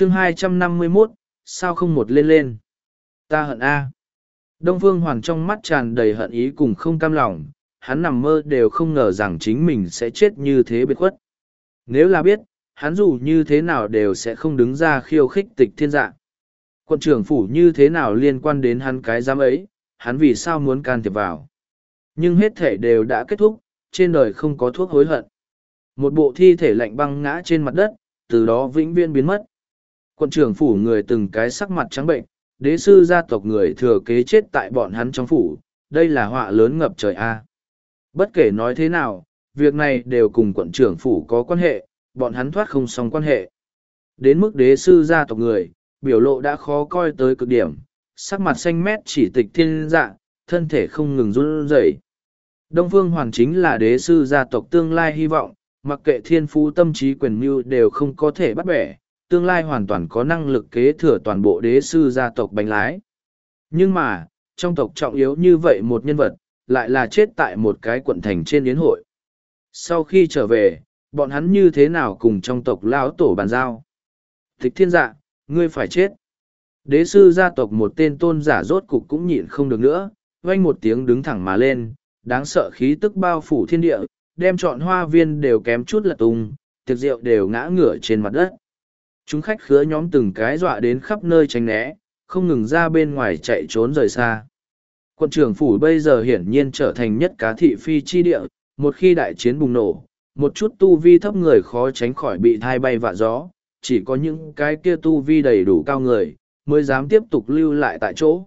chương hai trăm năm mươi 251, sao không một lên lên? Ta hận A. Đông Phương Hoàn trong mắt tràn đầy hận ý cùng không cam lòng, hắn nằm mơ đều không ngờ rằng chính mình sẽ chết như thế biệt khuất. Nếu là biết, hắn dù như thế nào đều sẽ không đứng ra khiêu khích tịch thiên dạ. Quận trưởng phủ như thế nào liên quan đến hắn cái giám ấy, hắn vì sao muốn can thiệp vào. Nhưng hết thể đều đã kết thúc, trên đời không có thuốc hối hận. Một bộ thi thể lạnh băng ngã trên mặt đất, từ đó vĩnh viễn biến mất. Quận trưởng phủ người từng cái sắc mặt trắng bệnh, đế sư gia tộc người thừa kế chết tại bọn hắn trong phủ, đây là họa lớn ngập trời A. Bất kể nói thế nào, việc này đều cùng quận trưởng phủ có quan hệ, bọn hắn thoát không xong quan hệ. Đến mức đế sư gia tộc người, biểu lộ đã khó coi tới cực điểm, sắc mặt xanh mét chỉ tịch thiên dạ, thân thể không ngừng run rẩy. Đông Phương Hoàn chính là đế sư gia tộc tương lai hy vọng, mặc kệ thiên phú tâm trí quyền mưu đều không có thể bắt bẻ, tương lai hoàn toàn có năng lực kế thừa toàn bộ đế sư gia tộc bánh lái. Nhưng mà, trong tộc trọng yếu như vậy một nhân vật, lại là chết tại một cái quận thành trên yến hội. Sau khi trở về, bọn hắn như thế nào cùng trong tộc lão tổ bàn giao? Thích thiên dạ, ngươi phải chết. Đế sư gia tộc một tên tôn giả rốt cục cũng nhịn không được nữa, vang một tiếng đứng thẳng mà lên, đáng sợ khí tức bao phủ thiên địa, đem trọn hoa viên đều kém chút lật tung, tiệc rượu đều ngã ngửa trên mặt đất. Chúng khách khứa nhóm từng cái dọa đến khắp nơi tránh né, không ngừng ra bên ngoài chạy trốn rời xa. Quận trưởng phủ bây giờ hiển nhiên trở thành nhất cá thị phi chi địa, một khi đại chiến bùng nổ, một chút tu vi thấp người khó tránh khỏi bị thai bay vạ gió, chỉ có những cái kia tu vi đầy đủ cao người, mới dám tiếp tục lưu lại tại chỗ.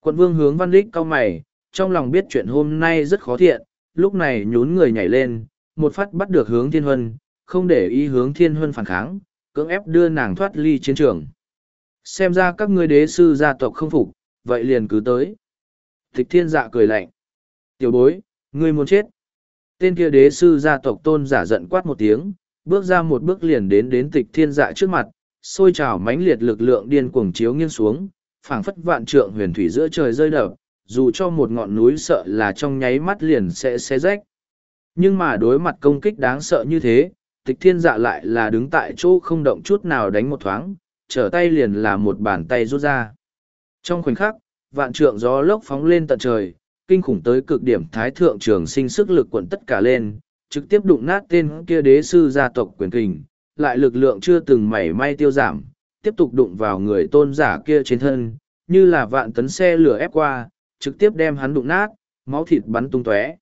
Quận vương hướng văn lích cao mày, trong lòng biết chuyện hôm nay rất khó thiện, lúc này nhún người nhảy lên, một phát bắt được hướng thiên huân, không để ý hướng thiên huân phản kháng, cưỡng ép đưa nàng thoát ly chiến trường. Xem ra các ngươi đế sư gia tộc không phục, vậy liền cứ tới. Tịch thiên dạ cười lạnh. Tiểu bối, ngươi muốn chết. Tên kia đế sư gia tộc tôn giả giận quát một tiếng, bước ra một bước liền đến đến tịch thiên dạ trước mặt, xôi trào mãnh liệt lực lượng điên cuồng chiếu nghiêng xuống, phảng phất vạn trượng huyền thủy giữa trời rơi đập, dù cho một ngọn núi sợ là trong nháy mắt liền sẽ xé rách. Nhưng mà đối mặt công kích đáng sợ như thế, tịch thiên dạ lại là đứng tại chỗ không động chút nào đánh một thoáng, trở tay liền là một bàn tay rút ra. Trong khoảnh khắc, vạn trượng gió lốc phóng lên tận trời, kinh khủng tới cực điểm thái thượng trường sinh sức lực quận tất cả lên, trực tiếp đụng nát tên kia đế sư gia tộc quyền kình, lại lực lượng chưa từng mảy may tiêu giảm, tiếp tục đụng vào người tôn giả kia trên thân, như là vạn tấn xe lửa ép qua, trực tiếp đem hắn đụng nát, máu thịt bắn tung tóe.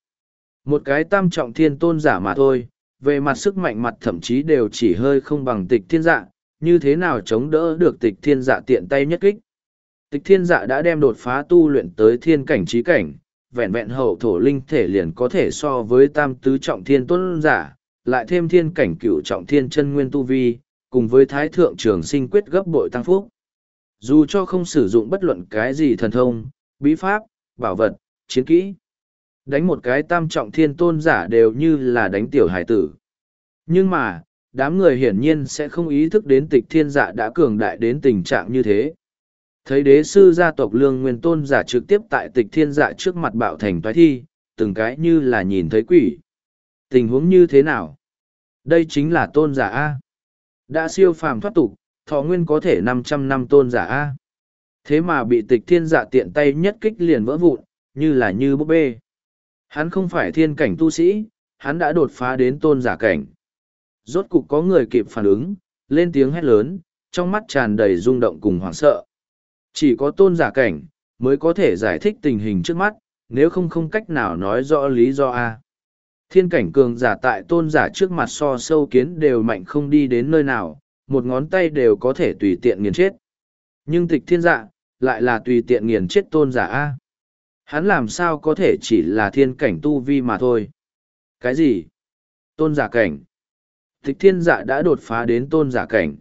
Một cái tam trọng thiên tôn giả mà thôi, về mặt sức mạnh mặt thậm chí đều chỉ hơi không bằng tịch thiên dạ, như thế nào chống đỡ được tịch thiên dạ tiện tay nhất kích. Tịch thiên dạ đã đem đột phá tu luyện tới thiên cảnh trí cảnh, vẹn vẹn hậu thổ linh thể liền có thể so với tam tứ trọng thiên tôn giả, lại thêm thiên cảnh cửu trọng thiên chân nguyên tu vi, cùng với thái thượng trường sinh quyết gấp bội tăng phúc. Dù cho không sử dụng bất luận cái gì thần thông, bí pháp, bảo vật, chiến kỹ, đánh một cái tam trọng thiên tôn giả đều như là đánh tiểu hải tử. Nhưng mà, đám người hiển nhiên sẽ không ý thức đến tịch thiên dạ đã cường đại đến tình trạng như thế. Thấy đế sư gia tộc lương nguyên tôn giả trực tiếp tại tịch thiên dạ trước mặt bạo thành toái thi, từng cái như là nhìn thấy quỷ. Tình huống như thế nào? Đây chính là tôn giả A. Đã siêu phàm thoát tục, thọ nguyên có thể năm trăm năm tôn giả A. Thế mà bị tịch thiên dạ tiện tay nhất kích liền vỡ vụn, như là như búp bê. Hắn không phải thiên cảnh tu sĩ, hắn đã đột phá đến tôn giả cảnh. Rốt cục có người kịp phản ứng, lên tiếng hét lớn, trong mắt tràn đầy rung động cùng hoảng sợ. Chỉ có tôn giả cảnh, mới có thể giải thích tình hình trước mắt, nếu không không cách nào nói rõ lý do A. Thiên cảnh cường giả tại tôn giả trước mặt so sâu kiến đều mạnh không đi đến nơi nào, một ngón tay đều có thể tùy tiện nghiền chết. Nhưng tịch thiên dạ, lại là tùy tiện nghiền chết tôn giả A. Hắn làm sao có thể chỉ là thiên cảnh tu vi mà thôi. Cái gì? Tôn giả cảnh. Tịch thiên dạ đã đột phá đến tôn giả cảnh.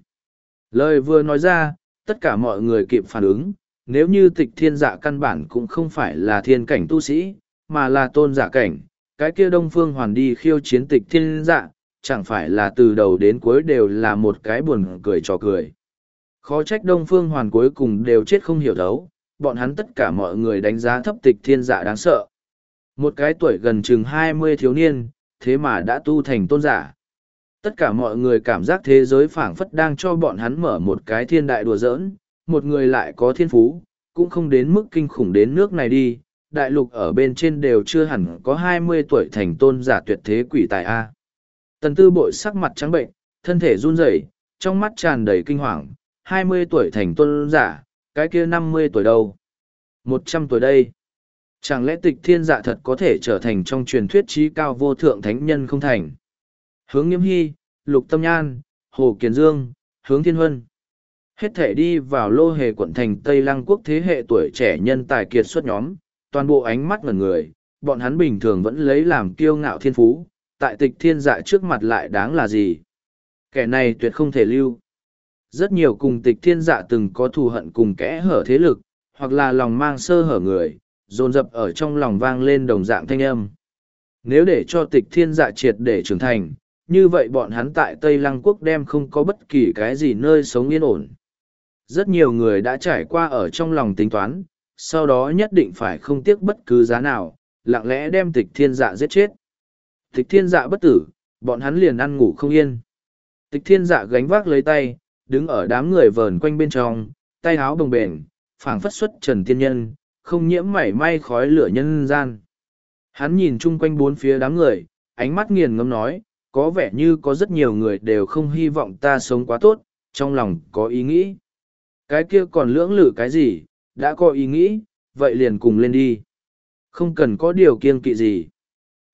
Lời vừa nói ra, tất cả mọi người kịp phản ứng, nếu như tịch thiên dạ căn bản cũng không phải là thiên cảnh tu sĩ, mà là tôn giả cảnh, cái kia đông phương hoàn đi khiêu chiến tịch thiên dạ, chẳng phải là từ đầu đến cuối đều là một cái buồn cười trò cười. Khó trách đông phương hoàn cuối cùng đều chết không hiểu thấu, bọn hắn tất cả mọi người đánh giá thấp tịch thiên dạ đáng sợ. Một cái tuổi gần chừng hai mươi thiếu niên, thế mà đã tu thành tôn giả. Tất cả mọi người cảm giác thế giới phảng phất đang cho bọn hắn mở một cái thiên đại đùa giỡn, một người lại có thiên phú, cũng không đến mức kinh khủng đến nước này đi, đại lục ở bên trên đều chưa hẳn có hai mươi tuổi thành tôn giả tuyệt thế quỷ tài A. Tần tư bội sắc mặt trắng bệnh, thân thể run rẩy, trong mắt tràn đầy kinh hoàng, hai mươi tuổi thành tôn giả, cái kia năm mươi tuổi đâu? một trăm tuổi đây. Chẳng lẽ tịch thiên dạ thật có thể trở thành trong truyền thuyết trí cao vô thượng thánh nhân không thành? Hướng nghiêm hy, lục tâm nhan, hồ kiền dương, hướng thiên huân. Hết thể đi vào lô hề quận thành Tây Lăng quốc thế hệ tuổi trẻ nhân tài kiệt xuất nhóm, toàn bộ ánh mắt ngần người, bọn hắn bình thường vẫn lấy làm kiêu ngạo thiên phú, tại tịch thiên dạ trước mặt lại đáng là gì? Kẻ này tuyệt không thể lưu. Rất nhiều cùng tịch thiên dạ từng có thù hận cùng kẽ hở thế lực, hoặc là lòng mang sơ hở người, dồn dập ở trong lòng vang lên đồng dạng thanh âm. Nếu để cho tịch thiên dạ triệt để trưởng thành, như vậy bọn hắn tại Tây Lăng Quốc đem không có bất kỳ cái gì nơi sống yên ổn. Rất nhiều người đã trải qua ở trong lòng tính toán, sau đó nhất định phải không tiếc bất cứ giá nào, lặng lẽ đem tịch thiên dạ giết chết. Tịch thiên dạ bất tử, bọn hắn liền ăn ngủ không yên. Tịch thiên dạ gánh vác lấy tay, đứng ở đám người vờn quanh bên trong, tay háo bồng bềnh, phảng phất xuất trần tiên nhân, không nhiễm mảy may khói lửa nhân gian. Hắn nhìn chung quanh bốn phía đám người, ánh mắt nghiền ngẫm nói, có vẻ như có rất nhiều người đều không hy vọng ta sống quá tốt, trong lòng có ý nghĩ. Cái kia còn lưỡng lự cái gì, đã có ý nghĩ, vậy liền cùng lên đi. Không cần có điều kiên kỵ gì.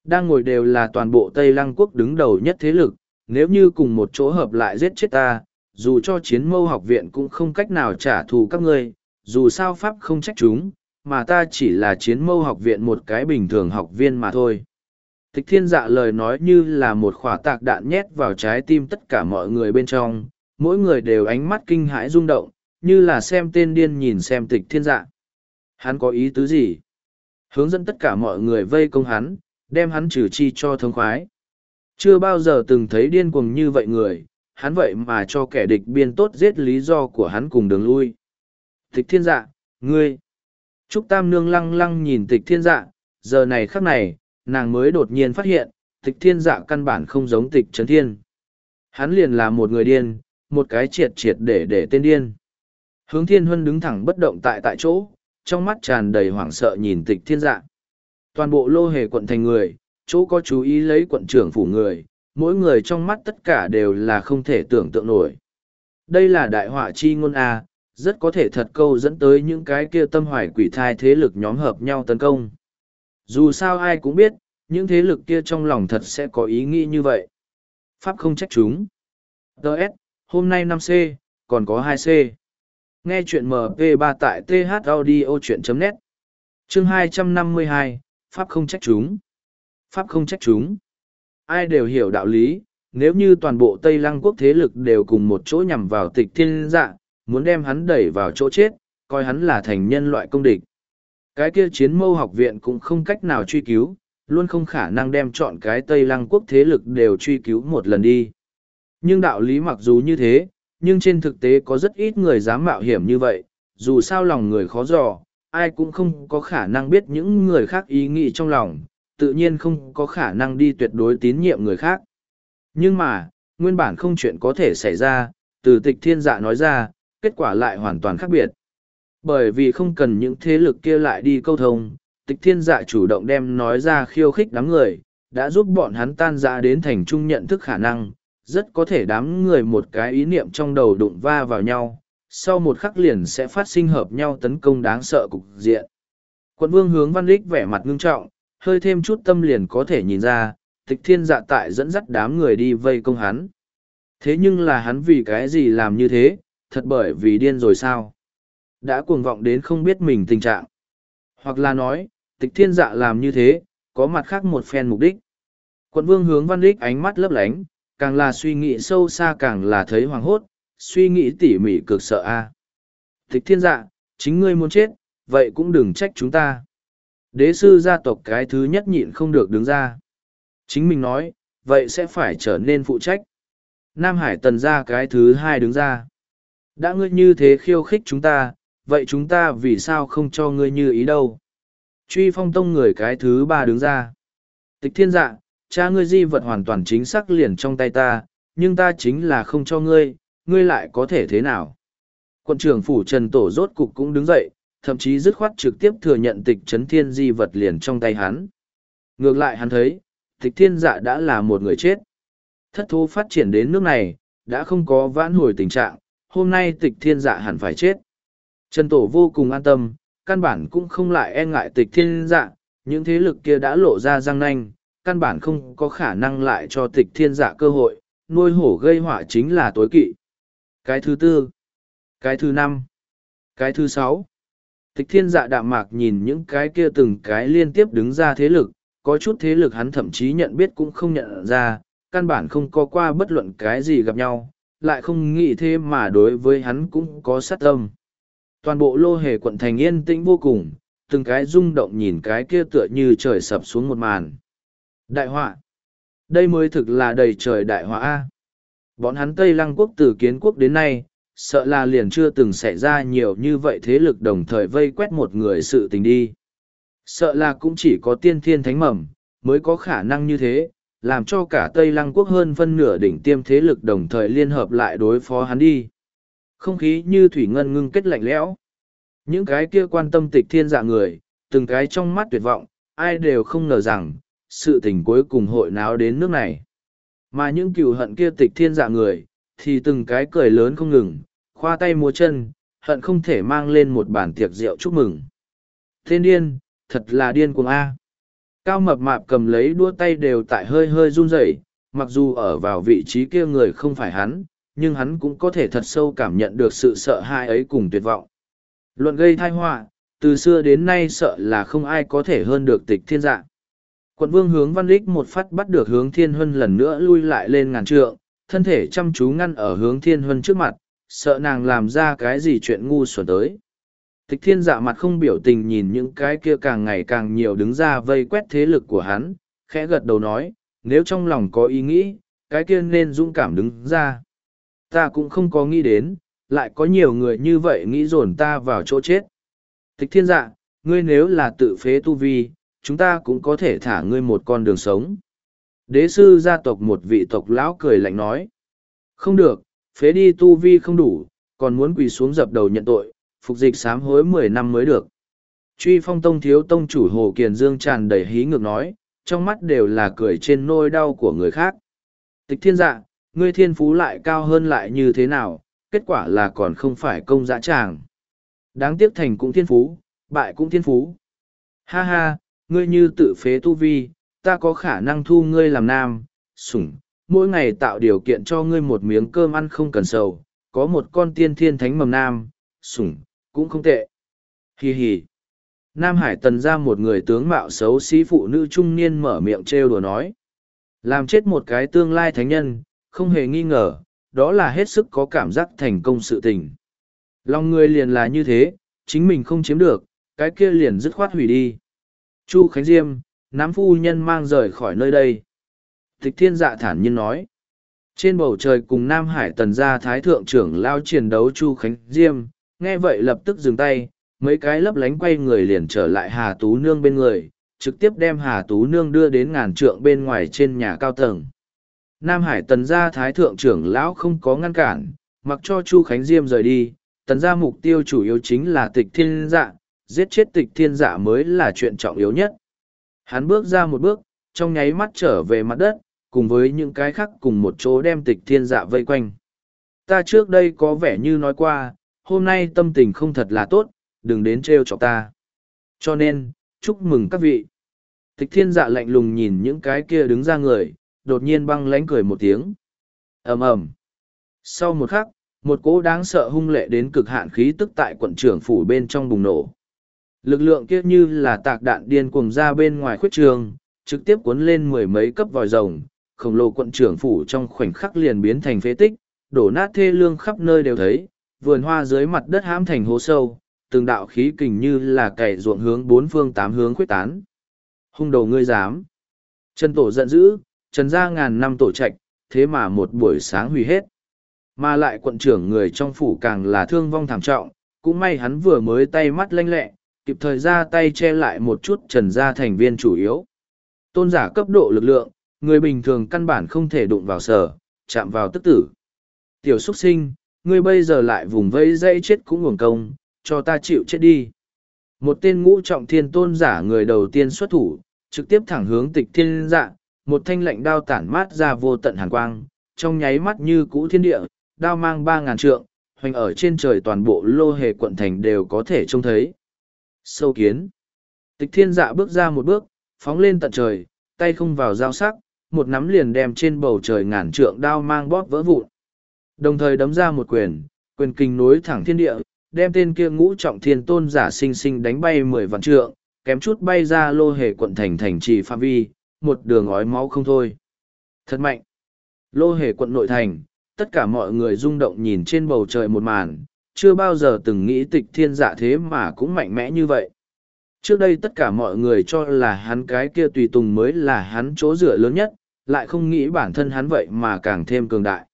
Đang ngồi đều là toàn bộ Tây Lăng Quốc đứng đầu nhất thế lực, nếu như cùng một chỗ hợp lại giết chết ta, dù cho chiến mâu học viện cũng không cách nào trả thù các ngươi, dù sao Pháp không trách chúng, mà ta chỉ là chiến mâu học viện một cái bình thường học viên mà thôi. Tịch thiên dạ lời nói như là một khỏa tạc đạn nhét vào trái tim tất cả mọi người bên trong, mỗi người đều ánh mắt kinh hãi rung động, như là xem tên điên nhìn xem tịch thiên dạ. Hắn có ý tứ gì? Hướng dẫn tất cả mọi người vây công hắn, đem hắn trừ chi cho thông khoái. Chưa bao giờ từng thấy điên cuồng như vậy người, hắn vậy mà cho kẻ địch biên tốt giết lý do của hắn cùng đường lui. Tịch thiên dạ, ngươi. Trúc Tam Nương lăng lăng nhìn tịch thiên dạ, giờ này khắc này, nàng mới đột nhiên phát hiện, tịch thiên dạ căn bản không giống tịch trấn thiên. Hắn liền là một người điên, một cái triệt triệt để để tên điên. Hướng thiên huân đứng thẳng bất động tại tại chỗ, trong mắt tràn đầy hoảng sợ nhìn tịch thiên dạ. Toàn bộ lô hề quận thành người, chỗ có chú ý lấy quận trưởng phủ người, mỗi người trong mắt tất cả đều là không thể tưởng tượng nổi. Đây là đại họa chi ngôn A, rất có thể thật câu dẫn tới những cái kia tâm hoài quỷ thai thế lực nhóm hợp nhau tấn công. Dù sao ai cũng biết, những thế lực kia trong lòng thật sẽ có ý nghĩ như vậy. Pháp không trách chúng. Đợt, hôm nay năm c còn có hai c Nghe chuyện MP3 tại thaudio.net Chương 252, Pháp không trách chúng. Pháp không trách chúng. Ai đều hiểu đạo lý, nếu như toàn bộ Tây Lăng quốc thế lực đều cùng một chỗ nhằm vào tịch thiên dạ, muốn đem hắn đẩy vào chỗ chết, coi hắn là thành nhân loại công địch. Cái kia chiến mâu học viện cũng không cách nào truy cứu, luôn không khả năng đem chọn cái Tây Lăng quốc thế lực đều truy cứu một lần đi. Nhưng đạo lý mặc dù như thế, nhưng trên thực tế có rất ít người dám mạo hiểm như vậy, dù sao lòng người khó dò, ai cũng không có khả năng biết những người khác ý nghĩ trong lòng, tự nhiên không có khả năng đi tuyệt đối tín nhiệm người khác. Nhưng mà, nguyên bản không chuyện có thể xảy ra, từ tịch thiên dạ nói ra, kết quả lại hoàn toàn khác biệt. Bởi vì không cần những thế lực kia lại đi câu thông, tịch thiên dạ chủ động đem nói ra khiêu khích đám người, đã giúp bọn hắn tan ra đến thành trung nhận thức khả năng, rất có thể đám người một cái ý niệm trong đầu đụng va vào nhau, sau một khắc liền sẽ phát sinh hợp nhau tấn công đáng sợ cục diện. Quận vương hướng văn lích vẻ mặt ngưng trọng, hơi thêm chút tâm liền có thể nhìn ra, tịch thiên dạ tại dẫn dắt đám người đi vây công hắn. Thế nhưng là hắn vì cái gì làm như thế, thật bởi vì điên rồi sao? Đã cuồng vọng đến không biết mình tình trạng. Hoặc là nói, tịch thiên dạ làm như thế, có mặt khác một phen mục đích. Quận vương hướng văn đích ánh mắt lấp lánh, càng là suy nghĩ sâu xa càng là thấy hoàng hốt, suy nghĩ tỉ mỉ cực sợ a. Tịch thiên dạ, chính ngươi muốn chết, vậy cũng đừng trách chúng ta. Đế sư gia tộc cái thứ nhất nhịn không được đứng ra. Chính mình nói, vậy sẽ phải trở nên phụ trách. Nam Hải tần ra cái thứ hai đứng ra. Đã ngươi như thế khiêu khích chúng ta, vậy chúng ta vì sao không cho ngươi như ý đâu? Truy phong tông người cái thứ ba đứng ra. Tịch thiên dạ, cha ngươi di vật hoàn toàn chính xác liền trong tay ta, nhưng ta chính là không cho ngươi, ngươi lại có thể thế nào? Quận trưởng phủ Trần Tổ rốt cục cũng đứng dậy, thậm chí dứt khoát trực tiếp thừa nhận tịch trấn thiên di vật liền trong tay hắn. Ngược lại hắn thấy, tịch thiên dạ đã là một người chết. Thất thú phát triển đến nước này, đã không có vãn hồi tình trạng, hôm nay tịch thiên dạ hẳn phải chết. Trần Tổ vô cùng an tâm, căn bản cũng không lại e ngại tịch thiên dạ, những thế lực kia đã lộ ra răng nanh, căn bản không có khả năng lại cho tịch thiên dạ cơ hội, nuôi hổ gây họa chính là tối kỵ. Cái thứ tư, cái thứ năm, cái thứ sáu. Tịch thiên dạ đạm mạc nhìn những cái kia từng cái liên tiếp đứng ra thế lực, có chút thế lực hắn thậm chí nhận biết cũng không nhận ra, căn bản không có qua bất luận cái gì gặp nhau, lại không nghĩ thế mà đối với hắn cũng có sát tâm. Toàn bộ lô hề quận thành yên tĩnh vô cùng, từng cái rung động nhìn cái kia tựa như trời sập xuống một màn. Đại họa. Đây mới thực là đầy trời đại họa A. Bọn hắn Tây Lăng quốc từ kiến quốc đến nay, sợ là liền chưa từng xảy ra nhiều như vậy thế lực đồng thời vây quét một người sự tình đi. Sợ là cũng chỉ có tiên thiên thánh mầm, mới có khả năng như thế, làm cho cả Tây Lăng quốc hơn phân nửa đỉnh tiêm thế lực đồng thời liên hợp lại đối phó hắn đi. Không khí như thủy ngân ngưng kết lạnh lẽo. Những cái kia quan tâm tịch thiên dạ người, từng cái trong mắt tuyệt vọng, ai đều không ngờ rằng, sự tình cuối cùng hội náo đến nước này. Mà những cựu hận kia tịch thiên dạ người, thì từng cái cười lớn không ngừng, khoa tay múa chân, hận không thể mang lên một bản tiệc rượu chúc mừng. Thiên điên, thật là điên cuồng A. Cao mập mạp cầm lấy đua tay đều tại hơi hơi run rẩy, mặc dù ở vào vị trí kia người không phải hắn, nhưng hắn cũng có thể thật sâu cảm nhận được sự sợ hãi ấy cùng tuyệt vọng. Luận gây thai họa, từ xưa đến nay sợ là không ai có thể hơn được tịch thiên dạ. Quận vương hướng văn lích một phát bắt được hướng thiên huân lần nữa lui lại lên ngàn trượng, thân thể chăm chú ngăn ở hướng thiên huân trước mặt, sợ nàng làm ra cái gì chuyện ngu xuẩn tới. Tịch thiên dạ mặt không biểu tình nhìn những cái kia càng ngày càng nhiều đứng ra vây quét thế lực của hắn, khẽ gật đầu nói, nếu trong lòng có ý nghĩ, cái kia nên dũng cảm đứng ra. Ta cũng không có nghĩ đến, lại có nhiều người như vậy nghĩ dồn ta vào chỗ chết. Tịch thiên dạ, ngươi nếu là tự phế tu vi, chúng ta cũng có thể thả ngươi một con đường sống. Đế sư gia tộc một vị tộc lão cười lạnh nói. Không được, phế đi tu vi không đủ, còn muốn quỳ xuống dập đầu nhận tội, phục dịch sám hối mười năm mới được. Truy phong tông thiếu tông chủ Hồ Kiền Dương tràn đầy hí ngược nói, trong mắt đều là cười trên nôi đau của người khác. Tịch thiên dạ, ngươi thiên phú lại cao hơn lại như thế nào, kết quả là còn không phải công dã tràng. Đáng tiếc thành cũng thiên phú, bại cũng thiên phú. Ha ha, ngươi như tự phế tu vi, ta có khả năng thu ngươi làm nam, sủng, mỗi ngày tạo điều kiện cho ngươi một miếng cơm ăn không cần sầu, có một con tiên thiên thánh mầm nam, sủng, cũng không tệ. Hi hi. Nam Hải tần ra một người tướng mạo xấu xí phụ nữ trung niên mở miệng trêu đùa nói. Làm chết một cái tương lai thánh nhân, không hề nghi ngờ, đó là hết sức có cảm giác thành công sự tình. Lòng người liền là như thế, chính mình không chiếm được, cái kia liền dứt khoát hủy đi. Chu Khánh Diêm, nắm phu nhân mang rời khỏi nơi đây. Tịch thiên dạ thản nhiên nói. Trên bầu trời cùng Nam Hải tần gia thái thượng trưởng lao chiến đấu Chu Khánh Diêm, nghe vậy lập tức dừng tay, mấy cái lấp lánh quay người liền trở lại Hà Tú Nương bên người, trực tiếp đem Hà Tú Nương đưa đến ngàn trượng bên ngoài trên nhà cao tầng. Nam Hải tần gia thái thượng trưởng lão không có ngăn cản, mặc cho Chu Khánh Diêm rời đi, tần gia mục tiêu chủ yếu chính là tịch thiên dạ, giết chết tịch thiên dạ mới là chuyện trọng yếu nhất. Hắn bước ra một bước, trong nháy mắt trở về mặt đất, cùng với những cái khác cùng một chỗ đem tịch thiên dạ vây quanh. Ta trước đây có vẻ như nói qua, hôm nay tâm tình không thật là tốt, đừng đến trêu chọc ta. Cho nên, chúc mừng các vị. Tịch thiên dạ lạnh lùng nhìn những cái kia đứng ra người, đột nhiên băng lánh cười một tiếng. ầm ầm Sau một khắc, một cỗ đáng sợ hung lệ đến cực hạn khí tức tại quận trưởng phủ bên trong bùng nổ. Lực lượng kia như là tạc đạn điên cuồng ra bên ngoài khuyết trường, trực tiếp cuốn lên mười mấy cấp vòi rồng, khổng lồ quận trưởng phủ trong khoảnh khắc liền biến thành phế tích, đổ nát thê lương khắp nơi đều thấy, vườn hoa dưới mặt đất hãm thành hố sâu, từng đạo khí kình như là cày ruộng hướng bốn phương tám hướng khuyết tán. Hung đầu ngươi dám. Trần Tổ giận dữ, trần ra ngàn năm tổ trạch, thế mà một buổi sáng hủy hết. Mà lại quận trưởng người trong phủ càng là thương vong thảm trọng, cũng may hắn vừa mới tay mắt lanh lẹ, kịp thời ra tay che lại một chút trần gia thành viên chủ yếu. Tôn giả cấp độ lực lượng, người bình thường căn bản không thể đụng vào sở, chạm vào tức tử. Tiểu xuất sinh, ngươi bây giờ lại vùng vây dây chết cũng nguồn công, cho ta chịu chết đi. Một tên ngũ trọng thiên tôn giả người đầu tiên xuất thủ, trực tiếp thẳng hướng tịch thiên dạ, một thanh lệnh đao tản mát ra vô tận hàn quang, trong nháy mắt như cũ thiên địa, đao mang ba ngàn trượng, hoành ở trên trời toàn bộ lô hề quận thành đều có thể trông thấy. Sâu kiến. Tịch thiên dạ bước ra một bước, phóng lên tận trời, tay không vào dao sắc, một nắm liền đem trên bầu trời ngàn trượng đao mang bóp vỡ vụn. Đồng thời đấm ra một quyền, quyền kinh nối thẳng thiên địa, đem tên kia ngũ trọng thiên tôn giả sinh sinh đánh bay mười vạn trượng, kém chút bay ra lô hề quận thành thành trì phạm vi, một đường ói máu không thôi. Thật mạnh. Lô hề quận nội thành, tất cả mọi người rung động nhìn trên bầu trời một màn, chưa bao giờ từng nghĩ tịch thiên dạ thế mà cũng mạnh mẽ như vậy. Trước đây tất cả mọi người cho là hắn cái kia tùy tùng mới là hắn chỗ dựa lớn nhất, lại không nghĩ bản thân hắn vậy mà càng thêm cường đại.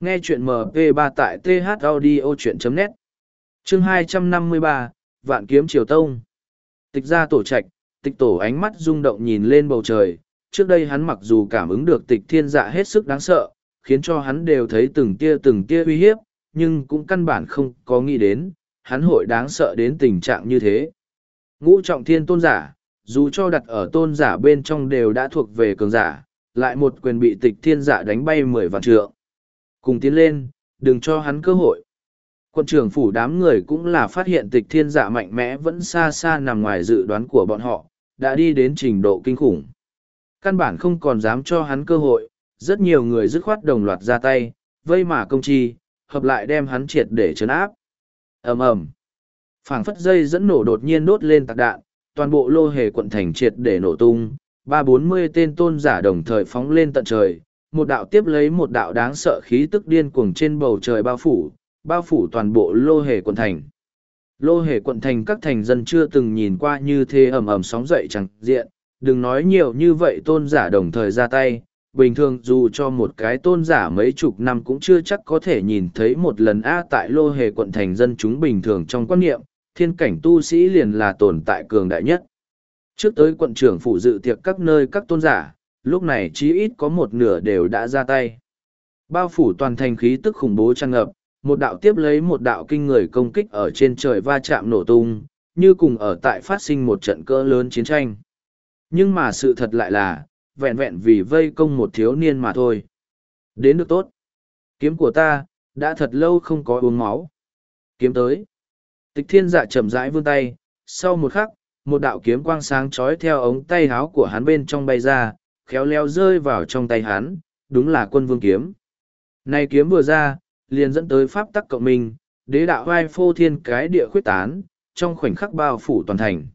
Nghe chuyện MP3 tại thaudio.net Chương 253, Vạn Kiếm Triều Tông Tịch ra tổ trạch, tịch tổ ánh mắt rung động nhìn lên bầu trời, trước đây hắn mặc dù cảm ứng được tịch thiên dạ hết sức đáng sợ, khiến cho hắn đều thấy từng tia từng tia uy hiếp, nhưng cũng căn bản không có nghĩ đến, hắn hội đáng sợ đến tình trạng như thế. Ngũ trọng thiên tôn giả, dù cho đặt ở tôn giả bên trong đều đã thuộc về cường giả, lại một quyền bị tịch thiên giả đánh bay mười vạn trượng. Cùng tiến lên, đừng cho hắn cơ hội. Quân trưởng phủ đám người cũng là phát hiện tịch thiên giả mạnh mẽ vẫn xa xa nằm ngoài dự đoán của bọn họ, đã đi đến trình độ kinh khủng. Căn bản không còn dám cho hắn cơ hội, rất nhiều người dứt khoát đồng loạt ra tay, vây mà công chi, hợp lại đem hắn triệt để chấn áp. ầm ầm. Phảng phất dây dẫn nổ đột nhiên đốt lên tạc đạn, toàn bộ lô hề quận thành triệt để nổ tung, ba bốn mươi tên tôn giả đồng thời phóng lên tận trời, một đạo tiếp lấy một đạo đáng sợ khí tức điên cuồng trên bầu trời bao phủ, bao phủ toàn bộ lô hề quận thành. Lô hề quận thành các thành dân chưa từng nhìn qua như thế ầm ầm sóng dậy chẳng diện, đừng nói nhiều như vậy tôn giả đồng thời ra tay, bình thường dù cho một cái tôn giả mấy chục năm cũng chưa chắc có thể nhìn thấy một lần A tại lô hề quận thành dân chúng bình thường trong quan niệm, thiên cảnh tu sĩ liền là tồn tại cường đại nhất. Trước tới quận trưởng phụ dự tiệc các nơi các tôn giả, lúc này chí ít có một nửa đều đã ra tay. Bao phủ toàn thành khí tức khủng bố tràn ngập, một đạo tiếp lấy một đạo kinh người công kích ở trên trời va chạm nổ tung, như cùng ở tại phát sinh một trận cỡ lớn chiến tranh. Nhưng mà sự thật lại là, vẹn vẹn vì vây công một thiếu niên mà thôi. Đến được tốt. Kiếm của ta, đã thật lâu không có uống máu. Kiếm tới. Tịch thiên dạ chậm rãi vươn tay, sau một khắc, một đạo kiếm quang sáng trói theo ống tay háo của hắn bên trong bay ra, khéo léo rơi vào trong tay hắn, đúng là quân vương kiếm. Này kiếm vừa ra, liền dẫn tới pháp tắc cộng minh, đế đạo vai phô thiên cái địa khuyết tán, trong khoảnh khắc bao phủ toàn thành.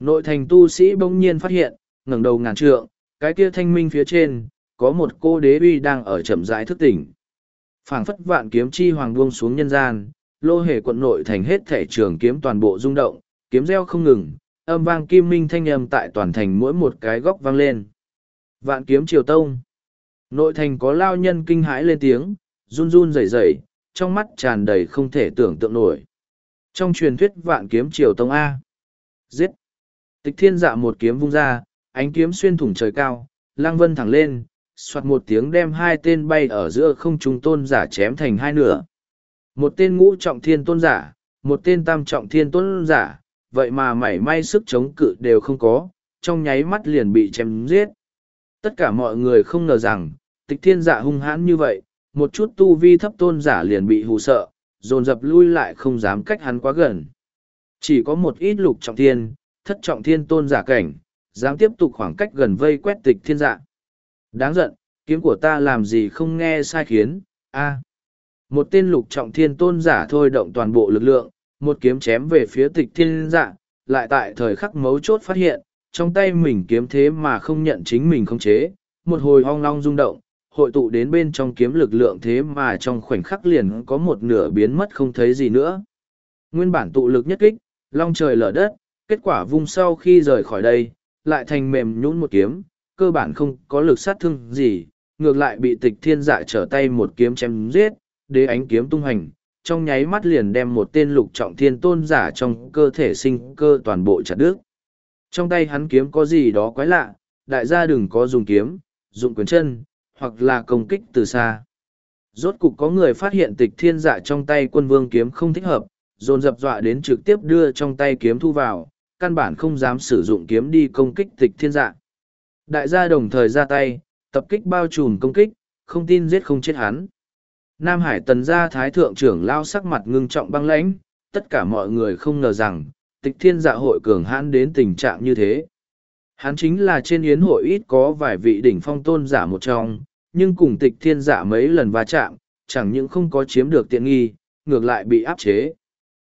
Nội thành tu sĩ bỗng nhiên phát hiện, ngẩng đầu ngàn trượng, cái kia thanh minh phía trên, có một cô đế uy đang ở chậm rãi thức tỉnh. phảng phất vạn kiếm chi hoàng buông xuống nhân gian, lô hề quận nội thành hết thể trường kiếm toàn bộ rung động, kiếm reo không ngừng, âm vang kim minh thanh âm tại toàn thành mỗi một cái góc vang lên. Vạn kiếm triều tông. Nội thành có lao nhân kinh hãi lên tiếng, run run rẩy rẩy, trong mắt tràn đầy không thể tưởng tượng nổi. Trong truyền thuyết vạn kiếm triều tông A. Giết. Tịch thiên dạ một kiếm vung ra, ánh kiếm xuyên thủng trời cao, lang vân thẳng lên, soạt một tiếng đem hai tên bay ở giữa không trung tôn giả chém thành hai nửa. Một tên ngũ trọng thiên tôn giả, một tên tam trọng thiên tôn giả, vậy mà mảy may sức chống cự đều không có, trong nháy mắt liền bị chém giết. Tất cả mọi người không ngờ rằng, tịch thiên giả hung hãn như vậy, một chút tu vi thấp tôn giả liền bị hù sợ, dồn dập lui lại không dám cách hắn quá gần. Chỉ có một ít lục trọng thiên, thất trọng thiên tôn giả cảnh, dám tiếp tục khoảng cách gần vây quét tịch thiên dạ. Đáng giận, kiếm của ta làm gì không nghe sai khiến, a một tên lục trọng thiên tôn giả thôi động toàn bộ lực lượng, một kiếm chém về phía tịch thiên dạ, lại tại thời khắc mấu chốt phát hiện, trong tay mình kiếm thế mà không nhận chính mình không chế, một hồi hoang long rung động, hội tụ đến bên trong kiếm lực lượng thế mà trong khoảnh khắc liền có một nửa biến mất không thấy gì nữa. Nguyên bản tụ lực nhất kích, long trời lở đất, kết quả vung sau khi rời khỏi đây, lại thành mềm nhũn một kiếm, cơ bản không có lực sát thương gì, ngược lại bị tịch thiên dạ trở tay một kiếm chém giết, đế ánh kiếm tung hành, trong nháy mắt liền đem một tên lục trọng thiên tôn giả trong cơ thể sinh cơ toàn bộ chặt đứt. Trong tay hắn kiếm có gì đó quái lạ, đại gia đừng có dùng kiếm, dụng quyền chân, hoặc là công kích từ xa. Rốt cục có người phát hiện tịch thiên dạ trong tay quân vương kiếm không thích hợp, dồn dập dọa đến trực tiếp đưa trong tay kiếm thu vào, căn bản không dám sử dụng kiếm đi công kích tịch thiên dạ. Đại gia đồng thời ra tay, tập kích bao trùm công kích, không tin giết không chết hắn. Nam Hải tần gia thái thượng trưởng lao sắc mặt ngưng trọng băng lãnh, tất cả mọi người không ngờ rằng, tịch thiên dạ hội cường hãn đến tình trạng như thế. Hắn chính là trên yến hội ít có vài vị đỉnh phong tôn giả một trong, nhưng cùng tịch thiên dạ mấy lần va chạm, chẳng những không có chiếm được tiện nghi, ngược lại bị áp chế.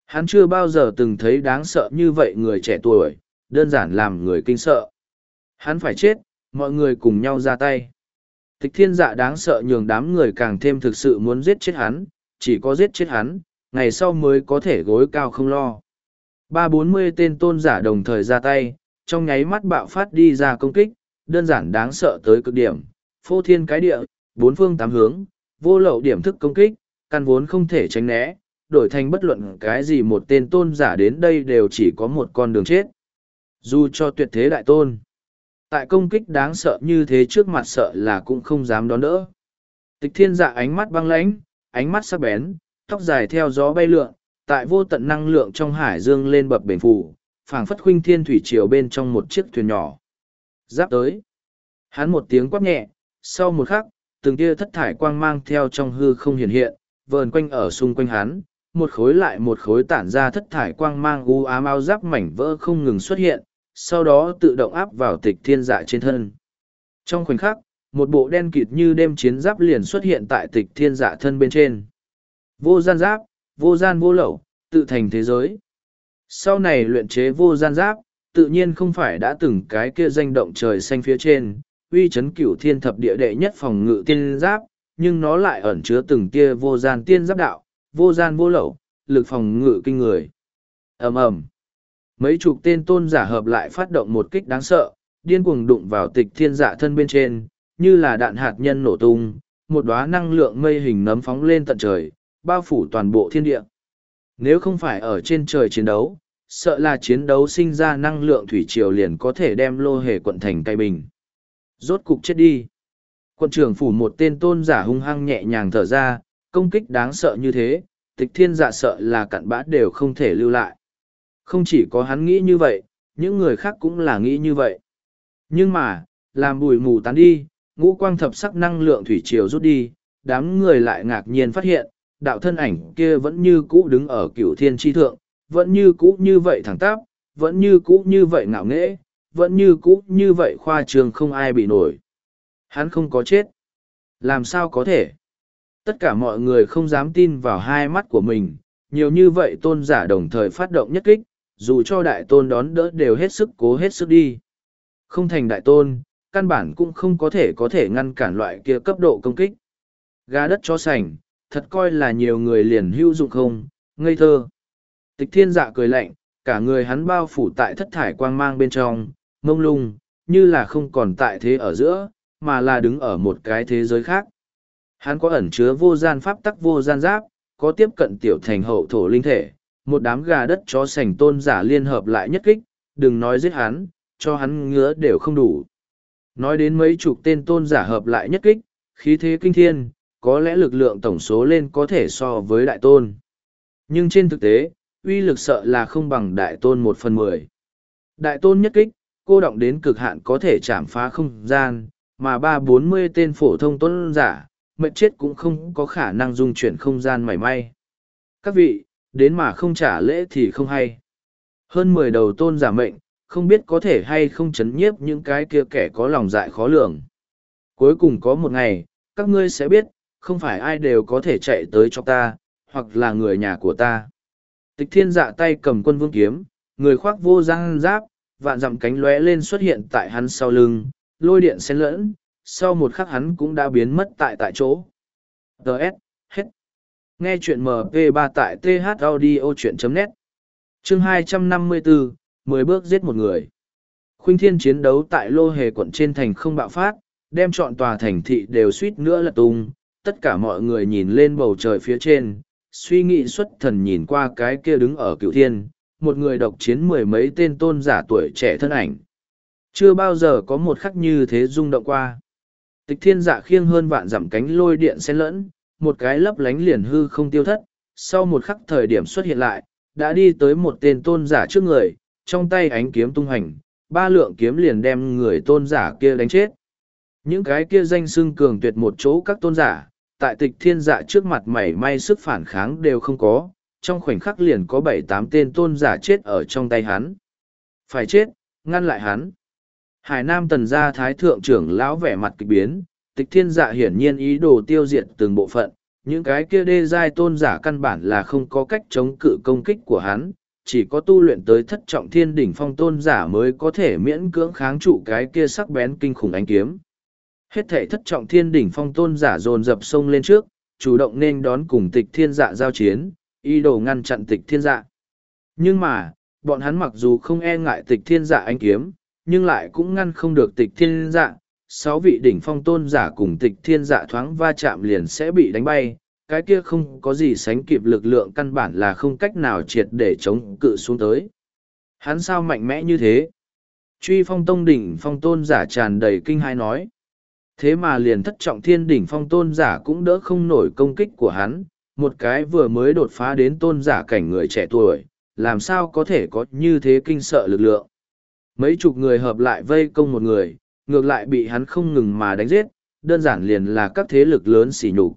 Hắn chưa bao giờ từng thấy đáng sợ như vậy người trẻ tuổi, đơn giản làm người kinh sợ. Hắn phải chết, mọi người cùng nhau ra tay. Tịch thiên dạ đáng sợ nhường đám người càng thêm thực sự muốn giết chết hắn, chỉ có giết chết hắn, ngày sau mới có thể gối cao không lo. Ba bốn mươi tên tôn giả đồng thời ra tay, trong nháy mắt bạo phát đi ra công kích, đơn giản đáng sợ tới cực điểm, phô thiên cái địa, bốn phương tám hướng, vô lậu điểm thức công kích, căn vốn không thể tránh né, đổi thành bất luận cái gì một tên tôn giả đến đây đều chỉ có một con đường chết. Dù cho tuyệt thế đại tôn, tại công kích đáng sợ như thế trước mặt sợ là cũng không dám đón đỡ. Tịch thiên dạ ánh mắt băng lãnh, ánh mắt sắc bén, tóc dài theo gió bay lượn, tại vô tận năng lượng trong hải dương lên bập bền phủ, phảng phất khuynh thiên thủy triều bên trong một chiếc thuyền nhỏ. Giáp tới. Hắn một tiếng quát nhẹ, sau một khắc, từng tia thất thải quang mang theo trong hư không hiện hiện, vờn quanh ở xung quanh hắn, một khối lại một khối tản ra thất thải quang mang u ám áo giáp mảnh vỡ không ngừng xuất hiện, sau đó tự động áp vào tịch thiên dạ trên thân. Trong khoảnh khắc, một bộ đen kịt như đêm chiến giáp liền xuất hiện tại tịch thiên dạ thân bên trên. Vô gian giáp, vô gian vô lậu, tự thành thế giới. Sau này luyện chế vô gian giáp, tự nhiên không phải đã từng cái kia danh động trời xanh phía trên, uy chấn cửu thiên thập địa đệ nhất phòng ngự tiên giáp, nhưng nó lại ẩn chứa từng tia vô gian tiên giáp đạo, vô gian vô lậu, lực phòng ngự kinh người. ầm ầm Mấy chục tên tôn giả hợp lại phát động một kích đáng sợ, điên cuồng đụng vào tịch thiên dạ thân bên trên, như là đạn hạt nhân nổ tung, một đóa năng lượng mây hình nấm phóng lên tận trời, bao phủ toàn bộ thiên địa. Nếu không phải ở trên trời chiến đấu, sợ là chiến đấu sinh ra năng lượng thủy triều liền có thể đem lô hề quận thành cây bình. Rốt cục chết đi. Quận trưởng phủ một tên tôn giả hung hăng nhẹ nhàng thở ra, công kích đáng sợ như thế, tịch thiên dạ sợ là cặn bã đều không thể lưu lại. Không chỉ có hắn nghĩ như vậy, những người khác cũng là nghĩ như vậy. Nhưng mà, làm bùi mù tán đi, ngũ quang thập sắc năng lượng thủy triều rút đi, đám người lại ngạc nhiên phát hiện, đạo thân ảnh kia vẫn như cũ đứng ở cửu thiên tri thượng, vẫn như cũ như vậy thẳng tắp, vẫn như cũ như vậy ngạo nghễ, vẫn như cũ như vậy khoa trường không ai bị nổi. Hắn không có chết. Làm sao có thể? Tất cả mọi người không dám tin vào hai mắt của mình, nhiều như vậy tôn giả đồng thời phát động nhất kích, dù cho đại tôn đón đỡ đều hết sức cố hết sức đi. Không thành đại tôn, căn bản cũng không có thể có thể ngăn cản loại kia cấp độ công kích. Gà đất cho sành, thật coi là nhiều người liền hữu dụng không, ngây thơ. Tịch thiên dạ cười lạnh, cả người hắn bao phủ tại thất thải quang mang bên trong, mông lung, như là không còn tại thế ở giữa, mà là đứng ở một cái thế giới khác. Hắn có ẩn chứa vô gian pháp tắc vô gian giáp, có tiếp cận tiểu thành hậu thổ linh thể, một đám gà đất chó sành tôn giả liên hợp lại nhất kích, đừng nói giết hắn, cho hắn ngứa đều không đủ. Nói đến mấy chục tên tôn giả hợp lại nhất kích, khí thế kinh thiên, có lẽ lực lượng tổng số lên có thể so với đại tôn. Nhưng trên thực tế, uy lực sợ là không bằng đại tôn một phần mười. Đại tôn nhất kích, cô động đến cực hạn có thể chạm phá không gian, mà ba bốn mươi tên phổ thông tôn giả, mệnh chết cũng không có khả năng dung chuyển không gian mảy may. Các vị, đến mà không trả lễ thì không hay. Hơn mười đầu tôn giả mệnh, không biết có thể hay không chấn nhiếp những cái kia kẻ có lòng dại khó lường. Cuối cùng có một ngày, các ngươi sẽ biết, không phải ai đều có thể chạy tới cho ta, hoặc là người nhà của ta. Tịch thiên dạ tay cầm quân vương kiếm, người khoác vô giang giáp, vạn dặm cánh lóe lên xuất hiện tại hắn sau lưng, lôi điện xen lẫn, sau một khắc hắn cũng đã biến mất tại tại chỗ. Đợt, hết. Nghe chuyện MP3 tại thaudio.net Chương 254, 10 bước giết một người. Khuynh thiên chiến đấu tại lô hề quận trên thành không bạo phát, đem trọn tòa thành thị đều suýt nữa lật tung, tất cả mọi người nhìn lên bầu trời phía trên, suy nghĩ xuất thần nhìn qua cái kia đứng ở cựu thiên, một người độc chiến mười mấy tên tôn giả tuổi trẻ thân ảnh. Chưa bao giờ có một khắc như thế rung động qua. Tịch thiên dạ khiêng hơn vạn dặm cánh lôi điện xen lẫn, một cái lấp lánh liền hư không tiêu thất, sau một khắc thời điểm xuất hiện lại, đã đi tới một tên tôn giả trước người, trong tay ánh kiếm tung hành, ba lượng kiếm liền đem người tôn giả kia đánh chết. Những cái kia danh xưng cường tuyệt một chỗ các tôn giả, tại tịch thiên dạ trước mặt mảy may sức phản kháng đều không có, trong khoảnh khắc liền có bảy tám tên tôn giả chết ở trong tay hắn. Phải chết, ngăn lại hắn. Hải Nam tần gia thái thượng trưởng lão vẻ mặt kịch biến, tịch thiên dạ hiển nhiên ý đồ tiêu diệt từng bộ phận, những cái kia đê giai tôn giả căn bản là không có cách chống cự công kích của hắn, chỉ có tu luyện tới thất trọng thiên đỉnh phong tôn giả mới có thể miễn cưỡng kháng trụ cái kia sắc bén kinh khủng ánh kiếm. Hết thể thất trọng thiên đỉnh phong tôn giả dồn dập sông lên trước, chủ động nên đón cùng tịch thiên dạ giao chiến, ý đồ ngăn chặn tịch thiên dạ. Nhưng mà, bọn hắn mặc dù không e ngại tịch thiên dạ ánh kiếm, nhưng lại cũng ngăn không được tịch thiên dạ. Sáu vị đỉnh phong tôn giả cùng tịch thiên dạ thoáng va chạm liền sẽ bị đánh bay, cái kia không có gì sánh kịp lực lượng căn bản là không cách nào triệt để chống cự xuống tới. Hắn sao mạnh mẽ như thế? Truy phong tông đỉnh phong tôn giả tràn đầy kinh hai nói. Thế mà liền thất trọng thiên đỉnh phong tôn giả cũng đỡ không nổi công kích của hắn, một cái vừa mới đột phá đến tôn giả cảnh người trẻ tuổi, làm sao có thể có như thế kinh sợ lực lượng. Mấy chục người hợp lại vây công một người, ngược lại bị hắn không ngừng mà đánh giết, đơn giản liền là các thế lực lớn xỉ nhục.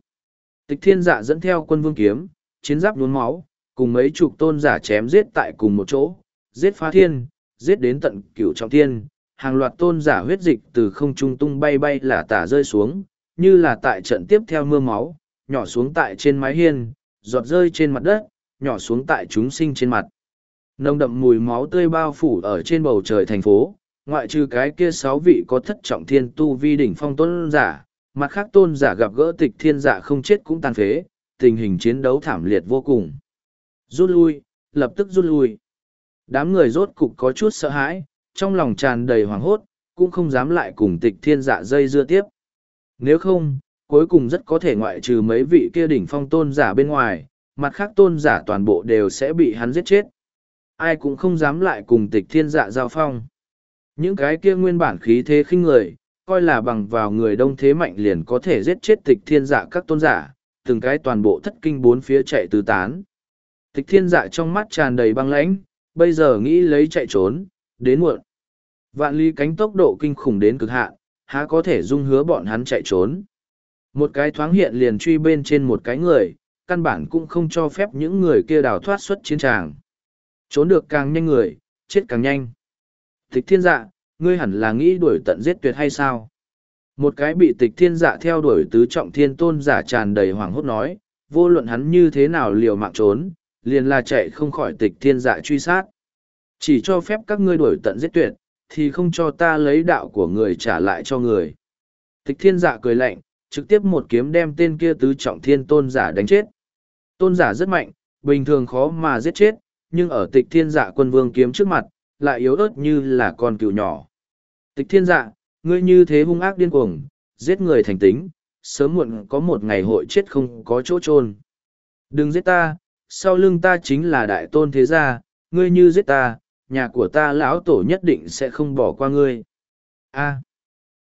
Tịch thiên dạ dẫn theo quân vương kiếm, chiến giáp nhuốm máu, cùng mấy chục tôn giả chém giết tại cùng một chỗ, giết phá thiên, giết đến tận cửu trọng thiên, hàng loạt tôn giả huyết dịch từ không trung tung bay bay là tả rơi xuống, như là tại trận tiếp theo mưa máu, nhỏ xuống tại trên mái hiên, giọt rơi trên mặt đất, nhỏ xuống tại chúng sinh trên mặt. Nồng đậm mùi máu tươi bao phủ ở trên bầu trời thành phố, ngoại trừ cái kia sáu vị có thất trọng thiên tu vi đỉnh phong tôn giả, mặt khác tôn giả gặp gỡ tịch thiên giả không chết cũng tàn phế, tình hình chiến đấu thảm liệt vô cùng. Rút lui, lập tức rút lui. Đám người rốt cục có chút sợ hãi, trong lòng tràn đầy hoảng hốt, cũng không dám lại cùng tịch thiên dạ dây dưa tiếp. Nếu không, cuối cùng rất có thể ngoại trừ mấy vị kia đỉnh phong tôn giả bên ngoài, mặt khác tôn giả toàn bộ đều sẽ bị hắn giết chết. Ai cũng không dám lại cùng tịch thiên dạ giao phong. Những cái kia nguyên bản khí thế khinh người, coi là bằng vào người đông thế mạnh liền có thể giết chết tịch thiên dạ các tôn giả, từng cái toàn bộ thất kinh bốn phía chạy tứ tán. Tịch thiên dạ trong mắt tràn đầy băng lãnh, bây giờ nghĩ lấy chạy trốn, đến muộn. Vạn ly cánh tốc độ kinh khủng đến cực hạn, há có thể dung hứa bọn hắn chạy trốn. Một cái thoáng hiện liền truy bên trên một cái người, căn bản cũng không cho phép những người kia đào thoát xuất chiến tràng. Trốn được càng nhanh người, chết càng nhanh. Tịch thiên dạ, ngươi hẳn là nghĩ đuổi tận giết tuyệt hay sao? Một cái bị tịch thiên dạ theo đuổi tứ trọng thiên tôn giả tràn đầy hoảng hốt nói, vô luận hắn như thế nào liều mạng trốn, liền là chạy không khỏi tịch thiên dạ truy sát. Chỉ cho phép các ngươi đuổi tận giết tuyệt, thì không cho ta lấy đạo của người trả lại cho người. Tịch thiên dạ cười lạnh, trực tiếp một kiếm đem tên kia tứ trọng thiên tôn giả đánh chết. Tôn giả rất mạnh, bình thường khó mà giết chết, nhưng ở tịch thiên dạ quân vương kiếm trước mặt, lại yếu ớt như là con cựu nhỏ. Tịch thiên dạ, ngươi như thế hung ác điên cuồng, giết người thành tính, sớm muộn có một ngày hội chết không có chỗ chôn. Đừng giết ta, sau lưng ta chính là đại tôn thế gia, ngươi như giết ta, nhà của ta lão tổ nhất định sẽ không bỏ qua ngươi. A,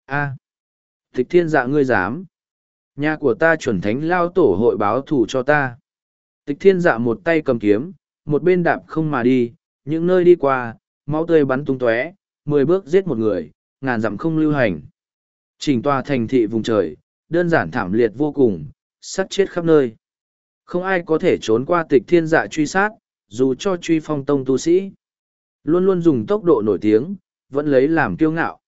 a, tịch thiên dạ ngươi dám. Nhà của ta chuẩn thánh lao tổ hội báo thủ cho ta. Tịch thiên dạ một tay cầm kiếm, một bên đạp không mà đi, những nơi đi qua, máu tươi bắn tung tóe, mười bước giết một người, ngàn dặm không lưu hành. Chỉnh tòa thành thị vùng trời, đơn giản thảm liệt vô cùng, sát chết khắp nơi. Không ai có thể trốn qua tịch thiên dạ truy sát, dù cho truy phong tông tu sĩ. Luôn luôn dùng tốc độ nổi tiếng, vẫn lấy làm kiêu ngạo.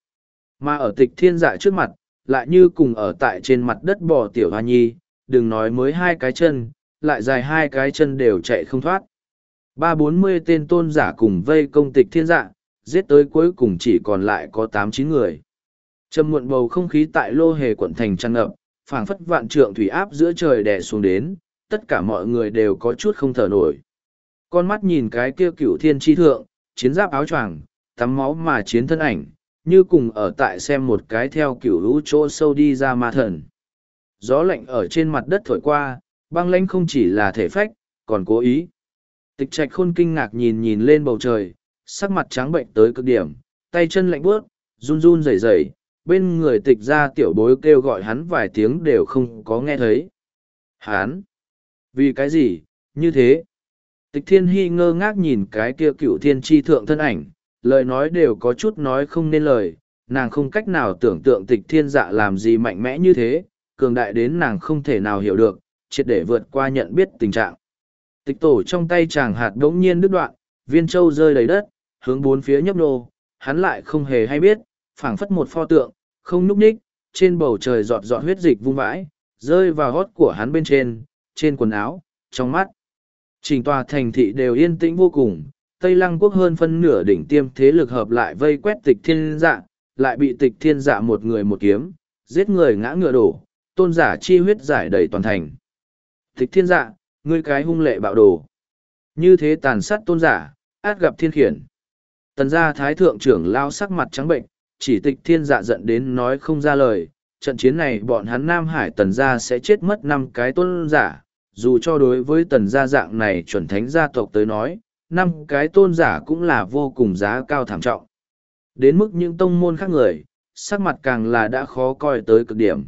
Mà ở tịch thiên dạ trước mặt, lại như cùng ở tại trên mặt đất bò tiểu hoa nhi, đừng nói mới hai cái chân, lại dài hai cái chân đều chạy không thoát. Ba bốn mươi tên tôn giả cùng vây công tịch thiên dạ, giết tới cuối cùng chỉ còn lại có tám chín người. Trầm muộn bầu không khí tại lô hề quận thành trăng ngập, phảng phất vạn trượng thủy áp giữa trời đè xuống đến, tất cả mọi người đều có chút không thở nổi. Con mắt nhìn cái kia cửu thiên tri thượng, chiến giáp áo choàng, tắm máu mà chiến thân ảnh, như cùng ở tại xem một cái theo kiểu lũ chỗ sâu đi ra ma thần. Gió lạnh ở trên mặt đất thổi qua, băng lãnh không chỉ là thể phách, còn cố ý. Tịch trạch khôn kinh ngạc nhìn nhìn lên bầu trời, sắc mặt trắng bệnh tới cực điểm, tay chân lạnh bước, run run rẩy rẩy, bên người tịch ra tiểu bối kêu gọi hắn vài tiếng đều không có nghe thấy. Hán, Vì cái gì? Như thế? Tịch thiên hy ngơ ngác nhìn cái kia cựu thiên tri thượng thân ảnh, lời nói đều có chút nói không nên lời, nàng không cách nào tưởng tượng tịch thiên dạ làm gì mạnh mẽ như thế, cường đại đến nàng không thể nào hiểu được, triệt để vượt qua nhận biết tình trạng. Tịch tổ trong tay chàng hạt đống nhiên đứt đoạn, viên châu rơi đầy đất, hướng bốn phía nhấp nô, hắn lại không hề hay biết, phảng phất một pho tượng, không núp ních, trên bầu trời giọt giọt huyết dịch vung vãi, rơi vào hót của hắn bên trên, trên quần áo, trong mắt. Trình tòa thành thị đều yên tĩnh vô cùng, Tây Lăng quốc hơn phân nửa đỉnh tiêm thế lực hợp lại vây quét tịch thiên dạ, lại bị tịch thiên dạ một người một kiếm, giết người ngã ngựa đổ, tôn giả chi huyết giải đầy toàn thành. Tịch thiên dạ, ngươi cái hung lệ bạo đồ. Như thế tàn sát tôn giả, át gặp thiên khiển. Tần gia thái thượng trưởng lao sắc mặt trắng bệnh, chỉ tịch thiên dạ giận đến nói không ra lời. Trận chiến này bọn hắn Nam Hải tần gia sẽ chết mất năm cái tôn giả, dù cho đối với tần gia dạng này chuẩn thánh gia tộc tới nói, năm cái tôn giả cũng là vô cùng giá cao thảm trọng. Đến mức những tông môn khác người, sắc mặt càng là đã khó coi tới cực điểm.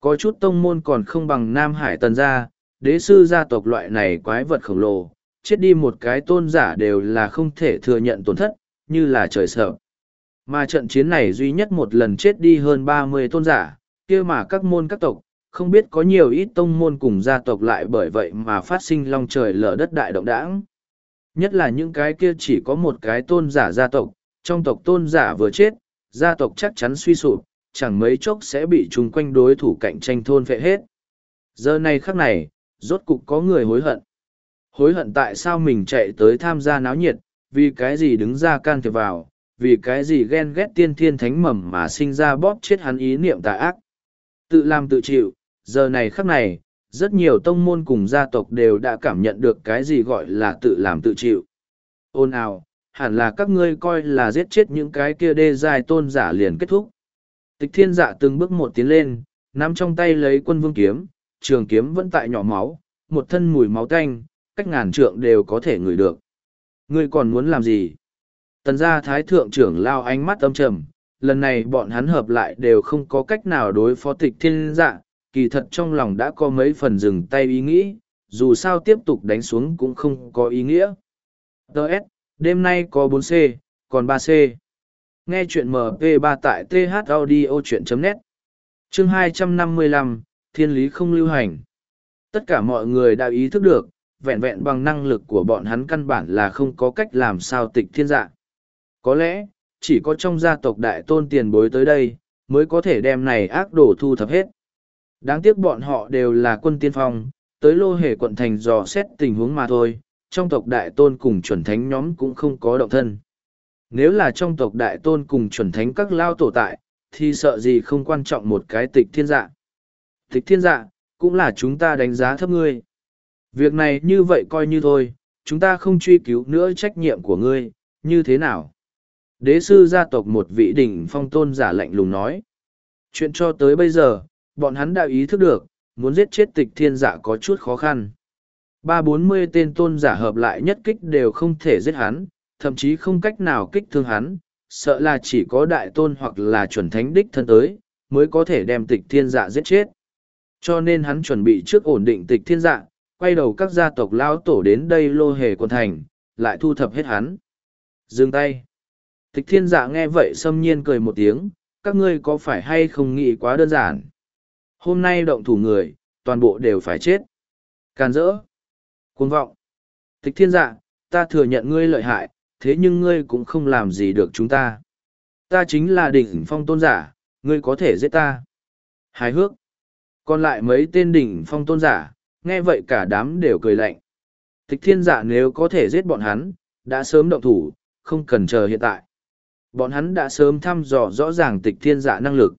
Có chút tông môn còn không bằng Nam Hải tần gia, đế sư gia tộc loại này quái vật khổng lồ, chết đi một cái tôn giả đều là không thể thừa nhận tổn thất, như là trời sợ. Mà trận chiến này duy nhất một lần chết đi hơn ba mươi tôn giả, kia mà các môn các tộc, không biết có nhiều ít tông môn cùng gia tộc lại bởi vậy mà phát sinh long trời lở đất đại động đãng. Nhất là những cái kia chỉ có một cái tôn giả gia tộc, trong tộc tôn giả vừa chết, gia tộc chắc chắn suy sụp, chẳng mấy chốc sẽ bị chung quanh đối thủ cạnh tranh thôn phệ hết. Giờ này khắc này, rốt cục có người hối hận. Hối hận tại sao mình chạy tới tham gia náo nhiệt, vì cái gì đứng ra can thiệp vào, vì cái gì ghen ghét tiên thiên thánh mầm mà sinh ra bóp chết hắn ý niệm tà ác. Tự làm tự chịu, giờ này khắc này, rất nhiều tông môn cùng gia tộc đều đã cảm nhận được cái gì gọi là tự làm tự chịu. Ôn ào, hẳn là các ngươi coi là giết chết những cái kia đê dài tôn giả liền kết thúc. Tịch thiên dạ từng bước một tiến lên, nắm trong tay lấy quân vương kiếm, trường kiếm vẫn tại nhỏ máu, một thân mùi máu tanh, cách ngàn trượng đều có thể ngửi được. Ngươi còn muốn làm gì? Tần gia thái thượng trưởng lao ánh mắt âm trầm, lần này bọn hắn hợp lại đều không có cách nào đối phó tịch thiên dạ, kỳ thật trong lòng đã có mấy phần dừng tay ý nghĩ, dù sao tiếp tục đánh xuống cũng không có ý nghĩa. Đợt, đêm nay có 4C, còn 3C. Nghe chuyện MP3 tại thaudio.net Chương 255, Thiên lý không lưu hành. Tất cả mọi người đã ý thức được, vẹn vẹn bằng năng lực của bọn hắn căn bản là không có cách làm sao tịch thiên dạ. Có lẽ, chỉ có trong gia tộc đại tôn tiền bối tới đây, mới có thể đem này ác đổ thu thập hết. Đáng tiếc bọn họ đều là quân tiên phong, tới lô hề quận thành dò xét tình huống mà thôi, trong tộc đại tôn cùng chuẩn thánh nhóm cũng không có động thân. Nếu là trong tộc đại tôn cùng chuẩn thánh các lao tổ tại, thì sợ gì không quan trọng một cái tịch thiên dạ. Tịch thiên dạ, cũng là chúng ta đánh giá thấp ngươi. Việc này như vậy coi như thôi, chúng ta không truy cứu nữa trách nhiệm của ngươi, như thế nào? Đế sư gia tộc một vị đỉnh phong tôn giả lạnh lùng nói. Chuyện cho tới bây giờ, bọn hắn đã ý thức được, muốn giết chết tịch thiên giả có chút khó khăn. Ba bốn mươi tên tôn giả hợp lại nhất kích đều không thể giết hắn, thậm chí không cách nào kích thương hắn, sợ là chỉ có đại tôn hoặc là chuẩn thánh đích thân tới, mới có thể đem tịch thiên giả giết chết. Cho nên hắn chuẩn bị trước ổn định tịch thiên dạ, quay đầu các gia tộc lao tổ đến đây lô hề quân thành, lại thu thập hết hắn. Dừng tay. Tịch thiên dạ nghe vậy xâm nhiên cười một tiếng, các ngươi có phải hay không nghĩ quá đơn giản. Hôm nay động thủ người, toàn bộ đều phải chết. Càn rỡ. Cuồng vọng. Tịch thiên dạ, ta thừa nhận ngươi lợi hại, thế nhưng ngươi cũng không làm gì được chúng ta. Ta chính là đỉnh phong tôn giả, ngươi có thể giết ta. Hài hước. Còn lại mấy tên đỉnh phong tôn giả, nghe vậy cả đám đều cười lạnh. Tịch thiên giả nếu có thể giết bọn hắn, đã sớm động thủ, không cần chờ hiện tại. Bọn hắn đã sớm thăm dò rõ ràng tịch thiên giả năng lực.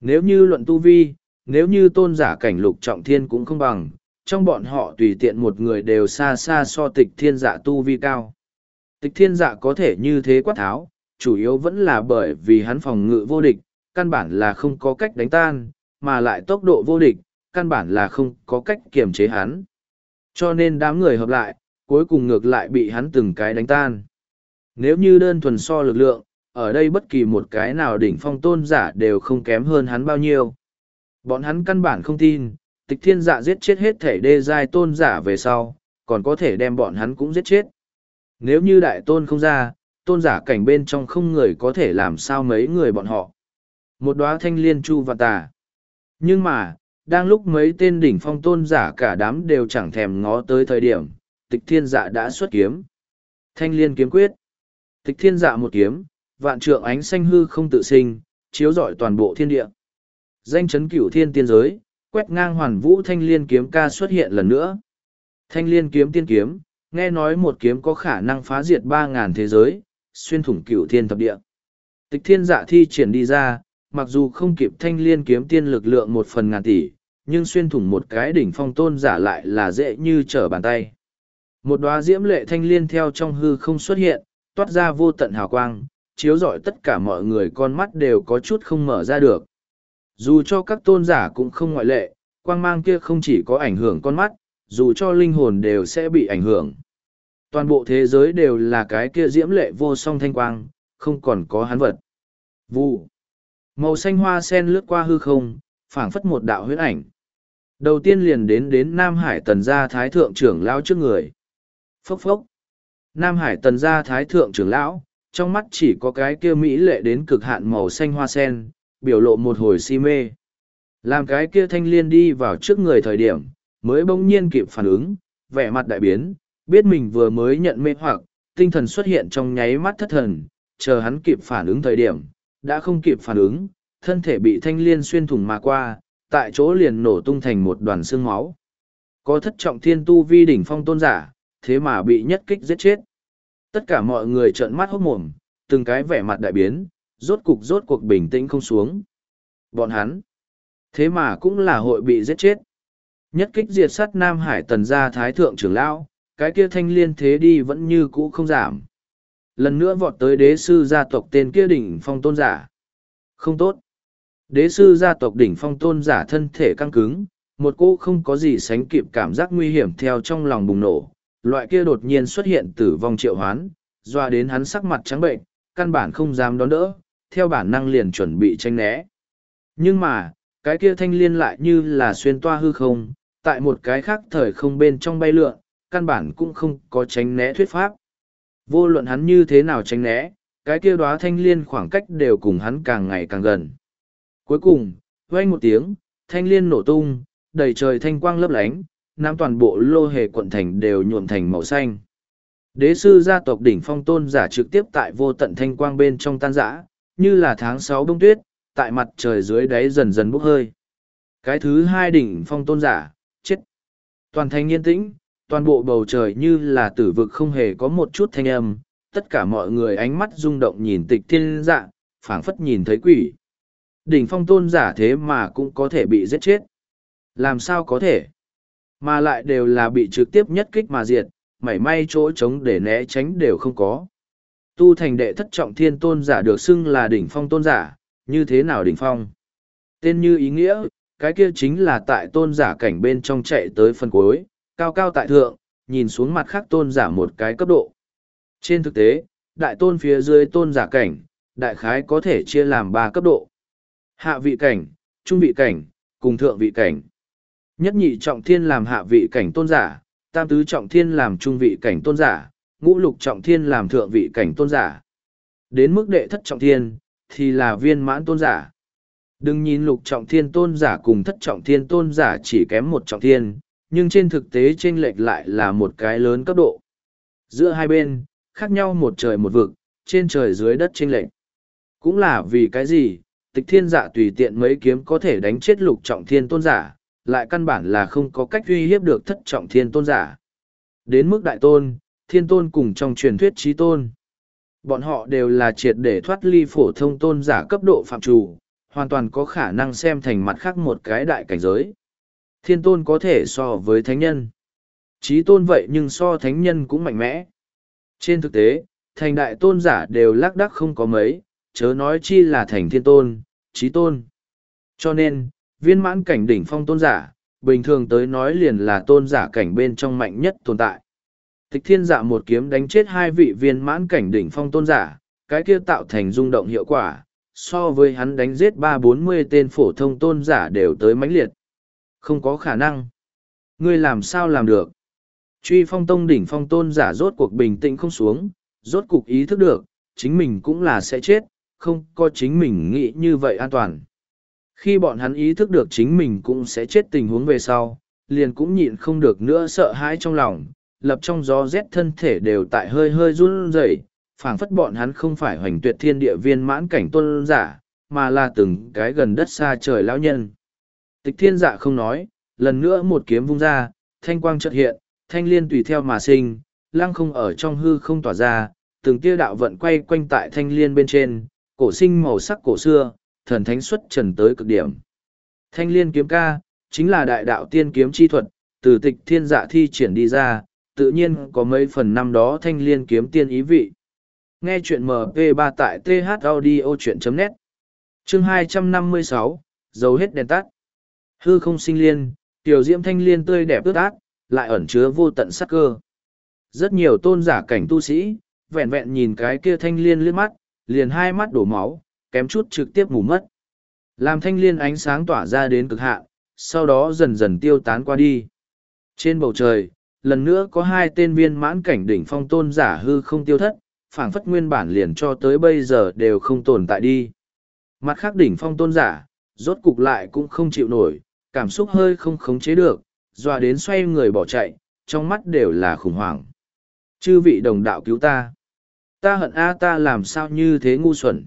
Nếu như luận tu vi, nếu như tôn giả cảnh lục trọng thiên cũng không bằng, trong bọn họ tùy tiện một người đều xa xa so tịch thiên giả tu vi cao. Tịch thiên giả có thể như thế quát tháo, chủ yếu vẫn là bởi vì hắn phòng ngự vô địch, căn bản là không có cách đánh tan, mà lại tốc độ vô địch, căn bản là không có cách kiềm chế hắn. Cho nên đám người hợp lại, cuối cùng ngược lại bị hắn từng cái đánh tan. Nếu như đơn thuần so lực lượng, ở đây bất kỳ một cái nào đỉnh phong tôn giả đều không kém hơn hắn bao nhiêu. Bọn hắn căn bản không tin, tịch thiên dạ giết chết hết thể đê giai tôn giả về sau, còn có thể đem bọn hắn cũng giết chết. Nếu như đại tôn không ra, tôn giả cảnh bên trong không người có thể làm sao mấy người bọn họ. Một đóa thanh liên chu và tà. Nhưng mà, đang lúc mấy tên đỉnh phong tôn giả cả đám đều chẳng thèm ngó tới thời điểm, tịch thiên dạ đã xuất kiếm. Thanh liên kiếm quyết. Tịch thiên dạ một kiếm, vạn trượng ánh xanh hư không tự sinh, chiếu rọi toàn bộ thiên địa. Danh chấn cửu thiên tiên giới, quét ngang hoàn vũ thanh liên kiếm ca xuất hiện lần nữa. Thanh liên kiếm tiên kiếm, nghe nói một kiếm có khả năng phá diệt ba ngàn thế giới, xuyên thủng cửu thiên thập địa. Tịch thiên dạ thi triển đi ra, mặc dù không kịp thanh liên kiếm tiên lực lượng một phần ngàn tỷ, nhưng xuyên thủng một cái đỉnh phong tôn giả lại là dễ như trở bàn tay. Một đóa diễm lệ thanh liên theo trong hư không xuất hiện, toát ra vô tận hào quang, chiếu rọi tất cả mọi người con mắt đều có chút không mở ra được. Dù cho các tôn giả cũng không ngoại lệ, quang mang kia không chỉ có ảnh hưởng con mắt, dù cho linh hồn đều sẽ bị ảnh hưởng. Toàn bộ thế giới đều là cái kia diễm lệ vô song thanh quang, không còn có hắn vật. Vụ. Màu xanh hoa sen lướt qua hư không, phảng phất một đạo huyết ảnh. Đầu tiên liền đến đến Nam Hải tần gia thái thượng trưởng lão trước người. Phốc phốc. Nam Hải tần gia thái thượng trưởng lão, trong mắt chỉ có cái kia mỹ lệ đến cực hạn màu xanh hoa sen, biểu lộ một hồi si mê. Làm cái kia thanh liên đi vào trước người thời điểm, mới bỗng nhiên kịp phản ứng, vẻ mặt đại biến, biết mình vừa mới nhận mê hoặc, tinh thần xuất hiện trong nháy mắt thất thần, chờ hắn kịp phản ứng thời điểm, đã không kịp phản ứng, thân thể bị thanh liên xuyên thủng mà qua, tại chỗ liền nổ tung thành một đoàn xương máu. Có thất trọng thiên tu vi đỉnh phong tôn giả, thế mà bị nhất kích giết chết. Tất cả mọi người trợn mắt hốt mồm, từng cái vẻ mặt đại biến, rốt cục rốt cuộc bình tĩnh không xuống. Bọn hắn, thế mà cũng là hội bị giết chết. Nhất kích diệt sát Nam Hải tần gia thái thượng trưởng lão, cái kia thanh liên thế đi vẫn như cũ không giảm. Lần nữa vọt tới đế sư gia tộc tên kia đỉnh phong tôn giả. Không tốt. Đế sư gia tộc đỉnh phong tôn giả thân thể căng cứng, một cô không có gì sánh kịp cảm giác nguy hiểm theo trong lòng bùng nổ. Loại kia đột nhiên xuất hiện tử vong triệu hoán, doa đến hắn sắc mặt trắng bệnh, căn bản không dám đón đỡ, theo bản năng liền chuẩn bị tranh né. Nhưng mà, cái kia thanh liên lại như là xuyên toa hư không, tại một cái khác thời không bên trong bay lượn, căn bản cũng không có tránh né thuyết pháp. Vô luận hắn như thế nào tránh né, cái kia đóa thanh liên khoảng cách đều cùng hắn càng ngày càng gần. Cuối cùng, vang một tiếng, thanh liên nổ tung, đầy trời thanh quang lấp lánh, nam toàn bộ lô hề quận thành đều nhuộm thành màu xanh. Đế sư gia tộc đỉnh phong tôn giả trực tiếp tại vô tận thanh quang bên trong tan rã, như là tháng sáu bông tuyết, tại mặt trời dưới đáy dần dần bốc hơi. Cái thứ hai đỉnh phong tôn giả, chết. Toàn thành yên tĩnh, toàn bộ bầu trời như là tử vực không hề có một chút thanh âm, tất cả mọi người ánh mắt rung động nhìn tịch thiên dạ, phảng phất nhìn thấy quỷ. Đỉnh phong tôn giả thế mà cũng có thể bị giết chết. Làm sao có thể? Mà lại đều là bị trực tiếp nhất kích mà diệt, mảy may chỗ trống để né tránh đều không có. Tu thành đệ thất trọng thiên tôn giả được xưng là đỉnh phong tôn giả, như thế nào đỉnh phong? Tên như ý nghĩa, cái kia chính là tại tôn giả cảnh bên trong chạy tới phân cuối, cao cao tại thượng, nhìn xuống mặt khác tôn giả một cái cấp độ. Trên thực tế, đại tôn phía dưới tôn giả cảnh, đại khái có thể chia làm ba cấp độ. Hạ vị cảnh, trung vị cảnh, cùng thượng vị cảnh. Nhất nhị trọng thiên làm hạ vị cảnh tôn giả, tam tứ trọng thiên làm trung vị cảnh tôn giả, ngũ lục trọng thiên làm thượng vị cảnh tôn giả. Đến mức đệ thất trọng thiên, thì là viên mãn tôn giả. Đừng nhìn lục trọng thiên tôn giả cùng thất trọng thiên tôn giả chỉ kém một trọng thiên, nhưng trên thực tế chênh lệch lại là một cái lớn cấp độ. Giữa hai bên, khác nhau một trời một vực, trên trời dưới đất chênh lệch. Cũng là vì cái gì, tịch thiên giả tùy tiện mấy kiếm có thể đánh chết lục trọng thiên tôn giả, lại căn bản là không có cách uy hiếp được thất trọng thiên tôn giả. Đến mức đại tôn, thiên tôn cùng trong truyền thuyết trí tôn. Bọn họ đều là triệt để thoát ly phổ thông tôn giả cấp độ phạm trù, hoàn toàn có khả năng xem thành mặt khác một cái đại cảnh giới. Thiên tôn có thể so với thánh nhân. Trí tôn vậy nhưng so thánh nhân cũng mạnh mẽ. Trên thực tế, thành đại tôn giả đều lác đắc không có mấy, chớ nói chi là thành thiên tôn, trí tôn. Cho nên, viên mãn cảnh đỉnh phong tôn giả, bình thường tới nói liền là tôn giả cảnh bên trong mạnh nhất tồn tại. Tịch thiên dạ một kiếm đánh chết hai vị viên mãn cảnh đỉnh phong tôn giả, cái kia tạo thành rung động hiệu quả, so với hắn đánh giết ba bốn mươi tên phổ thông tôn giả đều tới mãnh liệt. Không có khả năng. Ngươi làm sao làm được? Truy phong tông đỉnh phong tôn giả rốt cuộc bình tĩnh không xuống, rốt cuộc ý thức được, chính mình cũng là sẽ chết, không có chính mình nghĩ như vậy an toàn. Khi bọn hắn ý thức được chính mình cũng sẽ chết tình huống về sau, liền cũng nhịn không được nữa sợ hãi trong lòng, lập trong gió rét thân thể đều tại hơi hơi run rẩy, phảng phất bọn hắn không phải hoành tuyệt thiên địa viên mãn cảnh tôn giả, mà là từng cái gần đất xa trời lão nhân. Tịch thiên dạ không nói, lần nữa một kiếm vung ra, thanh quang chợt hiện, thanh liên tùy theo mà sinh, lăng không ở trong hư không tỏa ra, từng tia đạo vận quay quanh tại thanh liên bên trên, cổ sinh màu sắc cổ xưa, thần thánh xuất trần tới cực điểm. Thanh liên kiếm ca, chính là đại đạo tiên kiếm chi thuật, từ tịch thiên dạ thi triển đi ra, tự nhiên có mấy phần năm đó thanh liên kiếm tiên ý vị. Nghe chuyện MP3 tại thaudio.net Chương 256, dấu hết đèn tắt. Hư không sinh liên, tiểu diễm thanh liên tươi đẹp ướt át, lại ẩn chứa vô tận sắc cơ. Rất nhiều tôn giả cảnh tu sĩ, vẹn vẹn nhìn cái kia thanh liên liếc mắt, liền hai mắt đổ máu, kém chút trực tiếp mù mất. Làm thanh liên ánh sáng tỏa ra đến cực hạn, sau đó dần dần tiêu tán qua đi. Trên bầu trời, lần nữa có hai tên viên mãn cảnh đỉnh phong tôn giả hư không tiêu thất, phảng phất nguyên bản liền cho tới bây giờ đều không tồn tại đi. Mặt khác đỉnh phong tôn giả, rốt cục lại cũng không chịu nổi, cảm xúc hơi không khống chế được, dọa đến xoay người bỏ chạy, trong mắt đều là khủng hoảng. Chư vị đồng đạo cứu ta. Ta hận A ta làm sao như thế ngu xuẩn.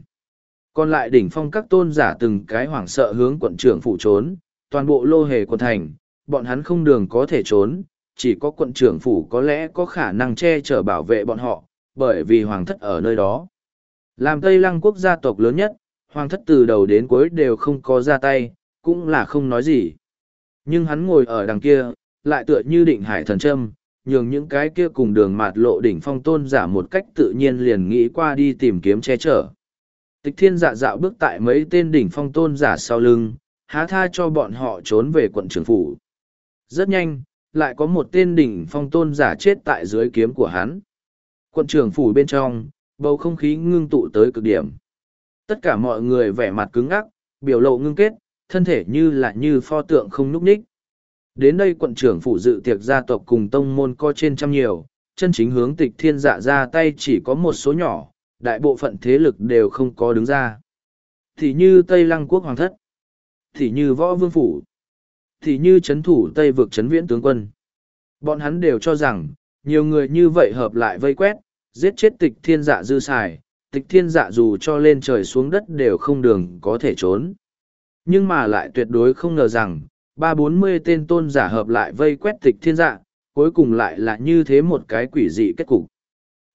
Còn lại đỉnh phong các tôn giả từng cái hoảng sợ hướng quận trưởng phụ trốn, toàn bộ lô hề quận thành, bọn hắn không đường có thể trốn, chỉ có quận trưởng phủ có lẽ có khả năng che chở bảo vệ bọn họ, bởi vì hoàng thất ở nơi đó. Làm Tây Lăng quốc gia tộc lớn nhất, hoàng thất từ đầu đến cuối đều không có ra tay, cũng là không nói gì. Nhưng hắn ngồi ở đằng kia, lại tựa như định hải thần châm, nhường những cái kia cùng đường mạt lộ đỉnh phong tôn giả một cách tự nhiên liền nghĩ qua đi tìm kiếm che chở. Tịch thiên dạ dạo bước tại mấy tên đỉnh phong tôn giả sau lưng, há tha cho bọn họ trốn về quận trưởng phủ. Rất nhanh, lại có một tên đỉnh phong tôn giả chết tại dưới kiếm của hắn. Quận trưởng phủ bên trong, bầu không khí ngưng tụ tới cực điểm. Tất cả mọi người vẻ mặt cứng ngắc, biểu lộ ngưng kết, thân thể như là như pho tượng không núp ních. Đến đây quận trưởng phủ dự tiệc gia tộc cùng tông môn có trên trăm nhiều, chân chính hướng tịch thiên dạ ra tay chỉ có một số nhỏ, đại bộ phận thế lực đều không có đứng ra. Thì như Tây Lăng quốc hoàng thất, thì như võ vương phủ, thì như chấn thủ Tây vực chấn viễn tướng quân. Bọn hắn đều cho rằng, nhiều người như vậy hợp lại vây quét, giết chết tịch thiên dạ dư xài, tịch thiên dạ dù cho lên trời xuống đất đều không đường có thể trốn. Nhưng mà lại tuyệt đối không ngờ rằng, ba bốn mươi tên tôn giả hợp lại vây quét tịch thiên dạ, cuối cùng lại là như thế một cái quỷ dị kết cục.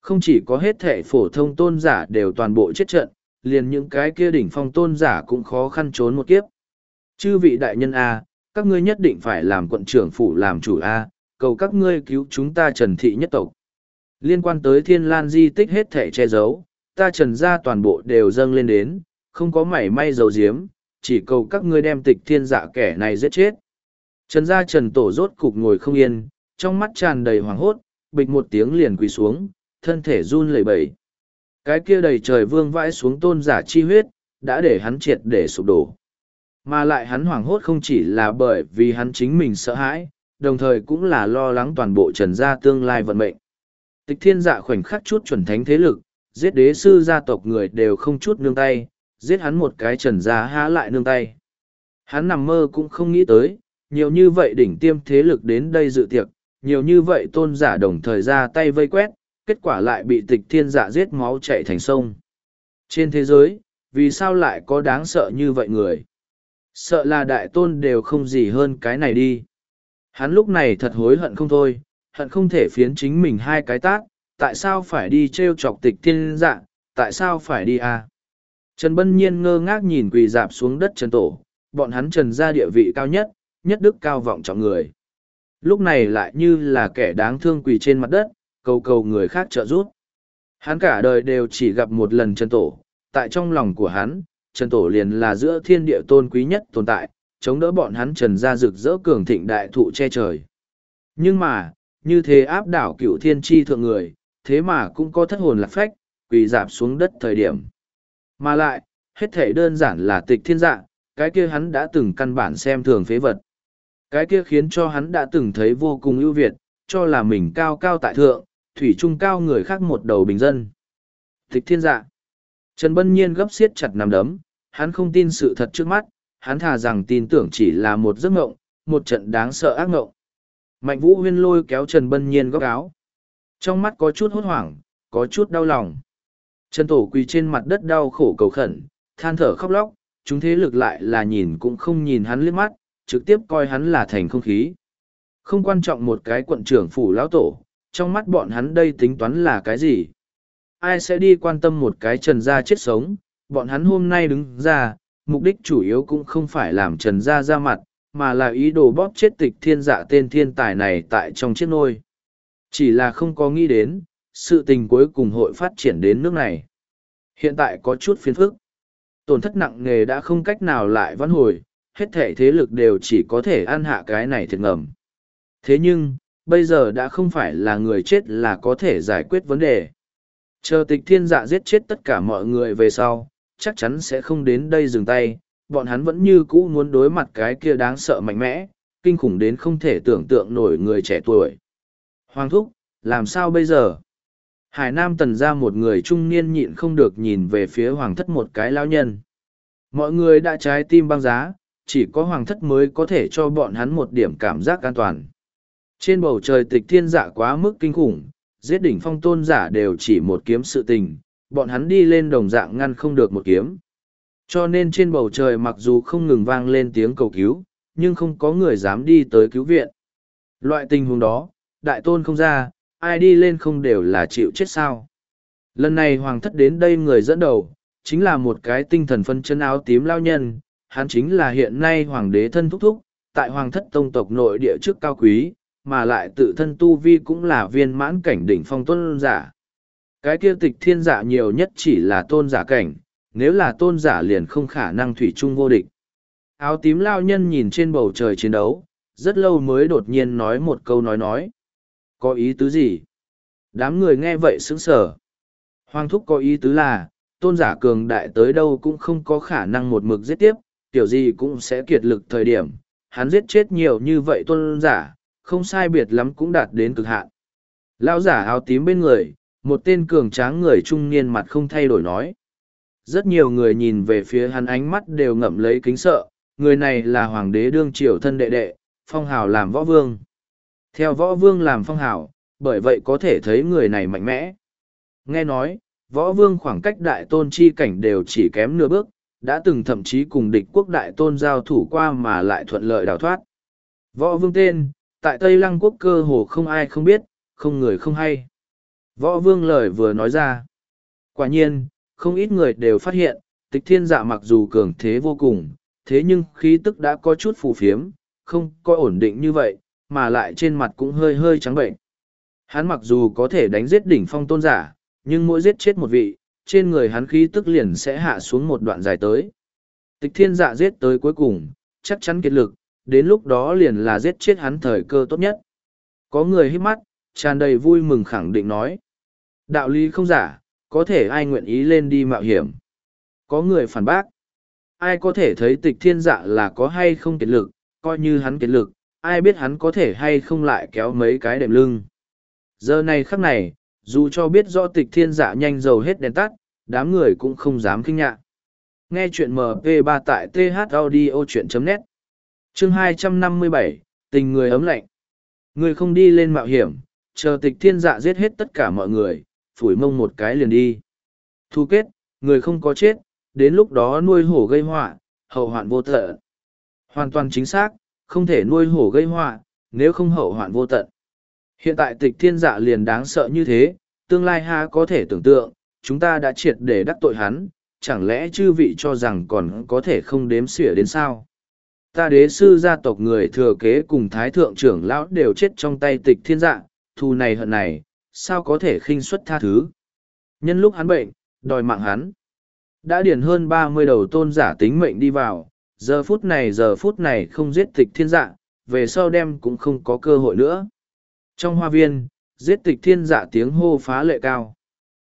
Không chỉ có hết thể phổ thông tôn giả đều toàn bộ chết trận, liền những cái kia đỉnh phong tôn giả cũng khó khăn trốn một kiếp. Chư vị đại nhân A, các ngươi nhất định phải làm quận trưởng phủ làm chủ A, cầu các ngươi cứu chúng ta trần thị nhất tộc. Liên quan tới thiên lan di tích hết thể che giấu, ta trần ra toàn bộ đều dâng lên đến, không có mảy may dầu diếm, chỉ cầu các ngươi đem tịch thiên dạ kẻ này giết chết. Trần gia trần tổ rốt cục ngồi không yên, trong mắt tràn đầy hoảng hốt, bịch một tiếng liền quỳ xuống, thân thể run lẩy bẩy. Cái kia đầy trời vương vãi xuống tôn giả chi huyết, đã để hắn triệt để sụp đổ. Mà lại hắn hoảng hốt không chỉ là bởi vì hắn chính mình sợ hãi, đồng thời cũng là lo lắng toàn bộ trần gia tương lai vận mệnh. Tịch thiên dạ khoảnh khắc chút chuẩn thánh thế lực, giết đế sư gia tộc người đều không chút nương tay, giết hắn một cái trần gia há lại nương tay. Hắn nằm mơ cũng không nghĩ tới, nhiều như vậy đỉnh tiêm thế lực đến đây dự tiệc, nhiều như vậy tôn giả đồng thời ra tay vây quét, kết quả lại bị tịch thiên giả giết máu chạy thành sông. Trên thế giới, vì sao lại có đáng sợ như vậy người? Sợ là đại tôn đều không gì hơn cái này đi. Hắn lúc này thật hối hận không thôi, hận không thể phiến chính mình hai cái tát, tại sao phải đi treo chọc tịch thiên dạ, tại sao phải đi à? Trần Bân Nhiên ngơ ngác nhìn quỳ dạp xuống đất Trần Tổ, bọn hắn Trần ra địa vị cao nhất, nhất đức cao vọng trọng người. Lúc này lại như là kẻ đáng thương quỳ trên mặt đất, cầu cầu người khác trợ giúp. Hắn cả đời đều chỉ gặp một lần Trần Tổ, tại trong lòng của hắn, Trần Tổ liền là giữa thiên địa tôn quý nhất tồn tại, chống đỡ bọn hắn Trần ra rực rỡ cường thịnh đại thụ che trời. Nhưng mà, như thế áp đảo cựu thiên tri thượng người, thế mà cũng có thất hồn lạc phách, quỳ dạp xuống đất thời điểm. Mà lại, hết thể đơn giản là tịch thiên dạ, cái kia hắn đã từng căn bản xem thường phế vật. Cái kia khiến cho hắn đã từng thấy vô cùng ưu việt, cho là mình cao cao tại thượng, thủy trung cao người khác một đầu bình dân. Tịch thiên dạ. Trần Bân Nhiên gấp xiết chặt nằm đấm, hắn không tin sự thật trước mắt, hắn thà rằng tin tưởng chỉ là một giấc ngộng, một trận đáng sợ ác ngộng. Mạnh vũ huyên lôi kéo Trần Bân Nhiên góc áo. Trong mắt có chút hốt hoảng, có chút đau lòng. Trần Tổ quỳ trên mặt đất đau khổ cầu khẩn, than thở khóc lóc, chúng thế lực lại là nhìn cũng không nhìn hắn liếc mắt, trực tiếp coi hắn là thành không khí. Không quan trọng một cái quận trưởng phủ lão tổ, trong mắt bọn hắn đây tính toán là cái gì? Ai sẽ đi quan tâm một cái trần gia chết sống, bọn hắn hôm nay đứng ra, mục đích chủ yếu cũng không phải làm trần gia ra mặt, mà là ý đồ bóp chết tịch thiên dạ tên thiên tài này tại trong chiếc nôi. Chỉ là không có nghĩ đến, sự tình cuối cùng hội phát triển đến nước này. Hiện tại có chút phiền phức. Tổn thất nặng nề đã không cách nào lại vãn hồi, hết thể thế lực đều chỉ có thể ăn hạ cái này thiệt ngầm. Thế nhưng, bây giờ đã không phải là người chết là có thể giải quyết vấn đề. Chờ tịch thiên dạ giết chết tất cả mọi người về sau, chắc chắn sẽ không đến đây dừng tay, bọn hắn vẫn như cũ muốn đối mặt cái kia đáng sợ mạnh mẽ, kinh khủng đến không thể tưởng tượng nổi người trẻ tuổi. Hoàng thúc, làm sao bây giờ? Hải Nam tần ra một người trung niên nhịn không được nhìn về phía hoàng thất một cái lao nhân. Mọi người đã trái tim băng giá, chỉ có hoàng thất mới có thể cho bọn hắn một điểm cảm giác an toàn. Trên bầu trời tịch thiên giả quá mức kinh khủng, giết đỉnh phong tôn giả đều chỉ một kiếm sự tình, bọn hắn đi lên đồng dạng ngăn không được một kiếm. Cho nên trên bầu trời mặc dù không ngừng vang lên tiếng cầu cứu, nhưng không có người dám đi tới cứu viện. Loại tình huống đó, đại tôn không ra, ai đi lên không đều là chịu chết sao. Lần này hoàng thất đến đây người dẫn đầu, chính là một cái tinh thần phân chân áo tím lao nhân, hắn chính là hiện nay hoàng đế thân thúc thúc, tại hoàng thất tông tộc nội địa trước cao quý, mà lại tự thân tu vi cũng là viên mãn cảnh đỉnh phong tôn giả. Cái kia tịch thiên giả nhiều nhất chỉ là tôn giả cảnh, nếu là tôn giả liền không khả năng thủy chung vô địch. Áo tím lao nhân nhìn trên bầu trời chiến đấu, rất lâu mới đột nhiên nói một câu nói nói. Có ý tứ gì? Đám người nghe vậy sững sờ. Hoàng thúc có ý tứ là, tôn giả cường đại tới đâu cũng không có khả năng một mực giết tiếp, tiểu gì cũng sẽ kiệt lực thời điểm. Hắn giết chết nhiều như vậy tôn giả, không sai biệt lắm cũng đạt đến cực hạn. Lão giả áo tím bên người, một tên cường tráng người trung niên mặt không thay đổi nói. Rất nhiều người nhìn về phía hắn ánh mắt đều ngậm lấy kính sợ, người này là hoàng đế đương triều thân đệ đệ, phong hào làm võ vương. Theo võ vương làm phong hào, bởi vậy có thể thấy người này mạnh mẽ. Nghe nói, võ vương khoảng cách đại tôn chi cảnh đều chỉ kém nửa bước, đã từng thậm chí cùng địch quốc đại tôn giao thủ qua mà lại thuận lợi đào thoát. Võ vương tên, tại Tây Lăng quốc cơ hồ không ai không biết, không người không hay. Võ vương lời vừa nói ra. Quả nhiên, không ít người đều phát hiện, tịch thiên dạ mặc dù cường thế vô cùng, thế nhưng khí tức đã có chút phù phiếm, không có ổn định như vậy, mà lại trên mặt cũng hơi hơi trắng bệnh. Hắn mặc dù có thể đánh giết đỉnh phong tôn giả, nhưng mỗi giết chết một vị, trên người hắn khí tức liền sẽ hạ xuống một đoạn dài tới. Tịch thiên dạ giết tới cuối cùng, chắc chắn kiệt lực, đến lúc đó liền là giết chết hắn thời cơ tốt nhất. Có người hít mắt, tràn đầy vui mừng khẳng định nói. Đạo lý không giả, có thể ai nguyện ý lên đi mạo hiểm. Có người phản bác. Ai có thể thấy tịch thiên dạ là có hay không kiệt lực, coi như hắn kiệt lực, ai biết hắn có thể hay không lại kéo mấy cái đệm lưng. Giờ này khắc này, dù cho biết rõ tịch thiên dạ nhanh dầu hết đèn tắt, đám người cũng không dám kinh nhạ. Nghe chuyện MP3 tại thaudio.net Chương 257, tình người ấm lạnh. Người không đi lên mạo hiểm, chờ tịch thiên dạ giết hết tất cả mọi người, phủi mông một cái liền đi. Thu kết, người không có chết, đến lúc đó nuôi hổ gây họa, hậu hoạn vô thợ, Hoàn toàn chính xác, không thể nuôi hổ gây họa, nếu không hậu hoạn vô tận. Hiện tại tịch thiên dạ liền đáng sợ như thế, tương lai ha có thể tưởng tượng, chúng ta đã triệt để đắc tội hắn, chẳng lẽ chư vị cho rằng còn có thể không đếm xỉa đến sao? Ta đế sư gia tộc người thừa kế cùng thái thượng trưởng lão đều chết trong tay tịch thiên dạ, thù này hận này, sao có thể khinh xuất tha thứ? Nhân lúc hắn bệnh, đòi mạng hắn. Đã điển hơn ba mươi đầu tôn giả tính mệnh đi vào, giờ phút này giờ phút này không giết tịch thiên dạ, về sau đem cũng không có cơ hội nữa. Trong hoa viên, giết tịch thiên dạ tiếng hô phá lệ cao.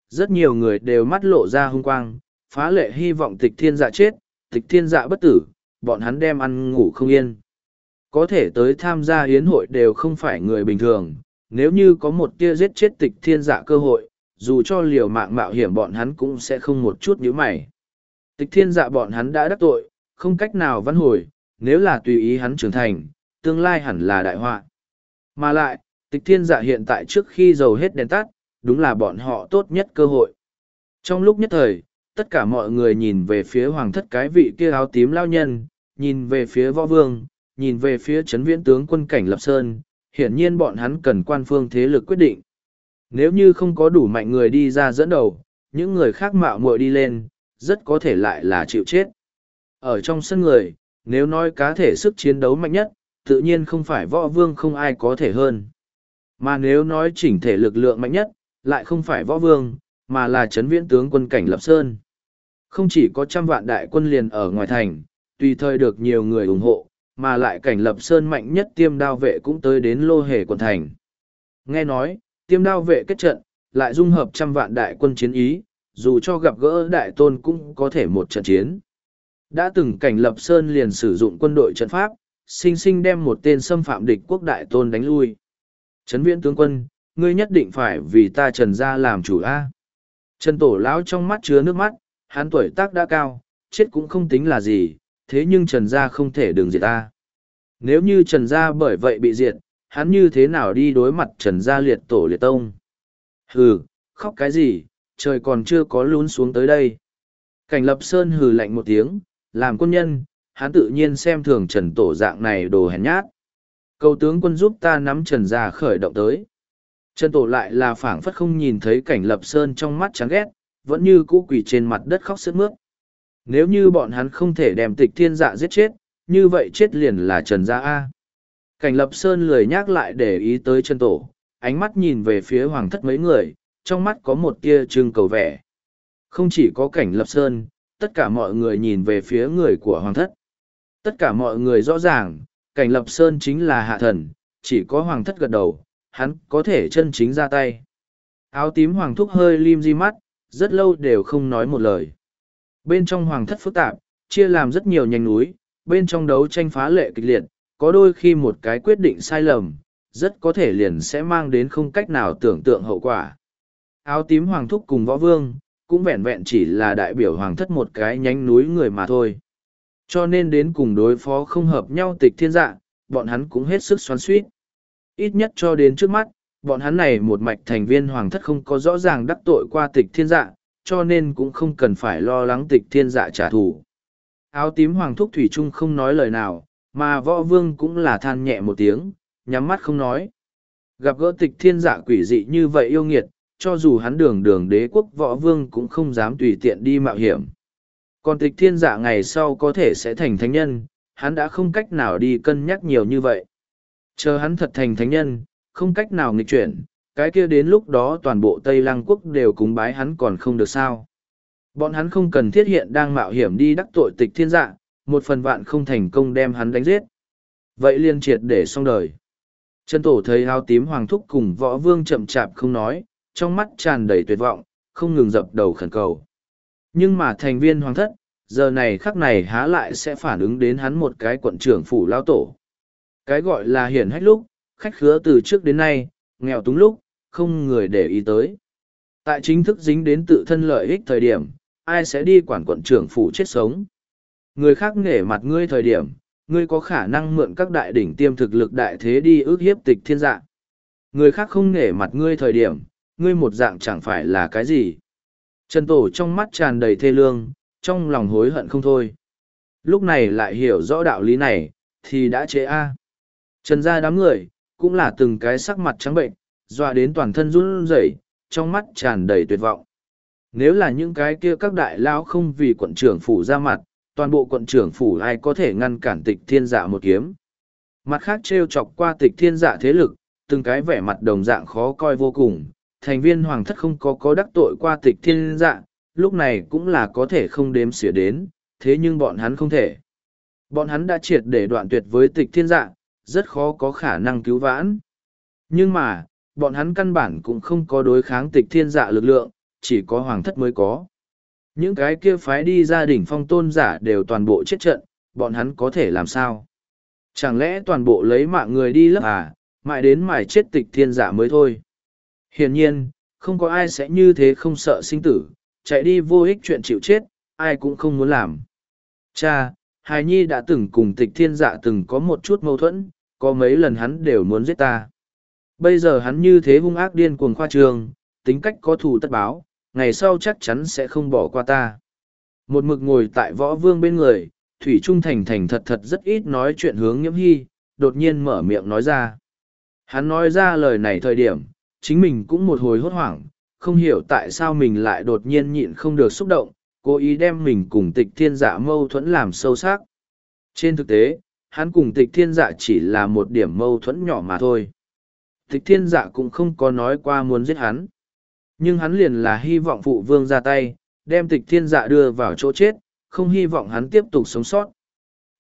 Rất nhiều người đều mắt lộ ra hung quang, phá lệ hy vọng tịch thiên dạ chết, tịch thiên dạ bất tử, bọn hắn đem ăn ngủ không yên. Có thể tới tham gia hiến hội đều không phải người bình thường, nếu như có một tia giết chết tịch thiên dạ cơ hội, dù cho liều mạng mạo hiểm bọn hắn cũng sẽ không một chút nhíu mày. Tịch thiên dạ bọn hắn đã đắc tội, không cách nào văn hồi, nếu là tùy ý hắn trưởng thành, tương lai hẳn là đại họa. Mà lại, tịch thiên dạ hiện tại trước khi dầu hết đèn tắt, đúng là bọn họ tốt nhất cơ hội. Trong lúc nhất thời, tất cả mọi người nhìn về phía hoàng thất cái vị kia áo tím lao nhân, nhìn về phía võ vương, nhìn về phía chấn viễn tướng quân cảnh lập sơn, hiển nhiên bọn hắn cần quan phương thế lực quyết định. Nếu như không có đủ mạnh người đi ra dẫn đầu, những người khác mạo muội đi lên, rất có thể lại là chịu chết. Ở trong sân người, nếu nói cá thể sức chiến đấu mạnh nhất, tự nhiên không phải võ vương không ai có thể hơn. Mà nếu nói chỉnh thể lực lượng mạnh nhất, lại không phải võ vương, mà là chấn viễn tướng quân cảnh lập sơn. Không chỉ có trăm vạn đại quân liền ở ngoài thành, tùy thời được nhiều người ủng hộ, mà lại cảnh lập sơn mạnh nhất tiêm đao vệ cũng tới đến lô hề quận thành. Nghe nói, tiêm đao vệ kết trận, lại dung hợp trăm vạn đại quân chiến ý, dù cho gặp gỡ đại tôn cũng có thể một trận chiến. Đã từng cảnh lập sơn liền sử dụng quân đội trận pháp, sinh sinh đem một tên xâm phạm địch quốc đại tôn đánh lui. Trấn viễn tướng quân, ngươi nhất định phải vì ta trần gia làm chủ A. Trần tổ lão trong mắt chứa nước mắt, hắn tuổi tác đã cao, chết cũng không tính là gì, thế nhưng trần gia không thể đường diệt ta. Nếu như trần gia bởi vậy bị diệt, hắn như thế nào đi đối mặt trần gia liệt tổ liệt tông? Hừ, khóc cái gì, trời còn chưa có lún xuống tới đây. Cảnh lập sơn hừ lạnh một tiếng, làm quân nhân, hắn tự nhiên xem thường trần tổ dạng này đồ hèn nhát. Cầu tướng quân giúp ta nắm trần gia khởi động tới. Trần tổ lại là phảng phất không nhìn thấy cảnh lập sơn trong mắt chán ghét, vẫn như cũ quỳ trên mặt đất khóc sức mướt. Nếu như bọn hắn không thể đem tịch thiên dạ giết chết, như vậy chết liền là Trần Gia A. Cảnh lập sơn lười nhắc lại để ý tới Trần tổ, ánh mắt nhìn về phía hoàng thất mấy người, trong mắt có một tia trưng cầu vẻ. Không chỉ có cảnh lập sơn, tất cả mọi người nhìn về phía người của hoàng thất. Tất cả mọi người rõ ràng, cảnh lập sơn chính là hạ thần, chỉ có hoàng thất gật đầu, hắn có thể chân chính ra tay. Áo tím hoàng thúc hơi lim di mắt, rất lâu đều không nói một lời. Bên trong hoàng thất phức tạp, chia làm rất nhiều nhánh núi, bên trong đấu tranh phá lệ kịch liệt, có đôi khi một cái quyết định sai lầm, rất có thể liền sẽ mang đến không cách nào tưởng tượng hậu quả. Áo tím hoàng thúc cùng võ vương, cũng vẹn vẹn chỉ là đại biểu hoàng thất một cái nhánh núi người mà thôi. Cho nên đến cùng đối phó không hợp nhau tịch thiên dạ, bọn hắn cũng hết sức xoắn suýt. Ít nhất cho đến trước mắt, bọn hắn này một mạch thành viên hoàng thất không có rõ ràng đắc tội qua tịch thiên dạ, cho nên cũng không cần phải lo lắng tịch thiên dạ trả thù. Áo tím hoàng thúc thủy trung không nói lời nào, mà võ vương cũng là than nhẹ một tiếng, nhắm mắt không nói. Gặp gỡ tịch thiên dạ quỷ dị như vậy yêu nghiệt, cho dù hắn đường đường đế quốc võ vương cũng không dám tùy tiện đi mạo hiểm. Còn tịch thiên dạ ngày sau có thể sẽ thành thánh nhân, hắn đã không cách nào đi cân nhắc nhiều như vậy. Chờ hắn thật thành thánh nhân, không cách nào nghịch chuyển, cái kia đến lúc đó toàn bộ Tây Lăng quốc đều cúng bái hắn còn không được sao. Bọn hắn không cần thiết hiện đang mạo hiểm đi đắc tội tịch thiên dạ, một phần vạn không thành công đem hắn đánh giết. Vậy liên triệt để xong đời. Chân tổ thấy áo tím hoàng thúc cùng võ vương chậm chạp không nói, trong mắt tràn đầy tuyệt vọng, không ngừng dập đầu khẩn cầu. Nhưng mà thành viên hoàng thất, giờ này khắc này há lại sẽ phản ứng đến hắn một cái quận trưởng phủ lao tổ. Cái gọi là hiển hách lúc, khách khứa từ trước đến nay, nghèo túng lúc, không người để ý tới. Tại chính thức dính đến tự thân lợi ích thời điểm, ai sẽ đi quản quận trưởng phủ chết sống. Người khác nghề mặt ngươi thời điểm, ngươi có khả năng mượn các đại đỉnh tiêm thực lực đại thế đi ước hiếp tịch thiên dạng. Người khác không nghề mặt ngươi thời điểm, ngươi một dạng chẳng phải là cái gì. Trần Tổ trong mắt tràn đầy thê lương, trong lòng hối hận không thôi. Lúc này lại hiểu rõ đạo lý này, thì đã chế A. Trần ra đám người, cũng là từng cái sắc mặt trắng bệnh, dọa đến toàn thân run rẩy, trong mắt tràn đầy tuyệt vọng. Nếu là những cái kia các đại lao không vì quận trưởng phủ ra mặt, toàn bộ quận trưởng phủ ai có thể ngăn cản tịch thiên dạ một kiếm. Mặt khác trêu chọc qua tịch thiên dạ thế lực, từng cái vẻ mặt đồng dạng khó coi vô cùng, thành viên hoàng thất không có có đắc tội qua tịch thiên dạ, lúc này cũng là có thể không đếm xỉa đến, thế nhưng bọn hắn không thể. Bọn hắn đã triệt để đoạn tuyệt với tịch thiên dạ, rất khó có khả năng cứu vãn. Nhưng mà, bọn hắn căn bản cũng không có đối kháng tịch thiên dạ lực lượng, chỉ có hoàng thất mới có. Những cái kia phái đi gia đình phong tôn giả đều toàn bộ chết trận, bọn hắn có thể làm sao? Chẳng lẽ toàn bộ lấy mạng người đi lấp à, mãi đến mãi chết tịch thiên giả mới thôi. Hiển nhiên, không có ai sẽ như thế không sợ sinh tử, chạy đi vô ích chuyện chịu chết, ai cũng không muốn làm. Cha, Hài Nhi đã từng cùng tịch thiên dạ từng có một chút mâu thuẫn, có mấy lần hắn đều muốn giết ta. Bây giờ hắn như thế hung ác điên cuồng khoa trường, tính cách có thù tất báo, ngày sau chắc chắn sẽ không bỏ qua ta. Một mực ngồi tại võ vương bên người, Thủy Trung Thành Thành thật thật rất ít nói chuyện hướng nghiễm hy, đột nhiên mở miệng nói ra. Hắn nói ra lời này thời điểm, chính mình cũng một hồi hốt hoảng, không hiểu tại sao mình lại đột nhiên nhịn không được xúc động, cố ý đem mình cùng tịch thiên dạ mâu thuẫn làm sâu sắc. Trên thực tế, hắn cùng tịch thiên dạ chỉ là một điểm mâu thuẫn nhỏ mà thôi. Tịch thiên dạ cũng không có nói qua muốn giết hắn. Nhưng hắn liền là hy vọng phụ vương ra tay, đem tịch thiên dạ đưa vào chỗ chết, không hy vọng hắn tiếp tục sống sót.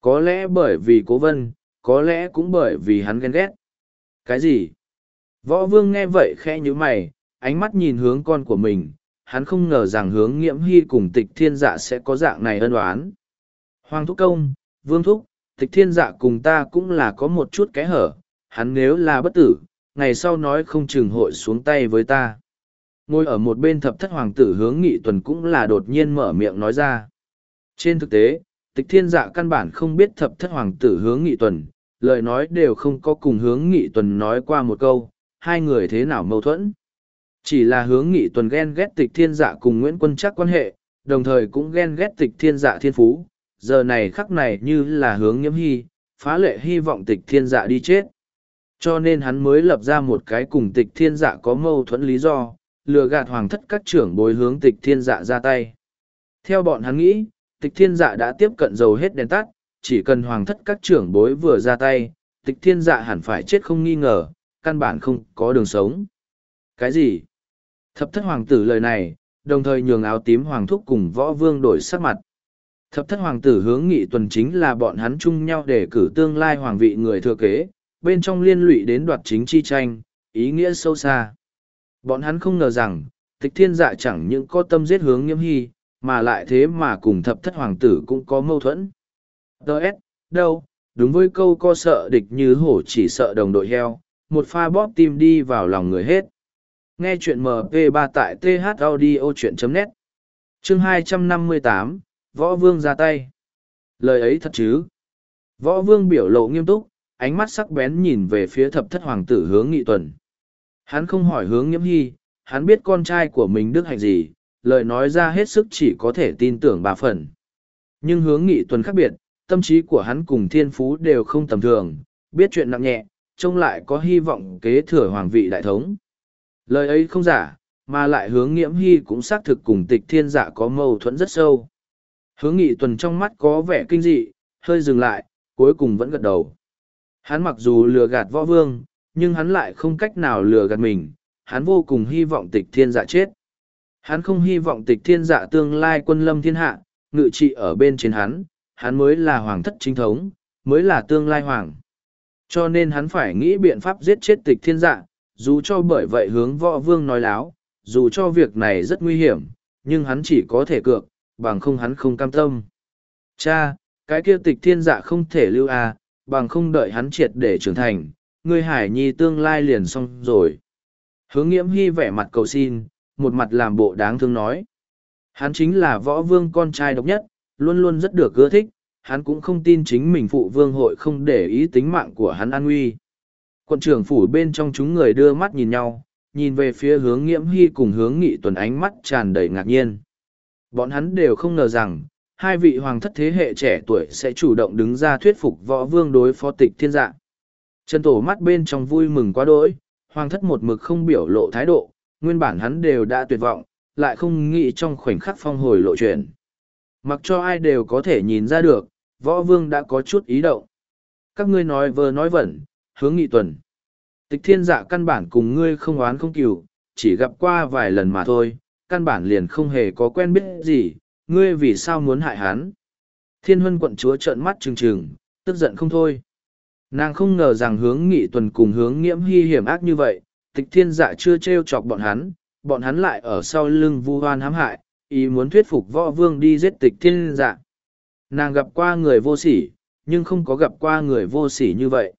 Có lẽ bởi vì cố vân, có lẽ cũng bởi vì hắn ghen ghét. Cái gì? Võ vương nghe vậy khẽ như mày, ánh mắt nhìn hướng con của mình, hắn không ngờ rằng hướng nghiễm hy cùng tịch thiên dạ sẽ có dạng này ân oán. Hoàng thúc công, vương thúc, tịch thiên dạ cùng ta cũng là có một chút kẽ hở, hắn nếu là bất tử, ngày sau nói không chừng hội xuống tay với ta. Ngồi ở một bên thập thất hoàng tử hướng nghị tuần cũng là đột nhiên mở miệng nói ra. Trên thực tế, tịch thiên dạ căn bản không biết thập thất hoàng tử hướng nghị tuần, lời nói đều không có cùng hướng nghị tuần nói qua một câu, hai người thế nào mâu thuẫn. Chỉ là hướng nghị tuần ghen ghét tịch thiên dạ cùng Nguyễn Quân chắc quan hệ, đồng thời cũng ghen ghét tịch thiên dạ thiên phú, giờ này khắc này như là hướng nhiễm hy, phá lệ hy vọng tịch thiên dạ đi chết. Cho nên hắn mới lập ra một cái cùng tịch thiên dạ có mâu thuẫn lý do, lừa gạt hoàng thất các trưởng bối hướng tịch thiên dạ ra tay. Theo bọn hắn nghĩ, tịch thiên dạ đã tiếp cận dầu hết đèn tắt, chỉ cần hoàng thất các trưởng bối vừa ra tay, tịch thiên dạ hẳn phải chết không nghi ngờ, căn bản không có đường sống. Cái gì? Thập thất hoàng tử lời này, đồng thời nhường áo tím hoàng thúc cùng võ vương đổi sắc mặt. Thập thất hoàng tử hướng nghị tuần chính là bọn hắn chung nhau để cử tương lai hoàng vị người thừa kế, bên trong liên lụy đến đoạt chính chi tranh, ý nghĩa sâu xa. Bọn hắn không ngờ rằng, tịch thiên dạ chẳng những có tâm giết hướng nhiễm hy, mà lại thế mà cùng thập thất hoàng tử cũng có mâu thuẫn. Đợt, đâu, đúng với câu co sợ địch như hổ chỉ sợ đồng đội heo, một pha bóp tim đi vào lòng người hết. Nghe chuyện MP3 tại thaudio.net Chương 258, Võ Vương ra tay. Lời ấy thật chứ? Võ Vương biểu lộ nghiêm túc, ánh mắt sắc bén nhìn về phía thập thất hoàng tử hướng nghị tuần. Hắn không hỏi hướng nhiễm hy, hắn biết con trai của mình đức hạnh gì, lời nói ra hết sức chỉ có thể tin tưởng bà phần. Nhưng hướng nghị tuần khác biệt, tâm trí của hắn cùng thiên phú đều không tầm thường, biết chuyện nặng nhẹ, trông lại có hy vọng kế thừa hoàng vị đại thống. Lời ấy không giả, mà lại hướng nghiễm hy cũng xác thực cùng tịch thiên giả có mâu thuẫn rất sâu. Hướng nghị tuần trong mắt có vẻ kinh dị, hơi dừng lại, cuối cùng vẫn gật đầu. Hắn mặc dù lừa gạt võ vương, nhưng hắn lại không cách nào lừa gạt mình, hắn vô cùng hy vọng tịch thiên dạ chết. Hắn không hy vọng tịch thiên dạ tương lai quân lâm thiên hạ, ngự trị ở bên trên hắn, hắn mới là hoàng thất chính thống, mới là tương lai hoàng. Cho nên hắn phải nghĩ biện pháp giết chết tịch thiên dạ, dù cho bởi vậy hướng võ vương nói láo, dù cho việc này rất nguy hiểm, nhưng hắn chỉ có thể cược, bằng không hắn không cam tâm. Cha, cái kia tịch thiên dạ không thể lưu à, bằng không đợi hắn triệt để trưởng thành, ngươi hải nhi tương lai liền xong rồi. Hướng nghiễm hy vẻ mặt cầu xin, một mặt làm bộ đáng thương nói. Hắn chính là võ vương con trai độc nhất, luôn luôn rất được ưa thích, hắn cũng không tin chính mình phụ vương hội không để ý tính mạng của hắn an nguy. Quận trưởng phủ bên trong chúng người đưa mắt nhìn nhau, nhìn về phía hướng nghiễm hy cùng hướng nghị tuần ánh mắt tràn đầy ngạc nhiên. Bọn hắn đều không ngờ rằng, hai vị hoàng thất thế hệ trẻ tuổi sẽ chủ động đứng ra thuyết phục võ vương đối phó tịch thiên dạ. Trần Tổ mắt bên trong vui mừng quá đỗi, hoàng thất một mực không biểu lộ thái độ, nguyên bản hắn đều đã tuyệt vọng, lại không nghĩ trong khoảnh khắc phong hồi lộ chuyện. Mặc cho ai đều có thể nhìn ra được, võ vương đã có chút ý động. Các ngươi nói vờ nói vẩn, hướng nghị tuần. Tịch thiên dạ căn bản cùng ngươi không oán không cừu, chỉ gặp qua vài lần mà thôi, căn bản liền không hề có quen biết gì, ngươi vì sao muốn hại hắn. Thiên huân quận chúa trợn mắt trừng trừng, tức giận không thôi. Nàng không ngờ rằng hướng nghị tuần cùng hướng nghiễm hy hiểm ác như vậy, tịch thiên dạ chưa trêu chọc bọn hắn, bọn hắn lại ở sau lưng vu hoan hãm hại, ý muốn thuyết phục võ vương đi giết tịch thiên dạ. Nàng gặp qua người vô sỉ, nhưng không có gặp qua người vô sỉ như vậy.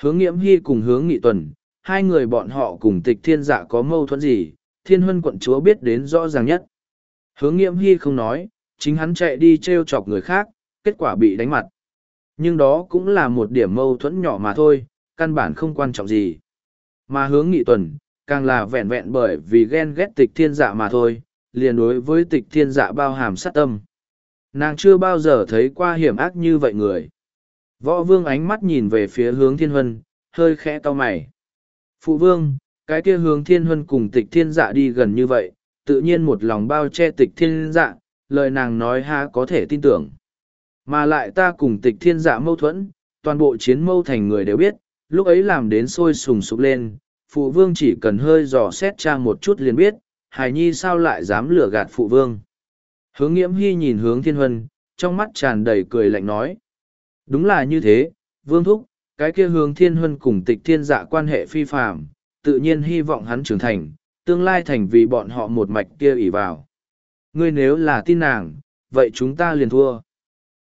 Hướng nghiễm hy cùng hướng nghị tuần, hai người bọn họ cùng tịch thiên dạ có mâu thuẫn gì, thiên huân quận chúa biết đến rõ ràng nhất. Hướng nghiễm hy không nói, chính hắn chạy đi t r e o chọc người khác, kết quả bị đánh mặt. Nhưng đó cũng là một điểm mâu thuẫn nhỏ mà thôi, căn bản không quan trọng gì. Mà hướng nghị tuần, càng là vẹn vẹn bởi vì ghen ghét tịch thiên dạ mà thôi, liền đối với tịch thiên dạ bao hàm sát tâm. Nàng chưa bao giờ thấy qua hiểm ác như vậy người. Võ vương ánh mắt nhìn về phía hướng thiên huân, hơi khẽ to mày. Phụ vương, cái kia hướng thiên huân cùng tịch thiên dạ đi gần như vậy, tự nhiên một lòng bao che tịch thiên dạ, lời nàng nói ha có thể tin tưởng. Mà lại ta cùng tịch thiên dạ mâu thuẫn, toàn bộ chiến mâu thành người đều biết, lúc ấy làm đến sôi sùng sục lên, phụ vương chỉ cần hơi dò xét cha một chút liền biết, hài nhi sao lại dám lừa gạt phụ vương. Hướng nghiễm hy nhìn hướng thiên huân, trong mắt tràn đầy cười lạnh nói. Đúng là như thế, vương thúc, cái kia hướng thiên huân cùng tịch thiên dạ quan hệ phi phạm, tự nhiên hy vọng hắn trưởng thành, tương lai thành vì bọn họ một mạch kia ỉ vào. Ngươi nếu là tin nàng, vậy chúng ta liền thua.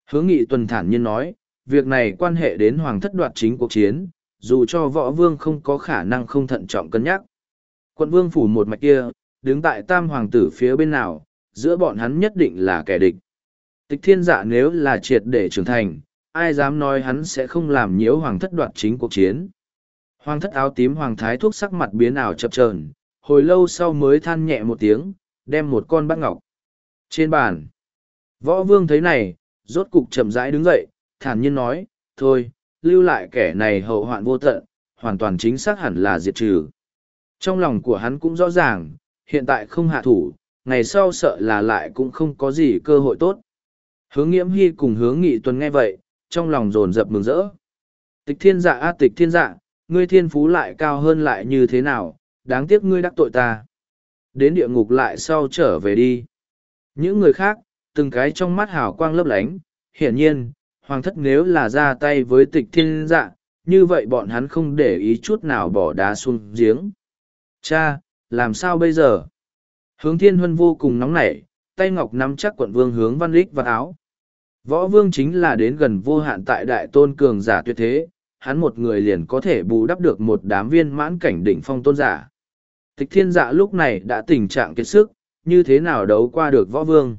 Hướng nghị tuần thản nhiên nói, việc này quan hệ đến hoàng thất đoạt chính cuộc chiến, dù cho võ vương không có khả năng không thận trọng cân nhắc. Quận vương phủ một mạch kia, đứng tại tam hoàng tử phía bên nào, giữa bọn hắn nhất định là kẻ địch. Tịch thiên dạ nếu là triệt để trưởng thành, ai dám nói hắn sẽ không làm nhiễu hoàng thất đoạt chính cuộc chiến. Hoàng thất áo tím hoàng thái thuốc sắc mặt biến ảo chập chờn hồi lâu sau mới than nhẹ một tiếng, đem một con bát ngọc. Trên bàn, võ vương thấy này, rốt cục chậm rãi đứng dậy, thản nhiên nói, thôi, lưu lại kẻ này hậu hoạn vô tận, hoàn toàn chính xác hẳn là diệt trừ. Trong lòng của hắn cũng rõ ràng, hiện tại không hạ thủ, ngày sau sợ là lại cũng không có gì cơ hội tốt. Hướng nghiễm hy cùng hướng nghị tuần nghe vậy, trong lòng dồn dập mừng rỡ. Tịch thiên dạ a tịch thiên dạ, ngươi thiên phú lại cao hơn lại như thế nào, đáng tiếc ngươi đắc tội ta. Đến địa ngục lại sau trở về đi. Những người khác, từng cái trong mắt hào quang lấp lánh, hiển nhiên, hoàng thất nếu là ra tay với tịch thiên dạ, như vậy bọn hắn không để ý chút nào bỏ đá xuống giếng. Cha, làm sao bây giờ? Hướng thiên huân vô cùng nóng nảy, tay ngọc nắm chắc quận vương hướng văn lích và áo. Võ vương chính là đến gần vô hạn tại đại tôn cường giả tuyệt thế, hắn một người liền có thể bù đắp được một đám viên mãn cảnh đỉnh phong tôn giả. Tịch thiên dạ lúc này đã tình trạng kiệt sức, như thế nào đấu qua được võ vương.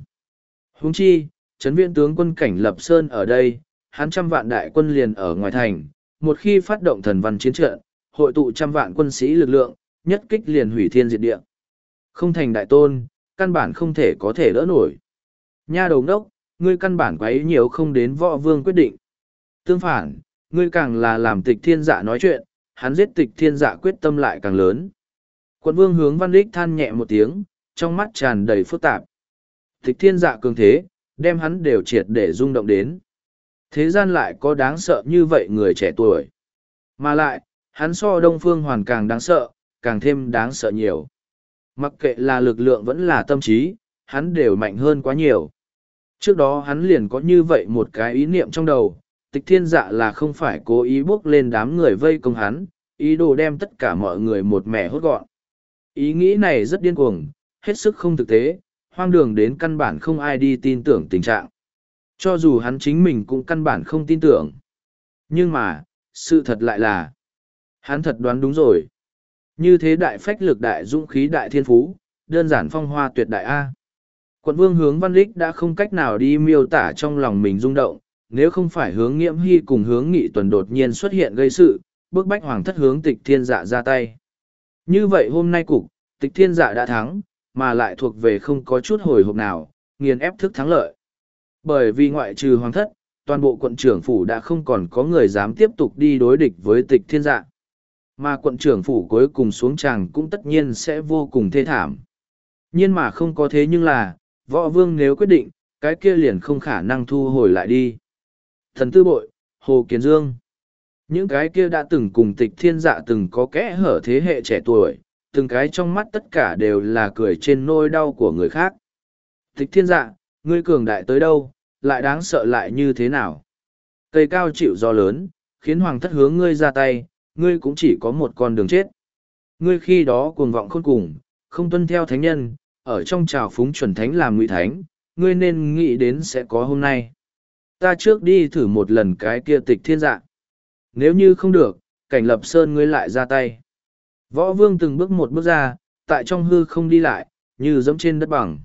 Húng chi, chấn viên tướng quân cảnh lập sơn ở đây, hắn trăm vạn đại quân liền ở ngoài thành, một khi phát động thần văn chiến trận, hội tụ trăm vạn quân sĩ lực lượng, nhất kích liền hủy thiên diệt địa. Không thành đại tôn, căn bản không thể có thể đỡ nổi. Nha đầu ngốc, ngươi căn bản quấy nhiều không đến võ vương quyết định. Tương phản, ngươi càng là làm tịch thiên dạ nói chuyện, hắn giết tịch thiên dạ quyết tâm lại càng lớn. Quận vương hướng văn đích than nhẹ một tiếng, trong mắt tràn đầy phức tạp. Tịch thiên dạ cường thế, đem hắn đều triệt để rung động đến. Thế gian lại có đáng sợ như vậy người trẻ tuổi. Mà lại, hắn so đông phương hoàn càng đáng sợ, càng thêm đáng sợ nhiều. Mặc kệ là lực lượng vẫn là tâm trí, hắn đều mạnh hơn quá nhiều. Trước đó hắn liền có như vậy một cái ý niệm trong đầu, tịch thiên dạ là không phải cố ý bước lên đám người vây công hắn, ý đồ đem tất cả mọi người một mẻ hốt gọn. Ý nghĩ này rất điên cuồng, hết sức không thực tế, hoang đường đến căn bản không ai đi tin tưởng tình trạng. Cho dù hắn chính mình cũng căn bản không tin tưởng. Nhưng mà, sự thật lại là, hắn thật đoán đúng rồi. Như thế đại phách lực đại dũng khí đại thiên phú, đơn giản phong hoa tuyệt đại A. Quận vương hướng văn lích đã không cách nào đi miêu tả trong lòng mình rung động, nếu không phải hướng nghiễm hy cùng hướng nghị tuần đột nhiên xuất hiện gây sự, bước bách hoàng thất hướng tịch thiên dạ ra tay. Như vậy hôm nay cục, tịch thiên dạ đã thắng, mà lại thuộc về không có chút hồi hộp nào, nghiền ép thức thắng lợi. Bởi vì ngoại trừ hoàng thất, toàn bộ quận trưởng phủ đã không còn có người dám tiếp tục đi đối địch với tịch thiên dạ. Mà quận trưởng phủ cuối cùng xuống tràng cũng tất nhiên sẽ vô cùng thê thảm. Nhưng mà không có thế nhưng là, võ vương nếu quyết định, cái kia liền không khả năng thu hồi lại đi. Thần tư bội, Hồ Kiến Dương. Những cái kia đã từng cùng tịch thiên dạ từng có kẽ hở thế hệ trẻ tuổi, từng cái trong mắt tất cả đều là cười trên nôi đau của người khác. Tịch thiên dạ, ngươi cường đại tới đâu, lại đáng sợ lại như thế nào? Cây cao chịu do lớn, khiến hoàng thất hướng ngươi ra tay, ngươi cũng chỉ có một con đường chết. Ngươi khi đó cuồng vọng khôn cùng, không tuân theo thánh nhân, ở trong trào phúng chuẩn thánh làm ngụy thánh, ngươi nên nghĩ đến sẽ có hôm nay. Ta trước đi thử một lần cái kia tịch thiên dạ. Nếu như không được, cảnh lập sơn ngươi lại ra tay. Võ vương từng bước một bước ra, tại trong hư không đi lại, như dẫm trên đất bằng.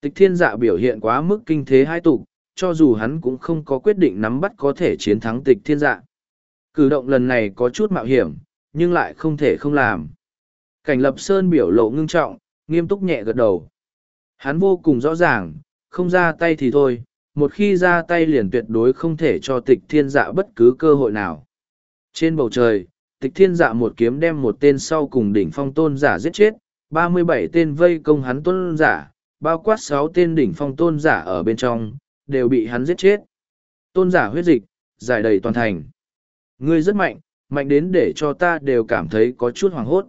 Tịch thiên dạ biểu hiện quá mức kinh thế hai tục, cho dù hắn cũng không có quyết định nắm bắt có thể chiến thắng tịch thiên dạ. Cử động lần này có chút mạo hiểm, nhưng lại không thể không làm. Cảnh lập sơn biểu lộ ngưng trọng, nghiêm túc nhẹ gật đầu. Hắn vô cùng rõ ràng, không ra tay thì thôi, một khi ra tay liền tuyệt đối không thể cho tịch thiên dạ bất cứ cơ hội nào. Trên bầu trời, tịch thiên dạ một kiếm đem một tên sau cùng đỉnh phong tôn giả giết chết, ba mươi bảy tên vây công hắn tôn giả, bao quát sáu tên đỉnh phong tôn giả ở bên trong, đều bị hắn giết chết. Tôn giả huyết dịch, giải đầy toàn thành. Ngươi rất mạnh, mạnh đến để cho ta đều cảm thấy có chút hoảng hốt.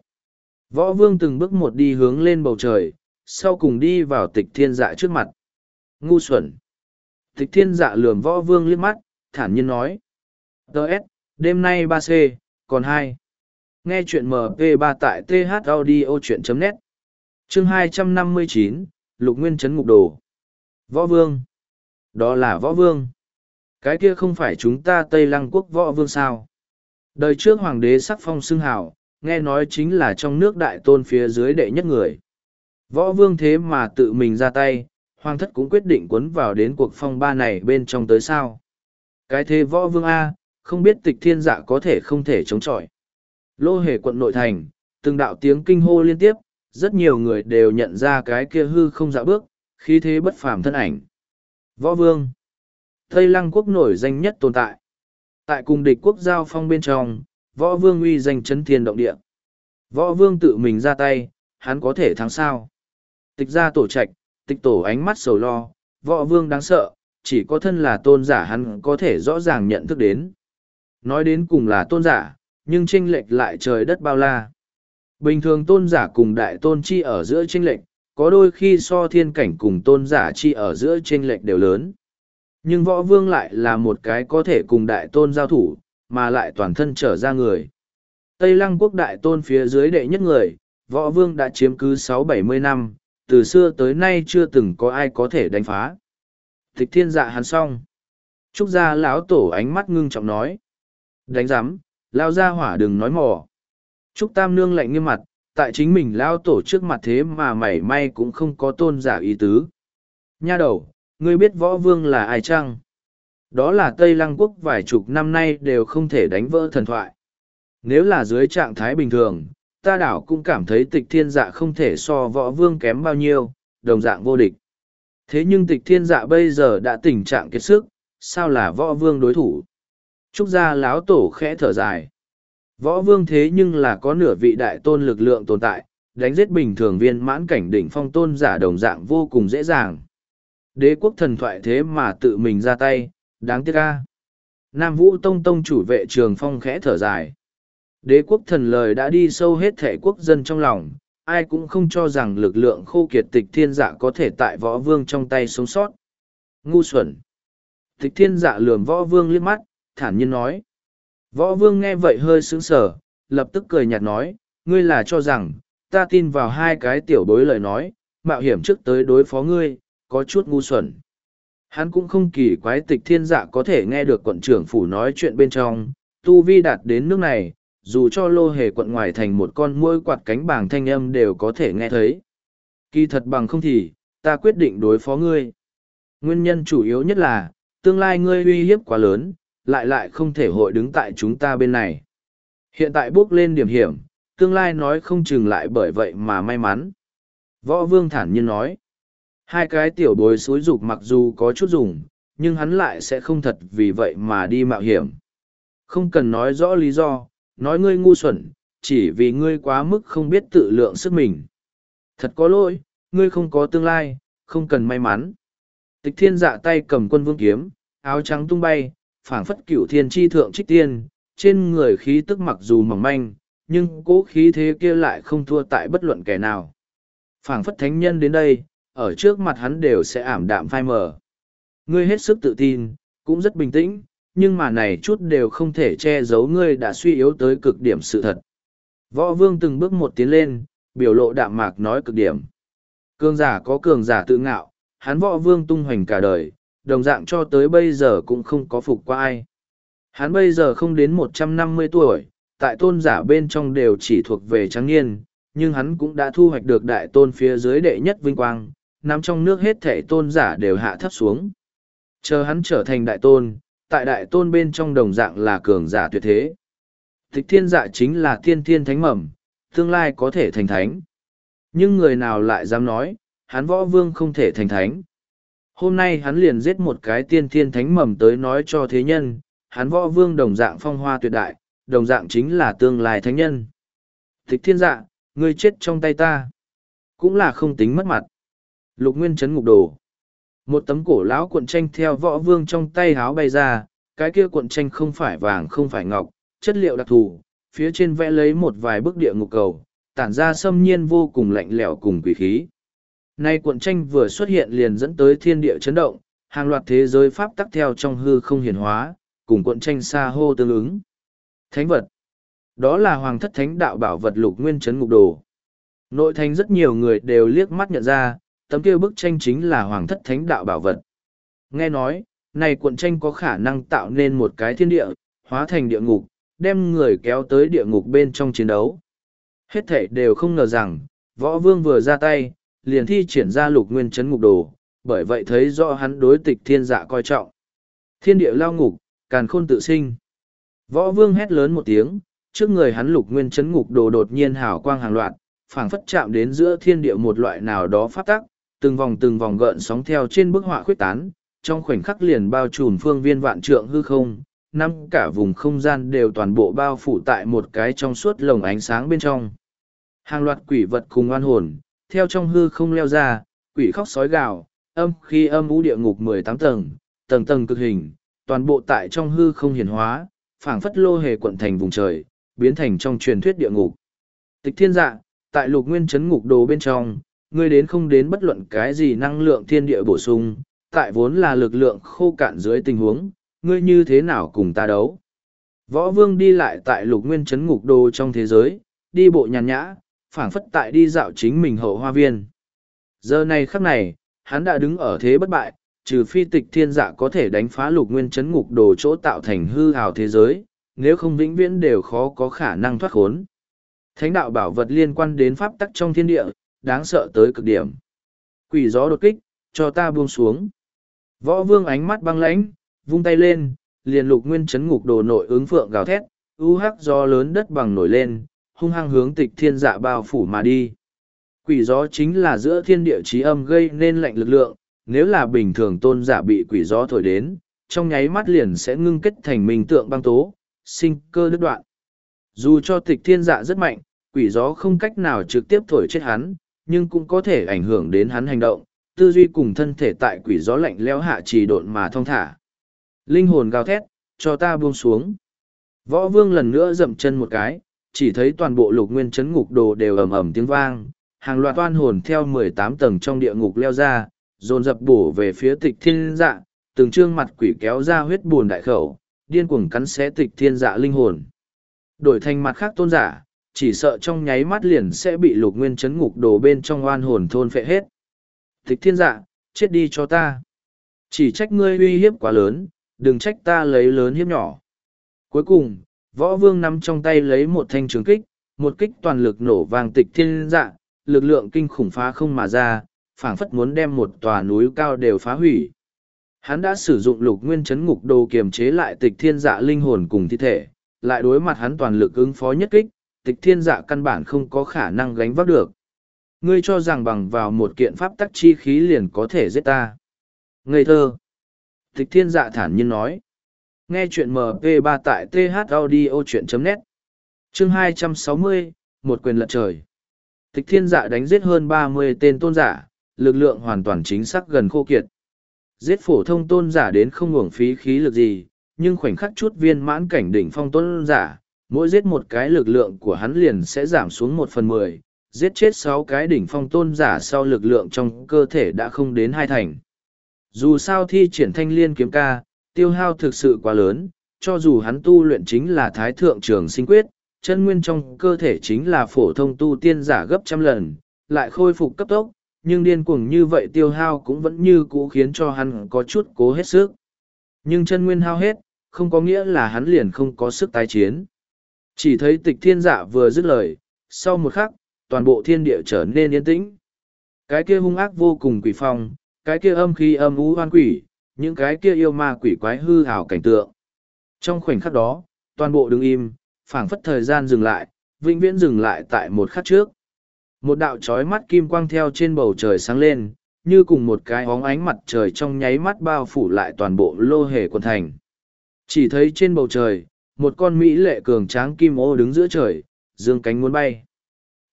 Võ vương từng bước một đi hướng lên bầu trời, sau cùng đi vào tịch thiên dạ trước mặt. Ngu xuẩn. Tịch thiên dạ lườm võ vương liếc mắt, thản nhiên nói. Đợt, đêm nay ba c còn hai nghe chuyện mp 3 tại th audio chuyện net chương 259, lục nguyên chấn ngục đồ võ vương đó là võ vương cái kia không phải chúng ta tây lăng quốc võ vương sao đời trước hoàng đế sắc phong xưng hào nghe nói chính là trong nước đại tôn phía dưới đệ nhất người võ vương thế mà tự mình ra tay hoàng thất cũng quyết định cuốn vào đến cuộc phong ba này bên trong tới sao cái thế võ vương a không biết tịch thiên dạ có thể không thể chống chọi. Lô hề quận nội thành, từng đạo tiếng kinh hô liên tiếp, rất nhiều người đều nhận ra cái kia hư không dạ bước, khí thế bất phàm thân ảnh. Võ Vương Tây Lăng quốc nổi danh nhất tồn tại. Tại cùng địch quốc giao phong bên trong, Võ Vương uy danh chấn thiên động địa. Võ Vương tự mình ra tay, hắn có thể thắng sao. Tịch ra tổ trạch, tịch tổ ánh mắt sầu lo, Võ Vương đáng sợ, chỉ có thân là tôn giả hắn có thể rõ ràng nhận thức đến. Nói đến cùng là tôn giả, nhưng tranh lệch lại trời đất bao la. Bình thường tôn giả cùng đại tôn chi ở giữa tranh lệch, có đôi khi so thiên cảnh cùng tôn giả chi ở giữa tranh lệch đều lớn. Nhưng võ vương lại là một cái có thể cùng đại tôn giao thủ, mà lại toàn thân trở ra người. Tây lăng quốc đại tôn phía dưới đệ nhất người, võ vương đã chiếm cứ sáu bảy mươi năm, từ xưa tới nay chưa từng có ai có thể đánh phá. Tịch thiên dạ hắn xong. Trúc gia lão tổ ánh mắt ngưng trọng nói. Đánh giám, lao ra hỏa đừng nói mò. Trúc Tam Nương lạnh nghiêm mặt, tại chính mình lao tổ trước mặt thế mà mảy may cũng không có tôn giả ý tứ. Nha đầu, ngươi biết võ vương là ai chăng? Đó là Tây Lăng Quốc vài chục năm nay đều không thể đánh vỡ thần thoại. Nếu là dưới trạng thái bình thường, ta đảo cũng cảm thấy tịch thiên dạ không thể so võ vương kém bao nhiêu, đồng dạng vô địch. Thế nhưng tịch thiên dạ bây giờ đã tình trạng kiệt sức, sao là võ vương đối thủ? Trúc gia láo tổ khẽ thở dài. Võ vương thế nhưng là có nửa vị đại tôn lực lượng tồn tại, đánh giết bình thường viên mãn cảnh đỉnh phong tôn giả đồng dạng vô cùng dễ dàng. Đế quốc thần thoại thế mà tự mình ra tay, đáng tiếc ca. Nam Vũ Tông Tông chủ vệ trường phong khẽ thở dài. Đế quốc thần lời đã đi sâu hết thể quốc dân trong lòng, ai cũng không cho rằng lực lượng khô kiệt tịch thiên dạ có thể tại võ vương trong tay sống sót. Ngu xuẩn. Tịch thiên dạ lườm võ vương liếc mắt, thản nhiên nói. Võ vương nghe vậy hơi sững sờ, lập tức cười nhạt nói, ngươi là cho rằng, ta tin vào hai cái tiểu bối lời nói, mạo hiểm trước tới đối phó ngươi, có chút ngu xuẩn. Hắn cũng không kỳ quái tịch thiên dạ có thể nghe được quận trưởng phủ nói chuyện bên trong, tu vi đạt đến nước này, dù cho lô hề quận ngoài thành một con môi quạt cánh bảng thanh âm đều có thể nghe thấy. Kỳ thật bằng không thì, ta quyết định đối phó ngươi. Nguyên nhân chủ yếu nhất là, tương lai ngươi uy hiếp quá lớn, lại lại không thể hội đứng tại chúng ta bên này. Hiện tại bước lên điểm hiểm, tương lai nói không chừng lại bởi vậy mà may mắn. Võ Vương thản nhiên nói, hai cái tiểu bối xối dục mặc dù có chút dùng, nhưng hắn lại sẽ không thật vì vậy mà đi mạo hiểm. Không cần nói rõ lý do, nói ngươi ngu xuẩn, chỉ vì ngươi quá mức không biết tự lượng sức mình. Thật có lỗi, ngươi không có tương lai, không cần may mắn. Tịch thiên dạ tay cầm quân vương kiếm, áo trắng tung bay, phảng phất cựu thiên tri thượng trích tiên, trên người khí tức mặc dù mỏng manh, nhưng cố khí thế kia lại không thua tại bất luận kẻ nào. phảng phất thánh nhân đến đây, ở trước mặt hắn đều sẽ ảm đạm phai mờ. Ngươi hết sức tự tin, cũng rất bình tĩnh, nhưng mà này chút đều không thể che giấu ngươi đã suy yếu tới cực điểm sự thật. Võ vương từng bước một tiến lên, biểu lộ đạm mạc nói cực điểm. Cường giả có cường giả tự ngạo, hắn võ vương tung hoành cả đời, đồng dạng cho tới bây giờ cũng không có phục qua ai. Hắn bây giờ không đến một trăm năm mươi tuổi, tại tôn giả bên trong đều chỉ thuộc về trắng niên, nhưng hắn cũng đã thu hoạch được đại tôn phía dưới đệ nhất vinh quang, nằm trong nước hết thể tôn giả đều hạ thấp xuống. Chờ hắn trở thành đại tôn, tại đại tôn bên trong đồng dạng là cường giả tuyệt thế. Tịch thiên dạ chính là thiên thiên thánh mầm, tương lai có thể thành thánh. Nhưng người nào lại dám nói, hắn võ vương không thể thành thánh. Hôm nay hắn liền giết một cái tiên thiên thánh mầm tới nói cho thế nhân, hắn võ vương đồng dạng phong hoa tuyệt đại, đồng dạng chính là tương lai thánh nhân. Tịch thiên dạ, ngươi chết trong tay ta. Cũng là không tính mất mặt. Lục Nguyên chấn ngục đồ. Một tấm cổ lão cuộn tranh theo võ vương trong tay háo bay ra, cái kia cuộn tranh không phải vàng không phải ngọc, chất liệu đặc thù, phía trên vẽ lấy một vài bức địa ngục cầu, tản ra xâm nhiên vô cùng lạnh lẽo cùng quỷ khí. Nay cuộn tranh vừa xuất hiện liền dẫn tới thiên địa chấn động, hàng loạt thế giới pháp tắc theo trong hư không hiển hóa, cùng cuộn tranh xa hô tương ứng. Thánh vật. Đó là hoàng thất thánh đạo bảo vật lục nguyên chấn ngục đồ. Nội thành rất nhiều người đều liếc mắt nhận ra, tấm kia bức tranh chính là hoàng thất thánh đạo bảo vật. Nghe nói, này cuộn tranh có khả năng tạo nên một cái thiên địa, hóa thành địa ngục, đem người kéo tới địa ngục bên trong chiến đấu. Hết thể đều không ngờ rằng, võ vương vừa ra tay, liền thi triển ra lục nguyên chấn ngục đồ, bởi vậy thấy rõ hắn đối tịch thiên dạ coi trọng. Thiên địa lao ngục, càn khôn tự sinh. Võ vương hét lớn một tiếng, trước người hắn lục nguyên chấn ngục đồ đột nhiên hào quang hàng loạt, phảng phất chạm đến giữa thiên địa một loại nào đó phát tắc, từng vòng từng vòng gợn sóng theo trên bức họa khuyết tán, trong khoảnh khắc liền bao trùm phương viên vạn trượng hư không, năm cả vùng không gian đều toàn bộ bao phủ tại một cái trong suốt lồng ánh sáng bên trong. Hàng loạt quỷ vật cùng oan hồn, theo trong hư không leo ra, quỷ khóc sói gào, âm khi âm ú địa ngục mười tám tầng, tầng tầng cực hình, toàn bộ tại trong hư không hiển hóa, phảng phất lô hề quận thành vùng trời, biến thành trong truyền thuyết địa ngục. Tịch thiên dạ, tại lục nguyên chấn ngục đồ bên trong, ngươi đến không đến bất luận cái gì năng lượng thiên địa bổ sung, tại vốn là lực lượng khô cạn dưới tình huống, ngươi như thế nào cùng ta đấu. Võ vương đi lại tại lục nguyên chấn ngục đồ trong thế giới, đi bộ nhàn nhã, phảng phất tại đi dạo chính mình hậu hoa viên. Giờ này khắc này, hắn đã đứng ở thế bất bại, trừ phi tịch thiên dạ có thể đánh phá lục nguyên chấn ngục đồ chỗ tạo thành hư hào thế giới, nếu không vĩnh viễn đều khó có khả năng thoát khốn. Thánh đạo bảo vật liên quan đến pháp tắc trong thiên địa, đáng sợ tới cực điểm. Quỷ gió đột kích, cho ta buông xuống. Võ vương ánh mắt băng lãnh, vung tay lên, liền lục nguyên chấn ngục đồ nội ứng phượng gào thét, u hắc gió lớn đất bằng nổi lên, hung hăng hướng tịch thiên dạ bao phủ mà đi. Quỷ gió chính là giữa thiên địa trí âm gây nên lạnh lực lượng, nếu là bình thường tôn giả bị quỷ gió thổi đến, trong nháy mắt liền sẽ ngưng kết thành minh tượng băng tố, sinh cơ đứt đoạn. Dù cho tịch thiên dạ rất mạnh, quỷ gió không cách nào trực tiếp thổi chết hắn, nhưng cũng có thể ảnh hưởng đến hắn hành động, tư duy cùng thân thể tại quỷ gió lạnh leo hạ trì độn mà thong thả. Linh hồn gào thét, cho ta buông xuống. Võ vương lần nữa dậm chân một cái, chỉ thấy toàn bộ lục nguyên chấn ngục đồ đều ầm ầm tiếng vang, hàng loạt toan hồn theo mười tám tầng trong địa ngục leo ra, dồn dập bổ về phía tịch thiên dạ, từng trương mặt quỷ kéo ra huyết buồn đại khẩu, điên cuồng cắn xé tịch thiên dạ linh hồn. Đổi thành mặt khác tôn giả, chỉ sợ trong nháy mắt liền sẽ bị lục nguyên chấn ngục đồ bên trong oan hồn thôn phệ hết. Tịch thiên dạ, chết đi cho ta. Chỉ trách ngươi uy hiếp quá lớn, đừng trách ta lấy lớn hiếp nhỏ. Cuối cùng, võ vương nắm trong tay lấy một thanh trường kích, một kích toàn lực nổ vàng tịch thiên dạ, lực lượng kinh khủng phá không mà ra, phảng phất muốn đem một tòa núi cao đều phá hủy. Hắn đã sử dụng lục nguyên chấn ngục đồ kiềm chế lại tịch thiên dạ linh hồn cùng thi thể, lại đối mặt hắn toàn lực ứng phó nhất kích, tịch thiên dạ căn bản không có khả năng gánh vác được. Ngươi cho rằng bằng vào một kiện pháp tắc chi khí liền có thể giết ta. Ngây thơ. Tịch thiên dạ thản nhiên nói. Nghe chuyện MP3 tại thaudio.net Chương 260, một quyền lật trời. Tịch thiên dạ đánh giết hơn ba mươi tên tôn giả, lực lượng hoàn toàn chính xác gần khô kiệt. Giết phổ thông tôn giả đến không uổng phí khí lực gì, nhưng khoảnh khắc chút viên mãn cảnh đỉnh phong tôn giả, mỗi giết một cái lực lượng của hắn liền sẽ giảm xuống một phần mười giết chết sáu cái đỉnh phong tôn giả sau lực lượng trong cơ thể đã không đến hai thành dù sao thi triển thanh liên kiếm ca tiêu hao thực sự quá lớn cho dù hắn tu luyện chính là thái thượng trường sinh quyết chân nguyên trong cơ thể chính là phổ thông tu tiên giả gấp trăm lần, lại khôi phục cấp tốc, nhưng điên cuồng như vậy tiêu hao cũng vẫn như cũ khiến cho hắn có chút cố hết sức. Nhưng chân nguyên hao hết, không có nghĩa là hắn liền không có sức tái chiến. Chỉ thấy tịch thiên dạ vừa dứt lời, sau một khắc, toàn bộ thiên địa trở nên yên tĩnh. Cái kia hung ác vô cùng quỷ phong, cái kia âm khi âm ú hoan quỷ, những cái kia yêu ma quỷ quái hư hào cảnh tượng. Trong khoảnh khắc đó, toàn bộ đứng im, phảng phất thời gian dừng lại, vĩnh viễn dừng lại tại một khắc trước. Một đạo trói mắt kim quang theo trên bầu trời sáng lên, như cùng một cái óng ánh mặt trời trong nháy mắt bao phủ lại toàn bộ lô hề quần thành. Chỉ thấy trên bầu trời, một con Mỹ lệ cường tráng kim ô đứng giữa trời, dương cánh muốn bay.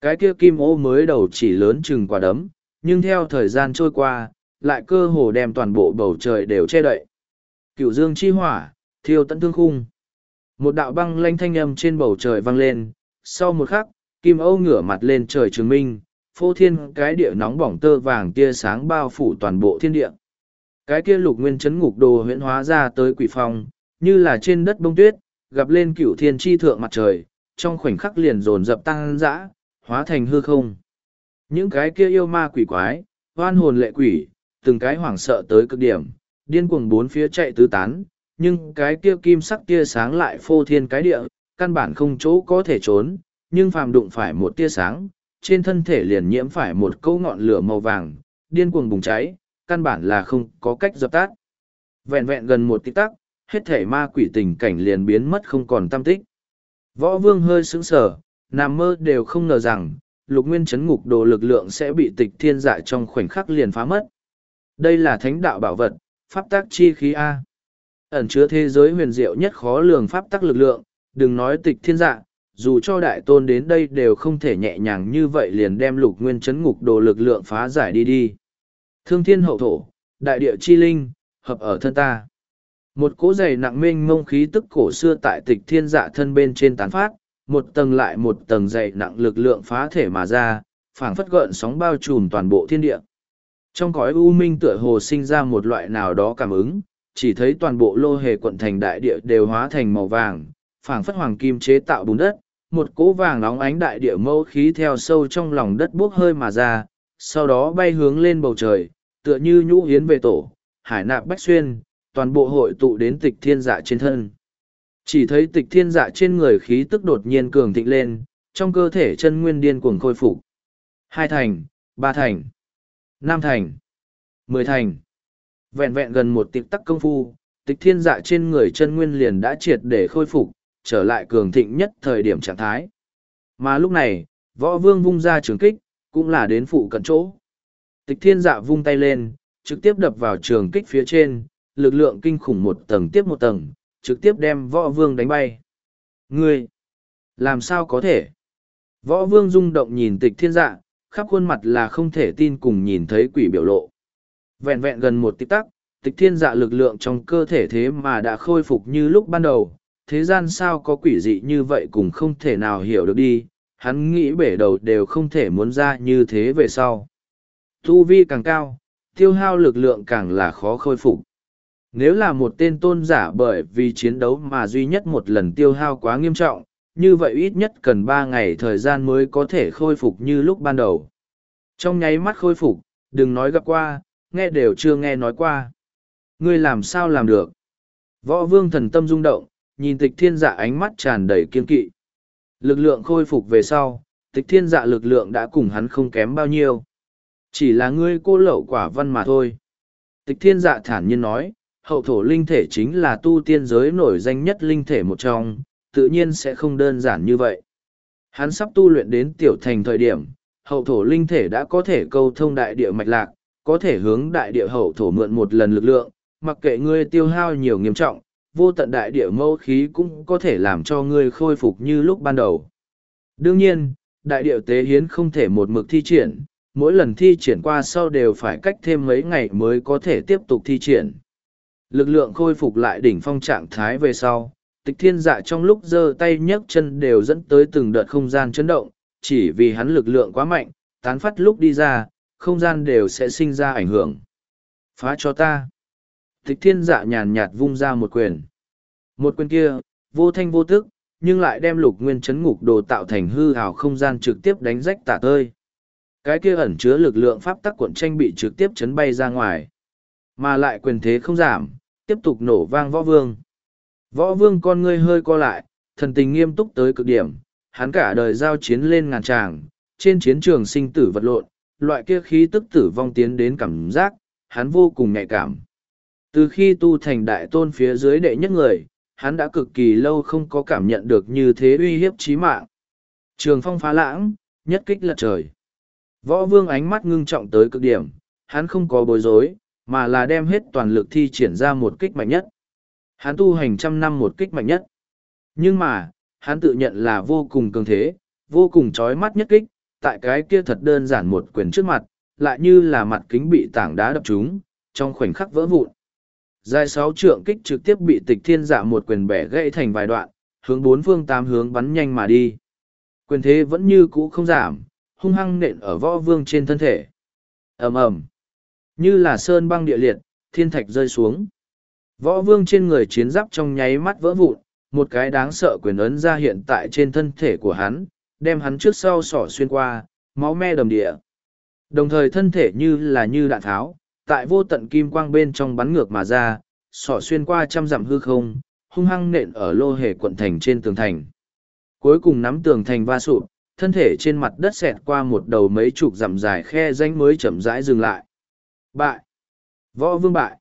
Cái kia kim ô mới đầu chỉ lớn chừng quả đấm, nhưng theo thời gian trôi qua, lại cơ hồ đem toàn bộ bầu trời đều che đậy. Cựu dương chi hỏa, thiêu tận thương khung. Một đạo băng lanh thanh âm trên bầu trời vang lên, sau một khắc, kim ô ngửa mặt lên trời chứng minh, phô thiên cái địa nóng bỏng tơ vàng tia sáng bao phủ toàn bộ thiên địa. Cái kia lục nguyên chấn ngục đồ huyễn hóa ra tới quỷ phong, như là trên đất bông tuyết, gặp lên cửu thiên tri thượng mặt trời, trong khoảnh khắc liền dồn dập tăng dã, hóa thành hư không. Những cái kia yêu ma quỷ quái, hoan hồn lệ quỷ, từng cái hoảng sợ tới cực điểm, điên cuồng bốn phía chạy tứ tán, nhưng cái kia kim sắc tia sáng lại phô thiên cái địa, căn bản không chỗ có thể trốn, nhưng phàm đụng phải một tia sáng, trên thân thể liền nhiễm phải một câu ngọn lửa màu vàng, điên cuồng bùng cháy, căn bản là không có cách dập tắt. Vẹn vẹn gần một tích tắc, hết thể ma quỷ tình cảnh liền biến mất không còn tam tích. Võ vương hơi sững sờ, nằm mơ đều không ngờ rằng, lục nguyên chấn ngục đồ lực lượng sẽ bị tịch thiên dạ trong khoảnh khắc liền phá mất. Đây là thánh đạo bảo vật, pháp tác chi khí A. Ẩn chứa thế giới huyền diệu nhất khó lường pháp tác lực lượng, đừng nói tịch thiên dạ, dù cho đại tôn đến đây đều không thể nhẹ nhàng như vậy liền đem lục nguyên chấn ngục đồ lực lượng phá giải đi đi. Thương thiên hậu thổ, đại địa chi linh, hợp ở thân ta. Một cỗ dày nặng mênh mông khí tức cổ xưa tại tịch thiên dạ thân bên trên tán phát, một tầng lại một tầng dày nặng lực lượng phá thể mà ra, phảng phất gợn sóng bao trùm toàn bộ thiên địa. Trong cõi u minh tựa hồ sinh ra một loại nào đó cảm ứng, chỉ thấy toàn bộ lô hề quận thành đại địa đều hóa thành màu vàng, phảng phất hoàng kim chế tạo bùn đất, một cỗ vàng nóng ánh đại địa mẫu khí theo sâu trong lòng đất buốc hơi mà ra, sau đó bay hướng lên bầu trời, tựa như nhũ hiến về tổ, hải nạp bách xuyên, toàn bộ hội tụ đến tịch thiên dạ trên thân. Chỉ thấy tịch thiên dạ trên người khí tức đột nhiên cường thịnh lên, trong cơ thể chân nguyên điên cuồng khôi phục. Hai thành, ba thành, năm thành, mười thành. Vẹn vẹn gần một tịp tắc công phu, tịch thiên dạ trên người chân nguyên liền đã triệt để khôi phục, trở lại cường thịnh nhất thời điểm trạng thái. Mà lúc này, võ vương vung ra trường kích, cũng là đến phụ cận chỗ. Tịch thiên dạ vung tay lên, trực tiếp đập vào trường kích phía trên, lực lượng kinh khủng một tầng tiếp một tầng, trực tiếp đem võ vương đánh bay. Ngươi! Làm sao có thể? Võ vương rung động nhìn tịch thiên dạ, khắp khuôn mặt là không thể tin cùng nhìn thấy quỷ biểu lộ. Vẹn vẹn gần một tích tắc, tịch thiên dạ lực lượng trong cơ thể thế mà đã khôi phục như lúc ban đầu. Thế gian sao có quỷ dị như vậy cũng không thể nào hiểu được đi, hắn nghĩ bể đầu đều không thể muốn ra như thế về sau. Tu vi càng cao, tiêu hao lực lượng càng là khó khôi phục. Nếu là một tên tôn giả bởi vì chiến đấu mà duy nhất một lần tiêu hao quá nghiêm trọng, như vậy ít nhất cần ba ngày thời gian mới có thể khôi phục như lúc ban đầu. Trong nháy mắt khôi phục, đừng nói gặp qua, nghe đều chưa nghe nói qua. Ngươi làm sao làm được? Võ vương thần tâm rung động, nhìn tịch thiên dạ ánh mắt tràn đầy kiên kỵ. Lực lượng khôi phục về sau, tịch thiên dạ lực lượng đã cùng hắn không kém bao nhiêu. Chỉ là ngươi cô lậu quả văn mà thôi. Tịch thiên dạ thản nhiên nói, hậu thổ linh thể chính là tu tiên giới nổi danh nhất linh thể một trong, tự nhiên sẽ không đơn giản như vậy. Hắn sắp tu luyện đến tiểu thành thời điểm, hậu thổ linh thể đã có thể câu thông đại địa mạch lạc, có thể hướng đại địa hậu thổ mượn một lần lực lượng, mặc kệ ngươi tiêu hao nhiều nghiêm trọng, vô tận đại địa mâu khí cũng có thể làm cho ngươi khôi phục như lúc ban đầu. Đương nhiên, đại địa tế hiến không thể một mực thi triển, mỗi lần thi triển qua sau đều phải cách thêm mấy ngày mới có thể tiếp tục thi triển lực lượng khôi phục lại đỉnh phong trạng thái về sau tịch thiên dạ trong lúc giơ tay nhấc chân đều dẫn tới từng đợt không gian chấn động chỉ vì hắn lực lượng quá mạnh tán phát lúc đi ra không gian đều sẽ sinh ra ảnh hưởng phá cho ta tịch thiên dạ nhàn nhạt vung ra một quyền một quyền kia vô thanh vô tức nhưng lại đem lục nguyên chấn ngục đồ tạo thành hư hào không gian trực tiếp đánh rách tả tơi. Cái kia ẩn chứa lực lượng pháp tắc cuộn tranh bị trực tiếp chấn bay ra ngoài. Mà lại quyền thế không giảm, tiếp tục nổ vang võ vương. Võ vương con ngươi hơi co lại, thần tình nghiêm túc tới cực điểm, hắn cả đời giao chiến lên ngàn tràng, trên chiến trường sinh tử vật lộn, loại kia khí tức tử vong tiến đến cảm giác, hắn vô cùng nhạy cảm. Từ khi tu thành đại tôn phía dưới đệ nhất người, hắn đã cực kỳ lâu không có cảm nhận được như thế uy hiếp chí mạng. Trường phong phá lãng, nhất kích lật trời. Võ vương ánh mắt ngưng trọng tới cực điểm, hắn không có bối rối, mà là đem hết toàn lực thi triển ra một kích mạnh nhất. Hắn tu hành trăm năm một kích mạnh nhất. Nhưng mà, hắn tự nhận là vô cùng cường thế, vô cùng chói mắt nhất kích, tại cái kia thật đơn giản một quyền trước mặt, lại như là mặt kính bị tảng đá đập trúng, trong khoảnh khắc vỡ vụn. Dài sáu trượng kích trực tiếp bị tịch thiên dạ một quyền bẻ gãy thành vài đoạn, hướng bốn phương tám hướng bắn nhanh mà đi. Quyền thế vẫn như cũ không giảm, hung hăng nện ở võ vương trên thân thể. ầm ầm như là sơn băng địa liệt, thiên thạch rơi xuống. Võ vương trên người chiến giáp trong nháy mắt vỡ vụn, một cái đáng sợ quyền ấn ra hiện tại trên thân thể của hắn, đem hắn trước sau sỏ xuyên qua, máu me đầm địa. Đồng thời thân thể như là như đạn tháo, tại vô tận kim quang bên trong bắn ngược mà ra, sỏ xuyên qua trăm dặm hư không, hung hăng nện ở lô hề quận thành trên tường thành. Cuối cùng nắm tường thành va sụp, thân thể trên mặt đất xẹt qua một đầu mấy chục dặm dài khe danh mới chậm rãi dừng lại. Bại! Võ vương bại!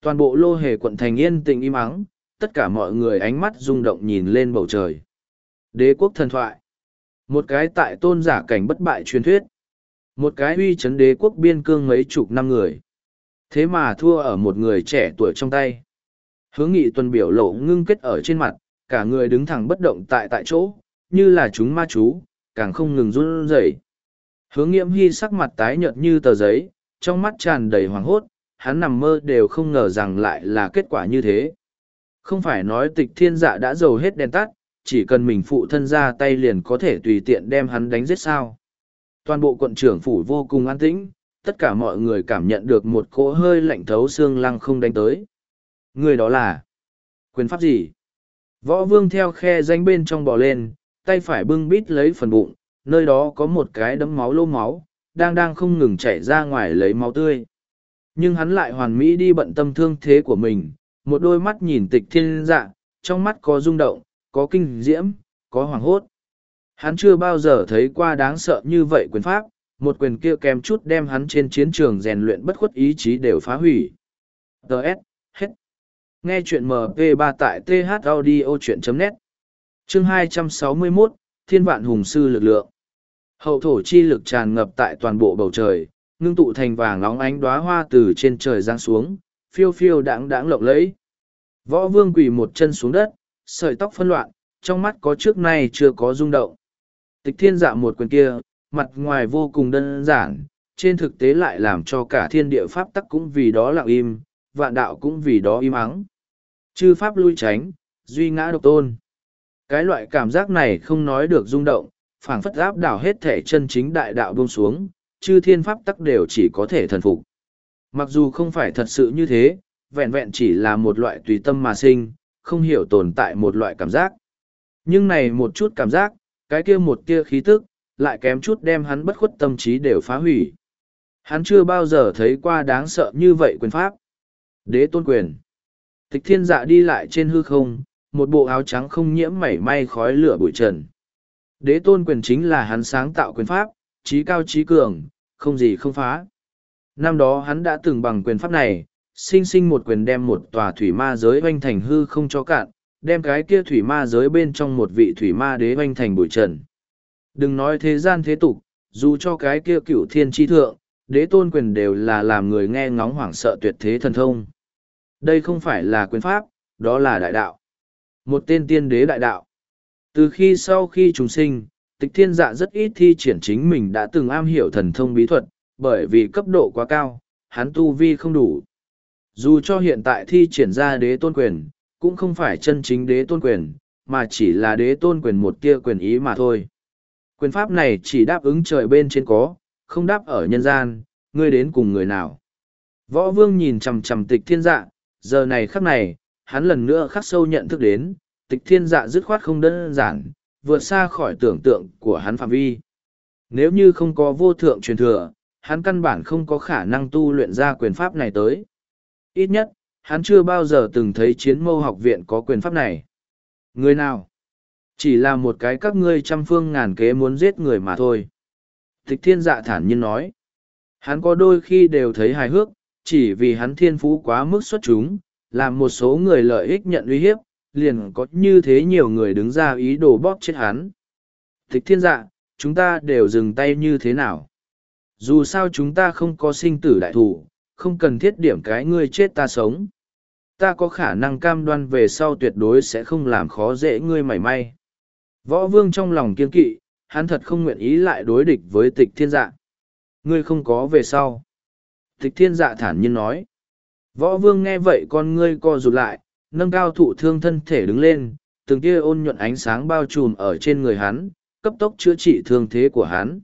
Toàn bộ lô hề quận thành yên tĩnh im ắng, tất cả mọi người ánh mắt rung động nhìn lên bầu trời. Đế quốc thần thoại. Một cái tại tôn giả cảnh bất bại truyền thuyết. Một cái uy chấn đế quốc biên cương mấy chục năm người. Thế mà thua ở một người trẻ tuổi trong tay. Hướng nghị tuần biểu lộ ngưng kết ở trên mặt, cả người đứng thẳng bất động tại tại chỗ, như là chúng ma chú, càng không ngừng run rẩy. Hướng nghiễm hy sắc mặt tái nhợt như tờ giấy, trong mắt tràn đầy hoảng hốt, hắn nằm mơ đều không ngờ rằng lại là kết quả như thế. Không phải nói tịch thiên dạ đã dầu hết đèn tắt, chỉ cần mình phụ thân ra tay liền có thể tùy tiện đem hắn đánh giết sao. Toàn bộ quận trưởng phủ vô cùng an tĩnh, tất cả mọi người cảm nhận được một cỗ hơi lạnh thấu xương lăng không đánh tới. Người đó là quyền pháp gì? Võ vương theo khe danh bên trong bò lên, tay phải bưng bít lấy phần bụng, nơi đó có một cái đấm máu lô máu, đang đang không ngừng chảy ra ngoài lấy máu tươi. Nhưng hắn lại hoàn mỹ đi bận tâm thương thế của mình, một đôi mắt nhìn tịch thiên dạ, trong mắt có rung động, có kinh diễm, có hoàng hốt. Hắn chưa bao giờ thấy qua đáng sợ như vậy quyền pháp, một quyền kia kèm chút đem hắn trên chiến trường rèn luyện bất khuất ý chí đều phá hủy. Đợt, hết. Nghe chuyện MP3 tại thaudio.net Chương 261, Thiên Vạn Hùng Sư Lực Lượng Hậu thổ chi lực tràn ngập tại toàn bộ bầu trời, ngưng tụ thành vàng nóng ánh đóa hoa từ trên trời giáng xuống, phiêu phiêu đãng đãng lộng lẫy. Võ vương quỳ một chân xuống đất, sợi tóc phân loạn, trong mắt có trước nay chưa có rung động. Tịch thiên dạ một quyền kia, mặt ngoài vô cùng đơn giản, trên thực tế lại làm cho cả thiên địa pháp tắc cũng vì đó lặng im, vạn đạo cũng vì đó im ắng. Chư pháp lui tránh, duy ngã độc tôn. Cái loại cảm giác này không nói được rung động, phảng phất áp đảo hết thể chân chính đại đạo buông xuống, chư thiên pháp tắc đều chỉ có thể thần phục. Mặc dù không phải thật sự như thế, vẹn vẹn chỉ là một loại tùy tâm mà sinh, không hiểu tồn tại một loại cảm giác. Nhưng này một chút cảm giác, cái kia một tia khí tức, lại kém chút đem hắn bất khuất tâm trí đều phá hủy. Hắn chưa bao giờ thấy qua đáng sợ như vậy quyền pháp. Đế tôn quyền. Tịch thiên dạ đi lại trên hư không, một bộ áo trắng không nhiễm mảy may khói lửa bụi trần. Đế tôn quyền chính là hắn sáng tạo quyền pháp, trí cao trí cường, không gì không phá. Năm đó hắn đã từng bằng quyền pháp này, sinh sinh một quyền đem một tòa thủy ma giới oanh thành hư không cho cạn, đem cái kia thủy ma giới bên trong một vị thủy ma đế oanh thành bụi trần. Đừng nói thế gian thế tục, dù cho cái kia cựu thiên tri thượng, đế tôn quyền đều là làm người nghe ngóng hoảng sợ tuyệt thế thần thông. Đây không phải là quyền pháp, đó là đại đạo. Một tên tiên đế đại đạo. Từ khi sau khi chúng sinh, tịch thiên dạ rất ít thi triển chính mình đã từng am hiểu thần thông bí thuật, bởi vì cấp độ quá cao, hắn tu vi không đủ. Dù cho hiện tại thi triển ra đế tôn quyền, cũng không phải chân chính đế tôn quyền, mà chỉ là đế tôn quyền một tia quyền ý mà thôi. Quyền pháp này chỉ đáp ứng trời bên trên có, không đáp ở nhân gian, ngươi đến cùng người nào. Võ vương nhìn chằm chằm tịch thiên dạ, giờ này khắc này, hắn lần nữa khắc sâu nhận thức đến, tịch thiên dạ dứt khoát không đơn giản, vượt xa khỏi tưởng tượng của hắn phạm vi. Nếu như không có vô thượng truyền thừa, hắn căn bản không có khả năng tu luyện ra quyền pháp này tới. Ít nhất, hắn chưa bao giờ từng thấy chiến mâu học viện có quyền pháp này. Người nào? Chỉ là một cái các ngươi trăm phương ngàn kế muốn giết người mà thôi. Tịch thiên dạ thản nhiên nói. Hắn có đôi khi đều thấy hài hước, chỉ vì hắn thiên phú quá mức xuất chúng, làm một số người lợi ích nhận uy hiếp, liền có như thế nhiều người đứng ra ý đồ bóp chết hắn. Thích thiên dạ, chúng ta đều dừng tay như thế nào? Dù sao chúng ta không có sinh tử đại thủ, không cần thiết điểm cái ngươi chết ta sống. Ta có khả năng cam đoan về sau tuyệt đối sẽ không làm khó dễ ngươi mảy may. Võ vương trong lòng kiên kỵ, hắn thật không nguyện ý lại đối địch với tịch thiên dạ. Ngươi không có về sau. Tịch thiên dạ thản nhiên nói. Võ vương nghe vậy con ngươi co rụt lại, nâng cao thụ thương thân thể đứng lên, từng kia ôn nhuận ánh sáng bao trùm ở trên người hắn, cấp tốc chữa trị thương thế của hắn.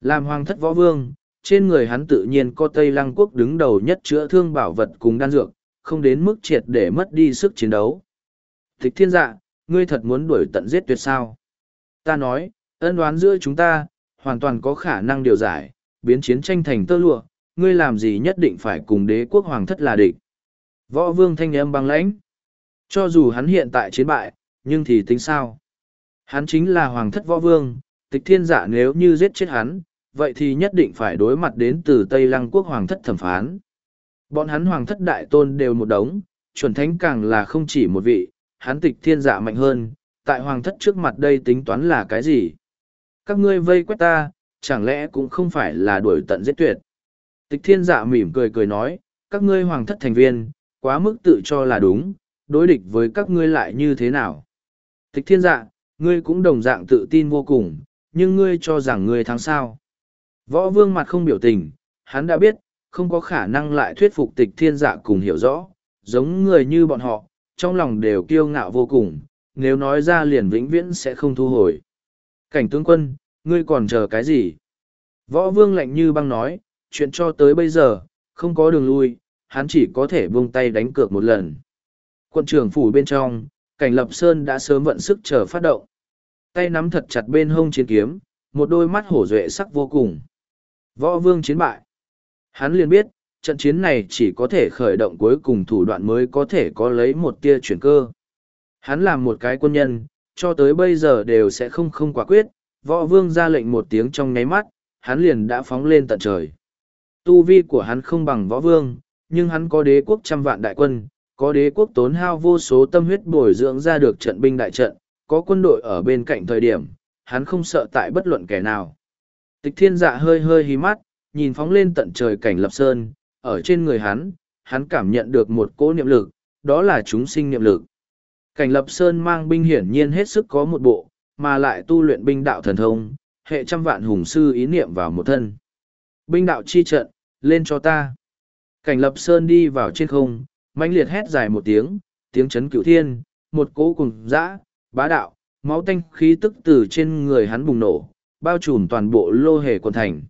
Làm hoàng thất võ vương, trên người hắn tự nhiên có Tây Lăng quốc đứng đầu nhất chữa thương bảo vật cùng đan dược, không đến mức triệt để mất đi sức chiến đấu. Thích thiên dạ, ngươi thật muốn đuổi tận giết tuyệt sao? Ta nói, ân đoán giữa chúng ta, hoàn toàn có khả năng điều giải, biến chiến tranh thành tơ lụa, ngươi làm gì nhất định phải cùng đế quốc hoàng thất là địch. Võ vương thanh âm băng lãnh. Cho dù hắn hiện tại chiến bại, nhưng thì tính sao? Hắn chính là hoàng thất võ vương, tịch thiên giả nếu như giết chết hắn, vậy thì nhất định phải đối mặt đến từ Tây Lăng quốc hoàng thất thẩm phán. Bọn hắn hoàng thất đại tôn đều một đống, chuẩn thánh càng là không chỉ một vị, hắn tịch thiên giả mạnh hơn, tại hoàng thất trước mặt đây tính toán là cái gì? Các ngươi vây quét ta, chẳng lẽ cũng không phải là đuổi tận giết tuyệt? Tịch thiên giả mỉm cười cười nói, các ngươi hoàng thất thành viên, quá mức tự cho là đúng, đối địch với các ngươi lại như thế nào? Tịch thiên dạ, ngươi cũng đồng dạng tự tin vô cùng, nhưng ngươi cho rằng ngươi thắng sao. Võ vương mặt không biểu tình, hắn đã biết, không có khả năng lại thuyết phục tịch thiên dạ cùng hiểu rõ, giống người như bọn họ, trong lòng đều kiêu ngạo vô cùng, nếu nói ra liền vĩnh viễn sẽ không thu hồi. Cảnh tướng quân, ngươi còn chờ cái gì? Võ vương lạnh như băng nói, chuyện cho tới bây giờ, không có đường lui, hắn chỉ có thể buông tay đánh cược một lần. Quân trưởng phủ bên trong, cảnh lập sơn đã sớm vận sức chờ phát động. Tay nắm thật chặt bên hông chiến kiếm, một đôi mắt hổ duệ sắc vô cùng. Võ vương chiến bại. Hắn liền biết, trận chiến này chỉ có thể khởi động cuối cùng thủ đoạn mới có thể có lấy một tia chuyển cơ. Hắn làm một cái quân nhân, cho tới bây giờ đều sẽ không không quả quyết, võ vương ra lệnh một tiếng trong nháy mắt, hắn liền đã phóng lên tận trời. Tu vi của hắn không bằng võ vương, nhưng hắn có đế quốc trăm vạn đại quân, có đế quốc tốn hao vô số tâm huyết bồi dưỡng ra được trận binh đại trận, có quân đội ở bên cạnh thời điểm, hắn không sợ tại bất luận kẻ nào. Tịch thiên dạ hơi hơi hí mắt, nhìn phóng lên tận trời cảnh lập sơn, ở trên người hắn, hắn cảm nhận được một cỗ niệm lực, đó là chúng sinh niệm lực. Cảnh lập sơn mang binh hiển nhiên hết sức có một bộ, mà lại tu luyện binh đạo thần thông, hệ trăm vạn hùng sư ý niệm vào một thân. Binh đạo chi trận, lên cho ta. Cảnh lập sơn đi vào trên không, mãnh liệt hét dài một tiếng, tiếng chấn cửu thiên, một cỗ cùng dã, bá đạo, máu tanh khí tức từ trên người hắn bùng nổ, bao trùm toàn bộ lô hề quận thành.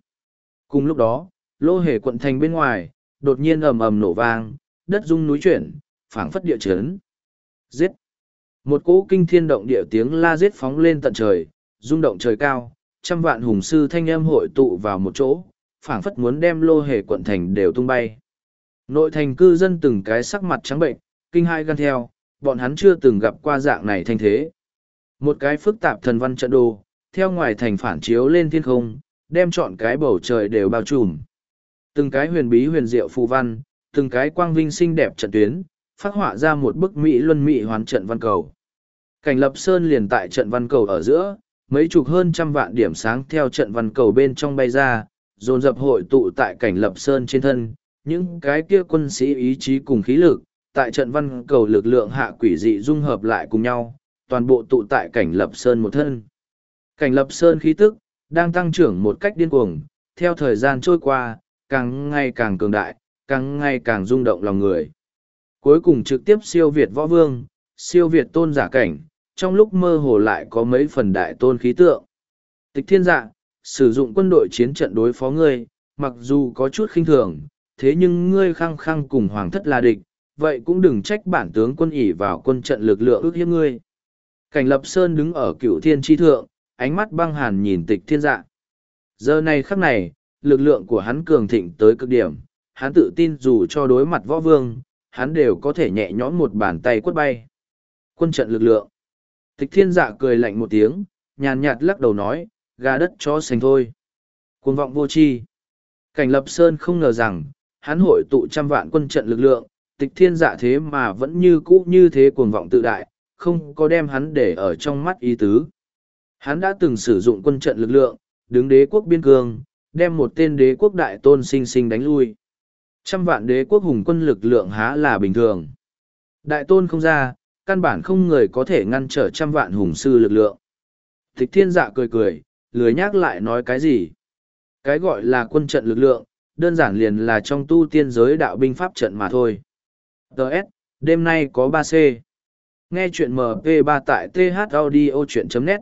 Cùng lúc đó, lô hề quận thành bên ngoài, đột nhiên ầm ầm nổ vang, đất rung núi chuyển, phảng phất địa chấn. Giết! Một cỗ kinh thiên động địa tiếng la giết phóng lên tận trời, rung động trời cao, trăm vạn hùng sư thanh âm hội tụ vào một chỗ, phảng phất muốn đem lô hề quận thành đều tung bay. Nội thành cư dân từng cái sắc mặt trắng bệnh, kinh hai gan theo, bọn hắn chưa từng gặp qua dạng này thanh thế. Một cái phức tạp thần văn trận đồ, theo ngoài thành phản chiếu lên thiên không, đem chọn cái bầu trời đều bao trùm. Từng cái huyền bí huyền diệu phù văn, từng cái quang vinh xinh đẹp trận tuyến, phát họa ra một bức mỹ luân mỹ hoàn trận văn cầu. Cảnh lập sơn liền tại trận văn cầu ở giữa, mấy chục hơn trăm vạn điểm sáng theo trận văn cầu bên trong bay ra, dồn dập hội tụ tại cảnh lập sơn trên thân, những cái kia quân sĩ ý chí cùng khí lực, tại trận văn cầu lực lượng hạ quỷ dị dung hợp lại cùng nhau, toàn bộ tụ tại cảnh lập sơn một thân. Cảnh lập sơn khí tức, đang tăng trưởng một cách điên cuồng, theo thời gian trôi qua, càng ngày càng cường đại, càng ngày càng rung động lòng người. Cuối cùng trực tiếp siêu Việt võ vương, siêu Việt tôn giả cảnh, trong lúc mơ hồ lại có mấy phần đại tôn khí tượng. Tịch thiên dạ, sử dụng quân đội chiến trận đối phó ngươi, mặc dù có chút khinh thường, thế nhưng ngươi khăng khăng cùng hoàng thất là địch, vậy cũng đừng trách bản tướng quân ỉ vào quân trận lực lượng ước hiếp ngươi. Cảnh lập sơn đứng ở cựu thiên tri thượng, ánh mắt băng hàn nhìn tịch thiên dạ. Giờ này khắc này, lực lượng của hắn cường thịnh tới cực điểm, hắn tự tin dù cho đối mặt võ vương, hắn đều có thể nhẹ nhõm một bàn tay quất bay. Quân trận lực lượng. Tịch thiên dạ cười lạnh một tiếng, nhàn nhạt lắc đầu nói, gà đất cho sành thôi. Cuồng vọng vô tri. Cảnh lập sơn không ngờ rằng, hắn hội tụ trăm vạn quân trận lực lượng, tịch thiên dạ thế mà vẫn như cũ như thế cuồng vọng tự đại, không có đem hắn để ở trong mắt ý tứ. Hắn đã từng sử dụng quân trận lực lượng, đứng đế quốc biên cương, đem một tên đế quốc đại tôn sinh sinh đánh lui. Trăm vạn đế quốc hùng quân lực lượng há là bình thường. Đại tôn không ra, căn bản không người có thể ngăn trở trăm vạn hùng sư lực lượng. Tịch thiên dạ cười cười, lười nhắc lại nói cái gì. Cái gọi là quân trận lực lượng, đơn giản liền là trong tu tiên giới đạo binh pháp trận mà thôi. Đợt, đêm nay có ba c Nghe chuyện MP3 tại thaudio.net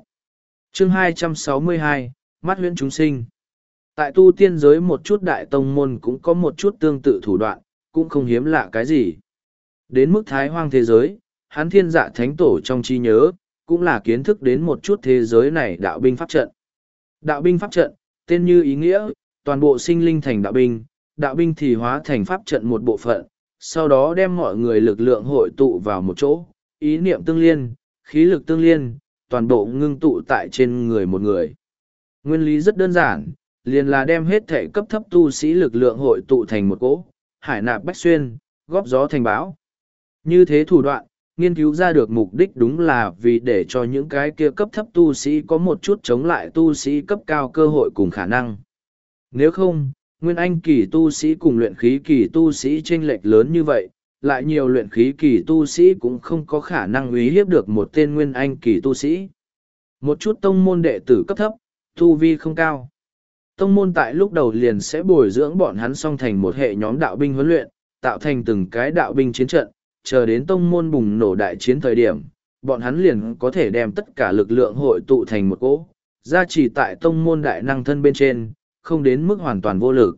Chương 262, Mắt huyễn chúng sinh Tại tu tiên giới một chút đại tông môn cũng có một chút tương tự thủ đoạn, cũng không hiếm lạ cái gì. Đến mức thái hoang thế giới, hắn thiên dạ thánh tổ trong trí nhớ, cũng là kiến thức đến một chút thế giới này đạo binh pháp trận. Đạo binh pháp trận, tên như ý nghĩa, toàn bộ sinh linh thành đạo binh, đạo binh thì hóa thành pháp trận một bộ phận, sau đó đem mọi người lực lượng hội tụ vào một chỗ, ý niệm tương liên, khí lực tương liên, toàn bộ ngưng tụ tại trên người một người. Nguyên lý rất đơn giản, liền là đem hết thể cấp thấp tu sĩ lực lượng hội tụ thành một cỗ, hải nạp bách xuyên, góp gió thành bão. Như thế thủ đoạn, nghiên cứu ra được mục đích đúng là vì để cho những cái kia cấp thấp tu sĩ có một chút chống lại tu sĩ cấp cao cơ hội cùng khả năng. Nếu không, nguyên anh kỳ tu sĩ cùng luyện khí kỳ tu sĩ chênh lệch lớn như vậy, lại nhiều luyện khí kỳ tu sĩ cũng không có khả năng uy hiếp được một tên nguyên anh kỳ tu sĩ. Một chút tông môn đệ tử cấp thấp, tu vi không cao. Tông môn tại lúc đầu liền sẽ bồi dưỡng bọn hắn song thành một hệ nhóm đạo binh huấn luyện, tạo thành từng cái đạo binh chiến trận, chờ đến tông môn bùng nổ đại chiến thời điểm, bọn hắn liền có thể đem tất cả lực lượng hội tụ thành một cỗ, gia trì tại tông môn đại năng thân bên trên, không đến mức hoàn toàn vô lực.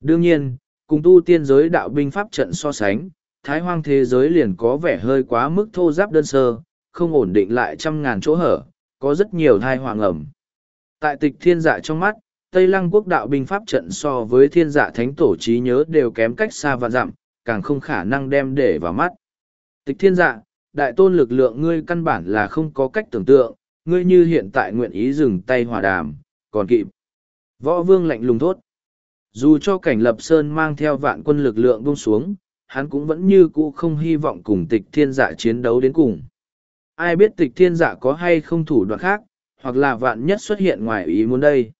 Đương nhiên, cùng tu tiên giới đạo binh pháp trận so sánh, thái hoang thế giới liền có vẻ hơi quá mức thô giáp đơn sơ, không ổn định lại trăm ngàn chỗ hở, có rất nhiều thai hoàng ẩm. Tại tịch thiên dạ trong mắt, Tây Lăng quốc đạo binh pháp trận so với thiên dạ thánh tổ trí nhớ đều kém cách xa và dặm, càng không khả năng đem để vào mắt. Tịch thiên dạ, đại tôn lực lượng ngươi căn bản là không có cách tưởng tượng, ngươi như hiện tại nguyện ý dừng tay hòa đàm, còn kịp. Võ vương lạnh lùng thốt. Dù cho cảnh lập sơn mang theo vạn quân lực lượng buông xuống, hắn cũng vẫn như cũ không hy vọng cùng tịch thiên dạ chiến đấu đến cùng. Ai biết tịch thiên dạ có hay không thủ đoạn khác, hoặc là vạn nhất xuất hiện ngoài ý muốn đây.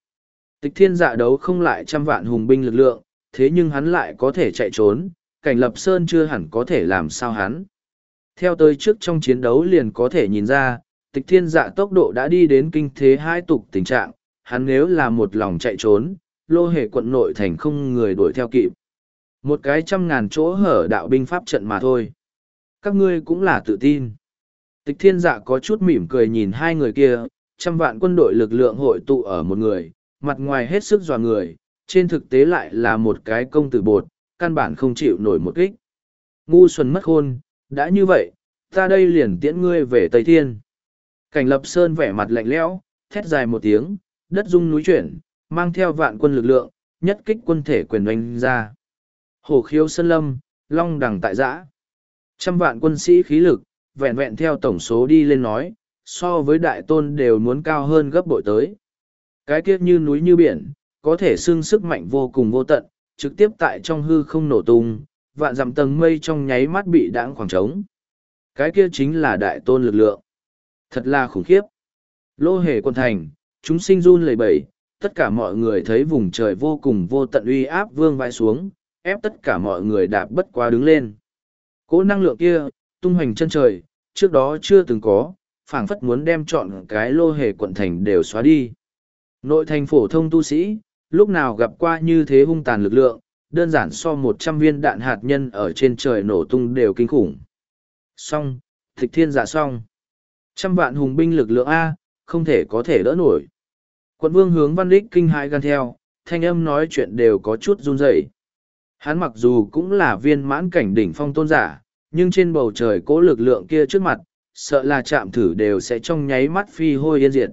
Tịch thiên dạ đấu không lại trăm vạn hùng binh lực lượng, thế nhưng hắn lại có thể chạy trốn, cảnh lập sơn chưa hẳn có thể làm sao hắn. Theo tới trước trong chiến đấu liền có thể nhìn ra, tịch thiên dạ tốc độ đã đi đến kinh thế hai tục tình trạng, hắn nếu là một lòng chạy trốn, lô hề quận nội thành không người đuổi theo kịp. Một cái trăm ngàn chỗ hở đạo binh pháp trận mà thôi. Các ngươi cũng là tự tin. Tịch thiên dạ có chút mỉm cười nhìn hai người kia, trăm vạn quân đội lực lượng hội tụ ở một người, mặt ngoài hết sức dò người, trên thực tế lại là một cái công tử bột, căn bản không chịu nổi một kích. Ngu xuân mất khôn, đã như vậy, ta đây liền tiễn ngươi về Tây Thiên. Cảnh lập sơn vẻ mặt lạnh lẽo, thét dài một tiếng, đất rung núi chuyển, mang theo vạn quân lực lượng, nhất kích quân thể quyền đánh ra. Hổ khiếu sơn lâm, long đằng tại giã. Trăm vạn quân sĩ khí lực, vẹn vẹn theo tổng số đi lên nói, so với đại tôn đều muốn cao hơn gấp bội tới. Cái kiếp như núi như biển, có thể xưng sức mạnh vô cùng vô tận, trực tiếp tại trong hư không nổ tung, vạn dặm tầng mây trong nháy mắt bị đãng khoảng trống. Cái kia chính là đại tôn lực lượng. Thật là khủng khiếp. Lô hề quân thành, chúng sinh run lẩy bẩy, tất cả mọi người thấy vùng trời vô cùng vô tận uy áp vương vai xuống, ép tất cả mọi người đạp bất quá đứng lên. Cố năng lượng kia, tung hoành chân trời, trước đó chưa từng có, phảng phất muốn đem chọn cái lô hề quận thành đều xóa đi. Nội thành phổ thông tu sĩ, lúc nào gặp qua như thế hung tàn lực lượng, đơn giản so một trăm viên đạn hạt nhân ở trên trời nổ tung đều kinh khủng. Xong, thịch thiên giả xong. Trăm vạn hùng binh lực lượng A, không thể có thể đỡ nổi. Quận vương hướng văn đích kinh hãi gan theo, thanh âm nói chuyện đều có chút run rẩy. Hắn mặc dù cũng là viên mãn cảnh đỉnh phong tôn giả, nhưng trên bầu trời cố lực lượng kia trước mặt, sợ là chạm thử đều sẽ trong nháy mắt phi hôi yên diệt.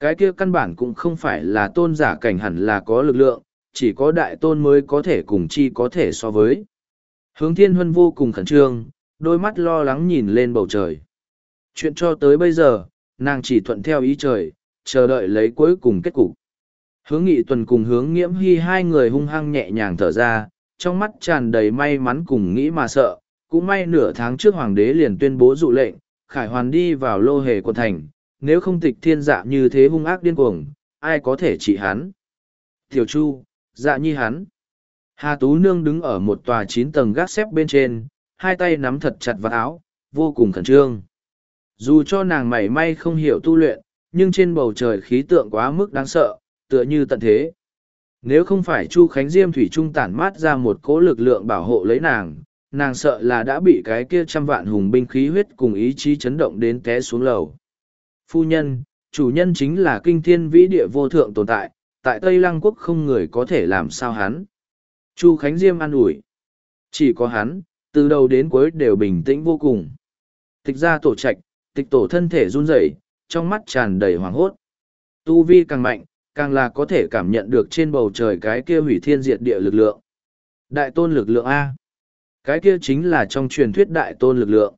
Cái kia căn bản cũng không phải là tôn giả cảnh hẳn là có lực lượng, chỉ có đại tôn mới có thể cùng chi có thể so với. Hướng thiên huân vô cùng khẩn trương, đôi mắt lo lắng nhìn lên bầu trời. Chuyện cho tới bây giờ, nàng chỉ thuận theo ý trời, chờ đợi lấy cuối cùng kết cục. Hướng nghị tuần cùng hướng nghiễm hy hai người hung hăng nhẹ nhàng thở ra, trong mắt tràn đầy may mắn cùng nghĩ mà sợ, cũng may nửa tháng trước hoàng đế liền tuyên bố dụ lệnh, khải hoàn đi vào lô hề quận thành, nếu không tịch thiên dạ như thế hung ác điên cuồng, ai có thể trị hắn. Tiểu Chu, dạ nhi hắn. Hà Tú Nương đứng ở một tòa chín tầng gác xếp bên trên, hai tay nắm thật chặt vào áo, vô cùng khẩn trương. Dù cho nàng mảy may không hiểu tu luyện, nhưng trên bầu trời khí tượng quá mức đáng sợ, tựa như tận thế. Nếu không phải Chu Khánh Diêm Thủy Trung tản mát ra một cỗ lực lượng bảo hộ lấy nàng, nàng sợ là đã bị cái kia trăm vạn hùng binh khí huyết cùng ý chí chấn động đến té xuống lầu. Phu nhân, chủ nhân chính là kinh thiên vĩ địa vô thượng tồn tại, tại Tây Lăng Quốc không người có thể làm sao hắn. Chu Khánh Diêm an ủi. Chỉ có hắn, từ đầu đến cuối đều bình tĩnh vô cùng. Tịch ra tổ trạch, tịch tổ thân thể run rẩy, trong mắt tràn đầy hoảng hốt. Tu vi càng mạnh, càng là có thể cảm nhận được trên bầu trời cái kia hủy thiên diệt địa lực lượng. Đại tôn lực lượng A. Cái kia chính là trong truyền thuyết đại tôn lực lượng.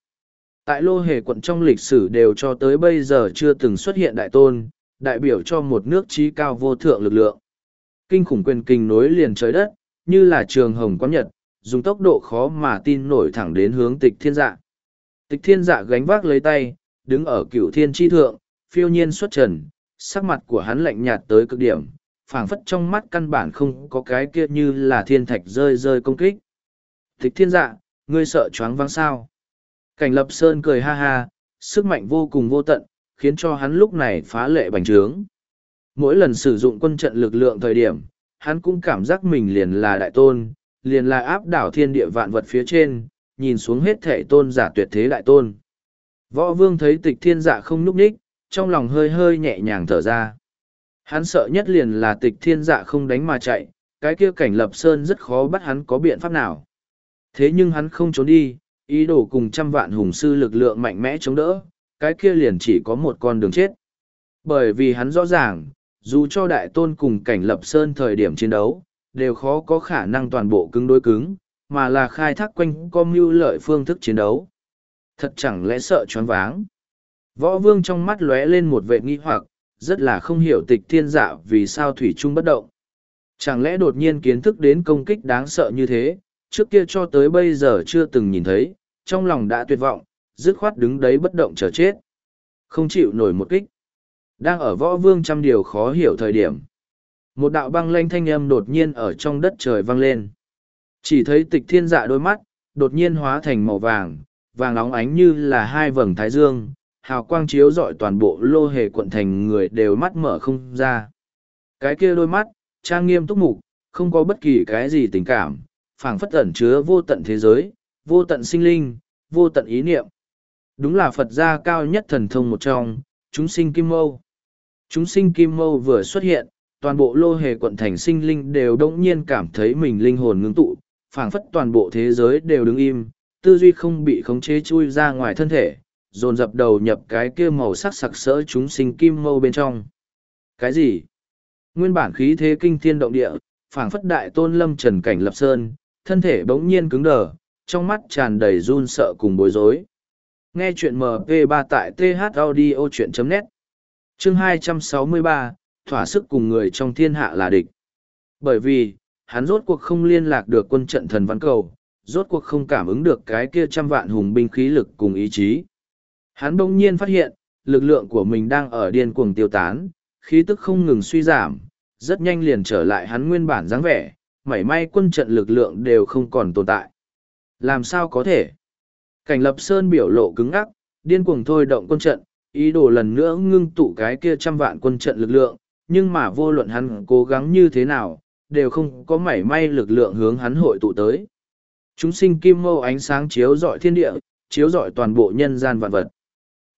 Tại lô hề quận trong lịch sử đều cho tới bây giờ chưa từng xuất hiện đại tôn, đại biểu cho một nước trí cao vô thượng lực lượng. Kinh khủng quyền kinh nối liền trời đất, như là trường hồng quán nhật, dùng tốc độ khó mà tin nổi thẳng đến hướng tịch thiên dạ. Tịch thiên dạ gánh vác lấy tay, đứng ở cửu thiên tri thượng, phiêu nhiên xuất trần, sắc mặt của hắn lạnh nhạt tới cực điểm, phảng phất trong mắt căn bản không có cái kia như là thiên thạch rơi rơi công kích. thích thiên dạ, ngươi sợ choáng váng sao. Cảnh lập sơn cười ha ha, sức mạnh vô cùng vô tận, khiến cho hắn lúc này phá lệ bành trướng. Mỗi lần sử dụng quân trận lực lượng thời điểm, hắn cũng cảm giác mình liền là đại tôn, liền là áp đảo thiên địa vạn vật phía trên, nhìn xuống hết thể tôn giả tuyệt thế đại tôn. Võ vương thấy tịch thiên dạ không núp ních, trong lòng hơi hơi nhẹ nhàng thở ra. Hắn sợ nhất liền là tịch thiên dạ không đánh mà chạy, cái kia cảnh lập sơn rất khó bắt hắn có biện pháp nào. Thế nhưng hắn không trốn đi, ý đồ cùng trăm vạn hùng sư lực lượng mạnh mẽ chống đỡ, cái kia liền chỉ có một con đường chết. Bởi vì hắn rõ ràng, dù cho đại tôn cùng cảnh lập sơn thời điểm chiến đấu, đều khó có khả năng toàn bộ cứng đối cứng, mà là khai thác quanh có mưu lợi phương thức chiến đấu. Thật chẳng lẽ sợ choáng váng. Võ vương trong mắt lóe lên một vệ nghi hoặc, rất là không hiểu tịch thiên dạ vì sao thủy trung bất động. Chẳng lẽ đột nhiên kiến thức đến công kích đáng sợ như thế, trước kia cho tới bây giờ chưa từng nhìn thấy, trong lòng đã tuyệt vọng, dứt khoát đứng đấy bất động chờ chết. Không chịu nổi một kích. Đang ở võ vương trăm điều khó hiểu thời điểm. Một đạo băng lanh thanh âm đột nhiên ở trong đất trời vang lên. Chỉ thấy tịch thiên dạ đôi mắt, đột nhiên hóa thành màu vàng, vàng óng ánh như là hai vầng thái dương, hào quang chiếu rọi toàn bộ lô hề quận thành người đều mắt mở không ra. Cái kia đôi mắt, trang nghiêm túc mục, không có bất kỳ cái gì tình cảm, phảng phất ẩn chứa vô tận thế giới, vô tận sinh linh, vô tận ý niệm. Đúng là Phật gia cao nhất thần thông một trong, chúng sinh kim mâu. Chúng sinh kim mâu vừa xuất hiện, toàn bộ lô hề quận thành sinh linh đều đông nhiên cảm thấy mình linh hồn ngưng tụ, phảng phất toàn bộ thế giới đều đứng im, tư duy không bị khống chế chui ra ngoài thân thể, dồn dập đầu nhập cái kia màu sắc sặc sỡ chúng sinh kim mâu bên trong. Cái gì? Nguyên bản khí thế kinh thiên động địa, phảng phất đại tôn lâm trần cảnh lập sơn, thân thể bỗng nhiên cứng đờ, trong mắt tràn đầy run sợ cùng bối rối. Nghe chuyện MP3 tại thaudio.net Chương 263, thỏa sức cùng người trong thiên hạ là địch. Bởi vì, hắn rốt cuộc không liên lạc được quân trận thần văn cầu, rốt cuộc không cảm ứng được cái kia trăm vạn hùng binh khí lực cùng ý chí. Hắn bỗng nhiên phát hiện, lực lượng của mình đang ở điên cuồng tiêu tán, khí tức không ngừng suy giảm, rất nhanh liền trở lại hắn nguyên bản dáng vẻ, mảy may quân trận lực lượng đều không còn tồn tại. Làm sao có thể? Cảnh lập sơn biểu lộ cứng ngắc, điên cuồng thôi động quân trận, ý đồ lần nữa ngưng tụ cái kia trăm vạn quân trận lực lượng, nhưng mà vô luận hắn cố gắng như thế nào, đều không có mảy may lực lượng hướng hắn hội tụ tới. Chúng sinh kim mâu ánh sáng chiếu rọi thiên địa, chiếu rọi toàn bộ nhân gian vạn vật.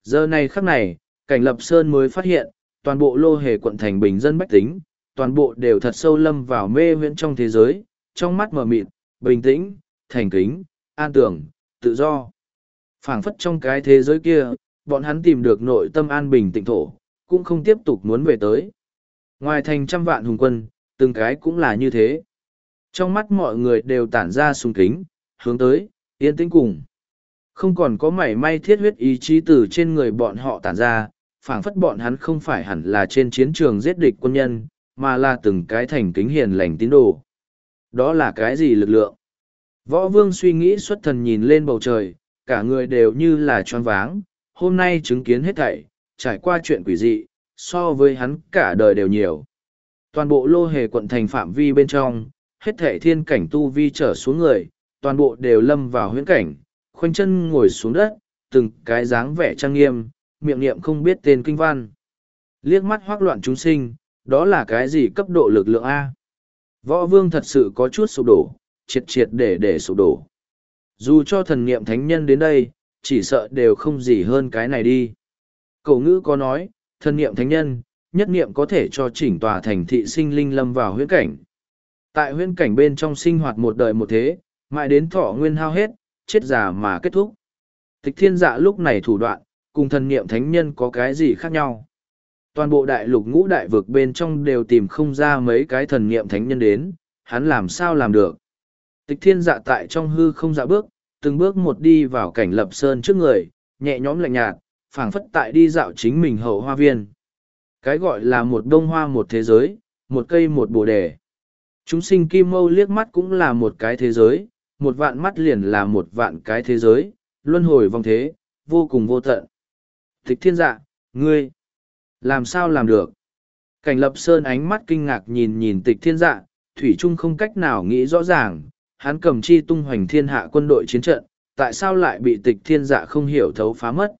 Giờ này khắc này, cảnh lập sơn mới phát hiện, toàn bộ lô hề quận thành bình dân bách tính, toàn bộ đều thật sâu lâm vào mê huyễn trong thế giới, trong mắt mờ mịt, bình tĩnh, thành kính, an tưởng, tự do. phảng phất trong cái thế giới kia, bọn hắn tìm được nội tâm an bình tịnh thổ, cũng không tiếp tục muốn về tới. Ngoài thành trăm vạn hùng quân, từng cái cũng là như thế. Trong mắt mọi người đều tản ra sùng kính, hướng tới, yên tĩnh cùng. Không còn có mảy may thiết huyết ý chí từ trên người bọn họ tản ra, phảng phất bọn hắn không phải hẳn là trên chiến trường giết địch quân nhân, mà là từng cái thành kính hiền lành tín đồ. Đó là cái gì lực lượng? Võ vương suy nghĩ xuất thần nhìn lên bầu trời, cả người đều như là choáng váng, hôm nay chứng kiến hết thảy, trải qua chuyện quỷ dị, so với hắn cả đời đều nhiều. Toàn bộ lô hề quận thành phạm vi bên trong, hết thảy thiên cảnh tu vi trở xuống người, toàn bộ đều lâm vào huyễn cảnh, khoanh chân ngồi xuống đất, từng cái dáng vẻ trang nghiêm, miệng niệm không biết tên kinh văn. Liếc mắt hoác loạn chúng sinh, đó là cái gì cấp độ lực lượng A? Võ vương thật sự có chút sụp đổ, triệt triệt để để sụp đổ. Dù cho thần niệm thánh nhân đến đây, chỉ sợ đều không gì hơn cái này đi. Cậu ngữ có nói, thần niệm thánh nhân, nhất niệm có thể cho chỉnh tòa thành thị sinh linh lâm vào huyễn cảnh. Tại huyễn cảnh bên trong sinh hoạt một đời một thế, mãi đến thọ nguyên hao hết, chết già mà kết thúc. Tịch thiên dạ lúc này thủ đoạn, cùng thần niệm thánh nhân có cái gì khác nhau. Toàn bộ đại lục ngũ đại vực bên trong đều tìm không ra mấy cái thần niệm thánh nhân đến, hắn làm sao làm được. Tịch thiên dạ tại trong hư không dạ bước, từng bước một đi vào cảnh lập sơn trước người, nhẹ nhõm lạnh nhạt, phảng phất tại đi dạo chính mình hậu hoa viên. Cái gọi là một đông hoa một thế giới, một cây một bồ đề. Chúng sinh kim mâu liếc mắt cũng là một cái thế giới, một vạn mắt liền là một vạn cái thế giới, luân hồi vòng thế, vô cùng vô tận. Tịch thiên dạ, ngươi, làm sao làm được? Cảnh lập sơn ánh mắt kinh ngạc nhìn nhìn tịch thiên dạ, Thủy Trung không cách nào nghĩ rõ ràng, hắn cầm chi tung hoành thiên hạ quân đội chiến trận, tại sao lại bị tịch thiên dạ không hiểu thấu phá mất?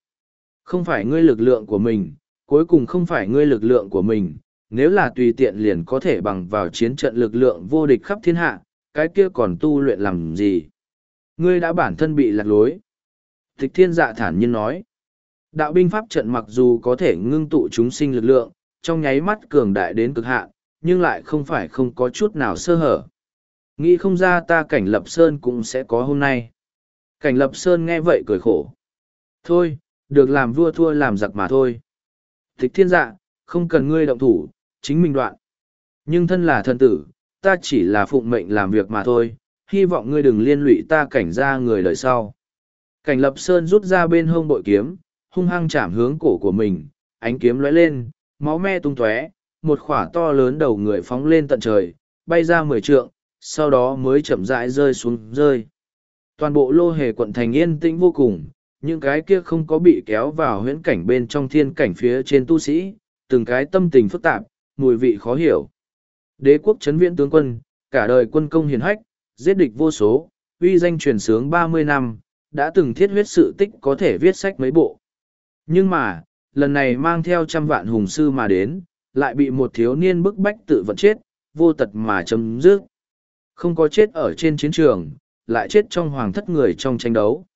Không phải ngươi lực lượng của mình, cuối cùng không phải ngươi lực lượng của mình, nếu là tùy tiện liền có thể bằng vào chiến trận lực lượng vô địch khắp thiên hạ, cái kia còn tu luyện làm gì? Ngươi đã bản thân bị lạc lối. Tịch thiên dạ thản nhiên nói. Đạo binh pháp trận mặc dù có thể ngưng tụ chúng sinh lực lượng, trong nháy mắt cường đại đến cực hạn, nhưng lại không phải không có chút nào sơ hở. Nghĩ không ra ta cảnh lập sơn cũng sẽ có hôm nay. Cảnh lập sơn nghe vậy cười khổ. Thôi, được làm vua thua làm giặc mà thôi. Thích thiên dạ, không cần ngươi động thủ, chính mình đoạn. Nhưng thân là thân tử, ta chỉ là phụng mệnh làm việc mà thôi, hy vọng ngươi đừng liên lụy ta cảnh ra người đời sau. Cảnh lập sơn rút ra bên hông bội kiếm, hung hăng chạm hướng cổ của mình, ánh kiếm lóe lên, máu me tung tóe, một khỏa to lớn đầu người phóng lên tận trời, bay ra mười trượng, sau đó mới chậm rãi rơi xuống rơi. Toàn bộ lô hề quận thành yên tĩnh vô cùng, những cái kia không có bị kéo vào huyễn cảnh bên trong thiên cảnh phía trên tu sĩ, từng cái tâm tình phức tạp, mùi vị khó hiểu. Đế quốc chấn viễn tướng quân, cả đời quân công hiền hách, giết địch vô số, uy danh truyền sướng ba mươi năm, đã từng thiết huyết sự tích có thể viết sách mấy bộ. Nhưng mà, lần này mang theo trăm vạn hùng sư mà đến, lại bị một thiếu niên bức bách tự vận chết, vô tật mà chấm dứt. Không có chết ở trên chiến trường, lại chết trong hoàng thất người trong tranh đấu.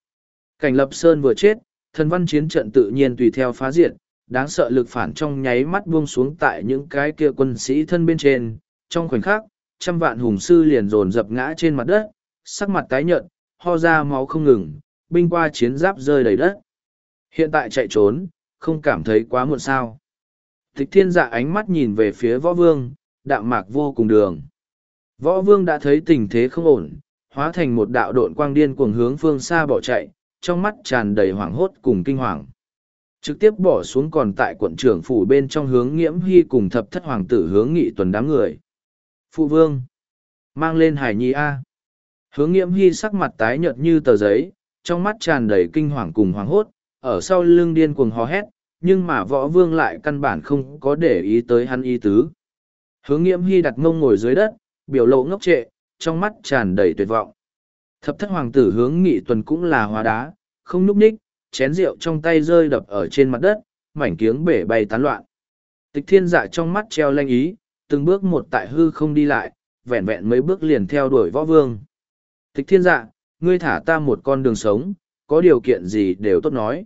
Cảnh lập sơn vừa chết, thần văn chiến trận tự nhiên tùy theo phá diệt, đáng sợ lực phản trong nháy mắt buông xuống tại những cái kia quân sĩ thân bên trên. Trong khoảnh khắc, trăm vạn hùng sư liền dồn dập ngã trên mặt đất, sắc mặt tái nhợt, ho ra máu không ngừng, binh qua chiến giáp rơi đầy đất. Hiện tại chạy trốn, không cảm thấy quá muộn sao. Tịch thiên dạ ánh mắt nhìn về phía võ vương, đạm mạc vô cùng đường. Võ vương đã thấy tình thế không ổn, hóa thành một đạo đội quang điên cuồng hướng phương xa bỏ chạy, trong mắt tràn đầy hoảng hốt cùng kinh hoàng. Trực tiếp bỏ xuống còn tại quận trưởng phủ bên trong hướng nghiễm hy cùng thập thất hoàng tử hướng nghị tuần đám người. Phụ vương, mang lên hải nhi A. Hướng nghiễm hy sắc mặt tái nhợt như tờ giấy, trong mắt tràn đầy kinh hoàng cùng hoảng hốt, ở sau lưng điên cuồng hò hét, nhưng mà võ vương lại căn bản không có để ý tới hắn ý tứ. Hướng nghiễm hy đặt mông ngồi dưới đất, biểu lộ ngốc trệ, trong mắt tràn đầy tuyệt vọng. Thập thất hoàng tử hướng nghị tuần cũng là hóa đá, không núp ních, chén rượu trong tay rơi đập ở trên mặt đất, mảnh kiếng bể bay tán loạn. Tịch thiên dạ trong mắt treo lanh ý, từng bước một tại hư không đi lại, vẹn vẹn mấy bước liền theo đuổi võ vương. Tịch thiên dạ, ngươi thả ta một con đường sống, có điều kiện gì đều tốt nói.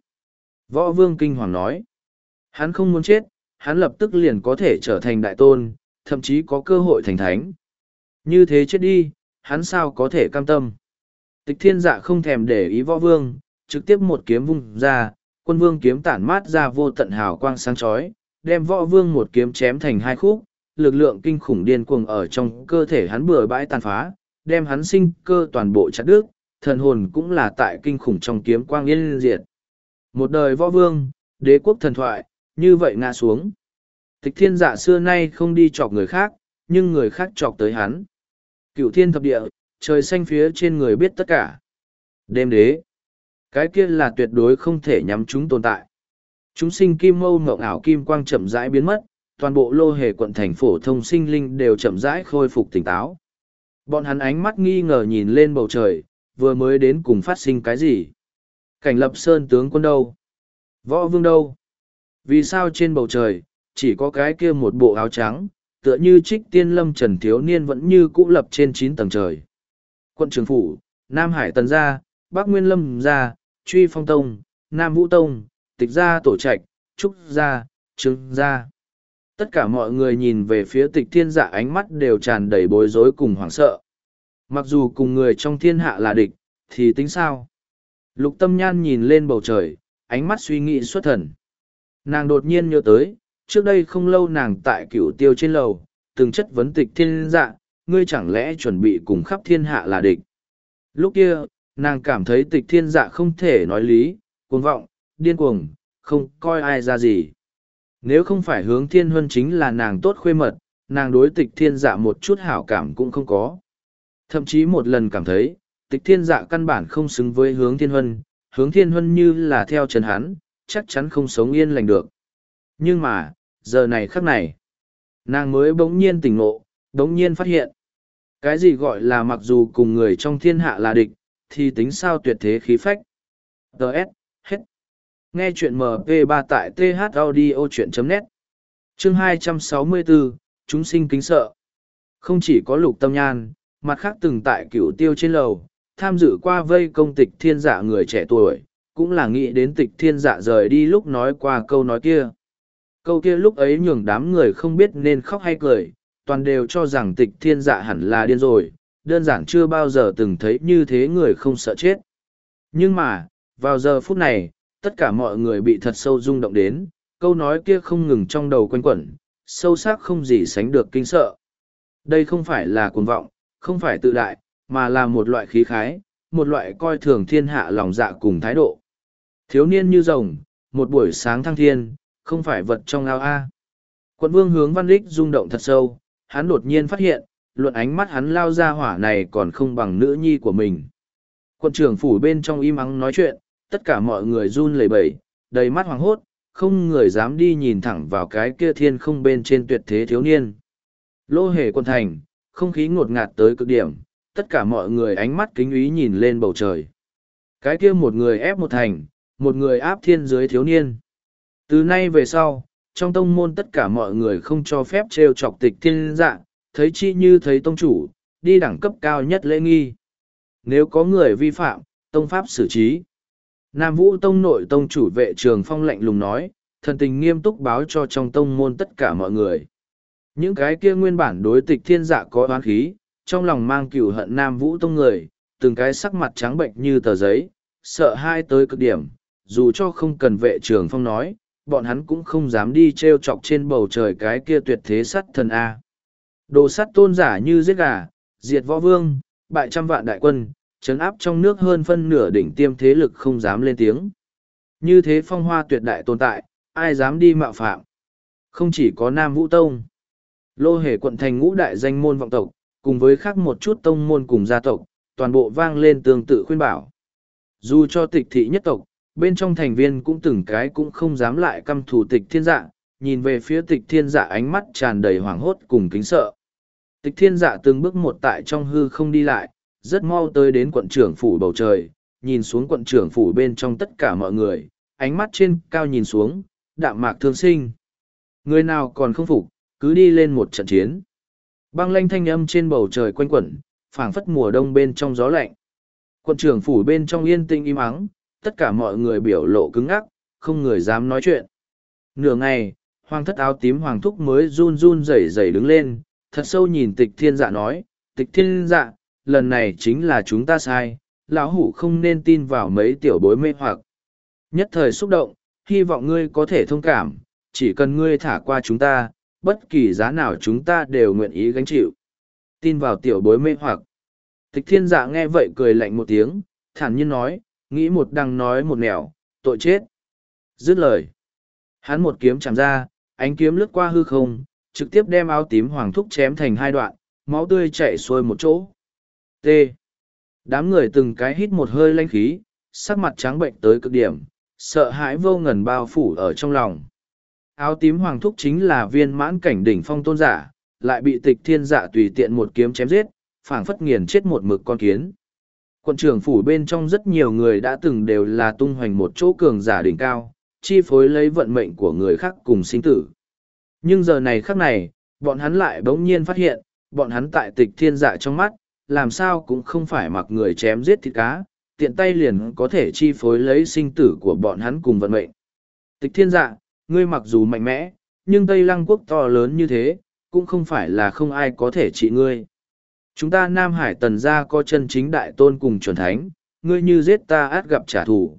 Võ vương kinh hoàng nói, hắn không muốn chết, hắn lập tức liền có thể trở thành đại tôn, thậm chí có cơ hội thành thánh. Như thế chết đi, hắn sao có thể cam tâm. Tịch thiên dạ không thèm để ý võ vương, Trực tiếp một kiếm vung ra, quân vương kiếm tản mát ra vô tận hào quang sáng chói, đem võ vương một kiếm chém thành hai khúc, lực lượng kinh khủng điên cuồng ở trong cơ thể hắn bừa bãi tàn phá, đem hắn sinh cơ toàn bộ chặt đứt, thần hồn cũng là tại kinh khủng trong kiếm quang yên diệt. Một đời võ vương, đế quốc thần thoại, như vậy ngã xuống. Tịch thiên dạ xưa nay không đi chọc người khác, nhưng người khác chọc tới hắn. Cựu thiên thập địa, trời xanh phía trên người biết tất cả. Đêm đế. Cái kia là tuyệt đối không thể nhắm chúng tồn tại. Chúng sinh kim mâu mộng ảo kim quang chậm rãi biến mất, toàn bộ lô hề quận thành phổ thông sinh linh đều chậm rãi khôi phục tỉnh táo. Bọn hắn ánh mắt nghi ngờ nhìn lên bầu trời, vừa mới đến cùng phát sinh cái gì? Cảnh lập sơn tướng quân đâu? Võ vương đâu? Vì sao trên bầu trời, chỉ có cái kia một bộ áo trắng, tựa như trích tiên lâm trần thiếu niên vẫn như cũ lập trên chín tầng trời. Quận trường phủ, Nam Hải Tần Gia, Bắc Nguyên Lâm Gia, Truy Phong Tông, Nam Vũ Tông, Tịch Gia Tổ Trạch, Trúc Gia, Trương Gia. Tất cả mọi người nhìn về phía tịch thiên dạ ánh mắt đều tràn đầy bối rối cùng hoảng sợ. Mặc dù cùng người trong thiên hạ là địch, thì tính sao? Lục tâm nhan nhìn lên bầu trời, ánh mắt suy nghĩ xuất thần. Nàng đột nhiên nhớ tới, trước đây không lâu nàng tại cửu tiêu trên lầu, từng chất vấn tịch thiên dạ, ngươi chẳng lẽ chuẩn bị cùng khắp thiên hạ là địch. Lúc kia, nàng cảm thấy tịch thiên dạ không thể nói lý, cuồng vọng, điên cuồng, không coi ai ra gì. Nếu không phải hướng thiên huân chính là nàng tốt khuê mật, nàng đối tịch thiên dạ một chút hảo cảm cũng không có. Thậm chí một lần cảm thấy, tịch thiên dạ căn bản không xứng với hướng thiên huân, hướng thiên huân như là theo trần hắn, chắc chắn không sống yên lành được. Nhưng mà, giờ này khắc này, nàng mới bỗng nhiên tỉnh ngộ, bỗng nhiên phát hiện. Cái gì gọi là mặc dù cùng người trong thiên hạ là địch, thì tính sao tuyệt thế khí phách. Đợt, hết. Nghe chuyện MP3 tại thaudio.net Chương 264, Chúng sinh kính sợ. Không chỉ có lục tâm nhan, mặt khác từng tại cửu tiêu trên lầu, tham dự qua vây công tịch thiên dạ người trẻ tuổi, cũng là nghĩ đến tịch thiên dạ rời đi lúc nói qua câu nói kia. Câu kia lúc ấy nhường đám người không biết nên khóc hay cười, toàn đều cho rằng tịch thiên dạ hẳn là điên rồi, đơn giản chưa bao giờ từng thấy như thế người không sợ chết. Nhưng mà, vào giờ phút này, tất cả mọi người bị thật sâu rung động đến, câu nói kia không ngừng trong đầu quanh quẩn, sâu sắc không gì sánh được kinh sợ. Đây không phải là cuồng vọng, không phải tự đại, mà là một loại khí khái, một loại coi thường thiên hạ lòng dạ cùng thái độ. Thiếu niên như rồng, một buổi sáng thăng thiên, không phải vật trong ao A. Quận vương hướng văn lích rung động thật sâu, hắn đột nhiên phát hiện, luận ánh mắt hắn lao ra hỏa này còn không bằng nữ nhi của mình. Quận trưởng phủ bên trong im ắng nói chuyện, tất cả mọi người run lẩy bẩy, đầy mắt hoàng hốt, không người dám đi nhìn thẳng vào cái kia thiên không bên trên tuyệt thế thiếu niên. Lô hề quân thành, không khí ngột ngạt tới cực điểm, tất cả mọi người ánh mắt kính ý nhìn lên bầu trời. Cái kia một người ép một thành, một người áp thiên dưới thiếu niên. Từ nay về sau, trong tông môn tất cả mọi người không cho phép trêu chọc tịch thiên dạ, thấy chi như thấy tông chủ, đi đẳng cấp cao nhất lễ nghi. Nếu có người vi phạm, tông pháp xử trí. Nam Vũ Tông nội tông chủ vệ trường phong lạnh lùng nói, thần tình nghiêm túc báo cho trong tông môn tất cả mọi người. Những cái kia nguyên bản đối tịch thiên dạ có oán khí, trong lòng mang cửu hận Nam Vũ Tông người, từng cái sắc mặt trắng bệnh như tờ giấy, sợ hai tới cực điểm, dù cho không cần vệ trường phong nói, bọn hắn cũng không dám đi treo chọc trên bầu trời cái kia tuyệt thế sắt thần A. Đồ sắt tôn giả như giết gà, diệt võ vương, bại trăm vạn đại quân, chấn áp trong nước hơn phân nửa đỉnh tiêm thế lực không dám lên tiếng. Như thế phong hoa tuyệt đại tồn tại, ai dám đi mạo phạm. Không chỉ có Nam Vũ Tông. Lô hề quận thành ngũ đại danh môn vọng tộc, cùng với khác một chút tông môn cùng gia tộc, toàn bộ vang lên tương tự khuyên bảo. Dù cho tịch thị nhất tộc, bên trong thành viên cũng từng cái cũng không dám lại căm thù tịch thiên dạ, nhìn về phía tịch thiên dạ ánh mắt tràn đầy hoảng hốt cùng kính sợ. Tịch thiên dạ từng bước một tại trong hư không đi lại, rất mau tới đến quận trưởng phủ bầu trời, nhìn xuống quận trưởng phủ bên trong tất cả mọi người, ánh mắt trên cao nhìn xuống, đạm mạc thương sinh. Người nào còn không phục, cứ đi lên một trận chiến. Băng lanh thanh âm trên bầu trời quanh quẩn, phảng phất mùa đông bên trong gió lạnh. Quận trưởng phủ bên trong yên tĩnh im ắng, tất cả mọi người biểu lộ cứng ngắc, không người dám nói chuyện. Nửa ngày, hoàng thất áo tím hoàng thúc mới run run rẩy rẩy đứng lên, thật sâu nhìn tịch thiên dạ nói, tịch thiên dạ, lần này chính là chúng ta sai, lão hủ không nên tin vào mấy tiểu bối mê hoặc. Nhất thời xúc động, hy vọng ngươi có thể thông cảm, chỉ cần ngươi thả qua chúng ta, bất kỳ giá nào chúng ta đều nguyện ý gánh chịu. Tin vào tiểu bối mê hoặc. Tịch thiên dạ nghe vậy cười lạnh một tiếng, thản nhiên nói, nghĩ một đằng nói một nẻo, tội chết. Dứt lời. Hắn một kiếm chạm ra, ánh kiếm lướt qua hư không, trực tiếp đem áo tím hoàng thúc chém thành hai đoạn, máu tươi chảy xuôi một chỗ. T. Đám người từng cái hít một hơi lanh khí, sắc mặt trắng bệnh tới cực điểm, sợ hãi vô ngần bao phủ ở trong lòng. Áo tím hoàng thúc chính là viên mãn cảnh đỉnh phong tôn giả, lại bị tịch thiên dạ tùy tiện một kiếm chém giết, phảng phất nghiền chết một mực con kiến. Quận trưởng phủ bên trong rất nhiều người đã từng đều là tung hoành một chỗ cường giả đỉnh cao, chi phối lấy vận mệnh của người khác cùng sinh tử. Nhưng giờ này khắc này, bọn hắn lại bỗng nhiên phát hiện, bọn hắn tại tịch thiên dạ trong mắt, làm sao cũng không phải mặc người chém giết thịt cá, tiện tay liền có thể chi phối lấy sinh tử của bọn hắn cùng vận mệnh. Tịch thiên dạ, ngươi mặc dù mạnh mẽ, nhưng Tây Lăng quốc to lớn như thế, cũng không phải là không ai có thể trị ngươi. Chúng ta Nam Hải tần gia có chân chính đại tôn cùng chuẩn thánh, ngươi như giết ta át gặp trả thù.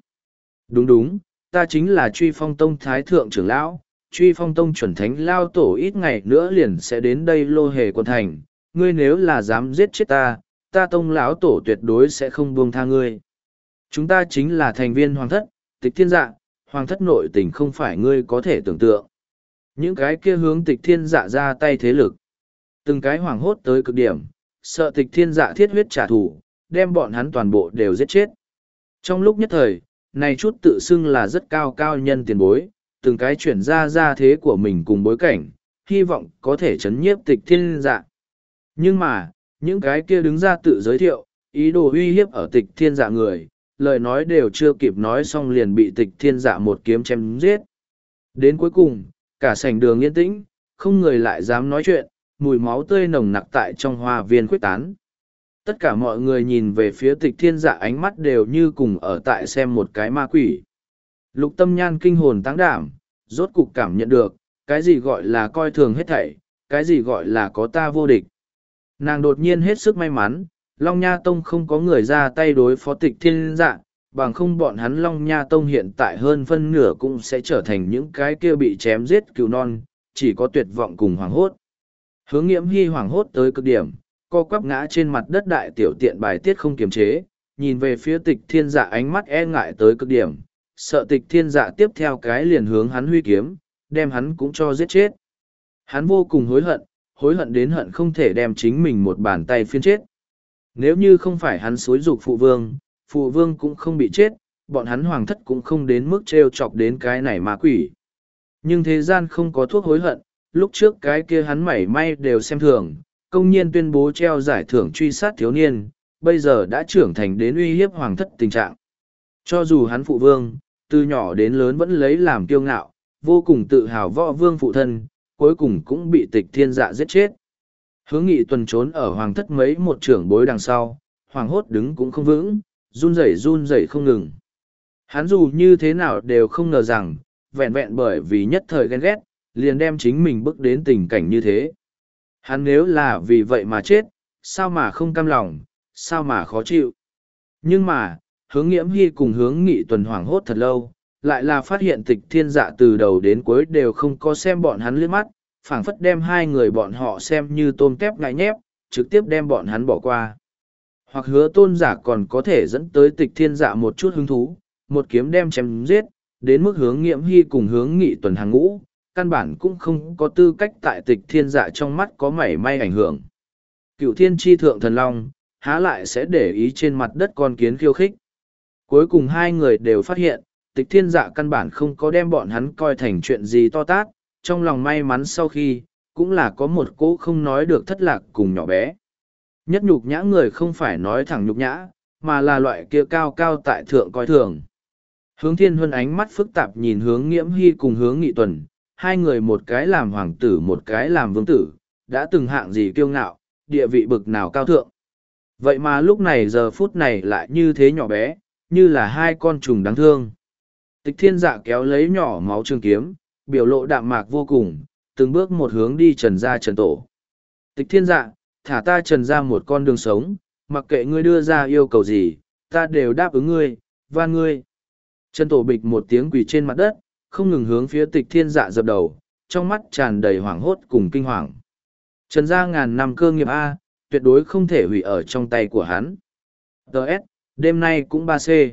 Đúng đúng, ta chính là truy phong tông thái thượng trưởng lão, truy phong tông chuẩn thánh lao tổ ít ngày nữa liền sẽ đến đây lô hề quân thành, ngươi nếu là dám giết chết ta, ta tông lão tổ tuyệt đối sẽ không buông tha ngươi. Chúng ta chính là thành viên hoàng thất, tịch thiên dạ, hoàng thất nội tình không phải ngươi có thể tưởng tượng. Những cái kia hướng tịch thiên dạ ra tay thế lực. Từng cái hoàng hốt tới cực điểm, sợ tịch thiên dạ thiết huyết trả thù, đem bọn hắn toàn bộ đều giết chết. Trong lúc nhất thời, này chút tự xưng là rất cao cao nhân tiền bối, từng cái chuyển ra ra thế của mình cùng bối cảnh, hy vọng có thể chấn nhiếp tịch thiên dạ. Nhưng mà, những cái kia đứng ra tự giới thiệu, ý đồ uy hiếp ở tịch thiên dạ người, lời nói đều chưa kịp nói xong liền bị tịch thiên dạ một kiếm chém giết. Đến cuối cùng, cả sảnh đường yên tĩnh, không người lại dám nói chuyện, mùi máu tươi nồng nặc tại trong hoa viên khuếch tán. Tất cả mọi người nhìn về phía tịch thiên dạ ánh mắt đều như cùng ở tại xem một cái ma quỷ. Lục tâm nhan kinh hồn táng đảm, rốt cục cảm nhận được, cái gì gọi là coi thường hết thảy, cái gì gọi là có ta vô địch. Nàng đột nhiên hết sức may mắn, Long Nha Tông không có người ra tay đối phó tịch thiên dạ, bằng không bọn hắn Long Nha Tông hiện tại hơn phân nửa cũng sẽ trở thành những cái kia bị chém giết cứu non, chỉ có tuyệt vọng cùng hoàng hốt. Hướng nghiễm hy hoàng hốt tới cực điểm, co quắp ngã trên mặt đất đại tiểu tiện bài tiết không kiềm chế, nhìn về phía tịch thiên dạ ánh mắt e ngại tới cực điểm, sợ tịch thiên dạ tiếp theo cái liền hướng hắn huy kiếm, đem hắn cũng cho giết chết. Hắn vô cùng hối hận, hối hận đến hận không thể đem chính mình một bàn tay phiên chết. Nếu như không phải hắn xối dục phụ vương, phụ vương cũng không bị chết, bọn hắn hoàng thất cũng không đến mức treo chọc đến cái này ma quỷ. Nhưng thế gian không có thuốc hối hận, lúc trước cái kia hắn mảy may đều xem thường, công nhiên tuyên bố treo giải thưởng truy sát thiếu niên, bây giờ đã trưởng thành đến uy hiếp hoàng thất tình trạng. Cho dù hắn phụ vương, từ nhỏ đến lớn vẫn lấy làm kiêu ngạo, vô cùng tự hào võ vương phụ thân, cuối cùng cũng bị tịch thiên dạ giết chết. Hướng nghị tuần trốn ở hoàng thất mấy một trưởng bối đằng sau, hoàng hốt đứng cũng không vững, run rẩy run rẩy không ngừng. Hắn dù như thế nào đều không ngờ rằng, vẹn vẹn bởi vì nhất thời ghen ghét, liền đem chính mình bước đến tình cảnh như thế. Hắn nếu là vì vậy mà chết, sao mà không cam lòng, sao mà khó chịu. Nhưng mà, hướng nghiễm hy cùng hướng nghị tuần hoảng hốt thật lâu, lại là phát hiện tịch thiên dạ từ đầu đến cuối đều không có xem bọn hắn liếc mắt, phảng phất đem hai người bọn họ xem như tôm tép ngại nhép, trực tiếp đem bọn hắn bỏ qua. Hoặc hứa tôn giả còn có thể dẫn tới tịch thiên dạ một chút hứng thú, một kiếm đem chém giết, đến mức hướng nghiễm hy cùng hướng nghị tuần hàng ngũ, căn bản cũng không có tư cách tại tịch thiên dạ trong mắt có mảy may ảnh hưởng. Cựu thiên tri thượng thần long, há lại sẽ để ý trên mặt đất con kiến khiêu khích. Cuối cùng hai người đều phát hiện, tịch thiên dạ căn bản không có đem bọn hắn coi thành chuyện gì to tát, trong lòng may mắn sau khi, cũng là có một cỗ không nói được thất lạc cùng nhỏ bé. Nhất nhục nhã người không phải nói thẳng nhục nhã, mà là loại kia cao cao tại thượng coi thường. Hướng thiên huân ánh mắt phức tạp nhìn hướng nghiễm hy cùng hướng nghị tuần, hai người một cái làm hoàng tử một cái làm vương tử, đã từng hạng gì kiêu ngạo, địa vị bực nào cao thượng. Vậy mà lúc này giờ phút này lại như thế nhỏ bé, như là hai con trùng đáng thương. Tịch thiên dạ kéo lấy nhỏ máu trường kiếm, biểu lộ đạm mạc vô cùng, từng bước một hướng đi trần ra trần tổ. Tịch thiên dạ, thả ta trần ra một con đường sống, mặc kệ ngươi đưa ra yêu cầu gì, ta đều đáp ứng ngươi, và ngươi. Trần Tổ Bịch một tiếng quỳ trên mặt đất, không ngừng hướng phía tịch thiên dạ dập đầu, trong mắt tràn đầy hoảng hốt cùng kinh hoàng. Trần gia ngàn năm cơ nghiệp A, tuyệt đối không thể hủy ở trong tay của hắn. Đợt, đêm nay cũng 3C.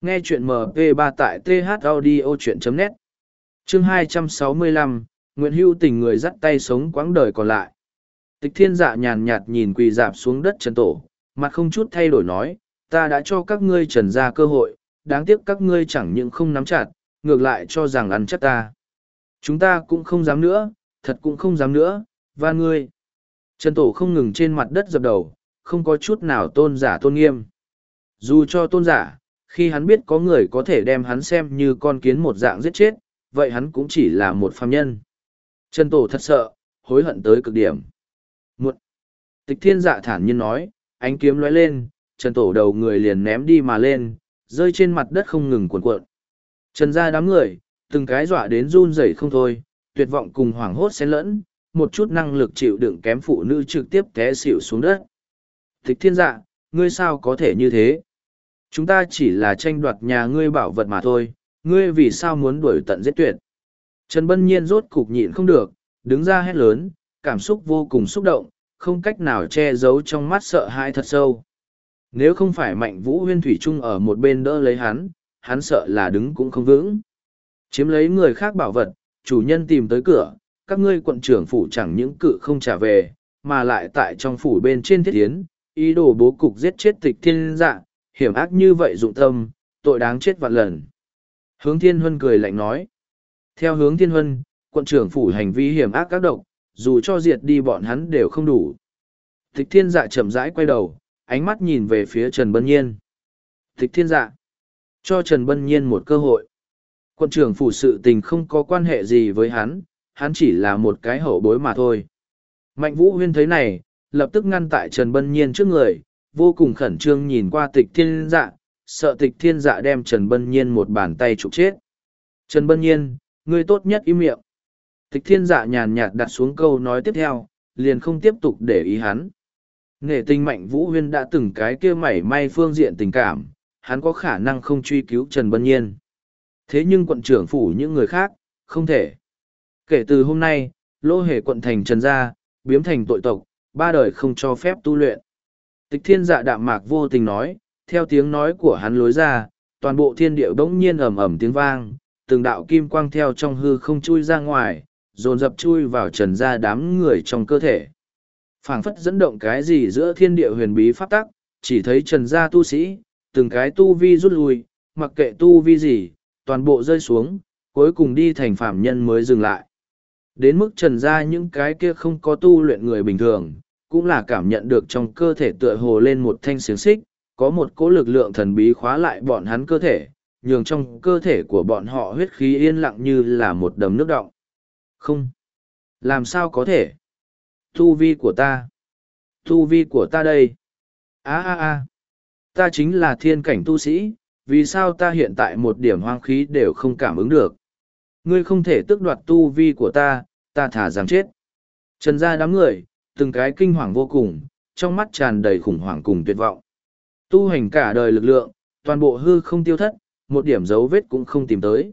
Nghe chuyện MP3 tại thaudio.net. Chương 265, Nguyễn Hữu tình người dắt tay sống quãng đời còn lại. Tịch thiên dạ nhàn nhạt nhìn quỳ dạp xuống đất Trần Tổ, mặt không chút thay đổi nói, ta đã cho các ngươi trần ra cơ hội, đáng tiếc các ngươi chẳng những không nắm chặt, ngược lại cho rằng ăn chắc ta. Chúng ta cũng không dám nữa, thật cũng không dám nữa, và ngươi. Trần Tổ không ngừng trên mặt đất dập đầu, không có chút nào tôn giả tôn nghiêm. Dù cho tôn giả, khi hắn biết có người có thể đem hắn xem như con kiến một dạng giết chết, vậy hắn cũng chỉ là một phàm nhân. Trần Tổ thật sợ, hối hận tới cực điểm. Một. Tịch thiên dạ thản nhiên nói, ánh kiếm lóe lên, Trần Tổ đầu người liền ném đi mà lên, rơi trên mặt đất không ngừng cuộn cuộn. Trần ra đám người, từng cái dọa đến run rẩy không thôi, tuyệt vọng cùng hoảng hốt xen lẫn, một chút năng lực chịu đựng kém phụ nữ trực tiếp té xỉu xuống đất. Tịch thiên dạ, ngươi sao có thể như thế? Chúng ta chỉ là tranh đoạt nhà ngươi bảo vật mà thôi, ngươi vì sao muốn đuổi tận giết tuyệt? Trần Bân Nhiên rốt cục nhịn không được, đứng ra hét lớn, cảm xúc vô cùng xúc động, không cách nào che giấu trong mắt sợ hãi thật sâu. Nếu không phải mạnh vũ huyên thủy trung ở một bên đỡ lấy hắn, hắn sợ là đứng cũng không vững. Chiếm lấy người khác bảo vật, chủ nhân tìm tới cửa, các ngươi quận trưởng phủ chẳng những cự không trả về, mà lại tại trong phủ bên trên thiết tiến, ý đồ bố cục giết chết tịch thiên dạ, hiểm ác như vậy dụng tâm, tội đáng chết vạn lần. Hướng thiên huân cười lạnh nói. Theo hướng thiên huân, quận trưởng phủ hành vi hiểm ác các độc, dù cho diệt đi bọn hắn đều không đủ. Tịch thiên dạ chậm rãi quay đầu, ánh mắt nhìn về phía Trần Bân Nhiên. Tịch thiên dạ, cho Trần Bân Nhiên một cơ hội. Quận trưởng phủ sự tình không có quan hệ gì với hắn, hắn chỉ là một cái hậu bối mà thôi. Mạnh Vũ Huyên thấy này, lập tức ngăn tại Trần Bân Nhiên trước người, vô cùng khẩn trương nhìn qua tịch thiên dạ, sợ tịch thiên dạ đem Trần Bân Nhiên một bàn tay trục chết. Trần Bân Nhiên, ngươi tốt nhất im miệng. Tịch thiên dạ nhàn nhạt đặt xuống câu nói tiếp theo, liền không tiếp tục để ý hắn. Nghệ Tinh mạnh Vũ Huyên đã từng cái kia mảy may phương diện tình cảm, hắn có khả năng không truy cứu Trần Bân Nhiên. Thế nhưng quận trưởng phủ những người khác, không thể. Kể từ hôm nay, lô hề quận thành Trần Gia, biếm thành tội tộc, ba đời không cho phép tu luyện. Tịch thiên dạ đạm mạc vô tình nói, theo tiếng nói của hắn lối ra, toàn bộ thiên địa bỗng nhiên ầm ầm tiếng vang, từng đạo kim quang theo trong hư không chui ra ngoài, dồn dập chui vào trần ra đám người trong cơ thể. phảng phất dẫn động cái gì giữa thiên địa huyền bí pháp tắc, chỉ thấy trần gia tu sĩ, từng cái tu vi rút lui, mặc kệ tu vi gì, toàn bộ rơi xuống, cuối cùng đi thành phạm nhân mới dừng lại. Đến mức trần gia những cái kia không có tu luyện người bình thường, cũng là cảm nhận được trong cơ thể tựa hồ lên một thanh xiềng xích, có một cỗ lực lượng thần bí khóa lại bọn hắn cơ thể, nhường trong cơ thể của bọn họ huyết khí yên lặng như là một đầm nước động. Không. Làm sao có thể? Tu vi của ta. Tu vi của ta đây. a a a Ta chính là thiên cảnh tu sĩ, vì sao ta hiện tại một điểm hoang khí đều không cảm ứng được? Ngươi không thể tước đoạt tu vi của ta, ta thả rằng chết. Trần ra đám người, từng cái kinh hoàng vô cùng, trong mắt tràn đầy khủng hoảng cùng tuyệt vọng. Tu hành cả đời lực lượng, toàn bộ hư không tiêu thất, một điểm dấu vết cũng không tìm tới.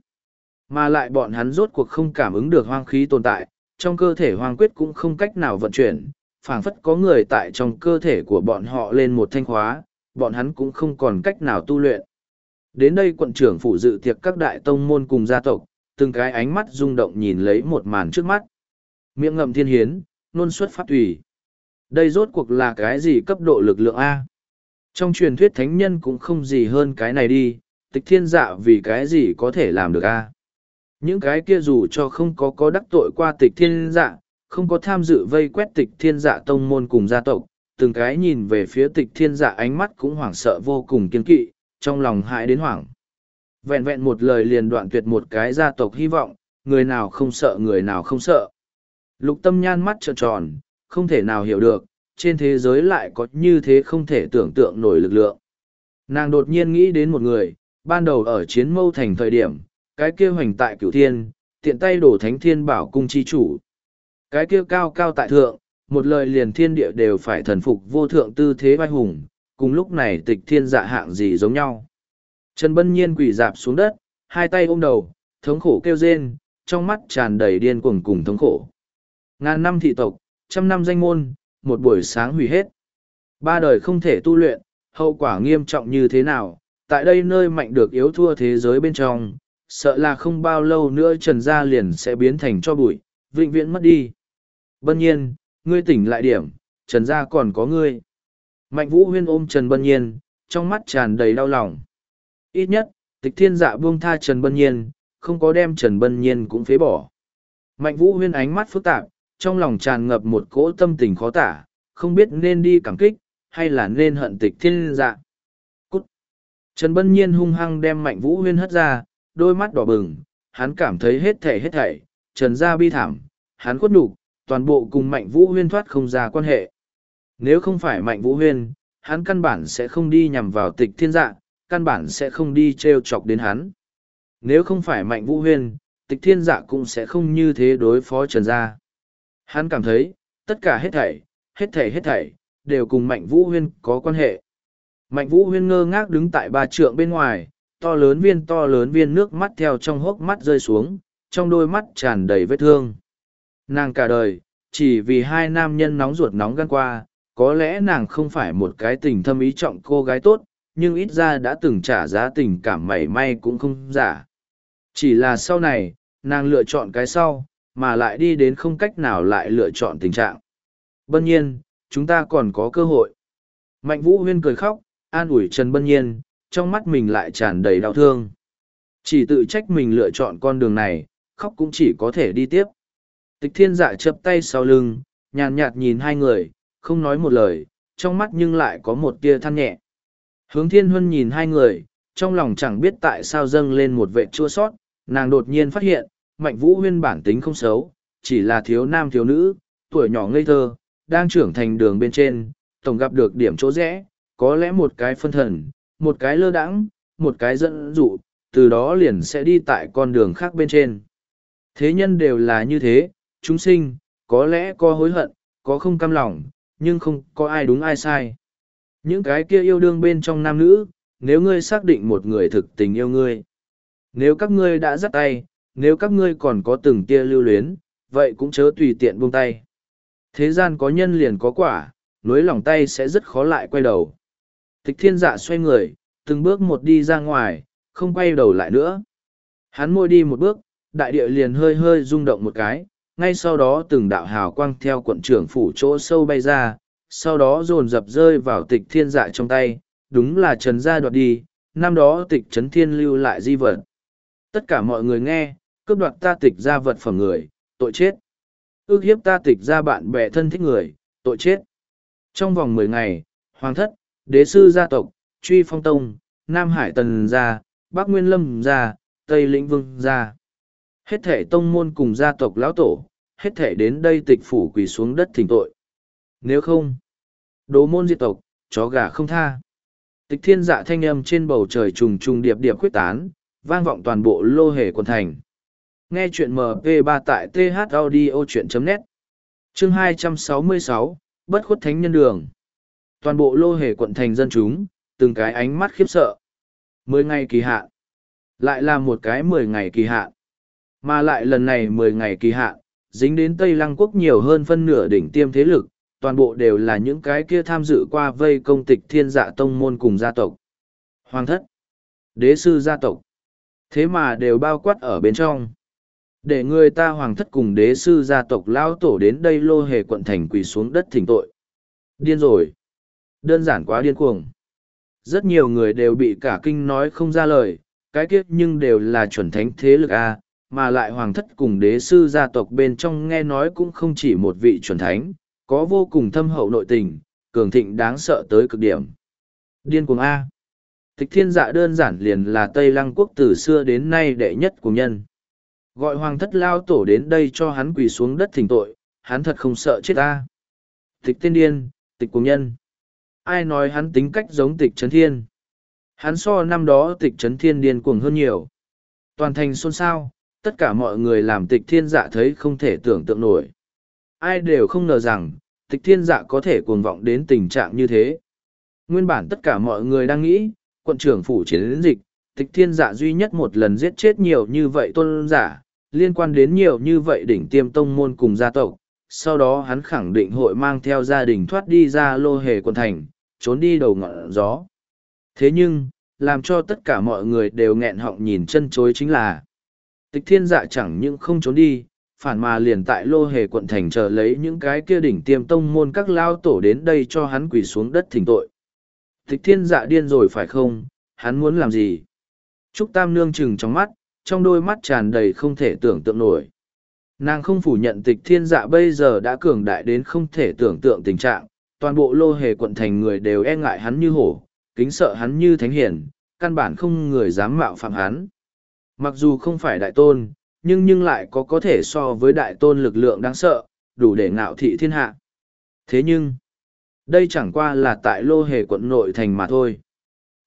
Mà lại bọn hắn rốt cuộc không cảm ứng được hoang khí tồn tại, trong cơ thể hoang quyết cũng không cách nào vận chuyển, phảng phất có người tại trong cơ thể của bọn họ lên một thanh khóa, bọn hắn cũng không còn cách nào tu luyện. Đến đây quận trưởng phủ dự tiệc các đại tông môn cùng gia tộc, từng cái ánh mắt rung động nhìn lấy một màn trước mắt. Miệng ngậm thiên hiến, nôn xuất pháp tùy. Đây rốt cuộc là cái gì cấp độ lực lượng A? Trong truyền thuyết thánh nhân cũng không gì hơn cái này đi, tịch thiên dạ vì cái gì có thể làm được A? Những cái kia dù cho không có có đắc tội qua tịch thiên dạ, không có tham dự vây quét tịch thiên dạ tông môn cùng gia tộc, từng cái nhìn về phía tịch thiên dạ ánh mắt cũng hoảng sợ vô cùng kiên kỵ, trong lòng hại đến hoảng. Vẹn vẹn một lời liền đoạn tuyệt một cái gia tộc hy vọng, người nào không sợ người nào không sợ. Lục tâm nhan mắt trợn tròn, không thể nào hiểu được, trên thế giới lại có như thế không thể tưởng tượng nổi lực lượng. Nàng đột nhiên nghĩ đến một người, ban đầu ở chiến mâu thành thời điểm, cái kia hoành tại cửu thiên, tiện tay đổ thánh thiên bảo cung chi chủ. Cái kia cao cao tại thượng, một lời liền thiên địa đều phải thần phục vô thượng tư thế vai hùng, cùng lúc này tịch thiên dạ hạng gì giống nhau. Trần Bân Nhiên quỳ dạp xuống đất, hai tay ôm đầu, thống khổ kêu rên, trong mắt tràn đầy điên cuồng cùng thống khổ. Ngàn năm thị tộc, trăm năm danh môn, một buổi sáng hủy hết. Ba đời không thể tu luyện, hậu quả nghiêm trọng như thế nào, tại đây nơi mạnh được yếu thua thế giới bên trong, sợ là không bao lâu nữa Trần Gia liền sẽ biến thành cho bụi, vĩnh viễn mất đi. Bân nhiên, ngươi tỉnh lại điểm, Trần Gia còn có ngươi. Mạnh Vũ Huyên ôm Trần Bân Nhiên, trong mắt tràn đầy đau lòng. Ít nhất, tịch thiên dạ buông tha Trần Bân Nhiên, không có đem Trần Bân Nhiên cũng phế bỏ. Mạnh Vũ Huyên ánh mắt phức tạp, trong lòng tràn ngập một cỗ tâm tình khó tả, không biết nên đi cảm kích, hay là nên hận tịch thiên dạ. Cút! Trần Bân Nhiên hung hăng đem Mạnh Vũ Huyên hất ra, đôi mắt đỏ bừng, hắn cảm thấy hết thảy hết thảy, Trần gia bi thảm, hắn khuất nhục, toàn bộ cùng Mạnh Vũ Huyên thoát không ra quan hệ. Nếu không phải Mạnh Vũ Huyên, hắn căn bản sẽ không đi nhằm vào tịch thiên dạ, căn bản sẽ không đi treo chọc đến hắn. Nếu không phải Mạnh Vũ Huyên, tịch thiên dạ cũng sẽ không như thế đối phó Trần gia. Hắn cảm thấy, tất cả hết thảy, hết thảy hết thảy, đều cùng Mạnh Vũ Huyên có quan hệ. Mạnh Vũ Huyên ngơ ngác đứng tại ba trượng bên ngoài, to lớn viên to lớn viên nước mắt theo trong hốc mắt rơi xuống, trong đôi mắt tràn đầy vết thương. Nàng cả đời, chỉ vì hai nam nhân nóng ruột nóng gan qua, có lẽ nàng không phải một cái tình thâm ý trọng cô gái tốt, nhưng ít ra đã từng trả giá tình cảm mảy may cũng không giả. Chỉ là sau này, nàng lựa chọn cái sau, mà lại đi đến không cách nào lại lựa chọn tình trạng. Bân nhiên, chúng ta còn có cơ hội. Mạnh Vũ Huyên cười khóc, an ủi Trần Bân nhiên, trong mắt mình lại tràn đầy đau thương. Chỉ tự trách mình lựa chọn con đường này, khóc cũng chỉ có thể đi tiếp. Tịch thiên dạ chập tay sau lưng, nhàn nhạt nhìn hai người, không nói một lời, trong mắt nhưng lại có một tia than nhẹ. Hướng thiên huân nhìn hai người, trong lòng chẳng biết tại sao dâng lên một vệ chua sót, nàng đột nhiên phát hiện, mạnh vũ huyên bản tính không xấu, chỉ là thiếu nam thiếu nữ, tuổi nhỏ ngây thơ, đang trưởng thành đường bên trên, tổng gặp được điểm chỗ rẽ, có lẽ một cái phân thần, một cái lơ đãng, một cái dẫn dụ, từ đó liền sẽ đi tại con đường khác bên trên. Thế nhân đều là như thế, chúng sinh, có lẽ có hối hận, có không cam lòng, nhưng không có ai đúng ai sai. Những cái kia yêu đương bên trong nam nữ, nếu ngươi xác định một người thực tình yêu ngươi, nếu các ngươi đã dắt tay, nếu các ngươi còn có từng tia lưu luyến, vậy cũng chớ tùy tiện buông tay. Thế gian có nhân liền có quả, nối lòng tay sẽ rất khó lại quay đầu. Tịch thiên dạ xoay người, từng bước một đi ra ngoài, không quay đầu lại nữa. Hắn môi đi một bước, đại địa liền hơi hơi rung động một cái, ngay sau đó từng đạo hào quang theo quận trưởng phủ chỗ sâu bay ra, sau đó dồn dập rơi vào tịch thiên dạ trong tay, đúng là trần gia đoạt đi, năm đó tịch trấn thiên lưu lại di vật. Tất cả mọi người nghe, cướp đoạt ta tịch ra vật phẩm người, tội chết. Ước hiếp ta tịch ra bạn bè thân thích người, tội chết. Trong vòng mười ngày, hoàng thất, đế sư gia tộc, truy phong tông, Nam Hải tần gia, Bắc Nguyên lâm gia, Tây lĩnh vương gia. Hết thể tông môn cùng gia tộc lão tổ, hết thể đến đây tịch phủ quỳ xuống đất thỉnh tội. Nếu không, đố môn diệt tộc, chó gà không tha. Tịch thiên dạ thanh âm trên bầu trời trùng trùng điệp điệp khuyết tán, vang vọng toàn bộ lô hề quần thành. Nghe chuyện MP3 tại thaudio.net Chương 266, Bất khuất thánh nhân đường Toàn bộ lô hề quận thành dân chúng, từng cái ánh mắt khiếp sợ. Mười ngày kỳ hạn. Lại là một cái mười ngày kỳ hạn. Mà lại lần này mười ngày kỳ hạn, dính đến Tây Lăng Quốc nhiều hơn phân nửa đỉnh tiêm thế lực, toàn bộ đều là những cái kia tham dự qua vây công tịch thiên dạ tông môn cùng gia tộc. Hoàng thất, đế sư gia tộc, thế mà đều bao quát ở bên trong. Để người ta hoàng thất cùng đế sư gia tộc lao tổ đến đây lô hề quận thành quỳ xuống đất thỉnh tội. Điên rồi. Đơn giản quá điên cuồng. Rất nhiều người đều bị cả kinh nói không ra lời, cái kiếp nhưng đều là chuẩn thánh thế lực A, mà lại hoàng thất cùng đế sư gia tộc bên trong nghe nói cũng không chỉ một vị chuẩn thánh, có vô cùng thâm hậu nội tình, cường thịnh đáng sợ tới cực điểm. Điên cuồng A. Tịch thiên dạ đơn giản liền là Tây Lăng quốc từ xưa đến nay đệ nhất của nhân. Gọi hoàng thất lao tổ đến đây cho hắn quỳ xuống đất thỉnh tội, hắn thật không sợ chết ta. Tịch tiên điên, tịch cùng nhân. Ai nói hắn tính cách giống tịch trấn thiên? Hắn so năm đó tịch trấn thiên điên cuồng hơn nhiều. Toàn thành xôn xao, tất cả mọi người làm tịch thiên dạ thấy không thể tưởng tượng nổi. Ai đều không ngờ rằng, tịch thiên dạ có thể cuồng vọng đến tình trạng như thế. Nguyên bản tất cả mọi người đang nghĩ, quận trưởng phủ chiến dịch, tịch thiên dạ duy nhất một lần giết chết nhiều như vậy tôn giả, liên quan đến nhiều như vậy đỉnh tiêm tông môn cùng gia tộc. Sau đó hắn khẳng định hội mang theo gia đình thoát đi ra lô hề quận thành, trốn đi đầu ngọn gió. Thế nhưng, làm cho tất cả mọi người đều nghẹn họng nhìn chân chối chính là tịch thiên dạ chẳng những không trốn đi, phản mà liền tại lô hề quận thành chờ lấy những cái kia đỉnh tiêm tông môn các lao tổ đến đây cho hắn quỳ xuống đất thỉnh tội. Tịch thiên dạ điên rồi phải không, hắn muốn làm gì? Trúc Tam Nương chừng trong mắt, trong đôi mắt tràn đầy không thể tưởng tượng nổi. Nàng không phủ nhận tịch thiên dạ bây giờ đã cường đại đến không thể tưởng tượng tình trạng, toàn bộ lô hề quận thành người đều e ngại hắn như hổ, kính sợ hắn như thánh hiển, căn bản không người dám mạo phạm hắn. Mặc dù không phải đại tôn, nhưng nhưng lại có có thể so với đại tôn lực lượng đáng sợ, đủ để ngạo thị thiên hạ. Thế nhưng, đây chẳng qua là tại lô hề quận nội thành mà thôi.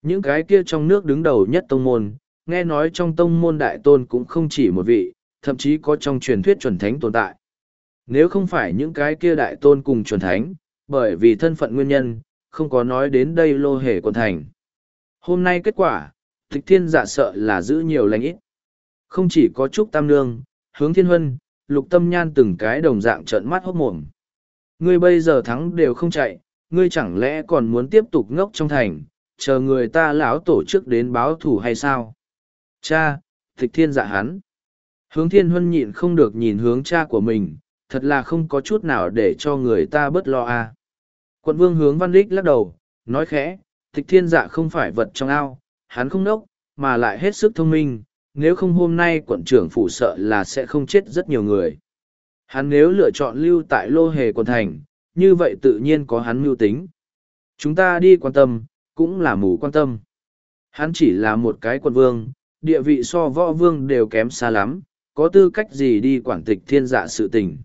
Những cái kia trong nước đứng đầu nhất tông môn, nghe nói trong tông môn đại tôn cũng không chỉ một vị, thậm chí có trong truyền thuyết chuẩn thánh tồn tại. Nếu không phải những cái kia đại tôn cùng chuẩn thánh, bởi vì thân phận nguyên nhân, không có nói đến đây lô hề quần thành. Hôm nay kết quả, tịch thiên giả sợ là giữ nhiều lành ít. Không chỉ có Trúc Tam Nương, hướng thiên huân, lục tâm nhan từng cái đồng dạng trợn mắt hốt mồm. Ngươi bây giờ thắng đều không chạy, ngươi chẳng lẽ còn muốn tiếp tục ngốc trong thành, chờ người ta lão tổ chức đến báo thủ hay sao? Cha, tịch thiên dạ hắn. Hướng thiên huân nhịn không được nhìn hướng cha của mình, thật là không có chút nào để cho người ta bớt lo à. Quận vương hướng văn lích lắc đầu, nói khẽ, tịch thiên dạ không phải vật trong ao, hắn không nốc, mà lại hết sức thông minh, nếu không hôm nay quận trưởng phủ sợ là sẽ không chết rất nhiều người. Hắn nếu lựa chọn lưu tại lô hề quận thành, như vậy tự nhiên có hắn mưu tính. Chúng ta đi quan tâm, cũng là mù quan tâm. Hắn chỉ là một cái quận vương, địa vị so võ vương đều kém xa lắm, có tư cách gì đi quản tịch thiên dạ sự tình.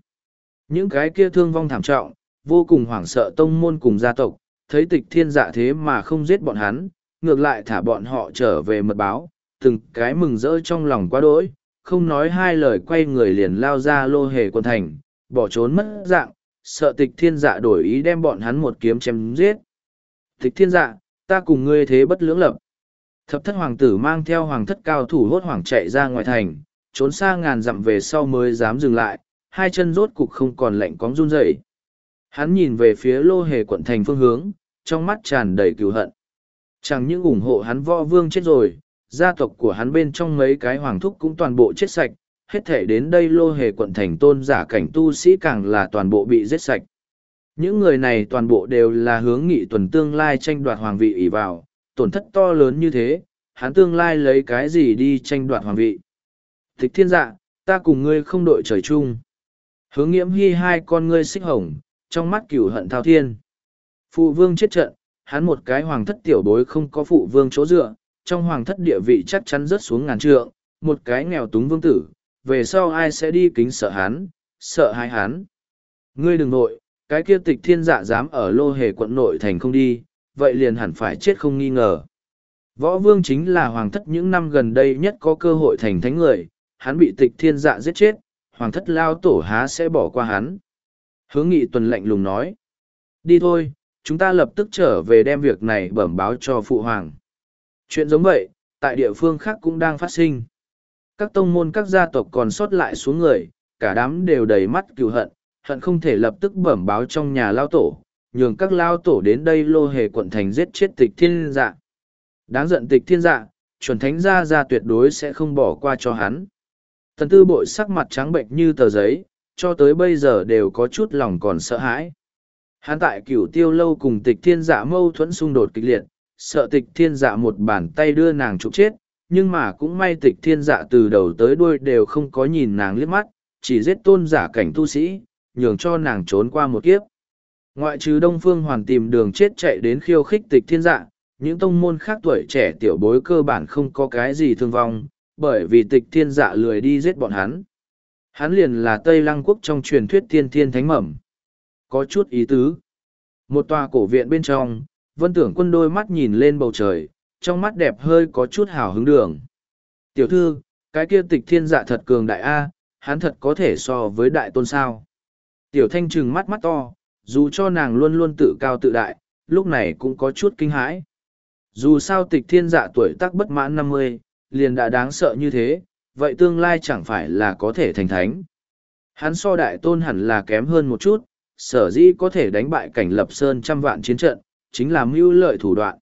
Những cái kia thương vong thảm trọng, vô cùng hoảng sợ tông môn cùng gia tộc, thấy tịch thiên dạ thế mà không giết bọn hắn, ngược lại thả bọn họ trở về mật báo, từng cái mừng rỡ trong lòng quá đỗi, không nói hai lời quay người liền lao ra lô hề quân thành, bỏ trốn mất dạng, sợ tịch thiên dạ đổi ý đem bọn hắn một kiếm chém giết. Tịch thiên dạ, ta cùng ngươi thế bất lưỡng lập. Thập thất hoàng tử mang theo hoàng thất cao thủ hốt hoảng chạy ra ngoài thành, trốn xa ngàn dặm về sau mới dám dừng lại, hai chân rốt cục không còn lạnh cóng run rẩy. Hắn nhìn về phía lô hề quận thành phương hướng, trong mắt tràn đầy cừu hận. Chẳng những ủng hộ hắn võ vương chết rồi, gia tộc của hắn bên trong mấy cái hoàng thúc cũng toàn bộ chết sạch, hết thể đến đây lô hề quận thành tôn giả cảnh tu sĩ càng là toàn bộ bị giết sạch. Những người này toàn bộ đều là hướng nghị tuần tương lai tranh đoạt hoàng vị ỷ vào, tổn thất to lớn như thế, hắn tương lai lấy cái gì đi tranh đoạt hoàng vị. Thích thiên dạ, ta cùng ngươi không đội trời chung. Hướng nghiễm hy hai con ngươi xích hồng, trong mắt cửu hận thao thiên. Phụ vương chết trận, hắn một cái hoàng thất tiểu bối không có phụ vương chỗ dựa, trong hoàng thất địa vị chắc chắn rớt xuống ngàn trượng, một cái nghèo túng vương tử, về sau ai sẽ đi kính sợ hắn, sợ hai hắn. Ngươi đừng nội, cái kia tịch thiên dạ dám ở lô hề quận nội thành không đi, vậy liền hẳn phải chết không nghi ngờ. Võ vương chính là hoàng thất những năm gần đây nhất có cơ hội thành thánh người, hắn bị tịch thiên dạ giết chết, hoàng thất lao tổ há sẽ bỏ qua hắn. Hướng nghị tuần lạnh lùng nói. Đi thôi, chúng ta lập tức trở về đem việc này bẩm báo cho phụ hoàng. Chuyện giống vậy, tại địa phương khác cũng đang phát sinh. Các tông môn các gia tộc còn sót lại xuống người, cả đám đều đầy mắt cựu hận, hận không thể lập tức bẩm báo trong nhà lao tổ, nhường các lao tổ đến đây lô hề quận thành giết chết tịch thiên dạ. Đáng giận tịch thiên dạ, chuẩn thánh gia gia tuyệt đối sẽ không bỏ qua cho hắn. Thần tư bội sắc mặt trắng bệnh như tờ giấy, cho tới bây giờ đều có chút lòng còn sợ hãi. Hắn tại cửu tiêu lâu cùng tịch thiên dạ mâu thuẫn xung đột kịch liệt, sợ tịch thiên dạ một bàn tay đưa nàng trục chết, nhưng mà cũng may tịch thiên dạ từ đầu tới đuôi đều không có nhìn nàng liếc mắt, chỉ giết tôn giả cảnh tu sĩ, nhường cho nàng trốn qua một kiếp. Ngoại trừ Đông Phương Hoàn tìm đường chết chạy đến khiêu khích tịch thiên dạ, những tông môn khác tuổi trẻ tiểu bối cơ bản không có cái gì thương vong, bởi vì tịch thiên dạ lười đi giết bọn hắn. Hắn liền là Tây Lăng Quốc trong truyền thuyết tiên thiên thánh mẩm. Có chút ý tứ. Một tòa cổ viện bên trong, vân tưởng quân đôi mắt nhìn lên bầu trời, trong mắt đẹp hơi có chút hào hứng đường. Tiểu thư, cái kia tịch thiên dạ thật cường đại A, hắn thật có thể so với đại tôn sao. Tiểu thanh trừng mắt mắt to, dù cho nàng luôn luôn tự cao tự đại, lúc này cũng có chút kinh hãi. Dù sao tịch thiên dạ tuổi tác bất mãn năm mươi, liền đã đáng sợ như thế, vậy tương lai chẳng phải là có thể thành thánh. Hắn so đại tôn hẳn là kém hơn một chút, sở dĩ có thể đánh bại cảnh lập sơn trăm vạn chiến trận, chính là mưu lợi thủ đoạn.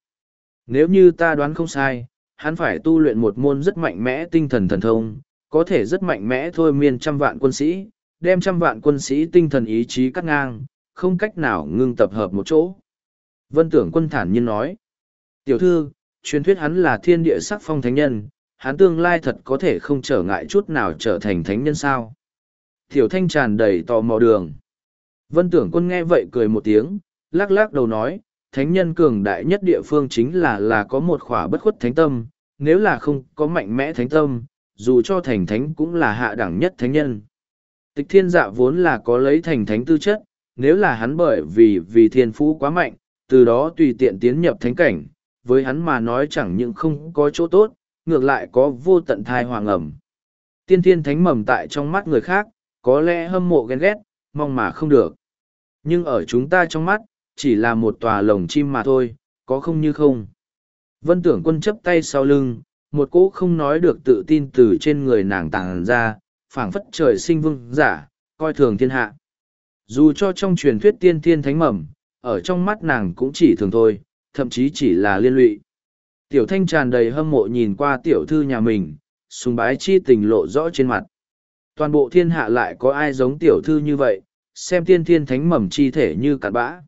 Nếu như ta đoán không sai, hắn phải tu luyện một môn rất mạnh mẽ tinh thần thần thông, có thể rất mạnh mẽ thôi miên trăm vạn quân sĩ, đem trăm vạn quân sĩ tinh thần ý chí cắt ngang, không cách nào ngưng tập hợp một chỗ. Vân tưởng quân thản nhiên nói, tiểu thư, truyền thuyết hắn là thiên địa sắc phong thánh nhân, hắn tương lai thật có thể không trở ngại chút nào trở thành thánh nhân sao. Tiểu thanh tràn đầy tò mò đường. Vân tưởng quân nghe vậy cười một tiếng, lắc lắc đầu nói, thánh nhân cường đại nhất địa phương chính là là có một khỏa bất khuất thánh tâm, nếu là không có mạnh mẽ thánh tâm, dù cho thành thánh cũng là hạ đẳng nhất thánh nhân. Tịch thiên dạ vốn là có lấy thành thánh tư chất, nếu là hắn bởi vì vì thiên phú quá mạnh, từ đó tùy tiện tiến nhập thánh cảnh, với hắn mà nói chẳng những không có chỗ tốt, ngược lại có vô tận thai hoàng ẩm. Tiên thiên thánh mầm tại trong mắt người khác, có lẽ hâm mộ ghen ghét, mong mà không được. Nhưng ở chúng ta trong mắt, chỉ là một tòa lồng chim mà thôi, có không như không. Vân tưởng quân chấp tay sau lưng, một cỗ không nói được tự tin từ trên người nàng tàng ra, phảng phất trời sinh vương giả, coi thường thiên hạ. Dù cho trong truyền thuyết tiên thiên thánh mầm, ở trong mắt nàng cũng chỉ thường thôi, thậm chí chỉ là liên lụy. Tiểu thanh tràn đầy hâm mộ nhìn qua tiểu thư nhà mình, sùng bái chi tình lộ rõ trên mặt. Toàn bộ thiên hạ lại có ai giống tiểu thư như vậy, xem tiên thiên thánh mầm chi thể như cặn bã.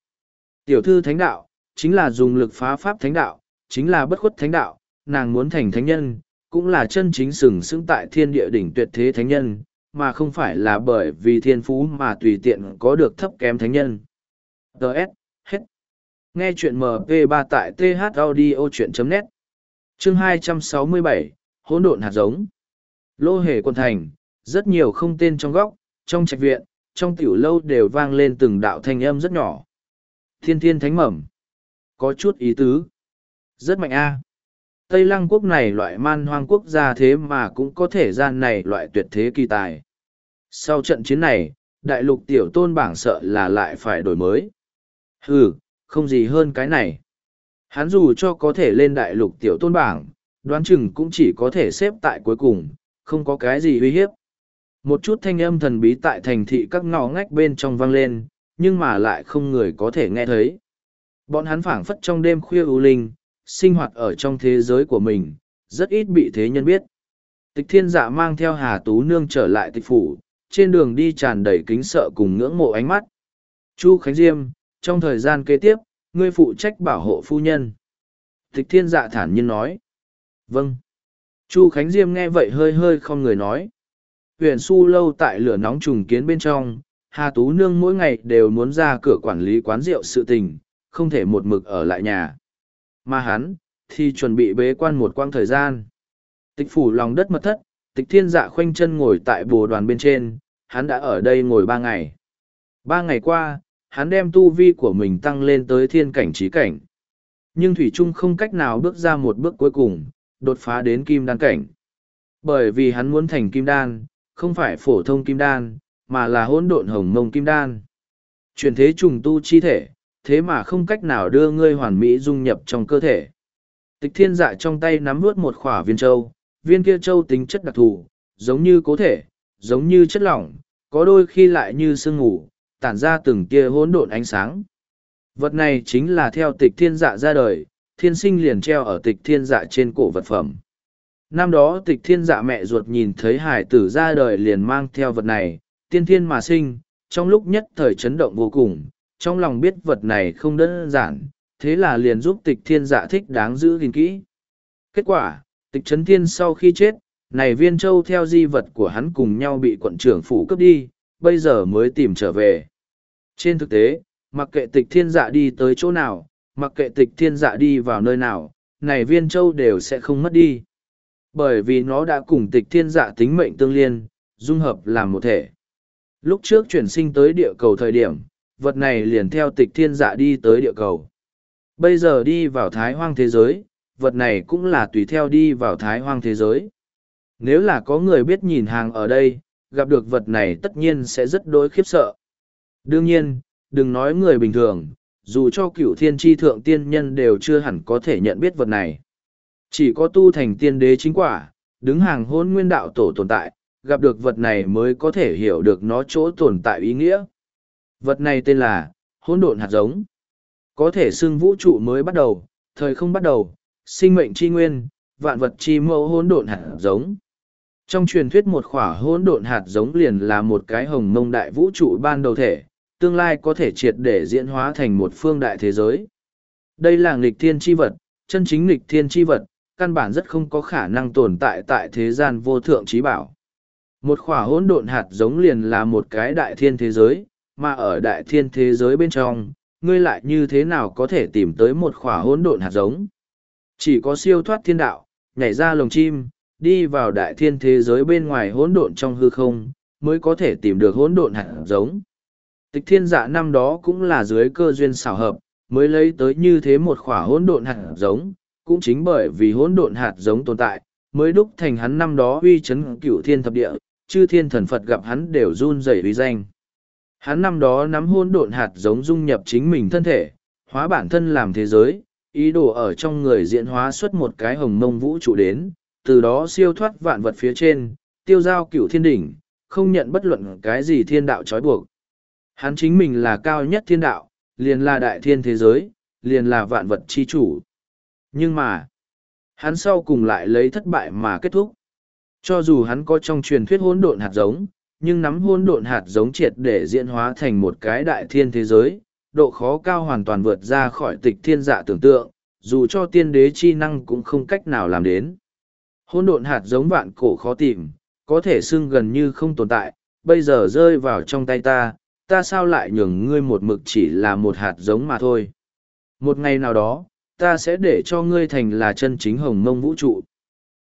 Tiểu thư thánh đạo, chính là dùng lực phá pháp thánh đạo, chính là bất khuất thánh đạo, nàng muốn thành thánh nhân, cũng là chân chính sừng sững tại thiên địa đỉnh tuyệt thế thánh nhân, mà không phải là bởi vì thiên phú mà tùy tiện có được thấp kém thánh nhân. Đợt, hết. Nghe chuyện MP3 tại thaudio.net Chương 267, hỗn độn hạt giống. Lô hề quân thành, rất nhiều không tên trong góc, trong trạch viện, trong tiểu lâu đều vang lên từng đạo thanh âm rất nhỏ. Thiên thiên thánh mẩm. Có chút ý tứ. Rất mạnh a. Tây Lăng quốc này loại man hoang quốc gia thế mà cũng có thể gian này loại tuyệt thế kỳ tài. Sau trận chiến này, đại lục tiểu tôn bảng sợ là lại phải đổi mới. Ừ, không gì hơn cái này. Hắn dù cho có thể lên đại lục tiểu tôn bảng, đoán chừng cũng chỉ có thể xếp tại cuối cùng, không có cái gì uy hiếp. Một chút thanh âm thần bí tại thành thị các ngõ ngách bên trong vang lên, nhưng mà lại không người có thể nghe thấy. Bọn hắn phảng phất trong đêm khuya u linh, sinh hoạt ở trong thế giới của mình, rất ít bị thế nhân biết. Tịch thiên dạ mang theo Hà Tú Nương trở lại tịch phủ, trên đường đi tràn đầy kính sợ cùng ngưỡng mộ ánh mắt. Chu Khánh Diêm, trong thời gian kế tiếp, ngươi phụ trách bảo hộ phu nhân. Tịch thiên dạ thản nhiên nói. Vâng. Chu Khánh Diêm nghe vậy hơi hơi không người nói. Huyền su lâu tại lửa nóng trùng kiến bên trong, Hà Tú Nương mỗi ngày đều muốn ra cửa quản lý quán rượu sự tình, không thể một mực ở lại nhà. Mà hắn, thì chuẩn bị bế quan một quãng thời gian. Tịch phủ lòng đất mật thất, tịch thiên dạ khoanh chân ngồi tại bồ đoàn bên trên, hắn đã ở đây ngồi ba ngày. Ba ngày qua, hắn đem tu vi của mình tăng lên tới thiên cảnh trí cảnh. Nhưng Thủy Trung không cách nào bước ra một bước cuối cùng, đột phá đến kim đan cảnh. Bởi vì hắn muốn thành kim đan, không phải phổ thông kim đan, mà là hỗn độn hồng mông kim đan. Chuyển thế trùng tu chi thể, thế mà không cách nào đưa ngươi hoàn mỹ dung nhập trong cơ thể. Tịch thiên dạ trong tay nắm nuốt một khỏa viên châu, viên kia châu tính chất đặc thù, giống như cố thể, giống như chất lỏng, có đôi khi lại như sương ngủ, tản ra từng tia hỗn độn ánh sáng. Vật này chính là theo tịch thiên dạ ra đời, thiên sinh liền treo ở tịch thiên dạ trên cổ vật phẩm. Năm đó tịch thiên dạ mẹ ruột nhìn thấy hải tử ra đời liền mang theo vật này, tiên thiên mà sinh, trong lúc nhất thời chấn động vô cùng, trong lòng biết vật này không đơn giản, thế là liền giúp tịch thiên dạ thích đáng giữ gìn kỹ. Kết quả, tịch trấn thiên sau khi chết, này viên châu theo di vật của hắn cùng nhau bị quận trưởng phủ cướp đi, bây giờ mới tìm trở về. Trên thực tế, mặc kệ tịch thiên dạ đi tới chỗ nào, mặc kệ tịch thiên dạ đi vào nơi nào, này viên châu đều sẽ không mất đi. Bởi vì nó đã cùng tịch thiên dạ tính mệnh tương liên, dung hợp làm một thể. Lúc trước chuyển sinh tới địa cầu thời điểm, vật này liền theo tịch thiên dạ đi tới địa cầu. Bây giờ đi vào thái hoang thế giới, vật này cũng là tùy theo đi vào thái hoang thế giới. Nếu là có người biết nhìn hàng ở đây, gặp được vật này tất nhiên sẽ rất đối khiếp sợ. Đương nhiên, đừng nói người bình thường, dù cho cựu thiên tri thượng tiên nhân đều chưa hẳn có thể nhận biết vật này. Chỉ có tu thành tiên đế chính quả, đứng hàng hôn nguyên đạo tổ tồn tại, gặp được vật này mới có thể hiểu được nó chỗ tồn tại ý nghĩa. Vật này tên là hỗn độn hạt giống. Có thể xưng vũ trụ mới bắt đầu, thời không bắt đầu, sinh mệnh chi nguyên, vạn vật chi mẫu hỗn độn hạt giống. Trong truyền thuyết một khỏa hỗn độn hạt giống liền là một cái hồng mông đại vũ trụ ban đầu thể, tương lai có thể triệt để diễn hóa thành một phương đại thế giới. Đây là nghịch thiên chi vật, chân chính nghịch thiên chi vật, căn bản rất không có khả năng tồn tại tại thế gian vô thượng trí bảo. Một khỏa hỗn độn hạt giống liền là một cái đại thiên thế giới, mà ở đại thiên thế giới bên trong, ngươi lại như thế nào có thể tìm tới một khỏa hỗn độn hạt giống. Chỉ có siêu thoát thiên đạo, nhảy ra lồng chim, đi vào đại thiên thế giới bên ngoài hỗn độn trong hư không, mới có thể tìm được hỗn độn hạt giống. Tịch thiên dạ năm đó cũng là dưới cơ duyên xảo hợp, mới lấy tới như thế một khỏa hỗn độn hạt giống, cũng chính bởi vì hỗn độn hạt giống tồn tại, mới đúc thành hắn năm đó uy chấn cửu thiên thập địa, chư thiên thần Phật gặp hắn đều run rẩy uy danh. Hắn năm đó nắm hôn độn hạt giống dung nhập chính mình thân thể, hóa bản thân làm thế giới, ý đồ ở trong người diễn hóa xuất một cái hồng mông vũ trụ đến, từ đó siêu thoát vạn vật phía trên, tiêu giao cửu thiên đỉnh, không nhận bất luận cái gì thiên đạo trói buộc. Hắn chính mình là cao nhất thiên đạo, liền là đại thiên thế giới, liền là vạn vật chi chủ. Nhưng mà, hắn sau cùng lại lấy thất bại mà kết thúc. Cho dù hắn có trong truyền thuyết hỗn độn hạt giống, nhưng nắm hôn độn hạt giống triệt để diễn hóa thành một cái đại thiên thế giới, độ khó cao hoàn toàn vượt ra khỏi tịch thiên dạ tưởng tượng, dù cho tiên đế chi năng cũng không cách nào làm đến. hôn độn hạt giống vạn cổ khó tìm, có thể xưng gần như không tồn tại, bây giờ rơi vào trong tay ta, ta sao lại nhường ngươi một mực chỉ là một hạt giống mà thôi. Một ngày nào đó, ta sẽ để cho ngươi thành là chân chính hồng mông vũ trụ.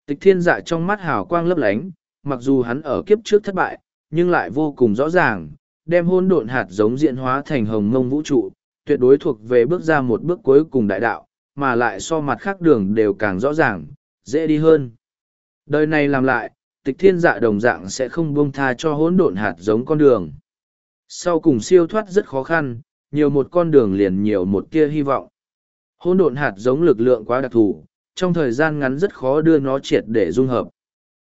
Tịch thiên dạ trong mắt hào quang lấp lánh, mặc dù hắn ở kiếp trước thất bại, nhưng lại vô cùng rõ ràng, đem hôn độn hạt giống diễn hóa thành hồng mông vũ trụ, tuyệt đối thuộc về bước ra một bước cuối cùng đại đạo, mà lại so mặt khác đường đều càng rõ ràng, dễ đi hơn. Đời này làm lại, tịch thiên dạ đồng dạng sẽ không buông tha cho hỗn độn hạt giống con đường. Sau cùng siêu thoát rất khó khăn, nhiều một con đường liền nhiều một tia hy vọng. Hỗn độn hạt giống lực lượng quá đặc thù, trong thời gian ngắn rất khó đưa nó triệt để dung hợp.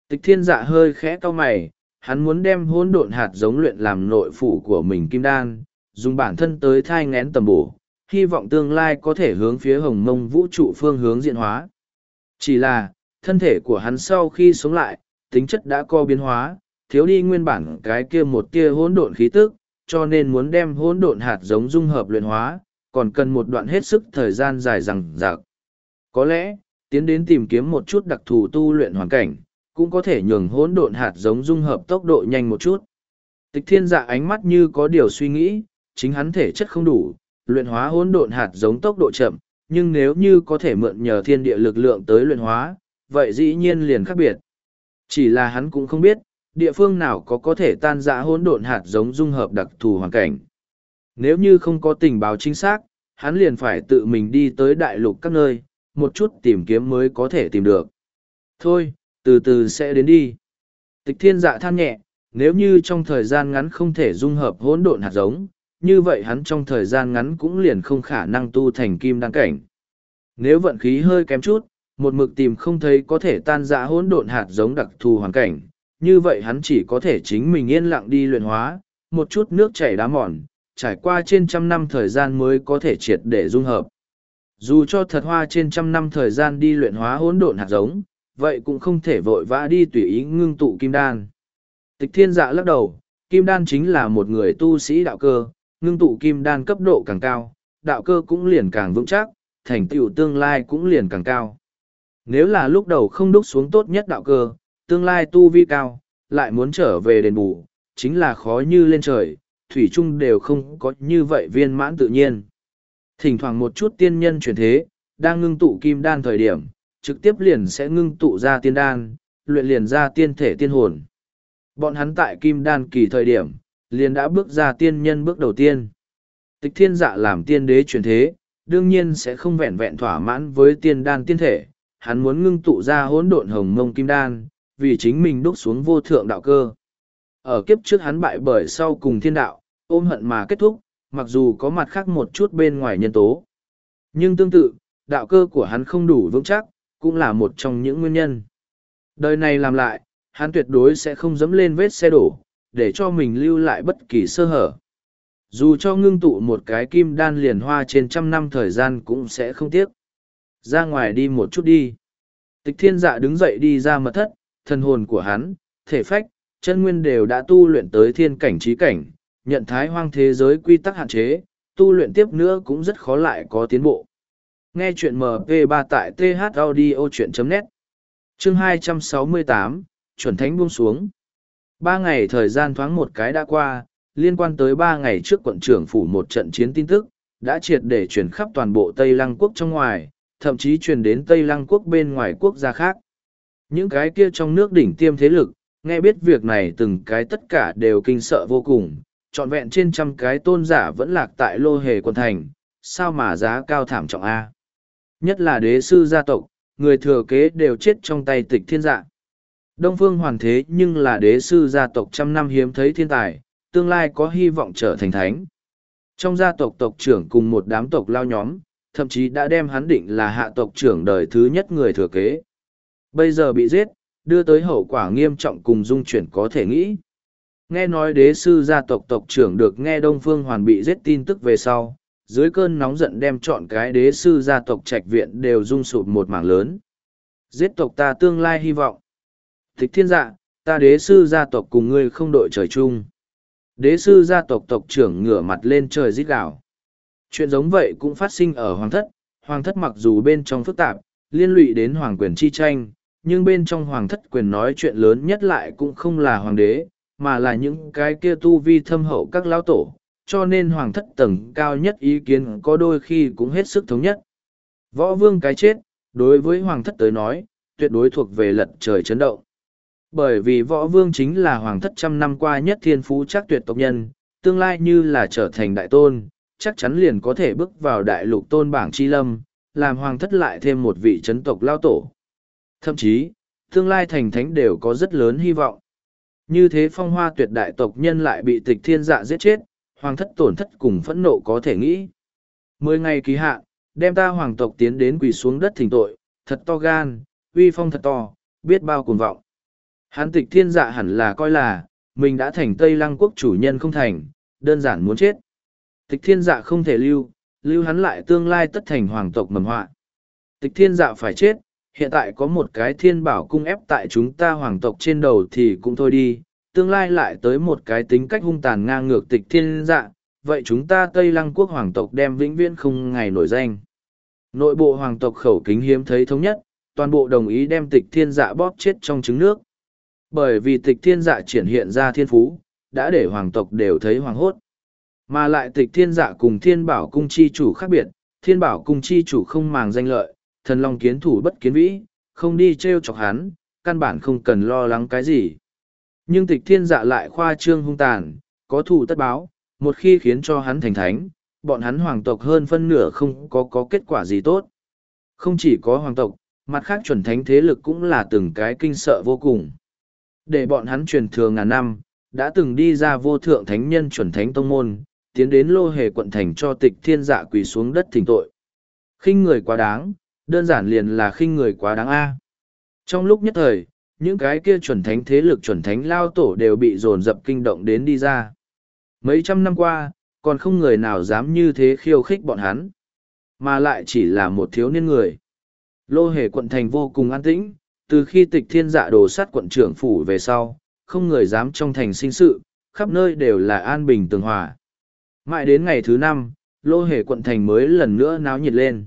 Tịch thiên dạ hơi khẽ cau mày, hắn muốn đem hỗn độn hạt giống luyện làm nội phủ của mình kim đan, dùng bản thân tới thai ngén tầm bổ, hy vọng tương lai có thể hướng phía hồng mông vũ trụ phương hướng diện hóa. Chỉ là, thân thể của hắn sau khi sống lại, tính chất đã co biến hóa, thiếu đi nguyên bản cái kia một tia hỗn độn khí tức, cho nên muốn đem hỗn độn hạt giống dung hợp luyện hóa, còn cần một đoạn hết sức thời gian dài rằng rạc. Có lẽ, tiến đến tìm kiếm một chút đặc thù tu luyện hoàn cảnh, cũng có thể nhường hỗn độn hạt giống dung hợp tốc độ nhanh một chút. Tịch thiên dạ ánh mắt như có điều suy nghĩ, chính hắn thể chất không đủ, luyện hóa hỗn độn hạt giống tốc độ chậm, nhưng nếu như có thể mượn nhờ thiên địa lực lượng tới luyện hóa, vậy dĩ nhiên liền khác biệt. Chỉ là hắn cũng không biết, địa phương nào có có thể tan rã hỗn độn hạt giống dung hợp đặc thù hoàn cảnh. Nếu như không có tình báo chính xác, hắn liền phải tự mình đi tới đại lục các nơi, một chút tìm kiếm mới có thể tìm được. Thôi, từ từ sẽ đến đi. Tịch thiên dạ than nhẹ, nếu như trong thời gian ngắn không thể dung hợp hỗn độn hạt giống, như vậy hắn trong thời gian ngắn cũng liền không khả năng tu thành kim đăng cảnh. Nếu vận khí hơi kém chút, một mực tìm không thấy có thể tan rã hỗn độn hạt giống đặc thù hoàn cảnh, như vậy hắn chỉ có thể chính mình yên lặng đi luyện hóa, một chút nước chảy đá mòn, trải qua trên trăm năm thời gian mới có thể triệt để dung hợp. Dù cho thật hoa trên trăm năm thời gian đi luyện hóa hỗn độn hạt giống, vậy cũng không thể vội vã đi tùy ý ngưng tụ kim đan. Tịch thiên dạ lắc đầu, kim đan chính là một người tu sĩ đạo cơ, ngưng tụ kim đan cấp độ càng cao, đạo cơ cũng liền càng vững chắc, thành tựu tương lai cũng liền càng cao. Nếu là lúc đầu không đúc xuống tốt nhất đạo cơ, tương lai tu vi cao, lại muốn trở về đền bù, chính là khó như lên trời, thủy chung đều không có như vậy viên mãn tự nhiên. Thỉnh thoảng một chút tiên nhân chuyển thế, đang ngưng tụ kim đan thời điểm, trực tiếp liền sẽ ngưng tụ ra tiên đan, luyện liền ra tiên thể tiên hồn. Bọn hắn tại kim đan kỳ thời điểm, liền đã bước ra tiên nhân bước đầu tiên. Tịch thiên dạ làm tiên đế chuyển thế, đương nhiên sẽ không vẹn vẹn thỏa mãn với tiên đan tiên thể, hắn muốn ngưng tụ ra hỗn độn hồng mông kim đan, vì chính mình đúc xuống vô thượng đạo cơ. Ở kiếp trước hắn bại bởi sau cùng thiên đạo, ôm hận mà kết thúc, mặc dù có mặt khác một chút bên ngoài nhân tố. Nhưng tương tự, đạo cơ của hắn không đủ vững chắc, cũng là một trong những nguyên nhân. Đời này làm lại, hắn tuyệt đối sẽ không dẫm lên vết xe đổ, để cho mình lưu lại bất kỳ sơ hở. Dù cho ngưng tụ một cái kim đan liền hoa trên trăm năm thời gian cũng sẽ không tiếc. Ra ngoài đi một chút đi. Tịch thiên dạ đứng dậy đi ra mật thất, thân hồn của hắn, thể phách, chân nguyên đều đã tu luyện tới thiên cảnh trí cảnh, nhận thái hoang thế giới quy tắc hạn chế, tu luyện tiếp nữa cũng rất khó lại có tiến bộ. Nghe chuyện MP3 tại thaudio.net Chương 268, chuẩn thánh buông xuống. Ba ngày thời gian thoáng một cái đã qua, liên quan tới ba ngày trước quận trưởng phủ một trận chiến tin tức, đã triệt để truyền khắp toàn bộ Tây Lăng quốc trong ngoài, thậm chí truyền đến Tây Lăng quốc bên ngoài quốc gia khác. Những cái kia trong nước đỉnh tiêm thế lực, nghe biết việc này từng cái tất cả đều kinh sợ vô cùng, trọn vẹn trên trăm cái tôn giả vẫn lạc tại lô hề quần thành, sao mà giá cao thảm trọng A. Nhất là đế sư gia tộc, người thừa kế đều chết trong tay tịch thiên dạ. Đông phương hoàn thế nhưng là đế sư gia tộc trăm năm hiếm thấy thiên tài, tương lai có hy vọng trở thành thánh. Trong gia tộc tộc trưởng cùng một đám tộc lao nhóm, thậm chí đã đem hắn định là hạ tộc trưởng đời thứ nhất người thừa kế. Bây giờ bị giết, đưa tới hậu quả nghiêm trọng cùng dung chuyển có thể nghĩ. Nghe nói đế sư gia tộc tộc trưởng được nghe Đông Phương Hoàn bị giết tin tức về sau, dưới cơn nóng giận đem chọn cái đế sư gia tộc trạch viện đều rung sụp một mảng lớn. Giết tộc ta tương lai hy vọng. Thích thiên dạ, ta đế sư gia tộc cùng ngươi không đội trời chung. Đế sư gia tộc tộc trưởng ngửa mặt lên trời rít gào. Chuyện giống vậy cũng phát sinh ở hoàng thất, hoàng thất mặc dù bên trong phức tạp, liên lụy đến hoàng quyền chi tranh, nhưng bên trong hoàng thất quyền nói chuyện lớn nhất lại cũng không là hoàng đế, mà là những cái kia tu vi thâm hậu các lão tổ, cho nên hoàng thất tầng cao nhất ý kiến có đôi khi cũng hết sức thống nhất. Võ vương cái chết, đối với hoàng thất tới nói, tuyệt đối thuộc về lật trời chấn động. Bởi vì võ vương chính là hoàng thất trăm năm qua nhất thiên phú chắc tuyệt tộc nhân, tương lai như là trở thành đại tôn, chắc chắn liền có thể bước vào đại lục tôn bảng chi lâm, làm hoàng thất lại thêm một vị chấn tộc lao tổ. Thậm chí, tương lai thành thánh đều có rất lớn hy vọng. Như thế phong hoa tuyệt đại tộc nhân lại bị tịch thiên dạ giết chết, hoàng thất tổn thất cùng phẫn nộ có thể nghĩ. Mười ngày kỳ hạ đem ta hoàng tộc tiến đến quỳ xuống đất thỉnh tội, thật to gan, uy phong thật to, biết bao cuồng vọng. Hán tịch thiên dạ hẳn là coi là, mình đã thành Tây Lăng quốc chủ nhân không thành, đơn giản muốn chết. Tịch thiên dạ không thể lưu, lưu hắn lại tương lai tất thành hoàng tộc mầm họa. Tịch thiên dạ phải chết, hiện tại có một cái thiên bảo cung ép tại chúng ta hoàng tộc trên đầu thì cũng thôi đi, tương lai lại tới một cái tính cách hung tàn ngang ngược tịch thiên dạ, vậy chúng ta Tây Lăng quốc hoàng tộc đem vĩnh viễn không ngày nổi danh. Nội bộ hoàng tộc khẩu kính hiếm thấy thống nhất, toàn bộ đồng ý đem tịch thiên dạ bóp chết trong trứng nước. Bởi vì tịch thiên dạ triển hiện ra thiên phú, đã để hoàng tộc đều thấy hoàng hốt. Mà lại tịch thiên dạ cùng thiên bảo cung chi chủ khác biệt, thiên bảo cung chi chủ không màng danh lợi, thần long kiến thủ bất kiến vĩ, không đi t r e o chọc hắn, căn bản không cần lo lắng cái gì. Nhưng tịch thiên dạ lại khoa trương hung tàn, có thù tất báo, một khi khiến cho hắn thành thánh, bọn hắn hoàng tộc hơn phân nửa không có có kết quả gì tốt. Không chỉ có hoàng tộc, mặt khác chuẩn thánh thế lực cũng là từng cái kinh sợ vô cùng. Để bọn hắn truyền thừa ngàn năm, đã từng đi ra vô thượng thánh nhân chuẩn thánh tông môn, tiến đến lô hề quận thành cho tịch thiên dạ quỳ xuống đất thỉnh tội. khinh người quá đáng, đơn giản liền là khinh người quá đáng a. Trong lúc nhất thời, những cái kia chuẩn thánh thế lực chuẩn thánh lao tổ đều bị dồn dập kinh động đến đi ra. Mấy trăm năm qua, còn không người nào dám như thế khiêu khích bọn hắn, mà lại chỉ là một thiếu niên người. Lô hề quận thành vô cùng an tĩnh, từ khi tịch thiên dạ đồ sát quận trưởng phủ về sau, không người dám trong thành sinh sự, khắp nơi đều là an bình tường hòa. Mãi đến ngày thứ năm, lô hề quận thành mới lần nữa náo nhiệt lên.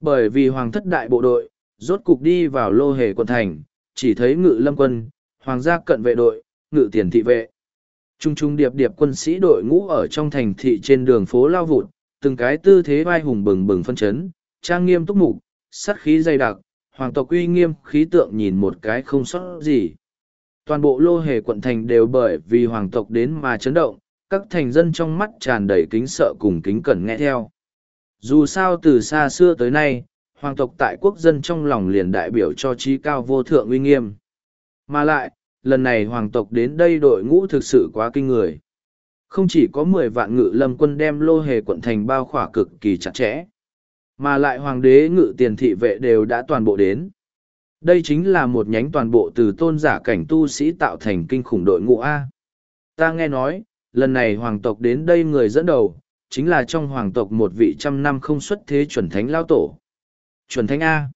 Bởi vì hoàng thất đại bộ đội, rốt cục đi vào lô hề quận thành, chỉ thấy ngự lâm quân, hoàng gia cận vệ đội, ngự tiền thị vệ. Trung trung điệp điệp quân sĩ đội ngũ ở trong thành thị trên đường phố lao vụt, từng cái tư thế vai hùng bừng bừng phân chấn, trang nghiêm túc mục, sát khí dày đặc, hoàng tộc uy nghiêm khí tượng nhìn một cái không sót gì. Toàn bộ lô hề quận thành đều bởi vì hoàng tộc đến mà chấn động, các thành dân trong mắt tràn đầy kính sợ cùng kính cẩn nghe theo. Dù sao từ xa xưa tới nay, hoàng tộc tại quốc dân trong lòng liền đại biểu cho trí cao vô thượng uy nghiêm. Mà lại, lần này hoàng tộc đến đây đội ngũ thực sự quá kinh người. Không chỉ có mười vạn ngự lâm quân đem lô hề quận thành bao khỏa cực kỳ chặt chẽ, mà lại hoàng đế ngự tiền thị vệ đều đã toàn bộ đến. Đây chính là một nhánh toàn bộ từ tôn giả cảnh tu sĩ tạo thành kinh khủng đội ngũ A. Ta nghe nói, lần này hoàng tộc đến đây người dẫn đầu, chính là trong hoàng tộc một vị trăm năm không xuất thế chuẩn thánh lao tổ. Chuẩn thánh A.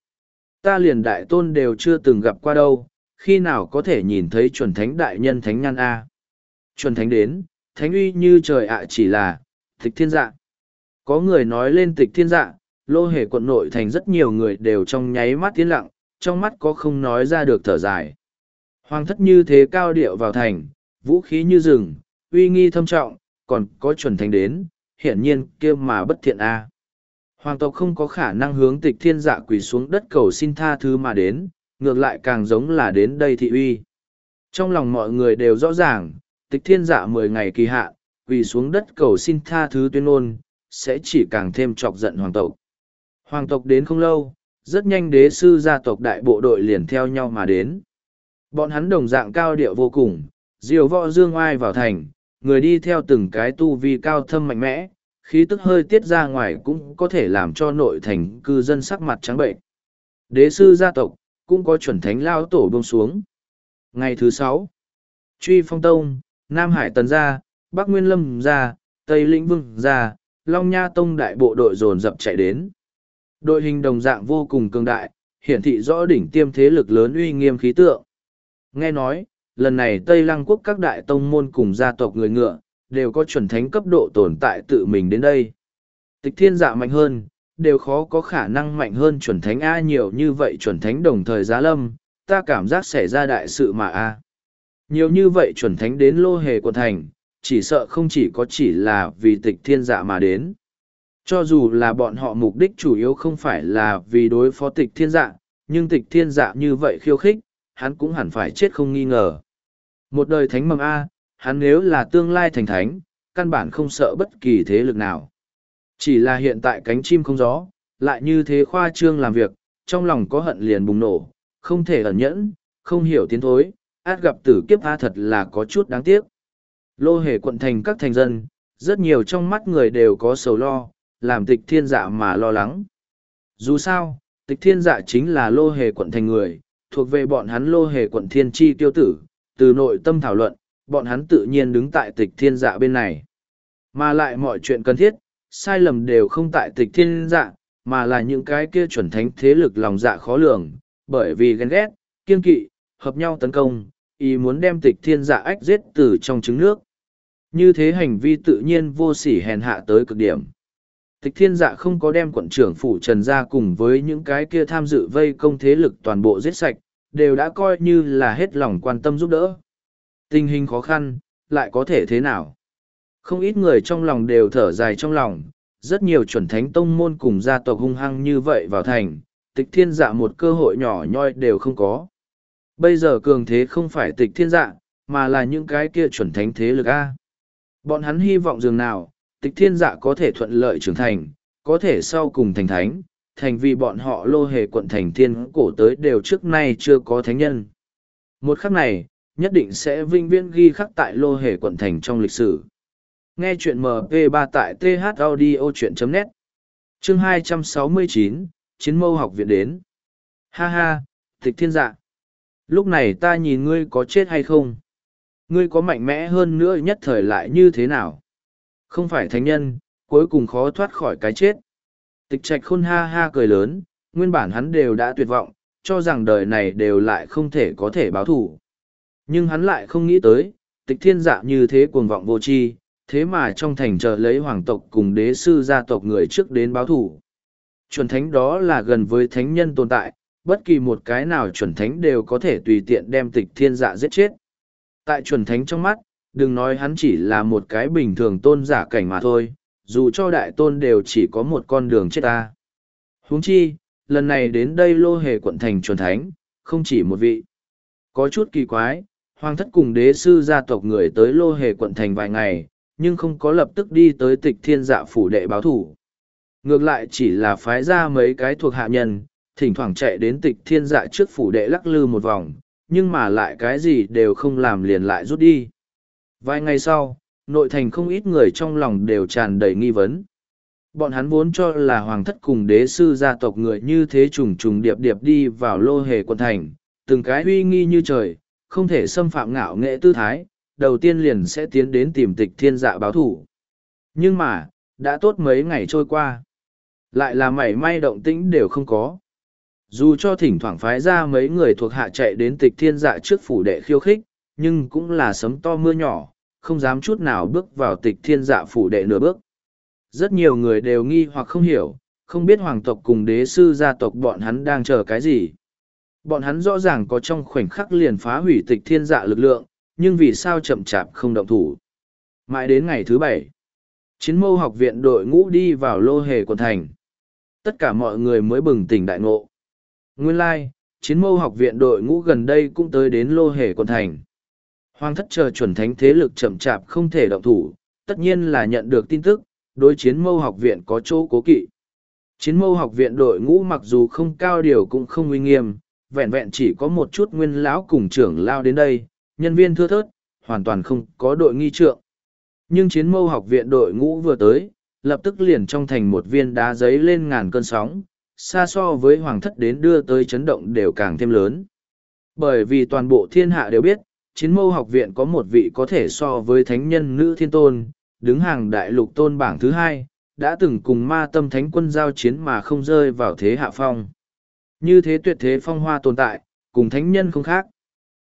Ta liền đại tôn đều chưa từng gặp qua đâu, khi nào có thể nhìn thấy chuẩn thánh đại nhân thánh nhan A. Chuẩn thánh đến, thánh uy như trời ạ chỉ là, tịch thiên dạ. Có người nói lên tịch thiên dạ, lô hề quận nội thành rất nhiều người đều trong nháy mắt tiến lặng, trong mắt có không nói ra được thở dài. Hoàng thất như thế cao điệu vào thành, vũ khí như rừng, uy nghi thâm trọng, còn có chuẩn thánh đến, hiển nhiên kia mà bất thiện a. Hoàng tộc không có khả năng hướng tịch thiên dạ quỳ xuống đất cầu xin tha thứ mà đến, ngược lại càng giống là đến đây thị uy. Trong lòng mọi người đều rõ ràng, tịch thiên dạ mười ngày kỳ hạ, quỳ xuống đất cầu xin tha thứ tuyên ngôn, sẽ chỉ càng thêm chọc giận hoàng tộc. Hoàng tộc đến không lâu, rất nhanh đế sư gia tộc đại bộ đội liền theo nhau mà đến. Bọn hắn đồng dạng cao điệu vô cùng, diều võ dương oai vào thành, người đi theo từng cái tu vi cao thâm mạnh mẽ, khí tức hơi tiết ra ngoài cũng có thể làm cho nội thành cư dân sắc mặt trắng bệnh. Đế sư gia tộc, cũng có chuẩn thánh lao tổ bông xuống. Ngày thứ sáu, Truy Phong Tông, Nam Hải Tần Gia, Bắc Nguyên Lâm Gia, Tây Lĩnh Vương Gia, Long Nha Tông đại bộ đội dồn dập chạy đến. Đội hình đồng dạng vô cùng cường đại, hiển thị rõ đỉnh tiêm thế lực lớn uy nghiêm khí tượng. Nghe nói, lần này Tây Lăng quốc các đại tông môn cùng gia tộc người ngựa, đều có chuẩn thánh cấp độ tồn tại tự mình đến đây. Tịch thiên dạ mạnh hơn, đều khó có khả năng mạnh hơn chuẩn thánh A nhiều như vậy chuẩn thánh đồng thời giá lâm, ta cảm giác xảy ra đại sự mà A. Nhiều như vậy chuẩn thánh đến lô hề quận thành, chỉ sợ không chỉ có chỉ là vì tịch thiên dạ mà đến. Cho dù là bọn họ mục đích chủ yếu không phải là vì đối phó tịch thiên dạ, nhưng tịch thiên dạ như vậy khiêu khích, hắn cũng hẳn phải chết không nghi ngờ. Một đời thánh mầm A, hắn nếu là tương lai thành thánh, căn bản không sợ bất kỳ thế lực nào. Chỉ là hiện tại cánh chim không gió, lại như thế khoa trương làm việc, trong lòng có hận liền bùng nổ, không thể ẩn nhẫn, không hiểu tiến thối, át gặp tử kiếp A thật là có chút đáng tiếc. Lô hề quận thành các thành dân, rất nhiều trong mắt người đều có sầu lo, làm tịch thiên dạ mà lo lắng. Dù sao, tịch thiên dạ chính là lô hề quận thành người, thuộc về bọn hắn lô hề quận thiên chi tiêu tử, từ nội tâm thảo luận, bọn hắn tự nhiên đứng tại tịch thiên dạ bên này. Mà lại mọi chuyện cần thiết, sai lầm đều không tại tịch thiên dạ, mà là những cái kia chuẩn thánh thế lực lòng dạ khó lường, bởi vì ghen ghét, kiên kỵ, hợp nhau tấn công, ý muốn đem tịch thiên dạ ách giết từ trong trứng nước. Như thế hành vi tự nhiên vô sỉ hèn hạ tới cực điểm. Tịch thiên dạ không có đem quận trưởng phủ trần ra cùng với những cái kia tham dự vây công thế lực toàn bộ giết sạch, đều đã coi như là hết lòng quan tâm giúp đỡ. Tình hình khó khăn, lại có thể thế nào? Không ít người trong lòng đều thở dài trong lòng, rất nhiều chuẩn thánh tông môn cùng gia tộc hung hăng như vậy vào thành, tịch thiên dạ một cơ hội nhỏ nhoi đều không có. Bây giờ cường thế không phải tịch thiên dạ, mà là những cái kia chuẩn thánh thế lực A. Bọn hắn hy vọng dường nào, tịch thiên dạ có thể thuận lợi trưởng thành, có thể sau cùng thành thánh, thành vì bọn họ lô hề quận thành thiên cổ tới đều trước nay chưa có thánh nhân. Một khắc này, nhất định sẽ vinh viễn ghi khắc tại lô hề quận thành trong lịch sử. Nghe chuyện MP3 tại thaudio.net Chương 269, Chiến mâu học viện đến. Ha ha, tịch thiên dạ. Lúc này ta nhìn ngươi có chết hay không? Ngươi có mạnh mẽ hơn nữa nhất thời lại như thế nào? Không phải thánh nhân, cuối cùng khó thoát khỏi cái chết. Tịch trạch khôn ha ha cười lớn, nguyên bản hắn đều đã tuyệt vọng, cho rằng đời này đều lại không thể có thể báo thủ. Nhưng hắn lại không nghĩ tới, tịch thiên dạ như thế cuồng vọng vô tri thế mà trong thành chờ lấy hoàng tộc cùng đế sư gia tộc người trước đến báo thủ. Chuẩn thánh đó là gần với thánh nhân tồn tại, bất kỳ một cái nào chuẩn thánh đều có thể tùy tiện đem tịch thiên dạ giết chết. Tại chuẩn thánh trong mắt, đừng nói hắn chỉ là một cái bình thường tôn giả cảnh mà thôi, dù cho đại tôn đều chỉ có một con đường chết ta. huống chi, lần này đến đây lô hề quận thành chuẩn thánh, không chỉ một vị. Có chút kỳ quái, hoàng thất cùng đế sư gia tộc người tới lô hề quận thành vài ngày, nhưng không có lập tức đi tới tịch thiên dạ phủ đệ báo thủ. Ngược lại chỉ là phái ra mấy cái thuộc hạ nhân, thỉnh thoảng chạy đến tịch thiên dạ trước phủ đệ lắc lư một vòng, nhưng mà lại cái gì đều không làm liền lại rút đi. Vài ngày sau, nội thành không ít người trong lòng đều tràn đầy nghi vấn. Bọn hắn vốn cho là hoàng thất cùng đế sư gia tộc người như thế trùng trùng điệp điệp đi vào lô hề quận thành, từng cái uy nghi như trời, không thể xâm phạm ngạo nghệ tư thái, đầu tiên liền sẽ tiến đến tìm tịch thiên dạ báo thủ. Nhưng mà, đã tốt mấy ngày trôi qua. Lại là mảy may động tĩnh đều không có. Dù cho thỉnh thoảng phái ra mấy người thuộc hạ chạy đến tịch thiên dạ trước phủ đệ khiêu khích, nhưng cũng là sấm to mưa nhỏ, không dám chút nào bước vào tịch thiên dạ phủ đệ nửa bước. Rất nhiều người đều nghi hoặc không hiểu, không biết hoàng tộc cùng đế sư gia tộc bọn hắn đang chờ cái gì. Bọn hắn rõ ràng có trong khoảnh khắc liền phá hủy tịch thiên dạ lực lượng, nhưng vì sao chậm chạp không động thủ. Mãi đến ngày thứ bảy, chiến mâu học viện đội ngũ đi vào lô hề quận thành. Tất cả mọi người mới bừng tỉnh đại ngộ. Nguyên lai, chiến mâu học viện đội ngũ gần đây cũng tới đến lô hề quận thành. Hoàng thất chờ chuẩn thánh thế lực chậm chạp không thể động thủ, tất nhiên là nhận được tin tức, đối chiến mâu học viện có chỗ cố kỵ. Chiến mâu học viện đội ngũ mặc dù không cao điều cũng không uy nghiêm, vẹn vẹn chỉ có một chút nguyên lão cùng trưởng lao đến đây, nhân viên thưa thớt, hoàn toàn không có đội nghi trượng. Nhưng chiến mâu học viện đội ngũ vừa tới, lập tức liền trong thành một viên đá giấy lên ngàn cơn sóng, xa so với hoàng thất đến đưa tới chấn động đều càng thêm lớn. Bởi vì toàn bộ thiên hạ đều biết, chiến mâu học viện có một vị có thể so với thánh nhân nữ thiên tôn, đứng hàng đại lục tôn bảng thứ hai, đã từng cùng ma tâm thánh quân giao chiến mà không rơi vào thế hạ phong. Như thế tuyệt thế phong hoa tồn tại, cùng thánh nhân không khác.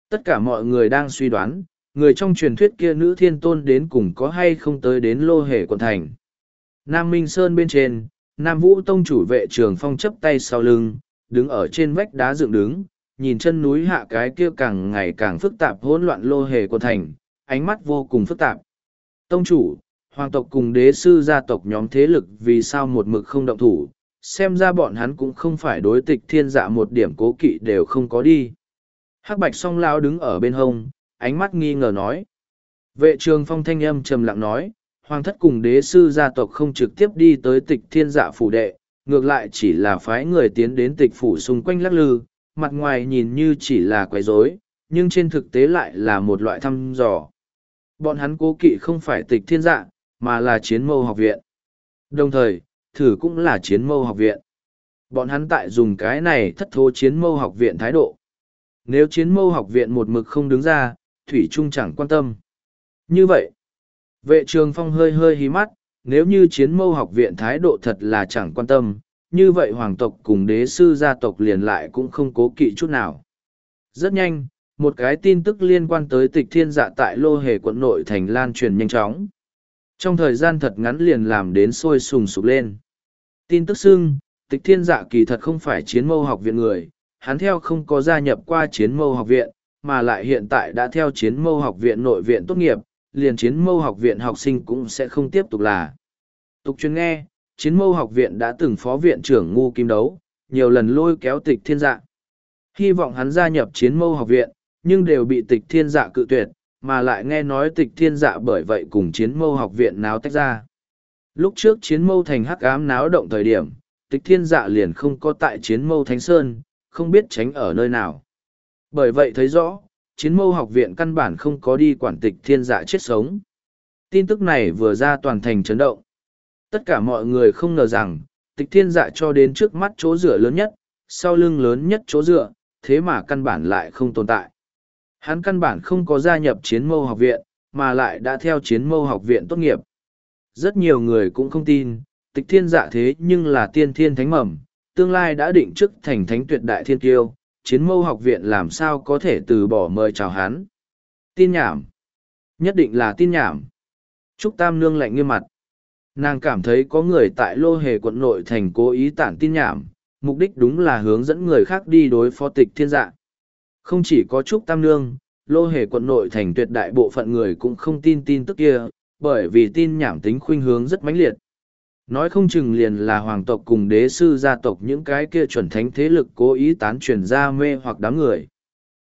Tất cả mọi người đang suy đoán, người trong truyền thuyết kia nữ thiên tôn đến cùng có hay không tới đến lô hề quận thành. Nam Minh Sơn bên trên, Nam Vũ Tông chủ vệ trường phong chấp tay sau lưng, đứng ở trên vách đá dựng đứng, nhìn chân núi hạ cái kia càng ngày càng phức tạp hỗn loạn lô hề quận thành, ánh mắt vô cùng phức tạp. Tông chủ, hoàng tộc cùng đế sư gia tộc nhóm thế lực vì sao một mực không động thủ, xem ra bọn hắn cũng không phải đối tịch thiên dạ một điểm cố kỵ đều không có đi. Hắc bạch song lao đứng ở bên hông, ánh mắt nghi ngờ nói. Vệ trường phong thanh âm trầm lặng nói, hoàng thất cùng đế sư gia tộc không trực tiếp đi tới tịch thiên dạ phủ đệ, ngược lại chỉ là phái người tiến đến tịch phủ xung quanh lắc lư, mặt ngoài nhìn như chỉ là quấy rối, nhưng trên thực tế lại là một loại thăm dò. Bọn hắn cố kỵ không phải tịch thiên dạ, mà là chiến mâu học viện. Đồng thời, thử cũng là chiến mâu học viện. Bọn hắn tại dùng cái này thất thố chiến mâu học viện thái độ. Nếu chiến mâu học viện một mực không đứng ra, Thủy Trung chẳng quan tâm. Như vậy, vệ trường phong hơi hơi hí mắt, nếu như chiến mâu học viện thái độ thật là chẳng quan tâm, như vậy hoàng tộc cùng đế sư gia tộc liền lại cũng không cố kỵ chút nào. Rất nhanh, một cái tin tức liên quan tới tịch thiên dạ tại lô hề quận nội thành lan truyền nhanh chóng. Trong thời gian thật ngắn liền làm đến sôi sùng sục lên. Tin tức xưng, tịch thiên dạ kỳ thật không phải chiến mâu học viện người, hắn theo không có gia nhập qua chiến mâu học viện, mà lại hiện tại đã theo chiến mâu học viện nội viện tốt nghiệp, liền chiến mâu học viện học sinh cũng sẽ không tiếp tục là. Tục chuyên nghe, chiến mâu học viện đã từng phó viện trưởng ngu kim đấu, nhiều lần lôi kéo tịch thiên dạ. Hy vọng hắn gia nhập chiến mâu học viện, nhưng đều bị tịch thiên dạ cự tuyệt, mà lại nghe nói tịch thiên dạ bởi vậy cùng chiến mâu học viện náo tách ra. Lúc trước chiến mâu thành hắc ám náo động thời điểm, tịch thiên dạ liền không có tại chiến mâu thánh sơn, không biết tránh ở nơi nào. Bởi vậy thấy rõ, chiến mâu học viện căn bản không có đi quản tịch thiên dạ chết sống. Tin tức này vừa ra toàn thành chấn động. Tất cả mọi người không ngờ rằng, tịch thiên dạ cho đến trước mắt chỗ dựa lớn nhất, sau lưng lớn nhất chỗ dựa, thế mà căn bản lại không tồn tại. Hắn căn bản không có gia nhập chiến mâu học viện, mà lại đã theo chiến mâu học viện tốt nghiệp. Rất nhiều người cũng không tin, tịch thiên dạ thế nhưng là tiên thiên thánh mầm, tương lai đã định chức thành thánh tuyệt đại thiên kiêu, chiến mâu học viện làm sao có thể từ bỏ mời chào hắn. Tin nhảm. Nhất định là tin nhảm. Trúc Tam Nương lạnh nghiêm mặt. Nàng cảm thấy có người tại lô hề quận nội thành cố ý tản tin nhảm, mục đích đúng là hướng dẫn người khác đi đối phó tịch thiên dạ. Không chỉ có Trúc Tam Nương, lô hề quận nội thành tuyệt đại bộ phận người cũng không tin tin tức kia, bởi vì tin nhảm tính khuynh hướng rất mãnh liệt. Nói không chừng liền là hoàng tộc cùng đế sư gia tộc những cái kia chuẩn thánh thế lực cố ý tán truyền ra mê hoặc đám người.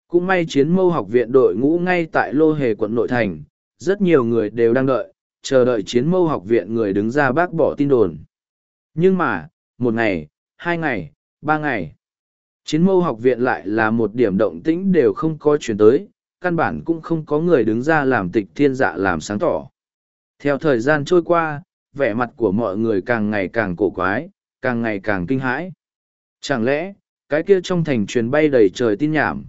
Cũng may chiến mâu học viện đội ngũ ngay tại lô hề quận nội thành, rất nhiều người đều đang đợi, chờ đợi chiến mâu học viện người đứng ra bác bỏ tin đồn. Nhưng mà, một ngày, hai ngày, ba ngày, chiến mâu học viện lại là một điểm động tĩnh đều không có chuyển tới, căn bản cũng không có người đứng ra làm tịch thiên dạ làm sáng tỏ. Theo thời gian trôi qua, vẻ mặt của mọi người càng ngày càng cổ quái, càng ngày càng kinh hãi. Chẳng lẽ, cái kia trong thành truyền bay đầy trời tin nhảm,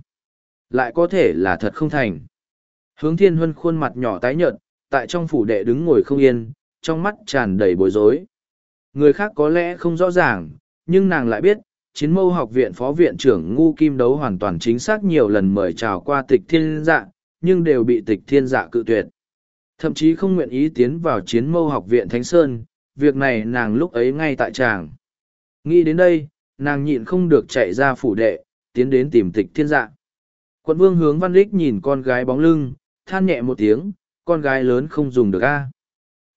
lại có thể là thật không thành. Hướng thiên huân khuôn mặt nhỏ tái nhợt, tại trong phủ đệ đứng ngồi không yên, trong mắt tràn đầy bối rối. Người khác có lẽ không rõ ràng, nhưng nàng lại biết, chiến mâu học viện phó viện trưởng ngu kim đấu hoàn toàn chính xác nhiều lần mời chào qua tịch thiên dạ, nhưng đều bị tịch thiên dạ cự tuyệt. Thậm chí không nguyện ý tiến vào chiến mâu học viện Thánh Sơn, việc này nàng lúc ấy ngay tại tràng. Nghĩ đến đây, nàng nhịn không được chạy ra phủ đệ, tiến đến tìm tịch thiên dạ. Quận vương hướng văn lích nhìn con gái bóng lưng, than nhẹ một tiếng, con gái lớn không dùng được a.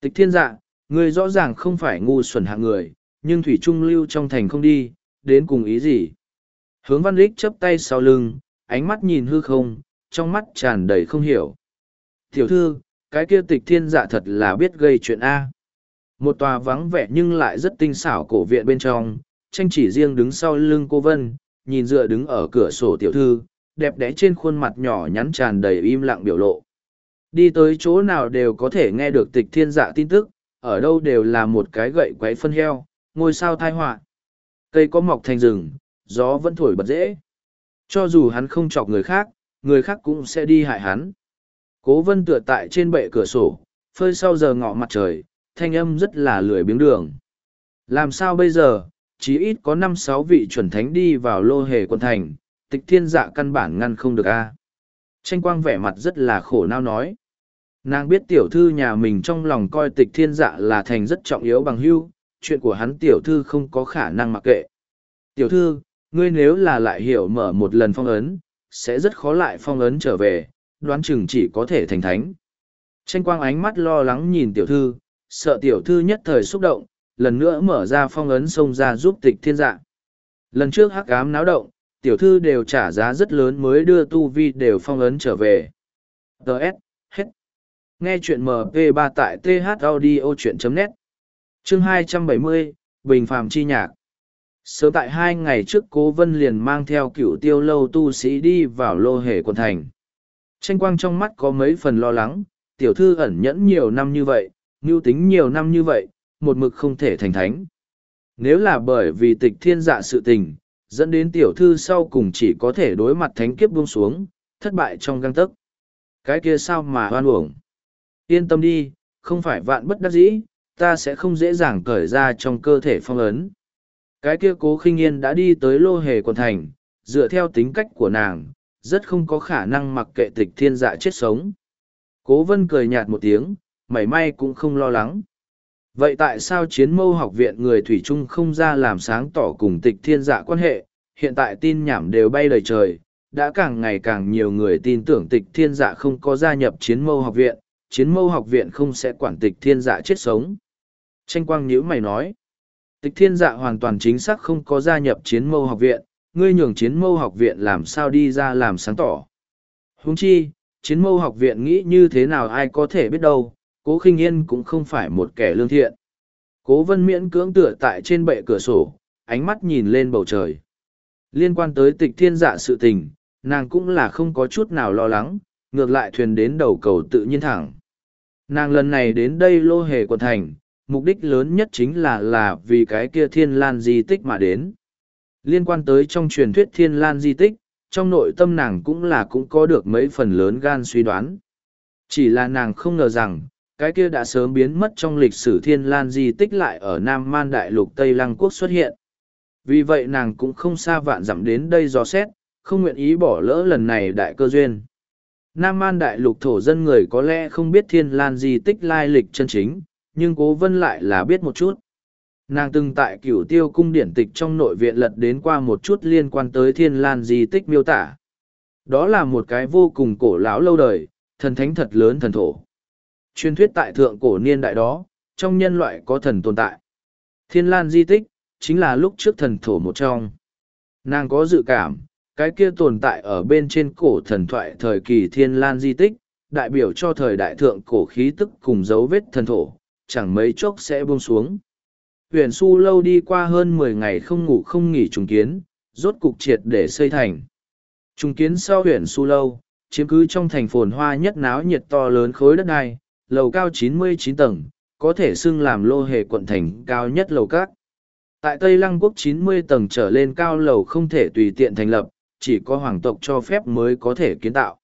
Tịch thiên dạ, người rõ ràng không phải ngu xuẩn hạng người, nhưng thủy trung lưu trong thành không đi, đến cùng ý gì? Hướng văn lích chấp tay sau lưng, ánh mắt nhìn hư không, trong mắt tràn đầy không hiểu. Tiểu thư, cái kia tịch thiên dạ thật là biết gây chuyện A. Một tòa vắng vẻ nhưng lại rất tinh xảo cổ viện bên trong, tranh chỉ riêng đứng sau lưng cô Vân, nhìn dựa đứng ở cửa sổ tiểu thư, đẹp đẽ trên khuôn mặt nhỏ nhắn tràn đầy im lặng biểu lộ. Đi tới chỗ nào đều có thể nghe được tịch thiên dạ tin tức, ở đâu đều là một cái gậy quấy phân heo, ngôi sao thai họa Cây có mọc thành rừng, gió vẫn thổi bật dễ. Cho dù hắn không chọc người khác, người khác cũng sẽ đi hại hắn. Cố vân tựa tại trên bệ cửa sổ, phơi sau giờ ngọ mặt trời, thanh âm rất là lười biếng đường. Làm sao bây giờ, chí ít có năm sáu vị chuẩn thánh đi vào lô hề quân thành, tịch thiên dạ căn bản ngăn không được a. Tranh quang vẻ mặt rất là khổ nao nói. Nàng biết tiểu thư nhà mình trong lòng coi tịch thiên dạ là thành rất trọng yếu bằng hưu, chuyện của hắn tiểu thư không có khả năng mặc kệ. Tiểu thư, ngươi nếu là lại hiểu mở một lần phong ấn, sẽ rất khó lại phong ấn trở về, đoán chừng chỉ có thể thành thánh. Tranh quang ánh mắt lo lắng nhìn tiểu thư, sợ tiểu thư nhất thời xúc động, lần nữa mở ra phong ấn xông ra giúp tịch thiên dạ. Lần trước hắc ám náo động, tiểu thư đều trả giá rất lớn mới đưa tu vi đều phong ấn trở về. Đợt, hết. Nghe chuyện MP3 tại thaudio.net Chương 270, Bình Phàm Chi Nhạc Sớm tại hai ngày trước cố vân liền mang theo cựu tiêu lâu tu sĩ đi vào lô hề quần thành. Tranh quang trong mắt có mấy phần lo lắng, tiểu thư ẩn nhẫn nhiều năm như vậy, mưu tính nhiều năm như vậy, một mực không thể thành thánh. Nếu là bởi vì tịch thiên dạ sự tình, dẫn đến tiểu thư sau cùng chỉ có thể đối mặt thánh kiếp buông xuống, thất bại trong găng tấc. Cái kia sao mà hoan uổng. Yên tâm đi, không phải vạn bất đắc dĩ, ta sẽ không dễ dàng cởi ra trong cơ thể phong ấn. Cái kia cố khinh yên đã đi tới lô hề quần thành, dựa theo tính cách của nàng, rất không có khả năng mặc kệ tịch thiên dạ chết sống. Cố vân cười nhạt một tiếng, mảy may cũng không lo lắng. Vậy tại sao chiến mâu học viện người Thủy Trung không ra làm sáng tỏ cùng tịch thiên dạ quan hệ, hiện tại tin nhảm đều bay lời trời, đã càng ngày càng nhiều người tin tưởng tịch thiên dạ không có gia nhập chiến mâu học viện, chiến mâu học viện không sẽ quản tịch thiên dạ chết sống. Tranh quang nhữ mày nói, tịch thiên dạ hoàn toàn chính xác không có gia nhập chiến mâu học viện, ngươi nhường chiến mâu học viện làm sao đi ra làm sáng tỏ. Huống chi, chiến mâu học viện nghĩ như thế nào ai có thể biết đâu, cố khinh yên cũng không phải một kẻ lương thiện. Cố vân miễn cưỡng tựa tại trên bệ cửa sổ, ánh mắt nhìn lên bầu trời. Liên quan tới tịch thiên dạ sự tình, nàng cũng là không có chút nào lo lắng, ngược lại thuyền đến đầu cầu tự nhiên thẳng. Nàng lần này đến đây lô hề quận thành, mục đích lớn nhất chính là là vì cái kia thiên lan di tích mà đến. Liên quan tới trong truyền thuyết thiên lan di tích, trong nội tâm nàng cũng là cũng có được mấy phần lớn gan suy đoán. Chỉ là nàng không ngờ rằng, cái kia đã sớm biến mất trong lịch sử thiên lan di tích lại ở Nam Man Đại Lục Tây Lăng Quốc xuất hiện. Vì vậy nàng cũng không xa vạn dặm đến đây dò xét, không nguyện ý bỏ lỡ lần này đại cơ duyên. Nam Man Đại Lục thổ dân người có lẽ không biết thiên lan di tích lai lịch chân chính, nhưng cố vân lại là biết một chút. Nàng từng tại cửu tiêu cung điển tịch trong nội viện lật đến qua một chút liên quan tới thiên lan di tích miêu tả. Đó là một cái vô cùng cổ lão lâu đời, thần thánh thật lớn thần thổ. Truyền thuyết tại thượng cổ niên đại đó, trong nhân loại có thần tồn tại. Thiên lan di tích, chính là lúc trước thần thổ một trong. Nàng có dự cảm, cái kia tồn tại ở bên trên cổ thần thoại thời kỳ thiên lan di tích, đại biểu cho thời đại thượng cổ khí tức cùng dấu vết thần thổ, chẳng mấy chốc sẽ buông xuống. Huyền su lâu đi qua hơn mười ngày không ngủ không nghỉ trùng kiến, rốt cục triệt để xây thành. Trùng kiến sau huyền su lâu, chiếm cứ trong thành phồn hoa nhất náo nhiệt to lớn khối đất này, lầu cao 99 tầng, có thể xưng làm lô hề quận thành cao nhất lầu các. Tại Tây Lăng Quốc 90 tầng trở lên cao lầu không thể tùy tiện thành lập, chỉ có hoàng tộc cho phép mới có thể kiến tạo.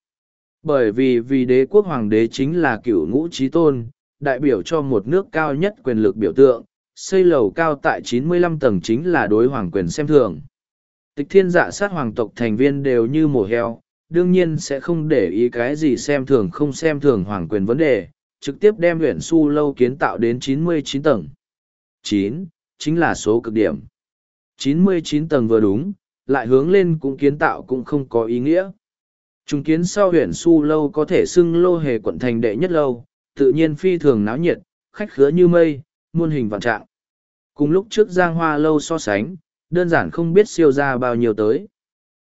Bởi vì vì đế quốc hoàng đế chính là cựu ngũ trí tôn, đại biểu cho một nước cao nhất quyền lực biểu tượng, xây lầu cao tại 95 tầng chính là đối hoàng quyền xem thường. Tịch thiên dạ sát hoàng tộc thành viên đều như mổ heo, đương nhiên sẽ không để ý cái gì xem thường không xem thường hoàng quyền vấn đề, trực tiếp đem huyện su lâu kiến tạo đến 99 tầng. 9, chính là số cực điểm. 99 tầng vừa đúng, lại hướng lên cũng kiến tạo cũng không có ý nghĩa. Trung kiến sau huyện su lâu có thể xưng lô hề quận thành đệ nhất lâu, tự nhiên phi thường náo nhiệt, khách khứa như mây, muôn hình vạn trạng. Cùng lúc trước giang hoa lâu so sánh, đơn giản không biết siêu ra bao nhiêu tới.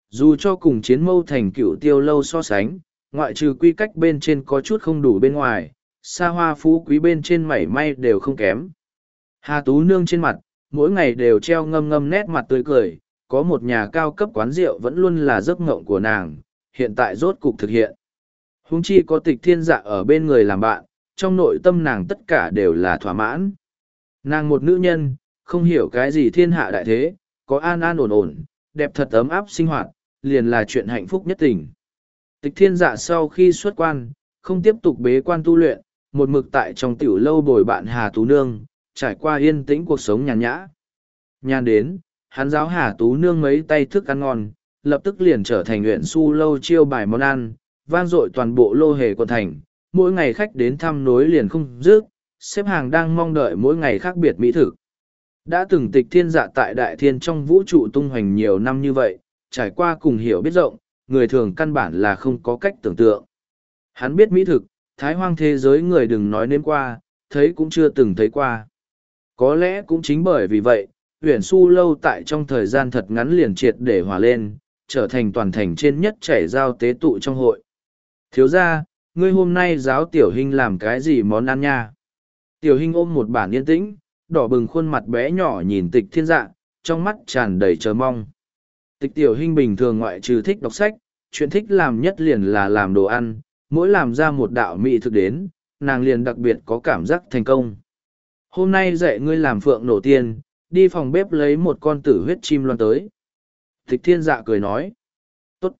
Dù cho cùng chiến mâu thành cựu tiêu lâu so sánh, ngoại trừ quy cách bên trên có chút không đủ bên ngoài, xa hoa phú quý bên trên mảy may đều không kém. Hà Tú Nương trên mặt, mỗi ngày đều treo ngâm ngâm nét mặt tươi cười, có một nhà cao cấp quán rượu vẫn luôn là giấc ngộng của nàng, hiện tại rốt cục thực hiện. Hùng chi có tịch thiên dạ ở bên người làm bạn, trong nội tâm nàng tất cả đều là thỏa mãn. Nàng một nữ nhân, không hiểu cái gì thiên hạ đại thế, có an an ổn ổn, đẹp thật ấm áp sinh hoạt, liền là chuyện hạnh phúc nhất tình. Tịch thiên dạ sau khi xuất quan, không tiếp tục bế quan tu luyện, một mực tại trong tiểu lâu bồi bạn Hà Tú Nương, trải qua yên tĩnh cuộc sống nhàn nhã. Nhàn đến, hắn giáo Hà Tú Nương mấy tay thức ăn ngon, lập tức liền trở thành huyện su lâu chiêu bài món ăn, vang dội toàn bộ lô hề quận thành, mỗi ngày khách đến thăm nối liền không dứt, xếp hàng đang mong đợi mỗi ngày khác biệt mỹ thực. Đã từng tịch thiên dạ tại đại thiên trong vũ trụ tung hoành nhiều năm như vậy, trải qua cùng hiểu biết rộng, người thường căn bản là không có cách tưởng tượng. Hắn biết mỹ thực, thái hoang thế giới người đừng nói nếm qua, thấy cũng chưa từng thấy qua. Có lẽ cũng chính bởi vì vậy, huyền su lâu tại trong thời gian thật ngắn liền triệt để hòa lên, trở thành toàn thành trên nhất chảy giao tế tụ trong hội. Thiếu ra, ngươi hôm nay giáo tiểu hình làm cái gì món ăn nha? Tiểu hình ôm một bản yên tĩnh, đỏ bừng khuôn mặt bé nhỏ nhìn tịch thiên dạ, trong mắt tràn đầy chờ mong. Tịch tiểu hình bình thường ngoại trừ thích đọc sách, chuyện thích làm nhất liền là làm đồ ăn, mỗi làm ra một đạo mỹ thực đến, nàng liền đặc biệt có cảm giác thành công. Hôm nay dạy ngươi làm phượng nổ tiên, đi phòng bếp lấy một con tử huyết chim loan tới. Tịch thiên dạ cười nói. Tốt.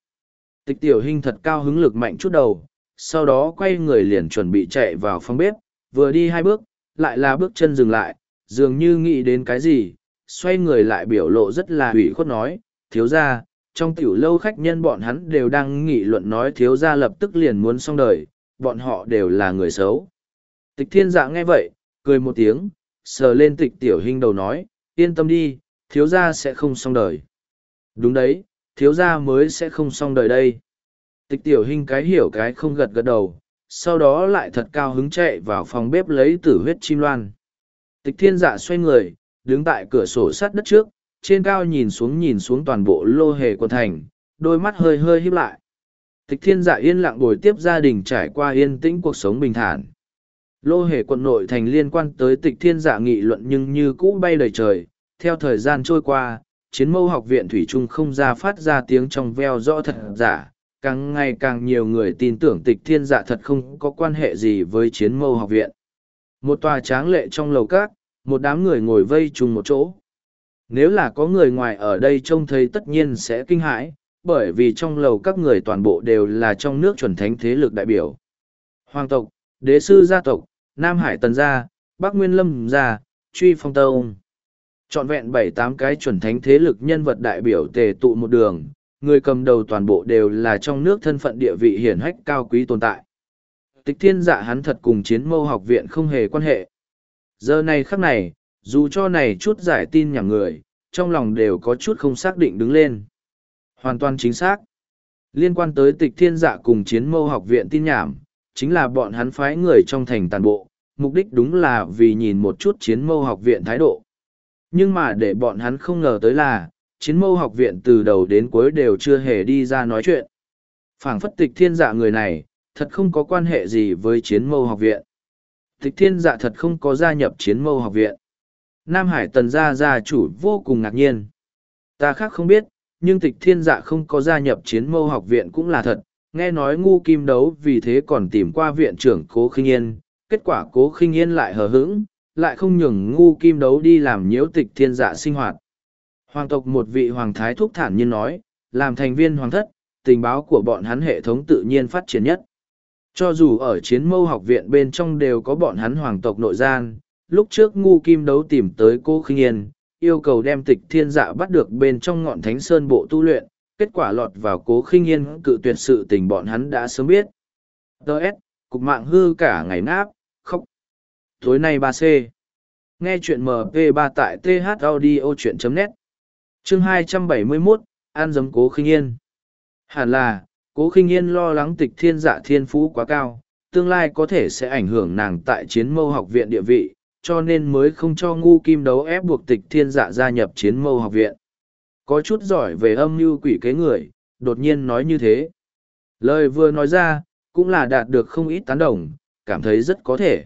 Tịch tiểu hình thật cao hứng lực mạnh chút đầu, sau đó quay người liền chuẩn bị chạy vào phòng bếp, vừa đi hai bước, lại là bước chân dừng lại, dường như nghĩ đến cái gì, xoay người lại biểu lộ rất là hủy khuất nói, thiếu ra, trong tiểu lâu khách nhân bọn hắn đều đang nghị luận nói thiếu ra lập tức liền muốn xong đời, bọn họ đều là người xấu. Tịch thiên dạ nghe vậy, cười một tiếng, sờ lên tịch tiểu hình đầu nói, yên tâm đi, thiếu ra sẽ không xong đời. Đúng đấy, thiếu ra mới sẽ không xong đời đây. Tịch tiểu hình cái hiểu cái không gật gật đầu, sau đó lại thật cao hứng chạy vào phòng bếp lấy tử huyết chim loan. Tịch thiên dạ xoay người, đứng tại cửa sổ sắt đất trước, trên cao nhìn xuống nhìn xuống toàn bộ lô hề quân thành, đôi mắt hơi hơi híp lại. Tịch thiên dạ yên lặng bồi tiếp gia đình trải qua yên tĩnh cuộc sống bình thản. Lô hề quận nội thành liên quan tới tịch thiên dạ nghị luận nhưng như cũ bay đầy trời, theo thời gian trôi qua, chiến mâu học viện Thủy Trung không ra phát ra tiếng trong veo rõ thật giả, càng ngày càng nhiều người tin tưởng tịch thiên dạ thật không có quan hệ gì với chiến mâu học viện. Một tòa tráng lệ trong lầu cát, một đám người ngồi vây chung một chỗ. Nếu là có người ngoài ở đây trông thấy tất nhiên sẽ kinh hãi, bởi vì trong lầu các người toàn bộ đều là trong nước chuẩn thánh thế lực đại biểu. Hoàng tộc, đế sư gia tộc, Nam Hải Tần gia, Bắc Nguyên Lâm gia, Truy Phong Tông. Chọn vẹn bảy tám cái chuẩn thánh thế lực nhân vật đại biểu tề tụ một đường, người cầm đầu toàn bộ đều là trong nước thân phận địa vị hiển hách cao quý tồn tại. Tịch thiên dạ hắn thật cùng chiến mâu học viện không hề quan hệ. Giờ này khắc này, dù cho này chút giải tin nhảm người, trong lòng đều có chút không xác định đứng lên. Hoàn toàn chính xác. Liên quan tới tịch thiên dạ cùng chiến mâu học viện tin nhảm, chính là bọn hắn phái người trong thành tàn bộ, mục đích đúng là vì nhìn một chút chiến mâu học viện thái độ. Nhưng mà để bọn hắn không ngờ tới là, chiến mâu học viện từ đầu đến cuối đều chưa hề đi ra nói chuyện. phảng phất tịch thiên dạ người này, thật không có quan hệ gì với chiến mâu học viện. Tịch thiên dạ thật không có gia nhập chiến mâu học viện. Nam Hải tần gia gia chủ vô cùng ngạc nhiên. Ta khác không biết, nhưng tịch thiên dạ không có gia nhập chiến mâu học viện cũng là thật. Nghe nói ngu kim đấu vì thế còn tìm qua viện trưởng cố khinh yên, kết quả cố khinh yên lại hờ hững, lại không nhường ngu kim đấu đi làm nhiễu tịch thiên dạ sinh hoạt. Hoàng tộc một vị hoàng thái thúc thản nhiên nói, làm thành viên hoàng thất, tình báo của bọn hắn hệ thống tự nhiên phát triển nhất. Cho dù ở chiến mâu học viện bên trong đều có bọn hắn hoàng tộc nội gian, lúc trước ngu kim đấu tìm tới cô khinh yên, yêu cầu đem tịch thiên dạ bắt được bên trong ngọn thánh sơn bộ tu luyện, kết quả lọt vào cố khinh yên cự tuyệt sự tình bọn hắn đã sớm biết. Đợt, cục mạng hư cả ngày náp, khóc. Tối nay ba c Nghe chuyện MP3 tại thaudio.net Chương 271, An dấm cố khinh yên. Hẳn là, cố khinh yên lo lắng tịch thiên dạ thiên phú quá cao, tương lai có thể sẽ ảnh hưởng nàng tại chiến mâu học viện địa vị, cho nên mới không cho ngu kim đấu ép buộc tịch thiên dạ gia nhập chiến mâu học viện. Có chút giỏi về âm mưu quỷ kế người, đột nhiên nói như thế. Lời vừa nói ra, cũng là đạt được không ít tán đồng, cảm thấy rất có thể.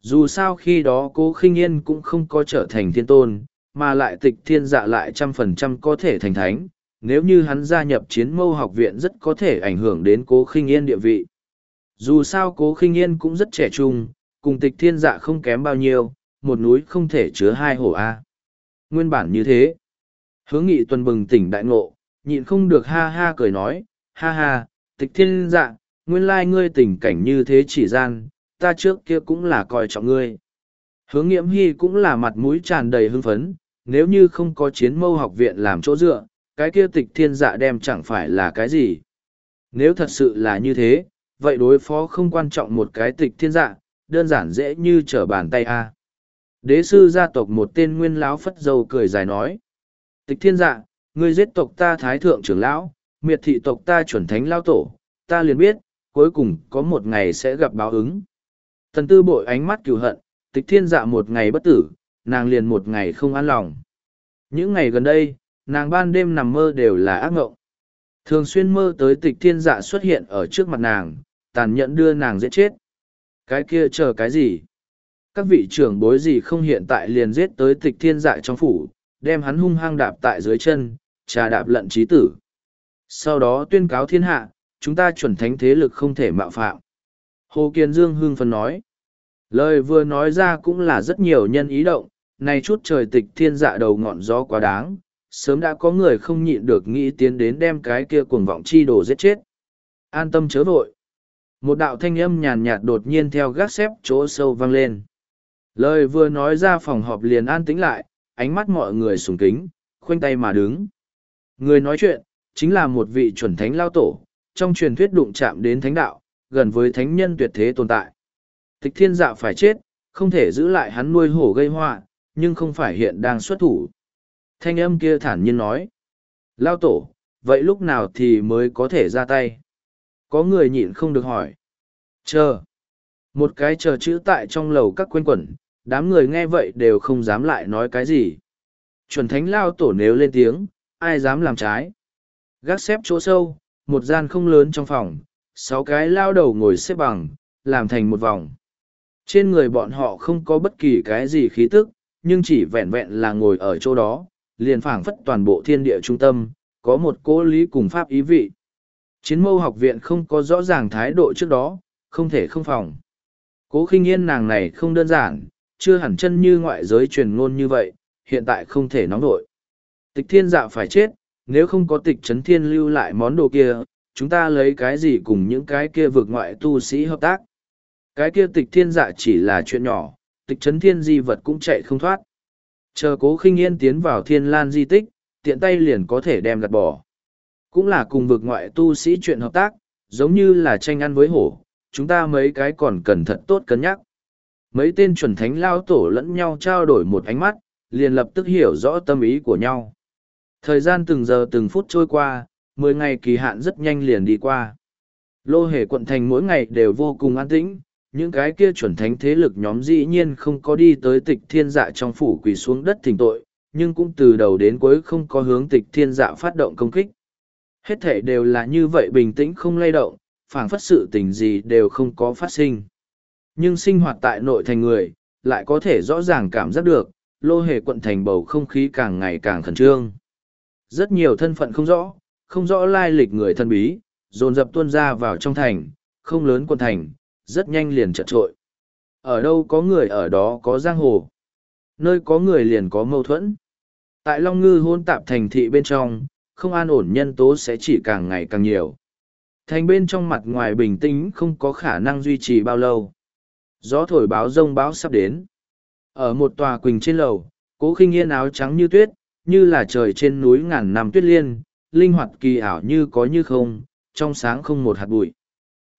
Dù sao khi đó cố khinh yên cũng không có trở thành thiên tôn, mà lại tịch thiên dạ lại trăm phần trăm có thể thành thánh, nếu như hắn gia nhập chiến mâu học viện rất có thể ảnh hưởng đến cố khinh yên địa vị. Dù sao cố khinh yên cũng rất trẻ trung, cùng tịch thiên dạ không kém bao nhiêu, một núi không thể chứa hai hổ A. Nguyên bản như thế. Hướng nghị tuần bừng tỉnh đại ngộ, nhịn không được ha ha cười nói, ha ha, tịch thiên dạ, nguyên lai ngươi tình cảnh như thế chỉ gian, ta trước kia cũng là coi trọng ngươi. Hướng nghiễm hy cũng là mặt mũi tràn đầy hưng phấn, nếu như không có chiến mâu học viện làm chỗ dựa, cái kia tịch thiên dạ đem chẳng phải là cái gì. Nếu thật sự là như thế, vậy đối phó không quan trọng một cái tịch thiên dạ, đơn giản dễ như trở bàn tay a. Đế sư gia tộc một tên nguyên lão phất dâu cười dài nói. Tịch thiên dạ, ngươi giết tộc ta thái thượng trưởng lão, miệt thị tộc ta chuẩn thánh lao tổ, ta liền biết, cuối cùng có một ngày sẽ gặp báo ứng. Tần tư bội ánh mắt cựu hận, tịch thiên dạ một ngày bất tử, nàng liền một ngày không an lòng. Những ngày gần đây, nàng ban đêm nằm mơ đều là ác ngộng. Thường xuyên mơ tới tịch thiên dạ xuất hiện ở trước mặt nàng, tàn nhẫn đưa nàng giết chết. Cái kia chờ cái gì? Các vị trưởng bối gì không hiện tại liền giết tới tịch thiên dạ trong phủ, đem hắn hung hăng đạp tại dưới chân, trà đạp lận trí tử. Sau đó tuyên cáo thiên hạ, chúng ta chuẩn thánh thế lực không thể mạo phạm. Hồ Kiên Dương hương phân nói. Lời vừa nói ra cũng là rất nhiều nhân ý động, nay chút trời tịch thiên dạ đầu ngọn gió quá đáng, sớm đã có người không nhịn được nghĩ tiến đến đem cái kia cuồng vọng chi đồ giết chết. An tâm chớ vội. Một đạo thanh âm nhàn nhạt đột nhiên theo gác xếp chỗ sâu vang lên. Lời vừa nói ra phòng họp liền an tĩnh lại, ánh mắt mọi người sùng kính, khoanh tay mà đứng. Người nói chuyện, chính là một vị chuẩn thánh lao tổ, trong truyền thuyết đụng chạm đến thánh đạo, gần với thánh nhân tuyệt thế tồn tại. Tịch thiên dạ phải chết, không thể giữ lại hắn nuôi hổ gây họa nhưng không phải hiện đang xuất thủ. Thanh âm kia thản nhiên nói. Lao tổ, vậy lúc nào thì mới có thể ra tay? Có người nhịn không được hỏi. Chờ. Một cái chờ chữ tại trong lầu các quên quẩn, đám người nghe vậy đều không dám lại nói cái gì. Chuẩn thánh lao tổ nếu lên tiếng, ai dám làm trái. Gác xếp chỗ sâu, một gian không lớn trong phòng, sáu cái lao đầu ngồi xếp bằng, làm thành một vòng. Trên người bọn họ không có bất kỳ cái gì khí tức, nhưng chỉ vẹn vẹn là ngồi ở chỗ đó, liền phảng phất toàn bộ thiên địa trung tâm, có một cố lý cùng pháp ý vị. Chiến mâu học viện không có rõ ràng thái độ trước đó, không thể không phòng. Cố khinh yên nàng này không đơn giản, chưa hẳn chân như ngoại giới truyền ngôn như vậy, hiện tại không thể nóng nổi. Tịch thiên dạ phải chết, nếu không có tịch chấn thiên lưu lại món đồ kia, chúng ta lấy cái gì cùng những cái kia vượt ngoại tu sĩ hợp tác. Cái kia tịch thiên dạ chỉ là chuyện nhỏ, tịch chấn thiên di vật cũng chạy không thoát. Chờ cố khinh yên tiến vào thiên lan di tích, tiện tay liền có thể đem gạt bỏ. Cũng là cùng vực ngoại tu sĩ chuyện hợp tác, giống như là tranh ăn với hổ, chúng ta mấy cái còn cần thật tốt cân nhắc. Mấy tên chuẩn thánh lao tổ lẫn nhau trao đổi một ánh mắt, liền lập tức hiểu rõ tâm ý của nhau. Thời gian từng giờ từng phút trôi qua, mười ngày kỳ hạn rất nhanh liền đi qua. Lô hề quận thành mỗi ngày đều vô cùng an tĩnh, những cái kia chuẩn thánh thế lực nhóm dĩ nhiên không có đi tới tịch thiên dạ trong phủ quỳ xuống đất thỉnh tội, nhưng cũng từ đầu đến cuối không có hướng tịch thiên dạ phát động công kích. Hết thể đều là như vậy bình tĩnh không lay động, phảng phất sự tình gì đều không có phát sinh. Nhưng sinh hoạt tại nội thành người, lại có thể rõ ràng cảm giác được, lô hề quận thành bầu không khí càng ngày càng khẩn trương. Rất nhiều thân phận không rõ, không rõ lai lịch người thân bí, dồn dập tuôn ra vào trong thành, không lớn quận thành, rất nhanh liền chật trội. ở đâu có người ở đó có giang hồ. Nơi có người liền có mâu thuẫn. Tại Long Ngư hôn tạp thành thị bên trong, không an ổn nhân tố sẽ chỉ càng ngày càng nhiều. Thành bên trong mặt ngoài bình tĩnh không có khả năng duy trì bao lâu. Gió thổi báo rông báo sắp đến. Ở một tòa quỳnh trên lầu, cố khinh yên áo trắng như tuyết, như là trời trên núi ngàn năm tuyết liên, linh hoạt kỳ ảo như có như không, trong sáng không một hạt bụi.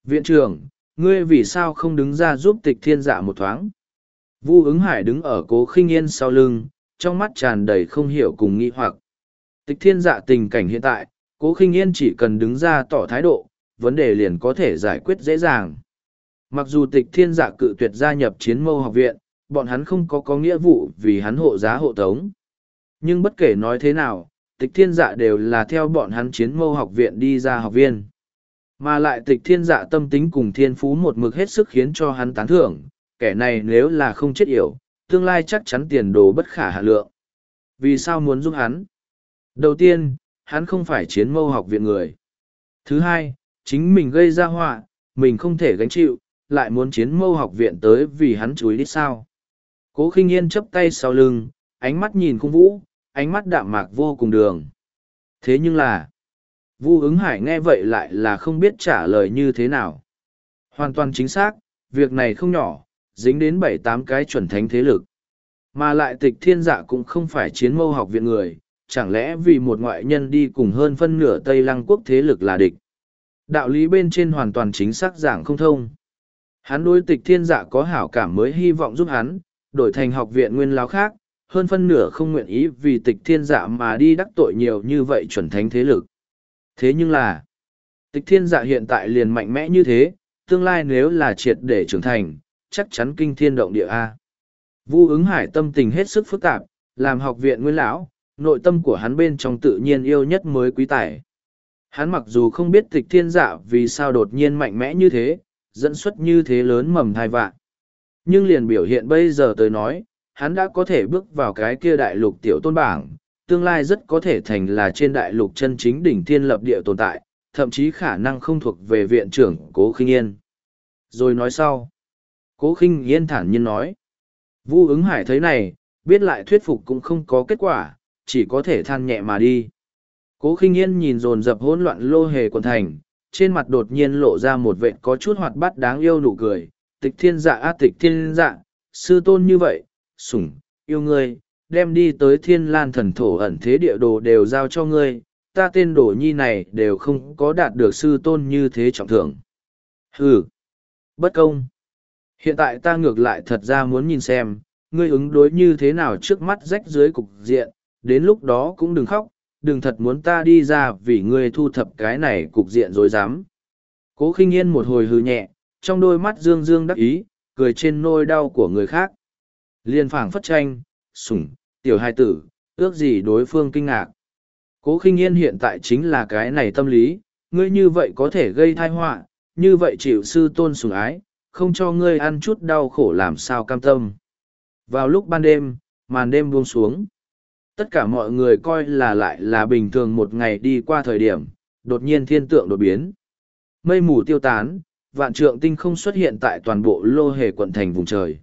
Viện trưởng, ngươi vì sao không đứng ra giúp tịch thiên dạ một thoáng? Vu ứng hải đứng ở cố khinh yên sau lưng, trong mắt tràn đầy không hiểu cùng nghi hoặc. Tịch thiên dạ tình cảnh hiện tại, cố khinh yên chỉ cần đứng ra tỏ thái độ, vấn đề liền có thể giải quyết dễ dàng. Mặc dù tịch thiên dạ cự tuyệt gia nhập chiến mâu học viện, bọn hắn không có có nghĩa vụ vì hắn hộ giá hộ tống. Nhưng bất kể nói thế nào, tịch thiên dạ đều là theo bọn hắn chiến mâu học viện đi ra học viên. Mà lại tịch thiên dạ tâm tính cùng thiên phú một mực hết sức khiến cho hắn tán thưởng, kẻ này nếu là không chết yểu, tương lai chắc chắn tiền đồ bất khả hạ lượng. Vì sao muốn giúp hắn? Đầu tiên, hắn không phải chiến mâu học viện người. Thứ hai, chính mình gây ra họa, mình không thể gánh chịu, lại muốn chiến mâu học viện tới vì hắn chúi đi sao. Cố khinh yên chấp tay sau lưng, ánh mắt nhìn khung vũ, ánh mắt đạm mạc vô cùng đường. Thế nhưng là, Vu ứng hải nghe vậy lại là không biết trả lời như thế nào. Hoàn toàn chính xác, việc này không nhỏ, dính đến bảy tám cái chuẩn thánh thế lực. Mà lại tịch thiên dạ cũng không phải chiến mâu học viện người, chẳng lẽ vì một ngoại nhân đi cùng hơn phân nửa Tây Lăng quốc thế lực là địch. Đạo lý bên trên hoàn toàn chính xác giảng không thông. Hắn đối tịch thiên dạ có hảo cảm mới hy vọng giúp hắn, đổi thành học viện nguyên lao khác, hơn phân nửa không nguyện ý vì tịch thiên dạ mà đi đắc tội nhiều như vậy chuẩn thánh thế lực. Thế nhưng là, tịch thiên dạ hiện tại liền mạnh mẽ như thế, tương lai nếu là triệt để trưởng thành, chắc chắn kinh thiên động địa A. Vu ứng hải tâm tình hết sức phức tạp, làm học viện nguyên lão, nội tâm của hắn bên trong tự nhiên yêu nhất mới quý tài. Hắn mặc dù không biết tịch thiên dạ vì sao đột nhiên mạnh mẽ như thế, dẫn xuất như thế lớn mầm thai vạn. Nhưng liền biểu hiện bây giờ tới nói, hắn đã có thể bước vào cái kia đại lục tiểu tôn bảng, tương lai rất có thể thành là trên đại lục chân chính đỉnh thiên lập địa tồn tại, thậm chí khả năng không thuộc về viện trưởng Cố Khinh Yên. Rồi nói sau. Cố Khinh Yên thản nhiên nói. Vu ứng hải thấy này, biết lại thuyết phục cũng không có kết quả, chỉ có thể than nhẹ mà đi. Cố Khinh Yên nhìn dồn dập hỗn loạn lô hề quần thành, trên mặt đột nhiên lộ ra một vệt có chút hoạt bát đáng yêu nụ cười, tịch thiên dạ a tịch thiên dạ, sư tôn như vậy, sủng, yêu ngươi, đem đi tới thiên lan thần thổ ẩn thế địa đồ đều giao cho ngươi, ta tên đồ nhi này đều không có đạt được sư tôn như thế trọng thưởng. Hừ, bất công. Hiện tại ta ngược lại thật ra muốn nhìn xem, ngươi ứng đối như thế nào trước mắt rách dưới cục diện, đến lúc đó cũng đừng khóc, đừng thật muốn ta đi ra vì ngươi thu thập cái này cục diện rồi dám. Cố khinh yên một hồi hừ nhẹ, trong đôi mắt dương dương đắc ý, cười trên nôi đau của người khác. Liên phảng phất tranh, sủng, tiểu hai tử, ước gì đối phương kinh ngạc. Cố khinh yên hiện tại chính là cái này tâm lý, ngươi như vậy có thể gây thai họa, như vậy chịu sư tôn sủng ái, không cho ngươi ăn chút đau khổ làm sao cam tâm. Vào lúc ban đêm, màn đêm buông xuống. Tất cả mọi người coi là lại là bình thường một ngày đi qua thời điểm, đột nhiên thiên tượng đột biến. Mây mù tiêu tán, vạn trượng tinh không xuất hiện tại toàn bộ lô hề quận thành vùng trời.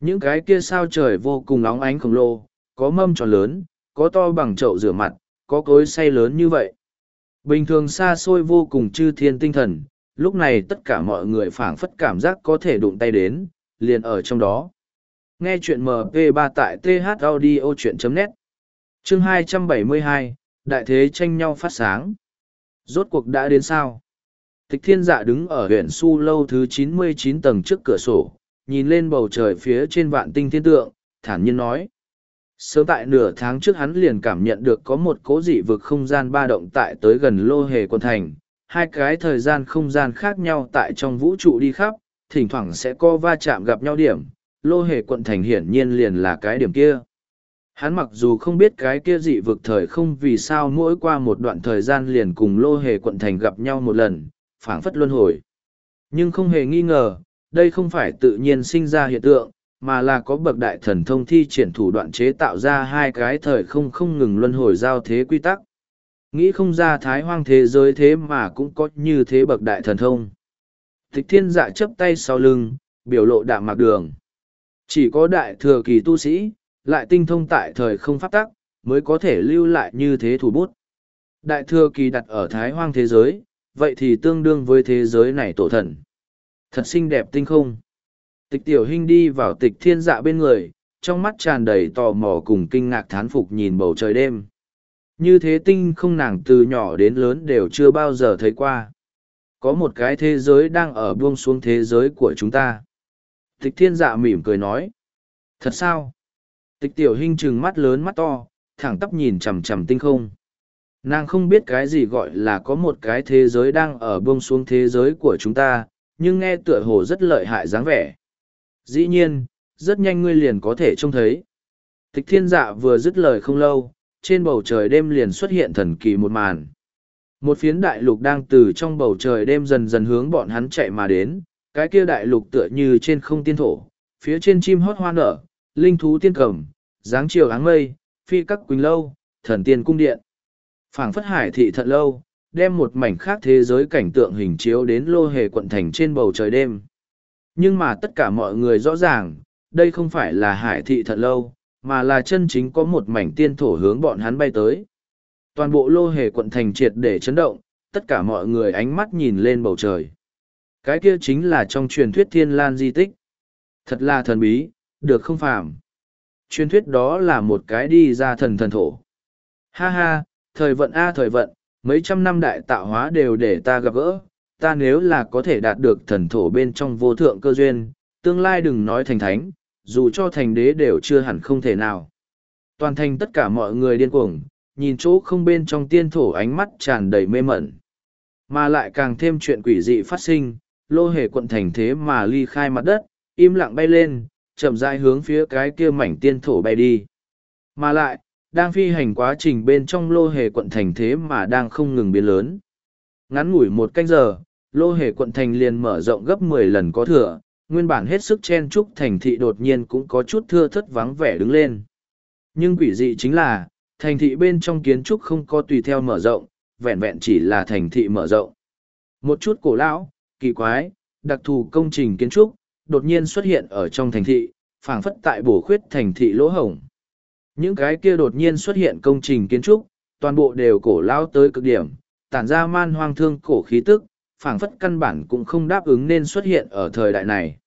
Những cái kia sao trời vô cùng nóng ánh khổng lồ, có mâm tròn lớn, có to bằng chậu rửa mặt, có cối say lớn như vậy. Bình thường xa xôi vô cùng chư thiên tinh thần, lúc này tất cả mọi người phảng phất cảm giác có thể đụng tay đến, liền ở trong đó. Nghe chuyện MP3 tại thaudio.net Chương 272, Đại thế tranh nhau phát sáng. Rốt cuộc đã đến sao? Tịch thiên dạ đứng ở huyện Su Lâu thứ 99 tầng trước cửa sổ, nhìn lên bầu trời phía trên vạn tinh thiên tượng, thản nhiên nói. Sớm tại nửa tháng trước hắn liền cảm nhận được có một cố dị vực không gian ba động tại tới gần lô hề quân thành, hai cái thời gian không gian khác nhau tại trong vũ trụ đi khắp, thỉnh thoảng sẽ có va chạm gặp nhau điểm, lô hề quận thành hiển nhiên liền là cái điểm kia. Hắn mặc dù không biết cái kia dị vực thời không vì sao mỗi qua một đoạn thời gian liền cùng lô hề quận thành gặp nhau một lần, phảng phất luân hồi. Nhưng không hề nghi ngờ, đây không phải tự nhiên sinh ra hiện tượng, mà là có bậc đại thần thông thi triển thủ đoạn chế tạo ra hai cái thời không không ngừng luân hồi giao thế quy tắc. Nghĩ không ra thái hoang thế giới thế mà cũng có như thế bậc đại thần thông. Thích thiên dạ chấp tay sau lưng, biểu lộ đạm mạc đường. Chỉ có đại thừa kỳ tu sĩ, lại tinh thông tại thời không pháp tắc, mới có thể lưu lại như thế thủ bút. Đại thừa kỳ đặt ở thái hoang thế giới, vậy thì tương đương với thế giới này tổ thần. Thật xinh đẹp tinh không. Tịch tiểu hình đi vào tịch thiên dạ bên người, trong mắt tràn đầy tò mò cùng kinh ngạc thán phục nhìn bầu trời đêm. Như thế tinh không nàng từ nhỏ đến lớn đều chưa bao giờ thấy qua. Có một cái thế giới đang ở buông xuống thế giới của chúng ta. Tịch thiên dạ mỉm cười nói. Thật sao? Tịch tiểu hình trừng mắt lớn mắt to, thẳng tắp nhìn chằm chằm tinh không. Nàng không biết cái gì gọi là có một cái thế giới đang ở buông xuống thế giới của chúng ta, nhưng nghe tựa hồ rất lợi hại dáng vẻ. Dĩ nhiên, rất nhanh ngươi liền có thể trông thấy. Tịch thiên dạ vừa dứt lời không lâu, trên bầu trời đêm liền xuất hiện thần kỳ một màn. Một phiến đại lục đang từ trong bầu trời đêm dần dần hướng bọn hắn chạy mà đến, cái kia đại lục tựa như trên không tiên thổ, phía trên chim hót hoa nở, linh thú tiên cầm, dáng chiều áng mây, phi các quỳnh lâu, thần tiên cung điện. phảng phất hải thị thật lâu, đem một mảnh khác thế giới cảnh tượng hình chiếu đến lô hề quận thành trên bầu trời đêm. Nhưng mà tất cả mọi người rõ ràng, đây không phải là hải thị thật lâu, mà là chân chính có một mảnh tiên thổ hướng bọn hắn bay tới. Toàn bộ lô hề quận thành triệt để chấn động, tất cả mọi người ánh mắt nhìn lên bầu trời. Cái kia chính là trong truyền thuyết thiên lan di tích. Thật là thần bí, được không phàm. Truyền thuyết đó là một cái đi ra thần thần thổ. Ha ha, thời vận a thời vận, mấy trăm năm đại tạo hóa đều để ta gặp gỡ, ta nếu là có thể đạt được thần thổ bên trong vô thượng cơ duyên, tương lai đừng nói thành thánh, dù cho thành đế đều chưa hẳn không thể nào. Toàn thành tất cả mọi người điên cuồng, nhìn chỗ không bên trong tiên thổ ánh mắt tràn đầy mê mẩn. Mà lại càng thêm chuyện quỷ dị phát sinh, lô hề quận thành thế mà ly khai mặt đất, im lặng bay lên, chậm rãi hướng phía cái kia mảnh tiên thổ bay đi. Mà lại, đang phi hành quá trình bên trong lô hề quận thành thế mà đang không ngừng biến lớn. Ngắn ngủi một canh giờ, lô hề quận thành liền mở rộng gấp mười lần có thừa, nguyên bản hết sức chen chúc thành thị đột nhiên cũng có chút thưa thất vắng vẻ đứng lên. Nhưng quỷ dị chính là, thành thị bên trong kiến trúc không có tùy theo mở rộng, vẹn vẹn chỉ là thành thị mở rộng. Một chút cổ lão, kỳ quái, đặc thù công trình kiến trúc, đột nhiên xuất hiện ở trong thành thị, phảng phất tại bổ khuyết thành thị lỗ hổng. Những cái kia đột nhiên xuất hiện công trình kiến trúc, toàn bộ đều cổ lão tới cực điểm, tản ra man hoang thương cổ khí tức, phảng phất căn bản cũng không đáp ứng nên xuất hiện ở thời đại này.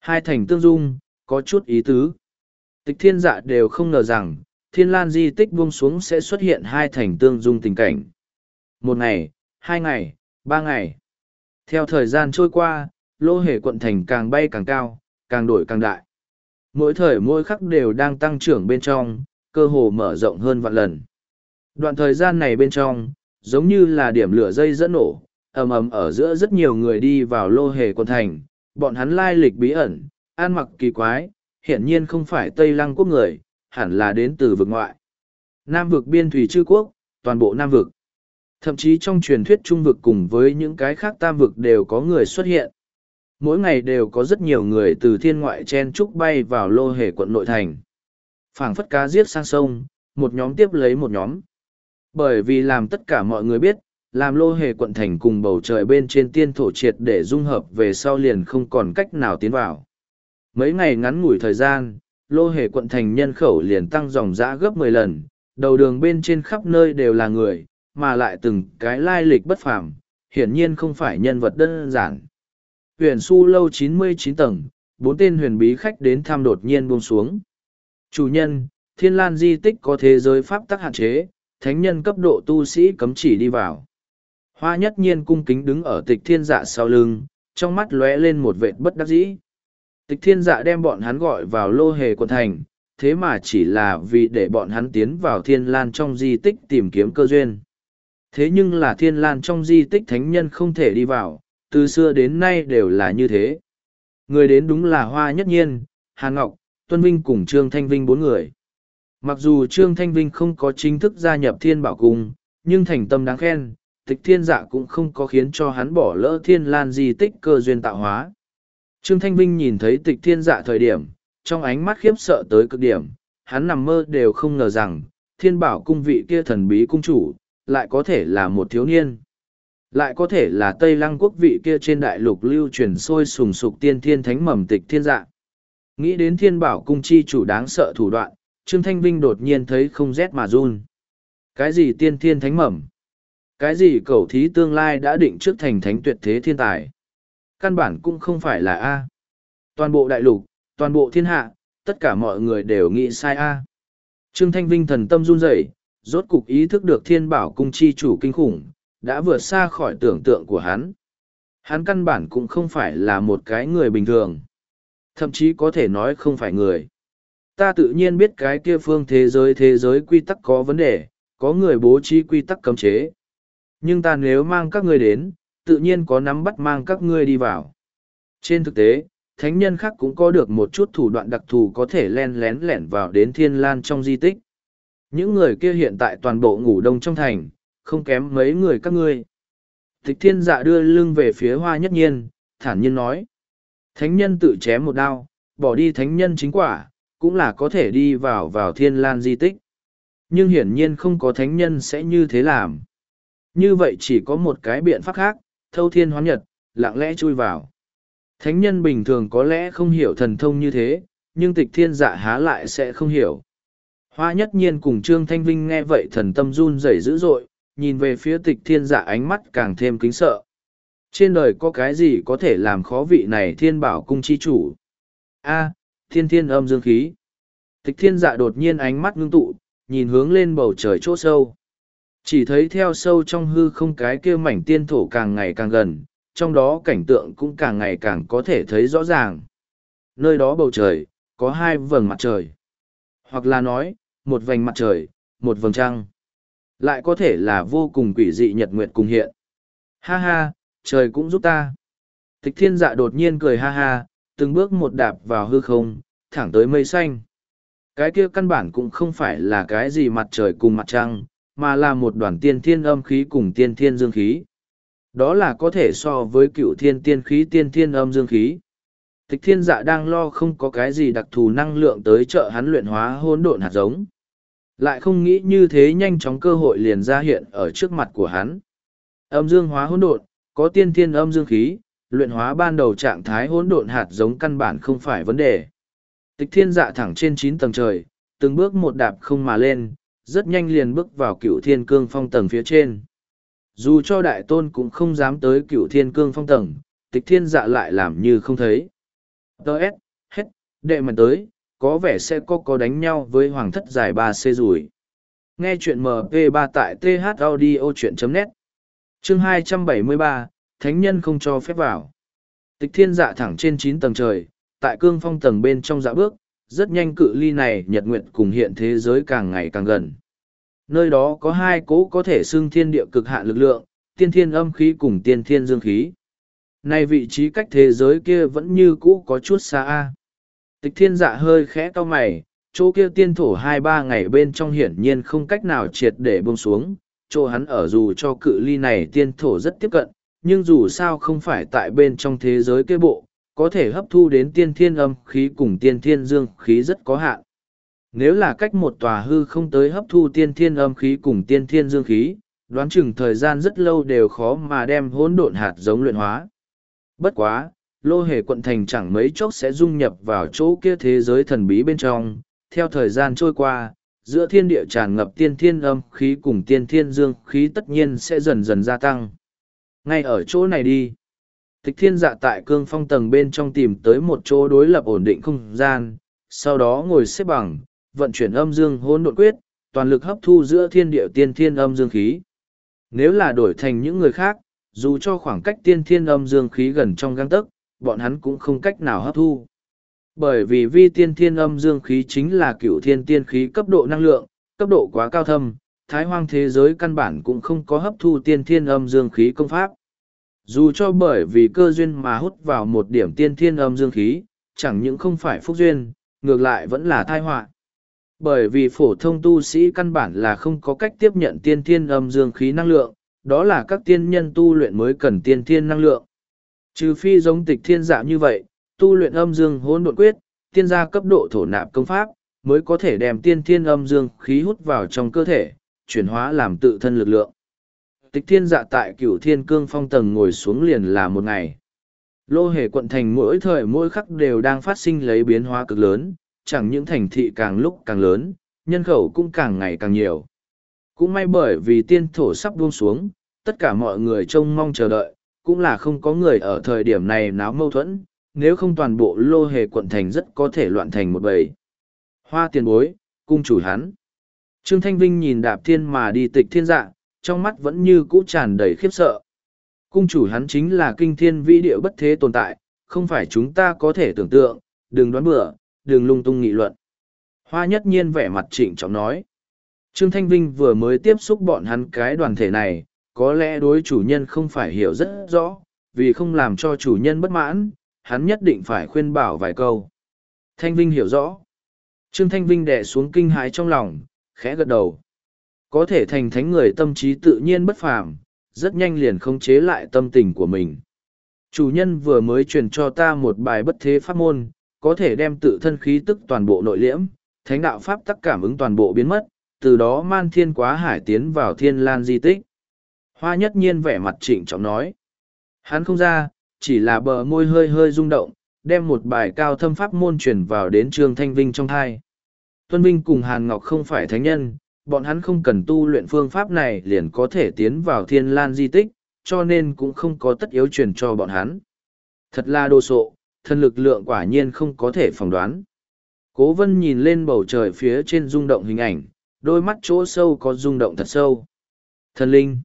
Hai thành tương dung, có chút ý tứ. Tịch thiên dạ đều không ngờ rằng, thiên lan di tích buông xuống sẽ xuất hiện hai thành tương dung tình cảnh. Một ngày, hai ngày, ba ngày. Theo thời gian trôi qua, lô hề quận thành càng bay càng cao, càng đổi càng đại. Mỗi thời mỗi khắc đều đang tăng trưởng bên trong, cơ hồ mở rộng hơn vạn lần. Đoạn thời gian này bên trong, giống như là điểm lửa dây dẫn nổ, ầm ầm ở giữa rất nhiều người đi vào lô hề quận thành, bọn hắn lai lịch bí ẩn, an mặc kỳ quái, hiển nhiên không phải Tây Lăng quốc người, hẳn là đến từ vực ngoại. Nam vực biên thủy chư quốc, toàn bộ Nam vực. Thậm chí trong truyền thuyết trung vực cùng với những cái khác tam vực đều có người xuất hiện. Mỗi ngày đều có rất nhiều người từ thiên ngoại chen trúc bay vào lô hề quận nội thành. phảng phất cá giết sang sông, một nhóm tiếp lấy một nhóm. Bởi vì làm tất cả mọi người biết, làm lô hề quận thành cùng bầu trời bên trên tiên thổ triệt để dung hợp về sau liền không còn cách nào tiến vào. Mấy ngày ngắn ngủi thời gian, lô hề quận thành nhân khẩu liền tăng dòng dã gấp mười lần, đầu đường bên trên khắp nơi đều là người, mà lại từng cái lai lịch bất phàm, hiển nhiên không phải nhân vật đơn giản. Huyền su lâu chín mươi chín tầng, bốn tên huyền bí khách đến thăm đột nhiên buông xuống. Chủ nhân, thiên lan di tích có thế giới pháp tắc hạn chế, thánh nhân cấp độ tu sĩ cấm chỉ đi vào. Hoa nhất nhiên cung kính đứng ở tịch thiên dạ sau lưng, trong mắt lóe lên một vệt bất đắc dĩ. Tịch thiên dạ đem bọn hắn gọi vào lô hề quận thành, thế mà chỉ là vì để bọn hắn tiến vào thiên lan trong di tích tìm kiếm cơ duyên. Thế nhưng là thiên lan trong di tích thánh nhân không thể đi vào, từ xưa đến nay đều là như thế. Người đến đúng là Hoa Nhất Nhiên, Hà Ngọc, Tuân Vinh cùng Trương Thanh Vinh bốn người. Mặc dù Trương Thanh Vinh không có chính thức gia nhập thiên bảo cung, nhưng thành tâm đáng khen, tịch thiên dạ cũng không có khiến cho hắn bỏ lỡ thiên lan di tích cơ duyên tạo hóa. Trương Thanh Vinh nhìn thấy tịch thiên dạ thời điểm, trong ánh mắt khiếp sợ tới cực điểm, hắn nằm mơ đều không ngờ rằng, thiên bảo cung vị kia thần bí cung chủ, lại có thể là một thiếu niên. Lại có thể là Tây Lăng quốc vị kia trên đại lục lưu truyền sôi sùng sục tiên thiên thánh mầm tịch thiên dạ. Nghĩ đến thiên bảo cung chi chủ đáng sợ thủ đoạn, Trương Thanh Vinh đột nhiên thấy không rét mà run. Cái gì tiên thiên thánh mầm? Cái gì cầu thí tương lai đã định trước thành thánh tuyệt thế thiên tài? Căn bản cũng không phải là A. Toàn bộ đại lục, toàn bộ thiên hạ, tất cả mọi người đều nghĩ sai A. Trương Thanh Vinh thần tâm run rẩy, rốt cục ý thức được thiên bảo cung chi chủ kinh khủng, đã vượt xa khỏi tưởng tượng của hắn. Hắn căn bản cũng không phải là một cái người bình thường. Thậm chí có thể nói không phải người. Ta tự nhiên biết cái kia phương thế giới thế giới quy tắc có vấn đề, có người bố trí quy tắc cấm chế. Nhưng ta nếu mang các ngươi đến, tự nhiên có nắm bắt mang các ngươi đi vào. Trên thực tế, thánh nhân khác cũng có được một chút thủ đoạn đặc thù có thể len lén lẻn vào đến thiên lan trong di tích. Những người kia hiện tại toàn bộ ngủ đông trong thành, không kém mấy người các ngươi. Tịch thiên dạ đưa lưng về phía hoa nhất nhiên, thản nhiên nói. Thánh nhân tự chém một đao, bỏ đi thánh nhân chính quả, cũng là có thể đi vào vào thiên lan di tích. Nhưng hiển nhiên không có thánh nhân sẽ như thế làm. Như vậy chỉ có một cái biện pháp khác, thâu thiên hoán nhật, lặng lẽ chui vào. Thánh nhân bình thường có lẽ không hiểu thần thông như thế, nhưng tịch thiên dạ há lại sẽ không hiểu. Hoa nhất nhiên cùng Trương Thanh Vinh nghe vậy thần tâm run rẩy dữ dội, nhìn về phía tịch thiên dạ ánh mắt càng thêm kính sợ. Trên đời có cái gì có thể làm khó vị này thiên bảo cung chi chủ? A, thiên thiên âm dương khí. Tịch thiên dạ đột nhiên ánh mắt ngưng tụ, nhìn hướng lên bầu trời chỗ sâu. Chỉ thấy theo sâu trong hư không cái kia mảnh tiên thổ càng ngày càng gần, trong đó cảnh tượng cũng càng ngày càng có thể thấy rõ ràng. Nơi đó bầu trời, có hai vầng mặt trời. Hoặc là nói, một vành mặt trời, một vầng trăng. Lại có thể là vô cùng quỷ dị nhật nguyệt cùng hiện. Ha ha, trời cũng giúp ta. Tịch thiên dạ đột nhiên cười ha ha, từng bước một đạp vào hư không, thẳng tới mây xanh. Cái kia căn bản cũng không phải là cái gì mặt trời cùng mặt trăng, mà là một đoàn tiên thiên âm khí cùng tiên thiên dương khí. Đó là có thể so với cựu thiên tiên khí tiên thiên âm dương khí. Tịch thiên dạ đang lo không có cái gì đặc thù năng lượng tới trợ hắn luyện hóa hỗn độn hạt giống. Lại không nghĩ như thế nhanh chóng cơ hội liền ra hiện ở trước mặt của hắn. Âm dương hóa hỗn độn, có tiên thiên âm dương khí, luyện hóa ban đầu trạng thái hỗn độn hạt giống căn bản không phải vấn đề. Tịch thiên dạ thẳng trên chín tầng trời, từng bước một đạp không mà lên, rất nhanh liền bước vào cựu thiên cương phong tầng phía trên. Dù cho đại tôn cũng không dám tới cựu thiên cương phong tầng, tịch thiên dạ lại làm như không thấy. Đợt, hết, đệ mà tới, có vẻ sẽ có có đánh nhau với hoàng thất giải ba c rủi. Nghe chuyện MP3 tại thaudio.net Chương 273, Thánh nhân không cho phép vào. Tịch thiên dạ thẳng trên chín tầng trời, tại cương phong tầng bên trong dạ bước, rất nhanh cự ly này nhật nguyện cùng hiện thế giới càng ngày càng gần. Nơi đó có hai cố có thể xưng thiên địa cực hạn lực lượng, tiên thiên âm khí cùng tiên thiên dương khí. Này vị trí cách thế giới kia vẫn như cũ có chút xa a. Tịch thiên dạ hơi khẽ to mày, chỗ kia tiên thổ hai ba ngày bên trong hiển nhiên không cách nào triệt để buông xuống, chỗ hắn ở dù cho cự ly này tiên thổ rất tiếp cận, nhưng dù sao không phải tại bên trong thế giới kia bộ, có thể hấp thu đến tiên thiên âm khí cùng tiên thiên dương khí rất có hạn. Nếu là cách một tòa hư không tới hấp thu tiên thiên âm khí cùng tiên thiên dương khí, đoán chừng thời gian rất lâu đều khó mà đem hỗn độn hạt giống luyện hóa. Bất quá, lô hề quận thành chẳng mấy chốc sẽ dung nhập vào chỗ kia thế giới thần bí bên trong. Theo thời gian trôi qua, giữa thiên địa tràn ngập tiên thiên âm khí cùng tiên thiên dương khí tất nhiên sẽ dần dần gia tăng. Ngay ở chỗ này đi. Tịch thiên dạ tại cương phong tầng bên trong tìm tới một chỗ đối lập ổn định không gian, sau đó ngồi xếp bằng, vận chuyển âm dương hỗn độn quyết, toàn lực hấp thu giữa thiên địa tiên thiên âm dương khí. Nếu là đổi thành những người khác, dù cho khoảng cách tiên thiên âm dương khí gần trong găng tấc, bọn hắn cũng không cách nào hấp thu. Bởi vì vi tiên thiên âm dương khí chính là cựu thiên tiên khí cấp độ năng lượng, cấp độ quá cao thâm, thái hoang thế giới căn bản cũng không có hấp thu tiên thiên âm dương khí công pháp. Dù cho bởi vì cơ duyên mà hút vào một điểm tiên thiên âm dương khí, chẳng những không phải phúc duyên, ngược lại vẫn là thai họa bởi vì phổ thông tu sĩ căn bản là không có cách tiếp nhận tiên thiên âm dương khí năng lượng, đó là các tiên nhân tu luyện mới cần tiên thiên năng lượng. Trừ phi giống tịch thiên dạ như vậy, tu luyện âm dương hỗn độn quyết, tiên gia cấp độ thổ nạp công pháp, mới có thể đem tiên thiên âm dương khí hút vào trong cơ thể, chuyển hóa làm tự thân lực lượng. Tịch thiên dạ tại cửu thiên cương phong tầng ngồi xuống liền là một ngày. Lô hề quận thành mỗi thời mỗi khắc đều đang phát sinh lấy biến hóa cực lớn, chẳng những thành thị càng lúc càng lớn, nhân khẩu cũng càng ngày càng nhiều. Cũng may bởi vì tiên thổ sắp buông xuống, tất cả mọi người trông mong chờ đợi, cũng là không có người ở thời điểm này náo mâu thuẫn, nếu không toàn bộ lô hề quận thành rất có thể loạn thành một bầy. Hoa tiền bối, cung chủ hắn. Trương Thanh Vinh nhìn đạp thiên mà đi tịch thiên dạ, trong mắt vẫn như cũ tràn đầy khiếp sợ. Cung chủ hắn chính là kinh thiên vĩ địa bất thế tồn tại, không phải chúng ta có thể tưởng tượng, đừng đoán bừa, đừng lung tung nghị luận. Hoa nhất nhiên vẻ mặt trịnh trọng nói. Trương Thanh Vinh vừa mới tiếp xúc bọn hắn cái đoàn thể này, có lẽ đối chủ nhân không phải hiểu rất rõ, vì không làm cho chủ nhân bất mãn, hắn nhất định phải khuyên bảo vài câu. Thanh Vinh hiểu rõ. Trương Thanh Vinh đè xuống kinh hãi trong lòng, khẽ gật đầu. Có thể thành thánh người tâm trí tự nhiên bất phàm, rất nhanh liền khống chế lại tâm tình của mình. Chủ nhân vừa mới truyền cho ta một bài bất thế pháp môn, có thể đem tự thân khí tức toàn bộ nội liễm, thánh đạo pháp tắc cảm ứng toàn bộ biến mất, từ đó man thiên quá hải tiến vào thiên lan di tích. Hoa nhất nhiên vẻ mặt trịnh trọng nói. Hắn không ra, chỉ là bờ môi hơi hơi rung động, đem một bài cao thâm pháp môn truyền vào đến Trương Thanh Vinh trong thai. Tuân Vinh cùng Hàn Ngọc không phải thánh nhân, bọn hắn không cần tu luyện phương pháp này liền có thể tiến vào thiên lan di tích, cho nên cũng không có tất yếu truyền cho bọn hắn. Thật là đồ sộ, thân lực lượng quả nhiên không có thể phỏng đoán. Cố vân nhìn lên bầu trời phía trên rung động hình ảnh, đôi mắt chỗ sâu có rung động thật sâu. Thần linh.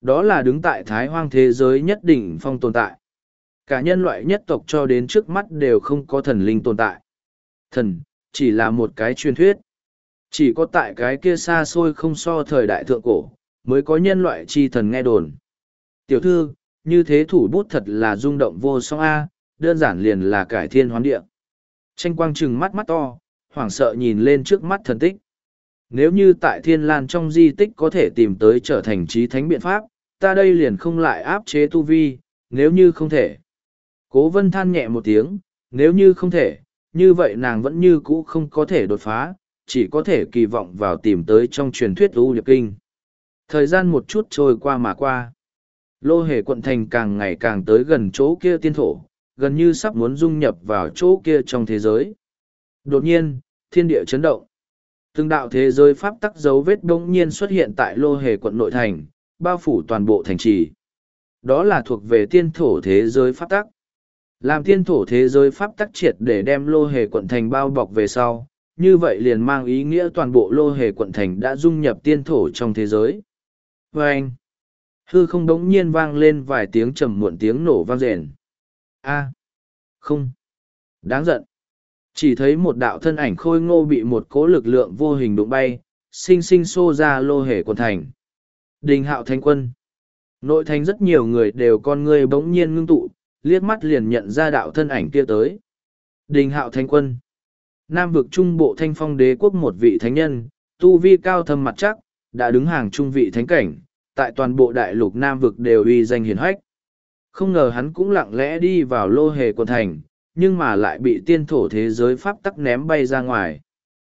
Đó là đứng tại thái hoang thế giới nhất định phong tồn tại. Cả nhân loại nhất tộc cho đến trước mắt đều không có thần linh tồn tại. Thần, chỉ là một cái truyền thuyết. Chỉ có tại cái kia xa xôi không so thời đại thượng cổ, mới có nhân loại chi thần nghe đồn. Tiểu thư, như thế thủ bút thật là rung động vô song A, đơn giản liền là cải thiên hoán địa. Tranh quang chừng mắt mắt to, hoảng sợ nhìn lên trước mắt thần tích. Nếu như tại thiên lan trong di tích có thể tìm tới trở thành trí thánh biện pháp, ta đây liền không lại áp chế tu vi, nếu như không thể. Cố vân than nhẹ một tiếng, nếu như không thể, như vậy nàng vẫn như cũ không có thể đột phá, chỉ có thể kỳ vọng vào tìm tới trong truyền thuyết U liệp Kinh. Thời gian một chút trôi qua mà qua. Lô hề quận thành càng ngày càng tới gần chỗ kia tiên thổ, gần như sắp muốn dung nhập vào chỗ kia trong thế giới. Đột nhiên, thiên địa chấn động. Từng đạo thế giới pháp tắc dấu vết bỗng nhiên xuất hiện tại lô hề quận nội thành, bao phủ toàn bộ thành trì. Đó là thuộc về tiên thổ thế giới pháp tắc. Làm tiên thổ thế giới pháp tắc triệt để đem lô hề quận thành bao bọc về sau, như vậy liền mang ý nghĩa toàn bộ lô hề quận thành đã dung nhập tiên thổ trong thế giới. Và anh, hư không đống nhiên vang lên vài tiếng trầm muộn tiếng nổ vang rền. a à, không, đáng giận. Chỉ thấy một đạo thân ảnh khôi ngô bị một cố lực lượng vô hình đụng bay, sinh sinh xô ra lô hề quận thành. Đình hạo thanh quân. Nội thành rất nhiều người đều con người bỗng nhiên ngưng tụ, liếc mắt liền nhận ra đạo thân ảnh kia tới. Đình hạo thanh quân. Nam vực trung bộ thanh phong đế quốc một vị thánh nhân, tu vi cao thâm mặt chắc, đã đứng hàng trung vị thánh cảnh, tại toàn bộ đại lục Nam vực đều uy danh hiển hách. Không ngờ hắn cũng lặng lẽ đi vào lô hề quần thành, nhưng mà lại bị tiên thổ thế giới pháp tắc ném bay ra ngoài.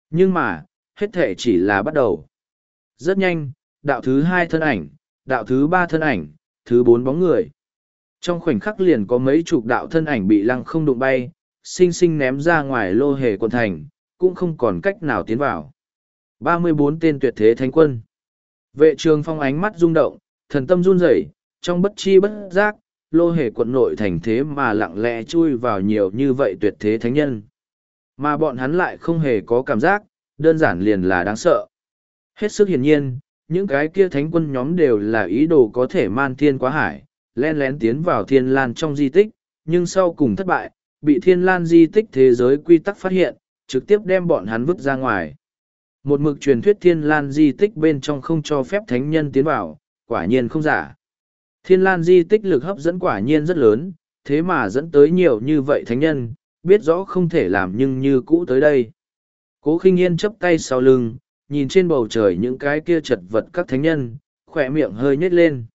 Nhưng mà, hết thể chỉ là bắt đầu. Rất nhanh, đạo thứ hai thân ảnh, đạo thứ ba thân ảnh, thứ bốn bóng người. Trong khoảnh khắc liền có mấy chục đạo thân ảnh bị lăng không đụng bay, sinh sinh ném ra ngoài lô hề quận thành, cũng không còn cách nào tiến vào. ba mươi bốn tên tuyệt thế thánh quân. Vệ trường phong ánh mắt rung động, thần tâm run rẩy, trong bất chi bất giác, lô hề quận nội thành thế mà lặng lẽ chui vào nhiều như vậy tuyệt thế thánh nhân. Mà bọn hắn lại không hề có cảm giác, đơn giản liền là đáng sợ. Hết sức hiển nhiên, những cái kia thánh quân nhóm đều là ý đồ có thể man thiên quá hải, len lén tiến vào thiên lan trong di tích, nhưng sau cùng thất bại, bị thiên lan di tích thế giới quy tắc phát hiện, trực tiếp đem bọn hắn vứt ra ngoài. Một mực truyền thuyết thiên lan di tích bên trong không cho phép thánh nhân tiến vào, quả nhiên không giả. Thiên lan di tích lực hấp dẫn quả nhiên rất lớn, thế mà dẫn tới nhiều như vậy thánh nhân, biết rõ không thể làm nhưng như cũ tới đây. Cố khinh yên chấp tay sau lưng, nhìn trên bầu trời những cái kia chật vật các thánh nhân, khỏe miệng hơi nhếch lên.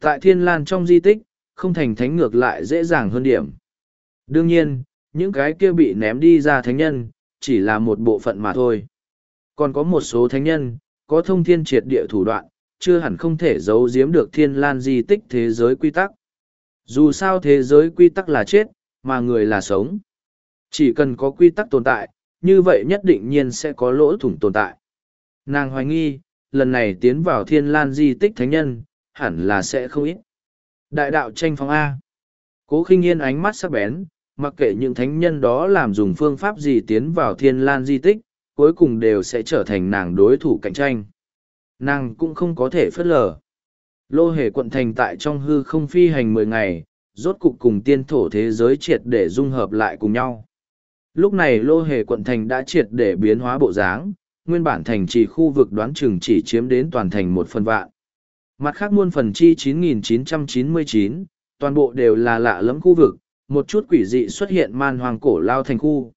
Tại thiên lan trong di tích, không thành thánh ngược lại dễ dàng hơn điểm. Đương nhiên, những cái kia bị ném đi ra thánh nhân, chỉ là một bộ phận mà thôi. Còn có một số thánh nhân, có thông thiên triệt địa thủ đoạn, chưa hẳn không thể giấu giếm được thiên lan di tích thế giới quy tắc. Dù sao thế giới quy tắc là chết, mà người là sống. Chỉ cần có quy tắc tồn tại, như vậy nhất định nhiên sẽ có lỗ thủng tồn tại. Nàng hoài nghi, lần này tiến vào thiên lan di tích thánh nhân, hẳn là sẽ không ít. Đại đạo tranh phong A. Cố khinh yên ánh mắt sắc bén, mặc kệ những thánh nhân đó làm dùng phương pháp gì tiến vào thiên lan di tích, cuối cùng đều sẽ trở thành nàng đối thủ cạnh tranh. Nàng cũng không có thể phớt lờ. Lô hề quận thành tại trong hư không phi hành mười ngày, rốt cục cùng tiên thổ thế giới triệt để dung hợp lại cùng nhau. Lúc này lô hề quận thành đã triệt để biến hóa bộ dáng, nguyên bản thành trì khu vực đoán chừng chỉ chiếm đến toàn thành một phần vạn. Mặt khác muôn phần chi 9999, toàn bộ đều là lạ lẫm khu vực, một chút quỷ dị xuất hiện man hoàng cổ lao thành khu.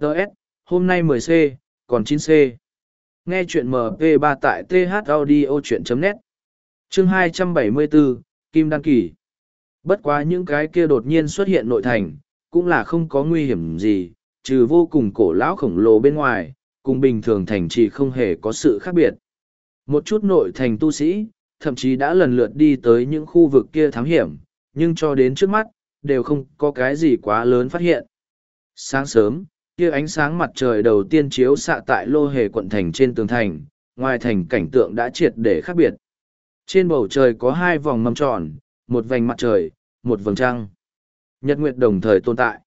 Đợt, hôm nay 10C, còn 9C. Nghe chuyện MP3 tại thaudio.net. Chương 274, Kim Đăng Kỳ. Bất quá những cái kia đột nhiên xuất hiện nội thành, cũng là không có nguy hiểm gì, trừ vô cùng cổ lão khổng lồ bên ngoài, cùng bình thường thành trì không hề có sự khác biệt. Một chút nội thành tu sĩ, thậm chí đã lần lượt đi tới những khu vực kia thám hiểm, nhưng cho đến trước mắt, đều không có cái gì quá lớn phát hiện. Sáng sớm, kia ánh sáng mặt trời đầu tiên chiếu xạ tại lô hề quận thành trên tường thành, ngoài thành cảnh tượng đã triệt để khác biệt. Trên bầu trời có hai vòng mâm tròn, một vành mặt trời, một vầng trăng. Nhật nguyệt đồng thời tồn tại.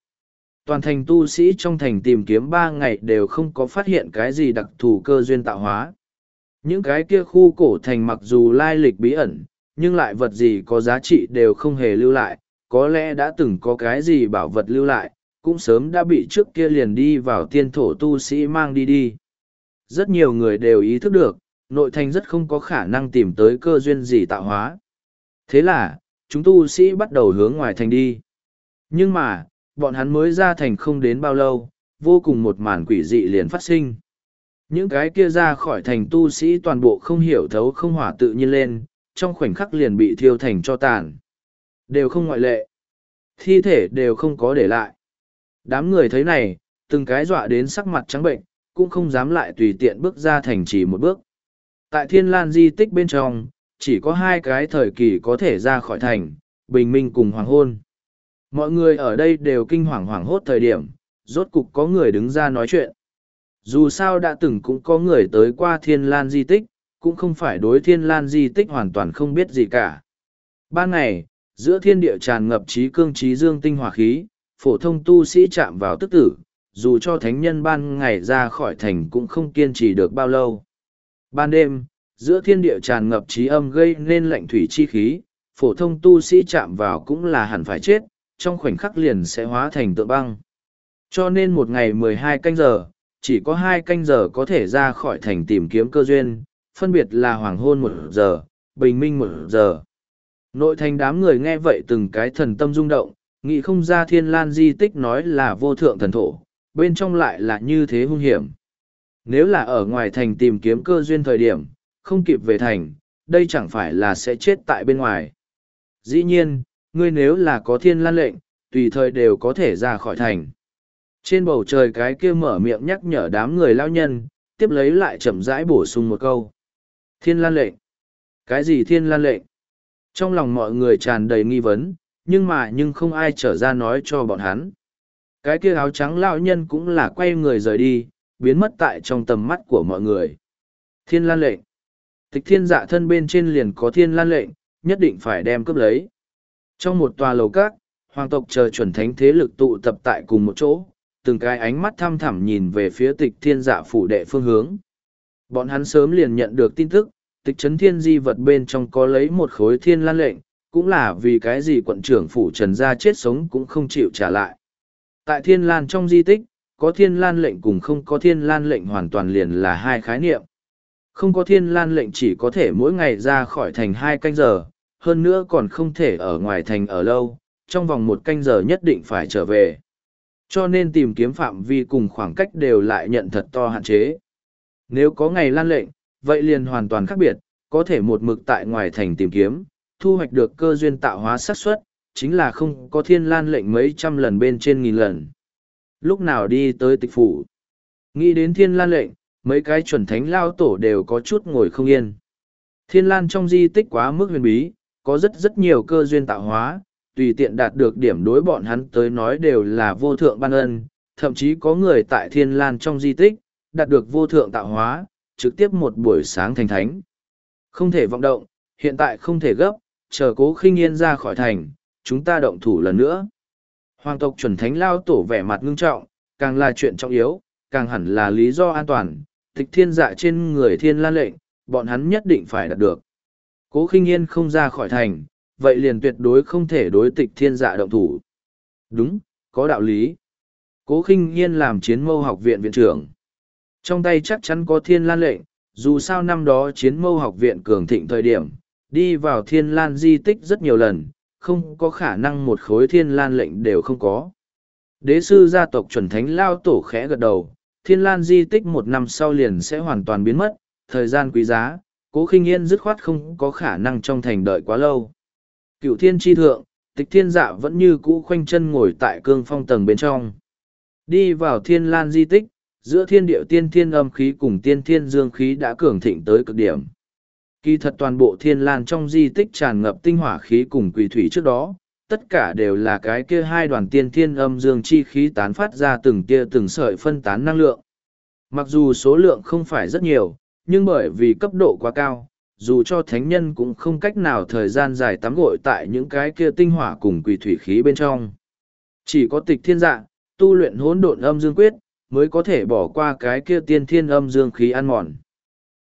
Toàn thành tu sĩ trong thành tìm kiếm ba ngày đều không có phát hiện cái gì đặc thù cơ duyên tạo hóa. Những cái kia khu cổ thành mặc dù lai lịch bí ẩn, nhưng lại vật gì có giá trị đều không hề lưu lại, có lẽ đã từng có cái gì bảo vật lưu lại, cũng sớm đã bị trước kia liền đi vào tiên thổ tu sĩ mang đi đi. Rất nhiều người đều ý thức được, nội thành rất không có khả năng tìm tới cơ duyên gì tạo hóa. Thế là, chúng tu sĩ bắt đầu hướng ngoài thành đi. Nhưng mà, bọn hắn mới ra thành không đến bao lâu, vô cùng một màn quỷ dị liền phát sinh. Những cái kia ra khỏi thành tu sĩ toàn bộ không hiểu thấu không hỏa tự nhiên lên, trong khoảnh khắc liền bị thiêu thành cho tàn. Đều không ngoại lệ. Thi thể đều không có để lại. Đám người thấy này, từng cái dọa đến sắc mặt trắng bệnh, cũng không dám lại tùy tiện bước ra thành chỉ một bước. Tại thiên lan di tích bên trong, chỉ có hai cái thời kỳ có thể ra khỏi thành, bình minh cùng hoàng hôn. Mọi người ở đây đều kinh hoàng hoảng hốt thời điểm, rốt cục có người đứng ra nói chuyện. Dù sao đã từng cũng có người tới qua thiên lan di tích, cũng không phải đối thiên lan di tích hoàn toàn không biết gì cả. Ban ngày, giữa thiên địa tràn ngập trí cương trí dương tinh hỏa khí, phổ thông tu sĩ chạm vào tức tử, dù cho thánh nhân ban ngày ra khỏi thành cũng không kiên trì được bao lâu. Ban đêm, giữa thiên địa tràn ngập trí âm gây nên lạnh thủy chi khí, phổ thông tu sĩ chạm vào cũng là hẳn phải chết, trong khoảnh khắc liền sẽ hóa thành tượng băng. Cho nên một ngày mười hai canh giờ, chỉ có hai canh giờ có thể ra khỏi thành tìm kiếm cơ duyên, phân biệt là hoàng hôn một giờ, bình minh một giờ. Nội thành đám người nghe vậy từng cái thần tâm rung động, nghĩ không ra thiên lan di tích nói là vô thượng thần thổ, bên trong lại là như thế hung hiểm. Nếu là ở ngoài thành tìm kiếm cơ duyên thời điểm, không kịp về thành, đây chẳng phải là sẽ chết tại bên ngoài. Dĩ nhiên, ngươi nếu là có thiên lan lệnh, tùy thời đều có thể ra khỏi thành. Trên bầu trời cái kia mở miệng nhắc nhở đám người lao nhân, tiếp lấy lại chậm rãi bổ sung một câu. Thiên lan lệnh. Cái gì thiên lan lệnh? Trong lòng mọi người tràn đầy nghi vấn, nhưng mà nhưng không ai trở ra nói cho bọn hắn. Cái kia áo trắng lão nhân cũng là quay người rời đi, biến mất tại trong tầm mắt của mọi người. Thiên lan lệnh. Tịch thiên dạ thân bên trên liền có thiên lan lệnh, nhất định phải đem cướp lấy. Trong một tòa lầu các, hoàng tộc chờ chuẩn thánh thế lực tụ tập tại cùng một chỗ, từng cái ánh mắt thăm thẳm nhìn về phía tịch thiên dạ phủ đệ phương hướng. Bọn hắn sớm liền nhận được tin tức, tịch trấn thiên di vật bên trong có lấy một khối thiên lan lệnh, cũng là vì cái gì quận trưởng phủ trần gia chết sống cũng không chịu trả lại. Tại thiên lan trong di tích, có thiên lan lệnh cùng không có thiên lan lệnh hoàn toàn liền là hai khái niệm. Không có thiên lan lệnh chỉ có thể mỗi ngày ra khỏi thành hai canh giờ, hơn nữa còn không thể ở ngoài thành ở lâu, trong vòng một canh giờ nhất định phải trở về. Cho nên tìm kiếm phạm vi cùng khoảng cách đều lại nhận thật to hạn chế. Nếu có ngày lan lệnh, vậy liền hoàn toàn khác biệt, có thể một mực tại ngoài thành tìm kiếm, thu hoạch được cơ duyên tạo hóa xác suất, chính là không có thiên lan lệnh mấy trăm lần bên trên nghìn lần. Lúc nào đi tới tịch phủ, nghĩ đến thiên lan lệnh, mấy cái chuẩn thánh lao tổ đều có chút ngồi không yên. Thiên lan trong di tích quá mức huyền bí, có rất rất nhiều cơ duyên tạo hóa, tùy tiện đạt được điểm đối bọn hắn tới nói đều là vô thượng ban ân, thậm chí có người tại thiên lan trong di tích, đạt được vô thượng tạo hóa, trực tiếp một buổi sáng thành thánh. Không thể vọng động, hiện tại không thể gấp, chờ cố khinh yên ra khỏi thành, chúng ta động thủ lần nữa. Hoàng tộc chuẩn thánh lao tổ vẻ mặt ngưng trọng, càng là chuyện trọng yếu, càng hẳn là lý do an toàn, tịch thiên dạ trên người thiên lan lệnh, bọn hắn nhất định phải đạt được. Cố khinh yên không ra khỏi thành, vậy liền tuyệt đối không thể đối tịch thiên dạ động thủ. Đúng, có đạo lý. Cố khinh yên làm chiến mâu học viện viện trưởng. Trong tay chắc chắn có thiên lan lệnh, dù sao năm đó chiến mâu học viện cường thịnh thời điểm, đi vào thiên lan di tích rất nhiều lần, không có khả năng một khối thiên lan lệnh đều không có. Đế sư gia tộc chuẩn thánh lao tổ khẽ gật đầu, thiên lan di tích một năm sau liền sẽ hoàn toàn biến mất, thời gian quý giá, cố khinh yên dứt khoát không có khả năng trong thành đợi quá lâu. Cựu thiên tri thượng, tịch thiên dạ vẫn như cũ khoanh chân ngồi tại cương phong tầng bên trong. Đi vào thiên lan di tích, giữa thiên điệu tiên thiên âm khí cùng tiên thiên dương khí đã cường thịnh tới cực điểm. Kỳ thật toàn bộ thiên lan trong di tích tràn ngập tinh hỏa khí cùng quỷ thủy trước đó, tất cả đều là cái kia hai đoàn tiên thiên âm dương chi khí tán phát ra từng tia từng sợi phân tán năng lượng. Mặc dù số lượng không phải rất nhiều, nhưng bởi vì cấp độ quá cao, dù cho thánh nhân cũng không cách nào thời gian dài tắm gội tại những cái kia tinh hỏa cùng quỷ thủy khí bên trong. Chỉ có tịch thiên dạ, tu luyện hỗn độn âm dương quyết, mới có thể bỏ qua cái kia tiên thiên âm dương khí ăn mòn.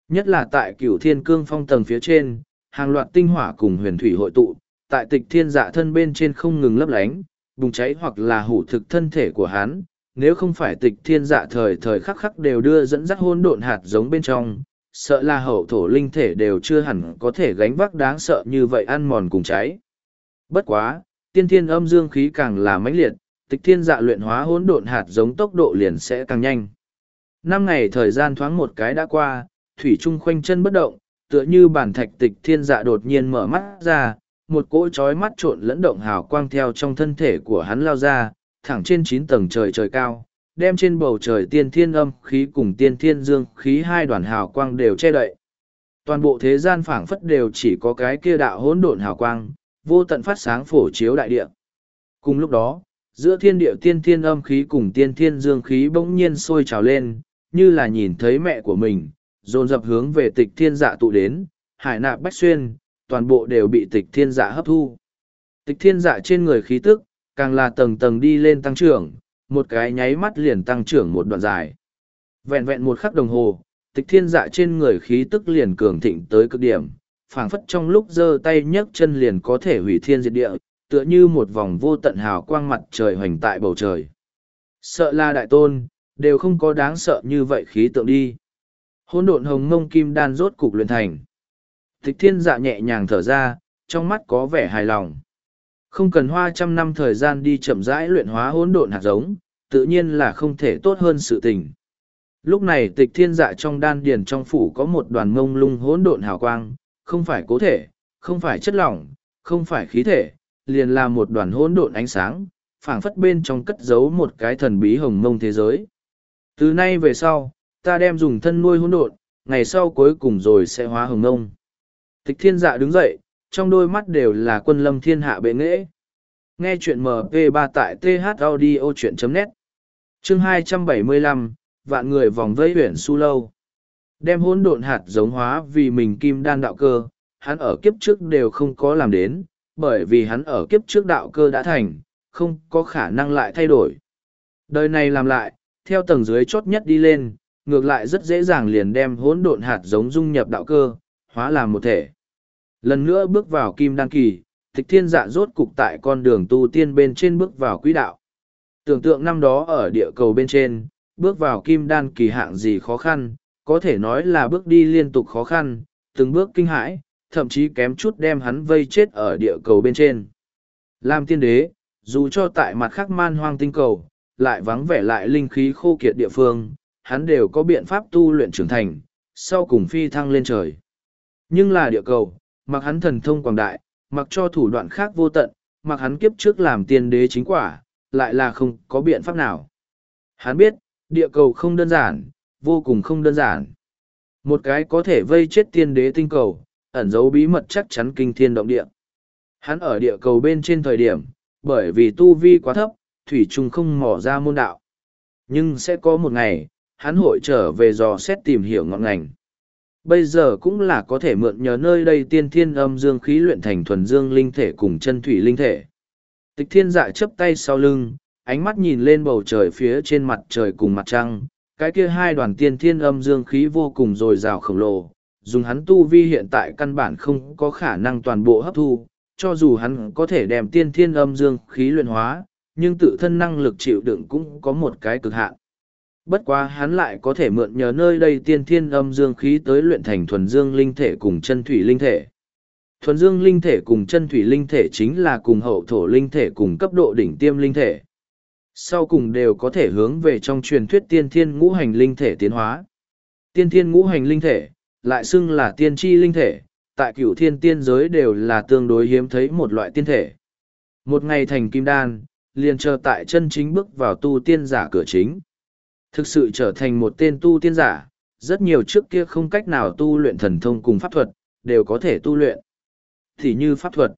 Nhất là tại cửu thiên cương phong tầng phía trên, hàng loạt tinh hỏa cùng huyền thủy hội tụ, tại tịch thiên dạ thân bên trên không ngừng lấp lánh, bùng cháy hoặc là hủ thực thân thể của hắn. Nếu không phải tịch thiên dạ thời thời khắc khắc đều đưa dẫn dắt hôn độn hạt giống bên trong, sợ là hậu thổ linh thể đều chưa hẳn có thể gánh vác đáng sợ như vậy ăn mòn cùng cháy. Bất quá, tiên thiên âm dương khí càng là mãnh liệt, tịch thiên dạ luyện hóa hỗn độn hạt giống tốc độ liền sẽ càng nhanh. Năm ngày thời gian thoáng một cái đã qua, thủy trung khoanh chân bất động, tựa như bản thạch tịch thiên dạ đột nhiên mở mắt ra, một cỗ chói mắt trộn lẫn động hào quang theo trong thân thể của hắn lao ra, thẳng trên chín tầng trời trời cao, đem trên bầu trời tiên thiên âm khí cùng tiên thiên dương khí hai đoàn hào quang đều che đậy. Toàn bộ thế gian phảng phất đều chỉ có cái kia đạo hỗn độn hào quang, vô tận phát sáng phổ chiếu đại địa. Cùng lúc đó, giữa thiên địa tiên thiên âm khí cùng tiên thiên dương khí bỗng nhiên sôi trào lên, như là nhìn thấy mẹ của mình, dồn dập hướng về tịch thiên dạ tụ đến, hải nạp bách xuyên, toàn bộ đều bị tịch thiên dạ hấp thu. Tịch thiên dạ trên người khí tức, càng là tầng tầng đi lên tăng trưởng, một cái nháy mắt liền tăng trưởng một đoạn dài. Vẹn vẹn một khắc đồng hồ, tịch thiên dạ trên người khí tức liền cường thịnh tới cực điểm, phảng phất trong lúc giơ tay nhấc chân liền có thể hủy thiên diệt địa, tựa như một vòng vô tận hào quang mặt trời hoành tại bầu trời. Sợ là đại tôn, đều không có đáng sợ như vậy khí tượng đi. Hôn độn hồng mông kim đan rốt cục luyện thành. Tịch thiên dạ nhẹ nhàng thở ra, trong mắt có vẻ hài lòng. Không cần hoa trăm năm thời gian đi chậm rãi luyện hóa hỗn độn hạt giống, tự nhiên là không thể tốt hơn sự tình. Lúc này tịch thiên dạ trong đan điền trong phủ có một đoàn ngông lung hỗn độn hào quang, không phải cố thể, không phải chất lỏng, không phải khí thể, liền là một đoàn hỗn độn ánh sáng, phảng phất bên trong cất giấu một cái thần bí hồng mông thế giới. Từ nay về sau, ta đem dùng thân nuôi hỗn độn, ngày sau cuối cùng rồi sẽ hóa hồng mông. Tịch thiên dạ đứng dậy, trong đôi mắt đều là quân lâm thiên hạ bệ nghễ. Nghe chuyện MP3 tại thaudio.net Chương 275, Vạn người vòng vây huyển su lâu. Đem hỗn độn hạt giống hóa vì mình kim đan đạo cơ, hắn ở kiếp trước đều không có làm đến, bởi vì hắn ở kiếp trước đạo cơ đã thành, không có khả năng lại thay đổi. Đời này làm lại, theo tầng dưới chốt nhất đi lên, ngược lại rất dễ dàng liền đem hỗn độn hạt giống dung nhập đạo cơ, hóa làm một thể. Lần nữa bước vào kim đan kỳ, tịch thiên dạ rốt cục tại con đường tu tiên bên trên bước vào quỹ đạo. Tưởng tượng năm đó ở địa cầu bên trên, bước vào kim đan kỳ hạng gì khó khăn, có thể nói là bước đi liên tục khó khăn, từng bước kinh hãi, thậm chí kém chút đem hắn vây chết ở địa cầu bên trên. Lam tiên đế, dù cho tại mặt khác man hoang tinh cầu, lại vắng vẻ lại linh khí khô kiệt địa phương, hắn đều có biện pháp tu luyện trưởng thành, sau cùng phi thăng lên trời. Nhưng là địa cầu, mặc hắn thần thông quảng đại, mặc cho thủ đoạn khác vô tận, mặc hắn kiếp trước làm tiên đế chính quả, lại là không có biện pháp nào. Hắn biết, địa cầu không đơn giản, vô cùng không đơn giản. Một cái có thể vây chết tiên đế tinh cầu, ẩn giấu bí mật chắc chắn kinh thiên động địa. Hắn ở địa cầu bên trên thời điểm, bởi vì tu vi quá thấp, Thủy Trung không mò ra môn đạo. Nhưng sẽ có một ngày, hắn hội trở về dò xét tìm hiểu ngọn ngành. Bây giờ cũng là có thể mượn nhờ nơi đây tiên thiên âm dương khí luyện thành thuần dương linh thể cùng chân thủy linh thể. Tịch thiên dạ chấp tay sau lưng, ánh mắt nhìn lên bầu trời phía trên mặt trời cùng mặt trăng, cái kia hai đoàn tiên thiên âm dương khí vô cùng dồi dào khổng lồ, dùng hắn tu vi hiện tại căn bản không có khả năng toàn bộ hấp thu, cho dù hắn có thể đem tiên thiên âm dương khí luyện hóa, nhưng tự thân năng lực chịu đựng cũng có một cái cực hạn. Bất quá hắn lại có thể mượn nhờ nơi đây tiên thiên âm dương khí tới luyện thành thuần dương linh thể cùng chân thủy linh thể. Thuần dương linh thể cùng chân thủy linh thể chính là cùng hậu thổ linh thể cùng cấp độ đỉnh tiêm linh thể. Sau cùng đều có thể hướng về trong truyền thuyết tiên thiên ngũ hành linh thể tiến hóa. Tiên thiên ngũ hành linh thể, lại xưng là tiên tri linh thể, tại cửu thiên tiên giới đều là tương đối hiếm thấy một loại tiên thể. Một ngày thành kim đan, liền chờ tại chân chính bước vào tu tiên giả cửa chính. Thực sự trở thành một tên tu tiên giả, rất nhiều trước kia không cách nào tu luyện thần thông cùng pháp thuật, đều có thể tu luyện. Thì như pháp thuật,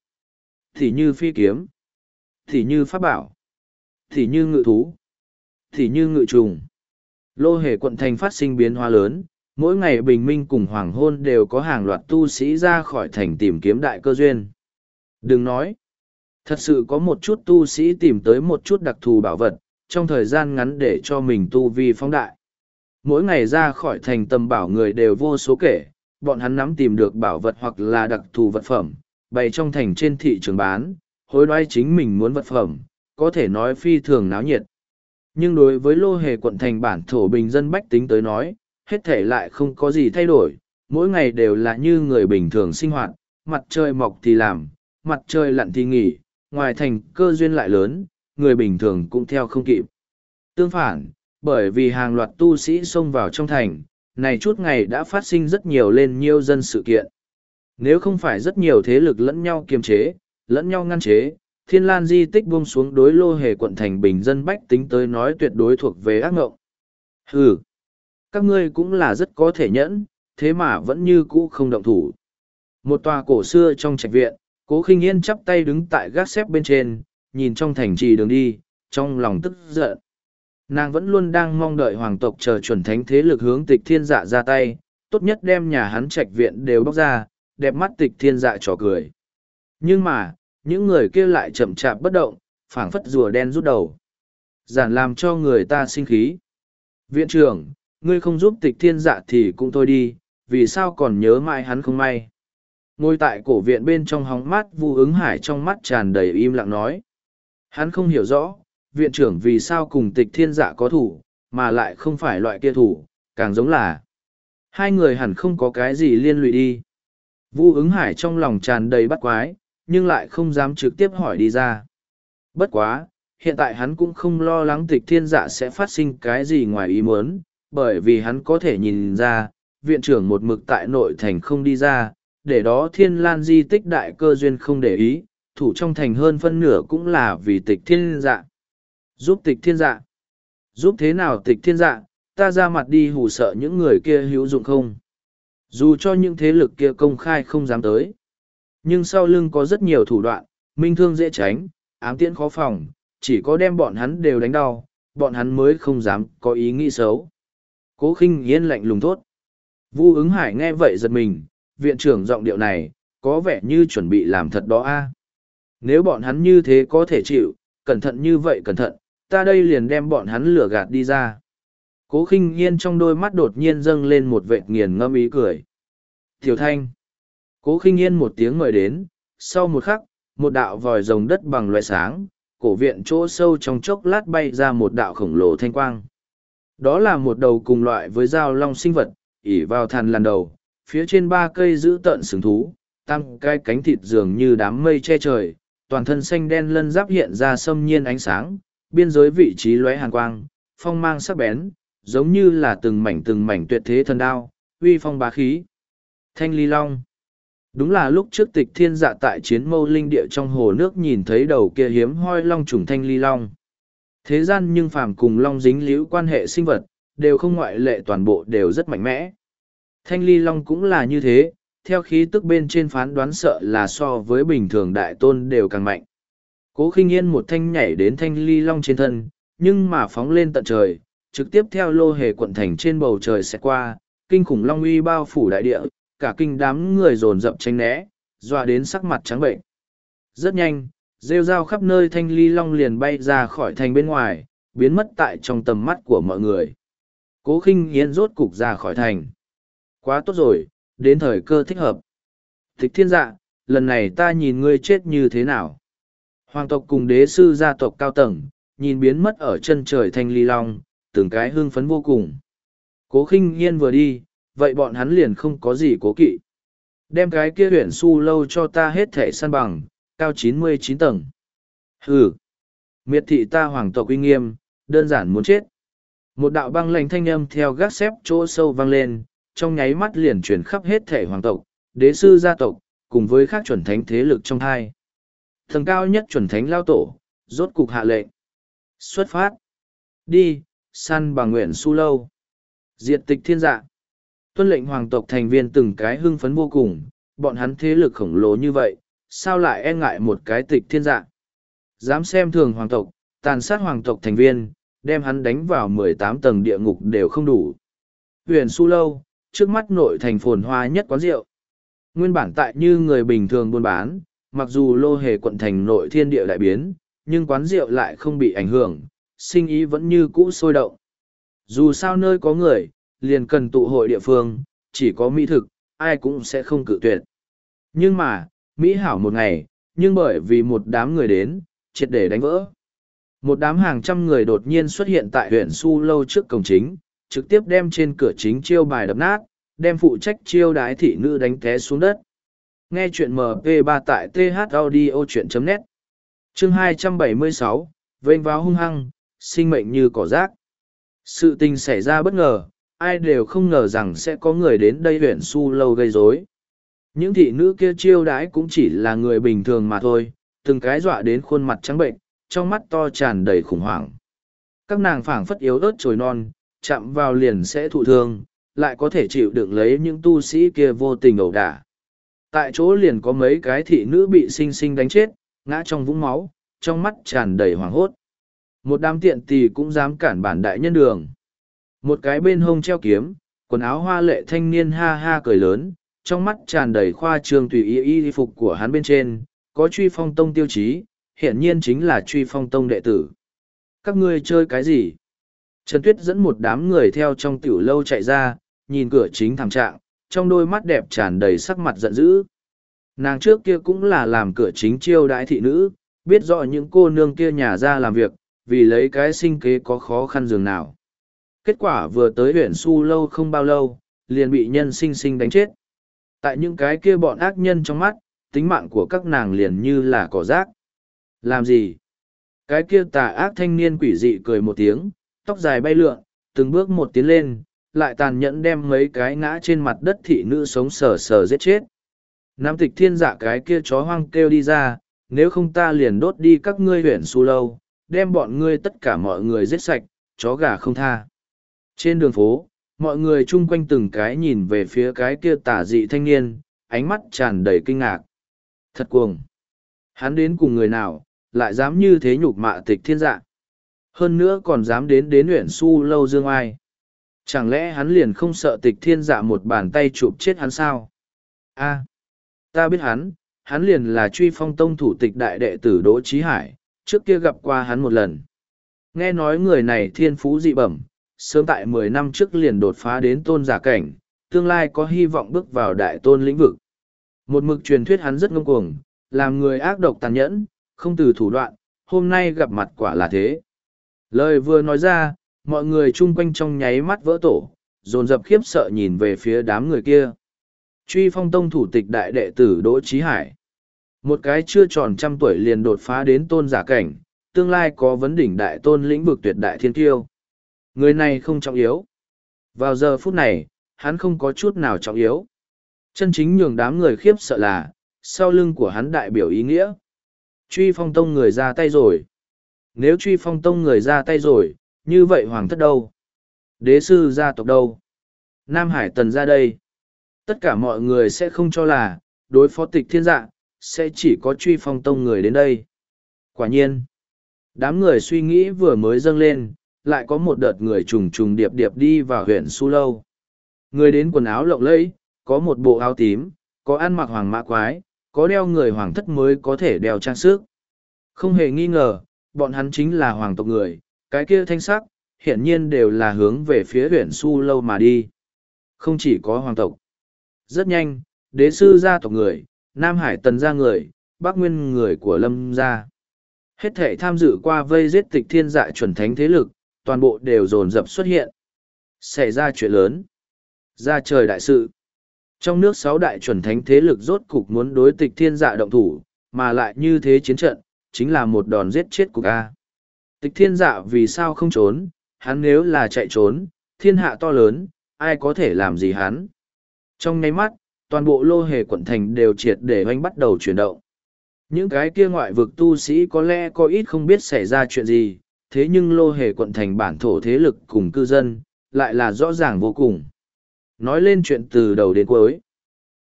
thì như phi kiếm, thì như pháp bảo, thì như ngự thú, thì như ngự trùng. Lô hề quận thành phát sinh biến hóa lớn, mỗi ngày bình minh cùng hoàng hôn đều có hàng loạt tu sĩ ra khỏi thành tìm kiếm đại cơ duyên. Đừng nói, thật sự có một chút tu sĩ tìm tới một chút đặc thù bảo vật, trong thời gian ngắn để cho mình tu vi phóng đại. Mỗi ngày ra khỏi thành tầm bảo người đều vô số kể, bọn hắn nắm tìm được bảo vật hoặc là đặc thù vật phẩm, bày trong thành trên thị trường bán, hối đoái chính mình muốn vật phẩm, có thể nói phi thường náo nhiệt. Nhưng đối với lô hề quận thành bản thổ bình dân bách tính tới nói, hết thể lại không có gì thay đổi, mỗi ngày đều là như người bình thường sinh hoạt, mặt trời mọc thì làm, mặt trời lặn thì nghỉ, ngoài thành cơ duyên lại lớn, người bình thường cũng theo không kịp. Tương phản, bởi vì hàng loạt tu sĩ xông vào trong thành, này chút ngày đã phát sinh rất nhiều lên nhiều dân sự kiện. Nếu không phải rất nhiều thế lực lẫn nhau kiềm chế, lẫn nhau ngăn chế, thiên lan di tích buông xuống đối lô hề quận thành bình dân bách tính tới nói tuyệt đối thuộc về ác ngộng. Hừ, các ngươi cũng là rất có thể nhẫn, thế mà vẫn như cũ không động thủ. Một tòa cổ xưa trong trạch viện, cố khinh yên chắp tay đứng tại gác xếp bên trên, nhìn trong thành trì đường đi, trong lòng tức giận. Nàng vẫn luôn đang mong đợi hoàng tộc chờ chuẩn thánh thế lực hướng tịch thiên dạ ra tay, tốt nhất đem nhà hắn trạch viện đều bóc ra, đẹp mắt tịch thiên dạ trò cười. Nhưng mà, những người kia lại chậm chạp bất động, phảng phất rùa đen rút đầu. Giản làm cho người ta sinh khí. Viện trưởng, ngươi không giúp tịch thiên dạ thì cũng thôi đi, vì sao còn nhớ mãi hắn không may. Ngồi tại cổ viện bên trong hóng mát vu ứng hải trong mắt tràn đầy im lặng nói. Hắn không hiểu rõ, viện trưởng vì sao cùng tịch thiên dạ có thủ, mà lại không phải loại kia thủ, càng giống là. Hai người hẳn không có cái gì liên lụy đi. Vu ứng hải trong lòng tràn đầy bắt quái, nhưng lại không dám trực tiếp hỏi đi ra. Bất quá, hiện tại hắn cũng không lo lắng tịch thiên dạ sẽ phát sinh cái gì ngoài ý muốn, bởi vì hắn có thể nhìn ra, viện trưởng một mực tại nội thành không đi ra, để đó thiên lan di tích đại cơ duyên không để ý, thủ trong thành hơn phân nửa cũng là vì tịch thiên dạ. Giúp tịch thiên dạ. Giúp thế nào tịch thiên dạ, ta ra mặt đi hù sợ những người kia hữu dụng không? Dù cho những thế lực kia công khai không dám tới. Nhưng sau lưng có rất nhiều thủ đoạn, minh thương dễ tránh, ám tiễn khó phòng, chỉ có đem bọn hắn đều đánh đau, bọn hắn mới không dám có ý nghĩ xấu. Cố khinh yên lạnh lùng thốt. Vu ứng hải nghe vậy giật mình, viện trưởng giọng điệu này, có vẻ như chuẩn bị làm thật đó a. Nếu bọn hắn như thế có thể chịu, cẩn thận như vậy cẩn thận, ta đây liền đem bọn hắn lửa gạt đi ra. Cố khinh yên trong đôi mắt đột nhiên dâng lên một vệt nghiền ngâm ý cười. Tiểu thanh. Cố khinh yên một tiếng mời đến, sau một khắc, một đạo vòi rồng đất bằng loại sáng, cổ viện chỗ sâu trong chốc lát bay ra một đạo khổng lồ thanh quang. Đó là một đầu cùng loại với dao long sinh vật, ỉ vào thằn làn đầu, phía trên ba cây giữ tợn sừng thú, tăng cai cánh thịt dường như đám mây che trời, toàn thân xanh đen lân giáp hiện ra sâm nhiên ánh sáng, biên giới vị trí lóe hàn quang, phong mang sắc bén, giống như là từng mảnh từng mảnh tuyệt thế thần đao, uy phong bá khí. Thanh ly long. Đúng là lúc trước tịch thiên dạ tại chiến mâu linh địa trong hồ nước nhìn thấy đầu kia hiếm hoi long trùng thanh ly long. Thế gian nhưng phàm cùng long dính liễu quan hệ sinh vật, đều không ngoại lệ toàn bộ đều rất mạnh mẽ. Thanh ly long cũng là như thế, theo khí tức bên trên phán đoán sợ là so với bình thường đại tôn đều càng mạnh. Cố khinh yên một thanh nhảy đến thanh ly long trên thân, nhưng mà phóng lên tận trời, trực tiếp theo lô hề quận thành trên bầu trời sẽ qua, kinh khủng long uy bao phủ đại địa, cả kinh đám người dồn dập tranh né, dọa đến sắc mặt trắng bệnh. Rất nhanh, rêu rao khắp nơi thanh ly long liền bay ra khỏi thành bên ngoài, biến mất tại trong tầm mắt của mọi người. Cố khinh yên rốt cục ra khỏi thành. Quá tốt rồi, đến thời cơ thích hợp. Thích thiên dạ, lần này ta nhìn ngươi chết như thế nào? Hoàng tộc cùng đế sư gia tộc cao tầng, nhìn biến mất ở chân trời thanh ly long, từng cái hưng phấn vô cùng. Cố khinh yên vừa đi, vậy bọn hắn liền không có gì cố kỵ. Đem cái kia huyển su lâu cho ta hết thể săn bằng, cao chín mươi chín tầng. Hừ! Miệt thị ta hoàng tộc uy nghiêm, đơn giản muốn chết. Một đạo băng lạnh thanh âm theo gác xếp chỗ sâu vang lên, trong nháy mắt liền chuyển khắp hết thể hoàng tộc, đế sư gia tộc, cùng với các chuẩn thánh thế lực trong hai. Thần cao nhất chuẩn thánh lao tổ, rốt cục hạ lệnh. Xuất phát. Đi, săn bằng nguyện su lâu. Diệt tịch thiên dạ. Tuân lệnh hoàng tộc thành viên từng cái hưng phấn vô cùng, bọn hắn thế lực khổng lồ như vậy, sao lại e ngại một cái tịch thiên dạ. Dám xem thường hoàng tộc, tàn sát hoàng tộc thành viên, đem hắn đánh vào mười tám tầng địa ngục đều không đủ. Huyền su lâu, trước mắt nội thành phồn hoa nhất quán rượu. Nguyên bản tại như người bình thường buôn bán, mặc dù lô hề quận thành nội thiên địa đại biến, nhưng quán rượu lại không bị ảnh hưởng, sinh ý vẫn như cũ sôi động. Dù sao nơi có người, liền cần tụ hội địa phương, chỉ có mỹ thực, ai cũng sẽ không cự tuyệt. Nhưng mà, Mỹ hảo một ngày, nhưng bởi vì một đám người đến, triệt để đánh vỡ. Một đám hàng trăm người đột nhiên xuất hiện tại huyện Su Lâu trước cổng chính, trực tiếp đem trên cửa chính chiêu bài đập nát, đem phụ trách chiêu đái thị nữ đánh té xuống đất. Nghe chuyện MP3 tại thaudio.net Chương 276, vênh vào hung hăng, sinh mệnh như cỏ rác. Sự tình xảy ra bất ngờ, ai đều không ngờ rằng sẽ có người đến đây huyện Su Lâu gây rối. Những thị nữ kia chiêu đái cũng chỉ là người bình thường mà thôi, từng cái dọa đến khuôn mặt trắng bệnh, trong mắt to tràn đầy khủng hoảng. Các nàng phảng phất yếu ớt trồi non, chạm vào liền sẽ thụ thương, lại có thể chịu đựng lấy những tu sĩ kia vô tình ẩu đả. Tại chỗ liền có mấy cái thị nữ bị sinh sinh đánh chết, ngã trong vũng máu, trong mắt tràn đầy hoảng hốt. Một đám tiện tỳ cũng dám cản bản đại nhân đường. Một cái bên hông treo kiếm, quần áo hoa lệ thanh niên ha ha cười lớn, trong mắt tràn đầy khoa trương tùy ý y phục của hắn bên trên, có truy phong tông tiêu chí, hiển nhiên chính là truy phong tông đệ tử. Các ngươi chơi cái gì? Trần Tuyết dẫn một đám người theo trong tiểu lâu chạy ra, nhìn cửa chính thẳng trạng, trong đôi mắt đẹp tràn đầy sắc mặt giận dữ. Nàng trước kia cũng là làm cửa chính chiêu đãi thị nữ, biết rõ những cô nương kia nhà ra làm việc, vì lấy cái sinh kế có khó khăn dường nào. Kết quả vừa tới huyện su lâu không bao lâu, liền bị nhân sinh sinh đánh chết. Tại những cái kia bọn ác nhân trong mắt, tính mạng của các nàng liền như là cỏ rác. Làm gì? Cái kia tà ác thanh niên quỷ dị cười một tiếng, tóc dài bay lượn, từng bước một tiến lên, lại tàn nhẫn đem mấy cái ngã trên mặt đất thị nữ sống sờ sờ giết chết. Nam tịch thiên dạ cái kia chó hoang kêu đi ra, nếu không ta liền đốt đi các ngươi huyện su lâu, đem bọn ngươi tất cả mọi người giết sạch, chó gà không tha. Trên đường phố, mọi người chung quanh từng cái nhìn về phía cái kia tả dị thanh niên, ánh mắt tràn đầy kinh ngạc. Thật cuồng. Hắn đến cùng người nào, lại dám như thế nhục mạ tịch thiên dạ. Hơn nữa còn dám đến đến huyện su lâu dương ai. Chẳng lẽ hắn liền không sợ tịch thiên dạ một bàn tay chụp chết hắn sao? a ta biết hắn, hắn liền là truy phong tông thủ tịch đại đệ tử Đỗ Trí Hải, trước kia gặp qua hắn một lần. Nghe nói người này thiên phú dị bẩm, sớm tại mười năm trước liền đột phá đến tôn giả cảnh, tương lai có hy vọng bước vào đại tôn lĩnh vực. Một mực truyền thuyết hắn rất ngông cuồng, làm người ác độc tàn nhẫn, không từ thủ đoạn, hôm nay gặp mặt quả là thế. Lời vừa nói ra, mọi người chung quanh trong nháy mắt vỡ tổ, dồn dập khiếp sợ nhìn về phía đám người kia. Truy phong tông thủ tịch đại đệ tử Đỗ Trí Hải. Một cái chưa tròn trăm tuổi liền đột phá đến tôn giả cảnh, tương lai có vấn đỉnh đại tôn lĩnh vực tuyệt đại thiên tiêu. Người này không trọng yếu. Vào giờ phút này, hắn không có chút nào trọng yếu. Chân chính nhường đám người khiếp sợ là, sau lưng của hắn đại biểu ý nghĩa. Truy phong tông người ra tay rồi. Nếu truy phong tông người ra tay rồi, như vậy hoàng thất đâu? Đế sư gia tộc đâu? Nam Hải tần ra đây. Tất cả mọi người sẽ không cho là, đối phó tịch thiên dạ, sẽ chỉ có truy phong tông người đến đây. Quả nhiên, đám người suy nghĩ vừa mới dâng lên, lại có một đợt người trùng trùng điệp điệp đi vào huyện Su Lâu. Người đến quần áo lộng lẫy, có một bộ áo tím, có ăn mặc hoàng mã quái, có đeo người hoàng thất mới có thể đeo trang sức. Không hề nghi ngờ, bọn hắn chính là hoàng tộc người, cái kia thanh sắc, hiển nhiên đều là hướng về phía huyện Su Lâu mà đi. Không chỉ có hoàng tộc. Rất nhanh, đế sư gia tộc người, Nam Hải tần gia người, Bắc Nguyên người của Lâm gia. Hết thể tham dự qua vây giết tịch thiên dạ chuẩn thánh thế lực, toàn bộ đều dồn dập xuất hiện. Xảy ra chuyện lớn. Ra trời đại sự. Trong nước sáu đại chuẩn thánh thế lực rốt cục muốn đối tịch thiên dạ động thủ, mà lại như thế chiến trận, chính là một đòn giết chết của A. Tịch thiên dạ vì sao không trốn, hắn nếu là chạy trốn, thiên hạ to lớn, ai có thể làm gì hắn. Trong ngay mắt, toàn bộ lô hề quận thành đều triệt để anh bắt đầu chuyển động. Những cái kia ngoại vực tu sĩ có lẽ có ít không biết xảy ra chuyện gì, thế nhưng lô hề quận thành bản thổ thế lực cùng cư dân, lại là rõ ràng vô cùng. Nói lên chuyện từ đầu đến cuối.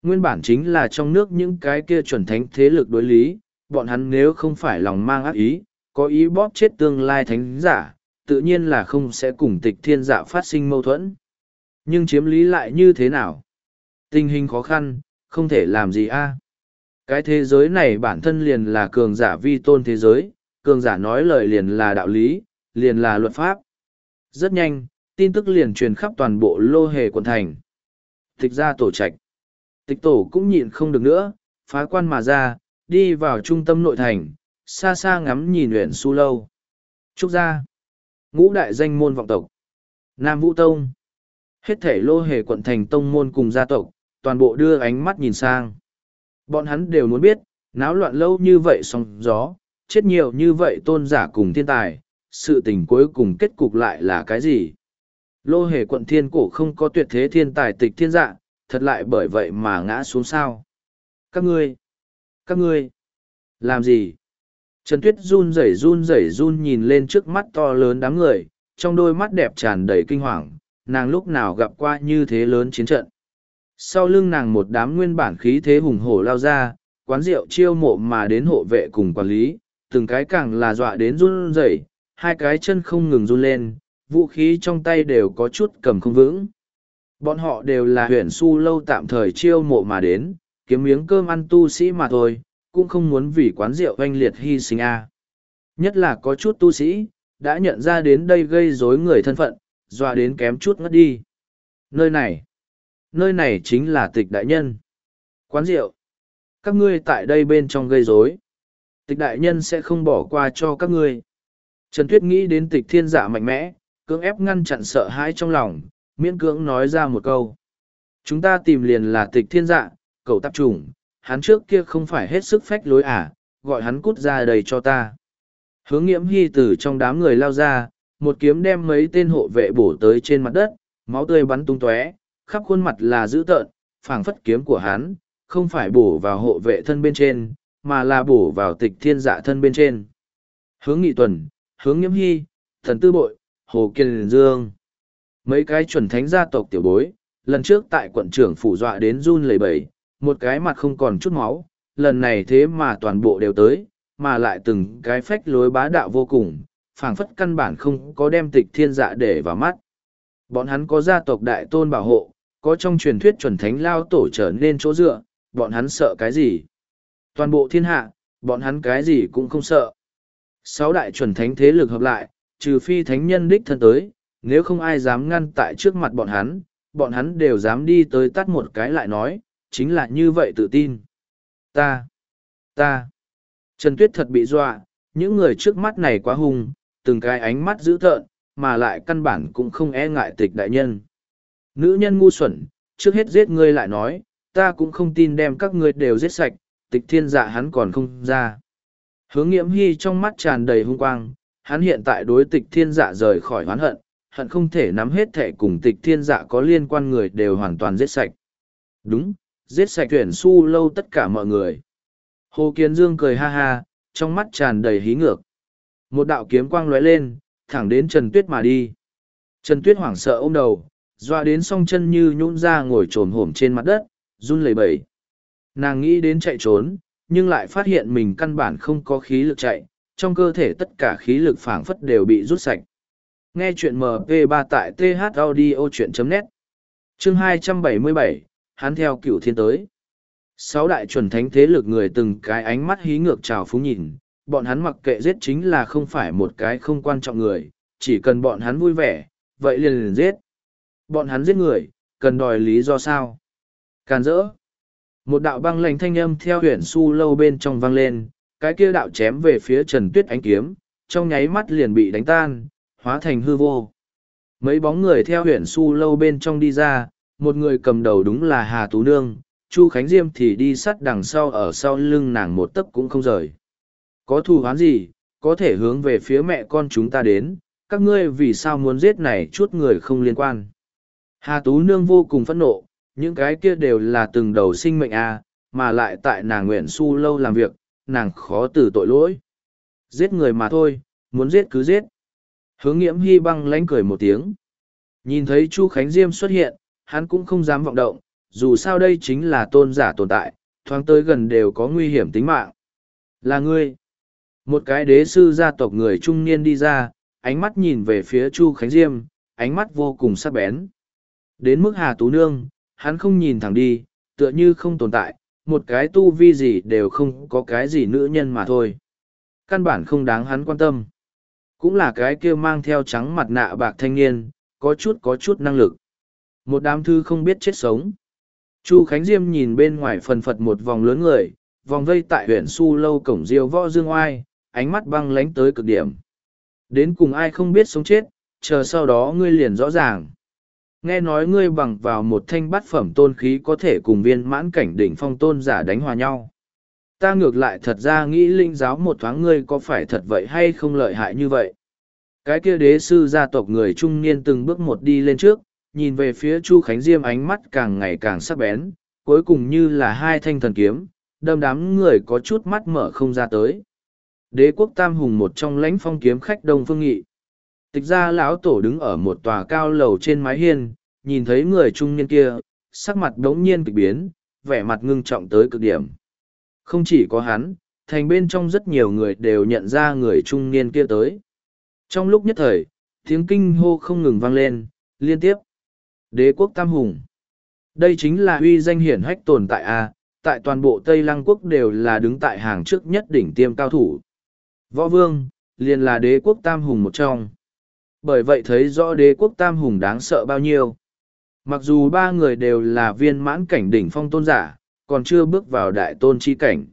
Nguyên bản chính là trong nước những cái kia chuẩn thánh thế lực đối lý, bọn hắn nếu không phải lòng mang ác ý, có ý bóp chết tương lai thánh giả, tự nhiên là không sẽ cùng tịch thiên dạ phát sinh mâu thuẫn. Nhưng chiếm lý lại như thế nào? Tình hình khó khăn, không thể làm gì a Cái thế giới này bản thân liền là cường giả vi tôn thế giới, cường giả nói lời liền là đạo lý, liền là luật pháp. Rất nhanh, tin tức liền truyền khắp toàn bộ lô hề quận thành. Tịch ra tổ trạch. Tịch tổ cũng nhịn không được nữa, phá quan mà ra, đi vào trung tâm nội thành, xa xa ngắm nhìn huyện su lâu. Trúc gia. Ngũ đại danh môn vọng tộc. Nam Vũ Tông. Hết thể lô hề quận thành tông môn cùng gia tộc, toàn bộ đưa ánh mắt nhìn sang. Bọn hắn đều muốn biết, náo loạn lâu như vậy sóng gió, chết nhiều như vậy tôn giả cùng thiên tài, sự tình cuối cùng kết cục lại là cái gì? Lô hề quận thiên cổ không có tuyệt thế thiên tài tịch thiên dạ, thật lại bởi vậy mà ngã xuống sao. Các ngươi, các ngươi, làm gì? Trần Tuyết run rẩy run rẩy run nhìn lên trước mắt to lớn đám người, trong đôi mắt đẹp tràn đầy kinh hoàng, nàng lúc nào gặp qua như thế lớn chiến trận. Sau lưng nàng một đám nguyên bản khí thế hùng hổ lao ra, quán rượu chiêu mộ mà đến hộ vệ cùng quản lý, từng cái càng là dọa đến run rẩy, hai cái chân không ngừng run lên, vũ khí trong tay đều có chút cầm không vững. Bọn họ đều là huyện su lâu tạm thời chiêu mộ mà đến, kiếm miếng cơm ăn tu sĩ mà thôi, cũng không muốn vì quán rượu oanh liệt hy sinh a. Nhất là có chút tu sĩ, đã nhận ra đến đây gây rối người thân phận, dọa đến kém chút ngất đi. Nơi này, nơi này chính là tịch đại nhân. Quán rượu, các ngươi tại đây bên trong gây rối tịch đại nhân sẽ không bỏ qua cho các ngươi. Trần Tuyết nghĩ đến tịch thiên giả mạnh mẽ, cưỡng ép ngăn chặn sợ hãi trong lòng, miễn cưỡng nói ra một câu. Chúng ta tìm liền là tịch thiên dạ, cậu tạp trùng, hắn trước kia không phải hết sức phách lối à, gọi hắn cút ra đầy cho ta. Hướng nghiễm hy từ trong đám người lao ra, một kiếm đem mấy tên hộ vệ bổ tới trên mặt đất, máu tươi bắn tung tóe, khắp khuôn mặt là dữ tợn, phảng phất kiếm của hắn, không phải bổ vào hộ vệ thân bên trên, mà là bổ vào tịch thiên dạ thân bên trên. Hướng nghị tuần, hướng nghiễm hy, thần tư bội, hồ kiên dương. Mấy cái chuẩn thánh gia tộc tiểu bối, lần trước tại quận trưởng phủ dọa đến run lẩy bẩy, một cái mặt không còn chút máu, lần này thế mà toàn bộ đều tới, mà lại từng cái phách lối bá đạo vô cùng, phảng phất căn bản không có đem tịch thiên dạ để vào mắt. Bọn hắn có gia tộc đại tôn bảo hộ, có trong truyền thuyết chuẩn thánh lao tổ trở nên chỗ dựa, bọn hắn sợ cái gì? Toàn bộ thiên hạ, bọn hắn cái gì cũng không sợ. Sáu đại chuẩn thánh thế lực hợp lại, trừ phi thánh nhân đích thân tới, nếu không ai dám ngăn tại trước mặt bọn hắn, bọn hắn đều dám đi tới tắt một cái lại nói, chính là như vậy tự tin. Ta, ta, Trần Tuyết thật bị dọa, những người trước mắt này quá hung, từng cái ánh mắt dữ tợn, mà lại căn bản cũng không e ngại tịch đại nhân. Nữ nhân ngu xuẩn, trước hết giết ngươi lại nói, ta cũng không tin đem các ngươi đều giết sạch, tịch thiên dạ hắn còn không ra. Hướng nghiễm hy trong mắt tràn đầy hung quang, hắn hiện tại đối tịch thiên dạ rời khỏi hoán hận, hận không thể nắm hết thẻ cùng tịch thiên dạ có liên quan người đều hoàn toàn giết sạch. Đúng, giết sạch tuyển su lâu tất cả mọi người. Hồ Kiến Dương cười ha ha, trong mắt tràn đầy hí ngược. Một đạo kiếm quang lóe lên, thẳng đến Trần Tuyết mà đi. Trần Tuyết hoảng sợ ôm đầu, doa đến song chân như nhũn ra ngồi trồm hổm trên mặt đất, run lẩy bẩy. Nàng nghĩ đến chạy trốn, nhưng lại phát hiện mình căn bản không có khí lực chạy, trong cơ thể tất cả khí lực phảng phất đều bị rút sạch. Nghe chuyện MP3 tại thaudio.net Chương 277, hắn theo cựu thiên tới. Sáu đại chuẩn thánh thế lực người từng cái ánh mắt hí ngược trào phúng nhìn, bọn hắn mặc kệ giết chính là không phải một cái không quan trọng người, chỉ cần bọn hắn vui vẻ, vậy liền liền giết. Bọn hắn giết người, cần đòi lý do sao? Càn rỡ. Một đạo băng lành thanh âm theo huyện su lâu bên trong vang lên, cái kia đạo chém về phía Trần Tuyết ánh kiếm, trong nháy mắt liền bị đánh tan, hóa thành hư vô. Mấy bóng người theo huyện su lâu bên trong đi ra, một người cầm đầu đúng là Hà Tú Nương, Chu Khánh Diêm thì đi sắt đằng sau ở sau lưng nàng một tấc cũng không rời. Có thù hoán gì, có thể hướng về phía mẹ con chúng ta đến, các ngươi vì sao muốn giết này chút người không liên quan. Hà Tú Nương vô cùng phẫn nộ, những cái kia đều là từng đầu sinh mệnh a, à, mà lại tại nàng nguyện su lâu làm việc, nàng khó từ tội lỗi. Giết người mà thôi, muốn giết cứ giết. Hướng nghiễm hy băng lánh cười một tiếng. Nhìn thấy Chu Khánh Diêm xuất hiện, hắn cũng không dám vọng động, dù sao đây chính là tôn giả tồn tại, thoáng tới gần đều có nguy hiểm tính mạng. Là ngươi. Một cái đế sư gia tộc người trung niên đi ra, ánh mắt nhìn về phía Chu Khánh Diêm, ánh mắt vô cùng sắc bén. Đến mức Hà Tú Nương, hắn không nhìn thẳng đi, tựa như không tồn tại, một cái tu vi gì đều không có cái gì nữ nhân mà thôi. Căn bản không đáng hắn quan tâm. Cũng là cái kia mang theo trắng mặt nạ bạc thanh niên, có chút có chút năng lực. Một đám thư không biết chết sống. Chu Khánh Diêm nhìn bên ngoài phần phật một vòng lớn người, vòng vây tại huyện Su Lâu cổng diêu võ dương oai, ánh mắt băng lánh tới cực điểm. Đến cùng ai không biết sống chết, chờ sau đó ngươi liền rõ ràng. Nghe nói ngươi bằng vào một thanh bát phẩm tôn khí có thể cùng viên mãn cảnh đỉnh phong tôn giả đánh hòa nhau. Ta ngược lại thật ra nghĩ linh giáo một thoáng ngươi có phải thật vậy hay không lợi hại như vậy. Cái kia đế sư gia tộc người trung niên từng bước một đi lên trước, nhìn về phía Chu Khánh Diêm ánh mắt càng ngày càng sắc bén, cuối cùng như là hai thanh thần kiếm, đâm đám người có chút mắt mở không ra tới. Đế quốc tam hùng một trong lãnh phong kiếm khách Đông Phương Nghị. Tịch ra lão tổ đứng ở một tòa cao lầu trên mái hiên, nhìn thấy người trung niên kia, sắc mặt đống nhiên kịch biến, vẻ mặt ngưng trọng tới cực điểm. Không chỉ có hắn, thành bên trong rất nhiều người đều nhận ra người trung niên kia tới. Trong lúc nhất thời, tiếng kinh hô không ngừng vang lên, liên tiếp. Đế quốc Tam Hùng. Đây chính là uy danh hiển hách tồn tại A, tại toàn bộ Tây Lăng quốc đều là đứng tại hàng trước nhất đỉnh tiêm cao thủ. Võ Vương, liền là đế quốc Tam Hùng một trong. Bởi vậy thấy rõ đế quốc Tam Hùng đáng sợ bao nhiêu. Mặc dù ba người đều là viên mãn cảnh đỉnh phong tôn giả, còn chưa bước vào đại tôn chi cảnh.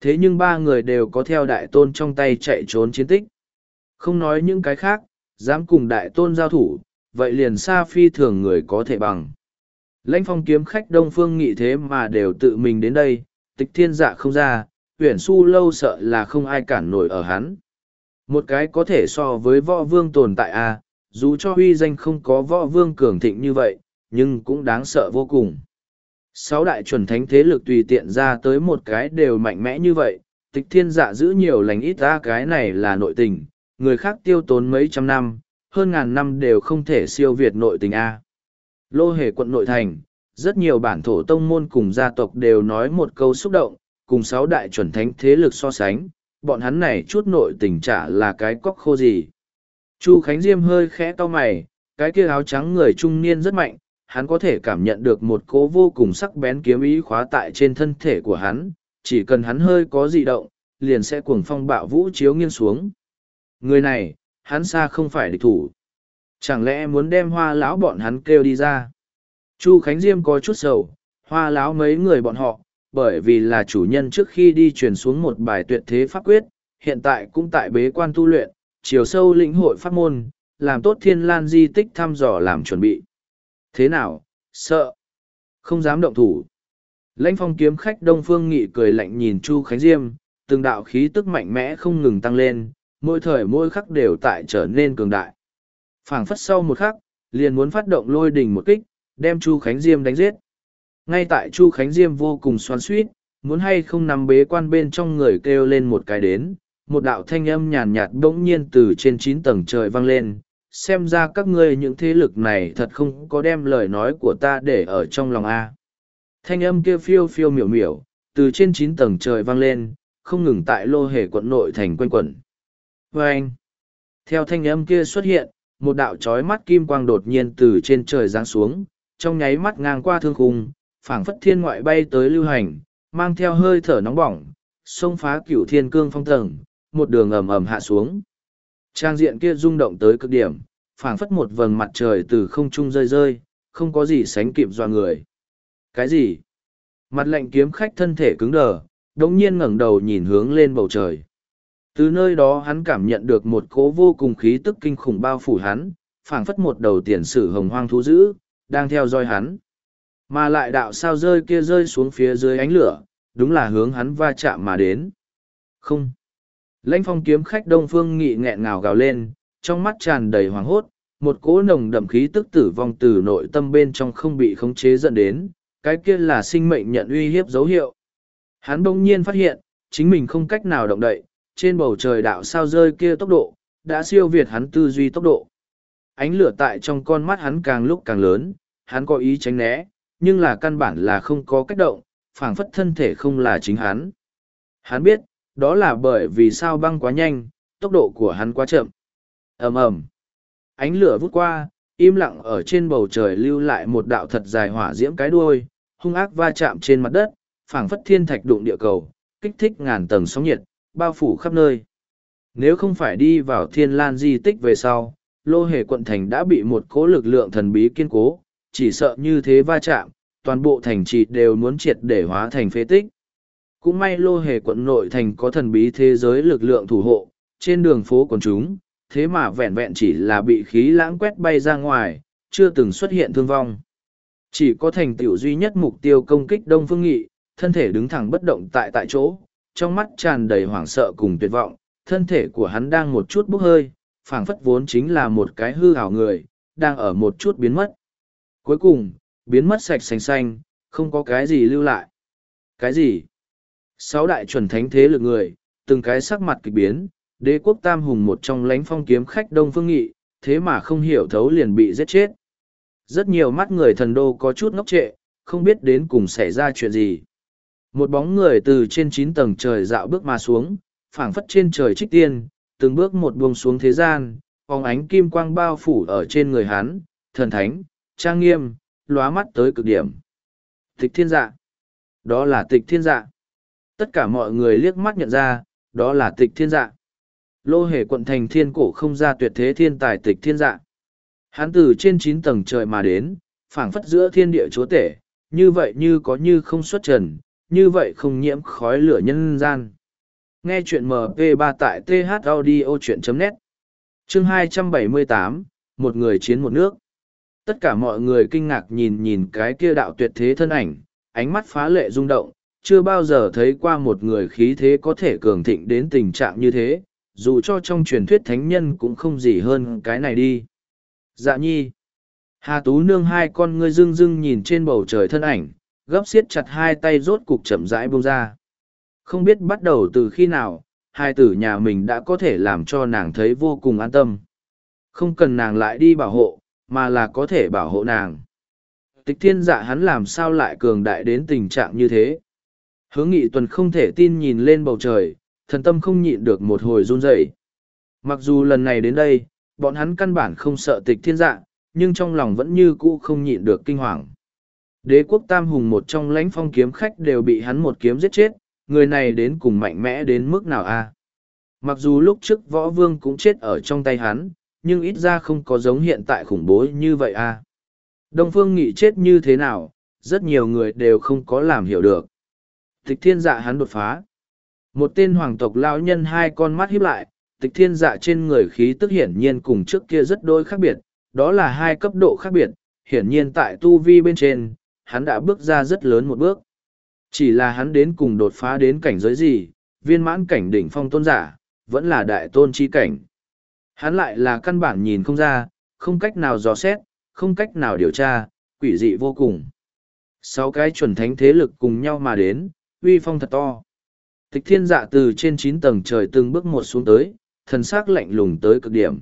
Thế nhưng ba người đều có theo đại tôn trong tay chạy trốn chiến tích. Không nói những cái khác, dám cùng đại tôn giao thủ, vậy liền xa phi thường người có thể bằng. Lãnh phong kiếm khách đông phương nghị thế mà đều tự mình đến đây, tịch thiên dạ không ra, huyển su lâu sợ là không ai cản nổi ở hắn. Một cái có thể so với võ vương tồn tại a à, dù cho huy danh không có võ vương cường thịnh như vậy, nhưng cũng đáng sợ vô cùng. Sáu đại chuẩn thánh thế lực tùy tiện ra tới một cái đều mạnh mẽ như vậy, tịch thiên dạ giữ nhiều lành ít ra cái này là nội tình, người khác tiêu tốn mấy trăm năm, hơn ngàn năm đều không thể siêu việt nội tình A. Lô hề quận nội thành, rất nhiều bản thổ tông môn cùng gia tộc đều nói một câu xúc động, cùng sáu đại chuẩn thánh thế lực so sánh, bọn hắn này chút nội tình trả là cái cóc khô gì. Chu Khánh Diêm hơi khẽ to mày, cái kia áo trắng người trung niên rất mạnh, hắn có thể cảm nhận được một cố vô cùng sắc bén kiếm ý khóa tại trên thân thể của hắn, chỉ cần hắn hơi có dị động, liền sẽ cuồng phong bạo vũ chiếu nghiêng xuống. Người này, hắn xa không phải địch thủ. Chẳng lẽ muốn đem hoa lão bọn hắn kêu đi ra? Chu Khánh Diêm có chút sầu, hoa lão mấy người bọn họ, bởi vì là chủ nhân trước khi đi truyền xuống một bài tuyệt thế pháp quyết, hiện tại cũng tại bế quan tu luyện, chiều sâu lĩnh hội pháp môn, làm tốt thiên lan di tích thăm dò làm chuẩn bị. Thế nào, sợ, không dám động thủ. Lãnh phong kiếm khách Đông Phương Nghị cười lạnh nhìn Chu Khánh Diêm, từng đạo khí tức mạnh mẽ không ngừng tăng lên, mỗi thời mỗi khắc đều tại trở nên cường đại. phảng phất sau một khắc, liền muốn phát động lôi đình một kích, đem Chu Khánh Diêm đánh giết. Ngay tại Chu Khánh Diêm vô cùng xoắn suýt, muốn hay không nằm bế quan bên trong người kêu lên một cái đến, một đạo thanh âm nhàn nhạt bỗng nhiên từ trên chín tầng trời vang lên. Xem ra các ngươi những thế lực này thật không có đem lời nói của ta để ở trong lòng A. Thanh âm kia phiêu phiêu miểu miểu, từ trên chín tầng trời vang lên, không ngừng tại lô hề quận nội thành quanh quẩn. Và anh, theo thanh âm kia xuất hiện, một đạo trói mắt kim quang đột nhiên từ trên trời giáng xuống, trong nháy mắt ngang qua thương khung, phảng phất thiên ngoại bay tới lưu hành, mang theo hơi thở nóng bỏng, xông phá cửu thiên cương phong tầng, một đường ầm ầm hạ xuống. Trang diện kia rung động tới cực điểm, phảng phất một vầng mặt trời từ không trung rơi rơi, không có gì sánh kịp doa người. Cái gì? Mặt lạnh kiếm khách thân thể cứng đờ, đống nhiên ngẩng đầu nhìn hướng lên bầu trời. Từ nơi đó hắn cảm nhận được một cỗ vô cùng khí tức kinh khủng bao phủ hắn, phảng phất một đầu tiền sử hồng hoang thú dữ, đang theo dõi hắn. Mà lại đạo sao rơi kia rơi xuống phía dưới ánh lửa, đúng là hướng hắn va chạm mà đến. Không. Lãnh phong kiếm khách đông phương nghị nghẹn ngào gào lên, trong mắt tràn đầy hoàng hốt, một cỗ nồng đậm khí tức tử vong từ nội tâm bên trong không bị khống chế dẫn đến, cái kia là sinh mệnh nhận uy hiếp dấu hiệu. Hắn bỗng nhiên phát hiện, chính mình không cách nào động đậy, trên bầu trời đạo sao rơi kia tốc độ, đã siêu việt hắn tư duy tốc độ. Ánh lửa tại trong con mắt hắn càng lúc càng lớn, hắn có ý tránh né, nhưng là căn bản là không có cách động, phảng phất thân thể không là chính hắn. Hắn biết, đó là bởi vì sao băng quá nhanh, tốc độ của hắn quá chậm. ầm ầm, Ánh lửa vút qua, im lặng ở trên bầu trời lưu lại một đạo thật dài hỏa diễm cái đuôi, hung ác va chạm trên mặt đất, phảng phất thiên thạch đụng địa cầu, kích thích ngàn tầng sóng nhiệt, bao phủ khắp nơi. Nếu không phải đi vào thiên lan di tích về sau, lô hề quận thành đã bị một cố lực lượng thần bí kiên cố, chỉ sợ như thế va chạm, toàn bộ thành trì đều muốn triệt để hóa thành phế tích. Cũng may lô hề quận nội thành có thần bí thế giới lực lượng thủ hộ, trên đường phố còn chúng, thế mà vẹn vẹn chỉ là bị khí lãng quét bay ra ngoài, chưa từng xuất hiện thương vong. Chỉ có thành tựu duy nhất mục tiêu công kích Đông Phương Nghị, thân thể đứng thẳng bất động tại tại chỗ, trong mắt tràn đầy hoảng sợ cùng tuyệt vọng, thân thể của hắn đang một chút bốc hơi, phảng phất vốn chính là một cái hư ảo người, đang ở một chút biến mất. Cuối cùng, biến mất sạch xanh xanh, không có cái gì lưu lại. Cái gì? Sáu đại chuẩn thánh thế lực người, từng cái sắc mặt kịch biến, đế quốc tam hùng một trong lãnh phong kiếm khách Đông Phương Nghị, thế mà không hiểu thấu liền bị giết chết. Rất nhiều mắt người thần đô có chút ngốc trệ, không biết đến cùng xảy ra chuyện gì. Một bóng người từ trên chín tầng trời dạo bước mà xuống, phảng phất trên trời trích tiên, từng bước một buông xuống thế gian, phóng ánh kim quang bao phủ ở trên người hắn, thần thánh, trang nghiêm, lóa mắt tới cực điểm. Tịch thiên dạ. Đó là tịch thiên dạ. Tất cả mọi người liếc mắt nhận ra, đó là tịch thiên dạ. Lô hề quận thành thiên cổ không ra tuyệt thế thiên tài tịch thiên dạ. Hán từ trên chín tầng trời mà đến, phảng phất giữa thiên địa chúa tể, như vậy như có như không xuất trần, như vậy không nhiễm khói lửa nhân gian. Nghe chuyện MP3 tại thaudio.net Chương 278, Một người chiến một nước. Tất cả mọi người kinh ngạc nhìn nhìn cái kia đạo tuyệt thế thân ảnh, ánh mắt phá lệ rung động, chưa bao giờ thấy qua một người khí thế có thể cường thịnh đến tình trạng như thế, dù cho trong truyền thuyết thánh nhân cũng không gì hơn cái này đi. Dạ nhi. Hà Tú nương hai con ngươi dưng dưng nhìn trên bầu trời thân ảnh, gấp xiết chặt hai tay rốt cục chậm rãi buông ra. Không biết bắt đầu từ khi nào, hai tử nhà mình đã có thể làm cho nàng thấy vô cùng an tâm. Không cần nàng lại đi bảo hộ, mà là có thể bảo hộ nàng. Tịch thiên dạ hắn làm sao lại cường đại đến tình trạng như thế. Hướng nghị tuần không thể tin nhìn lên bầu trời, thần tâm không nhịn được một hồi run rẩy. Mặc dù lần này đến đây, bọn hắn căn bản không sợ tịch thiên dạ, nhưng trong lòng vẫn như cũ không nhịn được kinh hoàng. Đế quốc tam hùng một trong lãnh phong kiếm khách đều bị hắn một kiếm giết chết, người này đến cùng mạnh mẽ đến mức nào a? Mặc dù lúc trước võ vương cũng chết ở trong tay hắn, nhưng ít ra không có giống hiện tại khủng bố như vậy a. Đông phương nghị chết như thế nào, rất nhiều người đều không có làm hiểu được. Tịch thiên dạ hắn đột phá. Một tên hoàng tộc lão nhân hai con mắt híp lại, tịch thiên dạ trên người khí tức hiển nhiên cùng trước kia rất đôi khác biệt, đó là hai cấp độ khác biệt, hiển nhiên tại tu vi bên trên, hắn đã bước ra rất lớn một bước. Chỉ là hắn đến cùng đột phá đến cảnh giới gì, viên mãn cảnh đỉnh phong tôn giả, vẫn là đại tôn chi cảnh. Hắn lại là căn bản nhìn không ra, không cách nào dò xét, không cách nào điều tra, quỷ dị vô cùng. Sáu cái chuẩn thánh thế lực cùng nhau mà đến, uy phong thật to. Tịch thiên dạ từ trên chín tầng trời từng bước một xuống tới, thần sắc lạnh lùng tới cực điểm.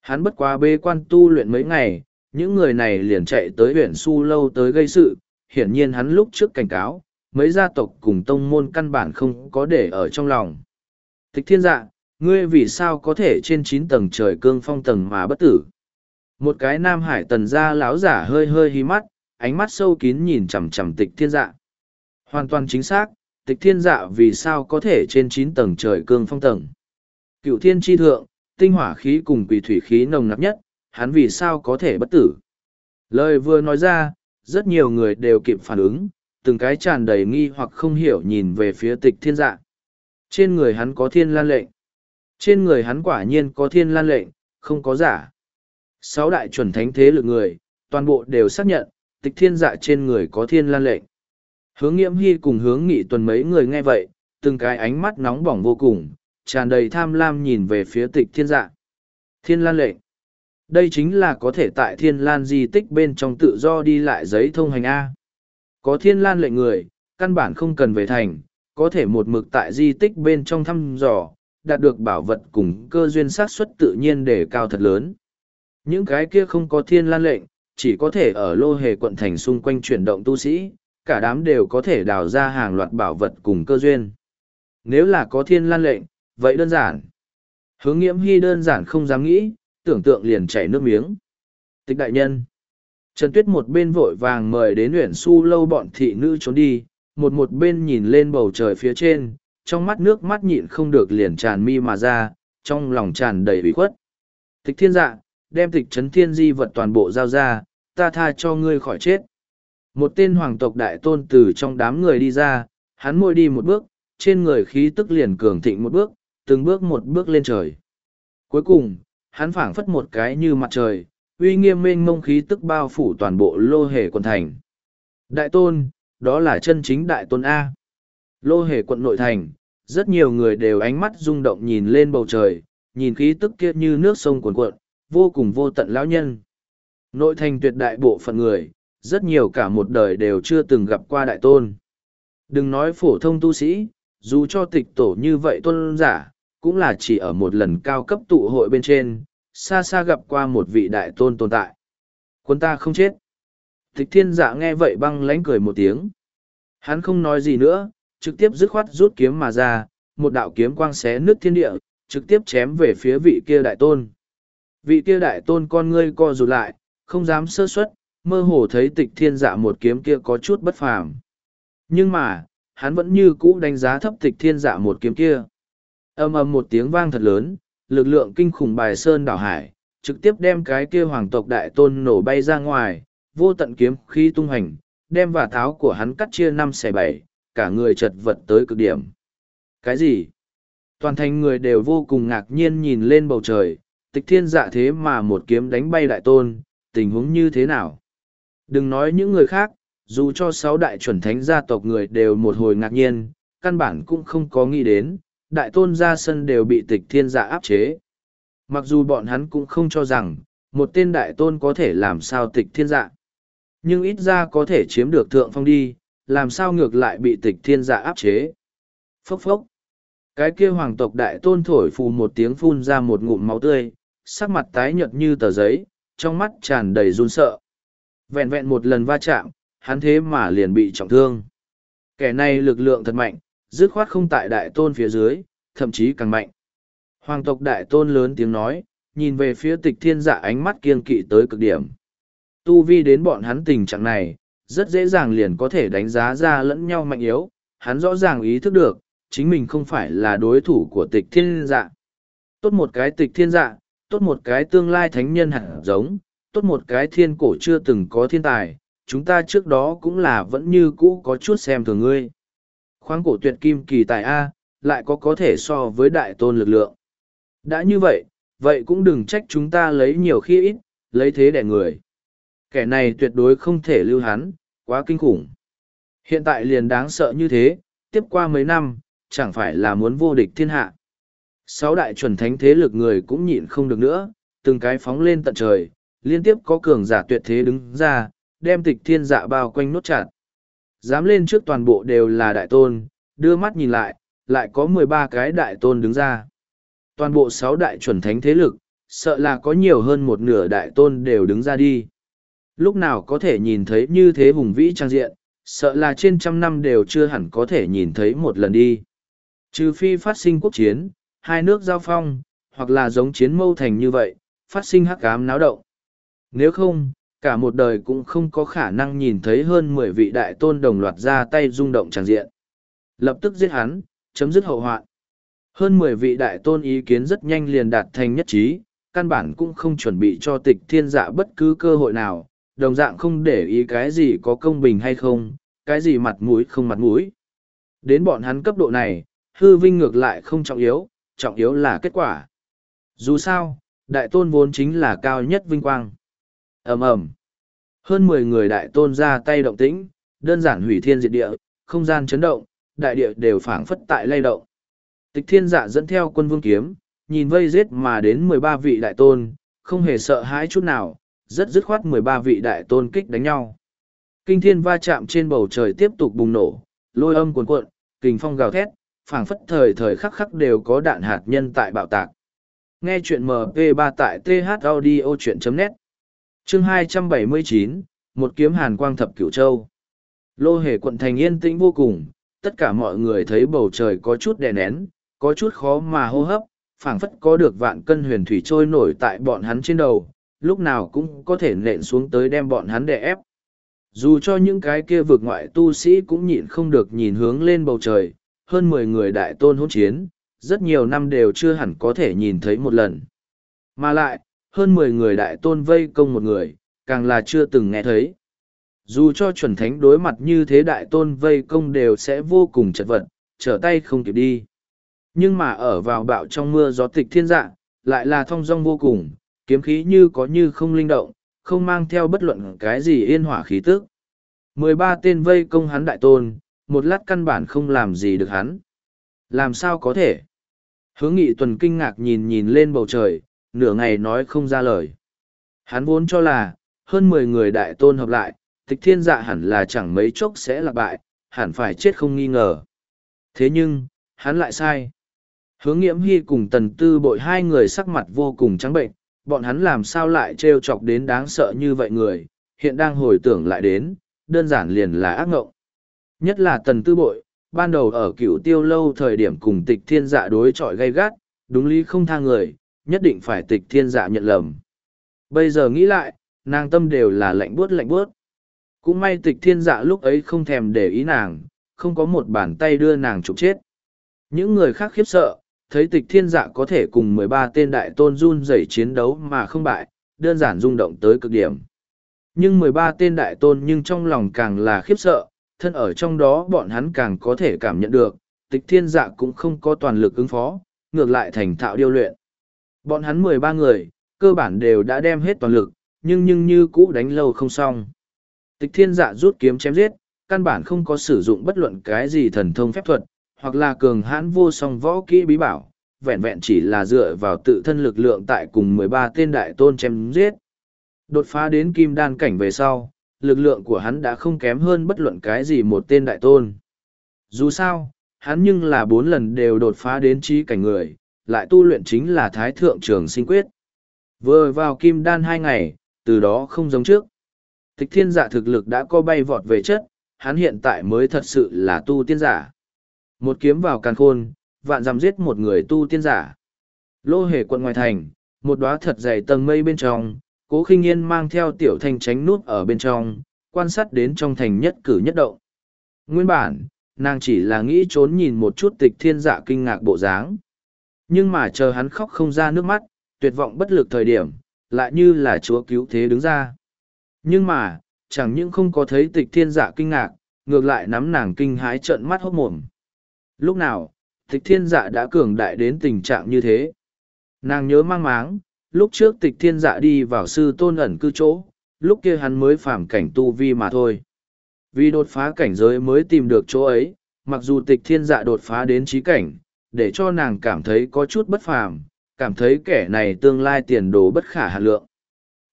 Hắn bất quá bê quan tu luyện mấy ngày, những người này liền chạy tới huyện su lâu tới gây sự, hiển nhiên hắn lúc trước cảnh cáo, mấy gia tộc cùng tông môn căn bản không có để ở trong lòng. Tịch thiên dạ, ngươi vì sao có thể trên chín tầng trời cương phong tầng mà bất tử? Một cái nam hải tần gia lão giả hơi hơi hí mắt, ánh mắt sâu kín nhìn chằm chằm tịch thiên dạ. Hoàn toàn chính xác, tịch thiên dạ vì sao có thể trên chín tầng trời cương phong tầng. Cựu thiên tri thượng, tinh hỏa khí cùng quỷ thủy khí nồng nặc nhất, hắn vì sao có thể bất tử. Lời vừa nói ra, rất nhiều người đều kịp phản ứng, từng cái tràn đầy nghi hoặc không hiểu nhìn về phía tịch thiên dạ. Trên người hắn có thiên lan lệnh. Trên người hắn quả nhiên có thiên lan lệnh, không có giả. Sáu đại chuẩn thánh thế lực người, toàn bộ đều xác nhận, tịch thiên dạ trên người có thiên lan lệnh. Hướng nghiễm hy cùng hướng nghị tuần mấy người nghe vậy, từng cái ánh mắt nóng bỏng vô cùng, tràn đầy tham lam nhìn về phía tịch thiên dạ. Thiên lan lệnh. Đây chính là có thể tại thiên lan di tích bên trong tự do đi lại giấy thông hành A. Có thiên lan lệnh người, căn bản không cần về thành, có thể một mực tại di tích bên trong thăm dò, đạt được bảo vật cùng cơ duyên xác suất tự nhiên để cao thật lớn. Những cái kia không có thiên lan lệnh, chỉ có thể ở lô hề quận thành xung quanh chuyển động tu sĩ, cả đám đều có thể đào ra hàng loạt bảo vật cùng cơ duyên. Nếu là có thiên lan lệnh, vậy đơn giản. Hướng nghiễm hy đơn giản không dám nghĩ, tưởng tượng liền chảy nước miếng. Tịch đại nhân. Trần Tuyết một bên vội vàng mời đến huyện su lâu bọn thị nữ trốn đi, một một bên nhìn lên bầu trời phía trên, trong mắt nước mắt nhịn không được liền tràn mi mà ra, trong lòng tràn đầy ủy khuất. Tịch thiên dạ, đem tịch trấn thiên di vật toàn bộ giao ra, ta tha cho ngươi khỏi chết. Một tên hoàng tộc đại tôn từ trong đám người đi ra, hắn môi đi một bước, trên người khí tức liền cường thịnh một bước, từng bước một bước lên trời. Cuối cùng, hắn phảng phất một cái như mặt trời, uy nghiêm mênh mông khí tức bao phủ toàn bộ lô hề quần thành. Đại tôn, đó là chân chính đại tôn A. Lô hề quận nội thành, rất nhiều người đều ánh mắt rung động nhìn lên bầu trời, nhìn khí tức kia như nước sông cuồn cuộn, vô cùng vô tận lão nhân. Nội thành tuyệt đại bộ phận người, rất nhiều cả một đời đều chưa từng gặp qua đại tôn. Đừng nói phổ thông tu sĩ, dù cho tịch tổ như vậy tôn giả, cũng là chỉ ở một lần cao cấp tụ hội bên trên, xa xa gặp qua một vị đại tôn tồn tại. Quân ta không chết. Tịch thiên dạ nghe vậy băng lánh cười một tiếng. Hắn không nói gì nữa, trực tiếp dứt khoát rút kiếm mà ra, một đạo kiếm quang xé nước thiên địa, trực tiếp chém về phía vị kia đại tôn. Vị kia đại tôn con ngươi co rụt lại, không dám sơ suất, mơ hồ thấy tịch thiên dạ một kiếm kia có chút bất phàm. Nhưng mà, hắn vẫn như cũ đánh giá thấp tịch thiên dạ một kiếm kia. Âm ầm một tiếng vang thật lớn, lực lượng kinh khủng bài sơn đảo hải, trực tiếp đem cái kia hoàng tộc đại tôn nổ bay ra ngoài, vô tận kiếm khí tung hành, đem và tháo của hắn cắt chia năm xẻ bảy, cả người chật vật tới cực điểm. Cái gì? Toàn thành người đều vô cùng ngạc nhiên nhìn lên bầu trời, tịch thiên dạ thế mà một kiếm đánh bay đại tôn, tình huống như thế nào? Đừng nói những người khác, dù cho sáu đại chuẩn thánh gia tộc người đều một hồi ngạc nhiên, căn bản cũng không có nghĩ đến, đại tôn ra sân đều bị tịch thiên dạ áp chế. Mặc dù bọn hắn cũng không cho rằng, một tên đại tôn có thể làm sao tịch thiên dạ. Nhưng ít ra có thể chiếm được thượng phong đi, làm sao ngược lại bị tịch thiên dạ áp chế. Phốc phốc. Cái kia hoàng tộc đại tôn thổi phù một tiếng phun ra một ngụm máu tươi, sắc mặt tái nhợt như tờ giấy, trong mắt tràn đầy run sợ. Vẹn vẹn một lần va chạm, hắn thế mà liền bị trọng thương. Kẻ này lực lượng thật mạnh, dứt khoát không tại đại tôn phía dưới, thậm chí càng mạnh. Hoàng tộc đại tôn lớn tiếng nói, nhìn về phía tịch thiên dạ ánh mắt kiên kỵ tới cực điểm. Tu vi đến bọn hắn tình trạng này, rất dễ dàng liền có thể đánh giá ra lẫn nhau mạnh yếu, hắn rõ ràng ý thức được, chính mình không phải là đối thủ của tịch thiên dạ. Tốt một cái tịch thiên dạ, tốt một cái tương lai thánh nhân hẳn giống, tốt một cái thiên cổ chưa từng có thiên tài, chúng ta trước đó cũng là vẫn như cũ có chút xem thường ngươi. Khoáng cổ tuyệt kim kỳ tài A, lại có có thể so với đại tôn lực lượng. Đã như vậy, vậy cũng đừng trách chúng ta lấy nhiều khi ít, lấy thế đẻ người. Kẻ này tuyệt đối không thể lưu hắn, quá kinh khủng. Hiện tại liền đáng sợ như thế, tiếp qua mấy năm, chẳng phải là muốn vô địch thiên hạ. Sáu đại chuẩn thánh thế lực người cũng nhịn không được nữa, từng cái phóng lên tận trời, liên tiếp có cường giả tuyệt thế đứng ra, đem tịch thiên dạ bao quanh nốt chặt. Dám lên trước toàn bộ đều là đại tôn, đưa mắt nhìn lại, lại có mười ba cái đại tôn đứng ra. Toàn bộ sáu đại chuẩn thánh thế lực, sợ là có nhiều hơn một nửa đại tôn đều đứng ra đi. Lúc nào có thể nhìn thấy như thế hùng vĩ trang diện, sợ là trên trăm năm đều chưa hẳn có thể nhìn thấy một lần đi. Trừ phi phát sinh quốc chiến, hai nước giao phong, hoặc là giống chiến mâu thành như vậy, phát sinh hắc ám náo động. Nếu không, cả một đời cũng không có khả năng nhìn thấy hơn mười vị đại tôn đồng loạt ra tay rung động tràng diện. Lập tức giết hắn, chấm dứt hậu hoạn. Hơn mười vị đại tôn ý kiến rất nhanh liền đạt thành nhất trí, căn bản cũng không chuẩn bị cho tịch thiên dạ bất cứ cơ hội nào, đồng dạng không để ý cái gì có công bình hay không, cái gì mặt mũi không mặt mũi. Đến bọn hắn cấp độ này, hư vinh ngược lại không trọng yếu, trọng yếu là kết quả. Dù sao, đại tôn vốn chính là cao nhất vinh quang. ầm ầm Hơn mười người đại tôn ra tay động tĩnh, đơn giản hủy thiên diệt địa, không gian chấn động, đại địa đều phảng phất tại lay động. Tịch thiên dạ dẫn theo quân vương kiếm, nhìn vây giết mà đến mười ba vị đại tôn, không hề sợ hãi chút nào, rất dứt khoát mười ba vị đại tôn kích đánh nhau. Kinh thiên va chạm trên bầu trời tiếp tục bùng nổ, lôi âm cuồn cuộn, kình phong gào thét, phảng phất thời thời khắc khắc đều có đạn hạt nhân tại bạo tạc. Nghe chuyện MP3 tại thaudio.net Chương 279, một kiếm hàn quang thập cửu châu. Lô hề quận thành yên tĩnh vô cùng, tất cả mọi người thấy bầu trời có chút đè nén, có chút khó mà hô hấp, phảng phất có được vạn cân huyền thủy trôi nổi tại bọn hắn trên đầu, lúc nào cũng có thể nện xuống tới đem bọn hắn đè ép. Dù cho những cái kia vượt ngoại tu sĩ cũng nhịn không được nhìn hướng lên bầu trời, hơn mười người đại tôn hỗn chiến, rất nhiều năm đều chưa hẳn có thể nhìn thấy một lần. Mà lại, hơn mười người đại tôn vây công một người, càng là chưa từng nghe thấy. Dù cho chuẩn thánh đối mặt như thế đại tôn vây công đều sẽ vô cùng chật vật, trở tay không kịp đi. Nhưng mà ở vào bạo trong mưa gió tịch thiên dạ, lại là thong dong vô cùng, kiếm khí như có như không linh động, không mang theo bất luận cái gì yên hỏa khí tức. Mười ba tên vây công hắn đại tôn, một lát căn bản không làm gì được hắn. Làm sao có thể? Hướng nghị tuần kinh ngạc nhìn nhìn lên bầu trời, nửa ngày nói không ra lời. Hắn vốn cho là, hơn mười người đại tôn hợp lại, tịch thiên dạ hẳn là chẳng mấy chốc sẽ lạc bại, hẳn phải chết không nghi ngờ. Thế nhưng, hắn lại sai. Hướng nghiễm hy cùng tần tư bội hai người sắc mặt vô cùng trắng bệnh, bọn hắn làm sao lại trêu chọc đến đáng sợ như vậy người, hiện đang hồi tưởng lại đến, đơn giản liền là ác ngộng. Nhất là tần tư bội, ban đầu ở cựu tiêu lâu thời điểm cùng tịch thiên dạ đối chọi gay gắt, đúng lý không tha người, nhất định phải tịch thiên dạ nhận lầm. Bây giờ nghĩ lại, nàng tâm đều là lạnh buốt lạnh buốt. Cũng may tịch thiên dạ lúc ấy không thèm để ý nàng, không có một bàn tay đưa nàng trục chết. Những người khác khiếp sợ, thấy tịch thiên dạ có thể cùng mười ba tên đại tôn run rẩy chiến đấu mà không bại, đơn giản rung động tới cực điểm. Nhưng mười ba tên đại tôn nhưng trong lòng càng là khiếp sợ, thân ở trong đó bọn hắn càng có thể cảm nhận được, tịch thiên dạ cũng không có toàn lực ứng phó, ngược lại thành thạo điêu luyện. Bọn hắn mười ba người, cơ bản đều đã đem hết toàn lực, nhưng nhưng như cũ đánh lâu không xong. Tịch thiên dạ rút kiếm chém giết, căn bản không có sử dụng bất luận cái gì thần thông phép thuật, hoặc là cường hãn vô song võ kỹ bí bảo, vẹn vẹn chỉ là dựa vào tự thân lực lượng tại cùng mười ba tên đại tôn chém giết. Đột phá đến kim đan cảnh về sau, lực lượng của hắn đã không kém hơn bất luận cái gì một tên đại tôn. Dù sao, hắn nhưng là bốn lần đều đột phá đến trí cảnh người, lại tu luyện chính là thái thượng trường sinh quyết. Vừa vào kim đan hai ngày, từ đó không giống trước. Tịch thiên giả thực lực đã có bay vọt về chất, hắn hiện tại mới thật sự là tu tiên giả. Một kiếm vào càn khôn, vạn dằm giết một người tu tiên giả. Lô hề quận ngoài thành, một đóa thật dày tầng mây bên trong, cố khinh yên mang theo tiểu thanh tránh nút ở bên trong, quan sát đến trong thành nhất cử nhất động. Nguyên bản, nàng chỉ là nghĩ trốn nhìn một chút tịch thiên dạ kinh ngạc bộ dáng. Nhưng mà chờ hắn khóc không ra nước mắt, tuyệt vọng bất lực thời điểm, lại như là chúa cứu thế đứng ra. Nhưng mà, chẳng những không có thấy tịch thiên dạ kinh ngạc, ngược lại nắm nàng kinh hái trợn mắt hốt mồm. Lúc nào, tịch thiên dạ đã cường đại đến tình trạng như thế. Nàng nhớ mang máng, lúc trước tịch thiên dạ đi vào sư tôn ẩn cư chỗ, lúc kia hắn mới phàm cảnh tu vi mà thôi. Vì đột phá cảnh giới mới tìm được chỗ ấy, mặc dù tịch thiên dạ đột phá đến trí cảnh, để cho nàng cảm thấy có chút bất phàm, cảm thấy kẻ này tương lai tiền đồ bất khả hà lượng.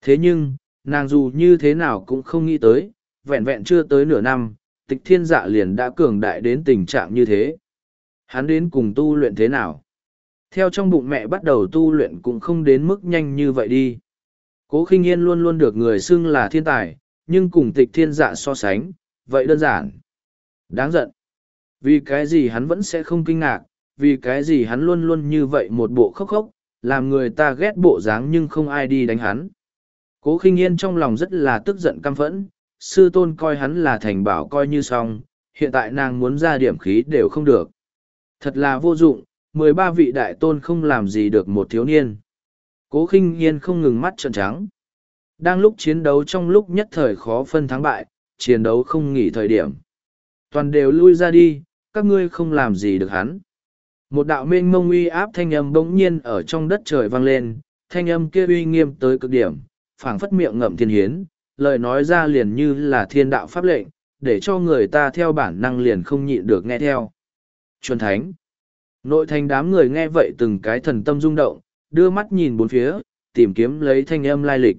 Thế nhưng, nàng dù như thế nào cũng không nghĩ tới, vẹn vẹn chưa tới nửa năm, tịch thiên dạ liền đã cường đại đến tình trạng như thế. Hắn đến cùng tu luyện thế nào? Theo trong bụng mẹ bắt đầu tu luyện cũng không đến mức nhanh như vậy đi. Cố khinh yên luôn luôn được người xưng là thiên tài, nhưng cùng tịch thiên dạ so sánh, vậy đơn giản. Đáng giận. Vì cái gì hắn vẫn sẽ không kinh ngạc, vì cái gì hắn luôn luôn như vậy một bộ khóc khóc, làm người ta ghét bộ dáng nhưng không ai đi đánh hắn. Cố khinh yên trong lòng rất là tức giận căm phẫn, sư tôn coi hắn là thành bảo coi như xong, hiện tại nàng muốn ra điểm khí đều không được. Thật là vô dụng, mười ba vị đại tôn không làm gì được một thiếu niên. Cố khinh Nhiên không ngừng mắt trợn trắng. Đang lúc chiến đấu trong lúc nhất thời khó phân thắng bại, chiến đấu không nghỉ thời điểm. Toàn đều lui ra đi, các ngươi không làm gì được hắn. Một đạo mênh mông uy áp thanh âm bỗng nhiên ở trong đất trời vang lên, thanh âm kia uy nghiêm tới cực điểm, phảng phất miệng ngậm thiên hiến, lời nói ra liền như là thiên đạo pháp lệnh, để cho người ta theo bản năng liền không nhịn được nghe theo. Chuẩn thánh. Nội thành đám người nghe vậy từng cái thần tâm rung động, đưa mắt nhìn bốn phía, tìm kiếm lấy thanh âm lai lịch.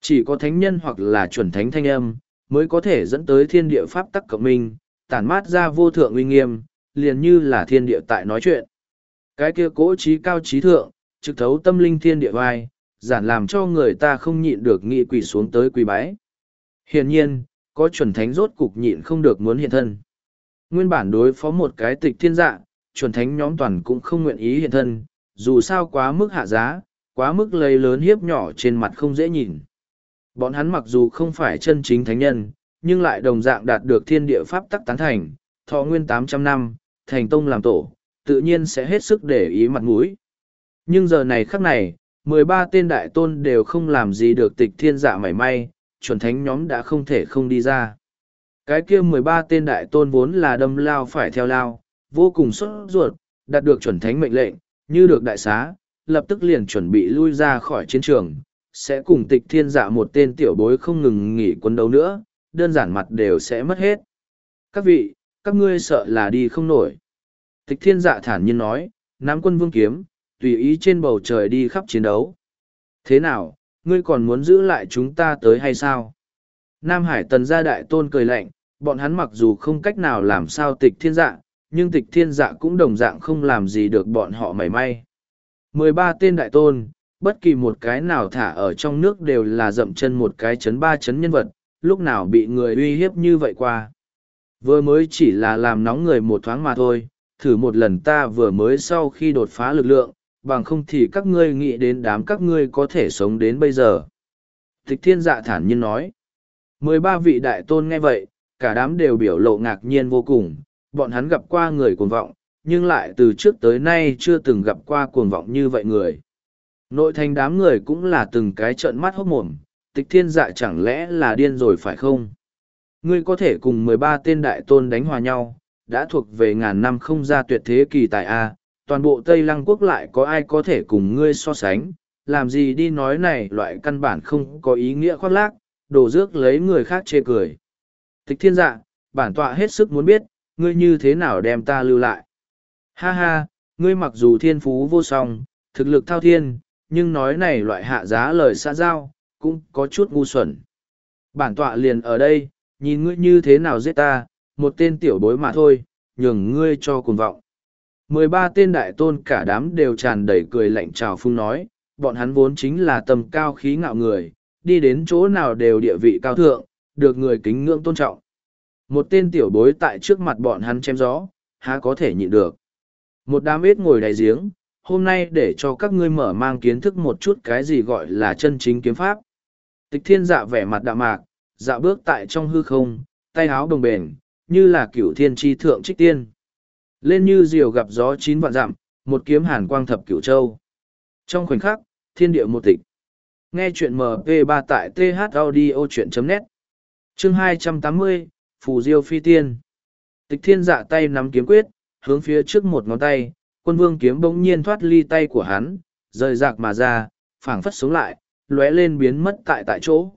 Chỉ có thánh nhân hoặc là chuẩn thánh thanh âm, mới có thể dẫn tới thiên địa pháp tắc cộng minh, tản mát ra vô thượng uy nghiêm, liền như là thiên địa tại nói chuyện. Cái kia cố trí cao trí thượng, trực thấu tâm linh thiên địa vai, giản làm cho người ta không nhịn được nghị quỷ xuống tới quỳ bái. Hiển nhiên, có chuẩn thánh rốt cục nhịn không được muốn hiện thân. Nguyên bản đối phó một cái tịch thiên dạ, chuẩn thánh nhóm toàn cũng không nguyện ý hiện thân, dù sao quá mức hạ giá, quá mức lấy lớn hiếp nhỏ trên mặt không dễ nhìn. Bọn hắn mặc dù không phải chân chính thánh nhân, nhưng lại đồng dạng đạt được thiên địa pháp tắc tán thành, thọ nguyên tám trăm năm, thành tông làm tổ, tự nhiên sẽ hết sức để ý mặt mũi. Nhưng giờ này khắc này, mười ba tên đại tôn đều không làm gì được tịch thiên dạ mảy may, chuẩn thánh nhóm đã không thể không đi ra. Cái kia mười ba tên đại tôn vốn là đâm lao phải theo lao, vô cùng sốt ruột, đạt được chuẩn thánh mệnh lệnh, như được đại xá, lập tức liền chuẩn bị lui ra khỏi chiến trường, sẽ cùng tịch thiên dạ một tên tiểu bối không ngừng nghỉ quân đấu nữa, đơn giản mặt đều sẽ mất hết. Các vị, các ngươi sợ là đi không nổi. Tịch thiên dạ thản nhiên nói, nắm quân vương kiếm, tùy ý trên bầu trời đi khắp chiến đấu. Thế nào, ngươi còn muốn giữ lại chúng ta tới hay sao? Nam Hải tần gia đại tôn cười lạnh, bọn hắn mặc dù không cách nào làm sao tịch thiên dạ, nhưng tịch thiên dạ cũng đồng dạng không làm gì được bọn họ mảy may. mười ba tên đại tôn, bất kỳ một cái nào thả ở trong nước đều là dậm chân một cái chấn ba chấn nhân vật, lúc nào bị người uy hiếp như vậy qua. Vừa mới chỉ là làm nóng người một thoáng mà thôi, thử một lần ta vừa mới sau khi đột phá lực lượng, bằng không thì các ngươi nghĩ đến đám các ngươi có thể sống đến bây giờ. Tịch thiên dạ thản nhiên nói. mười ba vị đại tôn nghe vậy, cả đám đều biểu lộ ngạc nhiên vô cùng, bọn hắn gặp qua người cuồng vọng, nhưng lại từ trước tới nay chưa từng gặp qua cuồng vọng như vậy người. Nội thành đám người cũng là từng cái trợn mắt hốc mồm, tịch thiên dạ chẳng lẽ là điên rồi phải không? Ngươi có thể cùng mười ba tên đại tôn đánh hòa nhau, đã thuộc về ngàn năm không ra tuyệt thế kỳ tài A, toàn bộ Tây Lăng quốc lại có ai có thể cùng ngươi so sánh, làm gì đi nói này loại căn bản không có ý nghĩa khoác lác, đổ rước lấy người khác chê cười. Tịch thiên dạ, bản tọa hết sức muốn biết, ngươi như thế nào đem ta lưu lại. Ha ha, ngươi mặc dù thiên phú vô song, thực lực thao thiên, nhưng nói này loại hạ giá lời xã giao, cũng có chút ngu xuẩn. Bản tọa liền ở đây, nhìn ngươi như thế nào giết ta, một tên tiểu bối mà thôi, nhường ngươi cho cùng vọng. Mười ba tên đại tôn cả đám đều tràn đầy cười lạnh trào phung nói, bọn hắn vốn chính là tầm cao khí ngạo người, đi đến chỗ nào đều địa vị cao thượng, được người kính ngưỡng tôn trọng. Một tên tiểu bối tại trước mặt bọn hắn chém gió, há có thể nhịn được. Một đám ếch ngồi đáy giếng, hôm nay để cho các ngươi mở mang kiến thức một chút cái gì gọi là chân chính kiếm pháp. Tịch thiên dạ vẻ mặt đạm mạc, dạ bước tại trong hư không, tay áo đồng bền, như là cửu thiên tri thượng trích tiên. Lên như diều gặp gió chín vạn dặm, một kiếm hàn quang thập cửu châu. Trong khoảnh khắc, thiên địa một tịch. Nghe chuyện MP3 tại thaudio.net Chương 280, Phù Diêu Phi Tiên Tịch thiên dạ tay nắm kiếm quyết, hướng phía trước một ngón tay, quân vương kiếm bỗng nhiên thoát ly tay của hắn, rời rạc mà ra, phảng phất sống lại, lóe lên biến mất tại tại chỗ.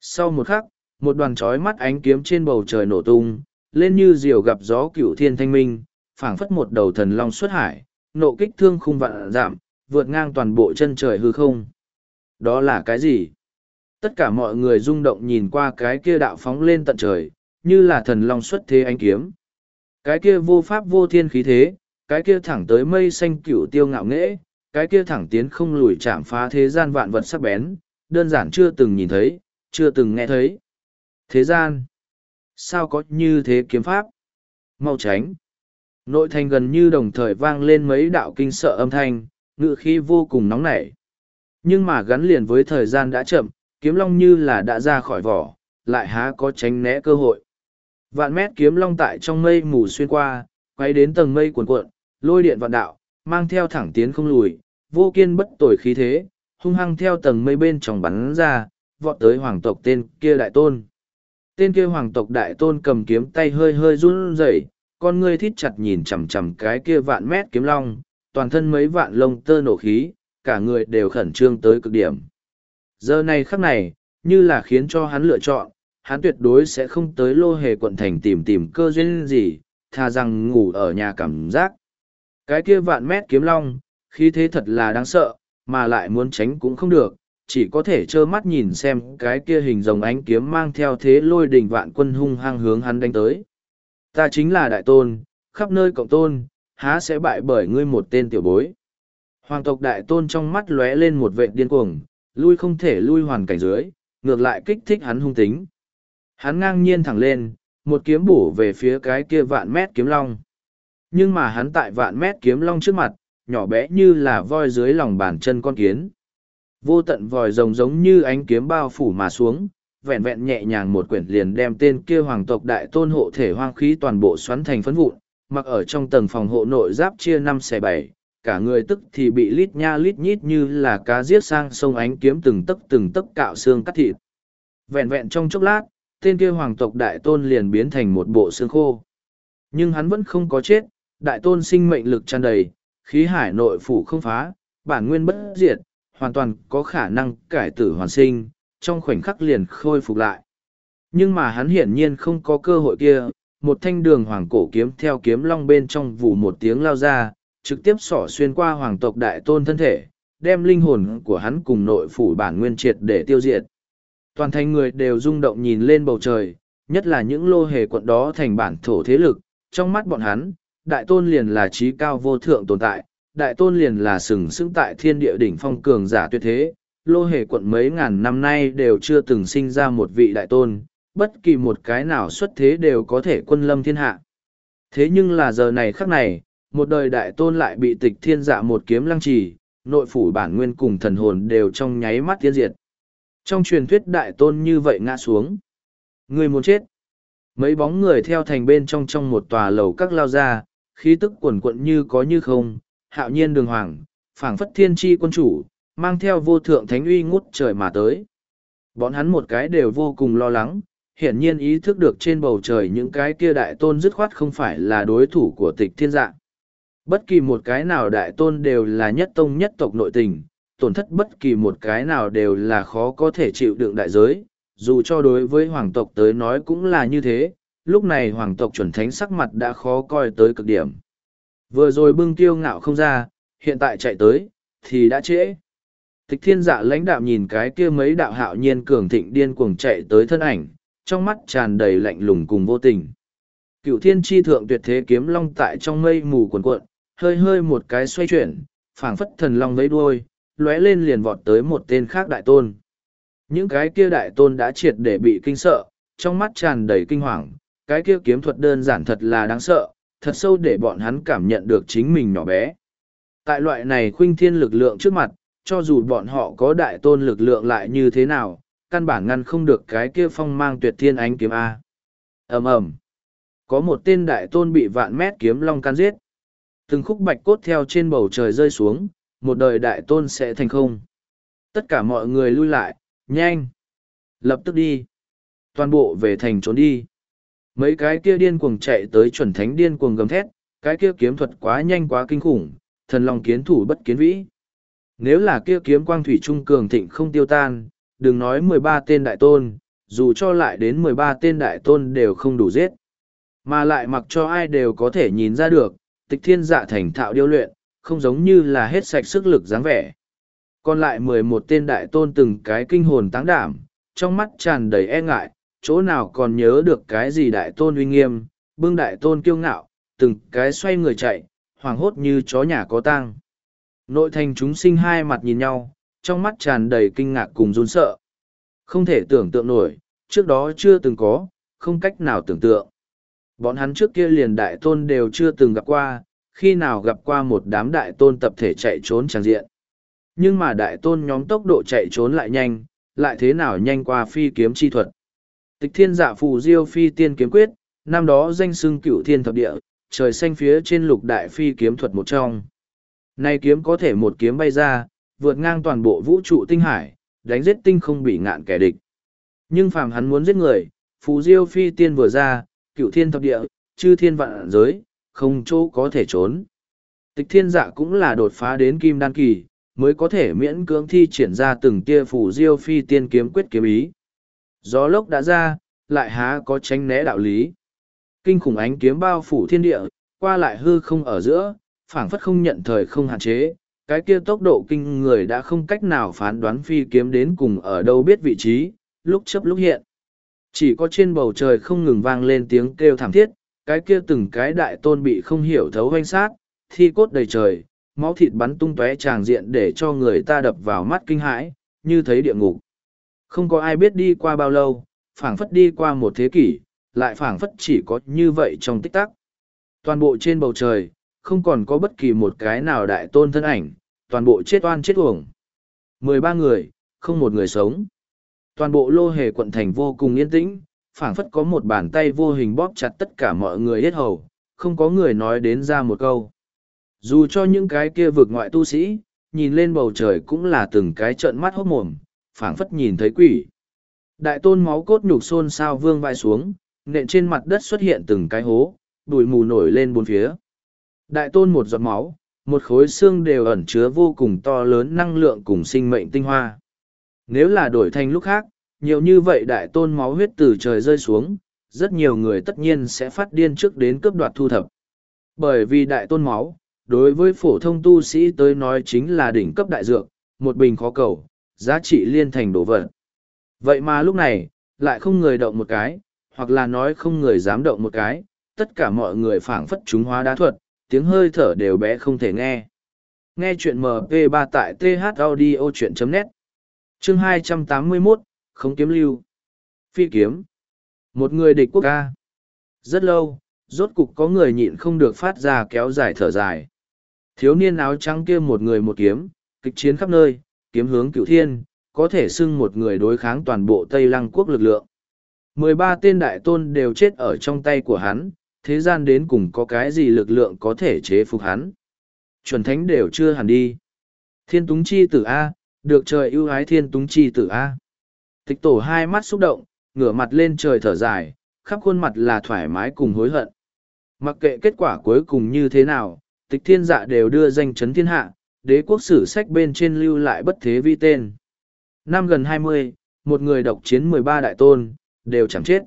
Sau một khắc, một đoàn trói mắt ánh kiếm trên bầu trời nổ tung, lên như diều gặp gió cựu thiên thanh minh, phảng phất một đầu thần long xuất hải, nộ kích thương khung vạn giảm, vượt ngang toàn bộ chân trời hư không. Đó là cái gì? Tất cả mọi người rung động nhìn qua cái kia đạo phóng lên tận trời, như là thần long xuất thế ánh kiếm. Cái kia vô pháp vô thiên khí thế, cái kia thẳng tới mây xanh cửu tiêu ngạo nghễ, cái kia thẳng tiến không lùi chạm phá thế gian vạn vật sắc bén, đơn giản chưa từng nhìn thấy, chưa từng nghe thấy. Thế gian, sao có như thế kiếm pháp? Mau tránh. Nội thành gần như đồng thời vang lên mấy đạo kinh sợ âm thanh, ngự khí vô cùng nóng nảy. Nhưng mà gắn liền với thời gian đã chậm, kiếm long như là đã ra khỏi vỏ, lại há có tránh né cơ hội. Vạn mét kiếm long tại trong mây mù xuyên qua, quay đến tầng mây cuồn cuộn, lôi điện vạn đạo, mang theo thẳng tiến không lùi, vô kiên bất tồi khí thế, hung hăng theo tầng mây bên trong bắn ra, vọt tới hoàng tộc tên kia đại tôn. Tên kia hoàng tộc đại tôn cầm kiếm tay hơi hơi run rẩy, con ngươi thít chặt nhìn chằm chằm cái kia vạn mét kiếm long, toàn thân mấy vạn lông tơ nổ khí, cả người đều khẩn trương tới cực điểm. Giờ này khắc này, như là khiến cho hắn lựa chọn, hắn tuyệt đối sẽ không tới lô hề quận thành tìm tìm cơ duyên gì, thà rằng ngủ ở nhà cảm giác. Cái kia vạn mét kiếm long, khí thế thật là đáng sợ, mà lại muốn tránh cũng không được, chỉ có thể trơ mắt nhìn xem cái kia hình rồng ánh kiếm mang theo thế lôi đình vạn quân hung hăng hướng hắn đánh tới. Ta chính là đại tôn, khắp nơi cộng tôn, há sẽ bại bởi ngươi một tên tiểu bối. Hoàng tộc đại tôn trong mắt lóe lên một vệ điên cuồng, lui không thể lui hoàn cảnh dưới, ngược lại kích thích hắn hung tính. Hắn ngang nhiên thẳng lên, một kiếm bổ về phía cái kia vạn mét kiếm long. Nhưng mà hắn tại vạn mét kiếm long trước mặt, nhỏ bé như là voi dưới lòng bàn chân con kiến. Vô tận vòi rồng giống như ánh kiếm bao phủ mà xuống, vẹn vẹn nhẹ nhàng một quyển liền đem tên kia hoàng tộc đại tôn hộ thể hoang khí toàn bộ xoắn thành phấn vụn, mặc ở trong tầng phòng hộ nội giáp chia năm xẻ bảy, cả người tức thì bị lít nha lít nhít như là cá giết sang sông ánh kiếm từng tấc từng tấc cạo xương cắt thịt. Vẹn vẹn trong chốc lát, tên kia hoàng tộc đại tôn liền biến thành một bộ xương khô. Nhưng hắn vẫn không có chết, đại tôn sinh mệnh lực tràn đầy, khí hải nội phủ không phá, bản nguyên bất diệt, hoàn toàn có khả năng cải tử hoàn sinh, trong khoảnh khắc liền khôi phục lại. Nhưng mà hắn hiển nhiên không có cơ hội kia, một thanh đường hoàng cổ kiếm theo kiếm long bên trong vụ một tiếng lao ra, trực tiếp xỏ xuyên qua hoàng tộc đại tôn thân thể, đem linh hồn của hắn cùng nội phủ bản nguyên triệt để tiêu diệt. Toàn thành người đều rung động nhìn lên bầu trời, nhất là những lô hề quận đó thành bản thổ thế lực, trong mắt bọn hắn, đại tôn liền là trí cao vô thượng tồn tại, đại tôn liền là sừng sững tại thiên địa đỉnh phong cường giả tuyệt thế, lô hề quận mấy ngàn năm nay đều chưa từng sinh ra một vị đại tôn, bất kỳ một cái nào xuất thế đều có thể quân lâm thiên hạ. Thế nhưng là giờ này khắc này, một đời đại tôn lại bị tịch thiên dạ một kiếm lăng trì, nội phủ bản nguyên cùng thần hồn đều trong nháy mắt tiên diệt. Trong truyền thuyết đại tôn như vậy ngã xuống. Người muốn chết. Mấy bóng người theo thành bên trong trong một tòa lầu các lao ra, khí tức quần quận như có như không, hạo nhiên đường hoàng, phảng phất thiên tri quân chủ, mang theo vô thượng thánh uy ngút trời mà tới. Bọn hắn một cái đều vô cùng lo lắng, hiển nhiên ý thức được trên bầu trời những cái kia đại tôn dứt khoát không phải là đối thủ của tịch thiên dạng. Bất kỳ một cái nào đại tôn đều là nhất tông nhất tộc nội tình, tổn thất bất kỳ một cái nào đều là khó có thể chịu đựng đại giới, dù cho đối với hoàng tộc tới nói cũng là như thế, lúc này hoàng tộc chuẩn thánh sắc mặt đã khó coi tới cực điểm. Vừa rồi bưng tiêu ngạo không ra, hiện tại chạy tới, thì đã trễ. Tịch thiên dạ lãnh đạo nhìn cái kia mấy đạo hạo nhiên cường thịnh điên cuồng chạy tới thân ảnh, trong mắt tràn đầy lạnh lùng cùng vô tình. Cựu thiên tri thượng tuyệt thế kiếm long tại trong mây mù cuồn cuộn, hơi hơi một cái xoay chuyển, phảng phất thần long lấy đuôi, lóe lên liền vọt tới một tên khác đại tôn. Những cái kia đại tôn đã triệt để bị kinh sợ, trong mắt tràn đầy kinh hoàng, cái kia kiếm thuật đơn giản thật là đáng sợ, thật sâu để bọn hắn cảm nhận được chính mình nhỏ bé. Tại loại này khuynh thiên lực lượng trước mặt, cho dù bọn họ có đại tôn lực lượng lại như thế nào, căn bản ngăn không được cái kia phong mang tuyệt thiên ánh kiếm A. ầm ầm Có một tên đại tôn bị vạn mét kiếm long can giết. Từng khúc bạch cốt theo trên bầu trời rơi xuống, một đời đại tôn sẽ thành không. Tất cả mọi người lui lại, nhanh. Lập tức đi. Toàn bộ về thành trốn đi. Mấy cái kia điên cuồng chạy tới chuẩn thánh điên cuồng gầm thét, cái kia kiếm thuật quá nhanh quá kinh khủng, thần lòng kiến thủ bất kiến vĩ. Nếu là kia kiếm quang thủy trung cường thịnh không tiêu tan, đừng nói mười ba tên đại tôn, dù cho lại đến mười ba tên đại tôn đều không đủ giết. Mà lại mặc cho ai đều có thể nhìn ra được, tịch thiên dạ thành thạo điêu luyện, không giống như là hết sạch sức lực dáng vẻ. Còn lại mười một tên đại tôn từng cái kinh hồn táng đảm, trong mắt tràn đầy e ngại, chỗ nào còn nhớ được cái gì đại tôn uy nghiêm, bưng đại tôn kiêu ngạo, từng cái xoay người chạy, hoảng hốt như chó nhà có tang. Nội thành chúng sinh hai mặt nhìn nhau, trong mắt tràn đầy kinh ngạc cùng run sợ. Không thể tưởng tượng nổi, trước đó chưa từng có, không cách nào tưởng tượng. Bọn hắn trước kia liền đại tôn đều chưa từng gặp qua, khi nào gặp qua một đám đại tôn tập thể chạy trốn tràn diện. Nhưng mà đại tôn nhóm tốc độ chạy trốn lại nhanh, lại thế nào nhanh qua phi kiếm chi thuật. Tịch thiên dạ phù diêu phi tiên kiếm quyết, năm đó danh xưng cựu thiên thập địa, trời xanh phía trên lục đại phi kiếm thuật một trong. Nay kiếm có thể một kiếm bay ra, vượt ngang toàn bộ vũ trụ tinh hải, đánh giết tinh không bị ngạn kẻ địch. Nhưng phàm hắn muốn giết người, phù diêu phi tiên vừa ra, cựu thiên thập địa, chư thiên vạn giới, không chỗ có thể trốn. Tịch thiên dạ cũng là đột phá đến kim đan kỳ, mới có thể miễn cưỡng thi triển ra từng tia phủ diêu phi tiên kiếm quyết kiếm ý. Gió lốc đã ra, lại há có tránh né đạo lý. Kinh khủng ánh kiếm bao phủ thiên địa, qua lại hư không ở giữa, phảng phất không nhận thời không hạn chế. Cái kia tốc độ kinh người đã không cách nào phán đoán phi kiếm đến cùng ở đâu biết vị trí, lúc chấp lúc hiện. Chỉ có trên bầu trời không ngừng vang lên tiếng kêu thảm thiết, cái kia từng cái đại tôn bị không hiểu thấu oanh sát, thi cốt đầy trời, máu thịt bắn tung tóe tràng diện để cho người ta đập vào mắt kinh hãi, như thấy địa ngục. Không có ai biết đi qua bao lâu, phảng phất đi qua một thế kỷ, lại phảng phất chỉ có như vậy trong tích tắc. Toàn bộ trên bầu trời, không còn có bất kỳ một cái nào đại tôn thân ảnh, toàn bộ chết oan chết uổng. mười ba người, không một người sống. Toàn bộ lô hề quận thành vô cùng yên tĩnh, phảng phất có một bàn tay vô hình bóp chặt tất cả mọi người hết hầu, không có người nói đến ra một câu. Dù cho những cái kia vượt ngoại tu sĩ, nhìn lên bầu trời cũng là từng cái trợn mắt hốc mồm, phảng phất nhìn thấy quỷ. Đại tôn máu cốt nhục xôn xao vương vai xuống, nện trên mặt đất xuất hiện từng cái hố, bụi mù nổi lên bốn phía. Đại tôn một giọt máu, một khối xương đều ẩn chứa vô cùng to lớn năng lượng cùng sinh mệnh tinh hoa. Nếu là đổi thành lúc khác, nhiều như vậy đại tôn máu huyết từ trời rơi xuống, rất nhiều người tất nhiên sẽ phát điên trước đến cướp đoạt thu thập. Bởi vì đại tôn máu, đối với phổ thông tu sĩ tới nói chính là đỉnh cấp đại dược, một bình khó cầu, giá trị liên thành đổ vật. Vậy mà lúc này, lại không người động một cái, hoặc là nói không người dám động một cái, tất cả mọi người phảng phất chúng hóa đá thuật, tiếng hơi thở đều bé không thể nghe. Nghe chuyện MP3 tại thaudio.net Chương 281, Không kiếm lưu Phi kiếm Một người địch quốc ca Rất lâu, rốt cục có người nhịn không được phát ra kéo dài thở dài. Thiếu niên áo trắng kia một người một kiếm, kịch chiến khắp nơi, kiếm hướng cửu thiên, có thể xưng một người đối kháng toàn bộ Tây Lăng quốc lực lượng. Mười ba tên đại tôn đều chết ở trong tay của hắn, thế gian đến cùng có cái gì lực lượng có thể chế phục hắn. Chuẩn thánh đều chưa hẳn đi. Thiên túng chi tử A, được trời ưu ái thiên túng chi tử A. Tịch tổ hai mắt xúc động, ngửa mặt lên trời thở dài, khắp khuôn mặt là thoải mái cùng hối hận. Mặc kệ kết quả cuối cùng như thế nào, tịch thiên dạ đều đưa danh chấn thiên hạ, đế quốc sử sách bên trên lưu lại bất thế vi tên. Năm gần hai mươi, một người độc chiến mười ba đại tôn, đều chẳng chết.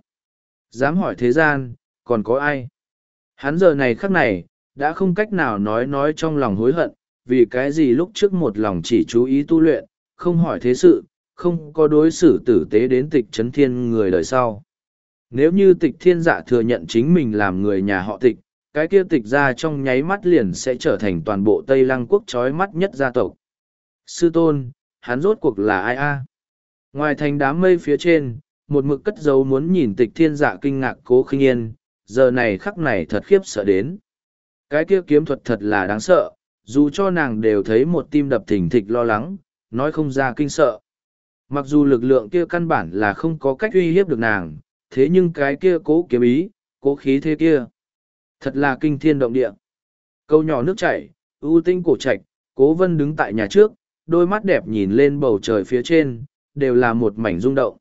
Dám hỏi thế gian, còn có ai? Hắn giờ này khắc này, đã không cách nào nói nói trong lòng hối hận, vì cái gì lúc trước một lòng chỉ chú ý tu luyện, không hỏi thế sự, không có đối xử tử tế đến tịch chấn thiên người đời sau. Nếu như tịch thiên dạ thừa nhận chính mình làm người nhà họ tịch, cái kia tịch ra trong nháy mắt liền sẽ trở thành toàn bộ Tây Lăng quốc trói mắt nhất gia tộc. Sư tôn, hắn rốt cuộc là ai a? Ngoài thành đám mây phía trên, một mực cất dấu muốn nhìn tịch thiên dạ kinh ngạc cố khinh yên, giờ này khắc này thật khiếp sợ đến. Cái kia kiếm thuật thật là đáng sợ, dù cho nàng đều thấy một tim đập thình thịch lo lắng, nói không ra kinh sợ. Mặc dù lực lượng kia căn bản là không có cách uy hiếp được nàng, thế nhưng cái kia cố kiếm ý, cố khí thế kia. Thật là kinh thiên động địa. Câu nhỏ nước chảy, ưu tinh cổ trạch, cố vân đứng tại nhà trước, đôi mắt đẹp nhìn lên bầu trời phía trên, đều là một mảnh rung động.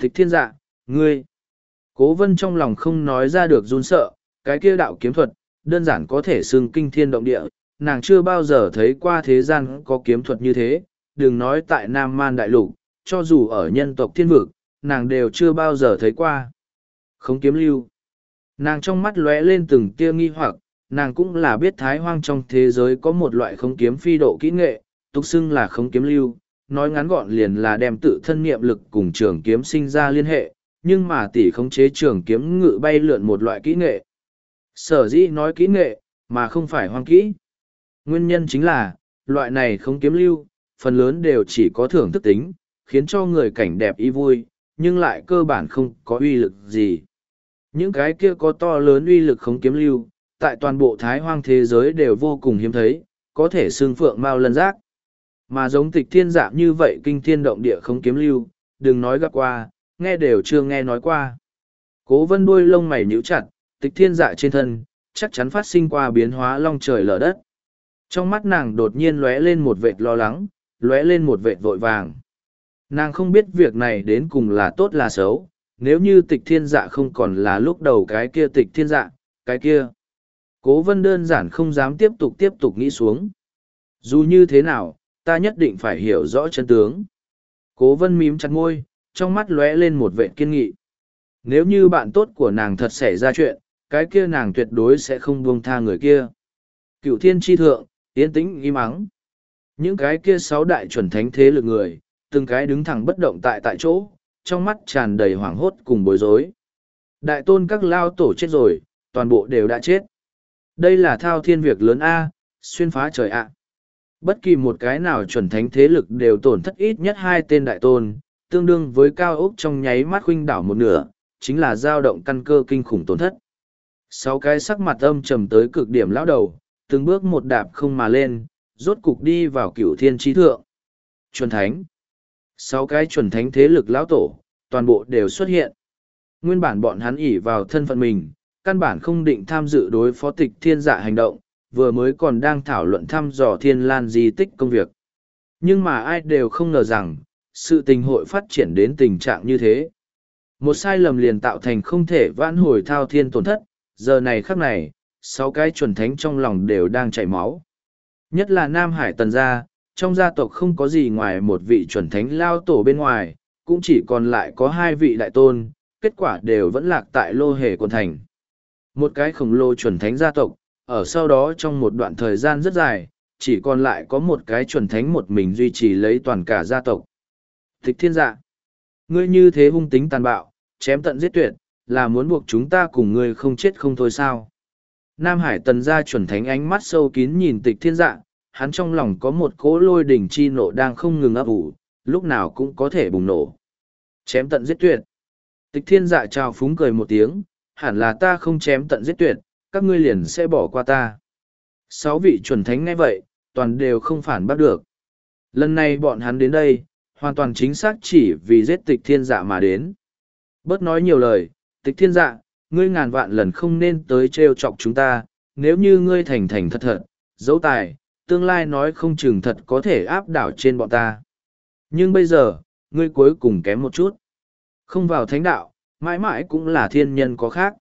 Thích thiên dạ, ngươi. Cố vân trong lòng không nói ra được run sợ, cái kia đạo kiếm thuật, đơn giản có thể xưng kinh thiên động địa, nàng chưa bao giờ thấy qua thế gian có kiếm thuật như thế, đừng nói tại Nam Man Đại Lục, cho dù ở nhân tộc thiên vực, nàng đều chưa bao giờ thấy qua. Không kiếm lưu. Nàng trong mắt lóe lên từng tia nghi hoặc, nàng cũng là biết thái hoang trong thế giới có một loại không kiếm phi độ kỹ nghệ, tục xưng là không kiếm lưu, nói ngắn gọn liền là đem tự thân niệm lực cùng trường kiếm sinh ra liên hệ, nhưng mà tỷ khống chế trường kiếm ngự bay lượn một loại kỹ nghệ. Sở dĩ nói kỹ nghệ, mà không phải hoang kỹ. Nguyên nhân chính là, loại này không kiếm lưu, phần lớn đều chỉ có thưởng thức tính, khiến cho người cảnh đẹp ý vui, nhưng lại cơ bản không có uy lực gì. Những cái kia có to lớn uy lực không kiếm lưu, tại toàn bộ thái hoang thế giới đều vô cùng hiếm thấy, có thể xương phượng mau lân giác. Mà giống tịch thiên dạ như vậy kinh thiên động địa không kiếm lưu, đừng nói gặp qua, nghe đều chưa nghe nói qua. Cố vân đuôi lông mày nhíu chặt, tịch thiên dạ trên thân, chắc chắn phát sinh qua biến hóa long trời lở đất. Trong mắt nàng đột nhiên lóe lên một vệt lo lắng, lóe lên một vệ vội vàng. Nàng không biết việc này đến cùng là tốt là xấu, nếu như tịch thiên dạ không còn là lúc đầu cái kia tịch thiên dạ, cái kia. Cố vân đơn giản không dám tiếp tục tiếp tục nghĩ xuống. Dù như thế nào, ta nhất định phải hiểu rõ chân tướng. Cố vân mím chặt môi, trong mắt lóe lên một vệ kiên nghị. Nếu như bạn tốt của nàng thật xảy ra chuyện, cái kia nàng tuyệt đối sẽ không buông tha người kia. Cựu thiên tri thượng, yên tĩnh im ắng. Những cái kia sáu đại chuẩn thánh thế lực người, từng cái đứng thẳng bất động tại tại chỗ, trong mắt tràn đầy hoảng hốt cùng bối rối. Đại tôn các lao tổ chết rồi, toàn bộ đều đã chết. Đây là thao thiên việc lớn A, xuyên phá trời ạ. Bất kỳ một cái nào chuẩn thánh thế lực đều tổn thất ít nhất hai tên đại tôn, tương đương với cao ốc trong nháy mắt khuynh đảo một nửa, chính là dao động căn cơ kinh khủng tổn thất. Sáu cái sắc mặt âm trầm tới cực điểm lão đầu, từng bước một đạp không mà lên, rốt cục đi vào cửu thiên trí thượng. Chuẩn thánh. Sáu cái chuẩn thánh thế lực lão tổ, toàn bộ đều xuất hiện. Nguyên bản bọn hắn ỉ vào thân phận mình, căn bản không định tham dự đối phó tịch thiên dạ hành động, vừa mới còn đang thảo luận thăm dò thiên lan di tích công việc. Nhưng mà ai đều không ngờ rằng, sự tình hội phát triển đến tình trạng như thế. Một sai lầm liền tạo thành không thể vãn hồi thao thiên tổn thất, giờ này khắc này, sáu cái chuẩn thánh trong lòng đều đang chảy máu. Nhất là Nam Hải Tần Gia, trong gia tộc không có gì ngoài một vị chuẩn thánh lao tổ bên ngoài, cũng chỉ còn lại có hai vị đại tôn, kết quả đều vẫn lạc tại lô hề quần thành. Một cái khổng lồ chuẩn thánh gia tộc, ở sau đó trong một đoạn thời gian rất dài, chỉ còn lại có một cái chuẩn thánh một mình duy trì lấy toàn cả gia tộc. Thích thiên dạ, ngươi như thế hung tính tàn bạo, chém tận giết tuyệt, là muốn buộc chúng ta cùng ngươi không chết không thôi sao. Nam Hải tần gia chuẩn thánh ánh mắt sâu kín nhìn tịch thiên dạ, hắn trong lòng có một cỗ lôi đỉnh chi nộ đang không ngừng ấp ủ, lúc nào cũng có thể bùng nổ. Chém tận giết tuyệt. Tịch thiên dạ trào phúng cười một tiếng, hẳn là ta không chém tận giết tuyệt, các ngươi liền sẽ bỏ qua ta. Sáu vị chuẩn thánh ngay vậy, toàn đều không phản bắt được. Lần này bọn hắn đến đây, hoàn toàn chính xác chỉ vì giết tịch thiên dạ mà đến. Bớt nói nhiều lời, tịch thiên dạ, ngươi ngàn vạn lần không nên tới trêu chọc chúng ta, nếu như ngươi thành thành thật thật, dấu tài, tương lai nói không chừng thật có thể áp đảo trên bọn ta. Nhưng bây giờ, ngươi cuối cùng kém một chút. Không vào thánh đạo, mãi mãi cũng là thiên nhân có khác.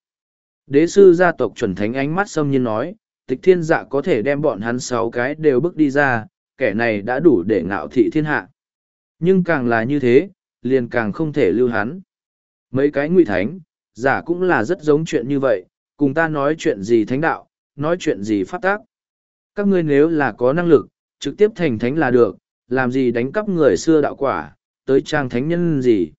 Đế sư gia tộc chuẩn thánh ánh mắt xâm nhiên nói, tịch thiên dạ có thể đem bọn hắn sáu cái đều bước đi ra, kẻ này đã đủ để ngạo thị thiên hạ. Nhưng càng là như thế, liền càng không thể lưu hắn. Mấy cái ngụy thánh, giả cũng là rất giống chuyện như vậy, cùng ta nói chuyện gì thánh đạo, nói chuyện gì pháp tác. Các ngươi nếu là có năng lực, trực tiếp thành thánh là được, làm gì đánh cắp người xưa đạo quả, tới trang thánh nhân gì.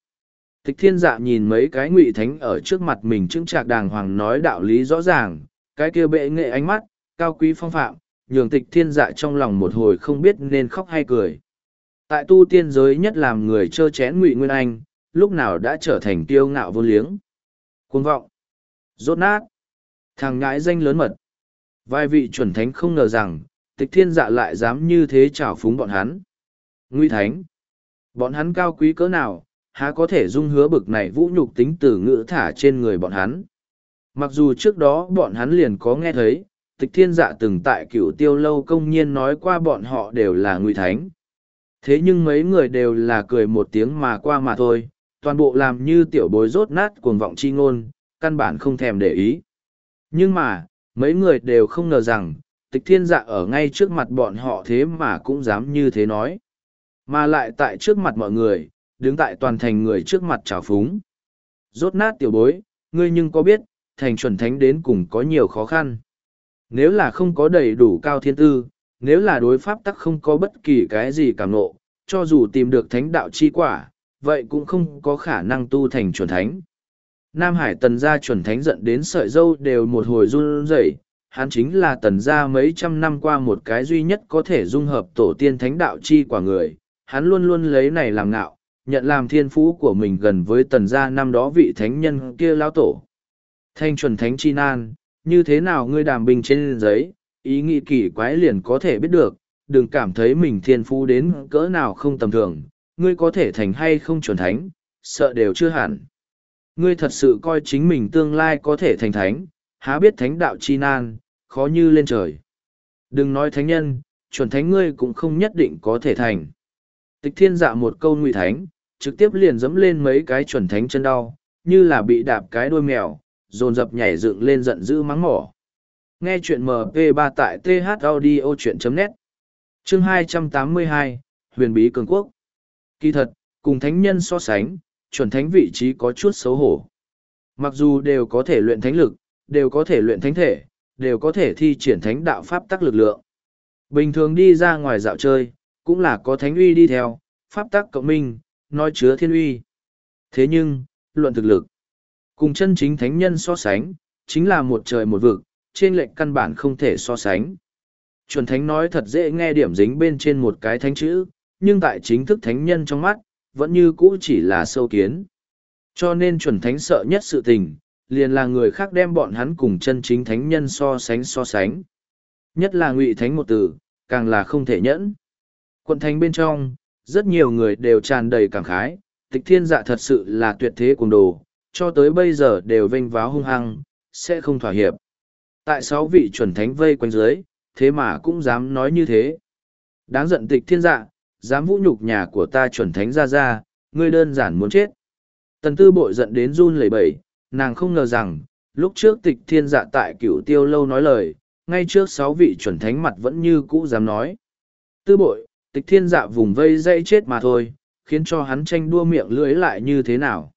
Tịch thiên dạ nhìn mấy cái ngụy thánh ở trước mặt mình chứng trạc đàng hoàng nói đạo lý rõ ràng, cái kia bệ nghệ ánh mắt, cao quý phong phạm, nhường tịch thiên dạ trong lòng một hồi không biết nên khóc hay cười. Tại tu tiên giới nhất làm người chơ chén ngụy nguyên anh, lúc nào đã trở thành tiêu ngạo vô liếng. Cuồng vọng, rốt nát, thằng ngãi danh lớn mật. Vài vị chuẩn thánh không ngờ rằng, tịch thiên dạ lại dám như thế trào phúng bọn hắn. nguy thánh, bọn hắn cao quý cỡ nào, há có thể dung hứa bực này vũ nhục tính từ ngữ thả trên người bọn hắn. Mặc dù trước đó bọn hắn liền có nghe thấy, tịch thiên dạ từng tại cựu tiêu lâu công nhiên nói qua bọn họ đều là ngụy thánh. Thế nhưng mấy người đều là cười một tiếng mà qua mà thôi, toàn bộ làm như tiểu bối rốt nát cuồng vọng chi ngôn, căn bản không thèm để ý. Nhưng mà, mấy người đều không ngờ rằng, tịch thiên dạ ở ngay trước mặt bọn họ thế mà cũng dám như thế nói. Mà lại tại trước mặt mọi người, đứng tại toàn thành người trước mặt trào phúng. Rốt nát tiểu bối, ngươi nhưng có biết, thành chuẩn thánh đến cùng có nhiều khó khăn. Nếu là không có đầy đủ cao thiên tư, nếu là đối pháp tắc không có bất kỳ cái gì cảm nộ, cho dù tìm được thánh đạo chi quả, vậy cũng không có khả năng tu thành chuẩn thánh. Nam Hải tần gia chuẩn thánh giận đến sợi dâu đều một hồi run rẩy, hắn chính là tần gia mấy trăm năm qua một cái duy nhất có thể dung hợp tổ tiên thánh đạo chi quả người, hắn luôn luôn lấy này làm ngạo, nhận làm thiên phú của mình gần với tần gia năm đó vị thánh nhân kia lao tổ. Thanh chuẩn thánh chi nan, như thế nào ngươi đàm bình trên giấy, ý nghĩ kỳ quái liền có thể biết được, đừng cảm thấy mình thiên phú đến cỡ nào không tầm thường, ngươi có thể thành hay không chuẩn thánh, sợ đều chưa hẳn. Ngươi thật sự coi chính mình tương lai có thể thành thánh, há biết thánh đạo chi nan, khó như lên trời. Đừng nói thánh nhân, chuẩn thánh ngươi cũng không nhất định có thể thành. Tịch thiên dạ một câu ngụy thánh, trực tiếp liền dẫm lên mấy cái chuẩn thánh chân đau, như là bị đạp cái đôi mèo, dồn dập nhảy dựng lên giận dữ mắng mỏ. Nghe chuyện MP3 tại thaudio.net Chương 282, Huyền Bí Cường Quốc Kỳ thật, cùng thánh nhân so sánh, chuẩn thánh vị trí có chút xấu hổ. Mặc dù đều có thể luyện thánh lực, đều có thể luyện thánh thể, đều có thể thi triển thánh đạo pháp tắc lực lượng. Bình thường đi ra ngoài dạo chơi, cũng là có thánh uy đi theo, pháp tắc cộng minh, nói chứa thiên uy. Thế nhưng, luận thực lực, cùng chân chính thánh nhân so sánh, chính là một trời một vực, trên lệnh căn bản không thể so sánh. Chuẩn thánh nói thật dễ nghe điểm dính bên trên một cái thánh chữ, nhưng tại chính thức thánh nhân trong mắt, vẫn như cũ chỉ là sâu kiến. Cho nên chuẩn thánh sợ nhất sự tình, liền là người khác đem bọn hắn cùng chân chính thánh nhân so sánh so sánh. Nhất là ngụy thánh một từ, càng là không thể nhẫn. Quận thánh bên trong, rất nhiều người đều tràn đầy cảm khái, tịch thiên dạ thật sự là tuyệt thế cùng đồ, cho tới bây giờ đều vênh váo hung hăng, sẽ không thỏa hiệp. Tại sáu vị chuẩn thánh vây quanh dưới, thế mà cũng dám nói như thế. Đáng giận tịch thiên dạ, dám vũ nhục nhà của ta chuẩn thánh ra ra, ngươi đơn giản muốn chết. Tần tư bội giận đến run lẩy bẩy, nàng không ngờ rằng, lúc trước tịch thiên dạ tại cửu tiêu lâu nói lời, ngay trước sáu vị chuẩn thánh mặt vẫn như cũ dám nói. Tư bội, tịch thiên dạ vùng vây dây chết mà thôi, khiến cho hắn tranh đua miệng lưỡi lại như thế nào.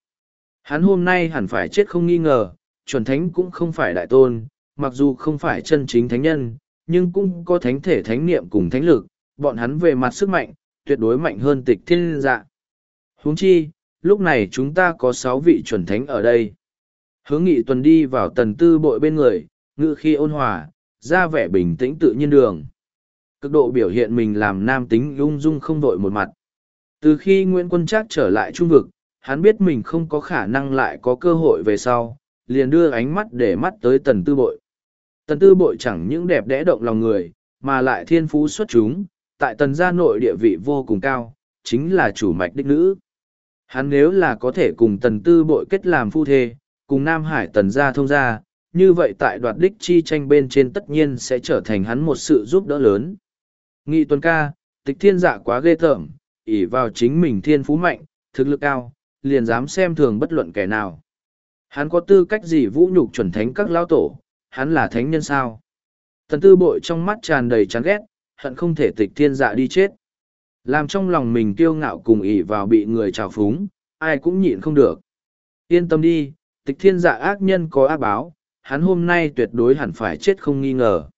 Hắn hôm nay hẳn phải chết không nghi ngờ, chuẩn thánh cũng không phải đại tôn, mặc dù không phải chân chính thánh nhân, nhưng cũng có thánh thể thánh niệm cùng thánh lực, bọn hắn về mặt sức mạnh, tuyệt đối mạnh hơn tịch thiên dạ. huống chi, lúc này chúng ta có sáu vị chuẩn thánh ở đây. Hướng nghị tuần đi vào tần tư bội bên người, ngự khi ôn hòa, ra vẻ bình tĩnh tự nhiên đường. Cực độ biểu hiện mình làm nam tính ung dung không đội một mặt. Từ khi Nguyễn Quân Trác trở lại trung vực, hắn biết mình không có khả năng lại có cơ hội về sau, liền đưa ánh mắt để mắt tới tần tư bội. Tần tư bội chẳng những đẹp đẽ động lòng người, mà lại thiên phú xuất chúng, tại tần gia nội địa vị vô cùng cao, chính là chủ mạch đích nữ. Hắn nếu là có thể cùng tần tư bội kết làm phu thê, cùng Nam Hải tần gia thông gia, như vậy tại đoạt đích chi tranh bên trên tất nhiên sẽ trở thành hắn một sự giúp đỡ lớn. Nghị tuần ca, tịch thiên dạ quá ghê tởm, ỷ vào chính mình thiên phú mạnh, thực lực cao, liền dám xem thường bất luận kẻ nào. Hắn có tư cách gì vũ nhục chuẩn thánh các lão tổ, hắn là thánh nhân sao? Tần tư bội trong mắt tràn đầy chán ghét, hận không thể tịch thiên dạ đi chết. Làm trong lòng mình kiêu ngạo cùng ỷ vào bị người trào phúng, ai cũng nhịn không được. Yên tâm đi, tịch thiên dạ ác nhân có ác báo, hắn hôm nay tuyệt đối hẳn phải chết không nghi ngờ.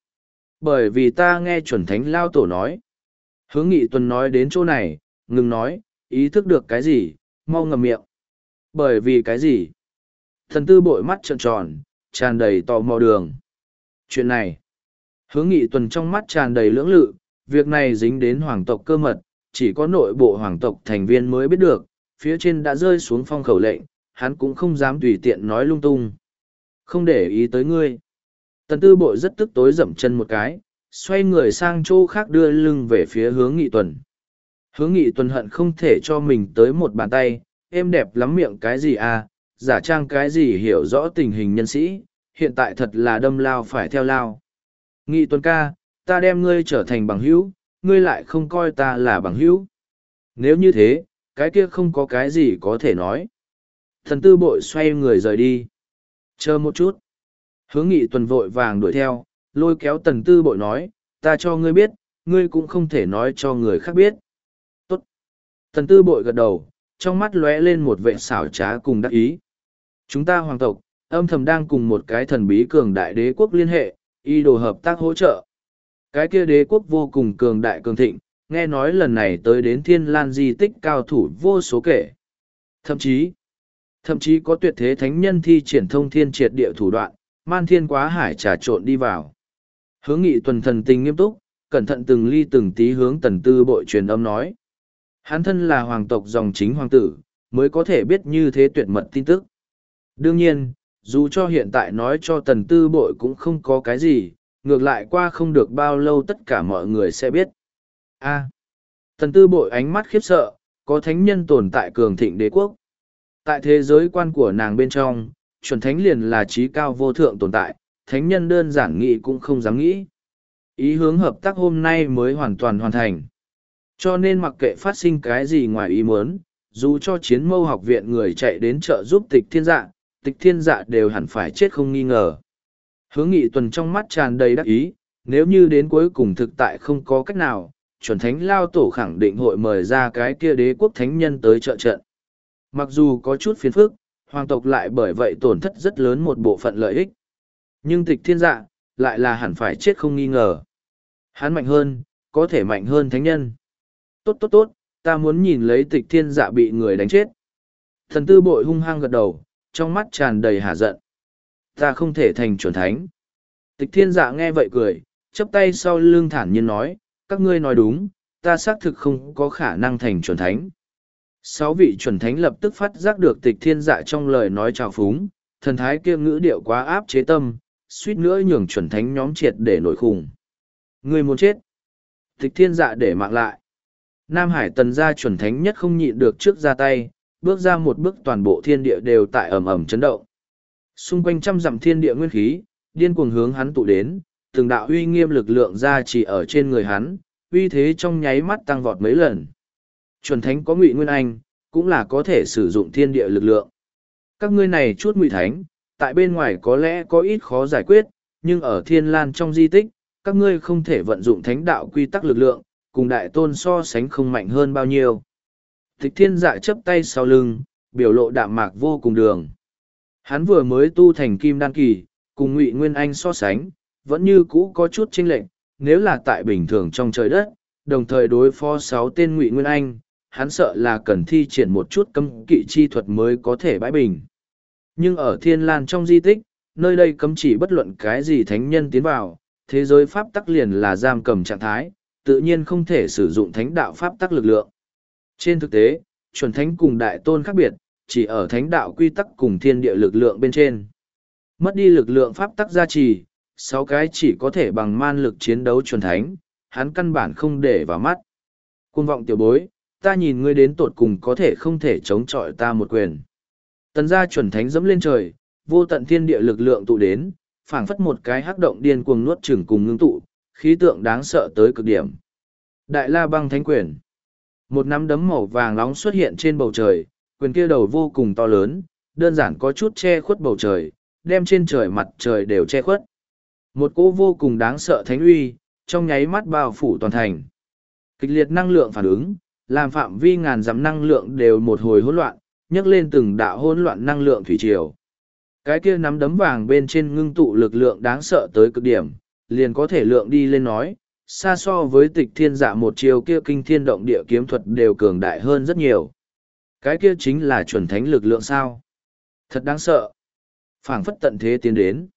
Bởi vì ta nghe chuẩn thánh lao tổ nói. Hướng nghị tuần nói đến chỗ này, ngừng nói, ý thức được cái gì, mau ngầm miệng. Bởi vì cái gì? Thần tư bội mắt trợn tròn, tràn đầy tò mò đường. Chuyện này, hướng nghị tuần trong mắt tràn đầy lưỡng lự, việc này dính đến hoàng tộc cơ mật, chỉ có nội bộ hoàng tộc thành viên mới biết được, phía trên đã rơi xuống phong khẩu lệnh, hắn cũng không dám tùy tiện nói lung tung. Không để ý tới ngươi. Tần tư bội rất tức tối dậm chân một cái, xoay người sang chỗ khác đưa lưng về phía hướng nghị tuần. Hướng nghị tuần hận không thể cho mình tới một bàn tay, êm đẹp lắm miệng cái gì à, giả trang cái gì hiểu rõ tình hình nhân sĩ, hiện tại thật là đâm lao phải theo lao. Nghị tuần ca, ta đem ngươi trở thành bằng hữu, ngươi lại không coi ta là bằng hữu. Nếu như thế, cái kia không có cái gì có thể nói. Thần tư bội xoay người rời đi. Chờ một chút. Hướng nghị tuần vội vàng đuổi theo, lôi kéo tần tư bội nói, ta cho ngươi biết, ngươi cũng không thể nói cho người khác biết. Tốt. Tần tư bội gật đầu, trong mắt lóe lên một vệ xảo trá cùng đắc ý. Chúng ta hoàng tộc, âm thầm đang cùng một cái thần bí cường đại đế quốc liên hệ, y đồ hợp tác hỗ trợ. Cái kia đế quốc vô cùng cường đại cường thịnh, nghe nói lần này tới đến thiên lan di tích cao thủ vô số kể. Thậm chí, thậm chí có tuyệt thế thánh nhân thi triển thông thiên triệt địa thủ đoạn, man thiên quá hải trà trộn đi vào. Hướng nghị tuần thần tình nghiêm túc, cẩn thận từng ly từng tí hướng tần tư bội truyền âm nói. Hắn thân là hoàng tộc dòng chính hoàng tử, mới có thể biết như thế tuyệt mật tin tức. Đương nhiên, dù cho hiện tại nói cho tần tư bội cũng không có cái gì, ngược lại qua không được bao lâu tất cả mọi người sẽ biết. A. tần tư bội ánh mắt khiếp sợ, có thánh nhân tồn tại cường thịnh đế quốc. Tại thế giới quan của nàng bên trong, chuẩn thánh liền là trí cao vô thượng tồn tại, thánh nhân đơn giản nghĩ cũng không dám nghĩ. Ý hướng hợp tác hôm nay mới hoàn toàn hoàn thành. Cho nên mặc kệ phát sinh cái gì ngoài ý muốn, dù cho chiến mâu học viện người chạy đến chợ giúp tịch thiên dạng tịch thiên dạ đều hẳn phải chết không nghi ngờ. Hướng nghị tuần trong mắt tràn đầy đắc ý, nếu như đến cuối cùng thực tại không có cách nào, chuẩn thánh lao tổ khẳng định hội mời ra cái kia đế quốc thánh nhân tới trợ trận. Mặc dù có chút phiền phức, hoàng tộc lại bởi vậy tổn thất rất lớn một bộ phận lợi ích. Nhưng tịch thiên dạ, lại là hẳn phải chết không nghi ngờ. Hắn mạnh hơn, có thể mạnh hơn thánh nhân. Tốt tốt tốt, ta muốn nhìn lấy tịch thiên dạ bị người đánh chết. Thần tư bội hung hăng gật đầu, trong mắt tràn đầy hả giận. Ta không thể thành chuẩn thánh. Tịch thiên dạ nghe vậy cười, chấp tay sau lưng thản nhiên nói, các ngươi nói đúng, ta xác thực không có khả năng thành chuẩn thánh. Sáu vị chuẩn thánh lập tức phát giác được tịch thiên dạ trong lời nói trào phúng, thần thái kia ngữ điệu quá áp chế tâm, suýt nữa nhường chuẩn thánh nhóm triệt để nổi khủng. Người muốn chết. Tịch thiên dạ để mạng lại. Nam Hải tần gia chuẩn thánh nhất không nhịn được trước ra tay, bước ra một bước toàn bộ thiên địa đều tại ầm ầm chấn động. Xung quanh trăm dặm thiên địa nguyên khí, điên cuồng hướng hắn tụ đến, từng đạo uy nghiêm lực lượng ra chỉ ở trên người hắn, uy thế trong nháy mắt tăng vọt mấy lần. Chuẩn thánh có ngụy nguyên anh, cũng là có thể sử dụng thiên địa lực lượng. Các ngươi này chút ngụy thánh, tại bên ngoài có lẽ có ít khó giải quyết, nhưng ở thiên lan trong di tích, các ngươi không thể vận dụng thánh đạo quy tắc lực lượng, cùng đại tôn so sánh không mạnh hơn bao nhiêu. Thích thiên dạ chấp tay sau lưng, biểu lộ đạm mạc vô cùng đường. Hắn vừa mới tu thành kim đan kỳ, cùng ngụy Nguyên Anh so sánh, vẫn như cũ có chút chênh lệch, nếu là tại bình thường trong trời đất, đồng thời đối phó sáu tên ngụy Nguyên Anh, hắn sợ là cần thi triển một chút cấm kỵ chi thuật mới có thể bãi bình. Nhưng ở thiên lan trong di tích, nơi đây cấm chỉ bất luận cái gì thánh nhân tiến vào, thế giới pháp tắc liền là giam cầm trạng thái, tự nhiên không thể sử dụng thánh đạo pháp tắc lực lượng. Trên thực tế, chuẩn thánh cùng đại tôn khác biệt, chỉ ở thánh đạo quy tắc cùng thiên địa lực lượng bên trên. Mất đi lực lượng pháp tắc gia trì, sáu cái chỉ có thể bằng man lực chiến đấu chuẩn thánh, hắn căn bản không để vào mắt. Cuồng vọng tiểu bối, ta nhìn ngươi đến tột cùng có thể không thể chống chọi ta một quyền. Tần gia chuẩn thánh dẫm lên trời, vô tận thiên địa lực lượng tụ đến, phảng phất một cái hắc động điên cuồng nuốt chửng cùng ngưng tụ, khí tượng đáng sợ tới cực điểm. Đại la băng thánh quyền. Một nắm đấm màu vàng nóng xuất hiện trên bầu trời, quyền kia đầu vô cùng to lớn, đơn giản có chút che khuất bầu trời, đem trên trời mặt trời đều che khuất. Một cỗ vô cùng đáng sợ thánh uy, trong nháy mắt bao phủ toàn thành. Kịch liệt năng lượng phản ứng, làm phạm vi ngàn dặm năng lượng đều một hồi hỗn loạn, nhấc lên từng đạo hỗn loạn năng lượng thủy triều. Cái kia nắm đấm vàng bên trên ngưng tụ lực lượng đáng sợ tới cực điểm, liền có thể lượng đi lên nói, xa so với tịch thiên dạ một chiều kia kinh thiên động địa kiếm thuật đều cường đại hơn rất nhiều. Cái kia chính là chuẩn thánh lực lượng sao. Thật đáng sợ. phảng phất tận thế tiến đến.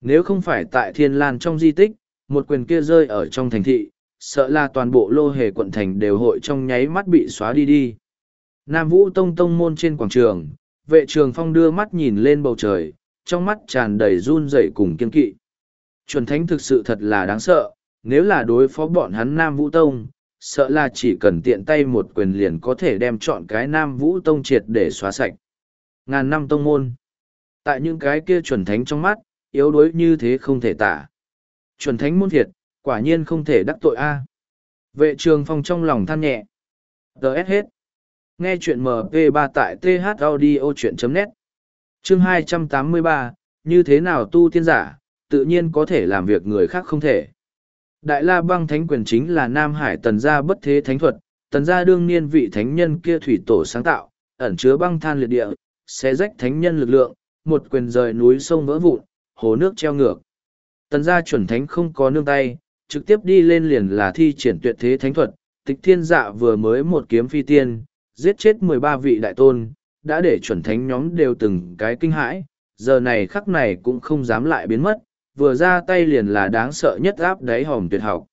Nếu không phải tại thiên lan trong di tích, một quyền kia rơi ở trong thành thị, sợ là toàn bộ lô hề quận thành đều hội trong nháy mắt bị xóa đi đi. Nam Vũ Tông Tông môn trên quảng trường, vệ trường phong đưa mắt nhìn lên bầu trời, trong mắt tràn đầy run rẩy cùng kiên kỵ. Chuẩn thánh thực sự thật là đáng sợ, nếu là đối phó bọn hắn Nam Vũ Tông, sợ là chỉ cần tiện tay một quyền liền có thể đem chọn cái Nam Vũ Tông triệt để xóa sạch. Ngàn năm tông môn. Tại những cái kia chuẩn thánh trong mắt, yếu đuối như thế không thể tả. Chuẩn thánh môn thiệt, quả nhiên không thể đắc tội a. Vệ trường phong trong lòng than nhẹ. Đợt hết. Nghe chuyện MP3 tại thaudio.net. Chương 283, như thế nào tu tiên giả, tự nhiên có thể làm việc người khác không thể. Đại La Băng Thánh Quyền chính là Nam Hải tần gia bất thế thánh thuật, tần gia đương niên vị thánh nhân kia thủy tổ sáng tạo, ẩn chứa băng than liệt địa, xé rách thánh nhân lực lượng, một quyền rời núi sông vỡ vụn, hồ nước treo ngược. Tần gia chuẩn thánh không có nương tay, trực tiếp đi lên liền là thi triển tuyệt thế thánh thuật, tịch thiên dạ vừa mới một kiếm phi tiên, giết chết mười ba vị đại tôn, đã để chuẩn thánh nhóm đều từng cái kinh hãi, giờ này khắc này cũng không dám lại biến mất, vừa ra tay liền là đáng sợ nhất áp đáy hòm tuyệt học.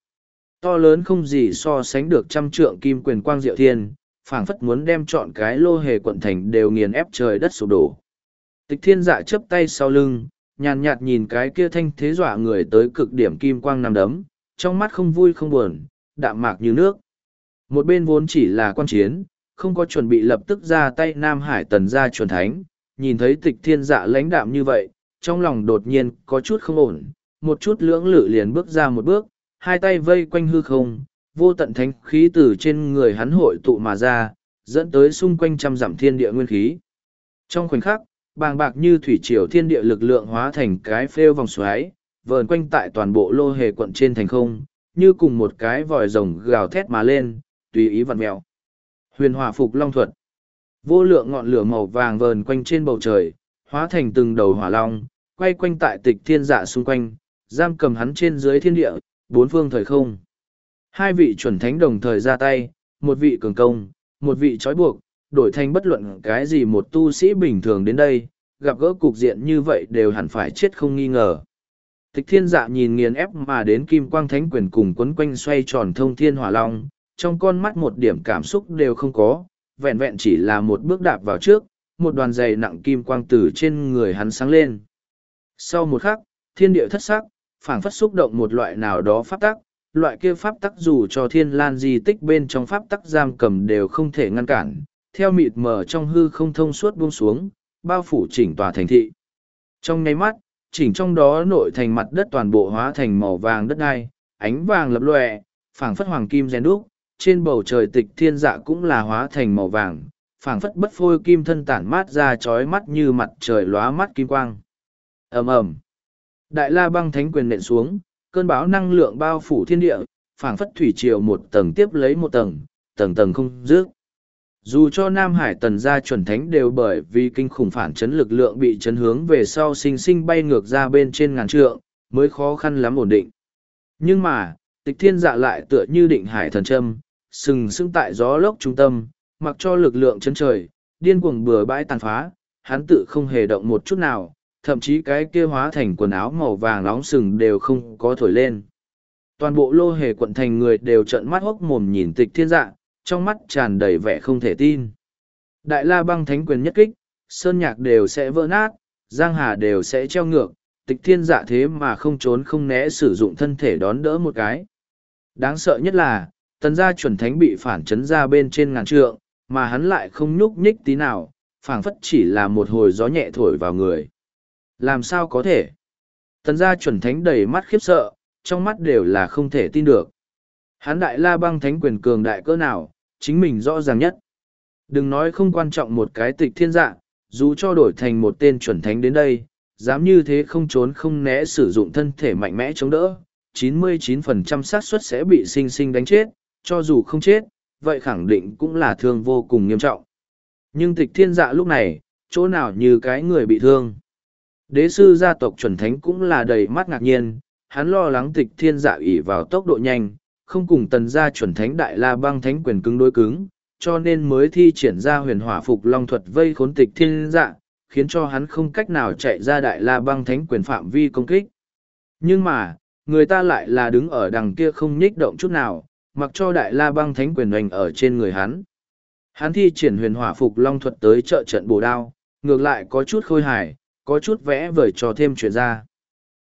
To lớn không gì so sánh được trăm trượng kim quyền quang diệu thiên, phảng phất muốn đem chọn cái lô hề quận thành đều nghiền ép trời đất sụp đổ. Tịch thiên dạ chấp tay sau lưng, nhàn nhạt nhìn cái kia thanh thế dọa người tới cực điểm kim quang nằm đấm, trong mắt không vui không buồn, đạm mạc như nước. Một bên vốn chỉ là quan chiến, không có chuẩn bị lập tức ra tay Nam Hải tần ra chuẩn thánh, nhìn thấy tịch thiên dạ lãnh đạm như vậy, trong lòng đột nhiên có chút không ổn, một chút lưỡng lự liền bước ra một bước, hai tay vây quanh hư không, vô tận thánh khí từ trên người hắn hội tụ mà ra, dẫn tới xung quanh trăm giảm thiên địa nguyên khí. Trong khoảnh khắc, bàng bạc như thủy triều thiên địa lực lượng hóa thành cái phêu vòng xoáy, vờn quanh tại toàn bộ lô hề quận trên thành không, như cùng một cái vòi rồng gào thét mà lên, tùy ý vặn mèo. Huyền hỏa phục long thuật. Vô lượng ngọn lửa màu vàng vờn quanh trên bầu trời, hóa thành từng đầu hỏa long, quay quanh tại tịch thiên dạ xung quanh, giam cầm hắn trên dưới thiên địa, bốn phương thời không. Hai vị chuẩn thánh đồng thời ra tay, một vị cường công, một vị trói buộc, đổi thành bất luận cái gì một tu sĩ bình thường đến đây, gặp gỡ cục diện như vậy đều hẳn phải chết không nghi ngờ. Tịch thiên dạ nhìn nghiền ép mà đến kim quang thánh quyền cùng quấn quanh xoay tròn thông thiên hỏa long, trong con mắt một điểm cảm xúc đều không có, vẹn vẹn chỉ là một bước đạp vào trước, một đoàn dày nặng kim quang từ trên người hắn sáng lên. Sau một khắc, thiên địa thất sắc, phảng phất xúc động một loại nào đó pháp tắc, loại kia pháp tắc dù cho thiên lan di tích bên trong pháp tắc giam cầm đều không thể ngăn cản, theo mịt mờ trong hư không thông suốt buông xuống, bao phủ chỉnh tòa thành thị. Trong nháy mắt, chỉnh trong đó nội thành mặt đất toàn bộ hóa thành màu vàng đất ngai, ánh vàng lập lòe, phảng phất hoàng kim rèn đúc, trên bầu trời tịch thiên dạ cũng là hóa thành màu vàng, phảng phất bất phôi kim thân tản mát ra chói mắt như mặt trời lóa mắt kim quang. ầm ầm, đại la băng thánh quyền nện xuống, cơn bão năng lượng bao phủ thiên địa, phảng phất thủy triều một tầng tiếp lấy một tầng, tầng tầng không dứt. Dù cho Nam Hải tần gia chuẩn thánh đều bởi vì kinh khủng phản chấn lực lượng bị chấn hướng về sau sinh sinh bay ngược ra bên trên ngàn trượng, mới khó khăn lắm ổn định. Nhưng mà, tịch thiên dạ lại tựa như định hải thần châm, sừng sững tại gió lốc trung tâm, mặc cho lực lượng chân trời, điên cuồng bừa bãi tàn phá, hắn tự không hề động một chút nào, thậm chí cái kia hóa thành quần áo màu vàng nóng sừng đều không có thổi lên. Toàn bộ lô hề quận thành người đều trợn mắt hốc mồm nhìn tịch thiên dạ, trong mắt tràn đầy vẻ không thể tin. Đại la băng thánh quyền nhất kích, sơn nhạc đều sẽ vỡ nát, giang hà đều sẽ treo ngược, tịch thiên dạ thế mà không trốn không né sử dụng thân thể đón đỡ một cái. Đáng sợ nhất là, tần gia chuẩn thánh bị phản chấn ra bên trên ngàn trượng, mà hắn lại không nhúc nhích tí nào, phảng phất chỉ là một hồi gió nhẹ thổi vào người. Làm sao có thể? Tần gia chuẩn thánh đầy mắt khiếp sợ, trong mắt đều là không thể tin được. Hắn đại la băng thánh quyền cường đại cỡ nào, chính mình rõ ràng nhất. Đừng nói không quan trọng một cái tịch thiên dạ, dù cho đổi thành một tên chuẩn thánh đến đây, dám như thế không trốn không né sử dụng thân thể mạnh mẽ chống đỡ, 99% xác suất sẽ bị sinh sinh đánh chết, cho dù không chết, vậy khẳng định cũng là thương vô cùng nghiêm trọng. Nhưng tịch thiên dạ lúc này, chỗ nào như cái người bị thương. Đế sư gia tộc chuẩn thánh cũng là đầy mắt ngạc nhiên, hắn lo lắng tịch thiên dạ ỉ vào tốc độ nhanh, không cùng tần gia chuẩn thánh đại la băng thánh quyền cứng đối cứng, cho nên mới thi triển ra huyền hỏa phục long thuật vây khốn tịch thiên dạ, khiến cho hắn không cách nào chạy ra đại la băng thánh quyền phạm vi công kích. Nhưng mà, người ta lại là đứng ở đằng kia không nhích động chút nào, mặc cho đại la băng thánh quyền hoành ở trên người hắn. Hắn thi triển huyền hỏa phục long thuật tới trợ trận bổ đao, ngược lại có chút khôi hài, có chút vẽ vời cho thêm chuyện ra.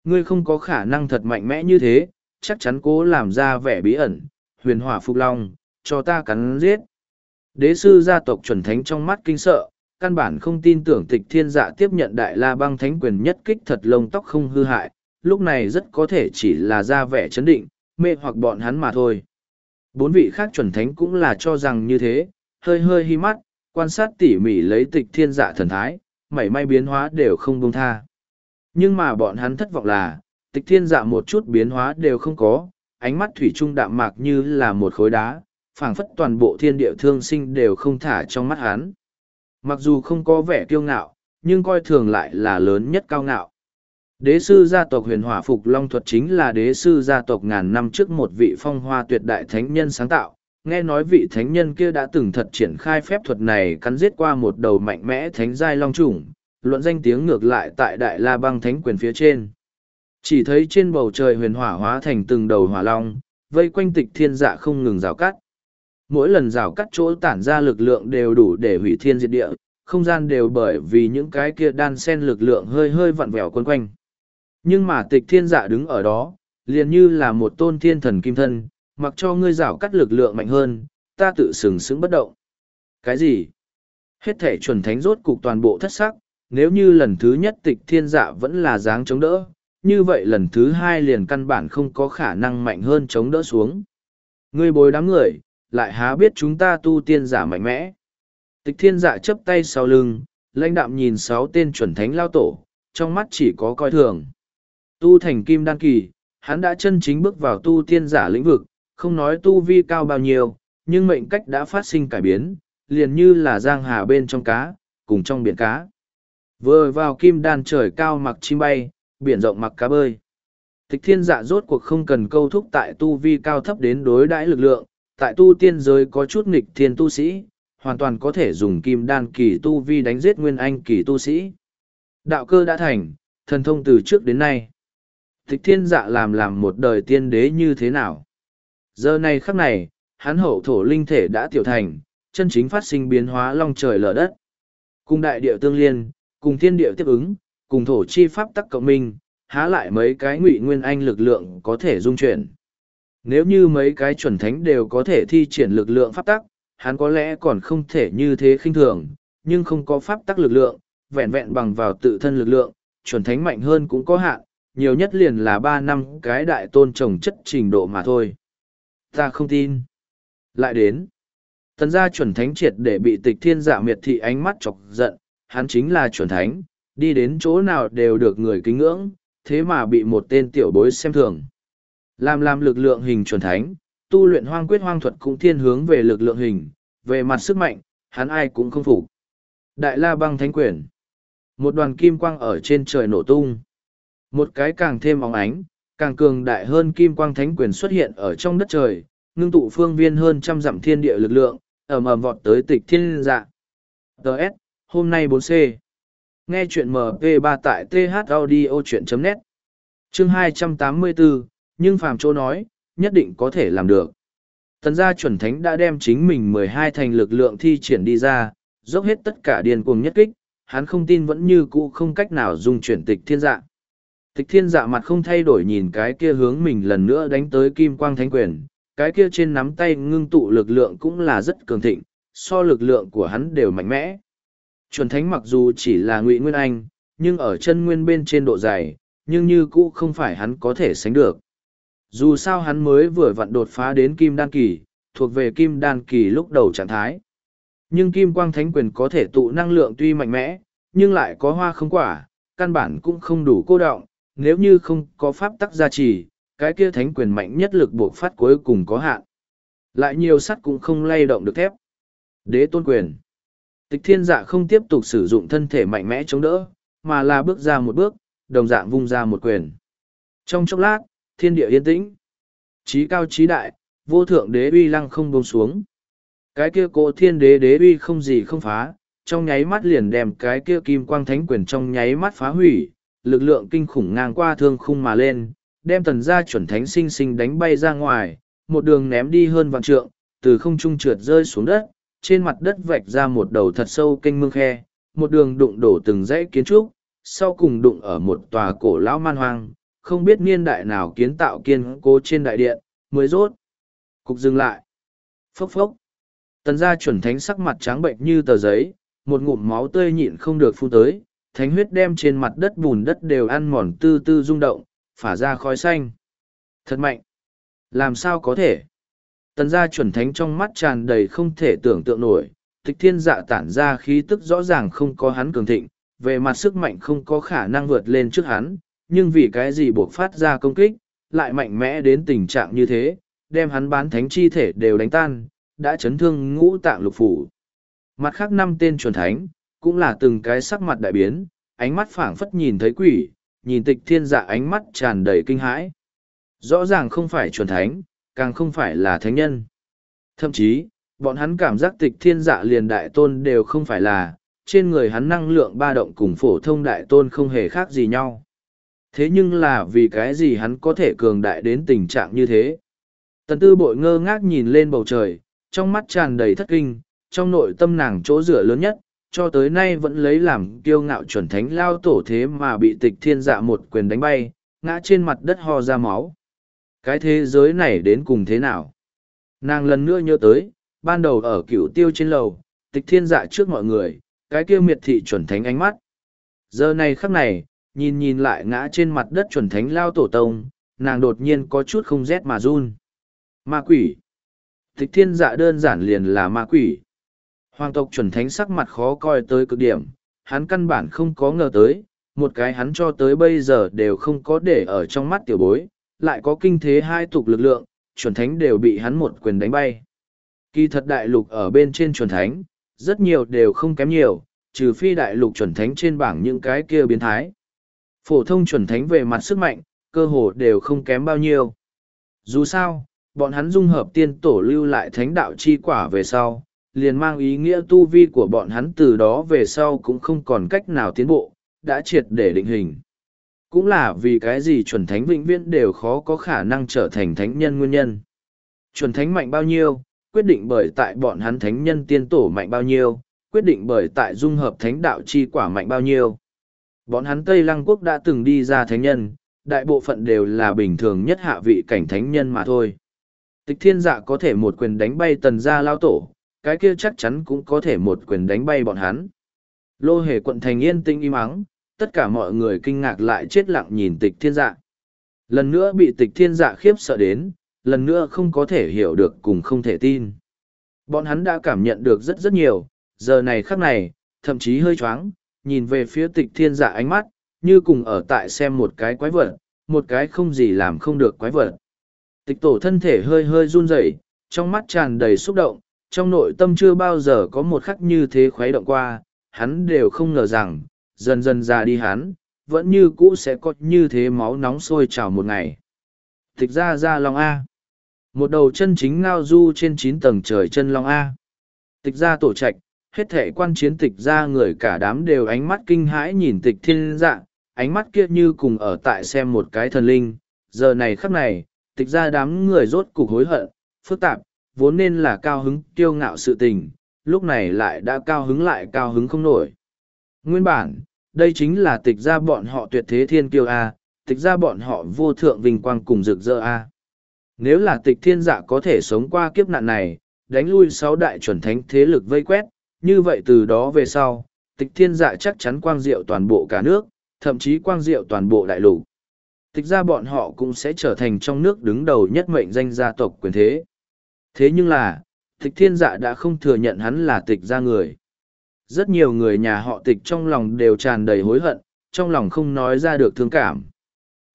Ngươi không có khả năng thật mạnh mẽ như thế, chắc chắn cố làm ra vẻ bí ẩn, huyền hỏa phục long, cho ta cắn giết. Đế sư gia tộc chuẩn thánh trong mắt kinh sợ, căn bản không tin tưởng tịch thiên dạ tiếp nhận đại la băng thánh quyền nhất kích thật lông tóc không hư hại, lúc này rất có thể chỉ là ra vẻ chấn định, mê hoặc bọn hắn mà thôi. Bốn vị khác chuẩn thánh cũng là cho rằng như thế, hơi hơi hi mắt, quan sát tỉ mỉ lấy tịch thiên dạ thần thái, mảy may biến hóa đều không buông tha. Nhưng mà bọn hắn thất vọng là, tịch thiên dạ một chút biến hóa đều không có, ánh mắt thủy trung đạm mạc như là một khối đá, phảng phất toàn bộ thiên địa thương sinh đều không thả trong mắt hắn. Mặc dù không có vẻ kiêu ngạo, nhưng coi thường lại là lớn nhất cao ngạo. Đế sư gia tộc huyền hỏa phục long thuật chính là đế sư gia tộc ngàn năm trước một vị phong hoa tuyệt đại thánh nhân sáng tạo. Nghe nói vị thánh nhân kia đã từng thật triển khai phép thuật này cắn giết qua một đầu mạnh mẽ thánh giai long trùng, luận danh tiếng ngược lại tại đại la băng thánh quyền phía trên. Chỉ thấy trên bầu trời huyền hỏa hóa thành từng đầu hỏa long, vây quanh tịch thiên dạ không ngừng rào cắt. Mỗi lần rào cắt chỗ tản ra lực lượng đều đủ để hủy thiên diệt địa, không gian đều bởi vì những cái kia đan sen lực lượng hơi hơi vặn vẹo quấn quanh. Nhưng mà tịch thiên dạ đứng ở đó, liền như là một tôn thiên thần kim thân, mặc cho ngươi rảo cắt lực lượng mạnh hơn, ta tự sừng sững bất động. Cái gì? Hết thể chuẩn thánh rốt cục toàn bộ thất sắc, nếu như lần thứ nhất tịch thiên dạ vẫn là dáng chống đỡ, như vậy lần thứ hai liền căn bản không có khả năng mạnh hơn chống đỡ xuống. Ngươi bối đám người, lại há biết chúng ta tu tiên giả mạnh mẽ. Tịch thiên dạ chấp tay sau lưng, lãnh đạm nhìn sáu tên chuẩn thánh lao tổ, trong mắt chỉ có coi thường. Tu thành kim đan kỳ, hắn đã chân chính bước vào tu tiên giả lĩnh vực, không nói tu vi cao bao nhiêu, nhưng mệnh cách đã phát sinh cải biến, liền như là giang hà bên trong cá, cùng trong biển cá. Vừa vào kim đan trời cao mặc chim bay, biển rộng mặc cá bơi. Tịch thiên dạ rốt cuộc không cần câu thúc tại tu vi cao thấp đến đối đãi lực lượng, tại tu tiên giới có chút nghịch thiên tu sĩ, hoàn toàn có thể dùng kim đan kỳ tu vi đánh giết nguyên anh kỳ tu sĩ. Đạo cơ đã thành, thần thông từ trước đến nay. Tịch thiên dạ làm làm một đời tiên đế như thế nào? Giờ này khắc này, hắn hậu thổ linh thể đã tiểu thành, chân chính phát sinh biến hóa long trời lở đất. Cùng đại địa tương liên, cùng thiên địa tiếp ứng, cùng thổ chi pháp tắc cộng minh, há lại mấy cái ngụy nguyên anh lực lượng có thể dung chuyển. Nếu như mấy cái chuẩn thánh đều có thể thi triển lực lượng pháp tắc, hắn có lẽ còn không thể như thế khinh thường, nhưng không có pháp tắc lực lượng, vẹn vẹn bằng vào tự thân lực lượng, chuẩn thánh mạnh hơn cũng có hạn, nhiều nhất liền là ba năm cái đại tôn trồng chất trình độ mà thôi. Ta không tin. Lại đến. Tần gia chuẩn thánh triệt để bị tịch thiên giả miệt thị ánh mắt chọc giận, hắn chính là chuẩn thánh, đi đến chỗ nào đều được người kính ngưỡng, thế mà bị một tên tiểu bối xem thường. Làm làm lực lượng hình chuẩn thánh, tu luyện hoang quyết hoang thuật cũng thiên hướng về lực lượng hình, về mặt sức mạnh, hắn ai cũng không phục. Đại la băng thánh quyền. Một đoàn kim quang ở trên trời nổ tung. Một cái càng thêm óng ánh, càng cường đại hơn kim quang thánh quyền xuất hiện ở trong đất trời, ngưng tụ phương viên hơn trăm dặm thiên địa lực lượng, ầm ầm vọt tới tịch thiên dạ. Đs, hôm nay 4C. Nghe chuyện MP3 tại thaudio.net. Chương 284, nhưng Phạm Châu nói, nhất định có thể làm được. Tần gia chuẩn thánh đã đem chính mình mười hai thành lực lượng thi triển đi ra, dốc hết tất cả điên cuồng nhất kích, hắn không tin vẫn như cũ không cách nào dùng chuyển tịch thiên dạ. Tịch thiên dạ mặt không thay đổi nhìn cái kia hướng mình lần nữa đánh tới kim quang thánh quyền, cái kia trên nắm tay ngưng tụ lực lượng cũng là rất cường thịnh, so lực lượng của hắn đều mạnh mẽ. Chuẩn thánh mặc dù chỉ là ngụy nguyên anh, nhưng ở chân nguyên bên trên độ dày, nhưng như cũ không phải hắn có thể sánh được. Dù sao hắn mới vừa vặn đột phá đến kim đan kỳ, thuộc về kim đan kỳ lúc đầu trạng thái. Nhưng kim quang thánh quyền có thể tụ năng lượng tuy mạnh mẽ, nhưng lại có hoa không quả, căn bản cũng không đủ cô động, nếu như không có pháp tắc gia trì, cái kia thánh quyền mạnh nhất lực buộc phát cuối cùng có hạn. Lại nhiều sắt cũng không lay động được thép. Đế tôn quyền. Tịch thiên dạ không tiếp tục sử dụng thân thể mạnh mẽ chống đỡ, mà là bước ra một bước, đồng dạng vung ra một quyền. Trong chốc lát, thiên địa yên tĩnh. chí cao chí đại, vô thượng đế uy lăng không buông xuống. Cái kia cổ thiên đế đế uy không gì không phá, trong nháy mắt liền đem cái kia kim quang thánh quyền trong nháy mắt phá hủy, lực lượng kinh khủng ngang qua thương khung mà lên, đem tần gia chuẩn thánh sinh sinh đánh bay ra ngoài, một đường ném đi hơn vạn trượng, từ không trung trượt rơi xuống đất, trên mặt đất vạch ra một đầu thật sâu kênh mương khe, một đường đụng đổ từng dãy kiến trúc, sau cùng đụng ở một tòa cổ lão man hoang, không biết niên đại nào kiến tạo kiên cố trên đại điện, mới rốt. Cục dừng lại. Phốc phốc. Tần gia chuẩn thánh sắc mặt trắng bệnh như tờ giấy, một ngụm máu tươi nhịn không được phun tới, thánh huyết đem trên mặt đất bùn đất đều ăn mòn tư tư rung động, phả ra khói xanh. Thật mạnh. Làm sao có thể? Tần gia chuẩn thánh trong mắt tràn đầy không thể tưởng tượng nổi, tịch thiên dạ tản ra khí tức rõ ràng không có hắn cường thịnh, về mặt sức mạnh không có khả năng vượt lên trước hắn, nhưng vì cái gì buộc phát ra công kích, lại mạnh mẽ đến tình trạng như thế, đem hắn bán thánh chi thể đều đánh tan, đã chấn thương ngũ tạng lục phủ. Mặt khác năm tên chuẩn thánh, cũng là từng cái sắc mặt đại biến, ánh mắt phảng phất nhìn thấy quỷ, nhìn tịch thiên dạ ánh mắt tràn đầy kinh hãi. Rõ ràng không phải chuẩn thánh, càng không phải là thánh nhân. Thậm chí, bọn hắn cảm giác tịch thiên dạ liền đại tôn đều không phải là, trên người hắn năng lượng ba động cùng phổ thông đại tôn không hề khác gì nhau. Thế nhưng là vì cái gì hắn có thể cường đại đến tình trạng như thế? Tần tư bội ngơ ngác nhìn lên bầu trời, trong mắt tràn đầy thất kinh, trong nội tâm nàng chỗ rửa lớn nhất, cho tới nay vẫn lấy làm kiêu ngạo chuẩn thánh lao tổ thế mà bị tịch thiên dạ một quyền đánh bay, ngã trên mặt đất ho ra máu. Cái thế giới này đến cùng thế nào? Nàng lần nữa nhớ tới, ban đầu ở cửu tiêu trên lầu, tịch thiên dạ trước mọi người, cái kia miệt thị chuẩn thánh ánh mắt. Giờ này khắc này, nhìn nhìn lại ngã trên mặt đất chuẩn thánh lao tổ tông, nàng đột nhiên có chút không rét mà run. Ma quỷ. Tịch thiên dạ đơn giản liền là ma quỷ. Hoàng tộc chuẩn thánh sắc mặt khó coi tới cực điểm, hắn căn bản không có ngờ tới, một cái hắn cho tới bây giờ đều không có để ở trong mắt tiểu bối, lại có kinh thế hai tục lực lượng, chuẩn thánh đều bị hắn một quyền đánh bay. Kỳ thật đại lục ở bên trên chuẩn thánh, rất nhiều đều không kém nhiều, trừ phi đại lục chuẩn thánh trên bảng những cái kia biến thái. Phổ thông chuẩn thánh về mặt sức mạnh, cơ hồ đều không kém bao nhiêu. Dù sao, bọn hắn dung hợp tiên tổ lưu lại thánh đạo chi quả về sau, liền mang ý nghĩa tu vi của bọn hắn từ đó về sau cũng không còn cách nào tiến bộ, đã triệt để định hình. Cũng là vì cái gì chuẩn thánh vĩnh viễn đều khó có khả năng trở thành thánh nhân nguyên nhân. Chuẩn thánh mạnh bao nhiêu, quyết định bởi tại bọn hắn thánh nhân tiên tổ mạnh bao nhiêu, quyết định bởi tại dung hợp thánh đạo chi quả mạnh bao nhiêu. Bọn hắn Tây Lăng Quốc đã từng đi ra thánh nhân, đại bộ phận đều là bình thường nhất hạ vị cảnh thánh nhân mà thôi. Tịch thiên dạ có thể một quyền đánh bay tần gia lao tổ, cái kia chắc chắn cũng có thể một quyền đánh bay bọn hắn. Lô hề quận thành yên tĩnh im ắng, tất cả mọi người kinh ngạc lại chết lặng nhìn tịch thiên dạ. Lần nữa bị tịch thiên dạ khiếp sợ đến, lần nữa không có thể hiểu được cùng không thể tin. Bọn hắn đã cảm nhận được rất rất nhiều, giờ này khắc này, thậm chí hơi choáng, nhìn về phía tịch thiên dạ ánh mắt, như cùng ở tại xem một cái quái vật, một cái không gì làm không được quái vật. Tịch tổ thân thể hơi hơi run rẩy, trong mắt tràn đầy xúc động, trong nội tâm chưa bao giờ có một khắc như thế khuấy động qua, hắn đều không ngờ rằng, dần dần ra đi hắn, vẫn như cũ sẽ có như thế máu nóng sôi trào một ngày. thực ra ra Long A. Một đầu chân chính ngao du trên chín tầng trời chân Long A. Tịch ra tổ trạch, hết thể quan chiến tịch ra người cả đám đều ánh mắt kinh hãi nhìn tịch thiên dạ, ánh mắt kia như cùng ở tại xem một cái thần linh. Giờ này khắc này, tịch ra đám người rốt cục hối hận, phức tạp, vốn nên là cao hứng kiêu ngạo sự tình, lúc này lại đã cao hứng lại cao hứng không nổi. Nguyên bản, đây chính là tịch ra bọn họ tuyệt thế thiên kiêu A, tịch ra bọn họ vô thượng vinh quang cùng rực rỡ A. Nếu là tịch thiên dạ có thể sống qua kiếp nạn này, đánh lui sáu đại chuẩn thánh thế lực vây quét, như vậy từ đó về sau, tịch thiên dạ chắc chắn quang diệu toàn bộ cả nước, thậm chí quang diệu toàn bộ đại lục. Tịch ra bọn họ cũng sẽ trở thành trong nước đứng đầu nhất mệnh danh gia tộc quyền thế. Thế nhưng là, tịch thiên dạ đã không thừa nhận hắn là tịch ra người. Rất nhiều người nhà họ tịch trong lòng đều tràn đầy hối hận, trong lòng không nói ra được thương cảm.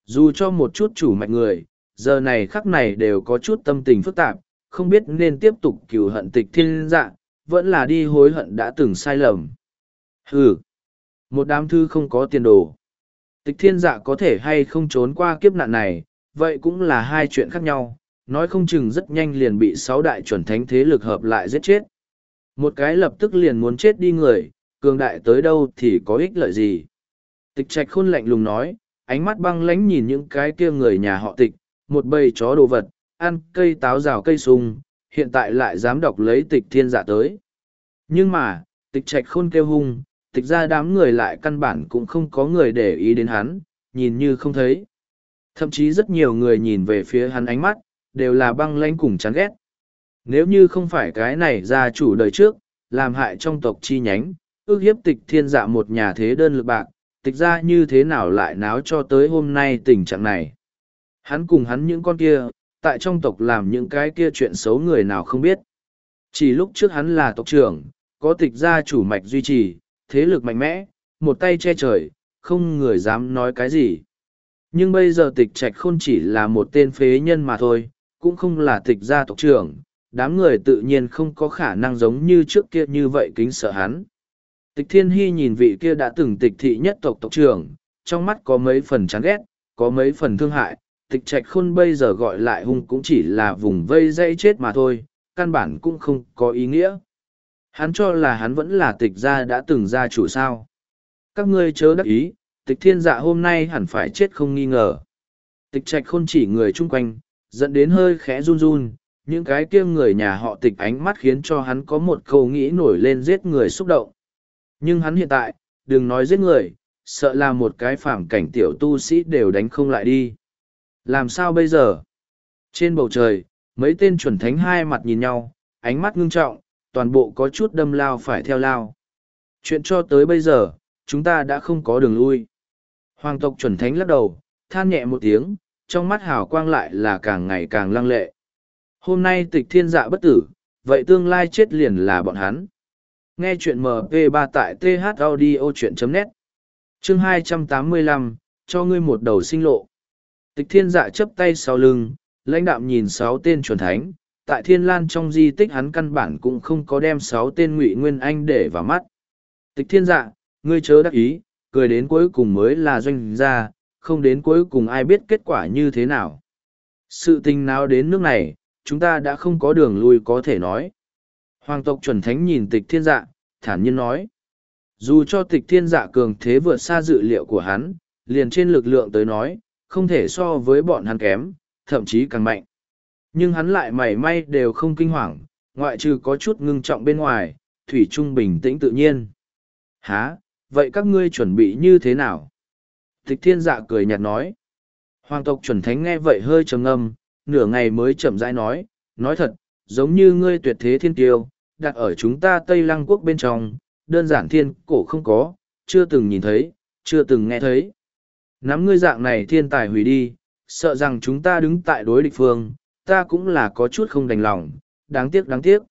Dù cho một chút chủ mạch người, giờ này khắc này đều có chút tâm tình phức tạp, không biết nên tiếp tục cừu hận tịch thiên dạ, vẫn là đi hối hận đã từng sai lầm. Hừ, một đám thư không có tiền đồ. Tịch thiên dạ có thể hay không trốn qua kiếp nạn này, vậy cũng là hai chuyện khác nhau, nói không chừng rất nhanh liền bị sáu đại chuẩn thánh thế lực hợp lại giết chết. Một cái lập tức liền muốn chết đi người, cường đại tới đâu thì có ích lợi gì. Tịch trạch khôn lạnh lùng nói, ánh mắt băng lánh nhìn những cái kia người nhà họ tịch, một bầy chó đồ vật, ăn cây táo rào cây sung, hiện tại lại dám đọc lấy tịch thiên dạ tới. Nhưng mà, tịch trạch khôn kêu hung, tịch ra đám người lại căn bản cũng không có người để ý đến hắn, nhìn như không thấy. Thậm chí rất nhiều người nhìn về phía hắn ánh mắt, đều là băng lãnh cùng chán ghét. Nếu như không phải cái này ra chủ đời trước, làm hại trong tộc chi nhánh, ước hiếp tịch thiên dạ một nhà thế đơn lực bạc, tịch ra như thế nào lại náo cho tới hôm nay tình trạng này. Hắn cùng hắn những con kia, tại trong tộc làm những cái kia chuyện xấu người nào không biết. Chỉ lúc trước hắn là tộc trưởng, có tịch gia chủ mạch duy trì, thế lực mạnh mẽ, một tay che trời, không người dám nói cái gì. Nhưng bây giờ tịch trạch không chỉ là một tên phế nhân mà thôi, cũng không là tịch gia tộc trưởng, đám người tự nhiên không có khả năng giống như trước kia như vậy kính sợ hắn. Tịch thiên hy nhìn vị kia đã từng tịch thị nhất tộc tộc trưởng, trong mắt có mấy phần chán ghét, có mấy phần thương hại, tịch trạch khôn bây giờ gọi lại hung cũng chỉ là vùng vây dây chết mà thôi, căn bản cũng không có ý nghĩa. Hắn cho là hắn vẫn là tịch gia đã từng gia chủ sao. Các ngươi chớ đắc ý, tịch thiên dạ hôm nay hẳn phải chết không nghi ngờ. Tịch trạch khôn chỉ người chung quanh, dẫn đến hơi khẽ run run, những cái kia người nhà họ tịch ánh mắt khiến cho hắn có một câu nghĩ nổi lên giết người xúc động. Nhưng hắn hiện tại, đừng nói giết người, sợ là một cái phản cảnh tiểu tu sĩ đều đánh không lại đi. Làm sao bây giờ? Trên bầu trời, mấy tên chuẩn thánh hai mặt nhìn nhau, ánh mắt ngưng trọng, toàn bộ có chút đâm lao phải theo lao. Chuyện cho tới bây giờ, chúng ta đã không có đường lui. Hoàng tộc chuẩn thánh lắc đầu, than nhẹ một tiếng, trong mắt hào quang lại là càng ngày càng lăng lệ. Hôm nay tịch thiên dạ bất tử, vậy tương lai chết liền là bọn hắn. Nghe chuyện MP3 tại thaudio.net Chương 285, cho ngươi một đầu sinh lộ. Tịch thiên dạ chấp tay sau lưng, lãnh đạm nhìn sáu tên chuẩn thánh, tại thiên lan trong di tích hắn căn bản cũng không có đem sáu tên ngụy nguyên anh để vào mắt. Tịch thiên dạ, ngươi chớ đắc ý, cười đến cuối cùng mới là doanh gia, không đến cuối cùng ai biết kết quả như thế nào. Sự tình nào đến nước này, chúng ta đã không có đường lui có thể nói. Hoàng tộc chuẩn thánh nhìn tịch thiên dạ, thản nhiên nói. Dù cho tịch thiên dạ cường thế vượt xa dự liệu của hắn, liền trên lực lượng tới nói, không thể so với bọn hắn kém, thậm chí càng mạnh. Nhưng hắn lại mảy may đều không kinh hoàng, ngoại trừ có chút ngưng trọng bên ngoài, thủy trung bình tĩnh tự nhiên. Hả, vậy các ngươi chuẩn bị như thế nào? Tịch thiên dạ cười nhạt nói. Hoàng tộc chuẩn thánh nghe vậy hơi trầm ngâm, nửa ngày mới chậm rãi nói, nói thật, giống như ngươi tuyệt thế thiên tiêu, đặt ở chúng ta Tây Lăng quốc bên trong, đơn giản thiên cổ không có, chưa từng nhìn thấy, chưa từng nghe thấy. Nắm ngươi dạng này thiên tài hủy đi, sợ rằng chúng ta đứng tại đối địch phương, ta cũng là có chút không đành lòng, đáng tiếc đáng tiếc.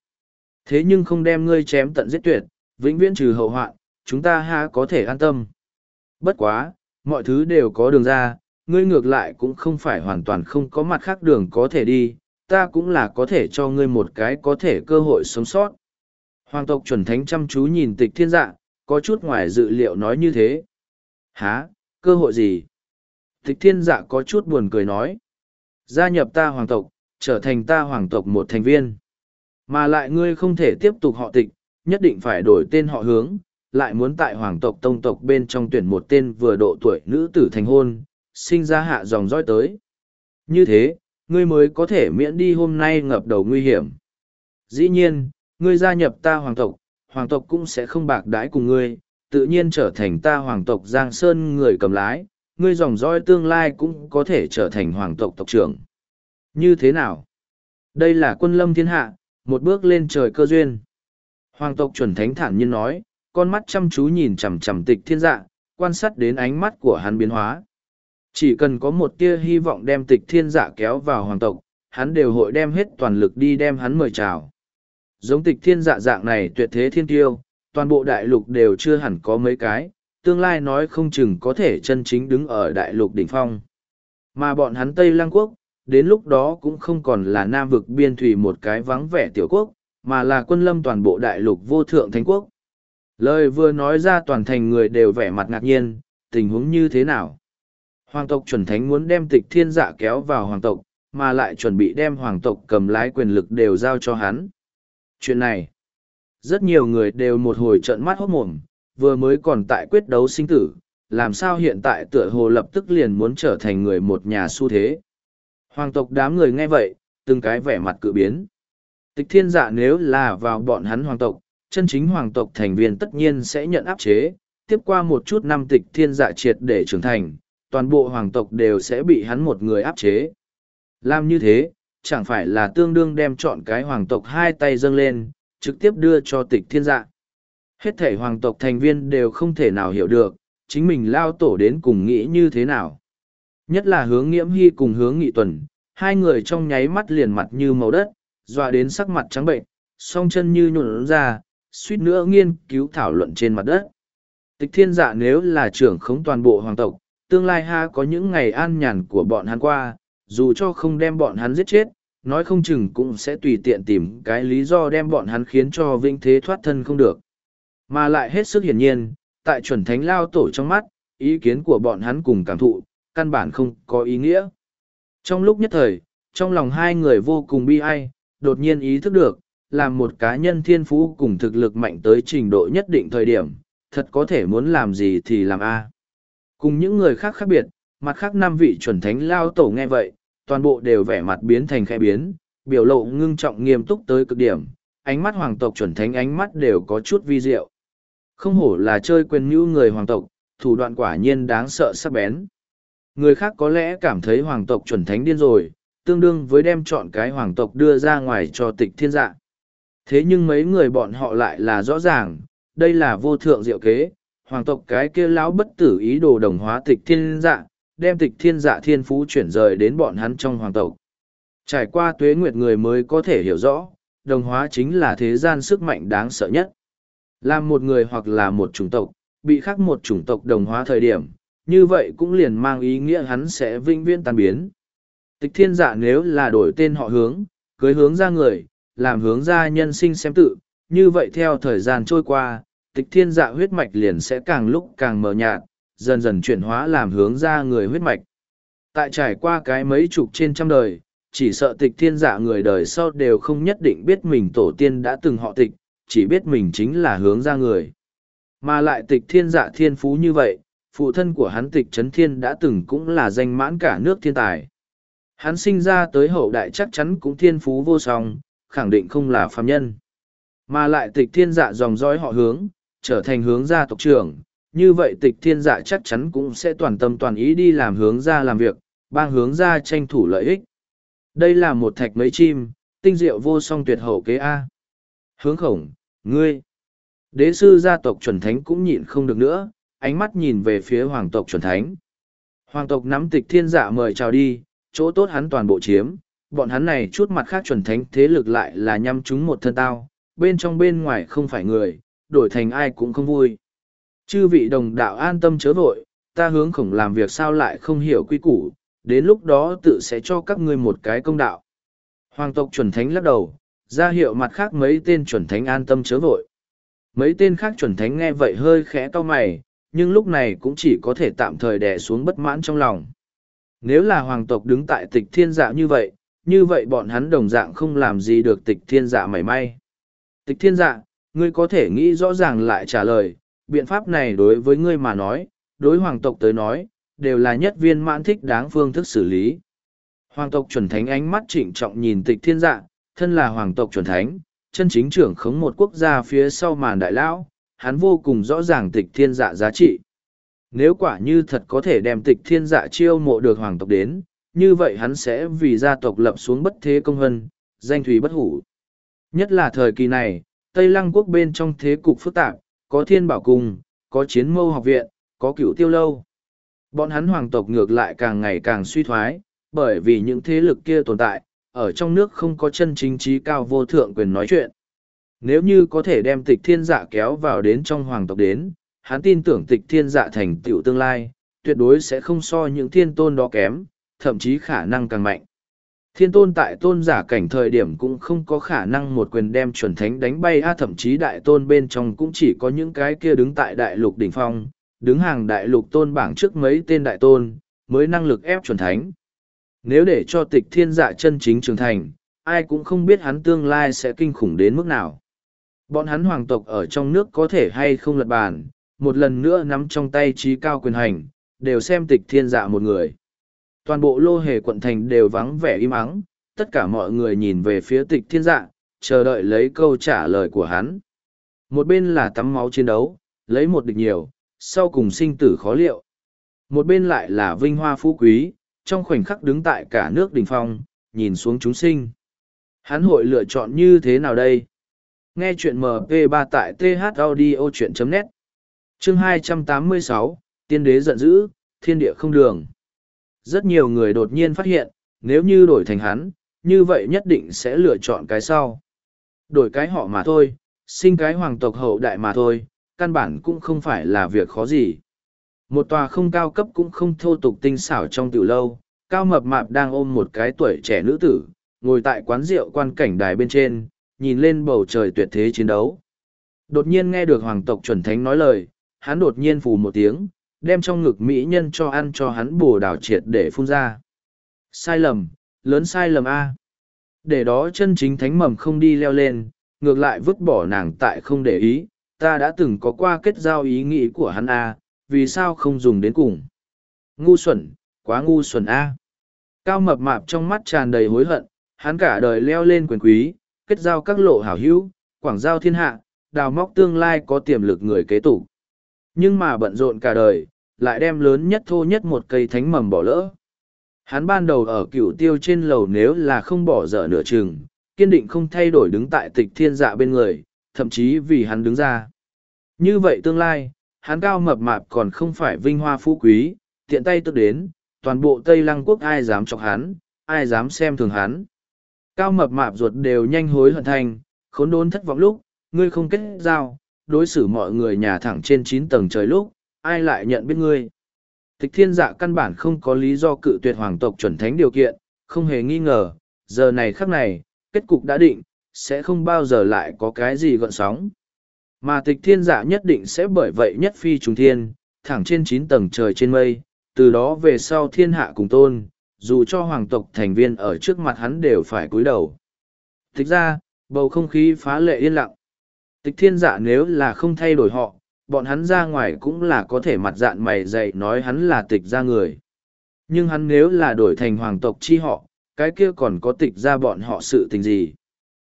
Thế nhưng không đem ngươi chém tận giết tuyệt, vĩnh viễn trừ hậu hoạn, chúng ta ha có thể an tâm. Bất quá, mọi thứ đều có đường ra, ngươi ngược lại cũng không phải hoàn toàn không có mặt khác đường có thể đi, ta cũng là có thể cho ngươi một cái có thể cơ hội sống sót. Hoàng tộc chuẩn thánh chăm chú nhìn tịch thiên dạ, có chút ngoài dự liệu nói như thế. Hả, cơ hội gì? Tịch thiên dạ có chút buồn cười nói. Gia nhập ta hoàng tộc, trở thành ta hoàng tộc một thành viên. Mà lại ngươi không thể tiếp tục họ tịch, nhất định phải đổi tên họ hướng, lại muốn tại hoàng tộc tông tộc bên trong tuyển một tên vừa độ tuổi nữ tử thành hôn, sinh ra hạ dòng dõi tới. Như thế, ngươi mới có thể miễn đi hôm nay ngập đầu nguy hiểm. Dĩ nhiên, ngươi gia nhập ta hoàng tộc, hoàng tộc cũng sẽ không bạc đãi cùng ngươi, tự nhiên trở thành ta hoàng tộc Giang Sơn người cầm lái, ngươi dòng dõi tương lai cũng có thể trở thành hoàng tộc tộc trưởng. Như thế nào? Đây là quân lâm thiên hạ, một bước lên trời cơ duyên. Hoàng tộc chuẩn thánh thản nhiên nói, con mắt chăm chú nhìn chằm chằm tịch thiên dạ, quan sát đến ánh mắt của hắn biến hóa. Chỉ cần có một tia hy vọng đem tịch thiên dạ kéo vào hoàng tộc, hắn đều hội đem hết toàn lực đi đem hắn mời chào. Giống tịch thiên dạ dạng này tuyệt thế thiên tiêu, toàn bộ đại lục đều chưa hẳn có mấy cái, tương lai nói không chừng có thể chân chính đứng ở đại lục đỉnh phong. Mà bọn hắn Tây Lăng Quốc, đến lúc đó cũng không còn là nam vực biên thủy một cái vắng vẻ tiểu quốc, mà là quân lâm toàn bộ đại lục vô thượng thánh quốc. Lời vừa nói ra toàn thành người đều vẻ mặt ngạc nhiên, tình huống như thế nào? Hoàng tộc chuẩn thánh muốn đem tịch thiên dạ kéo vào hoàng tộc, mà lại chuẩn bị đem hoàng tộc cầm lái quyền lực đều giao cho hắn. Chuyện này, rất nhiều người đều một hồi trợn mắt hốt mồm, vừa mới còn tại quyết đấu sinh tử, làm sao hiện tại tựa hồ lập tức liền muốn trở thành người một nhà su thế. Hoàng tộc đám người nghe vậy, từng cái vẻ mặt cự biến. Tịch thiên dạ nếu là vào bọn hắn hoàng tộc, chân chính hoàng tộc thành viên tất nhiên sẽ nhận áp chế, tiếp qua một chút năm tịch thiên dạ triệt để trưởng thành, toàn bộ hoàng tộc đều sẽ bị hắn một người áp chế. Làm như thế, chẳng phải là tương đương đem chọn cái hoàng tộc hai tay dâng lên, trực tiếp đưa cho tịch thiên dạ. Hết thể hoàng tộc thành viên đều không thể nào hiểu được, chính mình lao tổ đến cùng nghĩ như thế nào. Nhất là hướng nghiễm hy cùng hướng nghị tuần, hai người trong nháy mắt liền mặt như màu đất, dọa đến sắc mặt trắng bệnh, song chân như nhuộn ra, suýt nữa nghiên cứu thảo luận trên mặt đất. Tịch thiên dạ nếu là trưởng khống toàn bộ hoàng tộc, tương lai ha có những ngày an nhàn của bọn hắn qua, dù cho không đem bọn hắn giết chết, nói không chừng cũng sẽ tùy tiện tìm cái lý do đem bọn hắn khiến cho vinh thế thoát thân không được. Mà lại hết sức hiển nhiên, tại chuẩn thánh lao tổ trong mắt, ý kiến của bọn hắn cùng cảm thụ, căn bản không có ý nghĩa. Trong lúc nhất thời, trong lòng hai người vô cùng bi ai, đột nhiên ý thức được, làm một cá nhân thiên phú cùng thực lực mạnh tới trình độ nhất định thời điểm, thật có thể muốn làm gì thì làm A. Cùng những người khác khác biệt, mặt khác năm vị chuẩn thánh lao tổ nghe vậy, toàn bộ đều vẻ mặt biến thành khẽ biến, biểu lộ ngưng trọng nghiêm túc tới cực điểm, ánh mắt hoàng tộc chuẩn thánh ánh mắt đều có chút vi diệu. Không hổ là chơi quyền như người hoàng tộc, thủ đoạn quả nhiên đáng sợ sắc bén. Người khác có lẽ cảm thấy hoàng tộc chuẩn thánh điên rồi, tương đương với đem chọn cái hoàng tộc đưa ra ngoài cho tịch thiên dạ. Thế nhưng mấy người bọn họ lại là rõ ràng, đây là vô thượng diệu kế, hoàng tộc cái kia lão bất tử ý đồ đồng hóa tịch thiên dạ, đem tịch thiên dạ thiên phú chuyển rời đến bọn hắn trong hoàng tộc. Trải qua tuế nguyệt người mới có thể hiểu rõ, đồng hóa chính là thế gian sức mạnh đáng sợ nhất. Làm một người hoặc là một chủng tộc, bị khắc một chủng tộc đồng hóa thời điểm, như vậy cũng liền mang ý nghĩa hắn sẽ vinh viễn tan biến. Tịch thiên dạ nếu là đổi tên họ hướng, cưới hướng ra người, làm hướng ra nhân sinh xem tự, như vậy theo thời gian trôi qua, tịch thiên dạ huyết mạch liền sẽ càng lúc càng mờ nhạt, dần dần chuyển hóa làm hướng ra người huyết mạch. Tại trải qua cái mấy chục trên trăm đời, chỉ sợ tịch thiên dạ người đời sau đều không nhất định biết mình tổ tiên đã từng họ tịch, chỉ biết mình chính là hướng ra người. Mà lại tịch thiên dạ thiên phú như vậy, phụ thân của hắn tịch trấn thiên đã từng cũng là danh mãn cả nước thiên tài. Hắn sinh ra tới hậu đại chắc chắn cũng thiên phú vô song, khẳng định không là phàm nhân. Mà lại tịch thiên dạ dòng dõi họ hướng, trở thành hướng gia tộc trưởng, như vậy tịch thiên dạ chắc chắn cũng sẽ toàn tâm toàn ý đi làm hướng gia làm việc, bang hướng gia tranh thủ lợi ích. Đây là một thạch mấy chim, tinh diệu vô song tuyệt hậu kế A. Hướng khổng, ngươi. Đế sư gia tộc chuẩn thánh cũng nhịn không được nữa, ánh mắt nhìn về phía hoàng tộc chuẩn thánh. Hoàng tộc nắm tịch thiên dạ mời chào đi, chỗ tốt hắn toàn bộ chiếm, bọn hắn này chút mặt khác chuẩn thánh thế lực lại là nhăm chúng một thân tao, bên trong bên ngoài không phải người, đổi thành ai cũng không vui. Chư vị đồng đạo an tâm chớ vội, ta hướng khổng làm việc sao lại không hiểu quy củ, đến lúc đó tự sẽ cho các ngươi một cái công đạo. Hoàng tộc chuẩn thánh lắc đầu, ra hiệu mặt khác mấy tên chuẩn thánh an tâm chớ vội. Mấy tên khác chuẩn thánh nghe vậy hơi khẽ to mày, nhưng lúc này cũng chỉ có thể tạm thời đè xuống bất mãn trong lòng. Nếu là hoàng tộc đứng tại tịch thiên dạ như vậy, như vậy bọn hắn đồng dạng không làm gì được tịch thiên dạ mảy may. Tịch thiên dạ, ngươi có thể nghĩ rõ ràng lại trả lời, biện pháp này đối với ngươi mà nói, đối hoàng tộc tới nói, đều là nhất viên mãn thích đáng phương thức xử lý. Hoàng tộc chuẩn thánh ánh mắt trịnh trọng nhìn tịch thiên dạ, thân là hoàng tộc chuẩn thánh, chân chính trưởng khống một quốc gia phía sau màn đại lão, hắn vô cùng rõ ràng tịch thiên dạ giá trị. Nếu quả như thật có thể đem tịch thiên dạ chiêu mộ được hoàng tộc đến, như vậy hắn sẽ vì gia tộc lập xuống bất thế công hân, danh thủy bất hủ. Nhất là thời kỳ này, Tây Lăng quốc bên trong thế cục phức tạp, có thiên bảo cung, có chiến mâu học viện, có cựu tiêu lâu. Bọn hắn hoàng tộc ngược lại càng ngày càng suy thoái, bởi vì những thế lực kia tồn tại, ở trong nước không có chân chính trí cao vô thượng quyền nói chuyện. Nếu như có thể đem tịch thiên dạ kéo vào đến trong hoàng tộc đến, hắn tin tưởng tịch thiên dạ thành tựu tương lai, tuyệt đối sẽ không so những thiên tôn đó kém, thậm chí khả năng càng mạnh. Thiên tôn tại tôn giả cảnh thời điểm cũng không có khả năng một quyền đem chuẩn thánh đánh bay a thậm chí đại tôn bên trong cũng chỉ có những cái kia đứng tại đại lục đỉnh phong, đứng hàng đại lục tôn bảng trước mấy tên đại tôn, mới năng lực ép chuẩn thánh. Nếu để cho tịch thiên dạ chân chính trưởng thành, ai cũng không biết hắn tương lai sẽ kinh khủng đến mức nào. Bọn hắn hoàng tộc ở trong nước có thể hay không lật bàn, một lần nữa nắm trong tay trí cao quyền hành, đều xem tịch thiên dạ một người. Toàn bộ lô hề quận thành đều vắng vẻ im ắng, tất cả mọi người nhìn về phía tịch thiên dạ, chờ đợi lấy câu trả lời của hắn. Một bên là tắm máu chiến đấu, lấy một địch nhiều, sau cùng sinh tử khó liệu. Một bên lại là vinh hoa phú quý, trong khoảnh khắc đứng tại cả nước đỉnh phong, nhìn xuống chúng sinh. Hắn hội lựa chọn như thế nào đây? Nghe chuyện MP3 tại thaudio.net Chương 286, Tiên đế giận dữ, thiên địa không đường. Rất nhiều người đột nhiên phát hiện, nếu như đổi thành hắn, như vậy nhất định sẽ lựa chọn cái sau. Đổi cái họ mà thôi, sinh cái hoàng tộc hậu đại mà thôi, căn bản cũng không phải là việc khó gì. Một tòa không cao cấp cũng không thô tục tinh xảo trong tiểu lâu, cao mập mạp đang ôm một cái tuổi trẻ nữ tử, ngồi tại quán rượu quan cảnh đài bên trên, nhìn lên bầu trời tuyệt thế chiến đấu. Đột nhiên nghe được hoàng tộc chuẩn thánh nói lời, hắn đột nhiên phù một tiếng, đem trong ngực mỹ nhân cho ăn cho hắn bồ đào triệt để phun ra. Sai lầm, lớn sai lầm A. Để đó chân chính thánh mầm không đi leo lên, ngược lại vứt bỏ nàng tại không để ý, ta đã từng có qua kết giao ý nghĩ của hắn A, vì sao không dùng đến cùng. ngu xuẩn, quá ngu xuẩn a. Cao mập mạp trong mắt tràn đầy hối hận, hắn cả đời leo lên quyền quý, kết giao các lộ hảo hữu, quảng giao thiên hạ, đào móc tương lai có tiềm lực người kế tục. Nhưng mà bận rộn cả đời, lại đem lớn nhất thô nhất một cây thánh mầm bỏ lỡ. Hắn ban đầu ở cựu tiêu trên lầu nếu là không bỏ dở nửa chừng, kiên định không thay đổi đứng tại tịch thiên dạ bên người, thậm chí vì hắn đứng ra. Như vậy tương lai, hắn cao mập mạp còn không phải vinh hoa phú quý, tiện tay tức đến, toàn bộ Tây Lăng quốc ai dám chọc hắn, ai dám xem thường hắn. Cao mập mạp ruột đều nhanh hối hận thành, khốn đốn thất vọng lúc, ngươi không kết giao, đối xử mọi người nhà thẳng trên chín tầng trời lúc, ai lại nhận biết ngươi. Tịch thiên dạ căn bản không có lý do cự tuyệt hoàng tộc chuẩn thánh điều kiện, không hề nghi ngờ, giờ này khắc này, kết cục đã định, sẽ không bao giờ lại có cái gì gọn sóng. Mà tịch thiên dạ nhất định sẽ bởi vậy nhất phi trùng thiên, thẳng trên chín tầng trời trên mây, từ đó về sau thiên hạ cùng tôn, dù cho hoàng tộc thành viên ở trước mặt hắn đều phải cúi đầu. Thực ra, bầu không khí phá lệ yên lặng. Tịch thiên dạ nếu là không thay đổi họ, bọn hắn ra ngoài cũng là có thể mặt dạn mày dạy nói hắn là tịch ra người. Nhưng hắn nếu là đổi thành hoàng tộc chi họ, cái kia còn có tịch ra bọn họ sự tình gì.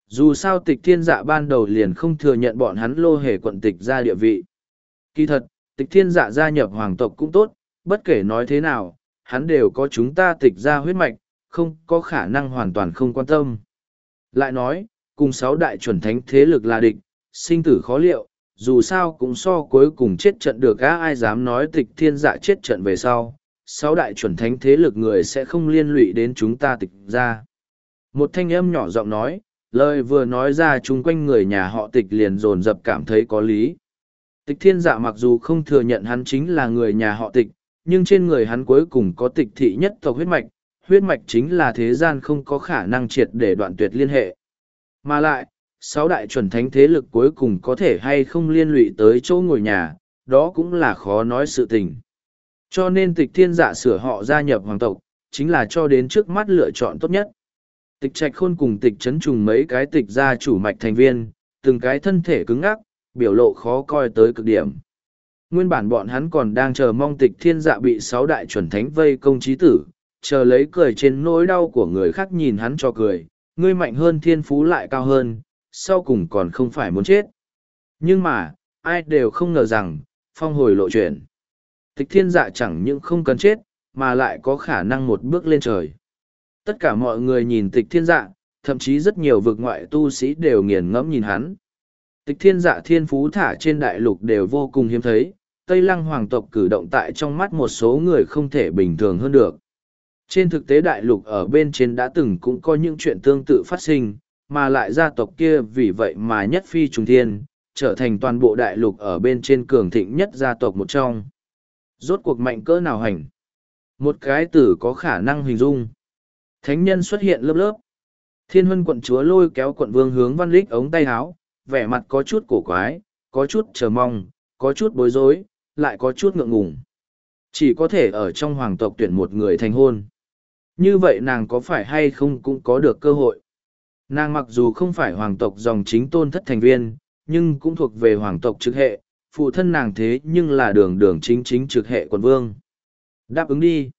Dù sao tịch thiên dạ ban đầu liền không thừa nhận bọn hắn lô hề quận tịch ra địa vị. Kỳ thật, tịch thiên dạ gia nhập hoàng tộc cũng tốt, bất kể nói thế nào, hắn đều có chúng ta tịch ra huyết mạch, không có khả năng hoàn toàn không quan tâm. Lại nói, cùng sáu đại chuẩn thánh thế lực là địch, sinh tử khó liệu, dù sao cũng so cuối cùng chết trận được á ai dám nói tịch thiên dạ chết trận về sau, sáu đại chuẩn thánh thế lực người sẽ không liên lụy đến chúng ta tịch ra. Một thanh âm nhỏ giọng nói, lời vừa nói ra chung quanh người nhà họ tịch liền dồn dập cảm thấy có lý. Tịch thiên dạ mặc dù không thừa nhận hắn chính là người nhà họ tịch, nhưng trên người hắn cuối cùng có tịch thị nhất tộc huyết mạch, huyết mạch chính là thế gian không có khả năng triệt để đoạn tuyệt liên hệ. Mà lại, sáu đại chuẩn thánh thế lực cuối cùng có thể hay không liên lụy tới chỗ ngồi nhà, đó cũng là khó nói sự tình. Cho nên tịch thiên giả sửa họ gia nhập hoàng tộc, chính là cho đến trước mắt lựa chọn tốt nhất. Tịch trạch khôn cùng tịch chấn trùng mấy cái tịch gia chủ mạch thành viên, từng cái thân thể cứng ngắc, biểu lộ khó coi tới cực điểm. Nguyên bản bọn hắn còn đang chờ mong tịch thiên dạ bị sáu đại chuẩn thánh vây công trí tử, chờ lấy cười trên nỗi đau của người khác nhìn hắn cho cười, ngươi mạnh hơn thiên phú lại cao hơn, sau cùng còn không phải muốn chết. Nhưng mà, ai đều không ngờ rằng, phong hồi lộ chuyển. Tịch thiên dạ chẳng những không cần chết, mà lại có khả năng một bước lên trời. Tất cả mọi người nhìn tịch thiên dạ, thậm chí rất nhiều vực ngoại tu sĩ đều nghiền ngẫm nhìn hắn. Tịch thiên dạ thiên phú thả trên đại lục đều vô cùng hiếm thấy, Tây Lăng hoàng tộc cử động tại trong mắt một số người không thể bình thường hơn được. Trên thực tế đại lục ở bên trên đã từng cũng có những chuyện tương tự phát sinh, mà lại gia tộc kia vì vậy mà nhất phi trùng thiên, trở thành toàn bộ đại lục ở bên trên cường thịnh nhất gia tộc một trong. Rốt cuộc mạnh cỡ nào hành? Một cái tử có khả năng hình dung. Thánh nhân xuất hiện lớp lớp. Thiên huân quận chúa lôi kéo quận vương hướng văn lích ống tay áo, vẻ mặt có chút cổ quái, có chút chờ mong, có chút bối rối, lại có chút ngượng ngùng. Chỉ có thể ở trong hoàng tộc tuyển một người thành hôn. Như vậy nàng có phải hay không cũng có được cơ hội. Nàng mặc dù không phải hoàng tộc dòng chính tôn thất thành viên, nhưng cũng thuộc về hoàng tộc trực hệ, phụ thân nàng thế nhưng là đường đường chính chính trực hệ quần vương. Đáp ứng đi.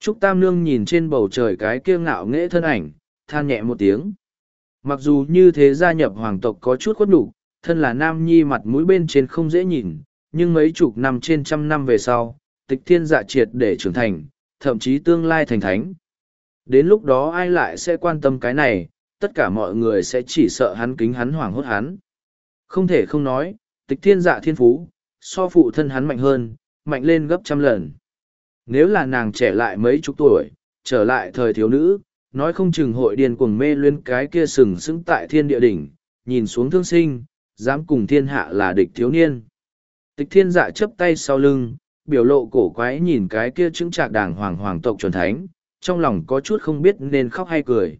Trúc Tam Nương nhìn trên bầu trời cái kia ngạo nghễ thân ảnh, than nhẹ một tiếng. Mặc dù như thế gia nhập hoàng tộc có chút khuất đủ, thân là nam nhi mặt mũi bên trên không dễ nhìn, nhưng mấy chục năm trên trăm năm về sau, tịch thiên dạ triệt để trưởng thành, thậm chí tương lai thành thánh. Đến lúc đó ai lại sẽ quan tâm cái này, tất cả mọi người sẽ chỉ sợ hắn kính hắn hoảng hốt hắn. Không thể không nói, tịch thiên dạ thiên phú, so phụ thân hắn mạnh hơn, mạnh lên gấp trăm lần. Nếu là nàng trẻ lại mấy chục tuổi, trở lại thời thiếu nữ, nói không chừng hội điền cuồng mê luyên cái kia sừng sững tại thiên địa đỉnh, nhìn xuống thương sinh, dám cùng thiên hạ là địch thiếu niên. Tịch thiên dạ chấp tay sau lưng, biểu lộ cổ quái nhìn cái kia chứng trạc đàng hoàng hoàng tộc chuẩn thánh, trong lòng có chút không biết nên khóc hay cười.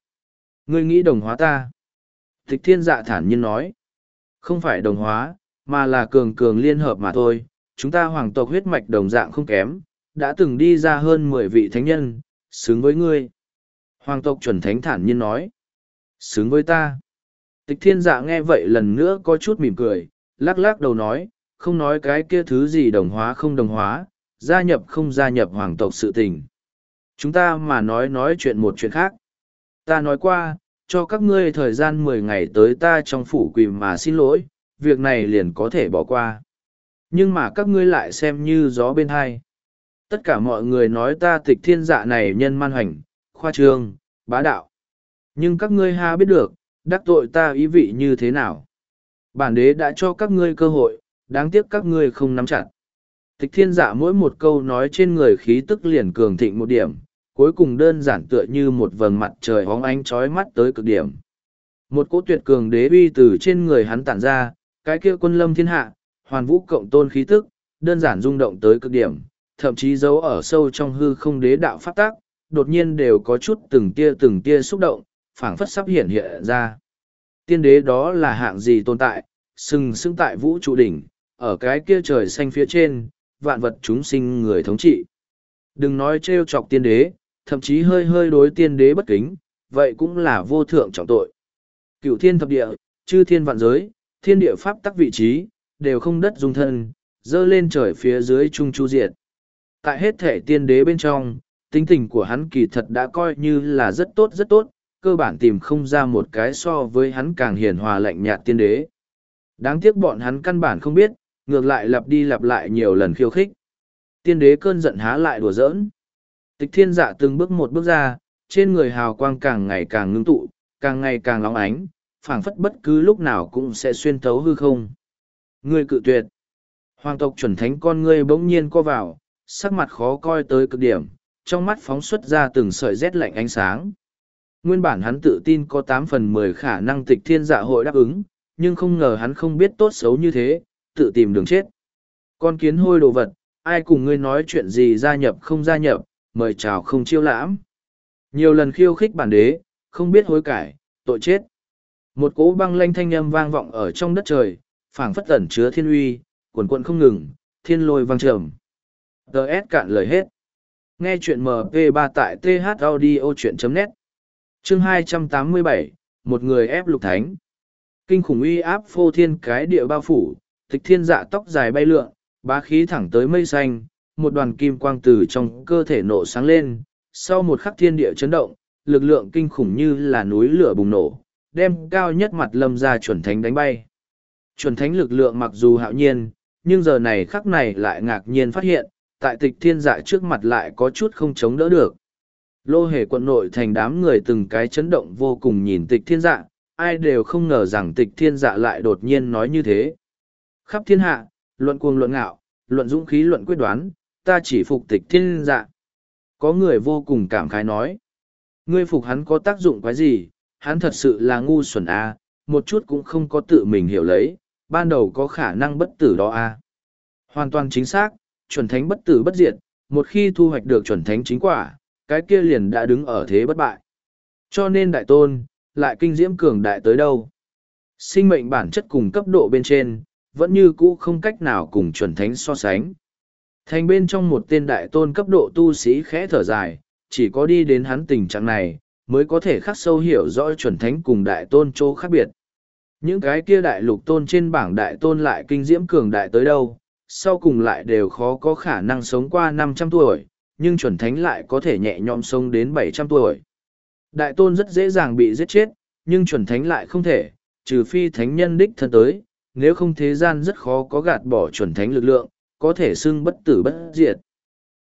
Ngươi nghĩ đồng hóa ta. Tịch thiên dạ thản nhiên nói. Không phải đồng hóa, mà là cường cường liên hợp mà thôi. Chúng ta hoàng tộc huyết mạch đồng dạng không kém, đã từng đi ra hơn mười vị thánh nhân, xứng với ngươi. Hoàng tộc chuẩn thánh thản nhiên nói. Xứng với ta. Tịch thiên dạ nghe vậy lần nữa có chút mỉm cười, lắc lắc đầu nói, không nói cái kia thứ gì đồng hóa không đồng hóa, gia nhập không gia nhập hoàng tộc sự tình. Chúng ta mà nói nói chuyện một chuyện khác. Ta nói qua, cho các ngươi thời gian mười ngày tới ta trong phủ quỳ mà xin lỗi, việc này liền có thể bỏ qua. Nhưng mà các ngươi lại xem như gió bên hai. Tất cả mọi người nói ta tịch thiên dạ này nhân man hoành, khoa trương, bá đạo. Nhưng các ngươi ha biết được, đắc tội ta ý vị như thế nào. Bản đế đã cho các ngươi cơ hội, đáng tiếc các ngươi không nắm chặt. Tịch thiên dạ mỗi một câu nói trên người khí tức liền cường thịnh một điểm, cuối cùng đơn giản tựa như một vầng mặt trời hóng ánh trói mắt tới cực điểm. Một cỗ tuyệt cường đế uy từ trên người hắn tản ra, cái kia quân lâm thiên hạ, hoàn vũ cộng tôn khí tức, đơn giản rung động tới cực điểm, thậm chí giấu ở sâu trong hư không đế đạo phát tác, đột nhiên đều có chút từng tia từng tia xúc động, phảng phất sắp hiện hiện ra. Tiên đế đó là hạng gì tồn tại, sừng sững tại vũ trụ đỉnh, ở cái kia trời xanh phía trên, vạn vật chúng sinh người thống trị. Đừng nói trêu chọc tiên đế, thậm chí hơi hơi đối tiên đế bất kính, vậy cũng là vô thượng trọng tội. Cựu thiên thập địa, chư thiên vạn giới, thiên địa pháp tắc vị trí, đều không đất dung thân, dơ lên trời phía dưới trung chu diệt. Tại hết thể tiên đế bên trong, tính tình của hắn kỳ thật đã coi như là rất tốt rất tốt, cơ bản tìm không ra một cái so với hắn càng hiền hòa lạnh nhạt tiên đế. Đáng tiếc bọn hắn căn bản không biết, ngược lại lặp đi lặp lại nhiều lần khiêu khích. Tiên đế cơn giận há lại đùa giỡn. Tịch thiên dạ từng bước một bước ra, trên người hào quang càng ngày càng ngưng tụ, càng ngày càng lóng ánh, phảng phất bất cứ lúc nào cũng sẽ xuyên thấu hư không. Ngươi cự tuyệt. Hoàng tộc chuẩn thánh con ngươi bỗng nhiên co vào, sắc mặt khó coi tới cực điểm, trong mắt phóng xuất ra từng sợi rét lạnh ánh sáng. Nguyên bản hắn tự tin có tám phần mười khả năng tịch thiên dạ hội đáp ứng, nhưng không ngờ hắn không biết tốt xấu như thế, tự tìm đường chết. Con kiến hôi đồ vật, ai cùng ngươi nói chuyện gì gia nhập không gia nhập, mời chào không chiêu lãm. Nhiều lần khiêu khích bản đế, không biết hối cải, tội chết. Một cỗ băng lanh thanh âm vang vọng ở trong đất trời, phảng phất tẩn chứa thiên uy, cuồn cuộn không ngừng, thiên lôi vang trầm. Đợt cạn lời hết. Nghe chuyện MP3 tại thaudio.net Chương 287, một người ép lục thánh. Kinh khủng uy áp phô thiên cái địa bao phủ, tịch thiên dạ tóc dài bay lượn, bá khí thẳng tới mây xanh, một đoàn kim quang từ trong cơ thể nổ sáng lên, sau một khắc thiên địa chấn động, lực lượng kinh khủng như là núi lửa bùng nổ, đem cao nhất mặt lâm ra chuẩn thánh đánh bay. Chuẩn thánh lực lượng mặc dù hạo nhiên, nhưng giờ này khắc này lại ngạc nhiên phát hiện, tại tịch thiên dạ trước mặt lại có chút không chống đỡ được. Lô hề quận nội thành đám người từng cái chấn động vô cùng nhìn tịch thiên dạ, ai đều không ngờ rằng tịch thiên dạ lại đột nhiên nói như thế. Khắp thiên hạ, luận cuồng luận ngạo, luận dũng khí luận quyết đoán, ta chỉ phục tịch thiên dạ. Có người vô cùng cảm khái nói. Ngươi phục hắn có tác dụng quái gì, hắn thật sự là ngu xuẩn a à, một chút cũng không có tự mình hiểu lấy, ban đầu có khả năng bất tử đó a à. Hoàn toàn chính xác, chuẩn thánh bất tử bất diệt, một khi thu hoạch được chuẩn thánh chính quả, cái kia liền đã đứng ở thế bất bại. Cho nên đại tôn, lại kinh diễm cường đại tới đâu. Sinh mệnh bản chất cùng cấp độ bên trên, vẫn như cũ không cách nào cùng chuẩn thánh so sánh. Thành bên trong một tên đại tôn cấp độ tu sĩ khẽ thở dài, chỉ có đi đến hắn tình trạng này, mới có thể khắc sâu hiểu rõ chuẩn thánh cùng đại tôn chỗ khác biệt. Những cái kia đại lục tôn trên bảng đại tôn lại kinh diễm cường đại tới đâu, sau cùng lại đều khó có khả năng sống qua năm trăm tuổi, nhưng chuẩn thánh lại có thể nhẹ nhõm sống đến bảy trăm tuổi. Đại tôn rất dễ dàng bị giết chết, nhưng chuẩn thánh lại không thể, trừ phi thánh nhân đích thân tới, nếu không thế gian rất khó có gạt bỏ chuẩn thánh lực lượng, có thể xưng bất tử bất diệt.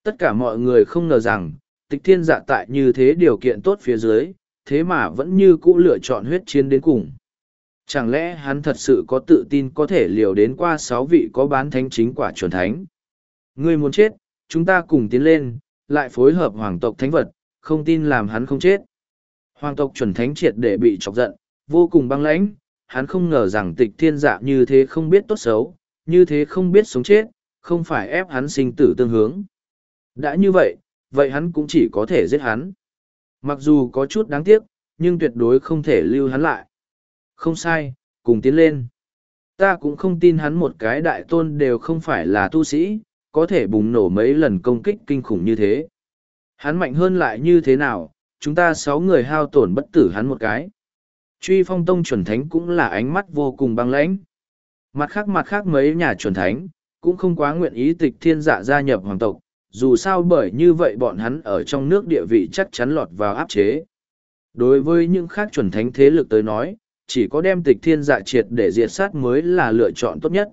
Tất cả mọi người không ngờ rằng, tịch thiên dạ tại như thế điều kiện tốt phía dưới, thế mà vẫn như cũ lựa chọn huyết chiến đến cùng. Chẳng lẽ hắn thật sự có tự tin có thể liều đến qua sáu vị có bán thánh chính quả chuẩn thánh? Ngươi muốn chết, chúng ta cùng tiến lên, lại phối hợp hoàng tộc thánh vật, không tin làm hắn không chết. Hoàng tộc chuẩn thánh triệt để bị chọc giận, vô cùng băng lãnh, hắn không ngờ rằng tịch thiên dạ như thế không biết tốt xấu, như thế không biết sống chết, không phải ép hắn sinh tử tương hướng. Đã như vậy, vậy hắn cũng chỉ có thể giết hắn. Mặc dù có chút đáng tiếc, nhưng tuyệt đối không thể lưu hắn lại. Không sai, cùng tiến lên. Ta cũng không tin hắn một cái đại tôn đều không phải là tu sĩ, có thể bùng nổ mấy lần công kích kinh khủng như thế. Hắn mạnh hơn lại như thế nào, chúng ta sáu người hao tổn bất tử hắn một cái. Truy phong tông chuẩn thánh cũng là ánh mắt vô cùng băng lãnh. Mặt khác mặt khác mấy nhà chuẩn thánh, cũng không quá nguyện ý tịch thiên dạ gia nhập hoàng tộc, dù sao bởi như vậy bọn hắn ở trong nước địa vị chắc chắn lọt vào áp chế. Đối với những khác chuẩn thánh thế lực tới nói, chỉ có đem tịch thiên dạ triệt để diệt sát mới là lựa chọn tốt nhất.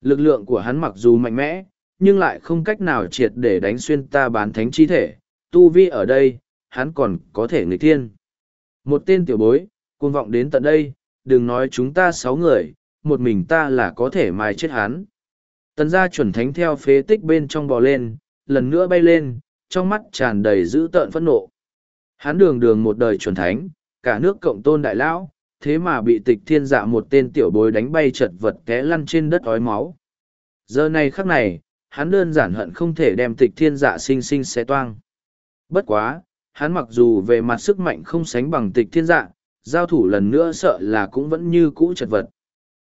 Lực lượng của hắn mặc dù mạnh mẽ, nhưng lại không cách nào triệt để đánh xuyên ta bán thánh chi thể, tu vi ở đây, hắn còn có thể nghịch thiên. Một tên tiểu bối, cuồng vọng đến tận đây, đừng nói chúng ta sáu người, một mình ta là có thể mai chết hắn. Tần gia chuẩn thánh theo phế tích bên trong bò lên, lần nữa bay lên, trong mắt tràn đầy dữ tợn phẫn nộ. Hắn đường đường một đời chuẩn thánh, cả nước cộng tôn đại lão, thế mà bị tịch thiên dạ một tên tiểu bối đánh bay chật vật té lăn trên đất ói máu. Giờ này khắc này, hắn đơn giản hận không thể đem tịch thiên dạ sinh sinh xé toang. Bất quá, hắn mặc dù về mặt sức mạnh không sánh bằng tịch thiên dạ, giao thủ lần nữa sợ là cũng vẫn như cũ chật vật.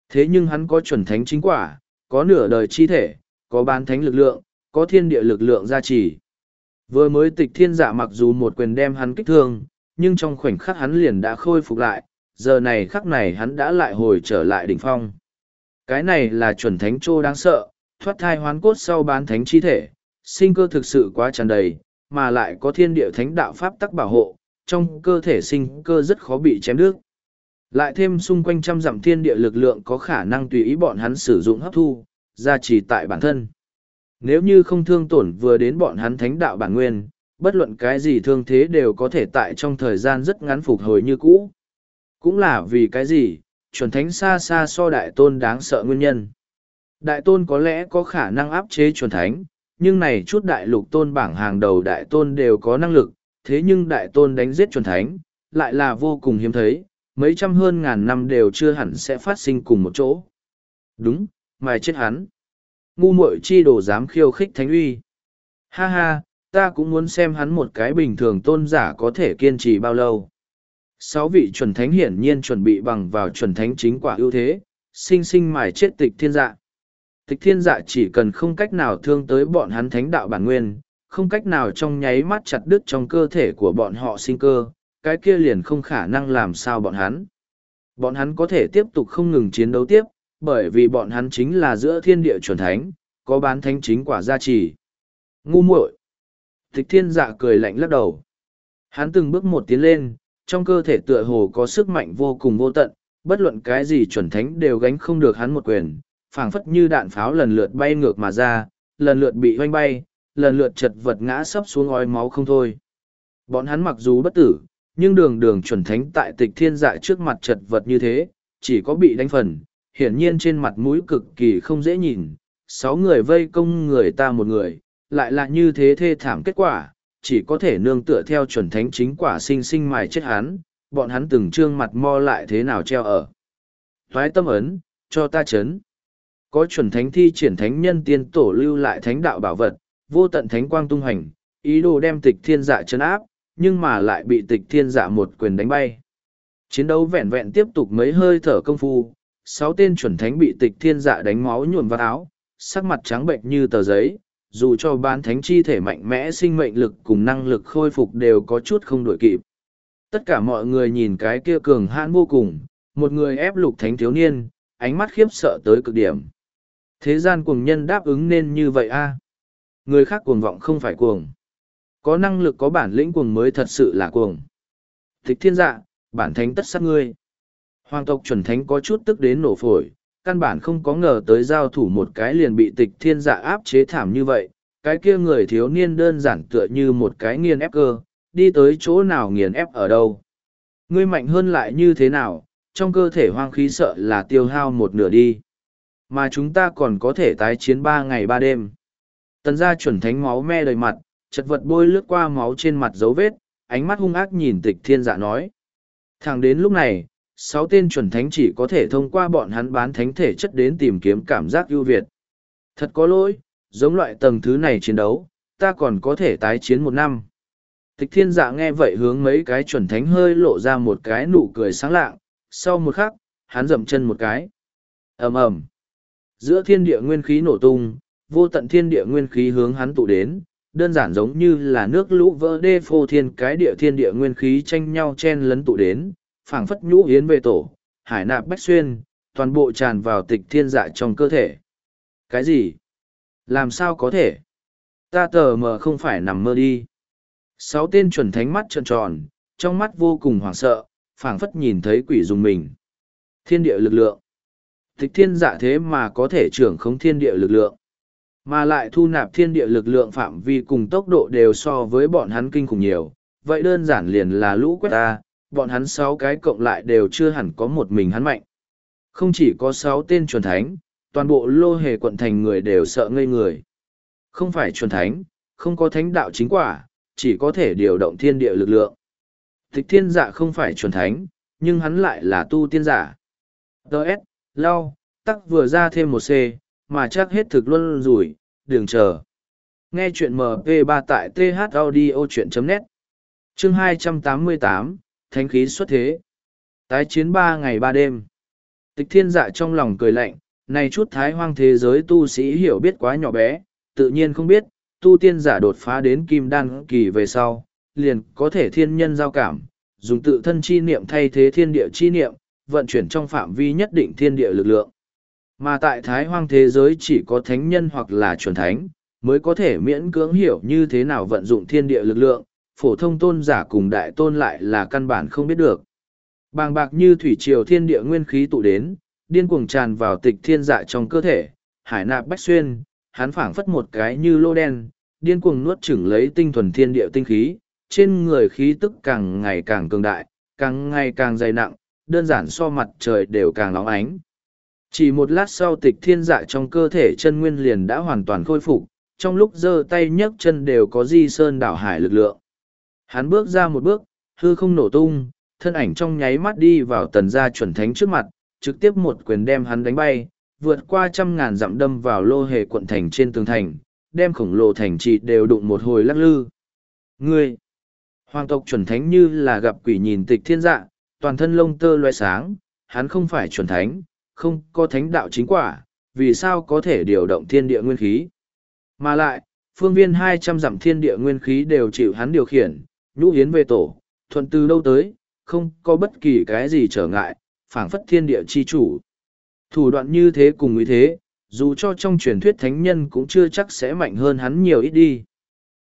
Thế nhưng hắn có chuẩn thánh chính quả, có nửa đời chi thể, có bán thánh lực lượng, có thiên địa lực lượng gia trì. Vừa mới tịch thiên giả mặc dù một quyền đem hắn kích thương, nhưng trong khoảnh khắc hắn liền đã khôi phục lại, giờ này khắc này hắn đã lại hồi trở lại đỉnh phong. Cái này là chuẩn thánh trô đáng sợ, thoát thai hoán cốt sau bán thánh chi thể, sinh cơ thực sự quá tràn đầy, mà lại có thiên địa thánh đạo pháp tắc bảo hộ, trong cơ thể sinh cơ rất khó bị chém đứt. Lại thêm xung quanh trăm dặm thiên địa lực lượng có khả năng tùy ý bọn hắn sử dụng hấp thu, gia trì tại bản thân. Nếu như không thương tổn vừa đến bọn hắn thánh đạo bản nguyên, bất luận cái gì thương thế đều có thể tại trong thời gian rất ngắn phục hồi như cũ. Cũng là vì cái gì, chuẩn thánh xa xa so đại tôn đáng sợ nguyên nhân. Đại tôn có lẽ có khả năng áp chế chuẩn thánh, nhưng này chút đại lục tôn bảng hàng đầu đại tôn đều có năng lực, thế nhưng đại tôn đánh giết chuẩn thánh, lại là vô cùng hiếm thấy, mấy trăm hơn ngàn năm đều chưa hẳn sẽ phát sinh cùng một chỗ. Đúng, mài chết hắn. Ngu muội chi đồ dám khiêu khích thánh uy. Ha ha, ta cũng muốn xem hắn một cái bình thường tôn giả có thể kiên trì bao lâu. Sáu vị chuẩn thánh hiển nhiên chuẩn bị bằng vào chuẩn thánh chính quả ưu thế, sinh sinh mài chết tịch thiên dạ. Tịch thiên dạ chỉ cần không cách nào thương tới bọn hắn thánh đạo bản nguyên, không cách nào trong nháy mắt chặt đứt trong cơ thể của bọn họ sinh cơ, cái kia liền không khả năng làm sao bọn hắn. Bọn hắn có thể tiếp tục không ngừng chiến đấu tiếp, bởi vì bọn hắn chính là giữa thiên địa chuẩn thánh, có bán thánh chính quả gia trì. Ngu muội. Tịch thiên dạ cười lạnh lắc đầu. Hắn từng bước một tiến lên, trong cơ thể tựa hồ có sức mạnh vô cùng vô tận, bất luận cái gì chuẩn thánh đều gánh không được hắn một quyền, phảng phất như đạn pháo lần lượt bay ngược mà ra, lần lượt bị hoanh bay, lần lượt chật vật ngã sấp xuống ói máu không thôi. Bọn hắn mặc dù bất tử, nhưng đường đường chuẩn thánh tại tịch thiên dạ trước mặt chật vật như thế, chỉ có bị đánh phần, hiển nhiên trên mặt mũi cực kỳ không dễ nhìn. Sáu người vây công người ta một người, lại là như thế thê thảm kết quả, chỉ có thể nương tựa theo chuẩn thánh chính quả sinh sinh mài chết hắn, bọn hắn từng trương mặt mo lại thế nào treo ở. Thoái tâm ấn, cho ta chấn. Có chuẩn thánh thi triển thánh nhân tiên tổ lưu lại thánh đạo bảo vật, vô tận thánh quang tung hành, ý đồ đem tịch thiên dạ chấn áp, nhưng mà lại bị tịch thiên dạ một quyền đánh bay. Chiến đấu vẹn vẹn tiếp tục mấy hơi thở công phu, sáu tên chuẩn thánh bị tịch thiên dạ đánh máu nhuộm vào áo, sắc mặt trắng bệnh như tờ giấy, dù cho bán thánh chi thể mạnh mẽ sinh mệnh lực cùng năng lực khôi phục đều có chút không đổi kịp. Tất cả mọi người nhìn cái kia cường hãn vô cùng, một người ép lục thánh thiếu niên, ánh mắt khiếp sợ tới cực điểm. Thế gian cuồng nhân đáp ứng nên như vậy a Người khác cuồng vọng không phải cuồng. Có năng lực có bản lĩnh cuồng mới thật sự là cuồng. Thích thiên dạ, bản thánh tất sát ngươi. Hoàng tộc chuẩn thánh có chút tức đến nổ phổi, căn bản không có ngờ tới giao thủ một cái liền bị tịch thiên dạ áp chế thảm như vậy. Cái kia người thiếu niên đơn giản tựa như một cái nghiền ép cơ, đi tới chỗ nào nghiền ép ở đâu. Ngươi mạnh hơn lại như thế nào, trong cơ thể hoang khí sợ là tiêu hao một nửa đi. Mà chúng ta còn có thể tái chiến ba ngày ba đêm. Tần gia chuẩn thánh máu me đầy mặt, chật vật bôi lướt qua máu trên mặt dấu vết, ánh mắt hung ác nhìn tịch thiên dạ nói. Thẳng đến lúc này, sáu tên chuẩn thánh chỉ có thể thông qua bọn hắn bán thánh thể chất đến tìm kiếm cảm giác ưu việt. Thật có lỗi, giống loại tầng thứ này chiến đấu, ta còn có thể tái chiến một năm. Tịch thiên dạ nghe vậy hướng mấy cái chuẩn thánh hơi lộ ra một cái nụ cười sáng lạng, sau một khắc, hắn dậm chân một cái. ầm ầm Giữa thiên địa nguyên khí nổ tung, vô tận thiên địa nguyên khí hướng hắn tụ đến, đơn giản giống như là nước lũ vỡ đê phô thiên cái địa thiên địa nguyên khí tranh nhau chen lấn tụ đến, phảng phất nhũ yến về tổ, hải nạp bách xuyên, toàn bộ tràn vào tịch thiên dạ trong cơ thể. Cái gì? Làm sao có thể? Ta tờ mờ không phải nằm mơ đi. Sáu tên chuẩn thánh mắt trợn tròn, trong mắt vô cùng hoảng sợ, phảng phất nhìn thấy quỷ dùng mình. Thiên địa lực lượng. Tịch thiên dạ thế mà có thể trưởng không thiên địa lực lượng. Mà lại thu nạp thiên địa lực lượng phạm vi cùng tốc độ đều so với bọn hắn kinh khủng nhiều. Vậy đơn giản liền là lũ quét ta, bọn hắn sáu cái cộng lại đều chưa hẳn có một mình hắn mạnh. Không chỉ có sáu tên chuẩn thánh, toàn bộ lô hề quận thành người đều sợ ngây người. Không phải chuẩn thánh, không có thánh đạo chính quả, chỉ có thể điều động thiên địa lực lượng. Tịch thiên dạ không phải chuẩn thánh, nhưng hắn lại là tu tiên giả. ts lau, tắc vừa ra thêm một C, mà chắc hết thực luôn rủi, đường chờ. Nghe chuyện MP3 tại thaudio.net Chương 288, Thánh khí xuất thế. Tái chiến ba ngày ba đêm. Tịch thiên dạ trong lòng cười lạnh, này chút thái hoang thế giới tu sĩ hiểu biết quá nhỏ bé, tự nhiên không biết, tu tiên giả đột phá đến kim đan kỳ về sau, liền có thể thiên nhân giao cảm, dùng tự thân chi niệm thay thế thiên địa chi niệm, vận chuyển trong phạm vi nhất định thiên địa lực lượng. Mà tại thái hoang thế giới chỉ có thánh nhân hoặc là chuẩn thánh, mới có thể miễn cưỡng hiểu như thế nào vận dụng thiên địa lực lượng, phổ thông tôn giả cùng đại tôn lại là căn bản không biết được. Bàng bạc như thủy triều thiên địa nguyên khí tụ đến, điên cuồng tràn vào tịch thiên dạ trong cơ thể, hải nạp bách xuyên, hắn phảng phất một cái như lô đen, điên cuồng nuốt chửng lấy tinh thuần thiên địa tinh khí, trên người khí tức càng ngày càng cường đại, càng ngày càng dày nặng, đơn giản so mặt trời đều càng nóng ánh. Chỉ một lát sau tịch thiên dạ trong cơ thể chân nguyên liền đã hoàn toàn khôi phục, trong lúc giơ tay nhấc chân đều có di sơn đảo hải lực lượng. Hắn bước ra một bước, hư không nổ tung, thân ảnh trong nháy mắt đi vào tần gia chuẩn thánh trước mặt, trực tiếp một quyền đem hắn đánh bay, vượt qua trăm ngàn dặm đâm vào lô hề quận thành trên tường thành, đem khổng lồ thành trì đều đụng một hồi lắc lư. Ngươi! Hoàng tộc chuẩn thánh như là gặp quỷ nhìn tịch thiên dạ, toàn thân lông tơ loe sáng, hắn không phải chuẩn thánh, không có thánh đạo chính quả, vì sao có thể điều động thiên địa nguyên khí. Mà lại, phương viên hai trăm dặm thiên địa nguyên khí đều chịu hắn điều khiển, nhũ hiến về tổ, thuận từ đâu tới, không có bất kỳ cái gì trở ngại, phảng phất thiên địa chi chủ. Thủ đoạn như thế cùng ý thế, dù cho trong truyền thuyết thánh nhân cũng chưa chắc sẽ mạnh hơn hắn nhiều ít đi.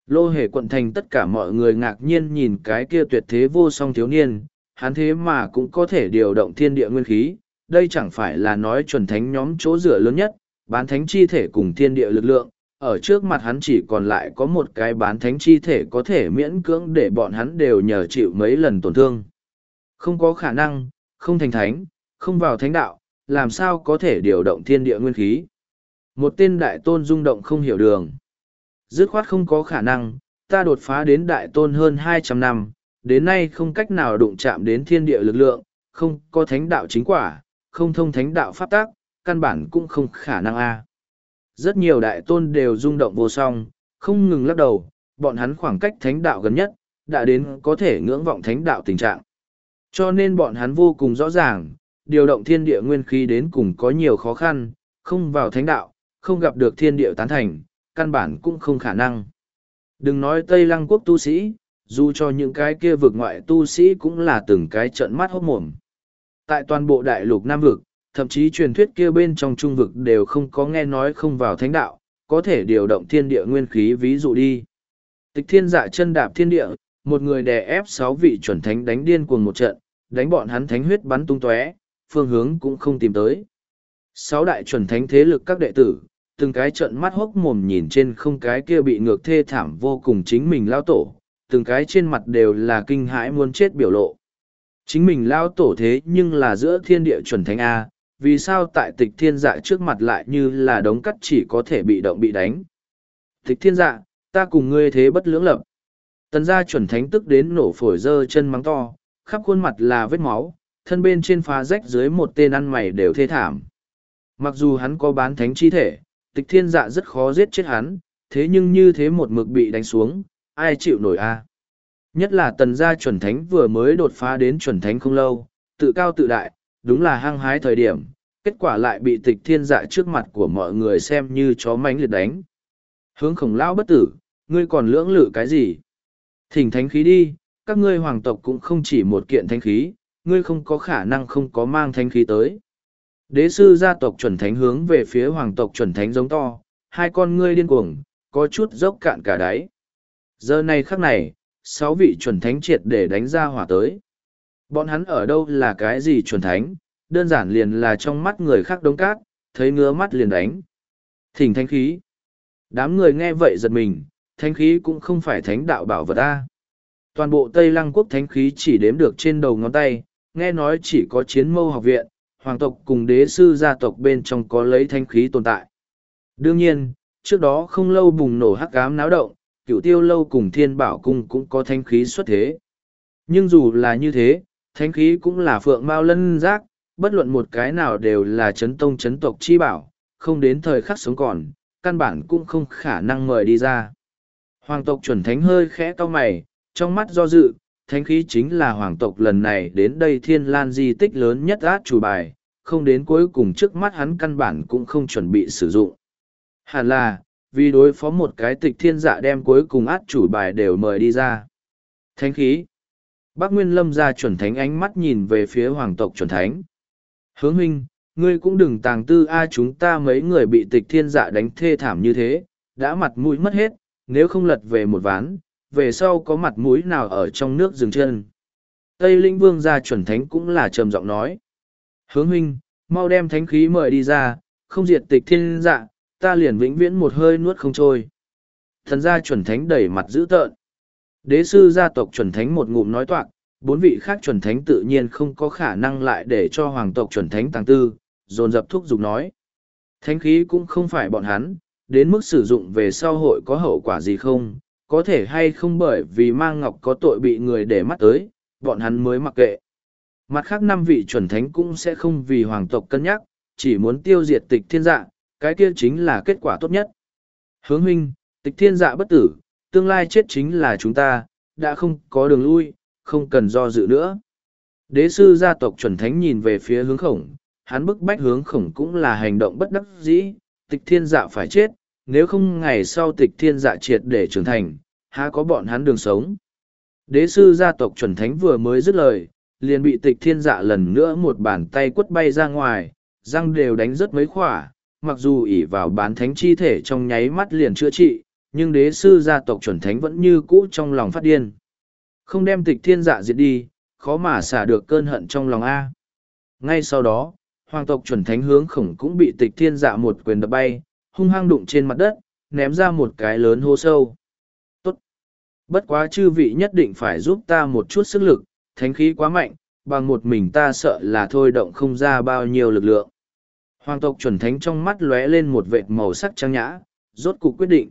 Lô hề quận thành tất cả mọi người ngạc nhiên nhìn cái kia tuyệt thế vô song thiếu niên, hắn thế mà cũng có thể điều động thiên địa nguyên khí, đây chẳng phải là nói chuẩn thánh nhóm chỗ dựa lớn nhất, bán thánh chi thể cùng thiên địa lực lượng, ở trước mặt hắn chỉ còn lại có một cái bán thánh chi thể có thể miễn cưỡng để bọn hắn đều nhờ chịu mấy lần tổn thương. Không có khả năng, không thành thánh, không vào thánh đạo, làm sao có thể điều động thiên địa nguyên khí. Một tên đại tôn rung động không hiểu đường. Dứt khoát không có khả năng, ta đột phá đến đại tôn hơn hai trăm năm, đến nay không cách nào đụng chạm đến thiên địa lực lượng, không có thánh đạo chính quả, không thông thánh đạo pháp tác, căn bản cũng không khả năng a. Rất nhiều đại tôn đều rung động vô song, không ngừng lắc đầu, bọn hắn khoảng cách thánh đạo gần nhất, đã đến có thể ngưỡng vọng thánh đạo tình trạng. Cho nên bọn hắn vô cùng rõ ràng, điều động thiên địa nguyên khí đến cùng có nhiều khó khăn, không vào thánh đạo, không gặp được thiên địa tán thành, căn bản cũng không khả năng. Đừng nói Tây Lăng quốc tu sĩ, dù cho những cái kia vực ngoại tu sĩ cũng là từng cái trận mắt hốt mồm. Tại toàn bộ đại lục Nam vực, thậm chí truyền thuyết kia bên trong trung vực đều không có nghe nói không vào thánh đạo, có thể điều động thiên địa nguyên khí ví dụ đi. Tịch thiên dạ chân đạp thiên địa, một người đè ép sáu vị chuẩn thánh đánh điên cuồng một trận, đánh bọn hắn thánh huyết bắn tung tóe, phương hướng cũng không tìm tới. Sáu đại chuẩn thánh thế lực các đệ tử, từng cái trận mắt hốc mồm nhìn trên không cái kia bị ngược thê thảm vô cùng chính mình lao tổ, từng cái trên mặt đều là kinh hãi muốn chết biểu lộ. Chính mình lao tổ thế nhưng là giữa thiên địa chuẩn thánh A, vì sao tại tịch thiên dạ trước mặt lại như là đống cắt chỉ có thể bị động bị đánh. Tịch thiên dạ, ta cùng ngươi thế bất lưỡng lập. Tần gia chuẩn thánh tức đến nổ phổi dơ chân mắng to, khắp khuôn mặt là vết máu, thân bên trên phá rách dưới một tên ăn mày đều thê thảm. Mặc dù hắn có bán thánh chi thể, tịch thiên dạ rất khó giết chết hắn, thế nhưng như thế một mực bị đánh xuống, ai chịu nổi a? Nhất là tần gia chuẩn thánh vừa mới đột phá đến chuẩn thánh không lâu, tự cao tự đại, đúng là hăng hái thời điểm, kết quả lại bị tịch thiên dạ trước mặt của mọi người xem như chó mánh liệt đánh. Hướng khổng lão bất tử, ngươi còn lưỡng lự cái gì? Thỉnh thánh khí đi, các ngươi hoàng tộc cũng không chỉ một kiện thánh khí, ngươi không có khả năng không có mang thánh khí tới. Đế sư gia tộc chuẩn thánh hướng về phía hoàng tộc chuẩn thánh giống to, hai con ngươi điên cuồng, có chút dốc cạn cả đáy. Giờ này khắc này, sáu vị chuẩn thánh triệt để đánh ra hỏa tới. Bọn hắn ở đâu là cái gì chuẩn thánh, đơn giản liền là trong mắt người khác đống cát, thấy ngứa mắt liền đánh. Thỉnh thánh khí. Đám người nghe vậy giật mình, thánh khí cũng không phải thánh đạo bảo vật A. Toàn bộ Tây Lăng quốc thánh khí chỉ đếm được trên đầu ngón tay, nghe nói chỉ có chiến mâu học viện, hoàng tộc cùng đế sư gia tộc bên trong có lấy thánh khí tồn tại. Đương nhiên, trước đó không lâu bùng nổ hắc ám náo động, cựu tiêu lâu cùng thiên bảo cung cũng có thanh khí xuất thế. Nhưng dù là như thế, thanh khí cũng là phượng mao lân giác, bất luận một cái nào đều là chấn tông chấn tộc chi bảo, không đến thời khắc sống còn, căn bản cũng không khả năng mời đi ra. Hoàng tộc chuẩn thánh hơi khẽ to mày, trong mắt do dự, thánh khí chính là hoàng tộc lần này đến đây thiên lan di tích lớn nhất át chủ bài, không đến cuối cùng trước mắt hắn căn bản cũng không chuẩn bị sử dụng. Hẳn là, vì đối phó một cái tịch thiên dạ đem cuối cùng át chủ bài đều mời đi ra. Thánh khí. Bác Nguyên Lâm ra chuẩn thánh ánh mắt nhìn về phía hoàng tộc chuẩn thánh. Hướng huynh, ngươi cũng đừng tàng tư a chúng ta mấy người bị tịch thiên dạ đánh thê thảm như thế, đã mặt mũi mất hết, nếu không lật về một ván, về sau có mặt mũi nào ở trong nước dừng chân. Tây Linh Vương gia chuẩn thánh cũng là trầm giọng nói. Hướng huynh, mau đem thánh khí mời đi ra, không diệt tịch thiên dạ, ta liền vĩnh viễn một hơi nuốt không trôi. Thần gia chuẩn thánh đẩy mặt dữ tợn. Đế sư gia tộc chuẩn thánh một ngụm nói toạc, bốn vị khác chuẩn thánh tự nhiên không có khả năng lại để cho hoàng tộc chuẩn thánh tàng tư, dồn dập thúc giục nói. Thánh khí cũng không phải bọn hắn, đến mức sử dụng về sau hội có hậu quả gì không, có thể hay không bởi vì mang ngọc có tội bị người để mắt tới, bọn hắn mới mặc kệ. Mặt khác năm vị chuẩn thánh cũng sẽ không vì hoàng tộc cân nhắc, chỉ muốn tiêu diệt tịch thiên dạ, cái kia chính là kết quả tốt nhất. Hướng huynh, tịch thiên dạ bất tử, tương lai chết chính là chúng ta, đã không có đường lui, không cần do dự nữa. Đế sư gia tộc chuẩn thánh nhìn về phía hướng khổng, hắn bức bách hướng khổng cũng là hành động bất đắc dĩ, tịch thiên dạ phải chết, nếu không ngày sau tịch thiên dạ triệt để trưởng thành, há có bọn hắn đường sống. Đế sư gia tộc chuẩn thánh vừa mới dứt lời, liền bị tịch thiên dạ lần nữa một bàn tay quất bay ra ngoài, răng đều đánh rất mấy khỏa, mặc dù ỷ vào bán thánh chi thể trong nháy mắt liền chữa trị, nhưng đế sư gia tộc chuẩn thánh vẫn như cũ trong lòng phát điên. Không đem tịch thiên dạ diệt đi, khó mà xả được cơn hận trong lòng A. Ngay sau đó, hoàng tộc chuẩn thánh hướng khổng cũng bị tịch thiên dạ một quyền đập bay, hung hăng đụng trên mặt đất, ném ra một cái lớn hô sâu. Tốt! Bất quá chư vị nhất định phải giúp ta một chút sức lực, thánh khí quá mạnh, bằng một mình ta sợ là thôi động không ra bao nhiêu lực lượng. Hoàng tộc chuẩn thánh trong mắt lóe lên một vệt màu sắc trang nhã, rốt cục quyết định.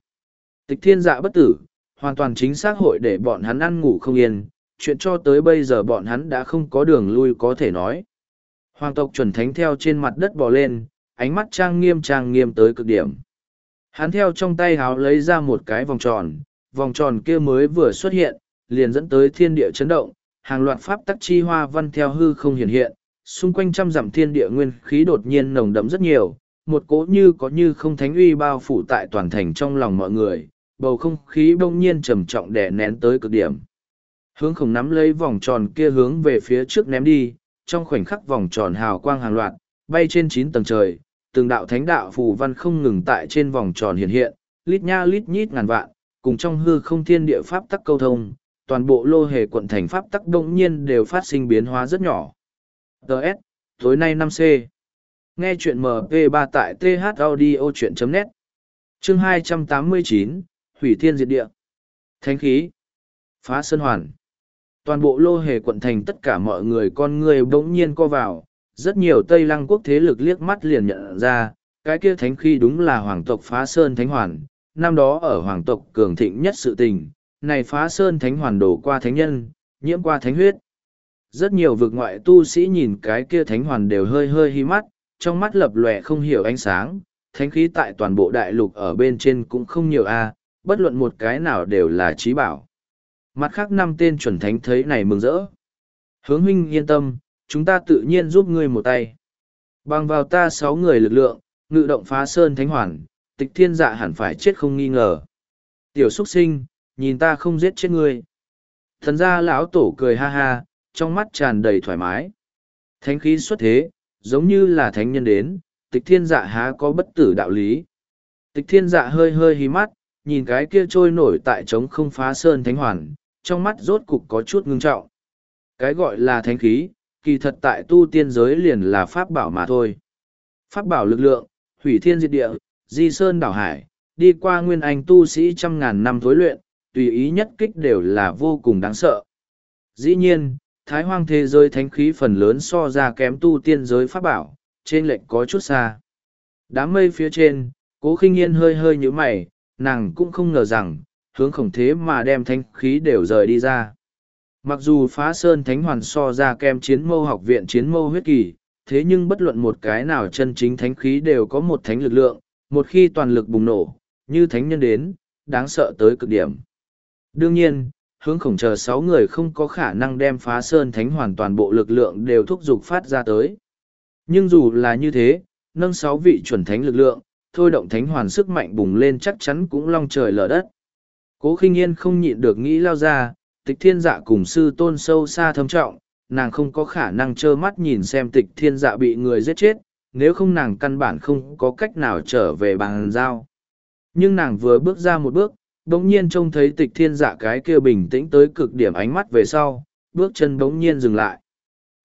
Tịch thiên dạ bất tử, hoàn toàn chính xác hội để bọn hắn ăn ngủ không yên, chuyện cho tới bây giờ bọn hắn đã không có đường lui có thể nói. Hoàng tộc chuẩn thánh theo trên mặt đất bò lên, ánh mắt trang nghiêm trang nghiêm tới cực điểm. Hắn theo trong tay háo lấy ra một cái vòng tròn, vòng tròn kia mới vừa xuất hiện, liền dẫn tới thiên địa chấn động, hàng loạt pháp tắc chi hoa văn theo hư không hiện hiện, xung quanh trăm dặm thiên địa nguyên khí đột nhiên nồng đậm rất nhiều, một cỗ như có như không thánh uy bao phủ tại toàn thành trong lòng mọi người, bầu không khí bỗng nhiên trầm trọng đè nén tới cực điểm. Hướng khổng nắm lấy vòng tròn kia hướng về phía trước ném đi, trong khoảnh khắc vòng tròn hào quang hàng loạt, bay trên chín tầng trời, từng đạo thánh đạo phù văn không ngừng tại trên vòng tròn hiện hiện, lít nha lít nhít ngàn vạn, cùng trong hư không thiên địa pháp tắc câu thông, toàn bộ lô hề quận thành pháp tắc đông nhiên đều phát sinh biến hóa rất nhỏ ts tối nay 5C. Nghe chuyện MP3 tại thaudio.net. Chương 289, Hủy Thiên Diệt Địa. Thánh khí. Phá Sơn Hoàn. Toàn bộ lô hề quận thành tất cả mọi người con người bỗng nhiên co vào, rất nhiều Tây Lăng quốc thế lực liếc mắt liền nhận ra, cái kia thánh khí đúng là hoàng tộc Phá Sơn Thánh Hoàn, năm đó ở hoàng tộc cường thịnh nhất sự tình, này Phá Sơn Thánh Hoàn đổ qua thánh nhân, nhiễm qua thánh huyết. Rất nhiều vực ngoại tu sĩ nhìn cái kia thánh hoàn đều hơi hơi hi mắt, trong mắt lập lòe không hiểu ánh sáng, thánh khí tại toàn bộ đại lục ở bên trên cũng không nhiều a bất luận một cái nào đều là trí bảo. Mặt khác năm tên chuẩn thánh thấy này mừng rỡ. Hướng huynh yên tâm, chúng ta tự nhiên giúp ngươi một tay. Bằng vào ta sáu người lực lượng, ngự động phá sơn thánh hoàn, tịch thiên dạ hẳn phải chết không nghi ngờ. Tiểu xuất sinh, nhìn ta không giết chết ngươi. Thần gia lão tổ cười ha ha, trong mắt tràn đầy thoải mái. Thánh khí xuất thế, giống như là thánh nhân đến, tịch thiên dạ há có bất tử đạo lý. Tịch thiên dạ hơi hơi hí mắt, nhìn cái kia trôi nổi tại trống không phá sơn thánh hoàn, trong mắt rốt cục có chút ngưng trọng. Cái gọi là thánh khí, kỳ thật tại tu tiên giới liền là pháp bảo mà thôi. Pháp bảo lực lượng, hủy thiên diệt địa, di sơn đảo hải, đi qua nguyên anh tu sĩ trăm ngàn năm thối luyện, tùy ý nhất kích đều là vô cùng đáng sợ. Dĩ nhiên, thái hoang thế giới thánh khí phần lớn so ra kém tu tiên giới pháp bảo, trên lệnh có chút xa. Đám mây phía trên, cố khinh yên hơi hơi như mày, nàng cũng không ngờ rằng, hướng khổng thế mà đem thánh khí đều rời đi ra. Mặc dù phá sơn thánh hoàn so ra kem chiến mâu học viện chiến mâu huyết kỳ, thế nhưng bất luận một cái nào chân chính thánh khí đều có một thánh lực lượng, một khi toàn lực bùng nổ, như thánh nhân đến, đáng sợ tới cực điểm. Đương nhiên, hướng khổng chờ sáu người không có khả năng đem phá sơn thánh hoàn toàn bộ lực lượng đều thúc giục phát ra tới. Nhưng dù là như thế, nâng sáu vị chuẩn thánh lực lượng, thôi động thánh hoàn sức mạnh bùng lên chắc chắn cũng long trời lở đất. Cố khinh yên không nhịn được nghĩ lao ra, tịch thiên dạ cùng sư tôn sâu xa thâm trọng, nàng không có khả năng trơ mắt nhìn xem tịch thiên dạ bị người giết chết, nếu không nàng căn bản không có cách nào trở về bàn giao. Nhưng nàng vừa bước ra một bước, bỗng nhiên trông thấy tịch thiên dạ cái kia bình tĩnh tới cực điểm ánh mắt về sau, bước chân bỗng nhiên dừng lại.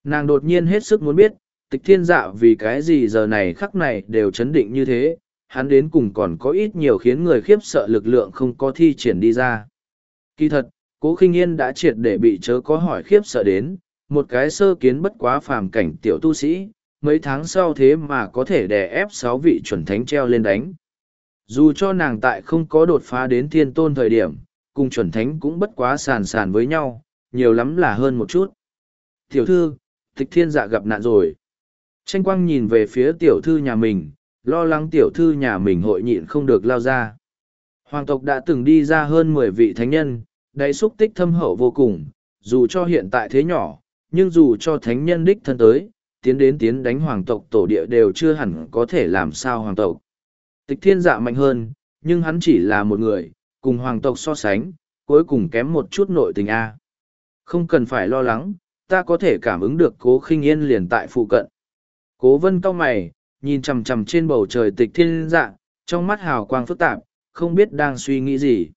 Nàng đột nhiên hết sức muốn biết, tịch thiên dạ vì cái gì giờ này khắc này đều chấn định như thế, hắn đến cùng còn có ít nhiều khiến người khiếp sợ lực lượng không có thi triển đi ra. Kỳ thật, cố khinh yên đã triệt để bị chớ có hỏi khiếp sợ đến, một cái sơ kiến bất quá phàm cảnh tiểu tu sĩ, mấy tháng sau thế mà có thể đè ép sáu vị chuẩn thánh treo lên đánh. Dù cho nàng tại không có đột phá đến thiên tôn thời điểm, cùng chuẩn thánh cũng bất quá sàn sàn với nhau, nhiều lắm là hơn một chút. Tiểu thư, tịch thiên dạ gặp nạn rồi. Tranh quang nhìn về phía tiểu thư nhà mình, lo lắng tiểu thư nhà mình hội nhịn không được lao ra. Hoàng tộc đã từng đi ra hơn mười vị thánh nhân, đáy xúc tích thâm hậu vô cùng, dù cho hiện tại thế nhỏ, nhưng dù cho thánh nhân đích thân tới, tiến đến tiến đánh hoàng tộc tổ địa đều chưa hẳn có thể làm sao hoàng tộc. Tịch thiên dạ mạnh hơn, nhưng hắn chỉ là một người, cùng hoàng tộc so sánh, cuối cùng kém một chút nội tình A. Không cần phải lo lắng, ta có thể cảm ứng được cố khinh yên liền tại phụ cận. Cố vân cao mày, nhìn chằm chằm trên bầu trời tịch thiên dạ, trong mắt hào quang phức tạp, không biết đang suy nghĩ gì.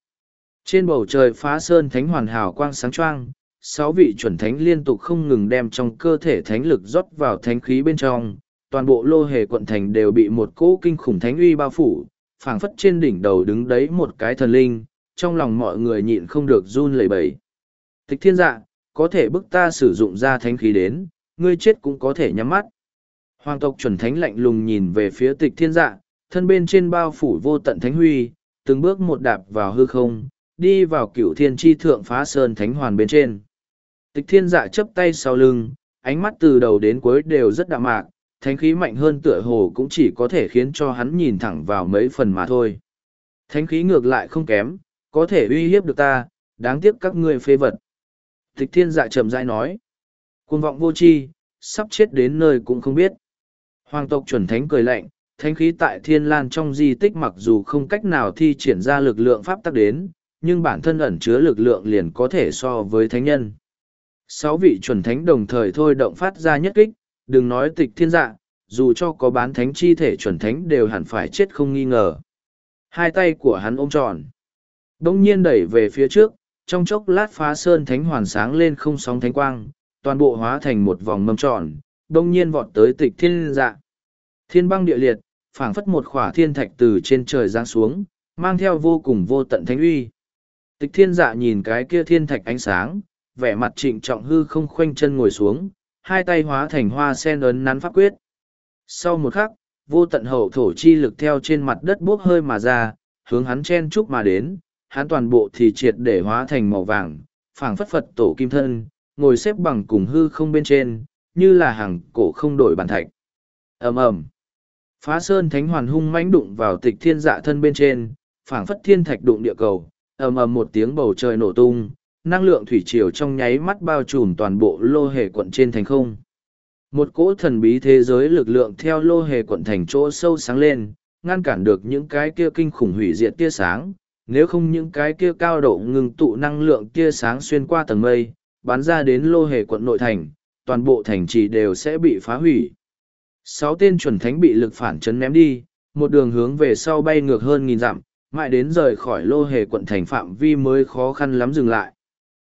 Trên bầu trời phá sơn thánh hoàn hào quang sáng choang, sáu vị chuẩn thánh liên tục không ngừng đem trong cơ thể thánh lực rót vào thánh khí bên trong, toàn bộ lô hề quận thành đều bị một cỗ kinh khủng thánh uy bao phủ, phảng phất trên đỉnh đầu đứng đấy một cái thần linh, trong lòng mọi người nhịn không được run lẩy bẩy. Tịch thiên dạ, có thể bức ta sử dụng ra thánh khí đến, ngươi chết cũng có thể nhắm mắt. Hoàng tộc chuẩn thánh lạnh lùng nhìn về phía tịch thiên dạ, thân bên trên bao phủ vô tận thánh huy, từng bước một đạp vào hư không, đi vào cửu thiên tri thượng phá sơn thánh hoàn bên trên. Tịch thiên dạ chấp tay sau lưng, ánh mắt từ đầu đến cuối đều rất đạm mạc, thánh khí mạnh hơn tựa hồ cũng chỉ có thể khiến cho hắn nhìn thẳng vào mấy phần mà thôi. Thánh khí ngược lại không kém, có thể uy hiếp được ta, đáng tiếc các ngươi phê vật. Tịch thiên dạ chậm rãi nói. Cuồng vọng vô tri, sắp chết đến nơi cũng không biết. Hoàng tộc chuẩn thánh cười lạnh, thánh khí tại thiên lan trong di tích mặc dù không cách nào thi triển ra lực lượng pháp tắc đến, nhưng bản thân ẩn chứa lực lượng liền có thể so với thánh nhân. Sáu vị chuẩn thánh đồng thời thôi động phát ra nhất kích, đừng nói tịch thiên dạ, dù cho có bán thánh chi thể chuẩn thánh đều hẳn phải chết không nghi ngờ. Hai tay của hắn ôm tròn. Đông nhiên đẩy về phía trước, trong chốc lát phá sơn thánh hoàn sáng lên không sóng thánh quang, toàn bộ hóa thành một vòng mâm tròn, đông nhiên vọt tới tịch thiên dạ. Thiên băng địa liệt, phảng phất một khỏa thiên thạch từ trên trời giáng xuống, mang theo vô cùng vô tận thánh uy. Tịch thiên dạ nhìn cái kia thiên thạch ánh sáng, vẻ mặt trịnh trọng hư không khoanh chân ngồi xuống, hai tay hóa thành hoa sen ấn nắn pháp quyết. Sau một khắc, vô tận hậu thổ chi lực theo trên mặt đất bốc hơi mà ra, hướng hắn chen chúc mà đến, hắn toàn bộ thì triệt để hóa thành màu vàng, phảng phất phật tổ kim thân, ngồi xếp bằng cùng hư không bên trên, như là hàng cổ không đổi bản thạch. ầm ầm Phá sơn thánh hoàn hung mãnh đụng vào tịch thiên dạ thân bên trên, phảng phất thiên thạch đụng địa cầu, ầm ầm một tiếng bầu trời nổ tung, năng lượng thủy triều trong nháy mắt bao trùm toàn bộ lô hề quận trên thành không. Một cỗ thần bí thế giới lực lượng theo lô hề quận thành chỗ sâu sáng lên, ngăn cản được những cái kia kinh khủng hủy diệt tia sáng, nếu không những cái kia cao độ ngừng tụ năng lượng tia sáng xuyên qua tầng mây, bắn ra đến lô hề quận nội thành, toàn bộ thành trì đều sẽ bị phá hủy. sáu tên chuẩn thánh bị lực phản chấn ném đi một đường hướng về sau bay ngược hơn nghìn dặm mãi đến rời khỏi lô hề quận thành phạm vi mới khó khăn lắm dừng lại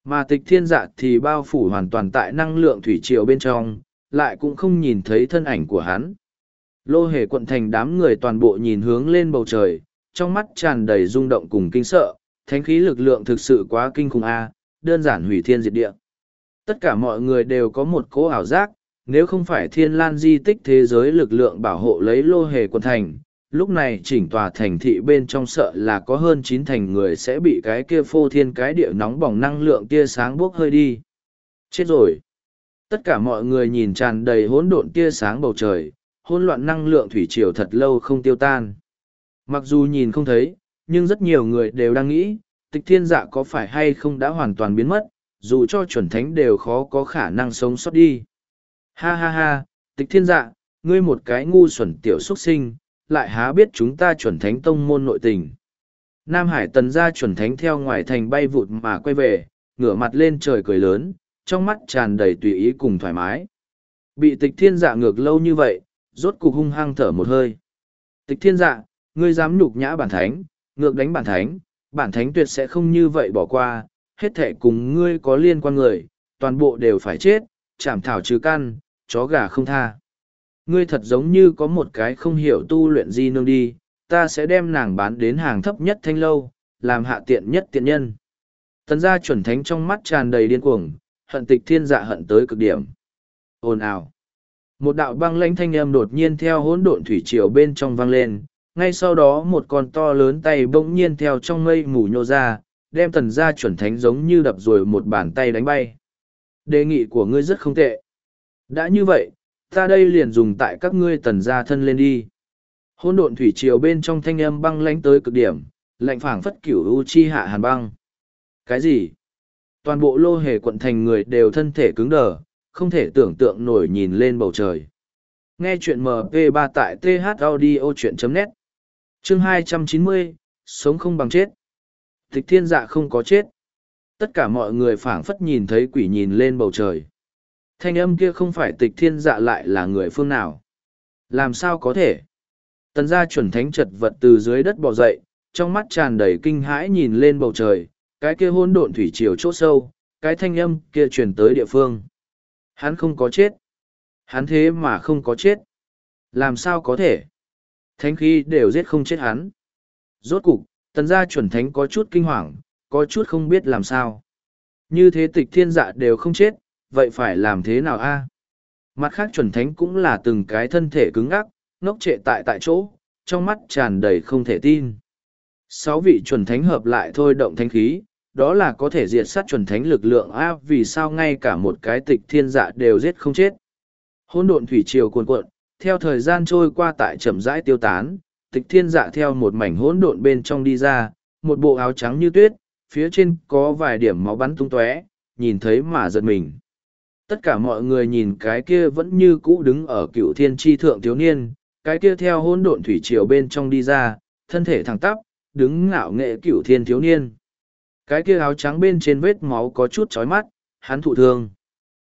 mà tịch thiên dạ thì bao phủ hoàn toàn tại năng lượng thủy triều bên trong, lại cũng không nhìn thấy thân ảnh của hắn. Lô hề quận thành đám người toàn bộ nhìn hướng lên bầu trời, trong mắt tràn đầy rung động cùng kinh sợ, thánh khí lực lượng thực sự quá kinh khủng a, đơn giản hủy thiên diệt địa. Tất cả mọi người đều có một cố ảo giác, nếu không phải thiên lan di tích thế giới lực lượng bảo hộ lấy lô hề quận thành lúc này chỉnh tòa thành thị bên trong sợ là có hơn chín thành người sẽ bị cái kia phô thiên cái địa nóng bỏng năng lượng tia sáng buốc hơi đi. Chết rồi. Tất cả mọi người nhìn tràn đầy hỗn độn tia sáng bầu trời, hỗn loạn năng lượng thủy triều thật lâu không tiêu tan. Mặc dù nhìn không thấy, nhưng rất nhiều người đều đang nghĩ, tịch thiên dạ có phải hay không đã hoàn toàn biến mất, dù cho chuẩn thánh đều khó có khả năng sống sót đi. Ha ha ha, tịch thiên dạ ngươi một cái ngu xuẩn tiểu xuất sinh lại há biết chúng ta chuẩn thánh tông môn nội tình. Nam Hải tần ra chuẩn thánh theo ngoài thành bay vụt mà quay về, ngửa mặt lên trời cười lớn, trong mắt tràn đầy tùy ý cùng thoải mái. Bị tịch thiên dạ ngược lâu như vậy, rốt cục hung hăng thở một hơi. Tịch thiên dạ, ngươi dám nhục nhã bản thánh, ngược đánh bản thánh, bản thánh tuyệt sẽ không như vậy bỏ qua, hết thể cùng ngươi có liên quan người, toàn bộ đều phải chết, chảm thảo trừ căn, chó gà không tha. Ngươi thật giống như có một cái không hiểu tu luyện di nương đi, ta sẽ đem nàng bán đến hàng thấp nhất thanh lâu, làm hạ tiện nhất tiện nhân. Tần gia chuẩn thánh trong mắt tràn đầy điên cuồng, hận tịch thiên dạ hận tới cực điểm. Ồn ào. Một đạo băng lãnh thanh âm đột nhiên theo hỗn độn thủy triều bên trong vang lên, ngay sau đó một con to lớn tay bỗng nhiên theo trong mây mù nhô ra, đem tần gia chuẩn thánh giống như đập rồi một bàn tay đánh bay. Đề nghị của ngươi rất không tệ. Đã như vậy, ta đây liền dùng tại các ngươi tần gia thân lên đi. Hôn độn thủy triều bên trong thanh âm băng lánh tới cực điểm lạnh phảng phất cửu u chi hạ hàn băng. Cái gì? Toàn bộ lô hề quận thành người đều thân thể cứng đờ không thể tưởng tượng nổi nhìn lên bầu trời. Nghe chuyện mp 3 tại th audio chuyện net. Chương 290, sống không bằng chết. Tịch thiên dạ không có chết. Tất cả mọi người phảng phất nhìn thấy quỷ nhìn lên bầu trời thanh âm kia không phải tịch thiên dạ lại là người phương nào. Làm sao có thể? Tần gia chuẩn thánh chật vật từ dưới đất bò dậy, trong mắt tràn đầy kinh hãi nhìn lên bầu trời, cái kia hôn độn thủy triều chỗ sâu, cái thanh âm kia truyền tới địa phương. Hắn không có chết. Hắn thế mà không có chết. Làm sao có thể? Thánh khí đều giết không chết hắn. Rốt cục, tần gia chuẩn thánh có chút kinh hoàng, có chút không biết làm sao. Như thế tịch thiên dạ đều không chết, vậy phải làm thế nào a? Mặt khác chuẩn thánh cũng là từng cái thân thể cứng ngắc, ngốc trệ tại tại chỗ, trong mắt tràn đầy không thể tin. Sáu vị chuẩn thánh hợp lại thôi động thanh khí, đó là có thể diệt sát chuẩn thánh lực lượng a, vì sao ngay cả một cái tịch thiên dạ đều giết không chết? Hôn độn thủy triều cuồn cuộn, theo thời gian trôi qua tại chậm rãi tiêu tán, tịch thiên dạ theo một mảnh hỗn độn bên trong đi ra, một bộ áo trắng như tuyết, phía trên có vài điểm máu bắn tung tóe, nhìn thấy mà giật mình tất cả mọi người nhìn cái kia vẫn như cũ đứng ở cựu thiên tri thượng thiếu niên, cái kia theo hỗn độn thủy triều bên trong đi ra, thân thể thẳng tắp, đứng ngạo nghệ cựu thiên thiếu niên. Cái kia áo trắng bên trên vết máu có chút trói mắt, hắn thụ thương.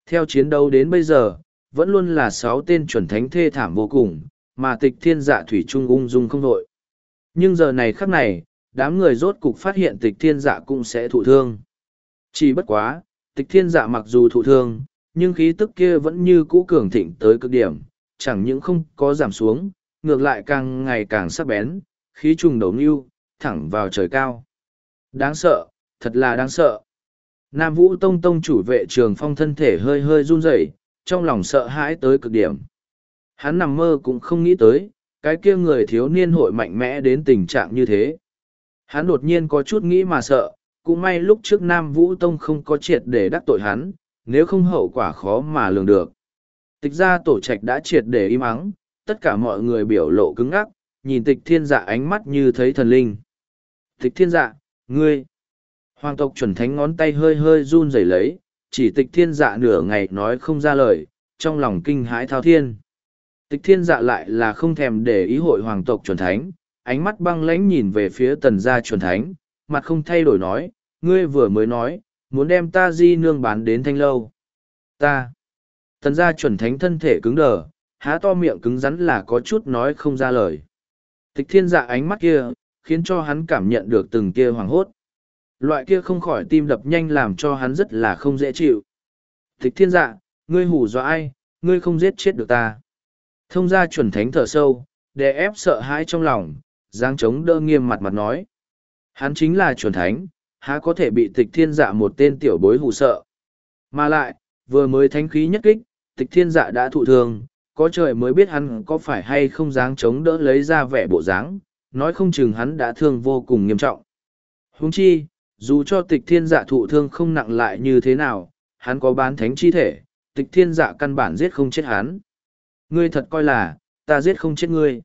Theo chiến đấu đến bây giờ, vẫn luôn là sáu tên chuẩn thánh thê thảm vô cùng, mà tịch thiên dạ thủy trung ung dung không đội. Nhưng giờ này khắc này, đám người rốt cục phát hiện tịch thiên dạ cũng sẽ thụ thương. Chỉ bất quá, tịch thiên dạ mặc dù thụ thương nhưng khí tức kia vẫn như cũ cường thịnh tới cực điểm, chẳng những không có giảm xuống, ngược lại càng ngày càng sắc bén, khí trùng đầu nưu, thẳng vào trời cao. Đáng sợ, thật là đáng sợ. Nam Vũ Tông Tông chủ vệ trường phong thân thể hơi hơi run rẩy, trong lòng sợ hãi tới cực điểm. Hắn nằm mơ cũng không nghĩ tới, cái kia người thiếu niên hội mạnh mẽ đến tình trạng như thế. Hắn đột nhiên có chút nghĩ mà sợ, cũng may lúc trước Nam Vũ Tông không có triệt để đắc tội hắn, nếu không hậu quả khó mà lường được. Tịch ra tổ trạch đã triệt để im ắng, tất cả mọi người biểu lộ cứng ngắc, nhìn tịch thiên dạ ánh mắt như thấy thần linh. Tịch thiên dạ, ngươi! Hoàng tộc chuẩn thánh ngón tay hơi hơi run rẩy lấy, chỉ tịch thiên dạ nửa ngày nói không ra lời, trong lòng kinh hãi thao thiên. Tịch thiên dạ lại là không thèm để ý hội hoàng tộc chuẩn thánh, ánh mắt băng lãnh nhìn về phía tần gia chuẩn thánh, mặt không thay đổi nói, ngươi vừa mới nói, muốn đem ta di nương bán đến thanh lâu. Ta. Tần gia chuẩn thánh thân thể cứng đờ, há to miệng cứng rắn là có chút nói không ra lời. Tịch thiên dạ ánh mắt kia, khiến cho hắn cảm nhận được từng kia hoàng hốt. Loại kia không khỏi tim đập nhanh làm cho hắn rất là không dễ chịu. Tịch thiên dạ, ngươi hù dọa ai, ngươi không giết chết được ta. Thông gia chuẩn thánh thở sâu, đè ép sợ hãi trong lòng, giang chống đỡ nghiêm mặt mặt nói. Hắn chính là chuẩn thánh, há có thể bị tịch thiên dạ một tên tiểu bối hù sợ. Mà lại, vừa mới thánh khí nhất kích, tịch thiên dạ đã thụ thương, có trời mới biết hắn có phải hay không dáng chống đỡ lấy ra vẻ bộ dáng, nói không chừng hắn đã thương vô cùng nghiêm trọng. Huống chi, dù cho tịch thiên dạ thụ thương không nặng lại như thế nào, hắn có bán thánh chi thể, tịch thiên dạ căn bản giết không chết hắn. Ngươi thật coi là, ta giết không chết ngươi.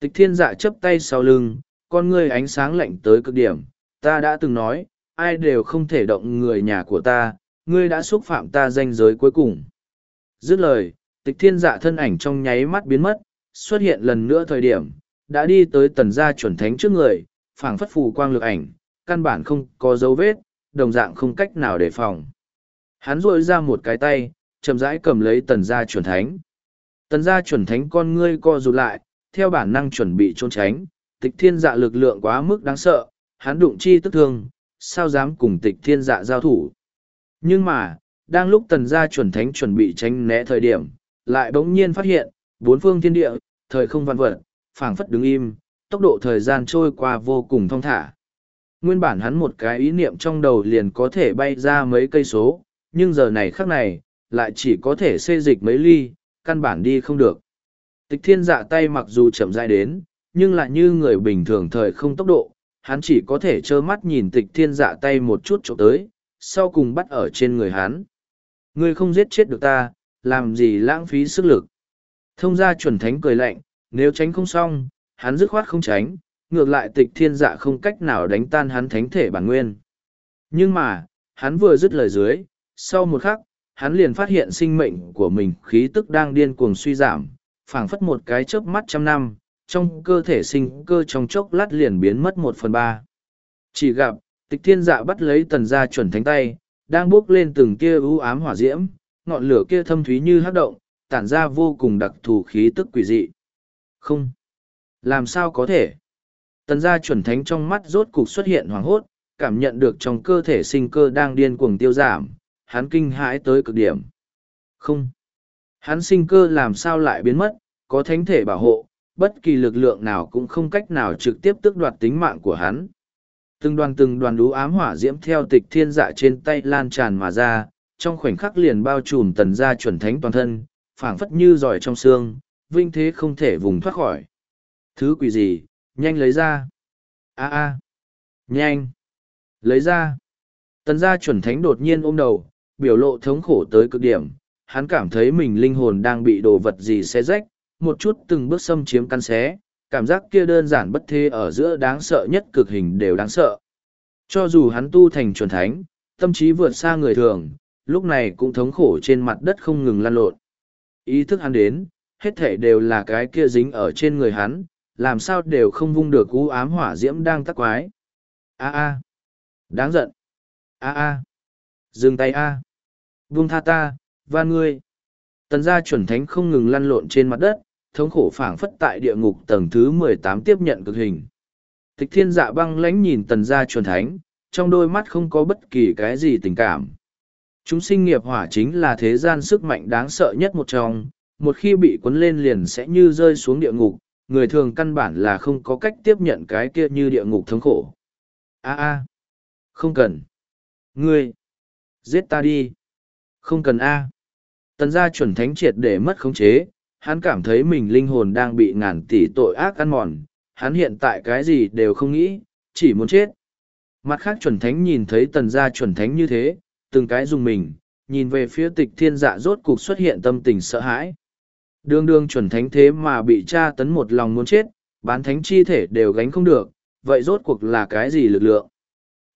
Tịch thiên dạ chấp tay sau lưng, con ngươi ánh sáng lạnh tới cực điểm, ta đã từng nói, ai đều không thể động người nhà của ta, ngươi đã xúc phạm ta danh giới cuối cùng. Dứt lời, tịch thiên dạ thân ảnh trong nháy mắt biến mất, xuất hiện lần nữa thời điểm, đã đi tới tần gia chuẩn thánh trước người, phảng phất phù quang lực ảnh, căn bản không có dấu vết, đồng dạng không cách nào đề phòng. Hắn rội ra một cái tay, chậm rãi cầm lấy tần gia chuẩn thánh. Tần gia chuẩn thánh con ngươi co rụt lại, theo bản năng chuẩn bị trốn tránh, tịch thiên dạ lực lượng quá mức đáng sợ, hắn đụng chi tức thương, sao dám cùng tịch thiên dạ giao thủ. Nhưng mà, đang lúc tần gia chuẩn thánh chuẩn bị tránh né thời điểm, lại bỗng nhiên phát hiện, bốn phương thiên địa, thời không văn vật, phảng phất đứng im, tốc độ thời gian trôi qua vô cùng thong thả. Nguyên bản hắn một cái ý niệm trong đầu liền có thể bay ra mấy cây số, nhưng giờ này khắc này, lại chỉ có thể xê dịch mấy ly, căn bản đi không được. Tịch thiên dạ tay mặc dù chậm rãi đến, nhưng lại như người bình thường thời không tốc độ, hắn chỉ có thể trơ mắt nhìn tịch thiên dạ tay một chút chỗ tới, sau cùng bắt ở trên người hắn. Ngươi không giết chết được ta, làm gì lãng phí sức lực. Thông gia chuẩn thánh cười lạnh, nếu tránh không xong, hắn dứt khoát không tránh, ngược lại tịch thiên dạ không cách nào đánh tan hắn thánh thể bản nguyên. Nhưng mà, hắn vừa dứt lời dưới, sau một khắc, hắn liền phát hiện sinh mệnh của mình khí tức đang điên cuồng suy giảm, phảng phất một cái chớp mắt trăm năm, trong cơ thể sinh cơ trong chốc lát liền biến mất một phần ba. Chỉ gặp, tịch thiên dạ bắt lấy tần gia chuẩn thánh tay, đang bước lên từng kia ưu ám hỏa diễm, ngọn lửa kia thâm thúy như hát động, tản ra vô cùng đặc thù khí tức quỷ dị. Không. Làm sao có thể? Tần gia chuẩn thánh trong mắt rốt cục xuất hiện hoàng hốt, cảm nhận được trong cơ thể sinh cơ đang điên cuồng tiêu giảm, hắn kinh hãi tới cực điểm. Không. Hắn sinh cơ làm sao lại biến mất, có thánh thể bảo hộ, bất kỳ lực lượng nào cũng không cách nào trực tiếp tước đoạt tính mạng của hắn. Từng đoàn từng đoàn đú ám hỏa diễm theo tịch thiên dạ trên tay lan tràn mà ra, trong khoảnh khắc liền bao trùm tần gia chuẩn thánh toàn thân, phảng phất như giỏi trong xương, vinh thế không thể vùng thoát khỏi. Thứ quỷ gì, nhanh lấy ra. a a nhanh. Lấy ra. Tần gia chuẩn thánh đột nhiên ôm đầu, biểu lộ thống khổ tới cực điểm, hắn cảm thấy mình linh hồn đang bị đồ vật gì xé rách, một chút từng bước xâm chiếm căn xé, cảm giác kia đơn giản bất thế ở giữa đáng sợ nhất cực hình đều đáng sợ. Cho dù hắn tu thành chuẩn thánh, tâm trí vượt xa người thường, lúc này cũng thống khổ trên mặt đất không ngừng lan lộn. Ý thức hắn đến, hết thể đều là cái kia dính ở trên người hắn, làm sao đều không vung được cú ám hỏa diễm đang tắc quái. A a, đáng giận. A a, dừng tay a, vung tha ta, van ngươi. Tần gia chuẩn thánh không ngừng lăn lộn trên mặt đất, thống khổ phảng phất tại địa ngục tầng thứ mười tám tiếp nhận cực hình. Tịch thiên dạ băng lãnh nhìn tần gia chuẩn thánh, trong đôi mắt không có bất kỳ cái gì tình cảm. Chúng sinh nghiệp hỏa chính là thế gian sức mạnh đáng sợ nhất một trong, một khi bị cuốn lên liền sẽ như rơi xuống địa ngục, người thường căn bản là không có cách tiếp nhận cái kia như địa ngục thống khổ. A a, không cần. Ngươi, giết ta đi. Không cần a. Tần gia chuẩn thánh triệt để mất khống chế, hắn cảm thấy mình linh hồn đang bị ngàn tỷ tội ác ăn mòn, hắn hiện tại cái gì đều không nghĩ, chỉ muốn chết. Mặt khác chuẩn thánh nhìn thấy tần gia chuẩn thánh như thế, từng cái dùng mình, nhìn về phía tịch thiên dạ rốt cục xuất hiện tâm tình sợ hãi. Đương đương chuẩn thánh thế mà bị tra tấn một lòng muốn chết, bán thánh chi thể đều gánh không được, vậy rốt cuộc là cái gì lực lượng?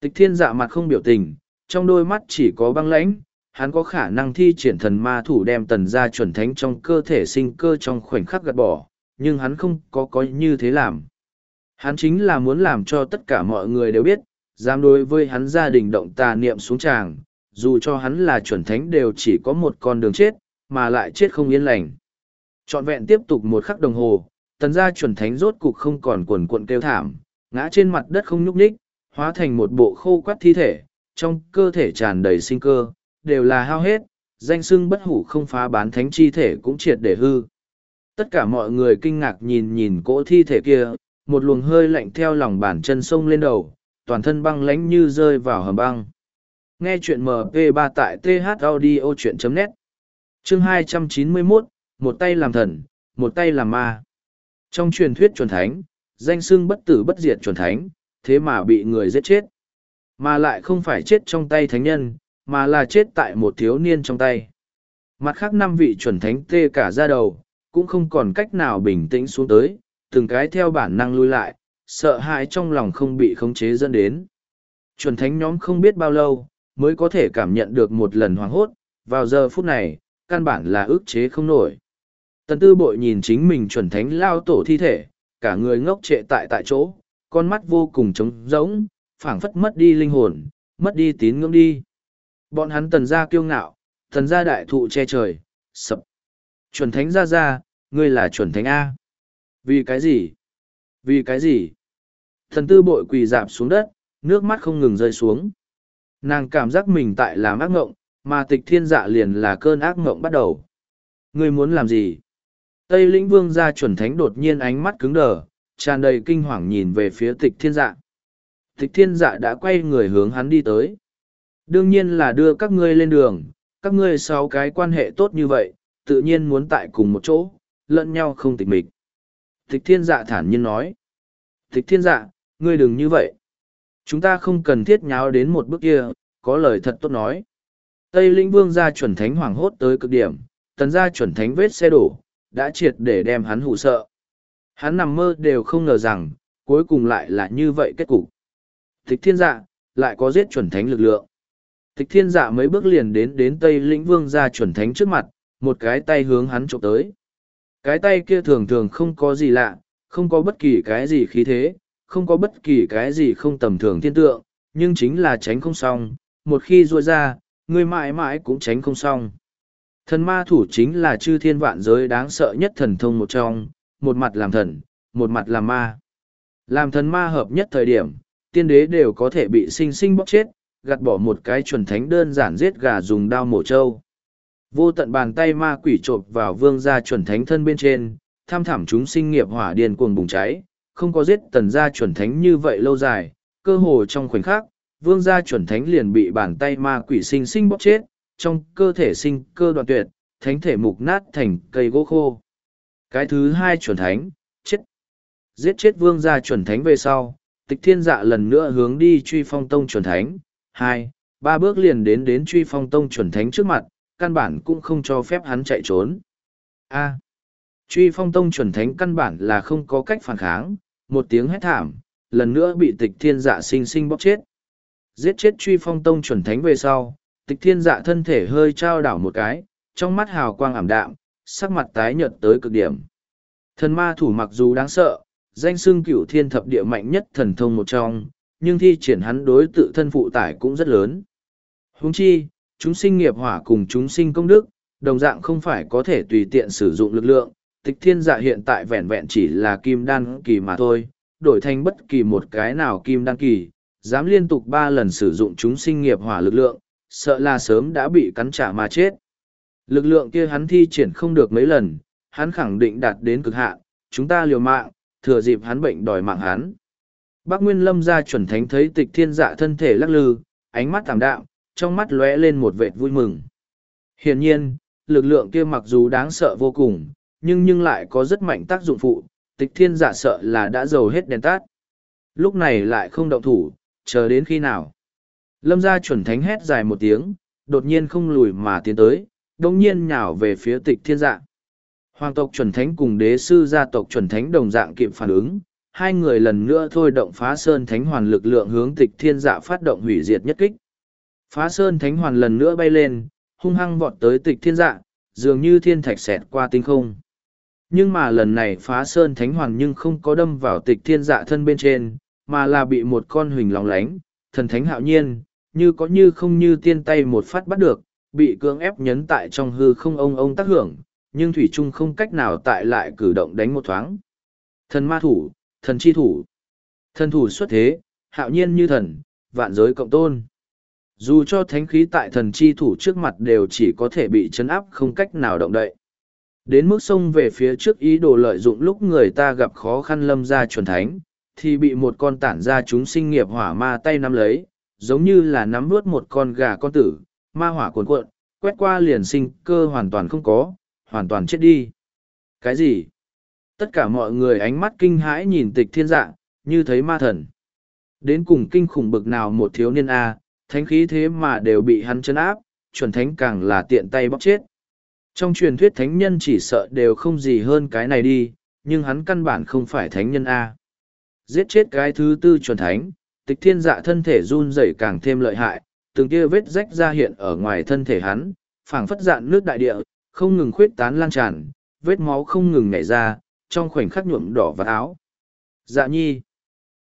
Tịch thiên dạ mặt không biểu tình, trong đôi mắt chỉ có băng lãnh, hắn có khả năng thi triển thần ma thủ đem tần gia chuẩn thánh trong cơ thể sinh cơ trong khoảnh khắc gạt bỏ, nhưng hắn không có có như thế làm. Hắn chính là muốn làm cho tất cả mọi người đều biết, dám đối với hắn gia đình động tà niệm xuống tràng, dù cho hắn là chuẩn thánh đều chỉ có một con đường chết, mà lại chết không yên lành. Trọn vẹn tiếp tục một khắc đồng hồ, tần gia chuẩn thánh rốt cục không còn quần cuộn kêu thảm, ngã trên mặt đất không nhúc nhích, hóa thành một bộ khô quắt thi thể, trong cơ thể tràn đầy sinh cơ, đều là hao hết, danh sưng bất hủ không phá bán thánh chi thể cũng triệt để hư. Tất cả mọi người kinh ngạc nhìn nhìn cỗ thi thể kia, một luồng hơi lạnh theo lòng bàn chân sông lên đầu, toàn thân băng lánh như rơi vào hầm băng. Nghe chuyện MP3 tại thaudio.net Chương 291, một tay làm thần, một tay làm ma. Trong truyền thuyết chuẩn thánh, danh xưng bất tử bất diệt chuẩn thánh, thế mà bị người giết chết. Mà lại không phải chết trong tay thánh nhân, mà là chết tại một thiếu niên trong tay. Mặt khác năm vị chuẩn thánh tê cả ra đầu, cũng không còn cách nào bình tĩnh xuống tới, từng cái theo bản năng lui lại, sợ hãi trong lòng không bị khống chế dẫn đến. Chuẩn thánh nhóm không biết bao lâu, mới có thể cảm nhận được một lần hoảng hốt, vào giờ phút này, căn bản là ức chế không nổi. Tần tư bội nhìn chính mình chuẩn thánh lao tổ thi thể, cả người ngốc trệ tại tại chỗ, con mắt vô cùng trống rỗng, phảng phất mất đi linh hồn, mất đi tín ngưỡng đi. Bọn hắn tần gia kiêu ngạo, tần gia đại thụ che trời, sập. Chuẩn thánh gia gia, ngươi là chuẩn thánh A. Vì cái gì? Vì cái gì? Thần tư bội quỳ dạp xuống đất, nước mắt không ngừng rơi xuống. Nàng cảm giác mình tại làm ác ngộng, mà tịch thiên dạ liền là cơn ác ngộng bắt đầu. Ngươi muốn làm gì? Tây lĩnh vương gia chuẩn thánh đột nhiên ánh mắt cứng đờ, tràn đầy kinh hoàng nhìn về phía tịch thiên dạ. Tịch thiên dạ đã quay người hướng hắn đi tới. Đương nhiên là đưa các ngươi lên đường, các ngươi sáu cái quan hệ tốt như vậy, tự nhiên muốn tại cùng một chỗ, lẫn nhau không tịch mịch. Tịch thiên dạ thản nhiên nói. Tịch thiên dạ, ngươi đừng như vậy. Chúng ta không cần thiết nháo đến một bước kia, có lời thật tốt nói. Tây lĩnh vương gia chuẩn thánh hoảng hốt tới cực điểm, tần gia chuẩn thánh vết xe đổ, đã triệt để đem hắn hụ sợ. Hắn nằm mơ đều không ngờ rằng, cuối cùng lại là như vậy kết cục. Tịch thiên dạ, lại có giết chuẩn thánh lực lượng. Tịch thiên dạ mấy bước liền đến đến Tây lĩnh vương gia chuẩn thánh trước mặt, một cái tay hướng hắn trộm tới. Cái tay kia thường thường không có gì lạ, không có bất kỳ cái gì khí thế, không có bất kỳ cái gì không tầm thường thiên tượng, nhưng chính là tránh không xong, một khi ruôi ra, người mãi mãi cũng tránh không xong. Thần ma thủ chính là chư thiên vạn giới đáng sợ nhất thần thông một trong, một mặt làm thần, một mặt làm ma. Làm thần ma hợp nhất thời điểm, tiên đế đều có thể bị sinh sinh bóc chết, gạt bỏ một cái chuẩn thánh đơn giản giết gà dùng đao mổ trâu. Vô tận bàn tay ma quỷ trộp vào vương gia chuẩn thánh thân bên trên, tham thảm chúng sinh nghiệp hỏa điên cuồng bùng cháy, không có giết tần gia chuẩn thánh như vậy lâu dài, cơ hồ trong khoảnh khắc, vương gia chuẩn thánh liền bị bàn tay ma quỷ sinh sinh bóp chết, trong cơ thể sinh cơ đoạn tuyệt, thánh thể mục nát thành cây gỗ khô. Cái thứ hai chuẩn thánh, chết. Giết chết vương gia chuẩn thánh về sau, tịch thiên dạ lần nữa hướng đi truy phong tông chuẩn thánh, hai, ba bước liền đến đến truy phong tông chuẩn thánh trước mặt, căn bản cũng không cho phép hắn chạy trốn. A. truy phong tông chuẩn thánh căn bản là không có cách phản kháng, một tiếng hét thảm, lần nữa bị tịch thiên dạ sinh sinh bóp chết. Giết chết truy phong tông chuẩn thánh về sau, tịch thiên dạ thân thể hơi trao đảo một cái, trong mắt hào quang ảm đạm, sắc mặt tái nhợt tới cực điểm. Thần ma thủ mặc dù đáng sợ, danh xưng cửu thiên thập địa mạnh nhất thần thông một trong, nhưng thi triển hắn đối tự thân phụ tải cũng rất lớn. Huống chi, chúng sinh nghiệp hỏa cùng chúng sinh công đức, đồng dạng không phải có thể tùy tiện sử dụng lực lượng, tịch thiên dạ hiện tại vẹn vẹn chỉ là kim đan kỳ mà thôi, đổi thành bất kỳ một cái nào kim đan kỳ, dám liên tục ba lần sử dụng chúng sinh nghiệp hỏa lực lượng, sợ là sớm đã bị cắn trả mà chết. Lực lượng kia hắn thi triển không được mấy lần, hắn khẳng định đạt đến cực hạn, chúng ta liều mạng, thừa dịp hắn bệnh đòi mạng hắn. Bác Nguyên Lâm ra chuẩn thánh thấy tịch thiên dạ thân thể lắc lư, ánh mắt tạm đạm, trong mắt lóe lên một vệt vui mừng. Hiển nhiên, lực lượng kia mặc dù đáng sợ vô cùng, nhưng nhưng lại có rất mạnh tác dụng phụ, tịch thiên Dạ sợ là đã giàu hết đèn tát. Lúc này lại không động thủ, chờ đến khi nào. Lâm gia chuẩn thánh hét dài một tiếng, đột nhiên không lùi mà tiến tới, đồng nhiên nhào về phía tịch thiên dạ. Hoàng tộc chuẩn thánh cùng đế sư gia tộc chuẩn thánh đồng dạng kịp phản ứng, hai người lần nữa thôi động phá sơn thánh hoàn lực lượng hướng tịch thiên dạ phát động hủy diệt nhất kích. Phá sơn thánh hoàn lần nữa bay lên, hung hăng vọt tới tịch thiên dạ, dường như thiên thạch xẹt qua tinh không. Nhưng mà lần này phá sơn thánh hoàn nhưng không có đâm vào tịch thiên dạ thân bên trên, mà là bị một con huỳnh lòng lánh, thần thánh hạo nhiên, như có như không như tiên tay một phát bắt được, bị cưỡng ép nhấn tại trong hư không ông ông tác hưởng, nhưng Thủy Trung không cách nào tại lại cử động đánh một thoáng. Thần ma thủ, thần chi thủ. Thần thủ xuất thế, hạo nhiên như thần, vạn giới cộng tôn. Dù cho thánh khí tại thần chi thủ trước mặt đều chỉ có thể bị chấn áp không cách nào động đậy. Đến mức sông về phía trước ý đồ lợi dụng lúc người ta gặp khó khăn lâm ra chuẩn thánh, thì bị một con tản ra chúng sinh nghiệp hỏa ma tay nắm lấy, giống như là nắm vớt một con gà con tử, ma hỏa cuồn cuộn, quét qua liền sinh cơ hoàn toàn không có, hoàn toàn chết đi. Cái gì? Tất cả mọi người ánh mắt kinh hãi nhìn tịch thiên dạ, như thấy ma thần. Đến cùng kinh khủng bực nào một thiếu niên A, thánh khí thế mà đều bị hắn chấn áp, chuẩn thánh càng là tiện tay bóc chết. Trong truyền thuyết thánh nhân chỉ sợ đều không gì hơn cái này đi, nhưng hắn căn bản không phải thánh nhân A. Giết chết cái thứ tư chuẩn thánh, tịch thiên dạ thân thể run rẩy càng thêm lợi hại, từng kia vết rách ra hiện ở ngoài thân thể hắn, phảng phất dạn nước đại địa, không ngừng khuyết tán lan tràn, vết máu không ngừng nhảy ra, trong khoảnh khắc nhuộm đỏ vào áo. Dạ nhi.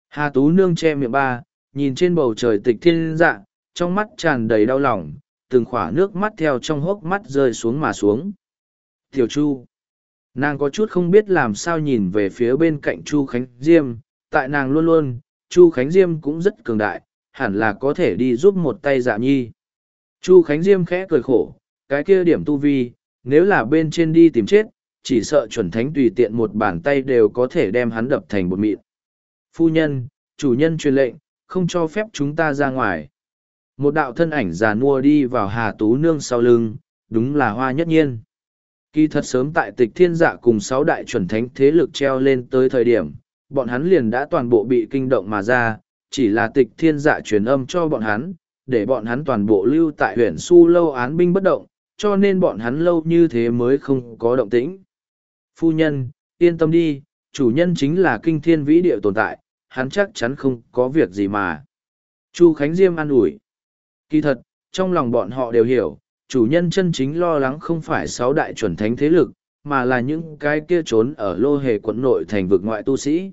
Hà Tú nương che miệng ba, nhìn trên bầu trời tịch thiên dạ, trong mắt tràn đầy đau lòng, từng khỏa nước mắt theo trong hốc mắt rơi xuống mà xuống. Tiểu Chu. Nàng có chút không biết làm sao nhìn về phía bên cạnh Chu Khánh Diêm, tại nàng luôn luôn, Chu Khánh Diêm cũng rất cường đại, hẳn là có thể đi giúp một tay dạ nhi. Chu Khánh Diêm khẽ cười khổ, cái kia điểm tu vi, nếu là bên trên đi tìm chết, chỉ sợ chuẩn thánh tùy tiện một bàn tay đều có thể đem hắn đập thành bột mịn. Phu nhân, chủ nhân truyền lệnh, không cho phép chúng ta ra ngoài. Một đạo thân ảnh già nua đi vào Hà Tú Nương sau lưng, đúng là hoa nhất nhiên. Kỳ thật sớm tại tịch thiên dạ cùng sáu đại chuẩn thánh thế lực treo lên tới thời điểm, bọn hắn liền đã toàn bộ bị kinh động mà ra, chỉ là tịch thiên dạ truyền âm cho bọn hắn, để bọn hắn toàn bộ lưu tại huyện su lâu án binh bất động, cho nên bọn hắn lâu như thế mới không có động tĩnh. Phu nhân, yên tâm đi, chủ nhân chính là kinh thiên vĩ địa tồn tại, hắn chắc chắn không có việc gì mà. Chu Khánh Diêm an ủi. Kỳ thật, trong lòng bọn họ đều hiểu, chủ nhân chân chính lo lắng không phải sáu đại chuẩn thánh thế lực, mà là những cái kia trốn ở lô hề quận nội thành vực ngoại tu sĩ.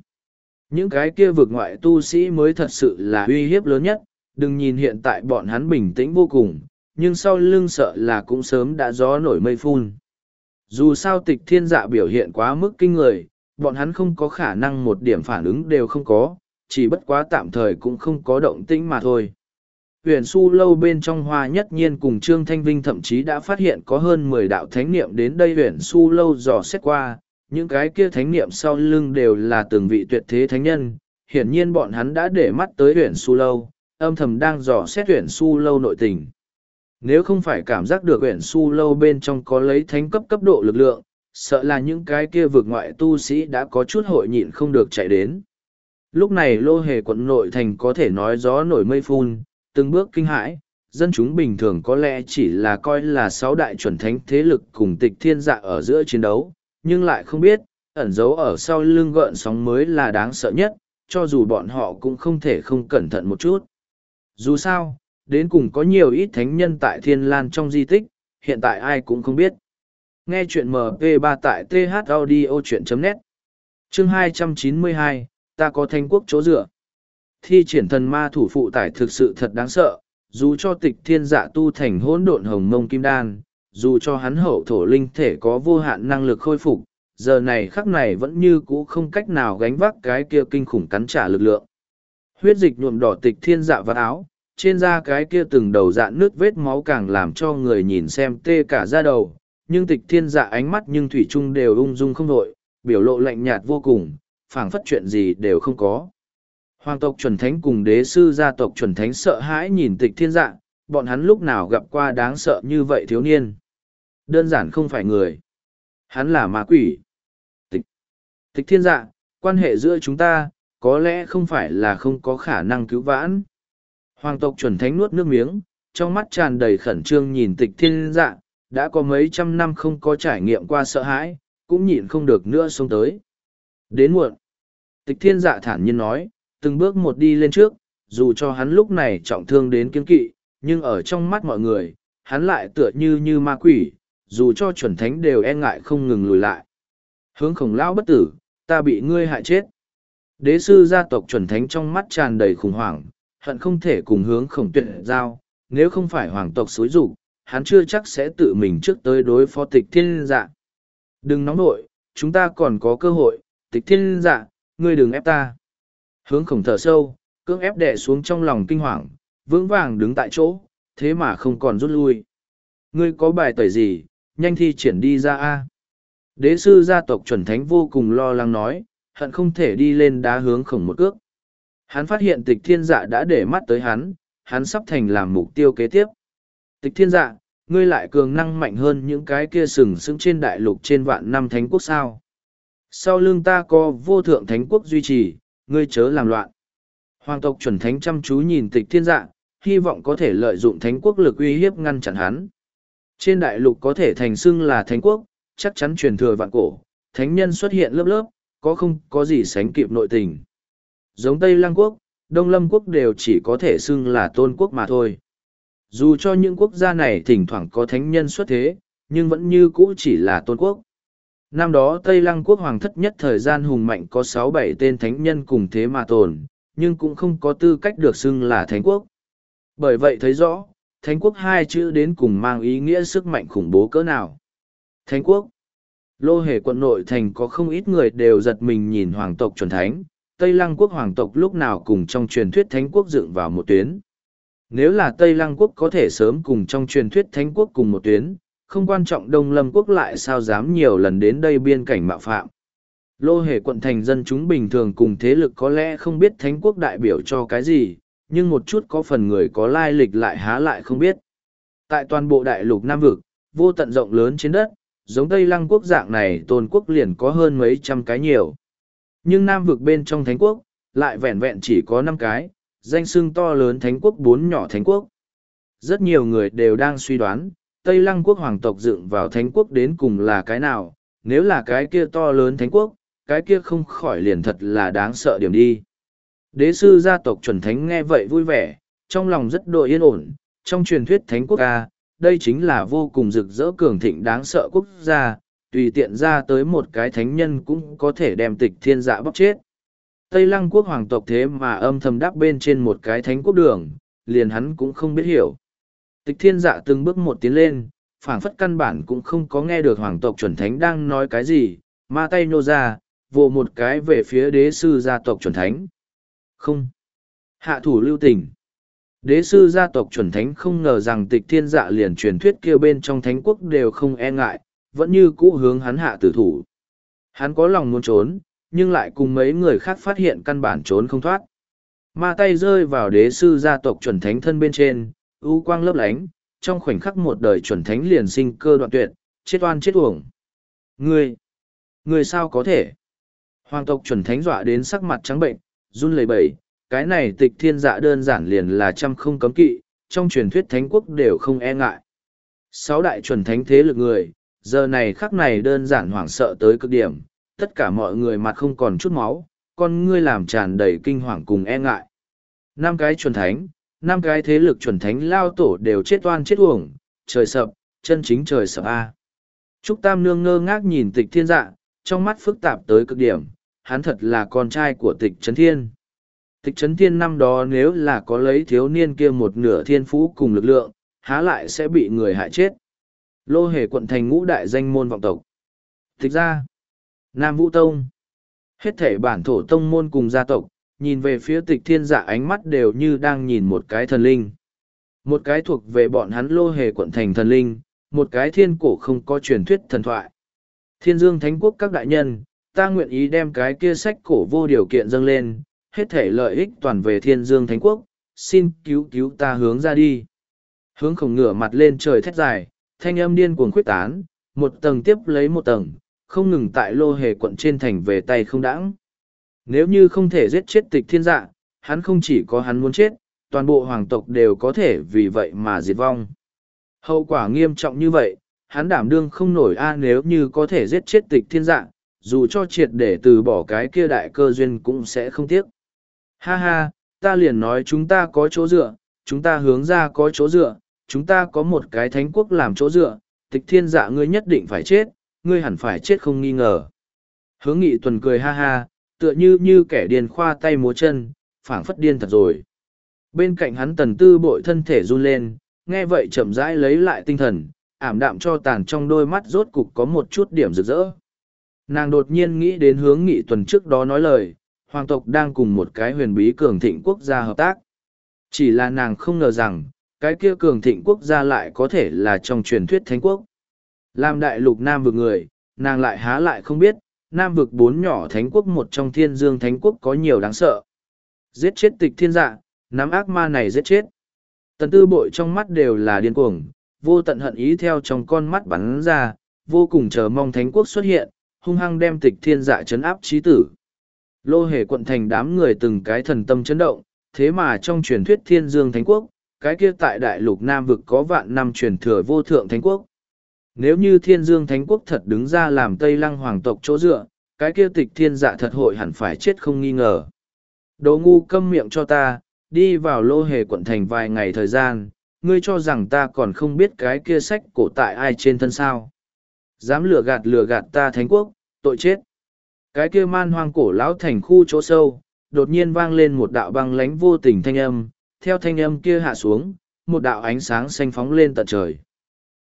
Những cái kia vực ngoại tu sĩ mới thật sự là uy hiếp lớn nhất, đừng nhìn hiện tại bọn hắn bình tĩnh vô cùng, nhưng sau lưng sợ là cũng sớm đã gió nổi mây phun. Dù sao tịch thiên dạ biểu hiện quá mức kinh người, bọn hắn không có khả năng một điểm phản ứng đều không có, chỉ bất quá tạm thời cũng không có động tĩnh mà thôi. Huyền su lâu bên trong hoa nhất nhiên cùng Trương Thanh Vinh thậm chí đã phát hiện có hơn mười đạo thánh niệm đến đây huyền su lâu dò xét qua, những cái kia thánh niệm sau lưng đều là từng vị tuyệt thế thánh nhân, hiển nhiên bọn hắn đã để mắt tới huyền su lâu, âm thầm đang dò xét huyền su lâu nội tình. Nếu không phải cảm giác được quyển su lâu bên trong có lấy thánh cấp cấp độ lực lượng, sợ là những cái kia vượt ngoại tu sĩ đã có chút hội nhịn không được chạy đến. Lúc này lô hề quận nội thành có thể nói gió nổi mây phun, từng bước kinh hãi, dân chúng bình thường có lẽ chỉ là coi là sáu đại chuẩn thánh thế lực cùng tịch thiên dạ ở giữa chiến đấu, nhưng lại không biết, ẩn giấu ở sau lưng gợn sóng mới là đáng sợ nhất, cho dù bọn họ cũng không thể không cẩn thận một chút. Dù sao, đến cùng có nhiều ít thánh nhân tại thiên lan trong di tích, hiện tại ai cũng không biết. Nghe chuyện MP3 tại thaudio.net Chương 292, ta có thanh quốc chỗ dựa. Thi triển thần ma thủ phụ tải thực sự thật đáng sợ, dù cho tịch thiên dạ tu thành hỗn độn hồng mông kim đan, dù cho hắn hậu thổ linh thể có vô hạn năng lực khôi phục, giờ này khắc này vẫn như cũ không cách nào gánh vác cái kia kinh khủng cắn trả lực lượng. Huyết dịch nhuộm đỏ tịch thiên dạ vào áo, trên da cái kia từng đầu dạn nước vết máu càng làm cho người nhìn xem tê cả da đầu, nhưng tịch thiên dạ ánh mắt nhưng thủy trung đều ung dung không đội, biểu lộ lạnh nhạt vô cùng, phảng phất chuyện gì đều không có. Hoàng tộc chuẩn thánh cùng đế sư gia tộc chuẩn thánh sợ hãi nhìn tịch thiên dạ, bọn hắn lúc nào gặp qua đáng sợ như vậy thiếu niên. Đơn giản không phải người. Hắn là ma quỷ. Tịch. Tịch thiên dạ, quan hệ giữa chúng ta, có lẽ không phải là không có khả năng cứu vãn. Hoàng tộc chuẩn thánh nuốt nước miếng, trong mắt tràn đầy khẩn trương nhìn tịch thiên dạ, đã có mấy trăm năm không có trải nghiệm qua sợ hãi, cũng nhịn không được nữa xông tới. Đến muộn. Tịch thiên dạ thản nhiên nói, từng bước một đi lên trước, dù cho hắn lúc này trọng thương đến kiên kỵ, nhưng ở trong mắt mọi người, hắn lại tựa như như ma quỷ, dù cho chuẩn thánh đều e ngại không ngừng lùi lại. Hướng khổng lão bất tử, ta bị ngươi hại chết. Đế sư gia tộc chuẩn thánh trong mắt tràn đầy khủng hoảng, hận không thể cùng hướng khổng tuyệt giao, nếu không phải hoàng tộc xối rủ, hắn chưa chắc sẽ tự mình trước tới đối phó tịch thiên dạ. Đừng nóng nội, chúng ta còn có cơ hội, tịch thiên dạ, ngươi đừng ép ta. Hướng khổng thở sâu, cưỡng ép đè xuống trong lòng kinh hoàng, vững vàng đứng tại chỗ, thế mà không còn rút lui. Ngươi có bài tẩy gì, nhanh thi triển đi ra a. Đế sư gia tộc chuẩn thánh vô cùng lo lắng nói, hận không thể đi lên đá hướng khổng một cước. Hắn phát hiện tịch thiên dạ đã để mắt tới hắn, hắn sắp thành làm mục tiêu kế tiếp. Tịch thiên dạ, ngươi lại cường năng mạnh hơn những cái kia sừng sững trên đại lục trên vạn năm thánh quốc sao. Sau lưng ta có vô thượng thánh quốc duy trì, ngươi chớ làm loạn. Hoàng tộc chuẩn thánh chăm chú nhìn tịch thiên dạ, hy vọng có thể lợi dụng thánh quốc lực uy hiếp ngăn chặn hắn. Trên đại lục có thể thành xưng là thánh quốc, chắc chắn truyền thừa vạn cổ, thánh nhân xuất hiện lớp lớp, có không có gì sánh kịp nội tình. Giống Tây Lăng quốc, Đông Lâm quốc đều chỉ có thể xưng là tôn quốc mà thôi. Dù cho những quốc gia này thỉnh thoảng có thánh nhân xuất thế, nhưng vẫn như cũ chỉ là tôn quốc. Năm đó Tây Lăng quốc hoàng thất nhất thời gian hùng mạnh có sáu bảy tên thánh nhân cùng thế mà tồn, nhưng cũng không có tư cách được xưng là thánh quốc. Bởi vậy thấy rõ, thánh quốc hai chữ đến cùng mang ý nghĩa sức mạnh khủng bố cỡ nào. Thánh quốc Lô hề quận nội thành có không ít người đều giật mình nhìn hoàng tộc chuẩn thánh, Tây Lăng quốc hoàng tộc lúc nào cùng trong truyền thuyết thánh quốc dựng vào một tuyến. Nếu là Tây Lăng quốc có thể sớm cùng trong truyền thuyết thánh quốc cùng một tuyến, không quan trọng Đông Lâm quốc lại sao dám nhiều lần đến đây biên cảnh mạo phạm. Lô hề quận thành dân chúng bình thường cùng thế lực có lẽ không biết thánh quốc đại biểu cho cái gì, nhưng một chút có phần người có lai lịch lại há lại không biết. Tại toàn bộ đại lục Nam Vực, vô tận rộng lớn trên đất, giống Tây Lăng quốc dạng này tôn quốc liền có hơn mấy trăm cái nhiều. Nhưng Nam Vực bên trong Thánh quốc, lại vẹn vẹn chỉ có năm cái, danh xưng to lớn Thánh quốc bốn nhỏ Thánh quốc. Rất nhiều người đều đang suy đoán, Tây Lăng quốc hoàng tộc dựng vào Thánh quốc đến cùng là cái nào, nếu là cái kia to lớn Thánh quốc, cái kia không khỏi liền thật là đáng sợ điểm đi. Đế sư gia tộc chuẩn thánh nghe vậy vui vẻ, trong lòng rất đội yên ổn, trong truyền thuyết thánh quốc ca, đây chính là vô cùng rực rỡ cường thịnh đáng sợ quốc gia, tùy tiện ra tới một cái thánh nhân cũng có thể đem tịch thiên dạ bóc chết. Tây lăng quốc hoàng tộc thế mà âm thầm đắp bên trên một cái thánh quốc đường, liền hắn cũng không biết hiểu. Tịch thiên dạ từng bước một tiến lên, phảng phất căn bản cũng không có nghe được hoàng tộc chuẩn thánh đang nói cái gì, ma tay nhô ra, vồ một cái về phía đế sư gia tộc chuẩn thánh. Không. Hạ thủ lưu tình. Đế sư gia tộc chuẩn thánh không ngờ rằng tịch thiên dạ liền truyền thuyết kêu bên trong thánh quốc đều không e ngại, vẫn như cũ hướng hắn hạ tử thủ. Hắn có lòng muốn trốn, nhưng lại cùng mấy người khác phát hiện căn bản trốn không thoát. Ma tay rơi vào đế sư gia tộc chuẩn thánh thân bên trên, ưu quang lấp lánh, trong khoảnh khắc một đời chuẩn thánh liền sinh cơ đoạn tuyệt, chết oan chết uổng. Ngươi, ngươi sao có thể? Hoàng tộc chuẩn thánh dọa đến sắc mặt trắng bệnh, run lẩy bẩy, cái này tịch thiên dạ đơn giản liền là trăm không cấm kỵ, trong truyền thuyết thánh quốc đều không e ngại. Sáu đại chuẩn thánh thế lực người, giờ này khắc này đơn giản hoảng sợ tới cực điểm, tất cả mọi người mặt không còn chút máu, con ngươi làm tràn đầy kinh hoàng cùng e ngại. Năm cái chuẩn thánh, năm cái thế lực chuẩn thánh lao tổ đều chết toan chết uổng, trời sập, chân chính trời sập A. Trúc Tam Nương ngơ ngác nhìn tịch thiên dạ, trong mắt phức tạp tới cực điểm, hắn thật là con trai của tịch Trấn Thiên. Tịch Trấn Thiên năm đó nếu là có lấy thiếu niên kia một nửa thiên phú cùng lực lượng, há lại sẽ bị người hại chết. Lô hề quận thành ngũ đại danh môn vọng tộc. Thực ra, Nam Vũ Tông. Hết thể bản thổ tông môn cùng gia tộc, nhìn về phía tịch thiên giả ánh mắt đều như đang nhìn một cái thần linh. Một cái thuộc về bọn hắn lô hề quận thành thần linh, một cái thiên cổ không có truyền thuyết thần thoại. Thiên dương thánh quốc các đại nhân, ta nguyện ý đem cái kia sách cổ vô điều kiện dâng lên, hết thể lợi ích toàn về thiên dương thánh quốc, xin cứu cứu ta hướng ra đi. Hướng khổng ngửa mặt lên trời thét dài, thanh âm điên cuồng khuyết tán, một tầng tiếp lấy một tầng, không ngừng tại lô hề quận trên thành về tay không đãng. Nếu như không thể giết chết tịch thiên dạ, hắn không chỉ có hắn muốn chết, toàn bộ hoàng tộc đều có thể vì vậy mà diệt vong. Hậu quả nghiêm trọng như vậy, hắn đảm đương không nổi a nếu như có thể giết chết tịch thiên dạ, dù cho triệt để từ bỏ cái kia đại cơ duyên cũng sẽ không tiếc. Ha ha, ta liền nói chúng ta có chỗ dựa, chúng ta hướng ra có chỗ dựa, chúng ta có một cái thánh quốc làm chỗ dựa, tịch thiên dạ ngươi nhất định phải chết, ngươi hẳn phải chết không nghi ngờ. Hướng nghị tuần cười ha ha, tựa như như kẻ điên khoa tay múa chân, phảng phất điên thật rồi. Bên cạnh hắn tần tư bội thân thể run lên, nghe vậy chậm rãi lấy lại tinh thần, ảm đạm cho tàn trong đôi mắt rốt cục có một chút điểm rực rỡ. Nàng đột nhiên nghĩ đến hướng nghị tuần trước đó nói lời, hoàng tộc đang cùng một cái huyền bí cường thịnh quốc gia hợp tác. Chỉ là nàng không ngờ rằng, cái kia cường thịnh quốc gia lại có thể là trong truyền thuyết thánh quốc. Làm đại lục Nam vực người, nàng lại há lại không biết, Nam vực bốn nhỏ thánh quốc một trong thiên dương thánh quốc có nhiều đáng sợ. Giết chết tịch thiên dạ, nắm ác ma này giết chết. Tần tư bội trong mắt đều là điên cuồng, vô tận hận ý theo trong con mắt bắn ra, vô cùng chờ mong thánh quốc xuất hiện, hung hăng đem tịch thiên dạ chấn áp trí tử. Lô hề quận thành đám người từng cái thần tâm chấn động, thế mà trong truyền thuyết thiên dương thánh quốc, cái kia tại đại lục Nam vực có vạn năm truyền thừa vô thượng thánh quốc. Nếu như thiên dương thánh quốc thật đứng ra làm Tây Lăng hoàng tộc chỗ dựa, cái kia tịch thiên dạ thật hội hẳn phải chết không nghi ngờ. Đồ ngu câm miệng cho ta, đi vào lô hề quận thành vài ngày thời gian, ngươi cho rằng ta còn không biết cái kia sách cổ tại ai trên thân sao. Dám lừa gạt lừa gạt ta thánh quốc, tội chết. Cái kia man hoang cổ lão thành khu chỗ sâu, đột nhiên vang lên một đạo băng lánh vô tình thanh âm, theo thanh âm kia hạ xuống, một đạo ánh sáng xanh phóng lên tận trời.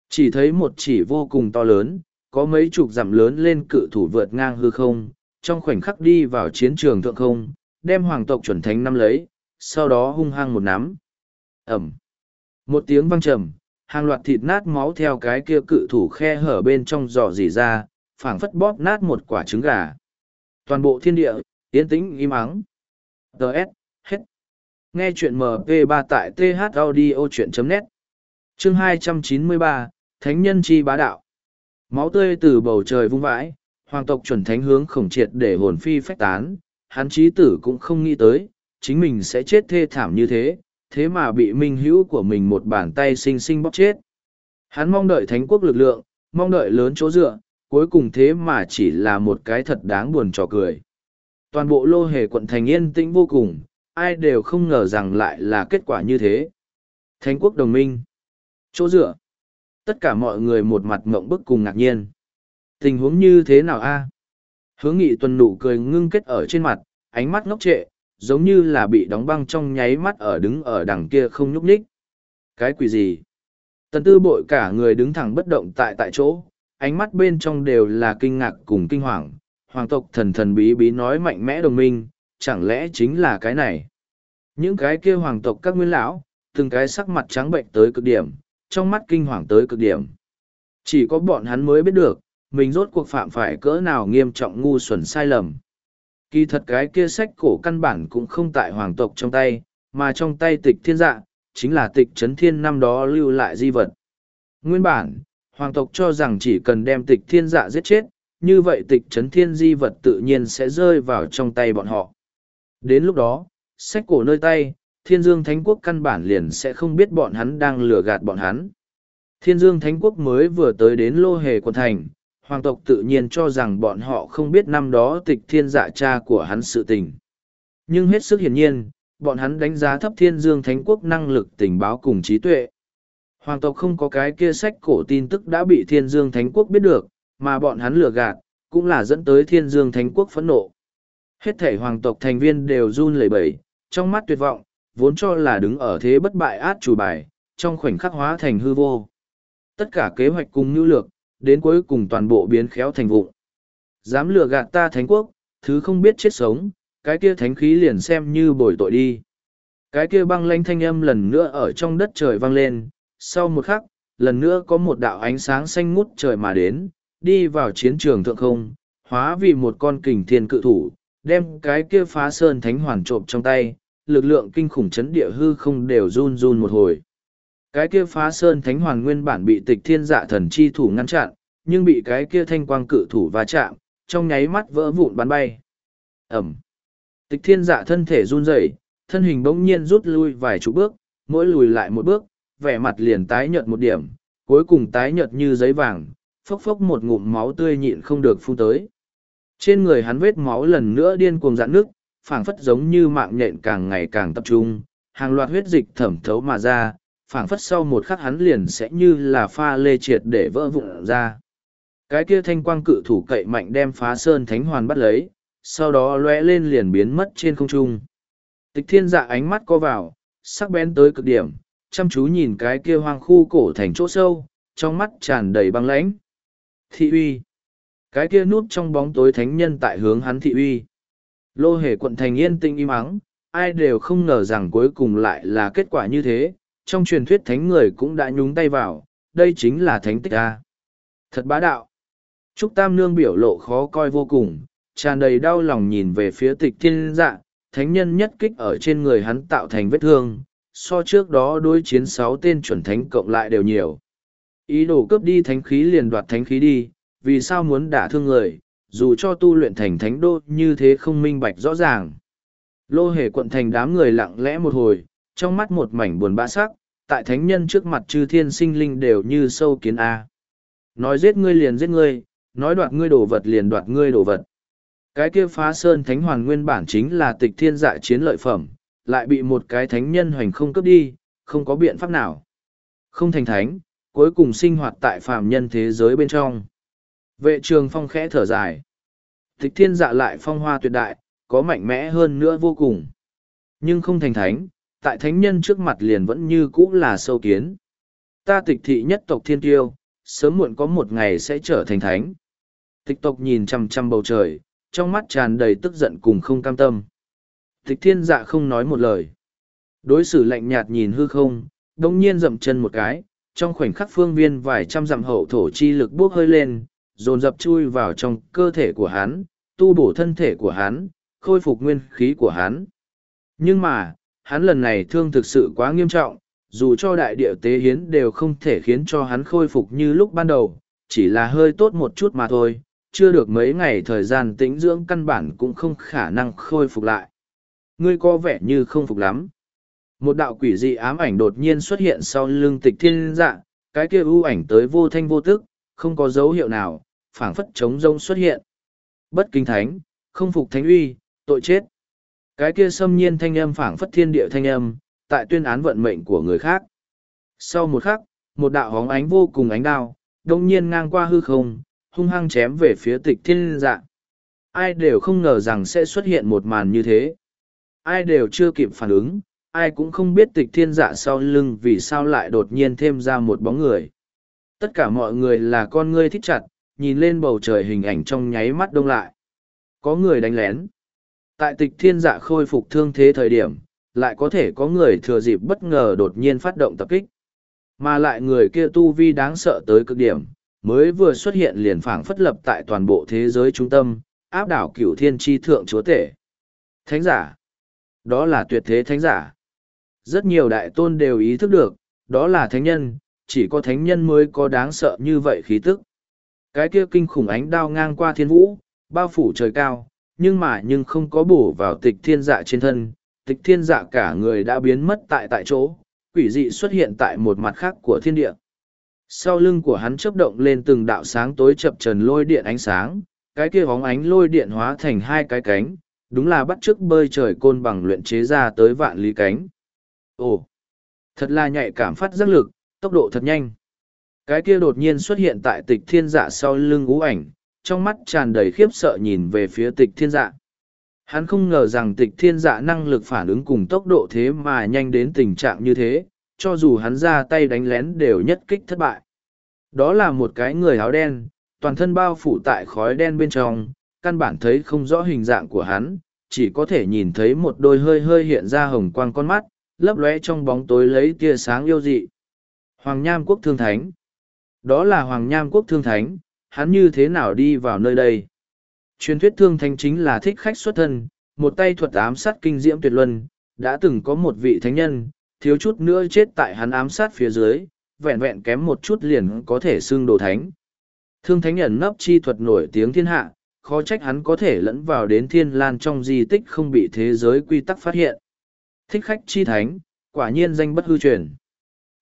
Chỉ thấy một chỉ vô cùng to lớn, có mấy chục dặm lớn lên cự thủ vượt ngang hư không, trong khoảnh khắc đi vào chiến trường thượng không, đem hoàng tộc chuẩn thánh năm lấy, sau đó hung hăng một nắm. Ẩm. Một tiếng vang trầm, hàng loạt thịt nát máu theo cái kia cự thủ khe hở bên trong giò dỉ ra, phảng phất bóp nát một quả trứng gà. Toàn bộ thiên địa, yên tĩnh im ắng. Đợt. Nghe chuyện MP3 tại thaudio.net Chương 293, Thánh nhân chi bá đạo. Máu tươi từ bầu trời vung vãi, hoàng tộc chuẩn thánh hướng khổng triệt để hồn phi phách tán, hắn trí tử cũng không nghĩ tới, chính mình sẽ chết thê thảm như thế, thế mà bị minh hữu của mình một bàn tay xinh xinh bóp chết. Hắn mong đợi thánh quốc lực lượng, mong đợi lớn chỗ dựa, cuối cùng thế mà chỉ là một cái thật đáng buồn trò cười. Toàn bộ lô hề quận thành yên tĩnh vô cùng, ai đều không ngờ rằng lại là kết quả như thế. Thánh quốc đồng minh. Chỗ dựa. Tất cả mọi người một mặt mộng bức cùng ngạc nhiên. Tình huống như thế nào a? Hướng nghị tuần nụ cười ngưng kết ở trên mặt, ánh mắt ngốc trệ, giống như là bị đóng băng trong nháy mắt ở đứng ở đằng kia không nhúc nhích. Cái quỷ gì? Tần tư bội cả người đứng thẳng bất động tại tại chỗ, ánh mắt bên trong đều là kinh ngạc cùng kinh hoàng. Hoàng tộc thần thần bí bí nói mạnh mẽ đồng minh, chẳng lẽ chính là cái này? Những cái kia hoàng tộc các nguyên lão, từng cái sắc mặt trắng bệnh tới cực điểm, trong mắt kinh hoàng tới cực điểm. Chỉ có bọn hắn mới biết được, mình rốt cuộc phạm phải cỡ nào nghiêm trọng ngu xuẩn sai lầm. Kỳ thật cái kia sách cổ căn bản cũng không tại hoàng tộc trong tay, mà trong tay tịch thiên dạ, chính là tịch trấn thiên năm đó lưu lại di vật. Nguyên bản, hoàng tộc cho rằng chỉ cần đem tịch thiên dạ giết chết, như vậy tịch trấn thiên di vật tự nhiên sẽ rơi vào trong tay bọn họ. Đến lúc đó, sách cổ nơi tay, thiên dương thánh quốc căn bản liền sẽ không biết bọn hắn đang lừa gạt bọn hắn. Thiên dương thánh quốc mới vừa tới đến lô hề quận thành, hoàng tộc tự nhiên cho rằng bọn họ không biết năm đó tịch thiên dạ cha của hắn sự tình. Nhưng hết sức hiển nhiên, bọn hắn đánh giá thấp thiên dương thánh quốc năng lực tình báo cùng trí tuệ. Hoàng tộc không có cái kia sách cổ tin tức đã bị thiên dương thánh quốc biết được, mà bọn hắn lừa gạt, cũng là dẫn tới thiên dương thánh quốc phẫn nộ. Hết thể hoàng tộc thành viên đều run lẩy bẩy, trong mắt tuyệt vọng, vốn cho là đứng ở thế bất bại át chủ bài, trong khoảnh khắc hóa thành hư vô. Tất cả kế hoạch cùng nhu lược, đến cuối cùng toàn bộ biến khéo thành vụ. Dám lừa gạt ta thánh quốc, thứ không biết chết sống, cái kia thánh khí liền xem như bồi tội đi. Cái kia băng lanh thanh âm lần nữa ở trong đất trời vang lên, sau một khắc, lần nữa có một đạo ánh sáng xanh ngút trời mà đến, đi vào chiến trường thượng không, hóa vì một con kình thiên cự thủ, đem cái kia phá sơn thánh hoàn trộm trong tay, lực lượng kinh khủng chấn địa hư không đều run run một hồi. Cái kia phá sơn thánh hoàn nguyên bản bị tịch thiên dạ thần chi thủ ngăn chặn, nhưng bị cái kia thanh quang cự thủ va chạm, trong nháy mắt vỡ vụn bắn bay. Ẩm. Tịch thiên dạ thân thể run rẩy, thân hình bỗng nhiên rút lui vài chục bước, mỗi lùi lại một bước, vẻ mặt liền tái nhợt một điểm, cuối cùng tái nhợt như giấy vàng, phốc phốc một ngụm máu tươi nhịn không được phun tới. Trên người hắn vết máu lần nữa điên cuồng dạn nước, phảng phất giống như mạng nhện càng ngày càng tập trung, hàng loạt huyết dịch thẩm thấu mà ra, phảng phất sau một khắc hắn liền sẽ như là pha lê triệt để vỡ vụn ra. Cái kia thanh quang cự thủ cậy mạnh đem phá sơn thánh hoàn bắt lấy, sau đó lóe lên liền biến mất trên không trung. Tịch thiên dạ ánh mắt co vào, sắc bén tới cực điểm, chăm chú nhìn cái kia hoang khu cổ thành chỗ sâu, trong mắt tràn đầy băng lãnh. Thị uy. Cái kia núp trong bóng tối thánh nhân tại hướng hắn thị uy. Lô hề quận thành yên tĩnh im ắng, ai đều không ngờ rằng cuối cùng lại là kết quả như thế, trong truyền thuyết thánh người cũng đã nhúng tay vào, đây chính là thánh tích A. Thật bá đạo. Trúc Tam Nương biểu lộ khó coi vô cùng, tràn đầy đau lòng nhìn về phía tịch thiên dạ, thánh nhân nhất kích ở trên người hắn tạo thành vết thương, so trước đó đối chiến sáu tên chuẩn thánh cộng lại đều nhiều. Ý đồ cướp đi thánh khí liền đoạt thánh khí đi, vì sao muốn đả thương người, dù cho tu luyện thành thánh đô như thế không minh bạch rõ ràng. Lô hề quận thành đám người lặng lẽ một hồi, trong mắt một mảnh buồn bã sắc, tại thánh nhân trước mặt chư thiên sinh linh đều như sâu kiến A. Nói giết ngươi liền giết ngươi, nói đoạt ngươi đổ vật liền đoạt ngươi đổ vật. Cái kia phá sơn thánh hoàn nguyên bản chính là tịch thiên dạ chiến lợi phẩm, lại bị một cái thánh nhân hoành không cướp đi, không có biện pháp nào. Không thành thánh, cuối cùng sinh hoạt tại phàm nhân thế giới bên trong. Vệ trường phong khẽ thở dài. Tịch thiên dạ lại phong hoa tuyệt đại, có mạnh mẽ hơn nữa vô cùng. Nhưng không thành thánh, tại thánh nhân trước mặt liền vẫn như cũ là sâu kiến. Ta tịch thị nhất tộc thiên tiêu, sớm muộn có một ngày sẽ trở thành thánh. Tịch tộc nhìn chăm chăm bầu trời, trong mắt tràn đầy tức giận cùng không cam tâm. Tịch thiên dạ không nói một lời. Đối xử lạnh nhạt nhìn hư không, đông nhiên dậm chân một cái, trong khoảnh khắc phương viên vài trăm dặm hậu thổ chi lực bước hơi lên, dồn dập chui vào trong cơ thể của hắn, tu bổ thân thể của hắn, khôi phục nguyên khí của hắn. Nhưng mà, hắn lần này thương thực sự quá nghiêm trọng, dù cho đại địa tế hiến đều không thể khiến cho hắn khôi phục như lúc ban đầu, chỉ là hơi tốt một chút mà thôi, chưa được mấy ngày thời gian tĩnh dưỡng căn bản cũng không khả năng khôi phục lại. Ngươi có vẻ như không phục lắm. Một đạo quỷ dị ám ảnh đột nhiên xuất hiện sau lưng tịch thiên dạ, cái kia ưu ảnh tới vô thanh vô tức, không có dấu hiệu nào, phảng phất chống rông xuất hiện. Bất kinh thánh, không phục thánh uy, tội chết. Cái kia xâm nhiên thanh âm phảng phất thiên địa thanh âm, tại tuyên án vận mệnh của người khác. Sau một khắc, một đạo hóng ánh vô cùng ánh đao, đông nhiên ngang qua hư không, hung hăng chém về phía tịch thiên dạ. Ai đều không ngờ rằng sẽ xuất hiện một màn như thế. Ai đều chưa kịp phản ứng, ai cũng không biết tịch thiên dạ sau lưng vì sao lại đột nhiên thêm ra một bóng người. Tất cả mọi người là con ngươi thích chặt, nhìn lên bầu trời hình ảnh trong nháy mắt đông lại. Có người đánh lén. Tại tịch thiên dạ khôi phục thương thế thời điểm, lại có thể có người thừa dịp bất ngờ đột nhiên phát động tập kích. Mà lại người kia tu vi đáng sợ tới cực điểm, mới vừa xuất hiện liền phảng phất lập tại toàn bộ thế giới trung tâm, áp đảo cửu thiên tri thượng chúa tể. Thánh giả. Đó là tuyệt thế thánh giả. Rất nhiều đại tôn đều ý thức được, đó là thánh nhân, chỉ có thánh nhân mới có đáng sợ như vậy khí tức. Cái kia kinh khủng ánh đao ngang qua thiên vũ, bao phủ trời cao, nhưng mà nhưng không có bổ vào tịch thiên dạ trên thân, tịch thiên dạ cả người đã biến mất tại tại chỗ, quỷ dị xuất hiện tại một mặt khác của thiên địa. Sau lưng của hắn chớp động lên từng đạo sáng tối chập trần lôi điện ánh sáng, cái kia bóng ánh lôi điện hóa thành hai cái cánh, đúng là bắt chước bơi trời côn bằng luyện chế ra tới vạn lý cánh. Ồ, thật là nhạy cảm phát giác lực, tốc độ thật nhanh. Cái kia đột nhiên xuất hiện tại tịch thiên dạ sau lưng ú ảnh, trong mắt tràn đầy khiếp sợ nhìn về phía tịch thiên dạ. Hắn không ngờ rằng tịch thiên dạ năng lực phản ứng cùng tốc độ thế mà nhanh đến tình trạng như thế, cho dù hắn ra tay đánh lén đều nhất kích thất bại. Đó là một cái người áo đen, toàn thân bao phủ tại khói đen bên trong, căn bản thấy không rõ hình dạng của hắn, chỉ có thể nhìn thấy một đôi hơi hơi hiện ra hồng quang con mắt, lấp lóe trong bóng tối lấy tia sáng yêu dị. Hoàng Nham Quốc Thương Thánh đó là Hoàng Nham Quốc Thương Thánh, hắn như thế nào đi vào nơi đây? Truyền thuyết Thương Thánh chính là thích khách xuất thân, một tay thuật ám sát kinh diễm tuyệt luân, đã từng có một vị thánh nhân, thiếu chút nữa chết tại hắn ám sát phía dưới, vẹn vẹn kém một chút liền có thể xưng đồ thánh. Thương thánh ẩn nấp chi thuật nổi tiếng thiên hạ, khó trách hắn có thể lẫn vào đến thiên lan trong di tích không bị thế giới quy tắc phát hiện. Thích khách chi thánh, quả nhiên danh bất hư truyền.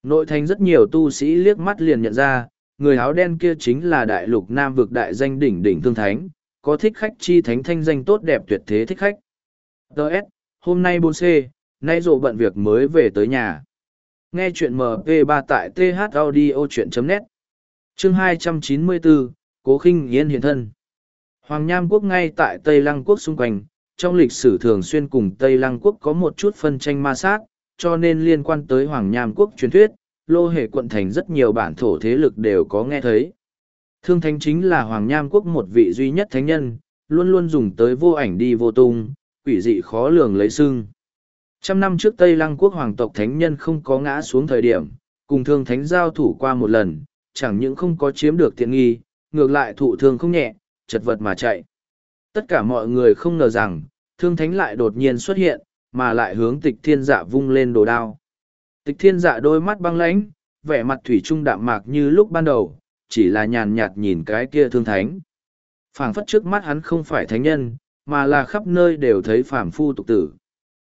Nội thành rất nhiều tu sĩ liếc mắt liền nhận ra, người áo đen kia chính là đại lục nam vực đại danh đỉnh đỉnh thương thánh, có thích khách chi thánh thanh danh tốt đẹp tuyệt thế thích khách. Đợt, hôm nay 4C, nay rộ bận việc mới về tới nhà. Nghe chuyện MP3 tại thaudio.net Chương 294, Cố khinh Yên hiện thân Hoàng Nham Quốc ngay tại Tây Lăng Quốc xung quanh, trong lịch sử thường xuyên cùng Tây Lăng Quốc có một chút phân tranh ma sát, cho nên liên quan tới Hoàng Nham Quốc truyền thuyết, lô hề quận thành rất nhiều bản thổ thế lực đều có nghe thấy. Thương thánh chính là Hoàng Nham Quốc một vị duy nhất thánh nhân, luôn luôn dùng tới vô ảnh đi vô tung, quỷ dị khó lường lấy xương. Trăm năm trước Tây Lăng Quốc Hoàng tộc thánh nhân không có ngã xuống thời điểm, cùng thương thánh giao thủ qua một lần, chẳng những không có chiếm được tiện nghi, ngược lại thụ thương không nhẹ, chật vật mà chạy. Tất cả mọi người không ngờ rằng, thương thánh lại đột nhiên xuất hiện, mà lại hướng tịch thiên dạ vung lên đồ đao. Tịch thiên dạ đôi mắt băng lãnh, vẻ mặt thủy trung đạm mạc như lúc ban đầu, chỉ là nhàn nhạt nhìn cái kia thương thánh. phảng phất trước mắt hắn không phải thánh nhân, mà là khắp nơi đều thấy phàm phu tục tử.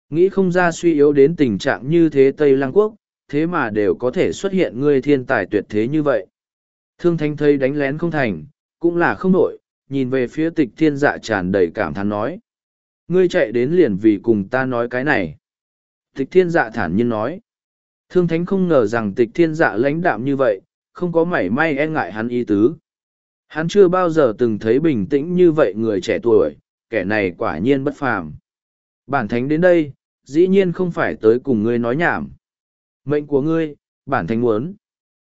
Nghĩ không ra suy yếu đến tình trạng như thế Tây Lăng Quốc, thế mà đều có thể xuất hiện ngươi thiên tài tuyệt thế như vậy. Thương thánh thấy đánh lén không thành, cũng là không nổi, nhìn về phía tịch thiên dạ tràn đầy cảm thán nói. Ngươi chạy đến liền vì cùng ta nói cái này. Tịch thiên dạ thản nhiên nói. Thương thánh không ngờ rằng tịch thiên dạ lãnh đạm như vậy, không có mảy may e ngại hắn ý tứ. Hắn chưa bao giờ từng thấy bình tĩnh như vậy người trẻ tuổi, kẻ này quả nhiên bất phàm. Bản thánh đến đây, dĩ nhiên không phải tới cùng ngươi nói nhảm. Mệnh của ngươi, bản thánh muốn.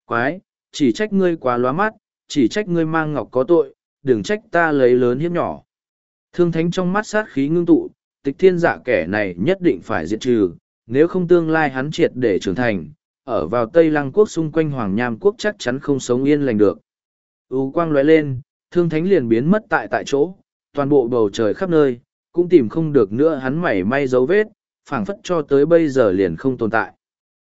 Quái, chỉ trách ngươi quá lóa mắt, chỉ trách ngươi mang ngọc có tội, đừng trách ta lấy lớn hiếp nhỏ. Thương thánh trong mắt sát khí ngưng tụ, tịch thiên dạ kẻ này nhất định phải diệt trừ, nếu không tương lai hắn triệt để trưởng thành, ở vào Tây Lăng quốc xung quanh Hoàng Nham quốc chắc chắn không sống yên lành được. U quang lóe lên, thương thánh liền biến mất tại tại chỗ, toàn bộ bầu trời khắp nơi, cũng tìm không được nữa hắn mảy may dấu vết, phảng phất cho tới bây giờ liền không tồn tại.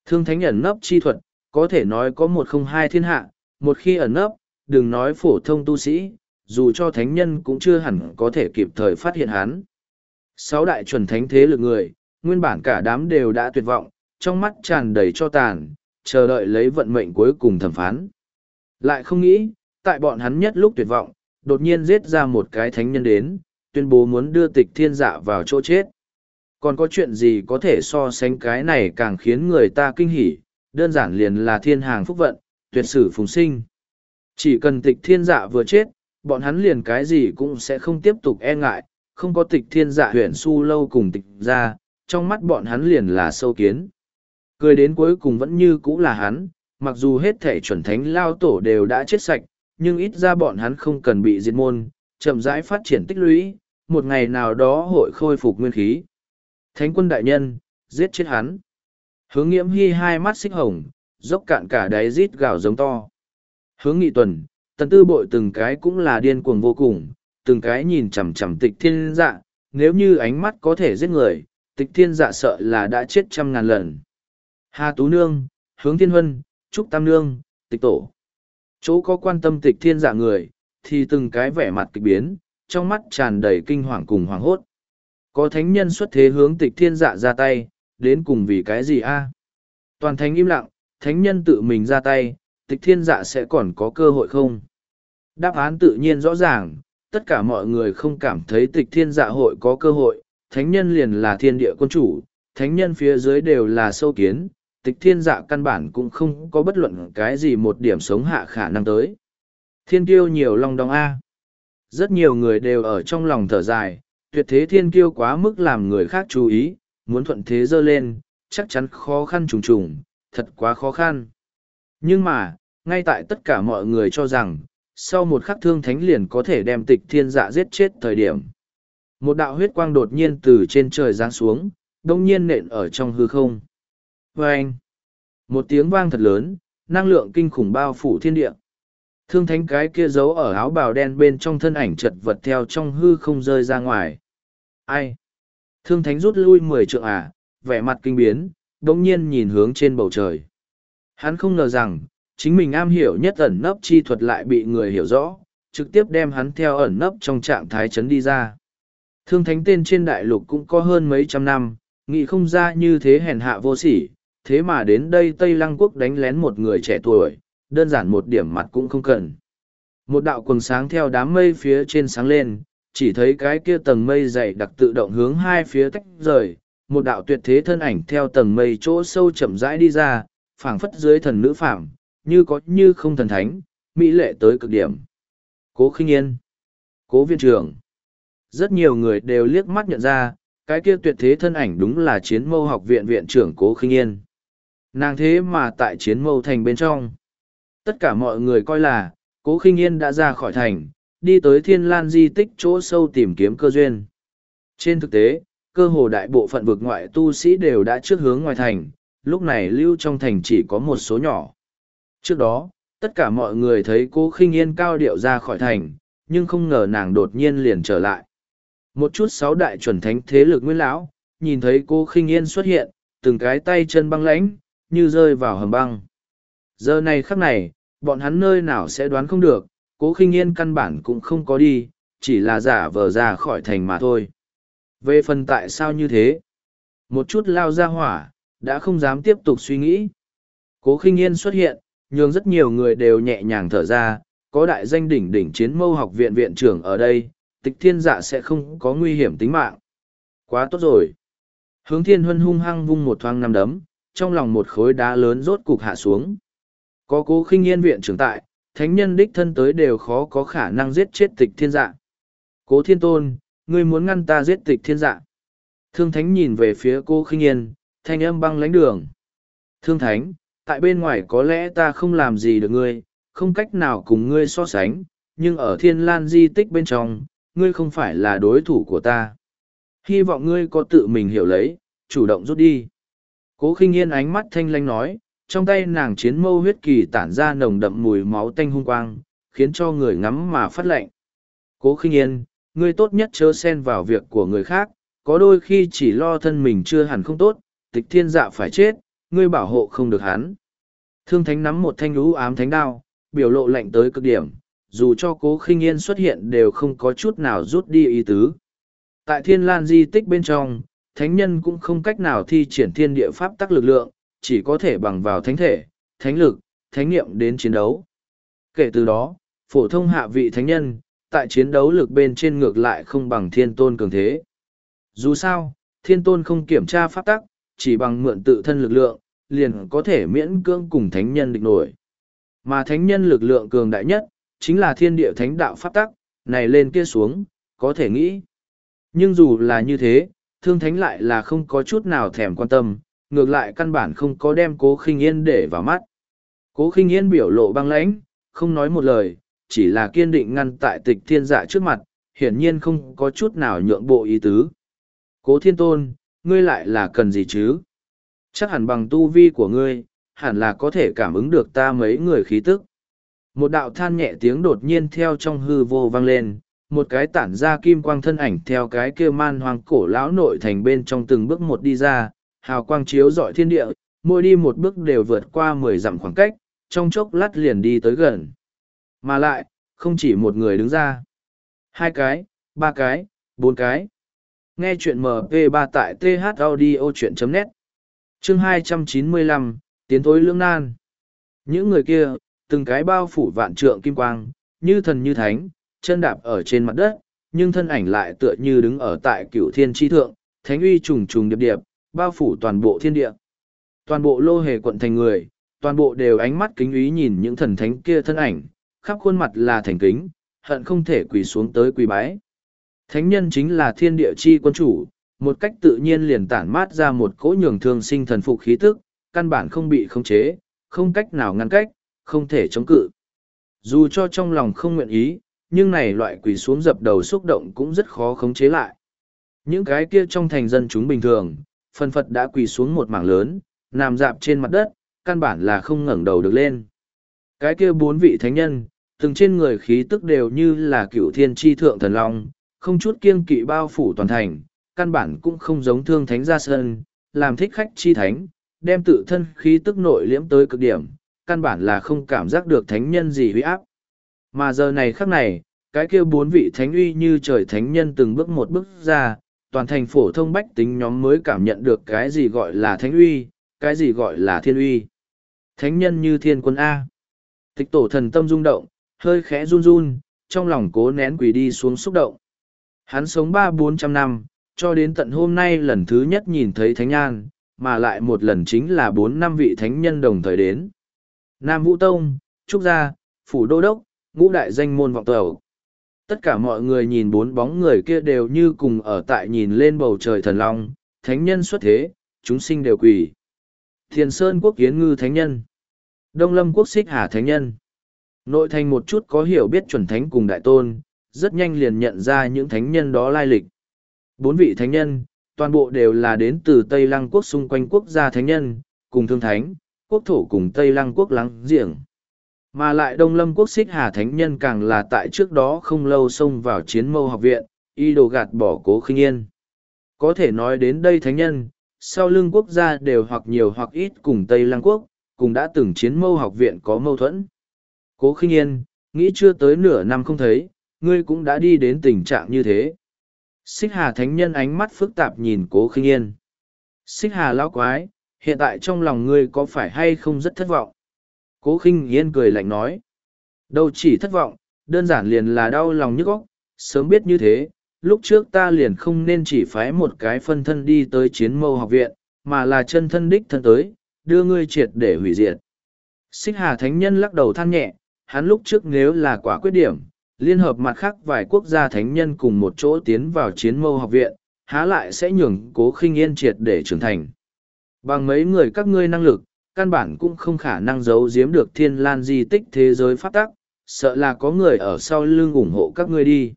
Thương thánh ẩn nấp chi thuật, có thể nói có một không hai thiên hạ, một khi ẩn nấp, đừng nói phổ thông tu sĩ, dù cho thánh nhân cũng chưa hẳn có thể kịp thời phát hiện hắn. Sáu đại chuẩn thánh thế lực người, nguyên bản cả đám đều đã tuyệt vọng, trong mắt tràn đầy cho tàn, chờ đợi lấy vận mệnh cuối cùng thẩm phán. Lại không nghĩ, tại bọn hắn nhất lúc tuyệt vọng, đột nhiên giết ra một cái thánh nhân đến, tuyên bố muốn đưa tịch thiên dạ vào chỗ chết. Còn có chuyện gì có thể so sánh cái này càng khiến người ta kinh hỉ, đơn giản liền là thiên hàng phúc vận, tuyệt sử phùng sinh. Chỉ cần tịch thiên dạ vừa chết, bọn hắn liền cái gì cũng sẽ không tiếp tục e ngại, không có tịch thiên dạ huyện su lâu cùng tịch ra, trong mắt bọn hắn liền là sâu kiến. Cười đến cuối cùng vẫn như cũ là hắn, mặc dù hết thể chuẩn thánh lao tổ đều đã chết sạch, nhưng ít ra bọn hắn không cần bị diệt môn, chậm rãi phát triển tích lũy, một ngày nào đó hội khôi phục nguyên khí. Thánh quân đại nhân, giết chết hắn. Hướng nghiễm hy hai mắt xích hồng, dốc cạn cả đáy rít gào giống to. Hướng nghị tuần, tần tư bội từng cái cũng là điên cuồng vô cùng, từng cái nhìn chằm chằm tịch thiên dạ, nếu như ánh mắt có thể giết người, tịch thiên dạ sợ là đã chết trăm ngàn lần. Hà Tú Nương, Hướng Thiên Huân, Trúc Tam Nương, tịch tổ. Chỗ có quan tâm tịch thiên dạ người, thì từng cái vẻ mặt kịch biến, trong mắt tràn đầy kinh hoàng cùng hoàng hốt. Có thánh nhân xuất thế hướng tịch thiên dạ ra tay, đến cùng vì cái gì a? Toàn thánh im lặng, thánh nhân tự mình ra tay, tịch thiên dạ sẽ còn có cơ hội không? Đáp án tự nhiên rõ ràng, tất cả mọi người không cảm thấy tịch thiên dạ hội có cơ hội, thánh nhân liền là thiên địa quân chủ, thánh nhân phía dưới đều là sâu kiến, tịch thiên dạ căn bản cũng không có bất luận cái gì một điểm sống hạ khả năng tới. Thiên kiêu nhiều long đong A. Rất nhiều người đều ở trong lòng thở dài, tuyệt thế thiên kiêu quá mức làm người khác chú ý, muốn thuận thế dơ lên, chắc chắn khó khăn trùng trùng, thật quá khó khăn. Nhưng mà, ngay tại tất cả mọi người cho rằng, sau một khắc thương thánh liền có thể đem tịch thiên dạ giết chết thời điểm. Một đạo huyết quang đột nhiên từ trên trời giáng xuống, đông nhiên nện ở trong hư không. Và anh, một tiếng vang thật lớn, năng lượng kinh khủng bao phủ thiên địa. Thương thánh cái kia giấu ở áo bào đen bên trong thân ảnh chật vật theo trong hư không rơi ra ngoài. Ai? Thương thánh rút lui mười trượng à, vẻ mặt kinh biến, đông nhiên nhìn hướng trên bầu trời. Hắn không ngờ rằng, chính mình am hiểu nhất ẩn nấp chi thuật lại bị người hiểu rõ, trực tiếp đem hắn theo ẩn nấp trong trạng thái chấn đi ra. Thương thánh tên trên đại lục cũng có hơn mấy trăm năm, nghĩ không ra như thế hèn hạ vô sỉ, thế mà đến đây Tây Lăng Quốc đánh lén một người trẻ tuổi, đơn giản một điểm mặt cũng không cần. Một đạo quần sáng theo đám mây phía trên sáng lên, chỉ thấy cái kia tầng mây dày đặc tự động hướng hai phía tách rời, một đạo tuyệt thế thân ảnh theo tầng mây chỗ sâu chậm rãi đi ra, phảng phất dưới thần nữ phạm, như có như không thần thánh, mỹ lệ tới cực điểm. Cố khinh yên, cố viên trưởng. Rất nhiều người đều liếc mắt nhận ra, cái kia tuyệt thế thân ảnh đúng là chiến mâu học viện viện trưởng cố khinh yên. Nàng thế mà tại chiến mâu thành bên trong. Tất cả mọi người coi là, cố khinh yên đã ra khỏi thành, đi tới thiên lan di tích chỗ sâu tìm kiếm cơ duyên. Trên thực tế, cơ hồ đại bộ phận vực ngoại tu sĩ đều đã trước hướng ngoài thành, lúc này lưu trong thành chỉ có một số nhỏ. Trước đó, tất cả mọi người thấy cô khinh yên cao điệu ra khỏi thành, nhưng không ngờ nàng đột nhiên liền trở lại. Một chút sáu đại chuẩn thánh thế lực nguyên lão, nhìn thấy cô khinh yên xuất hiện, từng cái tay chân băng lãnh, như rơi vào hầm băng. Giờ này khắc này, bọn hắn nơi nào sẽ đoán không được, cố khinh yên căn bản cũng không có đi, chỉ là giả vờ ra khỏi thành mà thôi. Về phần tại sao như thế? Một chút lao ra hỏa, đã không dám tiếp tục suy nghĩ. Cố khinh yên xuất hiện, nhường rất nhiều người đều nhẹ nhàng thở ra, có đại danh đỉnh đỉnh chiến mâu học viện viện trưởng ở đây, tịch thiên dạ sẽ không có nguy hiểm tính mạng. Quá tốt rồi. Hướng thiên huân hung hăng vung một thoang năm đấm, trong lòng một khối đá lớn rốt cục hạ xuống. Có cố khinh yên viện trưởng tại, thánh nhân đích thân tới đều khó có khả năng giết chết tịch thiên dạ. Cố thiên tôn, ngươi muốn ngăn ta giết tịch thiên dạ. Thương thánh nhìn về phía cô khinh yên, thanh âm băng lãnh đường. Thương thánh, tại bên ngoài có lẽ ta không làm gì được ngươi, không cách nào cùng ngươi so sánh, nhưng ở thiên lan di tích bên trong, ngươi không phải là đối thủ của ta. Hy vọng ngươi có tự mình hiểu lấy, chủ động rút đi. Cố khinh yên ánh mắt thanh lanh nói, trong tay nàng chiến mâu huyết kỳ tản ra nồng đậm mùi máu tanh hung quang, khiến cho người ngắm mà phát lệnh. Cố khinh yên, ngươi tốt nhất chớ xen vào việc của người khác, có đôi khi chỉ lo thân mình chưa hẳn không tốt, tịch thiên dạ phải chết, ngươi bảo hộ không được hắn. Thương thánh nắm một thanh lũ ám thánh đao, biểu lộ lạnh tới cực điểm, dù cho cố khinh yên xuất hiện đều không có chút nào rút đi ý tứ. Tại thiên lan di tích bên trong, thánh nhân cũng không cách nào thi triển thiên địa pháp tắc lực lượng, chỉ có thể bằng vào thánh thể, thánh lực, thánh niệm đến chiến đấu. Kể từ đó, phổ thông hạ vị thánh nhân, tại chiến đấu lực bên trên ngược lại không bằng thiên tôn cường thế. Dù sao, thiên tôn không kiểm tra pháp tắc, chỉ bằng mượn tự thân lực lượng, liền có thể miễn cưỡng cùng thánh nhân địch nổi. Mà thánh nhân lực lượng cường đại nhất, chính là thiên địa thánh đạo pháp tắc, này lên kia xuống, có thể nghĩ. Nhưng dù là như thế, thương thánh lại là không có chút nào thèm quan tâm, ngược lại căn bản không có đem cố khinh yên để vào mắt. Cố khinh yên biểu lộ băng lãnh, không nói một lời, chỉ là kiên định ngăn tại tịch thiên dạ trước mặt, hiển nhiên không có chút nào nhượng bộ ý tứ. Cố thiên tôn, ngươi lại là cần gì chứ? Chắc hẳn bằng tu vi của ngươi, hẳn là có thể cảm ứng được ta mấy người khí tức. Một đạo than nhẹ tiếng đột nhiên theo trong hư vô vang lên, một cái tản ra kim quang thân ảnh theo cái kia man hoang cổ lão nội thành bên trong từng bước một đi ra, hào quang chiếu rọi thiên địa, mỗi đi một bước đều vượt qua mười dặm khoảng cách, trong chốc lát liền đi tới gần. Mà lại, không chỉ một người đứng ra. Hai cái, ba cái, bốn cái. Nghe chuyện MP3 tại thaudio.net Chương 295, Tiến thối lưỡng nan. Những người kia, từng cái bao phủ vạn trượng kim quang, như thần như thánh, chân đạp ở trên mặt đất, nhưng thân ảnh lại tựa như đứng ở tại cửu thiên tri thượng, thánh uy trùng trùng điệp điệp, bao phủ toàn bộ thiên địa. Toàn bộ lô hề quận thành người, toàn bộ đều ánh mắt kính ý nhìn những thần thánh kia thân ảnh, khắp khuôn mặt là thành kính, hận không thể quỳ xuống tới quỳ bái. Thánh nhân chính là thiên địa chi quân chủ, một cách tự nhiên liền tản mát ra một cỗ nhường thương sinh thần phục khí tức, căn bản không bị khống chế, không cách nào ngăn cách, không thể chống cự. Dù cho trong lòng không nguyện ý, nhưng này loại quỳ xuống dập đầu xúc động cũng rất khó khống chế lại. Những cái kia trong thành dân chúng bình thường, phần phật đã quỳ xuống một mảng lớn, nằm dạp trên mặt đất, căn bản là không ngẩng đầu được lên. Cái kia bốn vị thánh nhân, từng trên người khí tức đều như là cựu thiên tri thượng thần long, không chút kiêng kỵ bao phủ toàn thành, căn bản cũng không giống thương thánh ra sân, làm thích khách chi thánh, đem tự thân khí tức nội liễm tới cực điểm, căn bản là không cảm giác được thánh nhân gì huy áp. Mà giờ này khắc này, cái kia bốn vị thánh uy như trời thánh nhân từng bước một bước ra, toàn thành phổ thông bách tính nhóm mới cảm nhận được cái gì gọi là thánh uy, cái gì gọi là thiên uy. Thánh nhân như thiên quân A. Tịch tổ thần tâm rung động, hơi khẽ run run, trong lòng cố nén quỷ đi xuống xúc động. Hắn sống ba bốn trăm năm, cho đến tận hôm nay lần thứ nhất nhìn thấy thánh nhan, mà lại một lần chính là bốn năm vị thánh nhân đồng thời đến. Nam Vũ Tông, Trúc Gia, Phủ Đô Đốc, ngũ đại danh môn vọng tàu. Tất cả mọi người nhìn bốn bóng người kia đều như cùng ở tại nhìn lên bầu trời thần long, thánh nhân xuất thế, chúng sinh đều quỳ. Thiền Sơn Quốc Kiến Ngư Thánh Nhân. Đông Lâm Quốc Xích Hà Thánh Nhân. Nội thành một chút có hiểu biết chuẩn thánh cùng đại tôn, rất nhanh liền nhận ra những thánh nhân đó lai lịch. Bốn vị thánh nhân, toàn bộ đều là đến từ Tây Lăng Quốc xung quanh quốc gia thánh nhân, cùng thương thánh, quốc thổ cùng Tây Lăng Quốc lắng giềng. Mà lại Đông Lâm Quốc xích Hà Thánh Nhân càng là tại trước đó không lâu xông vào chiến mâu học viện, y đồ gạt bỏ cố khinh yên. Có thể nói đến đây Thánh Nhân, sau lưng quốc gia đều hoặc nhiều hoặc ít cùng Tây Lăng Quốc, cùng đã từng chiến mâu học viện có mâu thuẫn. Cố khinh yên, nghĩ chưa tới nửa năm không thấy, ngươi cũng đã đi đến tình trạng như thế. Xích Hà Thánh Nhân ánh mắt phức tạp nhìn cố khinh yên. Xích Hà lão quái, hiện tại trong lòng ngươi có phải hay không rất thất vọng? Cố khinh yên cười lạnh nói. Đâu chỉ thất vọng, đơn giản liền là đau lòng nhức óc, sớm biết như thế, lúc trước ta liền không nên chỉ phái một cái phân thân đi tới chiến mâu học viện, mà là chân thân đích thân tới, đưa ngươi triệt để hủy diệt. Xích Hà Thánh Nhân lắc đầu than nhẹ, hắn lúc trước nếu là quả quyết điểm, liên hợp mặt khác vài quốc gia thánh nhân cùng một chỗ tiến vào chiến mâu học viện, há lại sẽ nhường cố khinh yên triệt để trưởng thành. Bằng mấy người các ngươi năng lực, căn bản cũng không khả năng giấu giếm được thiên lan di tích thế giới phát tắc, sợ là có người ở sau lưng ủng hộ các ngươi đi.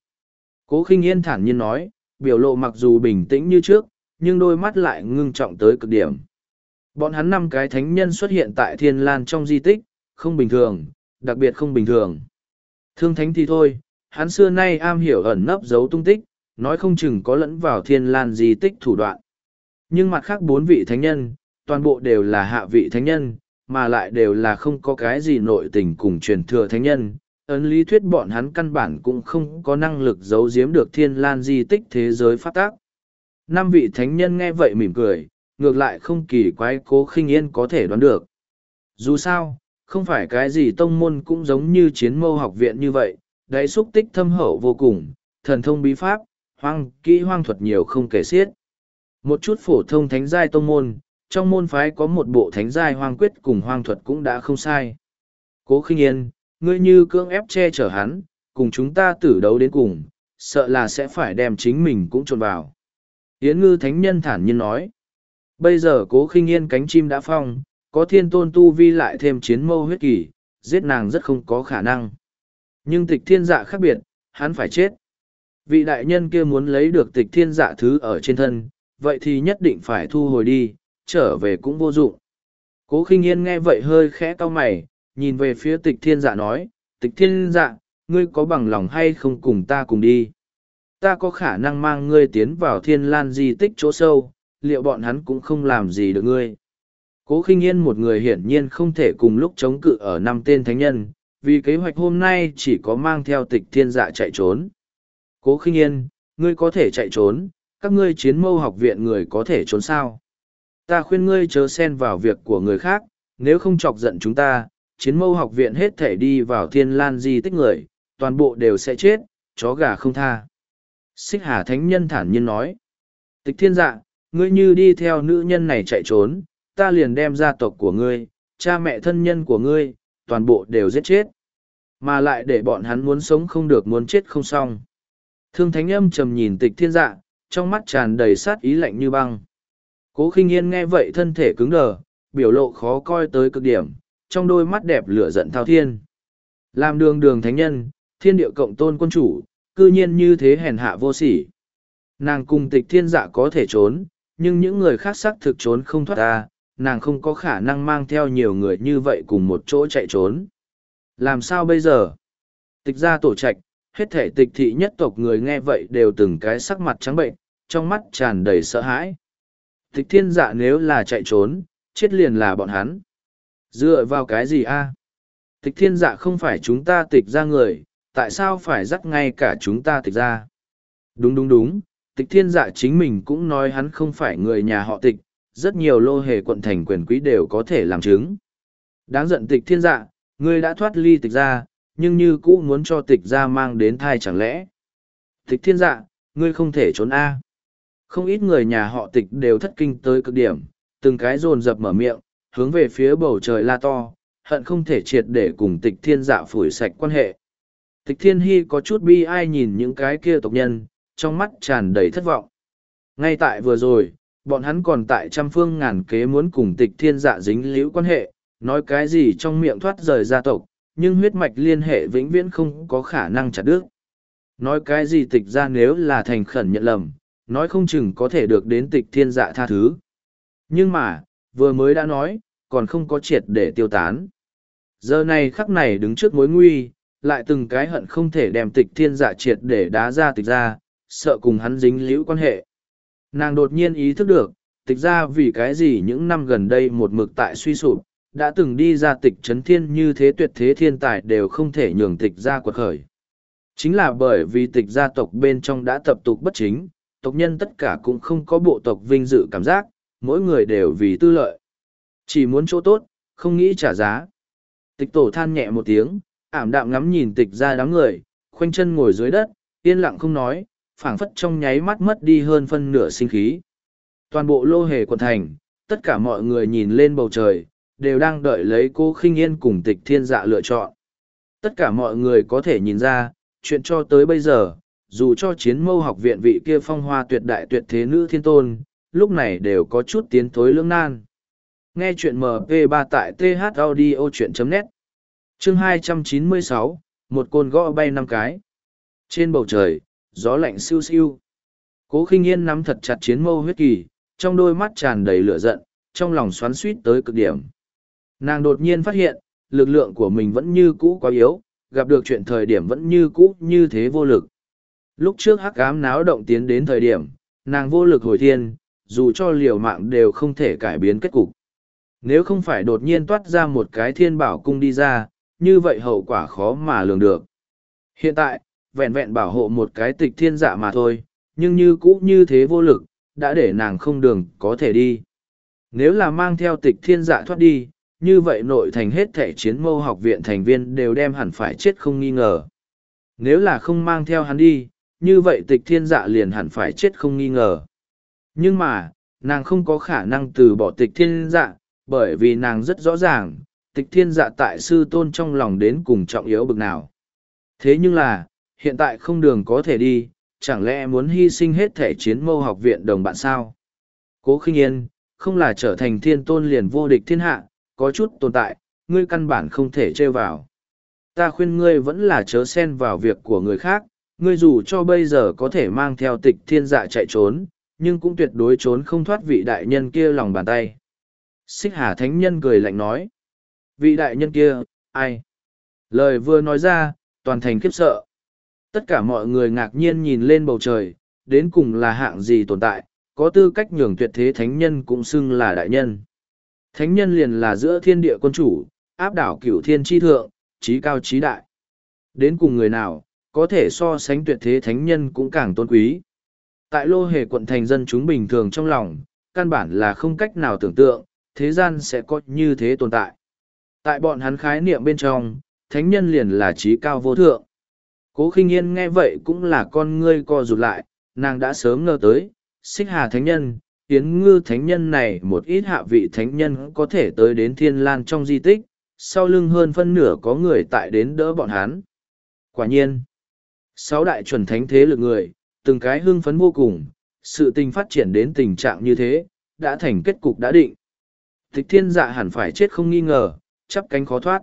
Cố khinh yên thản nhiên nói, biểu lộ mặc dù bình tĩnh như trước, nhưng đôi mắt lại ngưng trọng tới cực điểm. Bọn hắn năm cái thánh nhân xuất hiện tại thiên lan trong di tích, không bình thường, đặc biệt không bình thường. Thương thánh thì thôi, hắn xưa nay am hiểu ẩn nấp giấu tung tích, nói không chừng có lẫn vào thiên lan di tích thủ đoạn. Nhưng mặt khác bốn vị thánh nhân, toàn bộ đều là hạ vị thánh nhân, mà lại đều là không có cái gì nội tình cùng truyền thừa thánh nhân. Ấn lý thuyết bọn hắn căn bản cũng không có năng lực giấu giếm được thiên lan di tích thế giới phát tác. Năm vị thánh nhân nghe vậy mỉm cười, ngược lại không kỳ quái cố khinh yên có thể đoán được. Dù sao, không phải cái gì tông môn cũng giống như chiến mâu học viện như vậy, đáy xúc tích thâm hậu vô cùng, thần thông bí pháp, hoang kỹ hoang thuật nhiều không kể xiết. Một chút phổ thông thánh giai tông môn, trong môn phái có một bộ thánh giai hoang quyết cùng hoang thuật cũng đã không sai. Cố khinh yên, ngươi như cưỡng ép che chở hắn, cùng chúng ta tử đấu đến cùng, sợ là sẽ phải đem chính mình cũng trộn vào. Yến ngư thánh nhân thản nhiên nói. Bây giờ cố khinh yên cánh chim đã phong, có thiên tôn tu vi lại thêm chiến mâu huyết kỳ, giết nàng rất không có khả năng. Nhưng tịch thiên dạ khác biệt, hắn phải chết. Vị đại nhân kia muốn lấy được tịch thiên dạ thứ ở trên thân, vậy thì nhất định phải thu hồi đi, trở về cũng vô dụng. Cố khinh yên nghe vậy hơi khẽ cau mày, nhìn về phía tịch thiên dạ nói, tịch thiên dạ, ngươi có bằng lòng hay không cùng ta cùng đi? Ta có khả năng mang ngươi tiến vào thiên lan di tích chỗ sâu, liệu bọn hắn cũng không làm gì được ngươi? Cố khinh yên một người hiển nhiên không thể cùng lúc chống cự ở năm tên thánh nhân, vì kế hoạch hôm nay chỉ có mang theo tịch thiên dạ chạy trốn. Cố khinh yên, ngươi có thể chạy trốn, các ngươi chiến mâu học viện người có thể trốn sao? ta khuyên ngươi chớ xen vào việc của người khác, nếu không chọc giận chúng ta, chiến mâu học viện hết thể đi vào thiên lan di tích người, toàn bộ đều sẽ chết, chó gà không tha. Xích Hà Thánh Nhân thản nhiên nói, tịch thiên dạ, ngươi như đi theo nữ nhân này chạy trốn, ta liền đem gia tộc của ngươi, cha mẹ thân nhân của ngươi, toàn bộ đều giết chết. Mà lại để bọn hắn muốn sống không được muốn chết không xong. Thương Thánh Âm trầm nhìn tịch thiên dạ, trong mắt tràn đầy sát ý lạnh như băng. Cố khinh yên nghe vậy thân thể cứng đờ, biểu lộ khó coi tới cực điểm, trong đôi mắt đẹp lửa giận thao thiên. Làm đường đường thánh nhân, thiên địa cộng tôn quân chủ, cư nhiên như thế hèn hạ vô sỉ. Nàng cùng tịch thiên dạ có thể trốn, nhưng những người khác xác thực trốn không thoát ra, nàng không có khả năng mang theo nhiều người như vậy cùng một chỗ chạy trốn. Làm sao bây giờ? Tịch ra tổ trạch, hết thể tịch thị nhất tộc người nghe vậy đều từng cái sắc mặt trắng bệnh, trong mắt tràn đầy sợ hãi. Tịch thiên dạ nếu là chạy trốn, chết liền là bọn hắn. Dựa vào cái gì a? Tịch thiên dạ không phải chúng ta tịch ra người, tại sao phải dắt ngay cả chúng ta tịch ra? Đúng đúng đúng, tịch thiên dạ chính mình cũng nói hắn không phải người nhà họ tịch, rất nhiều lô hề quận thành quyền quý đều có thể làm chứng. Đáng giận tịch thiên dạ, ngươi đã thoát ly tịch ra, nhưng như cũ muốn cho tịch ra mang đến thai chẳng lẽ? Tịch thiên dạ, ngươi không thể trốn A. Không ít người nhà họ tịch đều thất kinh tới cực điểm, từng cái dồn rập mở miệng, hướng về phía bầu trời la to, hận không thể triệt để cùng tịch thiên dạ phủi sạch quan hệ. Tịch thiên hy có chút bi ai nhìn những cái kia tộc nhân, trong mắt tràn đầy thất vọng. Ngay tại vừa rồi, bọn hắn còn tại trăm phương ngàn kế muốn cùng tịch thiên dạ dính liễu quan hệ, nói cái gì trong miệng thoát rời gia tộc, nhưng huyết mạch liên hệ vĩnh viễn không có khả năng chặt đứt. Nói cái gì tịch ra nếu là thành khẩn nhận lầm, nói không chừng có thể được đến tịch thiên dạ tha thứ. Nhưng mà, vừa mới đã nói, còn không có triệt để tiêu tán. Giờ này khắc này đứng trước mối nguy, lại từng cái hận không thể đem tịch thiên dạ triệt để đá ra tịch ra, sợ cùng hắn dính liễu quan hệ. Nàng đột nhiên ý thức được, tịch ra vì cái gì những năm gần đây một mực tại suy sụp, đã từng đi ra tịch chấn thiên như thế tuyệt thế thiên tài đều không thể nhường tịch ra quật khởi. Chính là bởi vì tịch gia tộc bên trong đã tập tục bất chính, tộc nhân tất cả cũng không có bộ tộc vinh dự cảm giác, mỗi người đều vì tư lợi. Chỉ muốn chỗ tốt, không nghĩ trả giá. Tịch tổ than nhẹ một tiếng, ảm đạm ngắm nhìn tịch ra đám người, khoanh chân ngồi dưới đất, yên lặng không nói, phảng phất trong nháy mắt mất đi hơn phân nửa sinh khí. Toàn bộ lô hề quận thành, tất cả mọi người nhìn lên bầu trời, đều đang đợi lấy cô khinh yên cùng tịch thiên dạ lựa chọn. Tất cả mọi người có thể nhìn ra, chuyện cho tới bây giờ, dù cho chiến mâu học viện vị kia phong hoa tuyệt đại tuyệt thế nữ thiên tôn, lúc này đều có chút tiến thối lưỡng nan. Nghe chuyện MP3 tại thaudio.net Chương 296, một côn gõ bay năm cái. Trên bầu trời, gió lạnh siêu siêu. Cố khinh yên nắm thật chặt chiến mâu huyết kỳ, trong đôi mắt tràn đầy lửa giận, trong lòng xoắn suýt tới cực điểm. Nàng đột nhiên phát hiện, lực lượng của mình vẫn như cũ quá yếu, gặp được chuyện thời điểm vẫn như cũ như thế vô lực. Lúc trước hắc ám náo động tiến đến thời điểm, nàng vô lực hồi thiên, dù cho liều mạng đều không thể cải biến kết cục. Nếu không phải đột nhiên toát ra một cái thiên bảo cung đi ra, như vậy hậu quả khó mà lường được. Hiện tại, vẹn vẹn bảo hộ một cái tịch thiên dạ mà thôi, nhưng như cũ như thế vô lực, đã để nàng không đường có thể đi. Nếu là mang theo tịch thiên dạ thoát đi, như vậy nội thành hết thể chiến mâu học viện thành viên đều đem hẳn phải chết không nghi ngờ. Nếu là không mang theo hắn đi, như vậy tịch thiên dạ liền hẳn phải chết không nghi ngờ. Nhưng mà, nàng không có khả năng từ bỏ tịch thiên dạ, bởi vì nàng rất rõ ràng, tịch thiên dạ tại sư tôn trong lòng đến cùng trọng yếu bực nào. Thế nhưng là, hiện tại không đường có thể đi, chẳng lẽ muốn hy sinh hết thể chiến mâu học viện đồng bạn sao? Cố khinh yên, không là trở thành thiên tôn liền vô địch thiên hạ, có chút tồn tại, ngươi căn bản không thể trêu vào. Ta khuyên ngươi vẫn là chớ xen vào việc của người khác, ngươi dù cho bây giờ có thể mang theo tịch thiên dạ chạy trốn, nhưng cũng tuyệt đối trốn không thoát vị đại nhân kia lòng bàn tay. Xích Hà Thánh Nhân cười lạnh nói. Vị đại nhân kia, ai? Lời vừa nói ra, toàn thành khiếp sợ. Tất cả mọi người ngạc nhiên nhìn lên bầu trời, đến cùng là hạng gì tồn tại, có tư cách nhường tuyệt thế thánh nhân cũng xưng là đại nhân. Thánh nhân liền là giữa thiên địa quân chủ, áp đảo cửu thiên tri thượng, trí cao trí đại. Đến cùng người nào, có thể so sánh tuyệt thế thánh nhân cũng càng tôn quý. Tại lô hề quận thành dân chúng bình thường trong lòng, căn bản là không cách nào tưởng tượng, thế gian sẽ có như thế tồn tại. Tại bọn hắn khái niệm bên trong, thánh nhân liền là trí cao vô thượng. Cố khinh yên nghe vậy cũng là con ngươi co rụt lại, nàng đã sớm ngờ tới, xích hà thánh nhân, tiến ngư thánh nhân này một ít hạ vị thánh nhân có thể tới đến thiên lan trong di tích, sau lưng hơn phân nửa có người tại đến đỡ bọn hắn. Quả nhiên, sáu đại chuẩn thánh thế lực người, từng cái hưng phấn vô cùng, sự tình phát triển đến tình trạng như thế, đã thành kết cục đã định. Tịch thiên dạ hẳn phải chết không nghi ngờ, chắp cánh khó thoát.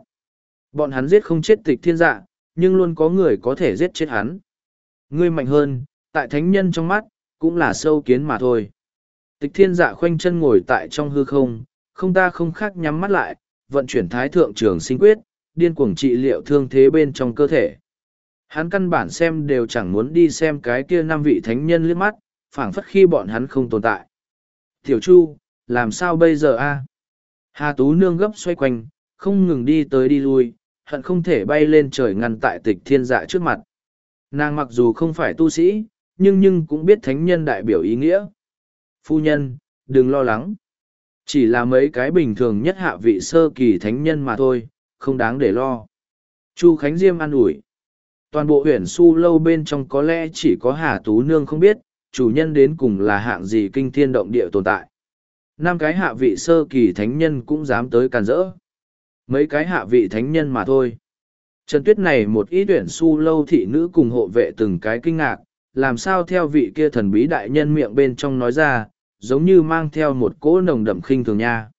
Bọn hắn giết không chết tịch thiên dạ, nhưng luôn có người có thể giết chết hắn. Ngươi mạnh hơn, tại thánh nhân trong mắt, cũng là sâu kiến mà thôi. Tịch thiên dạ khoanh chân ngồi tại trong hư không, không ta không khác nhắm mắt lại, vận chuyển thái thượng trường sinh quyết, điên cuồng trị liệu thương thế bên trong cơ thể. Hắn căn bản xem đều chẳng muốn đi xem cái kia năm vị thánh nhân liếc mắt, phảng phất khi bọn hắn không tồn tại. Tiểu Chu, làm sao bây giờ a? Hà Tú nương gấp xoay quanh, không ngừng đi tới đi lui, hận không thể bay lên trời ngăn tại tịch thiên dạ trước mặt. Nàng mặc dù không phải tu sĩ, nhưng nhưng cũng biết thánh nhân đại biểu ý nghĩa. Phu nhân, đừng lo lắng. Chỉ là mấy cái bình thường nhất hạ vị sơ kỳ thánh nhân mà thôi, không đáng để lo. Chu Khánh Diêm an ủi. Toàn bộ huyện su lâu bên trong có lẽ chỉ có Hà Tú Nương không biết, chủ nhân đến cùng là hạng gì kinh thiên động địa tồn tại. Năm cái hạ vị sơ kỳ thánh nhân cũng dám tới càn rỡ. Mấy cái hạ vị thánh nhân mà thôi. Trần Tuyết này một ý tuyển su lâu thị nữ cùng hộ vệ từng cái kinh ngạc, làm sao theo vị kia thần bí đại nhân miệng bên trong nói ra, giống như mang theo một cỗ nồng đậm khinh thường nha.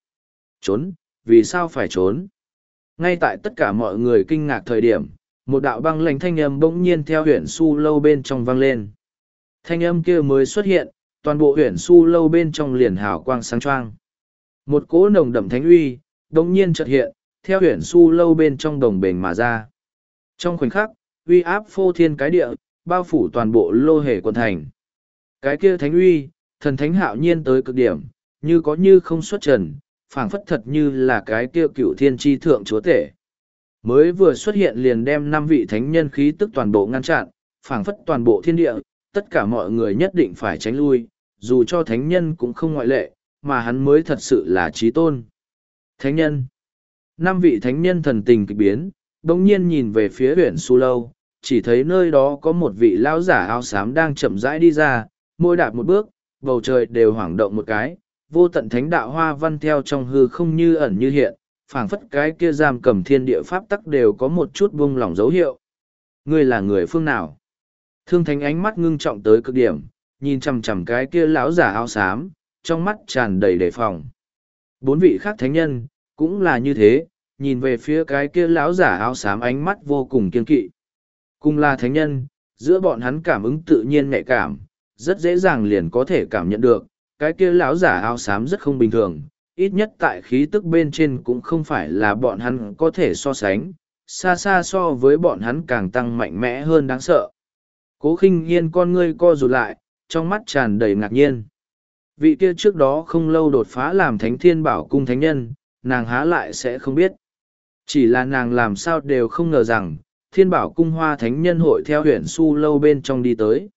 Trốn, vì sao phải trốn? Ngay tại tất cả mọi người kinh ngạc thời điểm, một đạo băng lạnh thanh âm bỗng nhiên theo huyện su lâu bên trong vang lên. Thanh âm kia mới xuất hiện, toàn bộ huyện su lâu bên trong liền hào quang sáng choang. Một cỗ nồng đậm thánh uy, bỗng nhiên chợt hiện, theo huyện su lâu bên trong đồng bền mà ra. Trong khoảnh khắc, uy áp phô thiên cái địa, bao phủ toàn bộ lô hề quận thành. Cái kia thánh uy, thần thánh hạo nhiên tới cực điểm, như có như không xuất trần, phảng phất thật như là cái kia cựu thiên tri thượng chúa tể. Mới vừa xuất hiện liền đem năm vị thánh nhân khí tức toàn bộ ngăn chặn, phảng phất toàn bộ thiên địa, tất cả mọi người nhất định phải tránh lui, dù cho thánh nhân cũng không ngoại lệ, mà hắn mới thật sự là trí tôn. Thánh nhân Năm vị thánh nhân thần tình kịch biến, bỗng nhiên nhìn về phía huyện Su Lâu, chỉ thấy nơi đó có một vị lão giả áo xám đang chậm rãi đi ra, môi đạp một bước, bầu trời đều hoảng động một cái, vô tận thánh đạo hoa văn theo trong hư không như ẩn như hiện, phảng phất cái kia giam cầm thiên địa pháp tắc đều có một chút buông lỏng dấu hiệu. Ngươi là người phương nào? Thương thánh ánh mắt ngưng trọng tới cực điểm, nhìn chằm chằm cái kia lão giả áo xám, trong mắt tràn đầy đề phòng. Bốn vị khác thánh nhân, cũng là như thế, nhìn về phía cái kia lão giả áo xám ánh mắt vô cùng kiên kỵ. Cùng là thánh nhân, giữa bọn hắn cảm ứng tự nhiên nhạy cảm, rất dễ dàng liền có thể cảm nhận được, cái kia lão giả áo xám rất không bình thường, ít nhất tại khí tức bên trên cũng không phải là bọn hắn có thể so sánh, xa xa so với bọn hắn càng tăng mạnh mẽ hơn đáng sợ. Cố khinh yên con ngươi co rụt lại, trong mắt tràn đầy ngạc nhiên. Vị kia trước đó không lâu đột phá làm thánh thiên bảo cung thánh nhân, nàng há lại sẽ không biết. Chỉ là nàng làm sao đều không ngờ rằng, thiên bảo cung hoa thánh nhân hội theo huyện su lâu bên trong đi tới.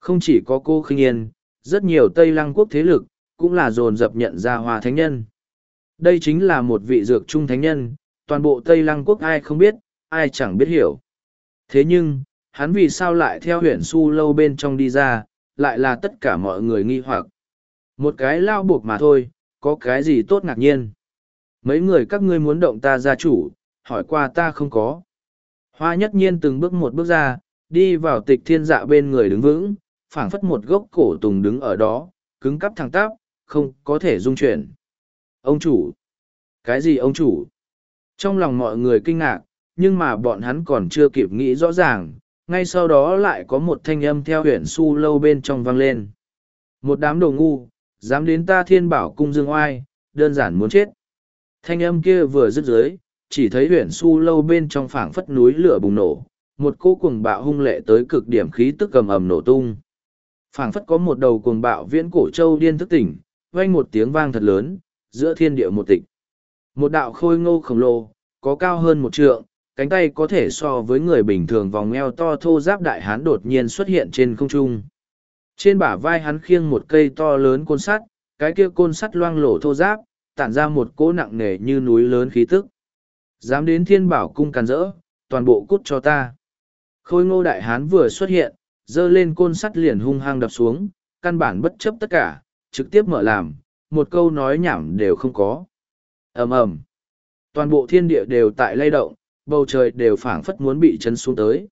Không chỉ có cô khinh yên, rất nhiều Tây Lăng quốc thế lực, cũng là dồn dập nhận ra hoa thánh nhân. Đây chính là một vị dược trung thánh nhân, toàn bộ Tây Lăng quốc ai không biết, ai chẳng biết hiểu. Thế nhưng, hắn vì sao lại theo huyện su lâu bên trong đi ra, lại là tất cả mọi người nghi hoặc. Một cái lao buộc mà thôi, có cái gì tốt ngạc nhiên. Mấy người các ngươi muốn động ta gia chủ, hỏi qua ta không có. Hoa nhất nhiên từng bước một bước ra, đi vào tịch thiên dạ bên người đứng vững, phảng phất một gốc cổ tùng đứng ở đó, cứng cắp thẳng tắp, không có thể dung chuyển. Ông chủ! Cái gì ông chủ? Trong lòng mọi người kinh ngạc, nhưng mà bọn hắn còn chưa kịp nghĩ rõ ràng, ngay sau đó lại có một thanh âm theo huyện su lâu bên trong vang lên. Một đám đồ ngu, dám đến ta thiên bảo cung dương oai, đơn giản muốn chết. Thanh âm kia vừa dứt dưới, chỉ thấy huyện su lâu bên trong phảng phất núi lửa bùng nổ, một cỗ cuồng bạo hung lệ tới cực điểm khí tức cầm ầm nổ tung. phảng phất có một đầu cuồng bạo viễn cổ châu điên thức tỉnh, vang một tiếng vang thật lớn, giữa thiên địa một tịch. Một đạo khôi ngô khổng lồ, có cao hơn một trượng, cánh tay có thể so với người bình thường vòng eo to thô giáp đại hán đột nhiên xuất hiện trên không trung. Trên bả vai hắn khiêng một cây to lớn côn sắt, cái kia côn sắt loang lổ thô giáp, tản ra một cỗ nặng nề như núi lớn khí tức. Dám đến thiên bảo cung càn rỡ, toàn bộ cút cho ta. Khôi ngô đại hán vừa xuất hiện, dơ lên côn sắt liền hung hăng đập xuống, căn bản bất chấp tất cả, trực tiếp mở làm, một câu nói nhảm đều không có. ầm ầm Toàn bộ thiên địa đều tại lay động, bầu trời đều phảng phất muốn bị chấn xuống tới.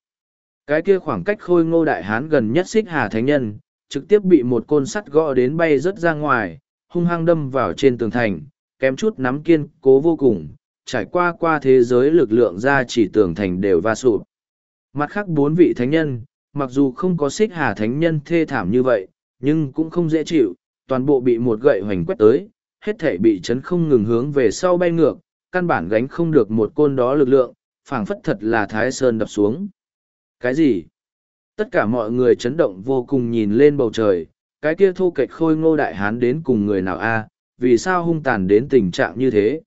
Cái kia khoảng cách khôi ngô đại hán gần nhất xích hà thánh nhân, trực tiếp bị một côn sắt gõ đến bay rớt ra ngoài, hung hăng đâm vào trên tường thành, kém chút nắm kiên cố vô cùng, trải qua qua thế giới lực lượng ra chỉ tưởng thành đều va sụp. Mặt khác bốn vị thánh nhân, mặc dù không có xích hà thánh nhân thê thảm như vậy, nhưng cũng không dễ chịu, toàn bộ bị một gậy hoành quét tới, hết thể bị chấn không ngừng hướng về sau bay ngược, căn bản gánh không được một côn đó lực lượng, phảng phất thật là thái sơn đập xuống. Cái gì? Tất cả mọi người chấn động vô cùng nhìn lên bầu trời, cái kia thô kệch khôi ngô đại hán đến cùng người nào a vì sao hung tàn đến tình trạng như thế?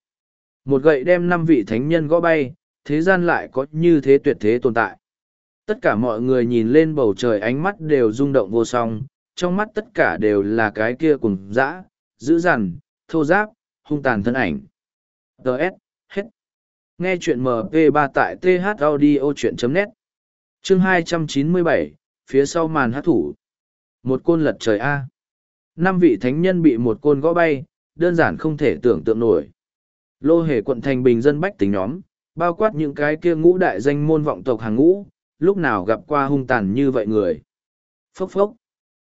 Một gậy đem năm vị thánh nhân gõ bay, thế gian lại có như thế tuyệt thế tồn tại. Tất cả mọi người nhìn lên bầu trời ánh mắt đều rung động vô song, trong mắt tất cả đều là cái kia cùng dã, dữ dằn, thô giáp, hung tàn thân ảnh. Đợt, hết. Nghe chuyện MP3 tại thaudio.net Chương 297, phía sau màn hát thủ. Một côn lật trời A. Năm vị thánh nhân bị một côn gõ bay, đơn giản không thể tưởng tượng nổi. Lô hề quận thành bình dân bách tính nhóm, bao quát những cái kia ngũ đại danh môn vọng tộc hàng ngũ, lúc nào gặp qua hung tàn như vậy người. Phốc phốc.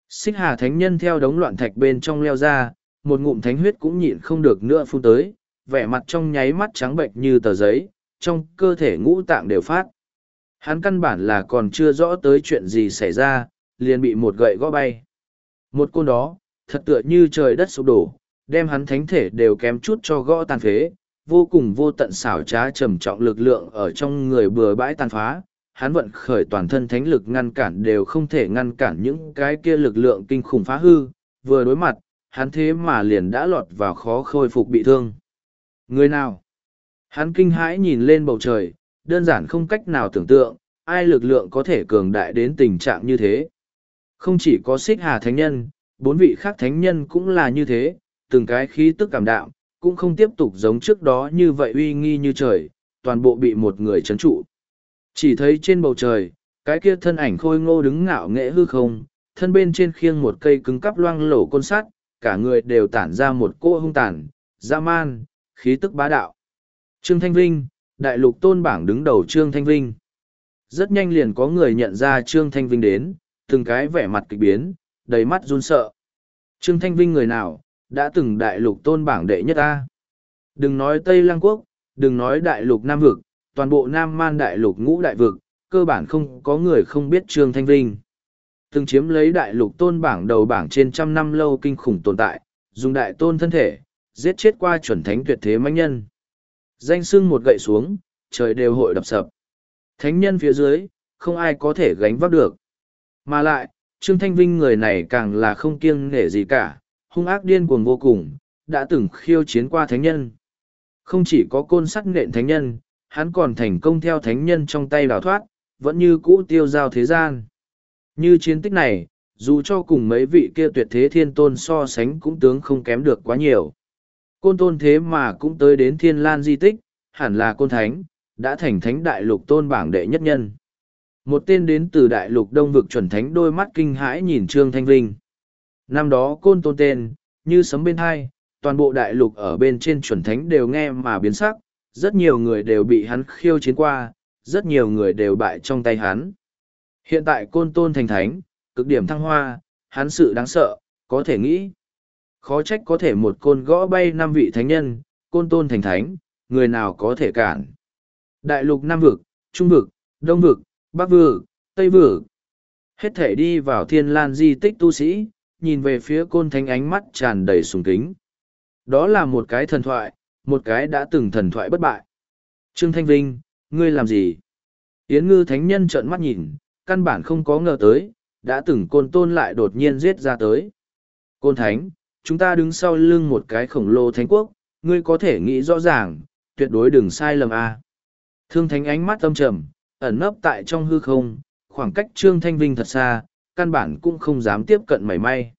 Xích hà thánh nhân theo đống loạn thạch bên trong leo ra, một ngụm thánh huyết cũng nhịn không được nữa phun tới, vẻ mặt trong nháy mắt trắng bệnh như tờ giấy, trong cơ thể ngũ tạng đều phát. Hắn căn bản là còn chưa rõ tới chuyện gì xảy ra, liền bị một gậy gõ bay. Một côn đó, thật tựa như trời đất sụp đổ, đem hắn thánh thể đều kém chút cho gõ tàn phế, vô cùng vô tận xảo trá trầm trọng lực lượng ở trong người bừa bãi tàn phá. Hắn vận khởi toàn thân thánh lực ngăn cản đều không thể ngăn cản những cái kia lực lượng kinh khủng phá hư, vừa đối mặt, hắn thế mà liền đã lọt vào khó khôi phục bị thương. Người nào? Hắn kinh hãi nhìn lên bầu trời, đơn giản không cách nào tưởng tượng, ai lực lượng có thể cường đại đến tình trạng như thế. Không chỉ có xích hà thánh nhân, bốn vị khác thánh nhân cũng là như thế, từng cái khí tức cảm đạm, cũng không tiếp tục giống trước đó như vậy uy nghi như trời, toàn bộ bị một người chấn trụ. Chỉ thấy trên bầu trời, cái kia thân ảnh khôi ngô đứng ngạo nghệ hư không, thân bên trên khiêng một cây cứng cắp loang lổ côn sắt, cả người đều tản ra một cô hung tàn, dã man, khí tức bá đạo. Trương Thanh Vinh, đại lục tôn bảng đứng đầu Trương Thanh Vinh. Rất nhanh liền có người nhận ra Trương Thanh Vinh đến, từng cái vẻ mặt kịch biến, đầy mắt run sợ. Trương Thanh Vinh người nào, đã từng đại lục tôn bảng đệ nhất ta. Đừng nói Tây Lăng Quốc, đừng nói đại lục Nam Vực, toàn bộ Nam Man đại lục ngũ đại vực, cơ bản không có người không biết Trương Thanh Vinh. Từng chiếm lấy đại lục tôn bảng đầu bảng trên trăm năm lâu kinh khủng tồn tại, dùng đại tôn thân thể, giết chết qua chuẩn thánh tuyệt thế mãnh nhân. Danh sưng một gậy xuống, trời đều hội đập sập. Thánh nhân phía dưới, không ai có thể gánh vác được. Mà lại, Trương Thanh Vinh người này càng là không kiêng nể gì cả, hung ác điên cuồng vô cùng, đã từng khiêu chiến qua thánh nhân. Không chỉ có côn sắt nện thánh nhân, hắn còn thành công theo thánh nhân trong tay đào thoát, vẫn như cũ tiêu giao thế gian. Như chiến tích này, dù cho cùng mấy vị kia tuyệt thế thiên tôn so sánh cũng tướng không kém được quá nhiều. Côn tôn thế mà cũng tới đến thiên lan di tích, hẳn là côn thánh, đã thành thánh đại lục tôn bảng đệ nhất nhân. Một tên đến từ đại lục đông vực chuẩn thánh đôi mắt kinh hãi nhìn Trương Thanh Vinh. Năm đó côn tôn tên, như sấm bên hai, toàn bộ đại lục ở bên trên chuẩn thánh đều nghe mà biến sắc, rất nhiều người đều bị hắn khiêu chiến qua, rất nhiều người đều bại trong tay hắn. Hiện tại côn tôn thành thánh, cực điểm thăng hoa, hắn sự đáng sợ, có thể nghĩ. Khó trách có thể một côn gõ bay năm vị thánh nhân, côn tôn thành thánh, người nào có thể cản. Đại lục Nam vực, Trung vực, Đông vực, Bắc vực, Tây vực. Hết thể đi vào thiên lan di tích tu sĩ, nhìn về phía côn thánh ánh mắt tràn đầy sùng kính. Đó là một cái thần thoại, một cái đã từng thần thoại bất bại. Trương Thanh Vinh, ngươi làm gì? Yến ngư thánh nhân trợn mắt nhìn, căn bản không có ngờ tới, đã từng côn tôn lại đột nhiên giết ra tới. Côn thánh, chúng ta đứng sau lưng một cái khổng lồ thánh quốc, ngươi có thể nghĩ rõ ràng, tuyệt đối đừng sai lầm a. Thương thánh ánh mắt âm trầm, ẩn nấp tại trong hư không, khoảng cách Trương Thanh Vinh thật xa, căn bản cũng không dám tiếp cận mảy may.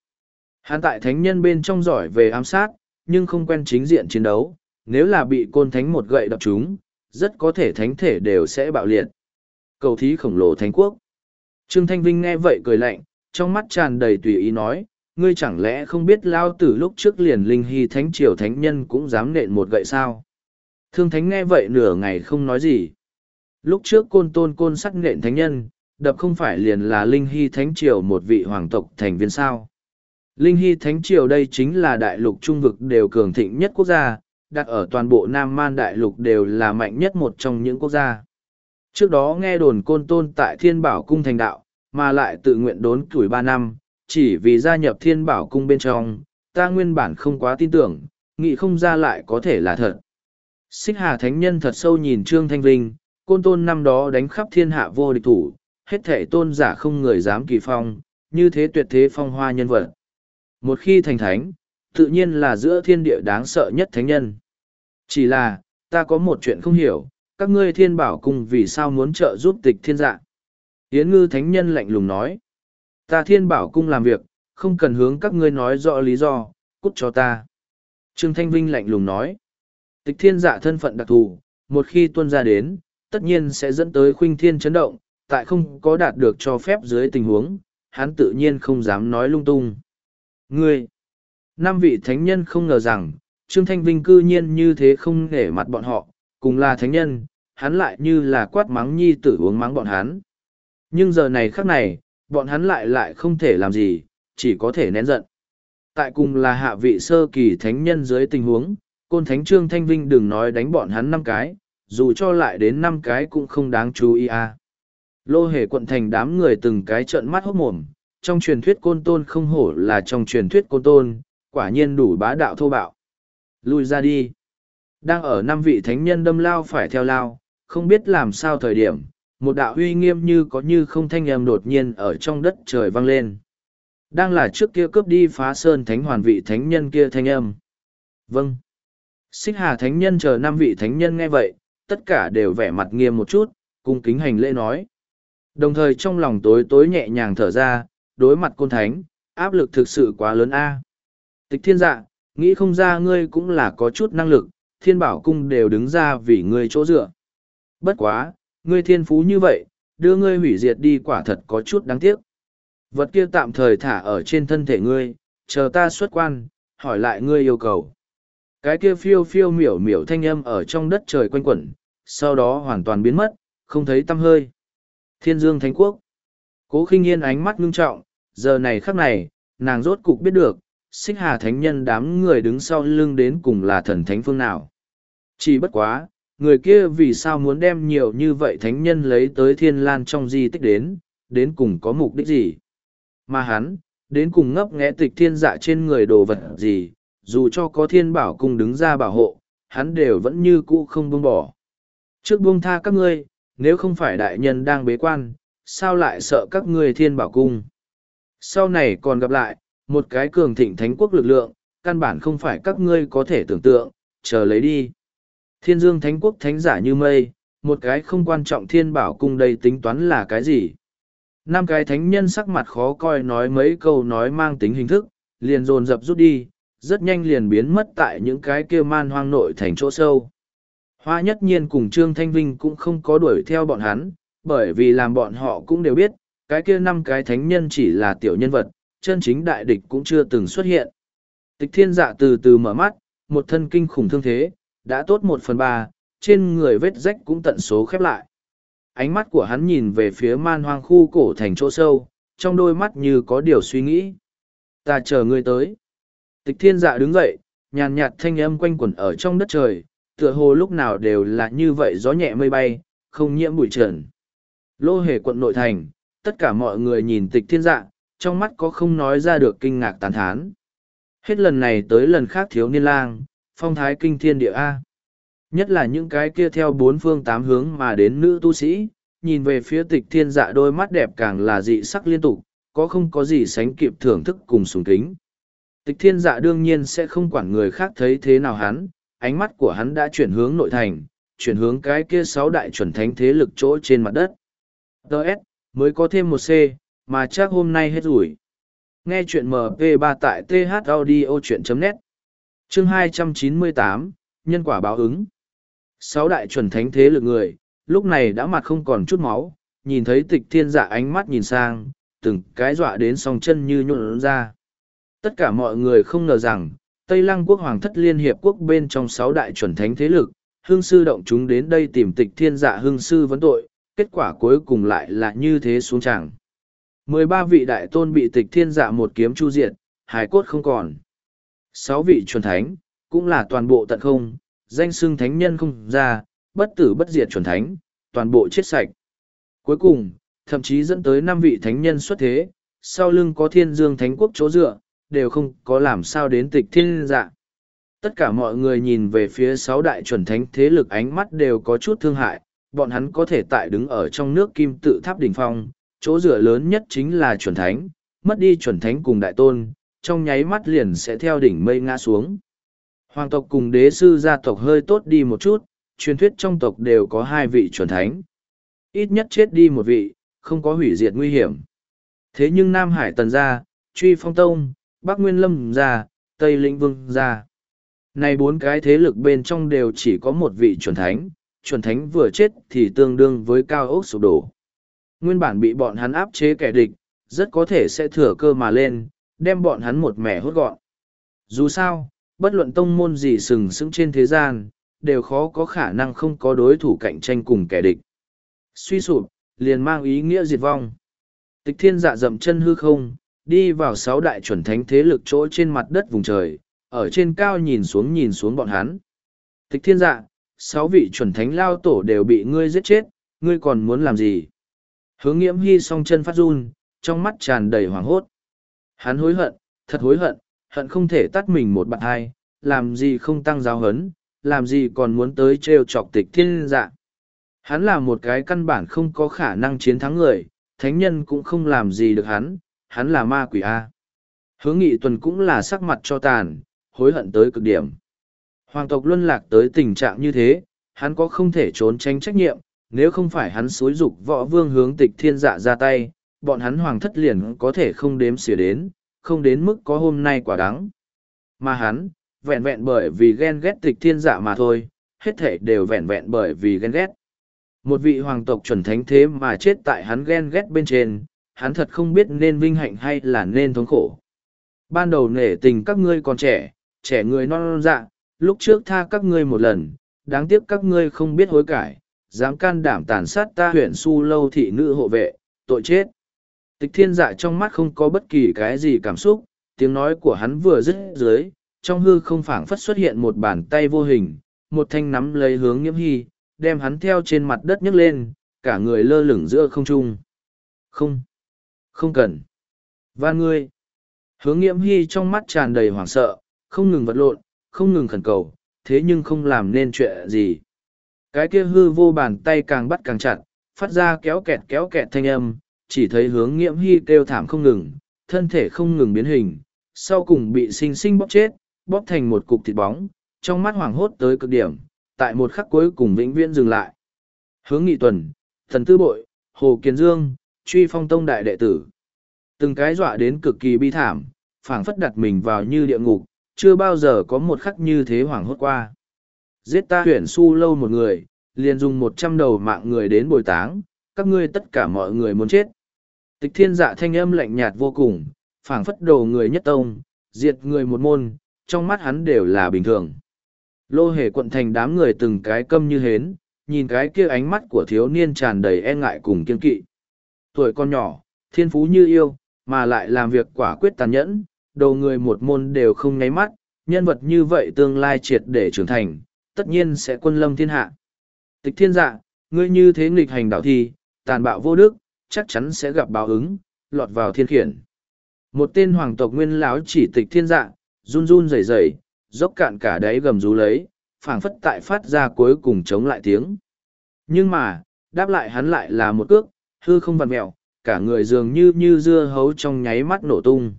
Hắn tại thánh nhân bên trong giỏi về ám sát, nhưng không quen chính diện chiến đấu, nếu là bị côn thánh một gậy đập chúng, rất có thể thánh thể đều sẽ bạo liệt. Cầu thí khổng lồ thánh quốc. Trương Thanh Vinh nghe vậy cười lạnh, trong mắt tràn đầy tùy ý nói, ngươi chẳng lẽ không biết lao tử lúc trước liền linh hy thánh triều thánh nhân cũng dám nện một gậy sao? Thương thánh nghe vậy nửa ngày không nói gì. Lúc trước côn tôn côn sắc nện thánh nhân, đập không phải liền là linh hy thánh triều một vị hoàng tộc thành viên sao. Linh hy thánh triều đây chính là đại lục trung vực đều cường thịnh nhất quốc gia, đặt ở toàn bộ Nam Man đại lục đều là mạnh nhất một trong những quốc gia. Trước đó nghe đồn côn tôn tại thiên bảo cung thành đạo, mà lại tự nguyện đốn tuổi ba năm, chỉ vì gia nhập thiên bảo cung bên trong, ta nguyên bản không quá tin tưởng, nghĩ không ra lại có thể là thật. Xích Hà Thánh Nhân thật sâu nhìn Trương Thanh Vinh, côn tôn năm đó đánh khắp thiên hạ vô địch thủ, hết thể tôn giả không người dám kỳ phong, như thế tuyệt thế phong hoa nhân vật. Một khi thành thánh, tự nhiên là giữa thiên địa đáng sợ nhất thánh nhân. Chỉ là, ta có một chuyện không hiểu, các ngươi thiên bảo cung vì sao muốn trợ giúp tịch thiên dạ. Yến ngư thánh nhân lạnh lùng nói, ta thiên bảo cung làm việc, không cần hướng các ngươi nói rõ lý do, cút cho ta. Trương Thanh Vinh lạnh lùng nói, tịch thiên dạ thân phận đặc thù, một khi tuân ra đến, tất nhiên sẽ dẫn tới khuynh thiên chấn động, tại không có đạt được cho phép dưới tình huống, hắn tự nhiên không dám nói lung tung. Ngươi, năm vị thánh nhân không ngờ rằng, Trương Thanh Vinh cư nhiên như thế không nể mặt bọn họ, cùng là thánh nhân, hắn lại như là quát mắng nhi tử uống mắng bọn hắn. Nhưng giờ này khắc này, bọn hắn lại lại không thể làm gì, chỉ có thể nén giận. Tại cùng là hạ vị sơ kỳ thánh nhân dưới tình huống, côn thánh trương thanh vinh đừng nói đánh bọn hắn năm cái, dù cho lại đến năm cái cũng không đáng chú ý à. Lô hề quận thành đám người từng cái trợn mắt hốt mồm, trong truyền thuyết côn tôn không hổ là trong truyền thuyết côn tôn, quả nhiên đủ bá đạo thô bạo. Lui ra đi. Đang ở năm vị thánh nhân đâm lao phải theo lao, không biết làm sao thời điểm, một đạo uy nghiêm như có như không thanh âm đột nhiên ở trong đất trời vang lên. Đang là trước kia cướp đi phá sơn thánh hoàn vị thánh nhân kia thanh âm. Vâng. Xích hà thánh nhân chờ năm vị thánh nhân nghe vậy, tất cả đều vẻ mặt nghiêm một chút, cung kính hành lễ nói. Đồng thời trong lòng tối tối nhẹ nhàng thở ra, đối mặt côn thánh, áp lực thực sự quá lớn a. Tịch thiên dạ, nghĩ không ra ngươi cũng là có chút năng lực, thiên bảo cung đều đứng ra vì ngươi chỗ dựa. Bất quá, ngươi thiên phú như vậy, đưa ngươi hủy diệt đi quả thật có chút đáng tiếc. Vật kia tạm thời thả ở trên thân thể ngươi, chờ ta xuất quan, hỏi lại ngươi yêu cầu. Cái kia phiêu phiêu miểu miểu thanh âm ở trong đất trời quanh quẩn, sau đó hoàn toàn biến mất, không thấy tăm hơi. Thiên dương thánh quốc. Cố khinh yên ánh mắt ngưng trọng, giờ này khắc này, nàng rốt cục biết được, xích hà thánh nhân đám người đứng sau lưng đến cùng là thần thánh phương nào. Chỉ bất quá, người kia vì sao muốn đem nhiều như vậy thánh nhân lấy tới thiên lan trong di tích đến, đến cùng có mục đích gì. Mà hắn, đến cùng ngấp nghẽ tịch thiên dạ trên người đồ vật gì, dù cho có thiên bảo cùng đứng ra bảo hộ, hắn đều vẫn như cũ không buông bỏ. Trước buông tha các ngươi, nếu không phải đại nhân đang bế quan, sao lại sợ các ngươi thiên bảo cung. Sau này còn gặp lại, một cái cường thịnh thánh quốc lực lượng, căn bản không phải các ngươi có thể tưởng tượng, chờ lấy đi. Thiên dương thánh quốc thánh giả như mây, một cái không quan trọng thiên bảo cung đây tính toán là cái gì. Năm cái thánh nhân sắc mặt khó coi nói mấy câu nói mang tính hình thức, liền dồn dập rút đi, rất nhanh liền biến mất tại những cái kia man hoang nội thành chỗ sâu. Hoa nhất nhiên cùng Trương Thanh Vinh cũng không có đuổi theo bọn hắn, bởi vì làm bọn họ cũng đều biết, cái kia năm cái thánh nhân chỉ là tiểu nhân vật, chân chính đại địch cũng chưa từng xuất hiện. Tịch thiên dạ từ từ mở mắt, một thân kinh khủng thương thế, đã tốt một phần ba, trên người vết rách cũng tận số khép lại. Ánh mắt của hắn nhìn về phía man hoang khu cổ thành chỗ sâu, trong đôi mắt như có điều suy nghĩ. Ta chờ ngươi tới. Tịch thiên dạ đứng dậy, nhàn nhạt thanh âm quanh quẩn ở trong đất trời, tựa hồ lúc nào đều là như vậy gió nhẹ mây bay, không nhiễm bụi trần. Lô hề quận nội thành, tất cả mọi người nhìn tịch thiên dạ, trong mắt có không nói ra được kinh ngạc tán thán. Hết lần này tới lần khác thiếu niên lang, phong thái kinh thiên địa A. Nhất là những cái kia theo bốn phương tám hướng mà đến nữ tu sĩ, nhìn về phía tịch thiên dạ đôi mắt đẹp càng là dị sắc liên tục, có không có gì sánh kịp thưởng thức cùng sùng kính. Tịch thiên dạ đương nhiên sẽ không quản người khác thấy thế nào hắn, ánh mắt của hắn đã chuyển hướng nội thành, chuyển hướng cái kia sáu đại chuẩn thánh thế lực chỗ trên mặt đất. Đợt, mới có thêm một C, mà chắc hôm nay hết rủi. Nghe chuyện MP3 tại thaudio.net Chương 298, Nhân quả báo ứng Sáu đại chuẩn thánh thế lực người, lúc này đã mặt không còn chút máu, nhìn thấy tịch thiên dạ ánh mắt nhìn sang, từng cái dọa đến song chân như nhuộn ra. Tất cả mọi người không ngờ rằng, Tây Lăng quốc hoàng thất liên hiệp quốc bên trong sáu đại chuẩn thánh thế lực, hương sư động chúng đến đây tìm tịch thiên dạ hương sư vấn tội, kết quả cuối cùng lại là như thế xuống chẳng. mười ba vị đại tôn bị tịch thiên dạ một kiếm chu diệt, hải cốt không còn. sáu vị chuẩn thánh, cũng là toàn bộ tận không, danh xưng thánh nhân không ra, bất tử bất diệt chuẩn thánh, toàn bộ chết sạch. Cuối cùng, thậm chí dẫn tới năm vị thánh nhân xuất thế, sau lưng có thiên dương thánh quốc chỗ dựa, đều không có làm sao đến tịch thiên dạ. Tất cả mọi người nhìn về phía sáu đại chuẩn thánh thế lực ánh mắt đều có chút thương hại, bọn hắn có thể tại đứng ở trong nước kim tự tháp đỉnh phong, chỗ dựa lớn nhất chính là chuẩn thánh, mất đi chuẩn thánh cùng đại tôn, trong nháy mắt liền sẽ theo đỉnh mây ngã xuống. Hoàng tộc cùng đế sư gia tộc hơi tốt đi một chút, truyền thuyết trong tộc đều có hai vị chuẩn thánh. Ít nhất chết đi một vị, không có hủy diệt nguy hiểm. Thế nhưng Nam Hải tần gia, truy phong tông, Bắc Nguyên Lâm gia, Tây Lĩnh Vương gia. Này bốn cái thế lực bên trong đều chỉ có một vị chuẩn thánh, chuẩn thánh vừa chết thì tương đương với cao ốc sụp đổ. Nguyên bản bị bọn hắn áp chế kẻ địch, rất có thể sẽ thừa cơ mà lên, đem bọn hắn một mẻ hốt gọn. Dù sao, bất luận tông môn gì sừng sững trên thế gian, đều khó có khả năng không có đối thủ cạnh tranh cùng kẻ địch. Suy sụp, liền mang ý nghĩa diệt vong. Tịch thiên dạ dậm chân hư không, đi vào sáu đại chuẩn thánh thế lực chỗ trên mặt đất vùng trời, ở trên cao nhìn xuống nhìn xuống bọn hắn. Tịch thiên dạ, sáu vị chuẩn thánh lao tổ đều bị ngươi giết chết, ngươi còn muốn làm gì? Hướng nghiễm hy song chân phát run, trong mắt tràn đầy hoảng hốt. Hắn hối hận, thật hối hận, hận không thể tắt mình một bạn hai, làm gì không tăng giáo hấn, làm gì còn muốn tới trêu chọc tịch thiên dạ. Hắn là một cái căn bản không có khả năng chiến thắng người, thánh nhân cũng không làm gì được hắn, hắn là ma quỷ A. Hướng nghị tuần cũng là sắc mặt cho tàn, hối hận tới cực điểm. Hoàng tộc luân lạc tới tình trạng như thế, hắn có không thể trốn tránh trách nhiệm, nếu không phải hắn xối dục võ vương hướng tịch thiên dạ ra tay, bọn hắn hoàng thất liền có thể không đếm xỉa đến, không đến mức có hôm nay quả đắng. Mà hắn, vẹn vẹn bởi vì ghen ghét tịch thiên dạ mà thôi, hết thể đều vẹn vẹn bởi vì ghen ghét. Một vị hoàng tộc chuẩn thánh thế mà chết tại hắn ghen ghét bên trên, hắn thật không biết nên vinh hạnh hay là nên thống khổ. Ban đầu nể tình các ngươi còn trẻ, trẻ người non non dạ, lúc trước tha các ngươi một lần, đáng tiếc các ngươi không biết hối cải, dám can đảm tàn sát ta huyện su lâu thị nữ hộ vệ, tội chết. Tịch thiên dạ trong mắt không có bất kỳ cái gì cảm xúc, tiếng nói của hắn vừa dứt dưới, trong hư không phảng phất xuất hiện một bàn tay vô hình, một thanh nắm lấy hướng nhiễm hy, đem hắn theo trên mặt đất nhấc lên, cả người lơ lửng giữa không trung. Không, không cần. Van ngươi. Hướng nghiễm hy trong mắt tràn đầy hoảng sợ, không ngừng vật lộn, không ngừng khẩn cầu, thế nhưng không làm nên chuyện gì. Cái kia hư vô bàn tay càng bắt càng chặt, phát ra kéo kẹt kéo kẹt thanh âm, chỉ thấy hướng nghiễm hy kêu thảm không ngừng, thân thể không ngừng biến hình, sau cùng bị sinh sinh bóp chết, bóp thành một cục thịt bóng, trong mắt hoảng hốt tới cực điểm, tại một khắc cuối cùng vĩnh viễn dừng lại. Hướng nghị tuần, thần tư bội, hồ kiến dương, truy phong tông đại đệ tử. Từng cái dọa đến cực kỳ bi thảm, phảng phất đặt mình vào như địa ngục, chưa bao giờ có một khắc như thế hoảng hốt qua. Giết ta huyển su lâu một người, liền dùng một trăm đầu mạng người đến bồi táng, các ngươi tất cả mọi người muốn chết. Tịch thiên dạ thanh âm lạnh nhạt vô cùng, phảng phất đồ người nhất tông, diệt người một môn, trong mắt hắn đều là bình thường. Lô hề quận thành đám người từng cái câm như hến, nhìn cái kia ánh mắt của thiếu niên tràn đầy e ngại cùng kiên kỵ. Tuổi con nhỏ, thiên phú như yêu, mà lại làm việc quả quyết tàn nhẫn, đầu người một môn đều không nháy mắt, nhân vật như vậy tương lai triệt để trưởng thành, tất nhiên sẽ quân lâm thiên hạ. Tịch thiên dạ, ngươi như thế nghịch hành đạo thi, tàn bạo vô đức, chắc chắn sẽ gặp báo ứng, lọt vào thiên khiển. Một tên hoàng tộc nguyên lão chỉ tịch thiên dạ, run run rẩy rẩy, dốc cạn cả đáy gầm rú lấy, phảng phất tại phát ra cuối cùng chống lại tiếng. Nhưng mà, đáp lại hắn lại là một cước, hư không vặn mẹo, cả người dường như như dưa hấu trong nháy mắt nổ tung.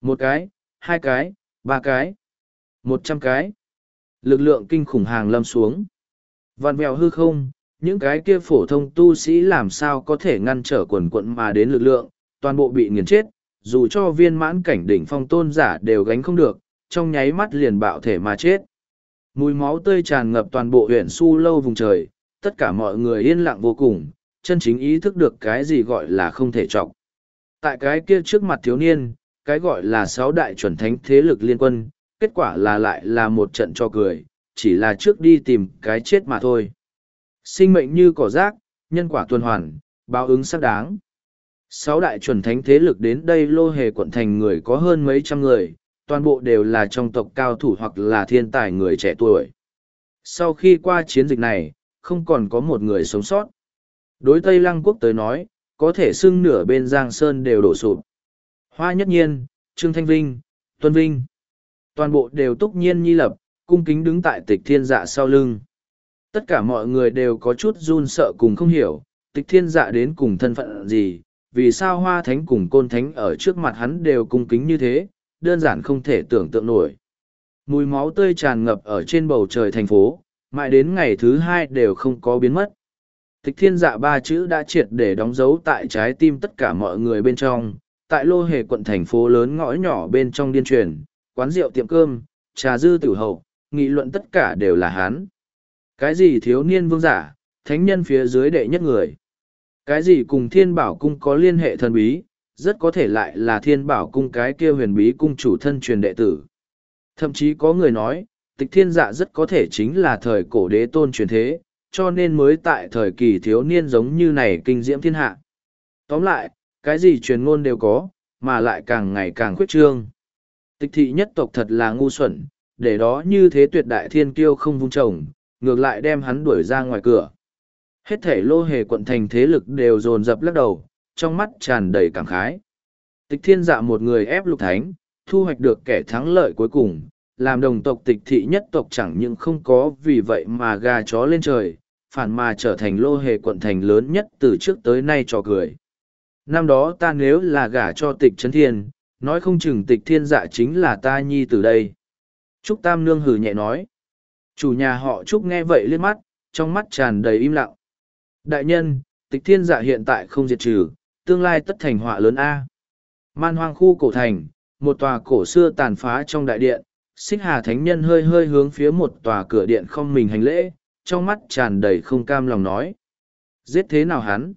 Một cái, hai cái, ba cái, một trăm cái. Lực lượng kinh khủng hàng lâm xuống. Vạn mèo hư không, những cái kia phổ thông tu sĩ làm sao có thể ngăn trở quần quận mà đến lực lượng, toàn bộ bị nghiền chết, dù cho viên mãn cảnh đỉnh phong tôn giả đều gánh không được, trong nháy mắt liền bạo thể mà chết. Mùi máu tươi tràn ngập toàn bộ huyện su lâu vùng trời, tất cả mọi người yên lặng vô cùng, chân chính ý thức được cái gì gọi là không thể trọng. Tại cái kia trước mặt thiếu niên, cái gọi là sáu đại chuẩn thánh thế lực liên quân, kết quả là lại là một trận cho cười, chỉ là trước đi tìm cái chết mà thôi. Sinh mệnh như cỏ rác, nhân quả tuần hoàn, báo ứng xác đáng. Sáu đại chuẩn thánh thế lực đến đây lô hề quận thành người có hơn mấy trăm người, toàn bộ đều là trong tộc cao thủ hoặc là thiên tài người trẻ tuổi. Sau khi qua chiến dịch này, không còn có một người sống sót. Đối Tây Lăng Quốc tới nói, có thể xưng nửa bên Giang Sơn đều đổ sụp. Hoa Nhất Nhiên, Trương Thanh Vinh, Tuân Vinh. Toàn bộ đều túc nhiên nhi lập, cung kính đứng tại tịch thiên dạ sau lưng. Tất cả mọi người đều có chút run sợ cùng không hiểu, tịch thiên dạ đến cùng thân phận gì, vì sao hoa thánh cùng côn thánh ở trước mặt hắn đều cung kính như thế, đơn giản không thể tưởng tượng nổi. Mùi máu tươi tràn ngập ở trên bầu trời thành phố, mãi đến ngày thứ hai đều không có biến mất. Tịch thiên dạ ba chữ đã triệt để đóng dấu tại trái tim tất cả mọi người bên trong, tại lô hề quận thành phố lớn ngõ nhỏ bên trong điên truyền, quán rượu tiệm cơm, trà dư tử hậu, nghị luận tất cả đều là hán. Cái gì thiếu niên vương giả, thánh nhân phía dưới đệ nhất người. Cái gì cùng thiên bảo cung có liên hệ thần bí, rất có thể lại là thiên bảo cung cái kia huyền bí cung chủ thân truyền đệ tử. Thậm chí có người nói, tịch thiên dạ rất có thể chính là thời cổ đế tôn truyền thế, cho nên mới tại thời kỳ thiếu niên giống như này kinh diễm thiên hạ. Tóm lại, cái gì truyền ngôn đều có, mà lại càng ngày càng khuyết trương. Tịch thị nhất tộc thật là ngu xuẩn, để đó như thế tuyệt đại thiên kiêu không vung trồng, ngược lại đem hắn đuổi ra ngoài cửa. Hết thể lô hề quận thành thế lực đều dồn dập lắc đầu, trong mắt tràn đầy cảm khái. Tịch thiên dạ một người ép lục thánh, thu hoạch được kẻ thắng lợi cuối cùng, làm đồng tộc tịch thị nhất tộc chẳng những không có vì vậy mà gà chó lên trời, phản mà trở thành lô hề quận thành lớn nhất từ trước tới nay cho cười. Năm đó ta nếu là gả cho tịch chấn thiên, nói không chừng tịch thiên dạ chính là ta nhi từ đây. Trúc Tam Nương hử nhẹ nói. Chủ nhà họ Trúc nghe vậy liếc mắt, trong mắt tràn đầy im lặng. Đại nhân, tịch thiên dạ hiện tại không diệt trừ, tương lai tất thành họa lớn A. Man hoang khu cổ thành, một tòa cổ xưa tàn phá trong đại điện, xích hà thánh nhân hơi hơi hướng phía một tòa cửa điện không mình hành lễ, trong mắt tràn đầy không cam lòng nói. Giết thế nào hắn?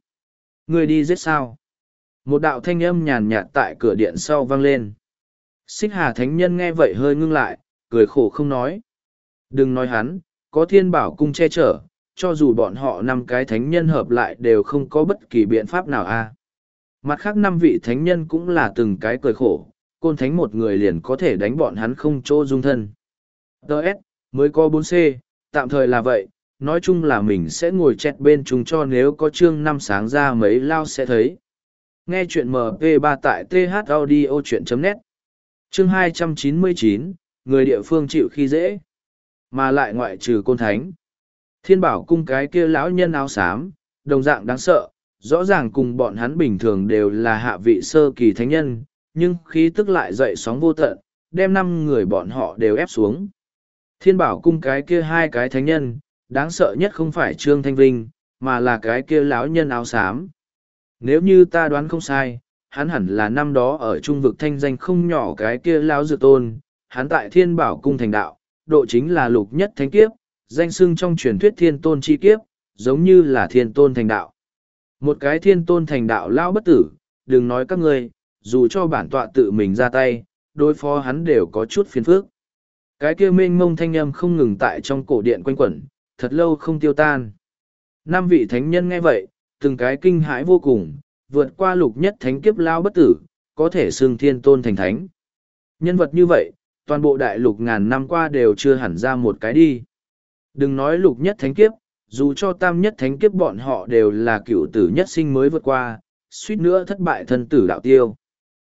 Người đi giết sao? Một đạo thanh âm nhàn nhạt tại cửa điện sau vang lên. Xích hà thánh nhân nghe vậy hơi ngưng lại, cười khổ không nói. Đừng nói hắn, có thiên bảo cung che chở, cho dù bọn họ năm cái thánh nhân hợp lại đều không có bất kỳ biện pháp nào a. Mặt khác năm vị thánh nhân cũng là từng cái cười khổ, côn thánh một người liền có thể đánh bọn hắn không chỗ dung thân. Đợt, mới có bốn c tạm thời là vậy, nói chung là mình sẽ ngồi chẹt bên chúng cho nếu có chương năm sáng ra mấy lao sẽ thấy. Nghe chuyện MP3 tại thaudio.net Chương 299, người địa phương chịu khi dễ. Mà lại ngoại trừ côn thánh. Thiên bảo cung cái kia lão nhân áo xám, đồng dạng đáng sợ, rõ ràng cùng bọn hắn bình thường đều là hạ vị sơ kỳ thánh nhân, nhưng khí tức lại dậy sóng vô tận, đem năm người bọn họ đều ép xuống. Thiên bảo cung cái kia hai cái thánh nhân, đáng sợ nhất không phải Trương Thanh Vinh, mà là cái kia lão nhân áo xám. Nếu như ta đoán không sai, hắn hẳn là năm đó ở trung vực thanh danh không nhỏ cái kia lão dự tôn, hắn tại thiên bảo cung thành đạo, độ chính là lục nhất thánh kiếp, danh sưng trong truyền thuyết thiên tôn chi kiếp, giống như là thiên tôn thành đạo. Một cái thiên tôn thành đạo lão bất tử, đừng nói các ngươi, dù cho bản tọa tự mình ra tay, đối phó hắn đều có chút phiền phức. Cái kia mênh mông thanh âm không ngừng tại trong cổ điện quanh quẩn, thật lâu không tiêu tan. Năm vị thánh nhân nghe vậy, từng cái kinh hãi vô cùng, vượt qua lục nhất thánh kiếp lao bất tử, có thể xưng thiên tôn thành thánh. Nhân vật như vậy, toàn bộ đại lục ngàn năm qua đều chưa hẳn ra một cái đi. Đừng nói lục nhất thánh kiếp, dù cho tam nhất thánh kiếp bọn họ đều là cựu tử nhất sinh mới vượt qua, suýt nữa thất bại thân tử đạo tiêu.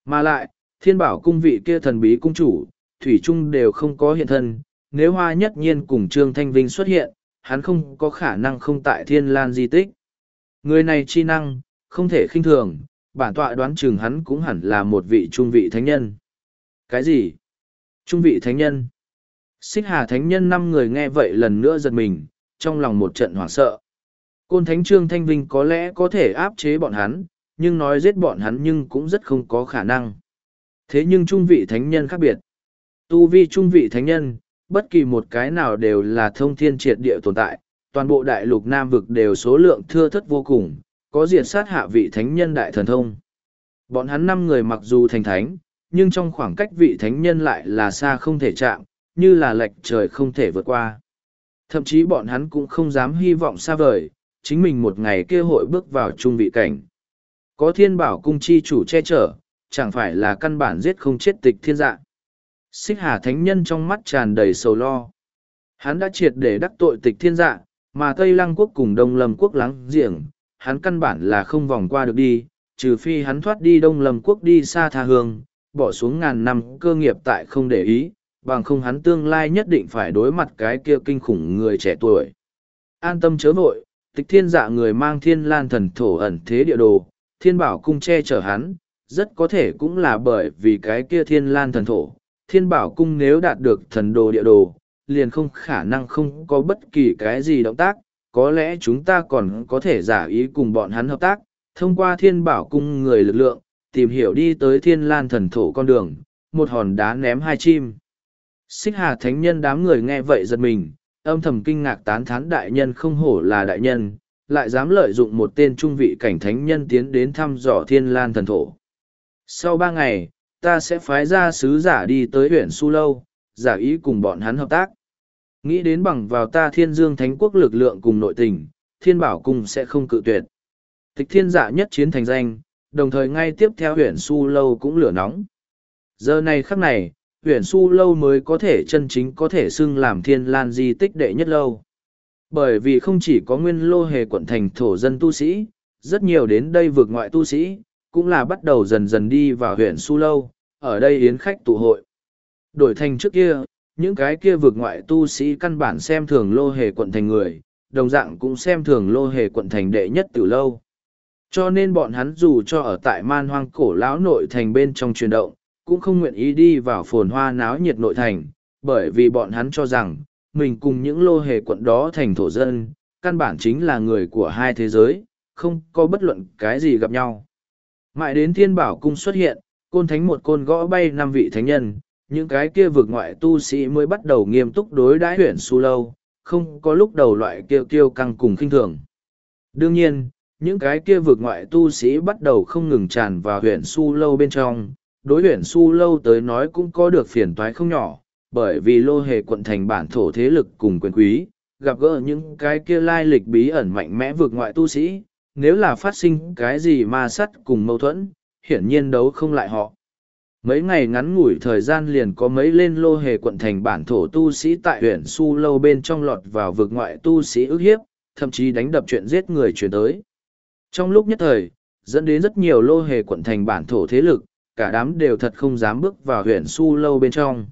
Mà lại, thiên bảo cung vị kia thần bí cung chủ, thủy trung đều không có hiện thân, nếu hoa nhất nhiên cùng Trương Thanh Vinh xuất hiện, hắn không có khả năng không tại thiên lan di tích. Người này chi năng, không thể khinh thường, bản tọa đoán chừng hắn cũng hẳn là một vị trung vị thánh nhân. Cái gì? Trung vị thánh nhân? Xích hà thánh nhân năm người nghe vậy lần nữa giật mình, trong lòng một trận hoảng sợ. Côn thánh trương thanh vinh có lẽ có thể áp chế bọn hắn, nhưng nói giết bọn hắn nhưng cũng rất không có khả năng. Thế nhưng trung vị thánh nhân khác biệt. Tu vi trung vị thánh nhân, bất kỳ một cái nào đều là thông thiên triệt địa tồn tại, toàn bộ đại lục Nam vực đều số lượng thưa thất vô cùng, có diệt sát hạ vị thánh nhân đại thần thông. Bọn hắn năm người mặc dù thành thánh, nhưng trong khoảng cách vị thánh nhân lại là xa không thể chạm, như là lệch trời không thể vượt qua. Thậm chí bọn hắn cũng không dám hy vọng xa vời, chính mình một ngày kia hội bước vào trung vị cảnh. Có thiên bảo cung chi chủ che chở, chẳng phải là căn bản giết không chết tịch thiên dạ. Xích hà thánh nhân trong mắt tràn đầy sầu lo. Hắn đã triệt để đắc tội tịch thiên dạ, mà Tây Lăng quốc cùng Đông Lâm quốc láng giềng, hắn căn bản là không vòng qua được đi, trừ phi hắn thoát đi Đông Lâm quốc đi xa tha hương, bỏ xuống ngàn năm cơ nghiệp tại không để ý, bằng không hắn tương lai nhất định phải đối mặt cái kia kinh khủng người trẻ tuổi. An tâm chớ vội, tịch thiên dạ người mang thiên lan thần thổ ẩn thế địa đồ, thiên bảo cung che chở hắn, rất có thể cũng là bởi vì cái kia thiên lan thần thổ. Thiên bảo cung nếu đạt được thần đồ địa đồ, liền không khả năng không có bất kỳ cái gì động tác, có lẽ chúng ta còn có thể giả ý cùng bọn hắn hợp tác, thông qua thiên bảo cung người lực lượng, tìm hiểu đi tới thiên lan thần thổ con đường, một hòn đá ném hai chim. Xích hà thánh nhân đám người nghe vậy giật mình, âm thầm kinh ngạc tán thán đại nhân không hổ là đại nhân, lại dám lợi dụng một tên trung vị cảnh thánh nhân tiến đến thăm dò thiên lan thần thổ. Sau ba ngày, ta sẽ phái ra sứ giả đi tới huyện Su Lâu, giả ý cùng bọn hắn hợp tác. Nghĩ đến bằng vào ta thiên dương thánh quốc lực lượng cùng nội tình, thiên bảo cung sẽ không cự tuyệt. Tịch thiên giả nhất chiến thành danh, đồng thời ngay tiếp theo huyện su lâu cũng lửa nóng giờ này khắc này huyện su lâu mới có thể chân chính có thể xưng làm thiên lan di tích đệ nhất lâu bởi vì không chỉ có nguyên lô hề quận thành thổ dân tu sĩ, rất nhiều đến đây vượt ngoại tu sĩ, cũng là bắt đầu dần dần đi vào huyện su lâu, ở đây yến khách tụ hội. Đổi thành trước kia, những cái kia vượt ngoại tu sĩ căn bản xem thường lô hề quận thành người, đồng dạng cũng xem thường lô hề quận thành đệ nhất từ lâu. Cho nên bọn hắn dù cho ở tại man hoang cổ lão nội thành bên trong truyền động, cũng không nguyện ý đi vào phồn hoa náo nhiệt nội thành, bởi vì bọn hắn cho rằng mình cùng những lô hề quận đó thành thổ dân, căn bản chính là người của hai thế giới, không có bất luận cái gì gặp nhau. Mãi đến thiên bảo cung xuất hiện, côn thánh một côn gõ bay năm vị thánh nhân, những cái kia vượt ngoại tu sĩ mới bắt đầu nghiêm túc đối đãi huyện su lâu, không có lúc đầu loại kêu kêu căng cùng khinh thường. Đương nhiên, những cái kia vượt ngoại tu sĩ bắt đầu không ngừng tràn vào huyện su lâu bên trong, đối huyện su lâu tới nói cũng có được phiền toái không nhỏ bởi vì lô hề quận thành bản thổ thế lực cùng quyền quý, gặp gỡ những cái kia lai lịch bí ẩn mạnh mẽ vượt ngoại tu sĩ, nếu là phát sinh cái gì ma sắt cùng mâu thuẫn, hiển nhiên đấu không lại họ. Mấy ngày ngắn ngủi thời gian liền có mấy lên lô hề quận thành bản thổ tu sĩ tại huyện su lâu bên trong lọt vào vực ngoại tu sĩ ức hiếp, thậm chí đánh đập chuyện giết người chuyển tới. Trong lúc nhất thời, dẫn đến rất nhiều lô hề quận thành bản thổ thế lực, cả đám đều thật không dám bước vào huyện su lâu bên trong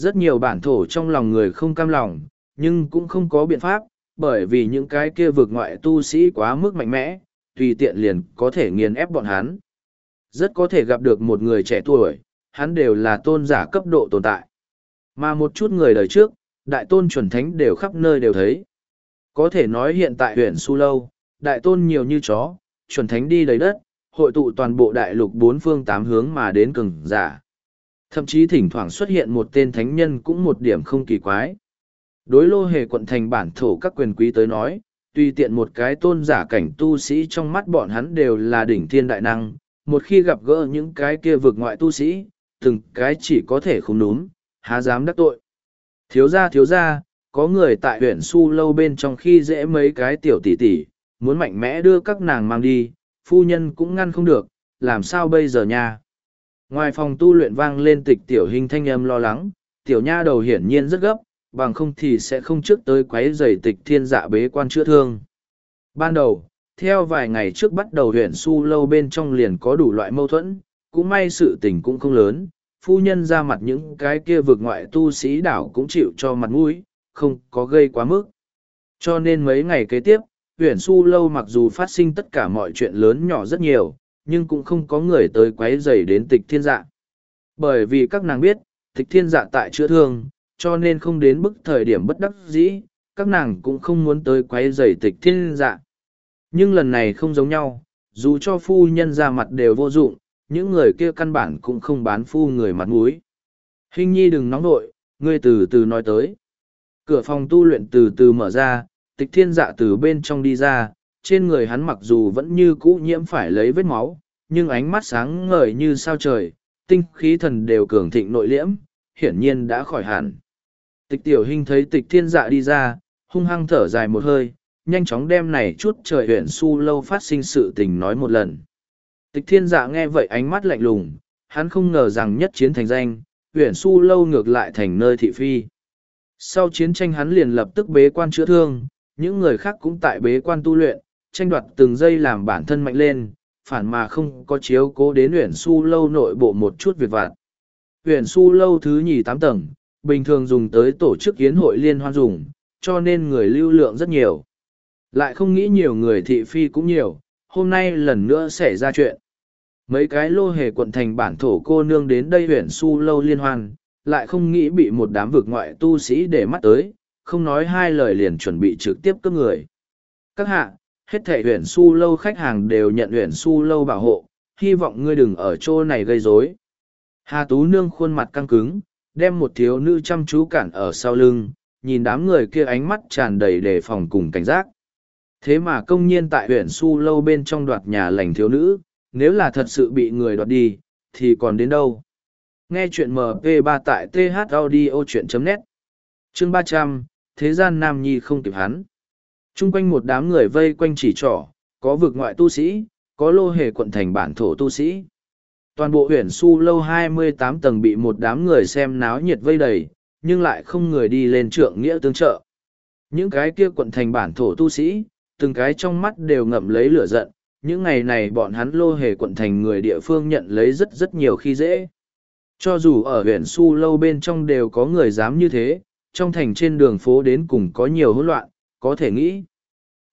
rất nhiều bản thổ trong lòng người không cam lòng nhưng cũng không có biện pháp bởi vì những cái kia vượt ngoại tu sĩ quá mức mạnh mẽ tùy tiện liền có thể nghiền ép bọn hắn rất có thể gặp được một người trẻ tuổi, hắn đều là tôn giả cấp độ tồn tại. Mà một chút người đời trước, đại tôn chuẩn thánh đều khắp nơi đều thấy. Có thể nói hiện tại huyện Su Lâu, đại tôn nhiều như chó, chuẩn thánh đi đầy đất, hội tụ toàn bộ đại lục bốn phương tám hướng mà đến cường giả. Thậm chí thỉnh thoảng xuất hiện một tên thánh nhân cũng một điểm không kỳ quái. Đối lô hề quận thành bản thổ các quyền quý tới nói, tùy tiện một cái tôn giả cảnh tu sĩ trong mắt bọn hắn đều là đỉnh thiên đại năng, một khi gặp gỡ những cái kia vực ngoại tu sĩ, từng cái chỉ có thể không núm, há dám đắc tội. Thiếu gia thiếu gia có người tại huyện su lâu bên trong khi dễ mấy cái tiểu tỷ tỷ, muốn mạnh mẽ đưa các nàng mang đi, phu nhân cũng ngăn không được, làm sao bây giờ nha. Ngoài phòng tu luyện vang lên tịch tiểu hình thanh âm lo lắng, tiểu nha đầu hiển nhiên rất gấp, bằng không thì sẽ không trước tới quấy giày tịch thiên dạ bế quan chữa thương. Ban đầu, theo vài ngày trước bắt đầu huyện su lâu bên trong liền có đủ loại mâu thuẫn cũng may sự tình cũng không lớn phu nhân ra mặt những cái kia vượt ngoại tu sĩ đảo cũng chịu cho mặt mũi không có gây quá mức cho nên mấy ngày kế tiếp huyện su lâu mặc dù phát sinh tất cả mọi chuyện lớn nhỏ rất nhiều nhưng cũng không có người tới quấy dày đến tịch thiên dạ bởi vì các nàng biết tịch thiên dạ tại chữa thương cho nên không đến bức thời điểm bất đắc dĩ các nàng cũng không muốn tới quấy dày tịch thiên dạ nhưng lần này không giống nhau, dù cho phu nhân ra mặt đều vô dụng, những người kia căn bản cũng không bán phu người mặt mũi. Hình nhi đừng nóng nội, ngươi từ từ nói tới. Cửa phòng tu luyện từ từ mở ra, tịch thiên dạ từ bên trong đi ra, trên người hắn mặc dù vẫn như cũ nhiễm phải lấy vết máu, nhưng ánh mắt sáng ngời như sao trời, tinh khí thần đều cường thịnh nội liễm, hiển nhiên đã khỏi hẳn. Tịch tiểu hình thấy tịch thiên dạ đi ra, hung hăng thở dài một hơi, nhanh chóng đem này chút trời huyện su lâu phát sinh sự tình nói một lần. Tịch thiên dạ nghe vậy ánh mắt lạnh lùng, hắn không ngờ rằng nhất chiến thành danh, huyện su lâu ngược lại thành nơi thị phi. Sau chiến tranh hắn liền lập tức bế quan chữa thương, những người khác cũng tại bế quan tu luyện, tranh đoạt từng giây làm bản thân mạnh lên, phản mà không có chiếu cố đến huyện su lâu nội bộ một chút việc vặt. Huyện su lâu thứ nhì tám tầng, bình thường dùng tới tổ chức yến hội liên hoan dùng, cho nên người lưu lượng rất nhiều. Lại không nghĩ nhiều người thị phi cũng nhiều, hôm nay lần nữa xảy ra chuyện. Mấy cái lô hề quận thành bản thổ cô nương đến đây huyện su lâu liên hoan, lại không nghĩ bị một đám vực ngoại tu sĩ để mắt tới, không nói hai lời liền chuẩn bị trực tiếp cướp người. Các hạ, hết thể huyện su lâu khách hàng đều nhận huyện su lâu bảo hộ, hy vọng ngươi đừng ở chỗ này gây rối. Hà Tú Nương khuôn mặt căng cứng, đem một thiếu nữ chăm chú cản ở sau lưng, nhìn đám người kia ánh mắt tràn đầy đề phòng cùng cảnh giác. Thế mà công nhiên tại huyện su lâu bên trong đoạt nhà lành thiếu nữ nếu là thật sự bị người đoạt đi thì còn đến đâu? Nghe chuyện mp 3 tại th audio chuyện net. Chương ba trăm thế gian nam nhi không kịp hắn chung quanh một đám người vây quanh chỉ trỏ có vực ngoại tu sĩ có lô hề quận thành bản thổ tu sĩ. Toàn bộ huyện su lâu hai mươi tám tầng bị một đám người xem náo nhiệt vây đầy, nhưng lại không người đi lên trượng nghĩa tương trợ. Những cái kia quận thành bản thổ tu sĩ, từng cái trong mắt đều ngậm lấy lửa giận, những ngày này bọn hắn lô hề quận thành người địa phương nhận lấy rất rất nhiều khi dễ. Cho dù ở huyện Su lâu bên trong đều có người dám như thế, trong thành trên đường phố đến cùng có nhiều hỗn loạn, có thể nghĩ.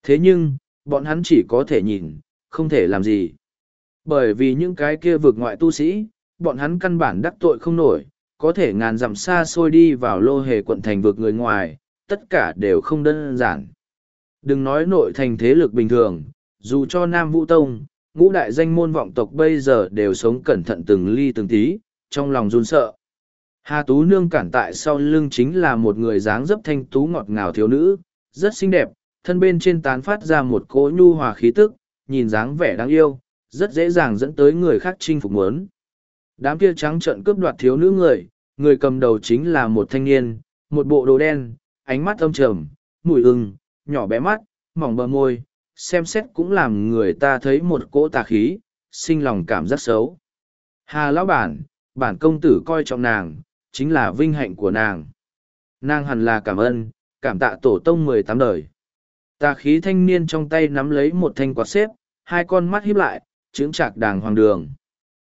Thế nhưng, bọn hắn chỉ có thể nhìn, không thể làm gì. Bởi vì những cái kia vượt ngoại tu sĩ, bọn hắn căn bản đắc tội không nổi, có thể ngàn dặm xa xôi đi vào lô hề quận thành vượt người ngoài, tất cả đều không đơn giản. Đừng nói nội thành thế lực bình thường, dù cho Nam Vũ Tông, ngũ đại danh môn vọng tộc bây giờ đều sống cẩn thận từng ly từng tí, trong lòng run sợ. Hà Tú Nương cản tại sau lưng chính là một người dáng dấp thanh tú ngọt ngào thiếu nữ, rất xinh đẹp, thân bên trên tán phát ra một cỗ nhu hòa khí tức, nhìn dáng vẻ đáng yêu, rất dễ dàng dẫn tới người khác chinh phục muốn. Đám kia trắng trợn cướp đoạt thiếu nữ người, người cầm đầu chính là một thanh niên, một bộ đồ đen, ánh mắt âm trầm, mùi ưng, nhỏ bé mắt, mỏng bờ môi, xem xét cũng làm người ta thấy một cỗ tà khí, sinh lòng cảm giác xấu. Hà lão bản, bản công tử coi trọng nàng, chính là vinh hạnh của nàng. Nàng hẳn là cảm ơn, cảm tạ tổ tông mười tám đời. Tà khí thanh niên trong tay nắm lấy một thanh quạt xếp, hai con mắt híp lại, chứng chạc đàng hoàng đường.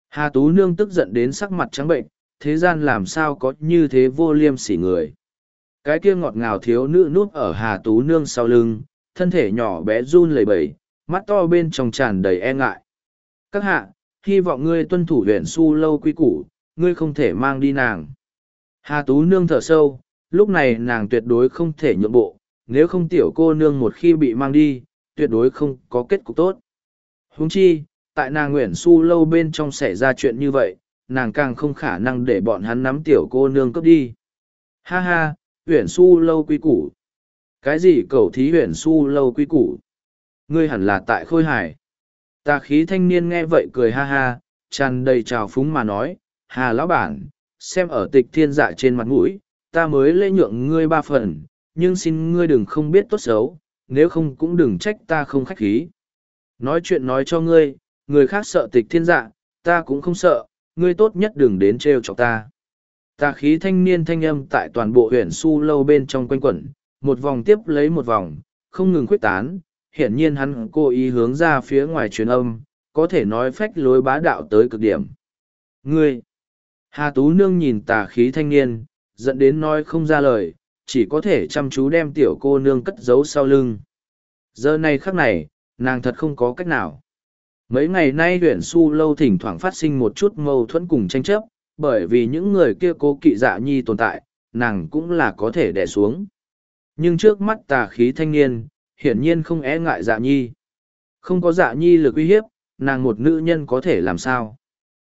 Hà Tú Nương tức giận đến sắc mặt trắng bệnh, thế gian làm sao có như thế vô liêm sỉ người. Cái kia ngọt ngào thiếu nữ núp ở Hà Tú Nương sau lưng, thân thể nhỏ bé run lẩy bẩy, mắt to bên trong tràn đầy e ngại. Các hạ, hy vọng ngươi tuân thủ huyện su lâu quy củ, ngươi không thể mang đi nàng. Hà Tú Nương thở sâu, lúc này nàng tuyệt đối không thể nhượng bộ, nếu không tiểu cô nương một khi bị mang đi, tuyệt đối không có kết cục tốt. Huống chi, tại nàng Nguyễn Su lâu bên trong xảy ra chuyện như vậy, nàng càng không khả năng để bọn hắn nắm tiểu cô nương cướp đi. Ha ha, Nguyễn Su lâu quý củ. Cái gì cầu thí Nguyễn Su lâu quý củ? Ngươi hẳn là tại khôi hải. Tà khí thanh niên nghe vậy cười ha ha, tràn đầy trào phúng mà nói, hà lão bản, xem ở tịch thiên dạ trên mặt mũi, ta mới lễ nhượng ngươi ba phần, nhưng xin ngươi đừng không biết tốt xấu, nếu không cũng đừng trách ta không khách khí. Nói chuyện nói cho ngươi, người khác sợ tịch thiên dạ, ta cũng không sợ, ngươi tốt nhất đừng đến trêu chọc ta. Tà khí thanh niên thanh âm tại toàn bộ huyện su lâu bên trong quanh quẩn, một vòng tiếp lấy một vòng, không ngừng khuyết tán, hiển nhiên hắn cố ý hướng ra phía ngoài truyền âm, có thể nói phách lối bá đạo tới cực điểm. Ngươi! Hà Tú Nương nhìn tà khí thanh niên, dẫn đến nói không ra lời, chỉ có thể chăm chú đem tiểu cô nương cất giấu sau lưng. Giờ này khắc này, nàng thật không có cách nào. Mấy ngày nay huyện su lâu thỉnh thoảng phát sinh một chút mâu thuẫn cùng tranh chấp, bởi vì những người kia cố kỵ dạ nhi tồn tại, nàng cũng là có thể đè xuống. Nhưng trước mắt tà khí thanh niên, hiển nhiên không e ngại dạ nhi. Không có dạ nhi lực uy hiếp, nàng một nữ nhân có thể làm sao.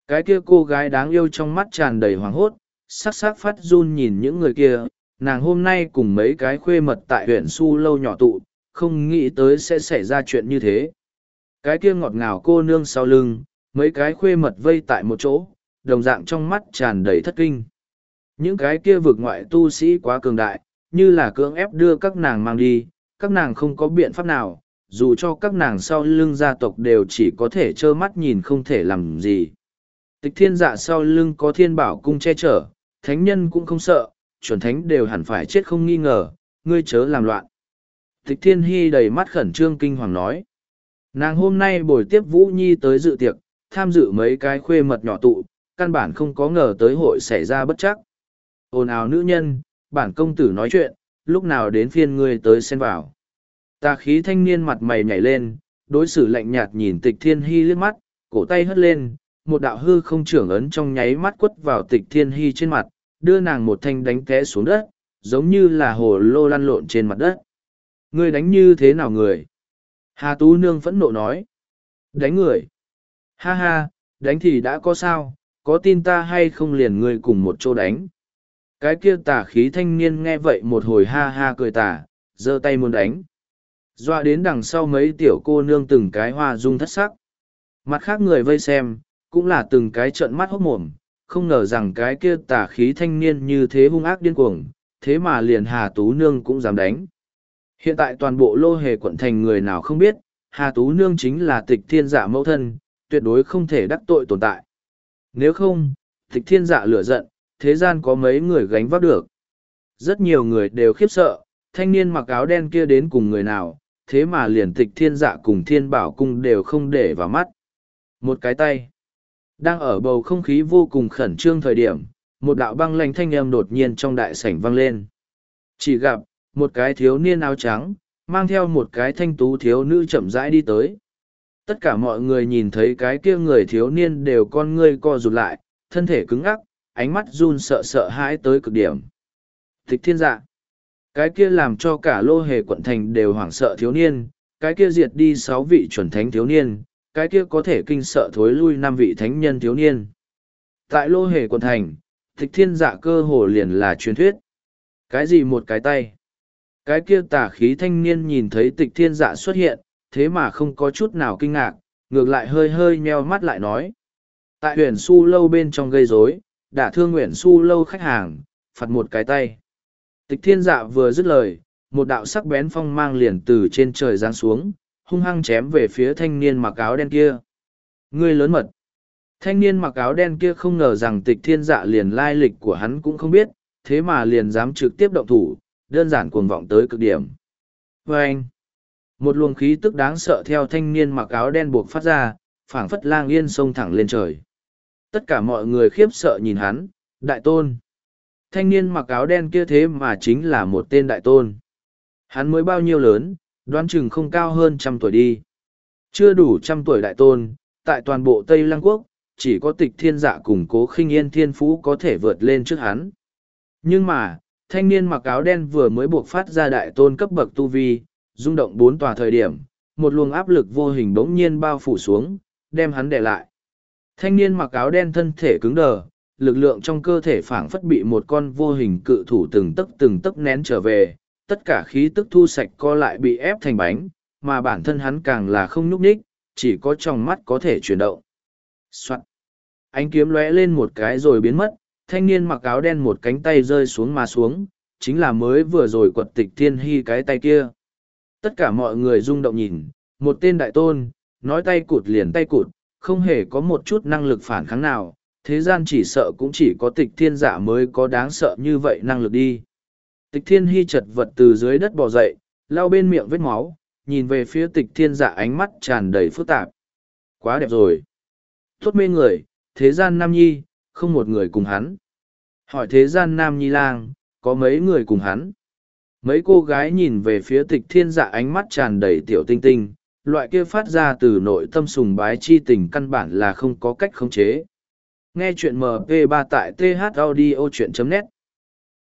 Cái kia cô gái đáng yêu trong mắt tràn đầy hoàng hốt, sắc sắc phát run nhìn những người kia, nàng hôm nay cùng mấy cái khuê mật tại huyện su lâu nhỏ tụ, không nghĩ tới sẽ xảy ra chuyện như thế. Cái kia ngọt ngào cô nương sau lưng, mấy cái khuê mật vây tại một chỗ, đồng dạng trong mắt tràn đầy thất kinh. Những cái kia vực ngoại tu sĩ quá cường đại, như là cưỡng ép đưa các nàng mang đi, các nàng không có biện pháp nào, dù cho các nàng sau lưng gia tộc đều chỉ có thể trơ mắt nhìn không thể làm gì. Tịch thiên dạ sau lưng có thiên bảo cung che chở, thánh nhân cũng không sợ, chuẩn thánh đều hẳn phải chết không nghi ngờ, ngươi chớ làm loạn. Tịch thiên hy đầy mắt khẩn trương kinh hoàng nói. Nàng hôm nay buổi tiếp Vũ Nhi tới dự tiệc, tham dự mấy cái khuê mật nhỏ tụ, căn bản không có ngờ tới hội xảy ra bất chắc. Ồn ào nữ nhân, bản công tử nói chuyện, lúc nào đến phiên ngươi tới xen vào. Tà khí thanh niên mặt mày nhảy lên, đối xử lạnh nhạt nhìn tịch thiên hy liếc mắt, cổ tay hất lên, một đạo hư không trưởng ấn trong nháy mắt quất vào tịch thiên hy trên mặt, đưa nàng một thanh đánh té xuống đất, giống như là hồ lô lăn lộn trên mặt đất. Ngươi đánh như thế nào người? Hà Tú Nương phẫn nộ nói. Đánh người. Ha ha, đánh thì đã có sao, có tin ta hay không liền ngươi cùng một chỗ đánh. Cái kia tà khí thanh niên nghe vậy một hồi ha ha cười tà, giơ tay muốn đánh. Doa đến đằng sau mấy tiểu cô nương từng cái hoa dung thất sắc. Mặt khác người vây xem, cũng là từng cái trợn mắt hốt mồm, không ngờ rằng cái kia tà khí thanh niên như thế hung ác điên cuồng, thế mà liền Hà Tú Nương cũng dám đánh. Hiện tại toàn bộ lô hề quận thành người nào không biết, Hà Tú Nương chính là tịch thiên giả mẫu thân, tuyệt đối không thể đắc tội tồn tại. Nếu không, tịch thiên giả lửa giận, thế gian có mấy người gánh vác được. Rất nhiều người đều khiếp sợ, thanh niên mặc áo đen kia đến cùng người nào, thế mà liền tịch thiên dạ cùng thiên bảo cung đều không để vào mắt. Một cái tay. Đang ở bầu không khí vô cùng khẩn trương thời điểm, một đạo băng lanh thanh âm đột nhiên trong đại sảnh vang lên. Chỉ gặp, một cái thiếu niên áo trắng, mang theo một cái thanh tú thiếu nữ chậm rãi đi tới. Tất cả mọi người nhìn thấy cái kia người thiếu niên đều con ngươi co rụt lại, thân thể cứng ngắc, ánh mắt run sợ sợ hãi tới cực điểm. Tịch thiên dạ. Cái kia làm cho cả lô hề quận thành đều hoảng sợ thiếu niên, cái kia diệt đi sáu vị chuẩn thánh thiếu niên, cái kia có thể kinh sợ thối lui năm vị thánh nhân thiếu niên. Tại lô hề Quần thành, tịch thiên dạ cơ hồ liền là truyền thuyết. Cái gì một cái tay? Cái kia tả khí thanh niên nhìn thấy tịch thiên dạ xuất hiện, thế mà không có chút nào kinh ngạc, ngược lại hơi hơi nheo mắt lại nói. Tại huyền su lâu bên trong gây rối, đã thương nguyện su lâu khách hàng, phạt một cái tay. Tịch thiên dạ vừa dứt lời, một đạo sắc bén phong mang liền từ trên trời giáng xuống, hung hăng chém về phía thanh niên mặc áo đen kia. Ngươi lớn mật. Thanh niên mặc áo đen kia không ngờ rằng tịch thiên dạ liền lai lịch của hắn cũng không biết, thế mà liền dám trực tiếp động thủ, đơn giản cuồng vọng tới cực điểm. Và anh, một luồng khí tức đáng sợ theo thanh niên mặc áo đen buộc phát ra, phảng phất lang yên sông thẳng lên trời. Tất cả mọi người khiếp sợ nhìn hắn, đại tôn. Thanh niên mặc áo đen kia thế mà chính là một tên đại tôn. Hắn mới bao nhiêu lớn, đoán chừng không cao hơn trăm tuổi đi. Chưa đủ trăm tuổi đại tôn, tại toàn bộ Tây Lăng Quốc, chỉ có tịch thiên dạ cùng cố khinh yên thiên phú có thể vượt lên trước hắn. Nhưng mà, thanh niên mặc áo đen vừa mới buộc phát ra đại tôn cấp bậc tu vi, rung động bốn tòa thời điểm, một luồng áp lực vô hình bỗng nhiên bao phủ xuống, đem hắn để lại. Thanh niên mặc áo đen thân thể cứng đờ, lực lượng trong cơ thể phảng phất bị một con vô hình cự thủ từng tấc từng tấc nén trở về, tất cả khí tức thu sạch co lại bị ép thành bánh, mà bản thân hắn càng là không nhúc nhích, chỉ có trong mắt có thể chuyển động. Soạn. Ánh kiếm lóe lên một cái rồi biến mất, thanh niên mặc áo đen một cánh tay rơi xuống mà xuống, chính là mới vừa rồi quật tịch thiên hy cái tay kia. Tất cả mọi người rung động nhìn, một tên đại tôn, nói tay cụt liền tay cụt, không hề có một chút năng lực phản kháng nào, thế gian chỉ sợ cũng chỉ có tịch thiên giả mới có đáng sợ như vậy năng lực đi. Tịch thiên hy chật vật từ dưới đất bò dậy, lau bên miệng vết máu, nhìn về phía tịch thiên Dạ ánh mắt tràn đầy phức tạp. Quá đẹp rồi. Tốt mê người, thế gian nam nhi, không một người cùng hắn. Hỏi thế gian nam nhi lang, có mấy người cùng hắn? Mấy cô gái nhìn về phía tịch thiên dạ ánh mắt tràn đầy tiểu tinh tinh, loại kia phát ra từ nội tâm sùng bái chi tình căn bản là không có cách khống chế. Nghe chuyện MP3 tại thaudio.net